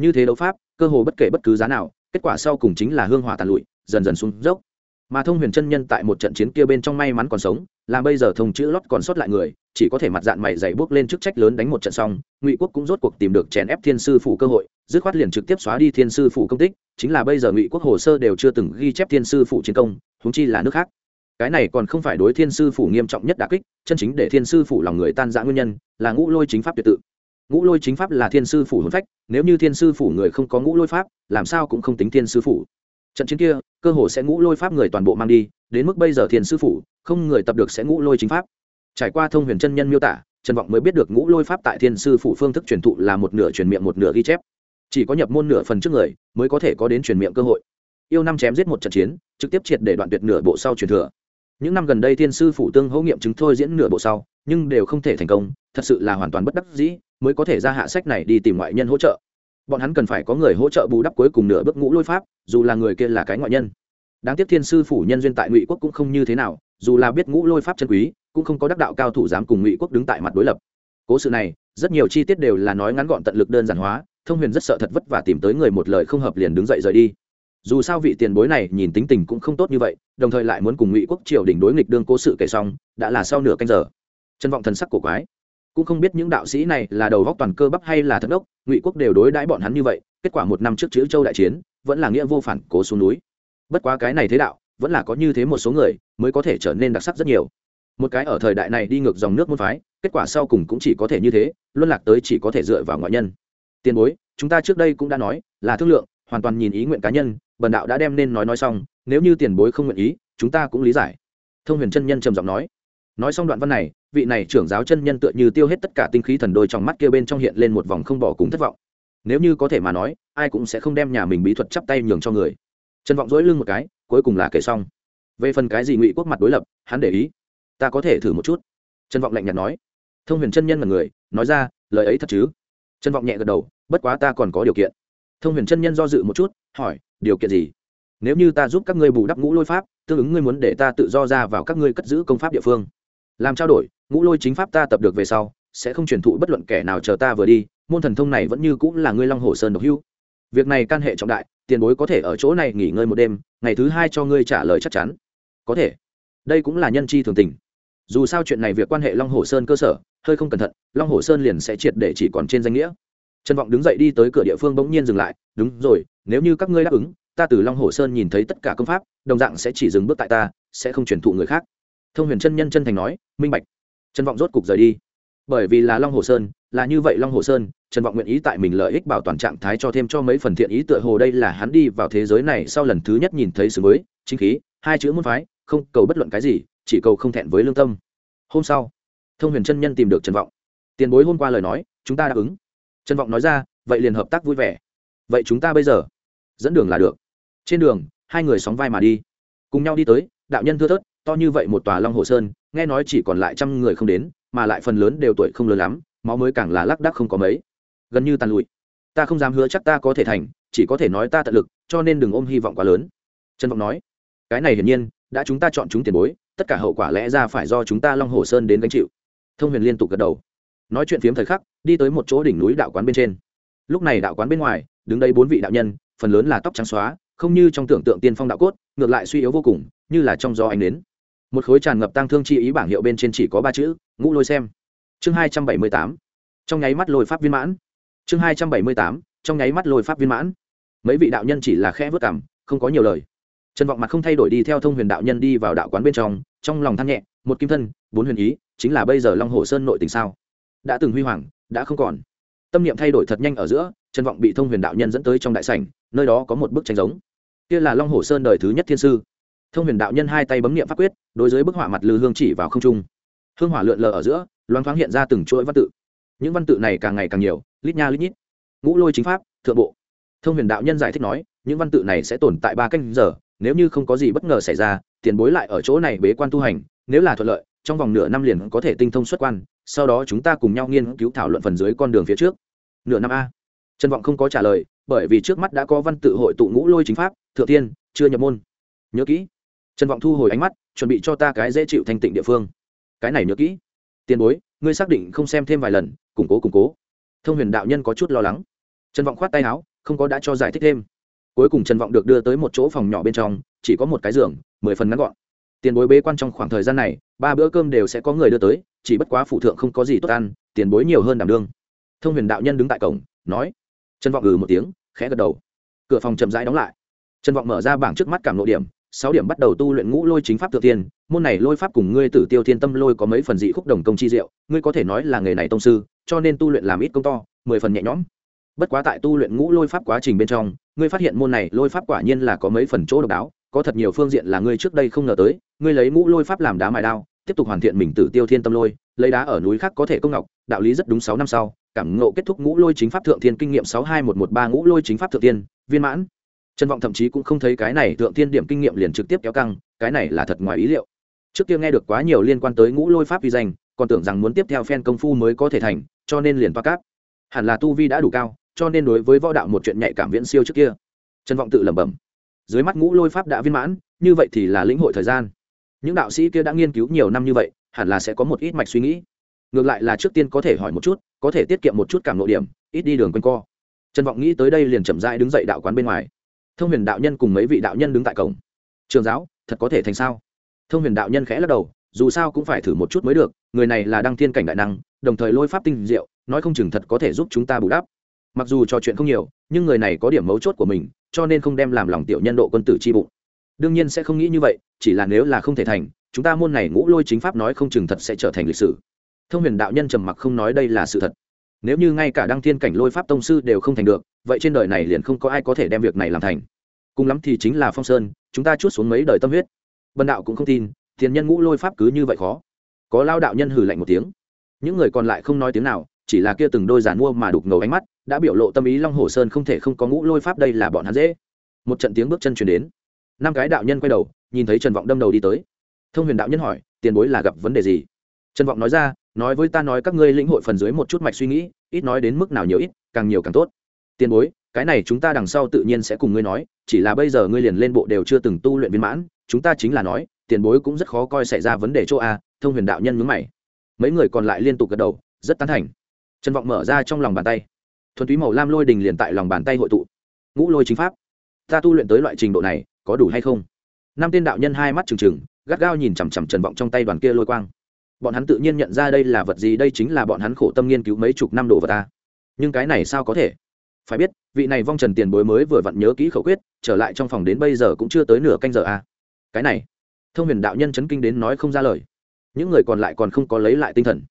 Như thế đấu pháp, cơ hồ bất kể bất cứ giá nào, kết quả sau cùng chính là hương hỏa tàn lụi, dần dần xuống dốc. Mà thông huyền chân nhân tại một trận chiến kia bên trong may mắn còn sống làm bây giờ thông chữ lót còn sót lại người chỉ có thể mặt dạng mày dày bước lên chức trách lớn đánh một trận xong, ngụy quốc cũng rốt cuộc tìm được chèn ép thiên sư phủ cơ hội, dứt khoát liền trực tiếp xóa đi thiên sư phủ công tích, chính là bây giờ ngụy quốc hồ sơ đều chưa từng ghi chép thiên sư phủ chiến công húng chi là nước khác. Cái này còn không phải đối thiên sư phủ nghiêm trọng nhất đà kích, chân chính để thiên sư phủ lòng người tan dã nguyên nhân, là ngũ lôi chính pháp tuyệt tự. Ngũ lôi chính pháp là thiên sư phủ hôn phách, nếu như thiên sư phủ người không có ngũ lôi pháp, làm sao cũng không tính thiên sư phủ. Trận chiến kia, cơ hồ sẽ ngũ lôi pháp người toàn bộ mang đi, đến mức bây giờ thiên sư phủ, không người tập được sẽ ngũ lôi chính pháp trải qua thông huyền chân nhân miêu tả, trần vọng mới biết được ngũ lôi pháp tại thiên sư phủ phương thức truyền thụ là một nửa truyền miệng một nửa ghi chép. Chỉ có nhập môn nửa phần trước người, mới có thể có đến truyền miệng cơ hội. Yêu năm chém giết một trận chiến, trực tiếp triệt để đoạn tuyệt nửa bộ sau truyền thừa. Những năm gần đây thiên sư phủ tương hỗ nghiệm chứng thôi diễn nửa bộ sau, nhưng đều không thể thành công, thật sự là hoàn toàn bất đắc dĩ, mới có thể ra hạ sách này đi tìm ngoại nhân hỗ trợ. Bọn hắn cần phải có người hỗ trợ bù đắp cuối cùng nửa bước ngũ lôi pháp, dù là người kia là cái ngoại nhân. Đáng tiếc thiên sư phủ nhân duyên tại ngụy quốc cũng không như thế nào, dù là biết ngũ lôi pháp chân quý cũng không có đắc đạo cao thủ dám cùng ngụy quốc đứng tại mặt đối lập. Cố sự này, rất nhiều chi tiết đều là nói ngắn gọn tận lực đơn giản hóa, thông huyền rất sợ thật vất vả tìm tới người một lời không hợp liền đứng dậy rời đi. Dù sao vị tiền bối này nhìn tính tình cũng không tốt như vậy, đồng thời lại muốn cùng ngụy quốc triều đình đối nghịch đương cố sự kể xong, đã là sau nửa canh giờ. Trân vọng thần sắc của quái. Cũng không biết những đạo sĩ này là đầu góc toàn cơ bắp hay là thất đốc, ngụy quốc đều đối đãi bọn hắn như vậy, kết quả một năm trước chữ châu đại chiến, vẫn là nghĩa vô phản, cố xuống núi. Bất quá cái này thế đạo, vẫn là có như thế một số người, mới có thể trở nên đặc sắc rất nhiều một cái ở thời đại này đi ngược dòng nước môn phái, kết quả sau cùng cũng chỉ có thể như thế, luân lạc tới chỉ có thể dựa vào ngoại nhân. Tiền bối, chúng ta trước đây cũng đã nói, là thương lượng, hoàn toàn nhìn ý nguyện cá nhân, bần đạo đã đem nên nói nói xong, nếu như tiền bối không nguyện ý, chúng ta cũng lý giải. Thông huyền chân nhân trầm giọng nói. Nói xong đoạn văn này, vị này trưởng giáo chân nhân tựa như tiêu hết tất cả tinh khí thần đôi trong mắt kia bên trong hiện lên một vòng không bỏ cùng thất vọng. Nếu như có thể mà nói, ai cũng sẽ không đem nhà mình bí thuật chắp tay nhường cho người. Trần vọng dỗi lưng một cái, cuối cùng là kể xong. Về phần cái gì ngụy quốc mặt đối lập, hắn để ý ta có thể thử một chút. Trần vọng lạnh nhạt nói. Thông huyền chân nhân là người, nói ra, lời ấy thật chứ? Trần vọng nhẹ gật đầu, bất quá ta còn có điều kiện. Thông huyền chân nhân do dự một chút, hỏi, điều kiện gì? Nếu như ta giúp các ngươi bù đắp ngũ lôi pháp, tương ứng ngươi muốn để ta tự do ra vào các ngươi cất giữ công pháp địa phương. Làm trao đổi, ngũ lôi chính pháp ta tập được về sau, sẽ không truyền thụ bất luận kẻ nào chờ ta vừa đi, môn thần thông này vẫn như cũng là ngươi long hồ sơn độc hưu việc này can hệ trọng đại, tiền bối có thể ở chỗ này nghỉ ngơi một đêm, ngày thứ hai cho ngươi trả lời chắc chắn. Có thể. Đây cũng là nhân chi thường tình dù sao chuyện này việc quan hệ long hồ sơn cơ sở hơi không cẩn thận long hồ sơn liền sẽ triệt để chỉ còn trên danh nghĩa. Trần vọng đứng dậy đi tới cửa địa phương bỗng nhiên dừng lại đúng rồi nếu như các ngươi đáp ứng ta từ long hồ sơn nhìn thấy tất cả công pháp đồng dạng sẽ chỉ dừng bước tại ta sẽ không truyền thụ người khác. Thông huyền chân nhân chân thành nói minh bạch. Trần vọng rốt cục rời đi. Bởi vì là long hồ sơn là như vậy long hồ sơn trần vọng nguyện ý tại mình lợi ích bảo toàn trạng thái cho thêm cho mấy phần thiện ý tựa hồ đây là hắn đi vào thế giới này sau lần thứ nhất nhìn thấy sự mới, chính khí hai chữ môn phái không cầu bất luận cái gì chỉ cầu không thẹn với lương tâm. Hôm sau, thông huyền chân nhân tìm được trần vọng. Tiền bối hôm qua lời nói, chúng ta đáp ứng. Trần vọng nói ra, vậy liền hợp tác vui vẻ. Vậy chúng ta bây giờ, dẫn đường là được. Trên đường, hai người sóng vai mà đi. Cùng nhau đi tới, đạo nhân thưa thớt, to như vậy một tòa long hồ sơn, nghe nói chỉ còn lại trăm người không đến, mà lại phần lớn đều tuổi không lớn lắm, máu mới càng là lác đác không có mấy. Gần như tàn lụi. Ta không dám hứa chắc ta có thể thành, chỉ có thể nói ta tận lực, cho nên đừng ôm hy vọng quá lớn. Trần vọng nói, cái này hiển nhiên, đã chúng ta chọn chúng tiền bối tất cả hậu quả lẽ ra phải do chúng ta long hồ sơn đến gánh chịu. Thông huyền liên tục gật đầu. Nói chuyện phiếm thời khắc, đi tới một chỗ đỉnh núi đạo quán bên trên. Lúc này đạo quán bên ngoài, đứng đây bốn vị đạo nhân, phần lớn là tóc trắng xóa, không như trong tưởng tượng tiên phong đạo cốt, ngược lại suy yếu vô cùng, như là trong gió ánh đến một khối tràn ngập tăng thương chi ý bảng hiệu bên trên chỉ có ba chữ, ngũ lôi xem. Chương hai trăm bảy mươi tám. Trong nháy mắt lôi pháp viên mãn. Chương hai trăm bảy mươi tám, trong nháy mắt lôi pháp viên mãn. Mấy vị đạo nhân chỉ là khẽ vớt cảm không có nhiều lời trần vọng mặt không thay đổi đi theo thông huyền đạo nhân đi vào đạo quán bên trong trong lòng than nhẹ, một kim thân, bốn huyền ý, chính là bây giờ long hồ sơn nội tình sao? Đã từng huy hoàng, đã không còn. Tâm niệm thay đổi thật nhanh ở giữa, trần vọng bị thông huyền đạo nhân dẫn tới trong đại sảnh, nơi đó có một bức tranh giống. Kia là long hồ sơn đời thứ nhất thiên sư. Thông huyền đạo nhân hai tay bấm niệm pháp quyết, đối với bức họa mặt lư hương chỉ vào không trung. Hương hỏa lượn lờ ở giữa, loáng thoáng hiện ra từng chuỗi văn tự. Những văn tự này càng ngày càng nhiều, lít nha lít nhít. Ngũ lôi chính pháp, thượng bộ. Thông huyền đạo nhân giải thích nói, những văn tự này sẽ tồn tại ba canh giờ nếu như không có gì bất ngờ xảy ra, tiền bối lại ở chỗ này bế quan tu hành, nếu là thuận lợi, trong vòng nửa năm liền có thể tinh thông xuất quan, sau đó chúng ta cùng nhau nghiên cứu thảo luận phần dưới con đường phía trước. Nửa năm a. Trần vọng không có trả lời, bởi vì trước mắt đã có văn tự hội tụ ngũ lôi chính pháp, thượng tiên, chưa nhập môn. Nhớ kỹ. Trần vọng thu hồi ánh mắt, chuẩn bị cho ta cái dễ chịu thanh tịnh địa phương. Cái này nhớ kỹ. Tiền bối, ngươi xác định không xem thêm vài lần, củng cố củng cố. Thông huyền đạo nhân có chút lo lắng. Trần vọng khoát tay áo, không có đã cho giải thích thêm cuối cùng trần vọng được đưa tới một chỗ phòng nhỏ bên trong, chỉ có một cái giường, mười phần ngắn gọn. Tiền bối bế quan trong khoảng thời gian này, ba bữa cơm đều sẽ có người đưa tới, chỉ bất quá phụ thượng không có gì tốt ăn, tiền bối nhiều hơn đảm đương. Thông huyền đạo nhân đứng tại cổng, nói. Trần vọng ừ một tiếng, khẽ gật đầu. Cửa phòng chậm rãi đóng lại. Trần vọng mở ra bảng trước mắt cảm lộ điểm, sáu điểm bắt đầu tu luyện ngũ lôi chính pháp thượng tiên. Môn này lôi pháp cùng ngươi tử tiêu thiên tâm lôi có mấy phần dị khúc đồng công chi diệu, ngươi có thể nói là nghề này tông sư, cho nên tu luyện làm ít công to, mười phần nhẹ nhõm. Bất quá tại tu luyện ngũ lôi pháp quá trình bên trong ngươi phát hiện môn này lôi pháp quả nhiên là có mấy phần chỗ độc đáo, có thật nhiều phương diện là ngươi trước đây không ngờ tới, ngươi lấy ngũ lôi pháp làm đá mài đao, tiếp tục hoàn thiện mình tử tiêu thiên tâm lôi, lấy đá ở núi khác có thể công ngọc, đạo lý rất đúng sáu năm sau, cảm ngộ kết thúc ngũ lôi chính pháp thượng thiên kinh nghiệm sáu hai một một ba ngũ lôi chính pháp thượng thiên, viên mãn. Trần vọng thậm chí cũng không thấy cái này thượng thiên điểm kinh nghiệm liền trực tiếp kéo căng, cái này là thật ngoài ý liệu. Trước kia nghe được quá nhiều liên quan tới ngũ lôi pháp vi danh, còn tưởng rằng muốn tiếp theo phen công phu mới có thể thành, cho nên liền toa cáp. Hẳn là tu vi đã đủ cao cho nên đối với võ đạo một chuyện nhạy cảm viễn siêu trước kia. Trần vọng tự lẩm bẩm. Dưới mắt ngũ lôi pháp đã viên mãn, như vậy thì là lĩnh hội thời gian. Những đạo sĩ kia đã nghiên cứu nhiều năm như vậy, hẳn là sẽ có một ít mạch suy nghĩ. Ngược lại là trước tiên có thể hỏi một chút, có thể tiết kiệm một chút cảm nội điểm, ít đi đường quanh co. Trần vọng nghĩ tới đây liền chậm rãi đứng dậy đạo quán bên ngoài. Thông huyền đạo nhân cùng mấy vị đạo nhân đứng tại cổng. Trường giáo, thật có thể thành sao? Thông huyền đạo nhân khẽ lắc đầu, dù sao cũng phải thử một chút mới được, người này là đăng thiên cảnh đại năng, đồng thời lôi pháp tinh diệu, nói không chừng thật có thể giúp chúng ta bù đắp mặc dù trò chuyện không nhiều, nhưng người này có điểm mấu chốt của mình, cho nên không đem làm lòng tiểu nhân độ quân tử chi bụng. Đương nhiên sẽ không nghĩ như vậy, chỉ là nếu là không thể thành, chúng ta môn này ngũ lôi chính pháp nói không chừng thật sẽ trở thành lịch sử. Thông huyền đạo nhân trầm mặc không nói đây là sự thật. Nếu như ngay cả đăng thiên cảnh lôi pháp tông sư đều không thành được, vậy trên đời này liền không có ai có thể đem việc này làm thành. Cùng lắm thì chính là phong sơn, chúng ta chút xuống mấy đời tâm huyết. Bần đạo cũng không tin thiên nhân ngũ lôi pháp cứ như vậy khó. Có lao đạo nhân hử lạnh một tiếng. Những người còn lại không nói tiếng nào, chỉ là kia từng đôi giàn mua mà đục ngầu ánh mắt đã biểu lộ tâm ý long hồ sơn không thể không có ngũ lôi pháp đây là bọn hắn dễ. Một trận tiếng bước chân chuyển đến. Năm cái đạo nhân quay đầu, nhìn thấy trần vọng đâm đầu đi tới. Thông huyền đạo nhân hỏi, tiền bối là gặp vấn đề gì? Trần vọng nói ra, nói với ta nói các ngươi lĩnh hội phần dưới một chút mạch suy nghĩ, ít nói đến mức nào nhiều ít, càng nhiều càng tốt. Tiền bối, cái này chúng ta đằng sau tự nhiên sẽ cùng ngươi nói, chỉ là bây giờ ngươi liền lên bộ đều chưa từng tu luyện viên mãn, chúng ta chính là nói, tiền bối cũng rất khó coi xảy ra vấn đề chỗ a. Thông huyền đạo nhân mướn mày. Mấy người còn lại liên tục gật đầu, rất tán thành. Trần vọng mở ra trong lòng bàn tay thuần túy màu lam lôi đình liền tại lòng bàn tay hội tụ. Ngũ lôi chính pháp. Ta tu luyện tới loại trình độ này, có đủ hay không? Năm tên đạo nhân hai mắt trừng trừng, gắt gao nhìn chằm chằm trần vọng trong tay đoàn kia lôi quang. Bọn hắn tự nhiên nhận ra đây là vật gì, đây chính là bọn hắn khổ tâm nghiên cứu mấy chục năm đồ vật ta. Nhưng cái này sao có thể? Phải biết, vị này vong trần tiền bối mới vừa vặn nhớ kỹ khẩu quyết, trở lại trong phòng đến bây giờ cũng chưa tới nửa canh giờ à. cái này, thông huyền đạo nhân chấn kinh đến nói không ra lời. Những người còn lại còn không có lấy lại tinh thần.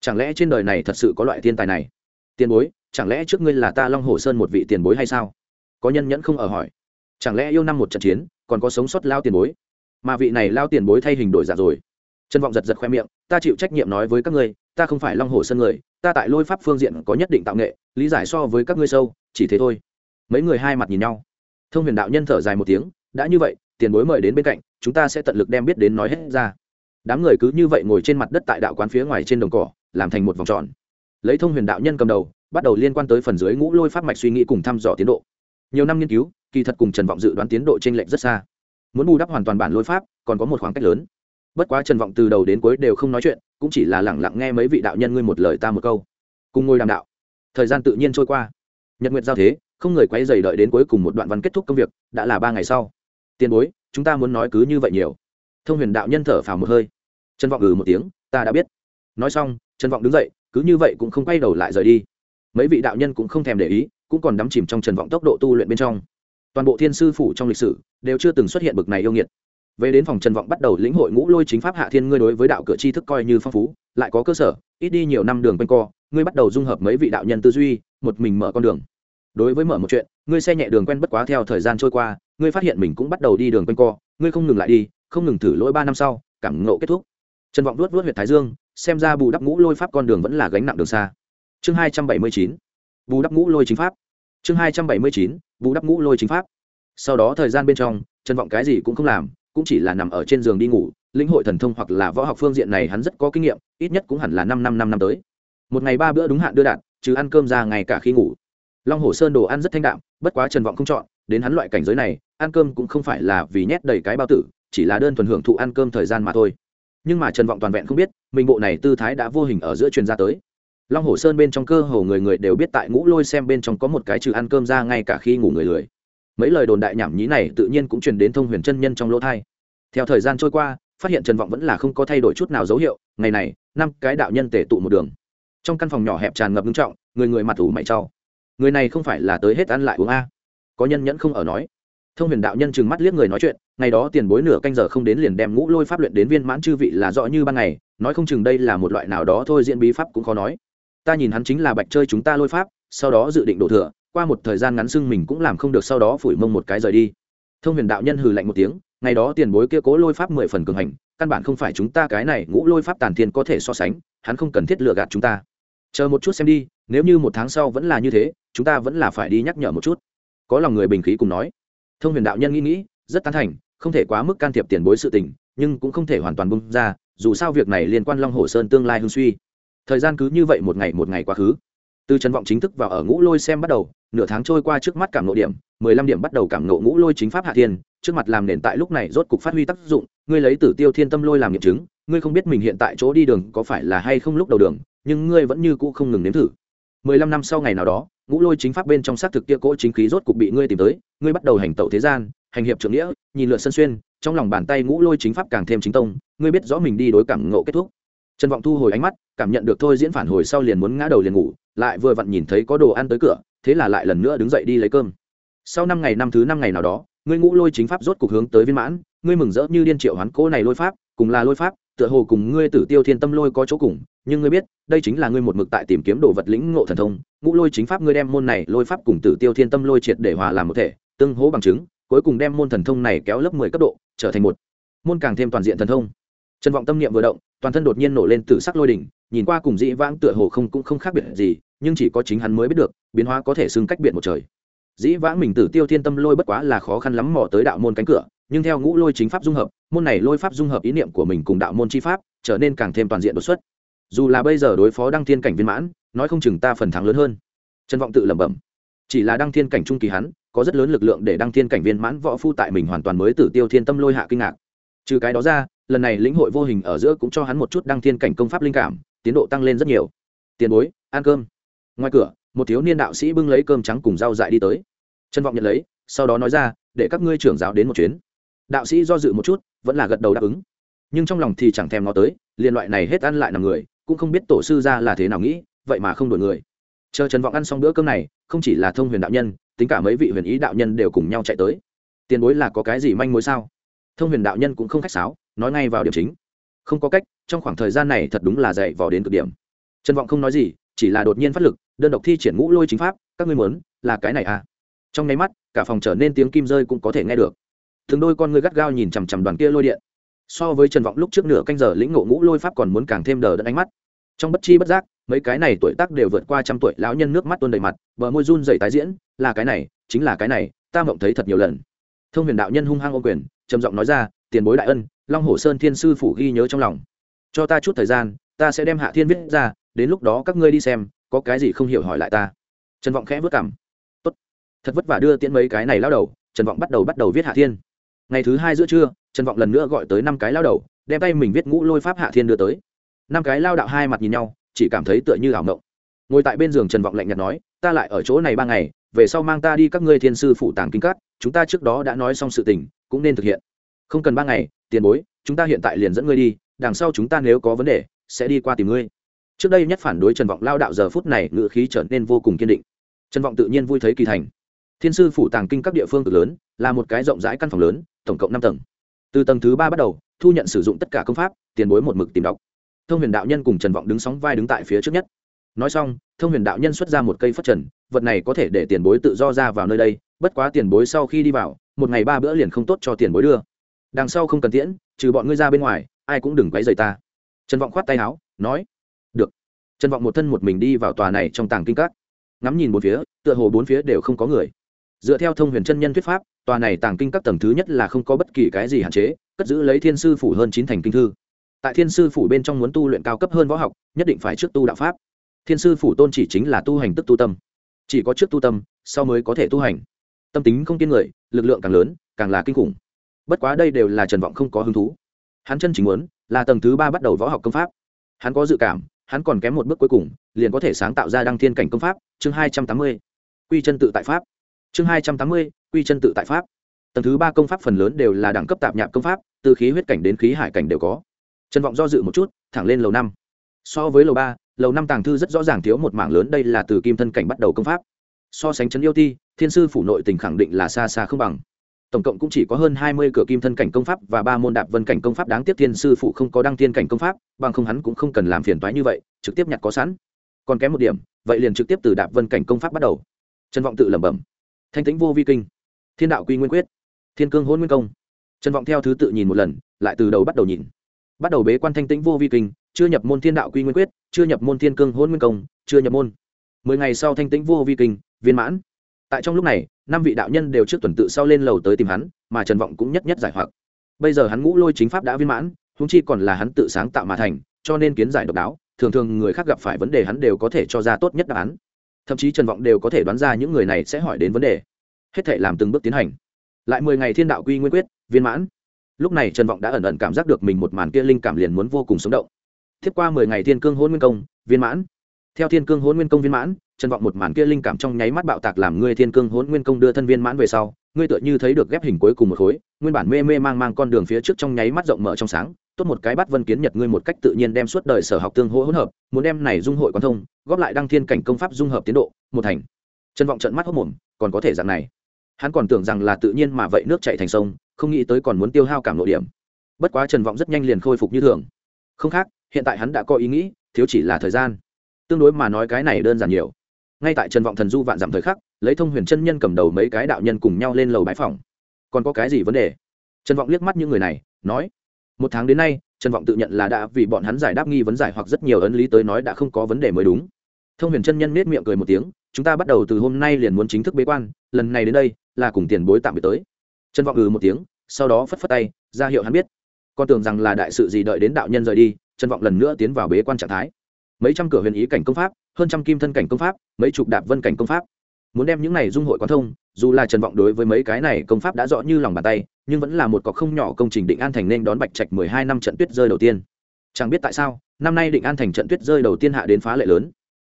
Chẳng lẽ trên đời này thật sự có loại thiên tài này? Tiền bối chẳng lẽ trước ngươi là ta long hồ sơn một vị tiền bối hay sao? Có nhân nhẫn không ở hỏi. Chẳng lẽ yêu năm một trận chiến, còn có sống sót lao tiền bối? Mà vị này lao tiền bối thay hình đổi giả rồi. Trân vọng giật giật khoe miệng, ta chịu trách nhiệm nói với các ngươi, ta không phải long hồ sơn người, ta tại lôi pháp phương diện có nhất định tạo nghệ, lý giải so với các ngươi sâu, chỉ thế thôi. Mấy người hai mặt nhìn nhau. Thông huyền đạo nhân thở dài một tiếng, đã như vậy, tiền bối mời đến bên cạnh, chúng ta sẽ tận lực đem biết đến nói hết ra. Đám người cứ như vậy ngồi trên mặt đất tại đạo quán phía ngoài trên đồng cỏ, làm thành một vòng tròn. Lấy thông huyền đạo nhân cầm đầu bắt đầu liên quan tới phần dưới ngũ lôi pháp mạch suy nghĩ cùng thăm dò tiến độ. Nhiều năm nghiên cứu, kỳ thật cùng trần vọng dự đoán tiến độ t r ê n lệch rất xa. Muốn bù đắp hoàn toàn bản lôi pháp, còn có một khoảng cách lớn. Bất quá trần vọng từ đầu đến cuối đều không nói chuyện, cũng chỉ là lẳng lặng nghe mấy vị đạo nhân ngươi một lời ta một câu. Cùng ngồi đàm đạo. Thời gian tự nhiên trôi qua. Nhật nguyệt giao thế, không người quay dày đợi đến cuối cùng một đoạn văn kết thúc công việc, đã là ba ngày sau. Tiền bối, chúng ta muốn nói cứ như vậy nhiều. Thông huyền đạo nhân thở phào một hơi. Trần vọng ừ một tiếng, ta đã biết. Nói xong, trần vọng đứng dậy, cứ như vậy cũng không quay đầu lại rời đi mấy vị đạo nhân cũng không thèm để ý, cũng còn đắm chìm trong trần vọng tốc độ tu luyện bên trong. Toàn bộ thiên sư phủ trong lịch sử đều chưa từng xuất hiện bực này yêu nghiệt. Về đến phòng trần vọng bắt đầu lĩnh hội ngũ lôi chính pháp hạ thiên ngươi đối với đạo cửa tri thức coi như phong phú, lại có cơ sở, ít đi nhiều năm đường quanh co, ngươi bắt đầu dung hợp mấy vị đạo nhân tư duy, một mình mở con đường. Đối với mở một chuyện, ngươi xe nhẹ đường quen bất quá theo thời gian trôi qua, ngươi phát hiện mình cũng bắt đầu đi đường quanh co, ngươi không ngừng lại đi, không ngừng thử lỗi ba năm sau, cảm ngộ kết thúc. Trần vọng luốt luốt huyện thái dương, xem ra bù đắp ngũ lôi pháp con đường vẫn là gánh nặng đường xa chương hai trăm bảy mươi chín, bù đắp ngũ lôi chính pháp. Chương hai trăm bảy mươi chín, bù đắp ngũ lôi chính pháp. Sau đó thời gian bên trong, trần vọng cái gì cũng không làm, cũng chỉ là nằm ở trên giường đi ngủ, lĩnh hội thần thông hoặc là võ học phương diện này hắn rất có kinh nghiệm, ít nhất cũng hẳn là năm năm năm năm tới. Một ngày ba bữa đúng hạn đưa đạn chứ ăn cơm ra ngày cả khi ngủ. Long hồ sơn đồ ăn rất thanh đạm, bất quá trần vọng không chọn, đến hắn loại cảnh giới này, ăn cơm cũng không phải là vì nhét đầy cái bao tử, chỉ là đơn thuần hưởng thụ ăn cơm thời gian mà thôi. Nhưng mà trần vọng toàn vẹn không biết, mình bộ này tư thái đã vô hình ở giữa truyền ra tới long hồ sơn bên trong cơ hồ người người đều biết tại ngũ lôi xem bên trong có một cái trừ ăn cơm ra ngay cả khi ngủ người lười. Mấy lời đồn đại nhảm nhí này tự nhiên cũng truyền đến thông huyền chân nhân trong lỗ thai. Theo thời gian trôi qua, phát hiện trần vọng vẫn là không có thay đổi chút nào dấu hiệu, ngày này, năm cái đạo nhân tể tụ một đường. Trong căn phòng nhỏ hẹp tràn ngập nghiêm trọng, người người mặt ủ mày trau người này không phải là tới hết ăn lại uống a. Có nhân nhẫn không ở nói. Thông huyền đạo nhân chừng mắt liếc người nói chuyện, ngày đó tiền bối nửa canh giờ không đến liền đem ngũ lôi pháp luyện đến viên mãn chư vị là rõ như ban ngày, nói không chừng đây là một loại nào đó thôi diễn bí pháp cũng khó nói ta nhìn hắn chính là bạch chơi chúng ta lôi pháp, sau đó dự định đổ thừa, qua một thời gian ngắn xưng mình cũng làm không được, sau đó phủi mông một cái rời đi. Thông huyền đạo nhân hừ lạnh một tiếng, ngày đó tiền bối kia cố lôi pháp mười phần cường hành, căn bản không phải chúng ta cái này ngũ lôi pháp tàn thiên có thể so sánh, hắn không cần thiết lừa gạt chúng ta. Chờ một chút xem đi, nếu như một tháng sau vẫn là như thế, chúng ta vẫn là phải đi nhắc nhở một chút. Có lòng người bình khí cùng nói. Thông huyền đạo nhân nghĩ nghĩ, rất tán thành, không thể quá mức can thiệp tiền bối sự tình, nhưng cũng không thể hoàn toàn bung ra, dù sao việc này liên quan long hồ sơn tương lai hương suy thời gian cứ như vậy một ngày một ngày quá khứ. Từ trần vọng chính thức vào ở ngũ lôi xem bắt đầu, nửa tháng trôi qua trước mắt cảm nộ điểm, mười lăm điểm bắt đầu cảm nộ ngũ lôi chính pháp hạ thiên, trước mặt làm nền tại lúc này rốt cục phát huy tác dụng, ngươi lấy tử tiêu thiên tâm lôi làm nghiệm chứng, ngươi không biết mình hiện tại chỗ đi đường có phải là hay không lúc đầu đường, nhưng ngươi vẫn như cũ không ngừng nếm thử. Mười lăm năm sau ngày nào đó, ngũ lôi chính pháp bên trong xác thực kia cỗ chính khí rốt cục bị ngươi tìm tới, ngươi bắt đầu hành tẩu thế gian, hành hiệp trưởng nghĩa, nhìn lượt sân xuyên, trong lòng bàn tay ngũ lôi chính pháp càng thêm chính tông, ngươi biết rõ mình đi đối cảm ngộ kết thúc trần vọng thu hồi ánh mắt, cảm nhận được thôi diễn phản hồi sau liền muốn ngã đầu liền ngủ, lại vừa vặn nhìn thấy có đồ ăn tới cửa, thế là lại lần nữa đứng dậy đi lấy cơm. Sau năm ngày năm thứ năm ngày nào đó, ngươi ngũ lôi chính pháp rốt cục hướng tới viên mãn, ngươi mừng rỡ như điên triệu hoán cố này lôi pháp, cùng là lôi pháp, tựa hồ cùng ngươi tử tiêu thiên tâm lôi có chỗ cùng, nhưng ngươi biết, đây chính là ngươi một mực tại tìm kiếm đồ vật lĩnh ngộ thần thông, ngũ lôi chính pháp ngươi đem môn này lôi pháp cùng tử tiêu thiên tâm lôi triệt để hòa làm một thể, tương hỗ bằng chứng, cuối cùng đem môn thần thông này kéo lớp mười cấp độ, trở thành một môn càng thêm toàn diện thần thông. Trần vọng tâm niệm vừa động toàn thân đột nhiên nổ lên từ sắc lôi đỉnh, nhìn qua cùng dĩ vãng tựa hồ không cũng không khác biệt gì, nhưng chỉ có chính hắn mới biết được, biến hóa có thể xưng cách biệt một trời. Dĩ vãng mình tử tiêu thiên tâm lôi bất quá là khó khăn lắm mò tới đạo môn cánh cửa, nhưng theo ngũ lôi chính pháp dung hợp, môn này lôi pháp dung hợp ý niệm của mình cùng đạo môn chi pháp, trở nên càng thêm toàn diện đột xuất. Dù là bây giờ đối phó đăng thiên cảnh viên mãn, nói không chừng ta phần thắng lớn hơn. Trần vọng tự lẩm bẩm. Chỉ là đăng thiên cảnh trung kỳ hắn, có rất lớn lực lượng để đăng thiên cảnh viên mãn võ phu tại mình hoàn toàn mới tử tiêu thiên tâm lôi hạ kinh ngạc trừ cái đó ra, lần này lĩnh hội vô hình ở giữa cũng cho hắn một chút đăng thiên cảnh công pháp linh cảm, tiến độ tăng lên rất nhiều. Tiền bối, ăn cơm. Ngoài cửa, một thiếu niên đạo sĩ bưng lấy cơm trắng cùng rau dại đi tới. Trân vọng nhận lấy, sau đó nói ra, để các ngươi trưởng giáo đến một chuyến. Đạo sĩ do dự một chút, vẫn là gật đầu đáp ứng. Nhưng trong lòng thì chẳng thèm nó tới, liên loại này hết ăn lại nằm người, cũng không biết tổ sư ra là thế nào nghĩ, vậy mà không đổi người. Chờ trần vọng ăn xong bữa cơm này, không chỉ là thông huyền đạo nhân, tính cả mấy vị huyền ý đạo nhân đều cùng nhau chạy tới. Tiền bối là có cái gì manh mối sao? Thông huyền đạo nhân cũng không khách sáo, nói ngay vào điểm chính. Không có cách, trong khoảng thời gian này thật đúng là dạy vò đến cực điểm. Trần vọng không nói gì, chỉ là đột nhiên phát lực, đơn độc thi triển ngũ lôi chính pháp, các ngươi muốn, là cái này à? Trong nháy mắt, cả phòng trở nên tiếng kim rơi cũng có thể nghe được. Thường đôi con ngươi gắt gao nhìn chằm chằm đoàn kia lôi điện. So với trần vọng lúc trước nửa canh giờ lĩnh ngộ ngũ lôi pháp còn muốn càng thêm đờ đẫn ánh mắt. Trong bất chi bất giác, mấy cái này tuổi tác đều vượt qua trăm tuổi lão nhân nước mắt tuôn đầy mặt, bờ môi run dày tái diễn, là cái này, chính là cái này, ta mộng thấy thật nhiều lần. Thông huyền đạo nhân hung hăng ô quyền trầm giọng nói ra, tiền bối đại ân, long hồ sơn thiên sư phủ ghi nhớ trong lòng. Cho ta chút thời gian, ta sẽ đem hạ thiên viết ra, đến lúc đó các ngươi đi xem, có cái gì không hiểu hỏi lại ta. Trần vọng khẽ vất cảm tốt. Thật vất vả đưa tiễn mấy cái này lao đầu, trần vọng bắt đầu bắt đầu viết hạ thiên. Ngày thứ hai giữa trưa, trần vọng lần nữa gọi tới năm cái lao đầu, đem tay mình viết ngũ lôi pháp hạ thiên đưa tới. Năm cái lao đạo hai mặt nhìn nhau, chỉ cảm thấy tựa như ảo mộng. Ngồi tại bên giường trần vọng lạnh nhạt nói, ta lại ở chỗ này ba ngày, về sau mang ta đi các ngươi thiên sư phủ tàng kinh cát chúng ta trước đó đã nói xong sự tình cũng nên thực hiện. Không cần ba ngày, tiền bối, chúng ta hiện tại liền dẫn ngươi đi, đằng sau chúng ta nếu có vấn đề, sẽ đi qua tìm ngươi. Trước đây nhất phản đối trần vọng lao đạo giờ phút này ngự khí trở nên vô cùng kiên định. Trần vọng tự nhiên vui thấy kỳ thành. Thiên sư phủ tàng kinh các địa phương cực lớn, là một cái rộng rãi căn phòng lớn, tổng cộng năm tầng. Từ tầng thứ ba bắt đầu, thu nhận sử dụng tất cả công pháp, tiền bối một mực tìm đọc. Thông huyền đạo nhân cùng trần vọng đứng sóng vai đứng tại phía trước nhất. Nói xong, thông huyền đạo nhân xuất ra một cây phất trần, vật này có thể để tiền bối tự do ra vào nơi đây, bất quá tiền bối sau khi đi vào một ngày ba bữa liền không tốt cho tiền bối đưa. Đằng sau không cần tiễn, trừ bọn ngươi ra bên ngoài, ai cũng đừng quấy rầy ta. Trần vọng khoát tay áo, nói, được. Trần vọng một thân một mình đi vào tòa này trong tàng kinh các. Ngắm nhìn bốn phía, tựa hồ bốn phía đều không có người. Dựa theo thông huyền chân nhân thuyết pháp, tòa này tàng kinh các tầng thứ nhất là không có bất kỳ cái gì hạn chế, cất giữ lấy thiên sư phủ hơn chín thành kinh thư. Tại thiên sư phủ bên trong muốn tu luyện cao cấp hơn võ học, nhất định phải trước tu đạo pháp. Thiên sư phủ tôn chỉ chính là tu hành tức tu tâm. Chỉ có trước tu tâm, sau mới có thể tu hành tâm tính không kiên người, lực lượng càng lớn, càng là kinh khủng. Bất quá đây đều là trần vọng không có hứng thú. Hắn chân chính muốn là tầng thứ ba bắt đầu võ học công pháp. Hắn có dự cảm, hắn còn kém một bước cuối cùng, liền có thể sáng tạo ra đăng thiên cảnh công pháp, chương hai trăm tám mươi. Quy chân tự tại pháp. Chương hai trăm tám mươi, quy chân tự tại pháp. Tầng thứ ba công pháp phần lớn đều là đẳng cấp tạp nhạp công pháp, từ khí huyết cảnh đến khí hải cảnh đều có. Trần vọng do dự một chút, thẳng lên lầu năm. So với lầu ba, lầu năm tàng thư rất rõ ràng thiếu một mảng lớn, đây là từ kim thân cảnh bắt đầu công pháp so sánh chấn yêu ti, thiên sư phủ nội tình khẳng định là xa xa không bằng. Tổng cộng cũng chỉ có hơn hai mươi cửa kim thân cảnh công pháp và ba môn đạp vân cảnh công pháp đáng tiếc thiên sư phụ không có đăng tiên cảnh công pháp, bằng không hắn cũng không cần làm phiền toái như vậy, trực tiếp nhặt có sẵn. Còn kém một điểm, vậy liền trực tiếp từ đạp vân cảnh công pháp bắt đầu. Trần vọng tự lẩm bẩm. Thanh tĩnh vô vi kinh. Thiên đạo quy nguyên quyết. Thiên cương hôn nguyên công. Trần vọng theo thứ tự nhìn một lần, lại từ đầu bắt đầu nhìn. Bắt đầu bế quan thanh tĩnh vô vi kinh, chưa nhập môn thiên đạo quy nguyên quyết, chưa nhập môn thiên cương hôn nguyên công, chưa nhập môn. Mười ngày sau thanh tĩnh vô vi kinh viên mãn. Tại trong lúc này, năm vị đạo nhân đều trước tuần tự sau lên lầu tới tìm hắn, mà trần vọng cũng nhất nhất giải hoặc. Bây giờ hắn ngũ lôi chính pháp đã viên mãn húng chi còn là hắn tự sáng tạo mà thành, cho nên kiến giải độc đáo, thường thường người khác gặp phải vấn đề hắn đều có thể cho ra tốt nhất đáp án. Thậm chí trần vọng đều có thể đoán ra những người này sẽ hỏi đến vấn đề. Hết thể làm từng bước tiến hành. Lại mười ngày thiên đạo quy nguyên quyết, viên mãn. Lúc này trần vọng đã ẩn ẩn cảm giác được mình một màn kia linh cảm liền muốn vô cùng sống động. Tiếp qua mười ngày thiên cương hôn nguyên công, viên mãn. Theo thiên cương hôn nguyên công viên mãn trần vọng một màn kia linh cảm trong nháy mắt bạo tạc làm ngươi thiên cương hỗn nguyên công đưa thân viên mãn về sau, ngươi tựa như thấy được ghép hình cuối cùng một khối, nguyên bản mê mê mang mang con đường phía trước trong nháy mắt rộng mở trong sáng, tốt một cái bắt vân kiến nhật ngươi một cách tự nhiên đem suốt đời sở học tương hỗ hỗn hợp, muốn đem này dung hội quan thông, góp lại đăng thiên cảnh công pháp dung hợp tiến độ, một thành. Trần vọng trận mắt hốc mồm, còn có thể dạng này. Hắn còn tưởng rằng là tự nhiên mà vậy nước chạy thành sông, không nghĩ tới còn muốn tiêu hao cảm nội điểm. Bất quá trần vọng rất nhanh liền khôi phục như thường. Không khác, hiện tại hắn đã có ý nghĩ, thiếu chỉ là thời gian. Tương đối mà nói cái này đơn giản nhiều ngay tại trần vọng thần du vạn dặm thời khắc, lấy thông huyền chân nhân cầm đầu mấy cái đạo nhân cùng nhau lên lầu bãi phòng. Còn có cái gì vấn đề? Trần vọng liếc mắt những người này, nói, một tháng đến nay, trần vọng tự nhận là đã vì bọn hắn giải đáp nghi vấn giải hoặc rất nhiều ấn lý tới nói đã không có vấn đề mới đúng. Thông huyền chân nhân nết miệng cười một tiếng, chúng ta bắt đầu từ hôm nay liền muốn chính thức bế quan, lần này đến đây là cùng tiền bối tạm biệt tới. Trần vọng ừ một tiếng, sau đó phất phất tay, ra hiệu hắn biết. Con tưởng rằng là đại sự gì đợi đến đạo nhân rời đi, trần vọng lần nữa tiến vào bế quan trạng thái mấy trăm cửa huyền ý cảnh công pháp, hơn trăm kim thân cảnh công pháp, mấy chục đạp vân cảnh công pháp. Muốn đem những này dung hội quán thông, dù là trần vọng đối với mấy cái này công pháp đã rõ như lòng bàn tay, nhưng vẫn là một cọc không nhỏ công trình định an thành nên đón bạch trạch mười hai năm trận tuyết rơi đầu tiên. Chẳng biết tại sao, năm nay định an thành trận tuyết rơi đầu tiên hạ đến phá lệ lớn.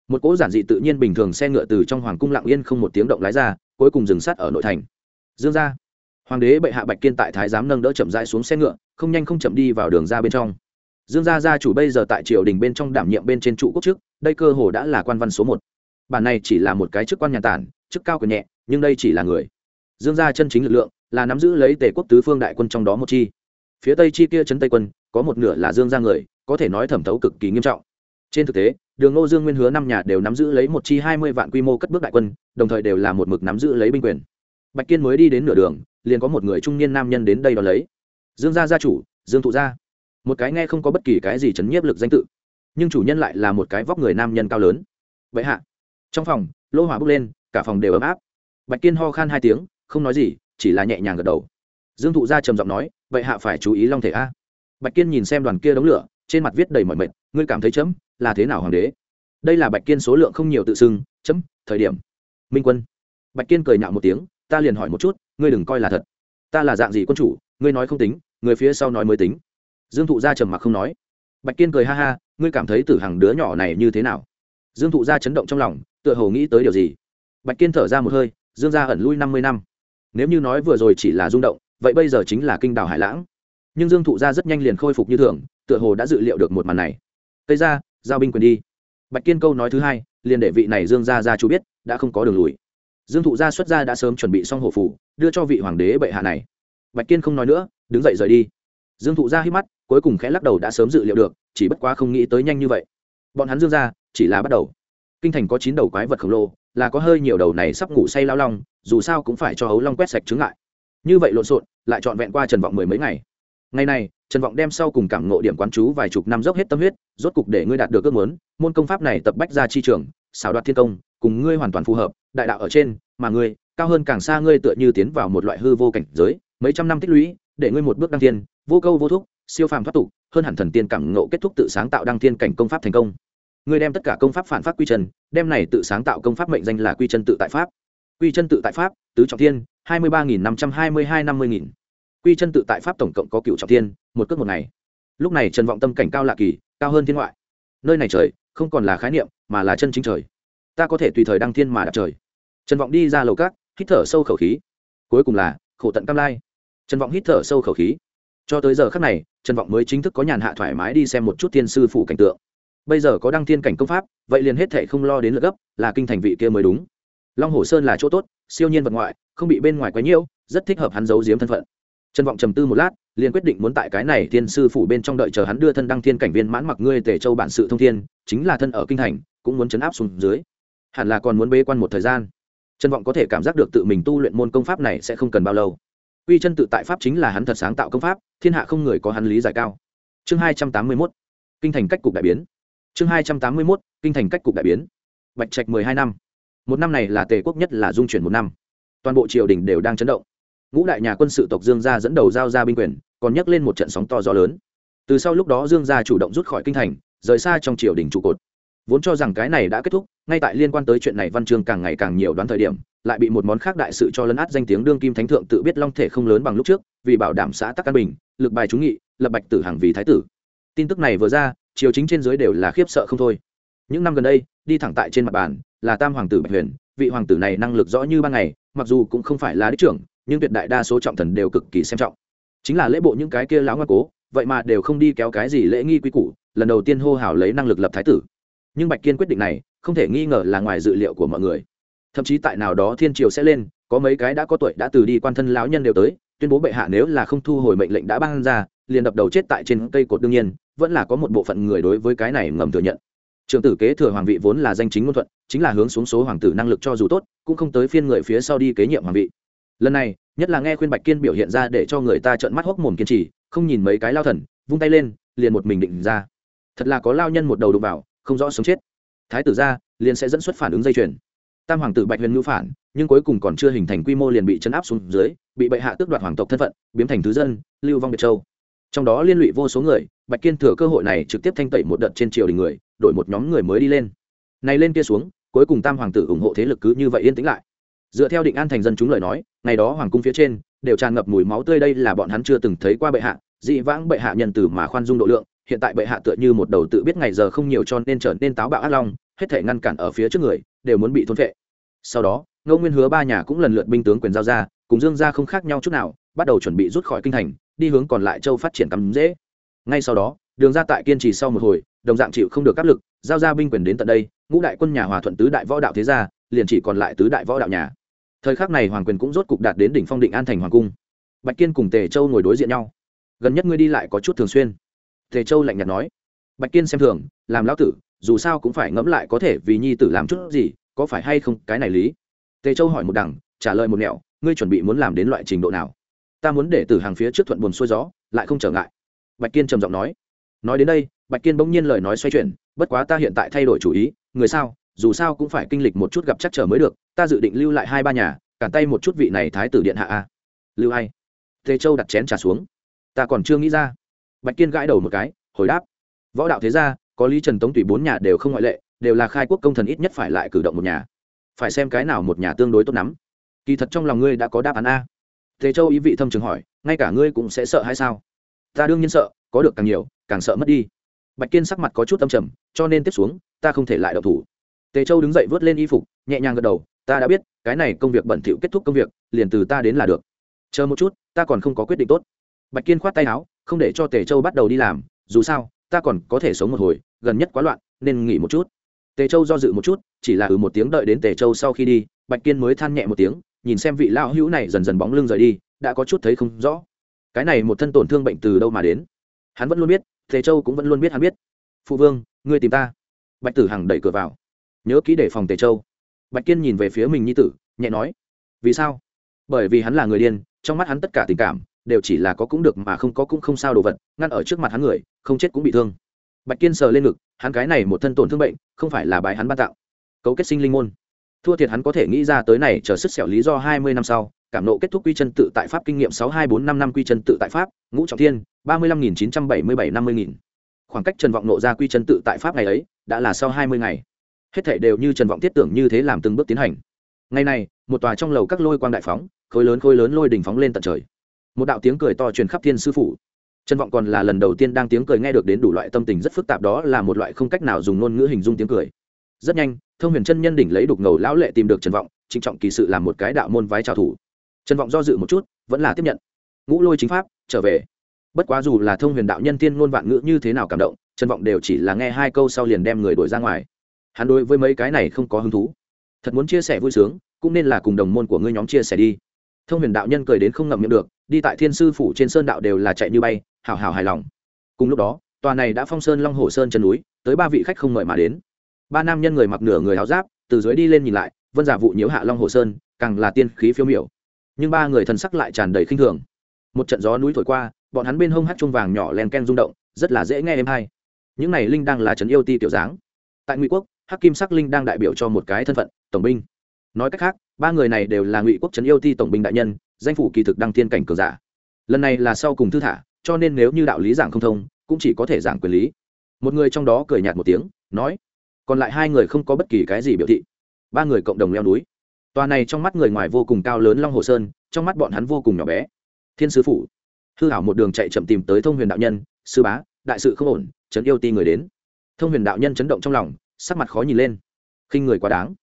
Một cỗ giản dị tự nhiên bình thường xe ngựa từ trong hoàng cung lặng yên không một tiếng động lái ra, cuối cùng dừng sát ở nội thành. Dương ra hoàng đế bệ hạ bạch kiên tại thái giám nâng đỡ chậm rãi xuống xe ngựa, không nhanh không chậm đi vào đường ra bên trong dương gia gia chủ bây giờ tại triều đình bên trong đảm nhiệm bên trên trụ quốc chức, đây cơ hồ đã là quan văn số một. Bản này chỉ là một cái chức quan nhà tản, chức cao quyền nhẹ, nhưng đây chỉ là người. Dương gia chân chính lực lượng là nắm giữ lấy tề quốc tứ phương đại quân trong đó một chi. Phía tây chi kia trấn tây quân, có một nửa là dương gia người, có thể nói thẩm thấu cực kỳ nghiêm trọng. Trên thực tế, đường ngô dương nguyên hứa năm nhà đều nắm giữ lấy một chi hai mươi vạn quy mô cất bước đại quân, đồng thời đều là một mực nắm giữ lấy binh quyền. Bạch kiên mới đi đến nửa đường, liền có một người trung niên nam nhân đến đây đón lấy. Dương gia gia chủ, dương thụ gia một cái nghe không có bất kỳ cái gì chấn nhiếp lực danh tự, nhưng chủ nhân lại là một cái vóc người nam nhân cao lớn. Vậy hạ. Trong phòng, lô hỏa bốc lên, cả phòng đều ấm áp. Bạch kiên ho khan hai tiếng, không nói gì, chỉ là nhẹ nhàng gật đầu. Dương thụ gia trầm giọng nói, vậy hạ phải chú ý long thể a. Bạch kiên nhìn xem đoàn kia đống lửa, trên mặt viết đầy mọi mệt, ngươi cảm thấy chấm là thế nào hoàng đế? Đây là bạch kiên số lượng không nhiều tự xưng, chấm, thời điểm. Minh quân. Bạch kiên cười nhạo một tiếng, ta liền hỏi một chút, ngươi đừng coi là thật. Ta là dạng gì quân chủ, ngươi nói không tính, người phía sau nói mới tính dương thụ gia trầm mặc không nói. Bạch kiên cười ha ha, ngươi cảm thấy tử hằng đứa nhỏ này như thế nào? Dương thụ gia chấn động trong lòng, tựa hồ nghĩ tới điều gì. Bạch kiên thở ra một hơi, dương gia ẩn lui năm mươi năm. Nếu như nói vừa rồi chỉ là rung động, vậy bây giờ chính là kinh đảo hải lãng. Nhưng dương thụ gia rất nhanh liền khôi phục như thường, tựa hồ đã dự liệu được một màn này. Tây ra giao binh quyền đi. Bạch kiên câu nói thứ hai, liền để vị này dương gia gia chú biết, đã không có đường lùi. Dương thụ gia xuất gia đã sớm chuẩn bị xong hộ phủ, đưa cho vị hoàng đế bệ hạ này. Bạch kiên không nói nữa, đứng dậy rời đi. Dương thụ gia hít mắt cuối cùng khẽ lắc đầu đã sớm dự liệu được, chỉ bất quá không nghĩ tới nhanh như vậy. Bọn hắn dương ra, chỉ là bắt đầu. Kinh thành có chín đầu quái vật khổng lồ, là có hơi nhiều đầu này sắp ngủ say lao long, dù sao cũng phải cho hấu long quét sạch trứng lại như vậy lộn xộn, lại trọn vẹn qua trần vọng mười mấy ngày. Ngày này, trần vọng đem sau cùng cảm ngộ điểm quán chú vài chục năm dốc hết tâm huyết, rốt cục để ngươi đạt được ước muốn, môn công pháp này tập bách ra chi trường, xảo đoạt thiên công, cùng ngươi hoàn toàn phù hợp, đại đạo ở trên, mà ngươi, cao hơn càng xa ngươi tựa như tiến vào một loại hư vô cảnh giới, mấy trăm năm tích lũy, để ngươi một bước đăng thiên vô câu vô thúc, siêu phàm thoát tục, hơn hẳn thần tiên cảm ngộ kết thúc tự sáng tạo đăng thiên cảnh công pháp thành công. Người đem tất cả công pháp phản pháp quy chân, đem này tự sáng tạo công pháp mệnh danh là quy chân tự tại pháp. Quy chân tự tại pháp, tứ trọng thiên, hai mươi ba nghìn năm trăm hai mươi hai năm mươi nghìn. Quy chân tự tại pháp tổng cộng có cựu trọng thiên, một cước một ngày. Lúc này trần vọng tâm cảnh cao lạ kỳ, cao hơn thiên ngoại. Nơi này trời, không còn là khái niệm, mà là chân chính trời. Ta có thể tùy thời đăng thiên mà đạp trời. Trần vọng đi ra lầu cát hít thở sâu khẩu khí. Cuối cùng là, khổ tận cam lai. Trần vọng hít thở sâu khẩu khí cho tới giờ khắc này, trần vọng mới chính thức có nhàn hạ thoải mái đi xem một chút thiên sư phủ cảnh tượng. Bây giờ có đăng thiên cảnh công pháp, vậy liền hết thệ không lo đến lượt gấp, là kinh thành vị kia mới đúng. Long hồ sơn là chỗ tốt, siêu nhiên vật ngoại, không bị bên ngoài quấy nhiễu, rất thích hợp hắn giấu giếm thân phận. Trần vọng trầm tư một lát, liền quyết định muốn tại cái này thiên sư phủ bên trong đợi chờ hắn đưa thân đăng thiên cảnh viên mãn mặc ngươi tề châu bản sự thông thiên, chính là thân ở kinh thành, cũng muốn chấn áp xuống dưới. Hẳn là còn muốn bế quan một thời gian. Trần vọng có thể cảm giác được tự mình tu luyện môn công pháp này sẽ không cần bao lâu quy chân tự tại pháp chính là hắn thật sáng tạo công pháp, thiên hạ không người có hắn lý giải cao. Chương hai trăm tám mươi mốt, kinh thành cách cục đại biến. Chương hai trăm tám mươi mốt, kinh thành cách cục đại biến. Bạch trạch mười hai năm. Một năm này là tề quốc nhất là dung chuyển một năm. Toàn bộ triều đình đều đang chấn động. Ngũ đại nhà quân sự tộc dương gia dẫn đầu giao ra binh quyền, còn nhắc lên một trận sóng to gió lớn. Từ sau lúc đó dương gia chủ động rút khỏi kinh thành, rời xa trong triều đình trụ cột vốn cho rằng cái này đã kết thúc, ngay tại liên quan tới chuyện này văn chương càng ngày càng nhiều đoán thời điểm, lại bị một món khác đại sự cho lấn át danh tiếng đương kim thánh thượng tự biết long thể không lớn bằng lúc trước, vì bảo đảm xã tắc an bình, lực bài trúng nghị, lập bạch tử hàng vì thái tử. Tin tức này vừa ra, triều chính trên dưới đều là khiếp sợ không thôi. Những năm gần đây, đi thẳng tại trên mặt bàn, là tam hoàng tử bạch huyền, vị hoàng tử này năng lực rõ như ban ngày, mặc dù cũng không phải là đích trưởng, nhưng tuyệt đại đa số trọng thần đều cực kỳ xem trọng. Chính là lễ bộ những cái kia láo ngoan cố, vậy mà đều không đi kéo cái gì lễ nghi quy củ, lần đầu tiên hô hào lấy năng lực lập thái tử nhưng bạch kiên quyết định này, không thể nghi ngờ là ngoài dự liệu của mọi người. Thậm chí tại nào đó thiên triều sẽ lên, có mấy cái đã có tuổi đã từ đi quan thân lão nhân đều tới, tuyên bố bệ hạ nếu là không thu hồi mệnh lệnh đã ban ra, liền đập đầu chết tại trên cây cột đương nhiên, vẫn là có một bộ phận người đối với cái này ngầm thừa nhận. Trường tử kế thừa hoàng vị vốn là danh chính ngôn thuận, chính là hướng xuống số hoàng tử năng lực cho dù tốt, cũng không tới phiên người phía sau đi kế nhiệm hoàng vị. Lần này, nhất là nghe khuyên bạch kiên biểu hiện ra để cho người ta trợn mắt hốc mồm kiên trì, không nhìn mấy cái lao thần, vung tay lên, liền một mình định ra. Thật là có lao nhân một đầu đụng vào không rõ sống chết. Thái tử ra, liền sẽ dẫn xuất phản ứng dây chuyền. Tam hoàng tử bạch huyền ngữ phản, nhưng cuối cùng còn chưa hình thành quy mô liền bị chấn áp xuống dưới, bị bệ hạ tước đoạt hoàng tộc thân phận, biến thành thứ dân, lưu vong biệt châu. Trong đó liên lụy vô số người, bạch kiên thừa cơ hội này trực tiếp thanh tẩy một đợt trên triều đình người, đổi một nhóm người mới đi lên. Này lên kia xuống, cuối cùng tam hoàng tử ủng hộ thế lực cứ như vậy yên tĩnh lại. Dựa theo định an thành dân chúng lời nói, ngày đó hoàng cung phía trên, đều tràn ngập mùi máu tươi đây là bọn hắn chưa từng thấy qua bệ hạ, dị vãng bệ hạ nhân từ mà khoan dung độ lượng hiện tại bệ hạ tựa như một đầu tự biết ngày giờ không nhiều cho nên trở nên táo bạo ác long, hết thể ngăn cản ở phía trước người, đều muốn bị thôn vệ sau đó, ngô nguyên hứa ba nhà cũng lần lượt binh tướng quyền giao ra, cùng dương gia không khác nhau chút nào, bắt đầu chuẩn bị rút khỏi kinh thành, đi hướng còn lại châu phát triển cắm dễ. Ngay sau đó, đường ra tại kiên trì sau một hồi, đồng dạng chịu không được áp lực, giao ra binh quyền đến tận đây, ngũ đại quân nhà hòa thuận tứ đại võ đạo thế gia, liền chỉ còn lại tứ đại võ đạo nhà. Thời khắc này hoàng quyền cũng rốt cục đạt đến đỉnh phong định an thành hoàng cung. Bạch kiên cùng tề châu ngồi đối diện nhau. Gần nhất ngươi đi lại có chút thường xuyên tề châu lạnh nhạt nói. Bạch kiên xem thường, làm lão tử, dù sao cũng phải ngẫm lại có thể vì nhi tử làm chút gì, có phải hay không, cái này lý. Tề châu hỏi một đằng, trả lời một nẻo, ngươi chuẩn bị muốn làm đến loại trình độ nào? Ta muốn để tử hàng phía trước thuận buồn xuôi gió, lại không trở ngại. Bạch kiên trầm giọng nói. Nói đến đây, bạch kiên bỗng nhiên lời nói xoay chuyển, bất quá ta hiện tại thay đổi chủ ý, người sao, dù sao cũng phải kinh lịch một chút gặp chắc trở mới được, ta dự định lưu lại hai ba nhà, cản tay một chút vị này thái tử điện hạ a. Lưu ai? Tề châu đặt chén trà xuống. Ta còn chưa nghĩ ra bạch kiên gãi đầu một cái, hồi đáp. Võ đạo thế gia, có lý trần tống tùy bốn nhà đều không ngoại lệ, đều là khai quốc công thần ít nhất phải lại cử động một nhà. Phải xem cái nào một nhà tương đối tốt lắm. Kỳ thật trong lòng ngươi đã có đáp án a. Tề châu ý vị thâm trường hỏi, ngay cả ngươi cũng sẽ sợ hay sao? Ta đương nhiên sợ, có được càng nhiều, càng sợ mất đi. Bạch kiên sắc mặt có chút âm trầm, cho nên tiếp xuống, ta không thể lại đậu thủ. Tề châu đứng dậy vớt lên y phục, nhẹ nhàng gật đầu, ta đã biết, cái này công việc bẩn thỉu kết thúc công việc, liền từ ta đến là được. Chờ một chút, ta còn không có quyết định tốt. Bạch kiên khoát tay áo không để cho tề châu bắt đầu đi làm, dù sao, ta còn có thể sống một hồi, gần nhất quá loạn, nên nghỉ một chút. Tề châu do dự một chút, chỉ là ừ một tiếng đợi đến tề châu sau khi đi, bạch kiên mới than nhẹ một tiếng, nhìn xem vị lão hữu này dần dần bóng lưng rời đi, đã có chút thấy không rõ. Cái này một thân tổn thương bệnh từ đâu mà đến? Hắn vẫn luôn biết, Tề châu cũng vẫn luôn biết hắn biết. Phụ vương, ngươi tìm ta. Bạch tử hằng đẩy cửa vào. Nhớ kỹ để phòng tề châu. Bạch kiên nhìn về phía mình như tử, nhẹ nói. Vì sao? Bởi vì hắn là người điên, trong mắt hắn tất cả tình cảm đều chỉ là có cũng được mà không có cũng không sao đồ vật, ngăn ở trước mặt hắn người, không chết cũng bị thương. Bạch kiên sờ lên ngực, hắn cái này một thân tổn thương bệnh, không phải là bài hắn ban tạo cấu kết sinh linh môn. Thua thiệt hắn có thể nghĩ ra tới này chờ sức xẻo lý do hai mươi năm sau, cảm nộ kết thúc quy chân tự tại pháp kinh nghiệm sáu hai bốn năm năm quy chân tự tại pháp, ngũ trọng thiên, ba mươi lăm nghìn chín trăm bảy mươi bảy năm mươi nghìn. Khoảng cách trần vọng nộ ra quy chân tự tại pháp ngày ấy, đã là sau hai mươi ngày. Hết thể đều như trần vọng thiết tưởng như thế làm từng bước tiến hành. Ngày này, một tòa trong lầu các lôi quang đại phóng, khối lớn khối lớn lôi đỉnh phóng lên tận trời một đạo tiếng cười to truyền khắp thiên sư phủ. Trần vọng còn là lần đầu tiên đang tiếng cười nghe được đến đủ loại tâm tình rất phức tạp đó là một loại không cách nào dùng ngôn ngữ hình dung tiếng cười. Rất nhanh, thông huyền chân nhân đỉnh lấy đục ngầu lão lệ tìm được trần vọng, trịnh trọng kỳ sự làm một cái đạo môn vái trào thủ. Trần vọng do dự một chút, vẫn là tiếp nhận. Ngũ lôi chính pháp, trở về. Bất quá dù là thông huyền đạo nhân tiên ngôn vạn ngữ như thế nào cảm động, trần vọng đều chỉ là nghe hai câu sau liền đem người đuổi ra ngoài. Hắn đối với mấy cái này không có hứng thú. Thật muốn chia sẻ vui sướng, cũng nên là cùng đồng môn của ngươi nhóm chia sẻ đi. Thông huyền đạo nhân cười đến không ngậm miệng được đi tại thiên sư phủ trên sơn đạo đều là chạy như bay, hào hào hài lòng. Cùng lúc đó, tòa này đã phong sơn long hồ sơn chân núi, tới ba vị khách không mời mà đến. Ba nam nhân người mặc nửa người áo giáp, từ dưới đi lên nhìn lại, vân giả vụ nhiễu hạ long hồ sơn, càng là tiên khí phiêu miểu. Nhưng ba người thần sắc lại tràn đầy khinh thường. Một trận gió núi thổi qua, bọn hắn bên hông hát chuông vàng nhỏ len ken rung động, rất là dễ nghe em hay những này linh đang là trấn yêu ti tiểu dáng. Tại ngụy quốc, hắc kim sắc linh đang đại biểu cho một cái thân phận, tổng binh. Nói cách khác, ba người này đều là ngụy quốc trấn yêu ti tổng binh đại nhân danh phủ kỳ thực đăng thiên cảnh cường giả. Lần này là sau cùng thư thả, cho nên nếu như đạo lý giảng không thông, cũng chỉ có thể giảng quyền lý. Một người trong đó cười nhạt một tiếng, nói, còn lại hai người không có bất kỳ cái gì biểu thị. Ba người cộng đồng leo núi. Tòa này trong mắt người ngoài vô cùng cao lớn long hồ sơn, trong mắt bọn hắn vô cùng nhỏ bé. Thiên sứ phủ. Hư hảo một đường chạy chậm tìm tới thông huyền đạo nhân, sư bá, đại sự không ổn trấn yêu ti người đến. Thông huyền đạo nhân chấn động trong lòng, sắc mặt khó nhìn lên. Khinh người quá đáng.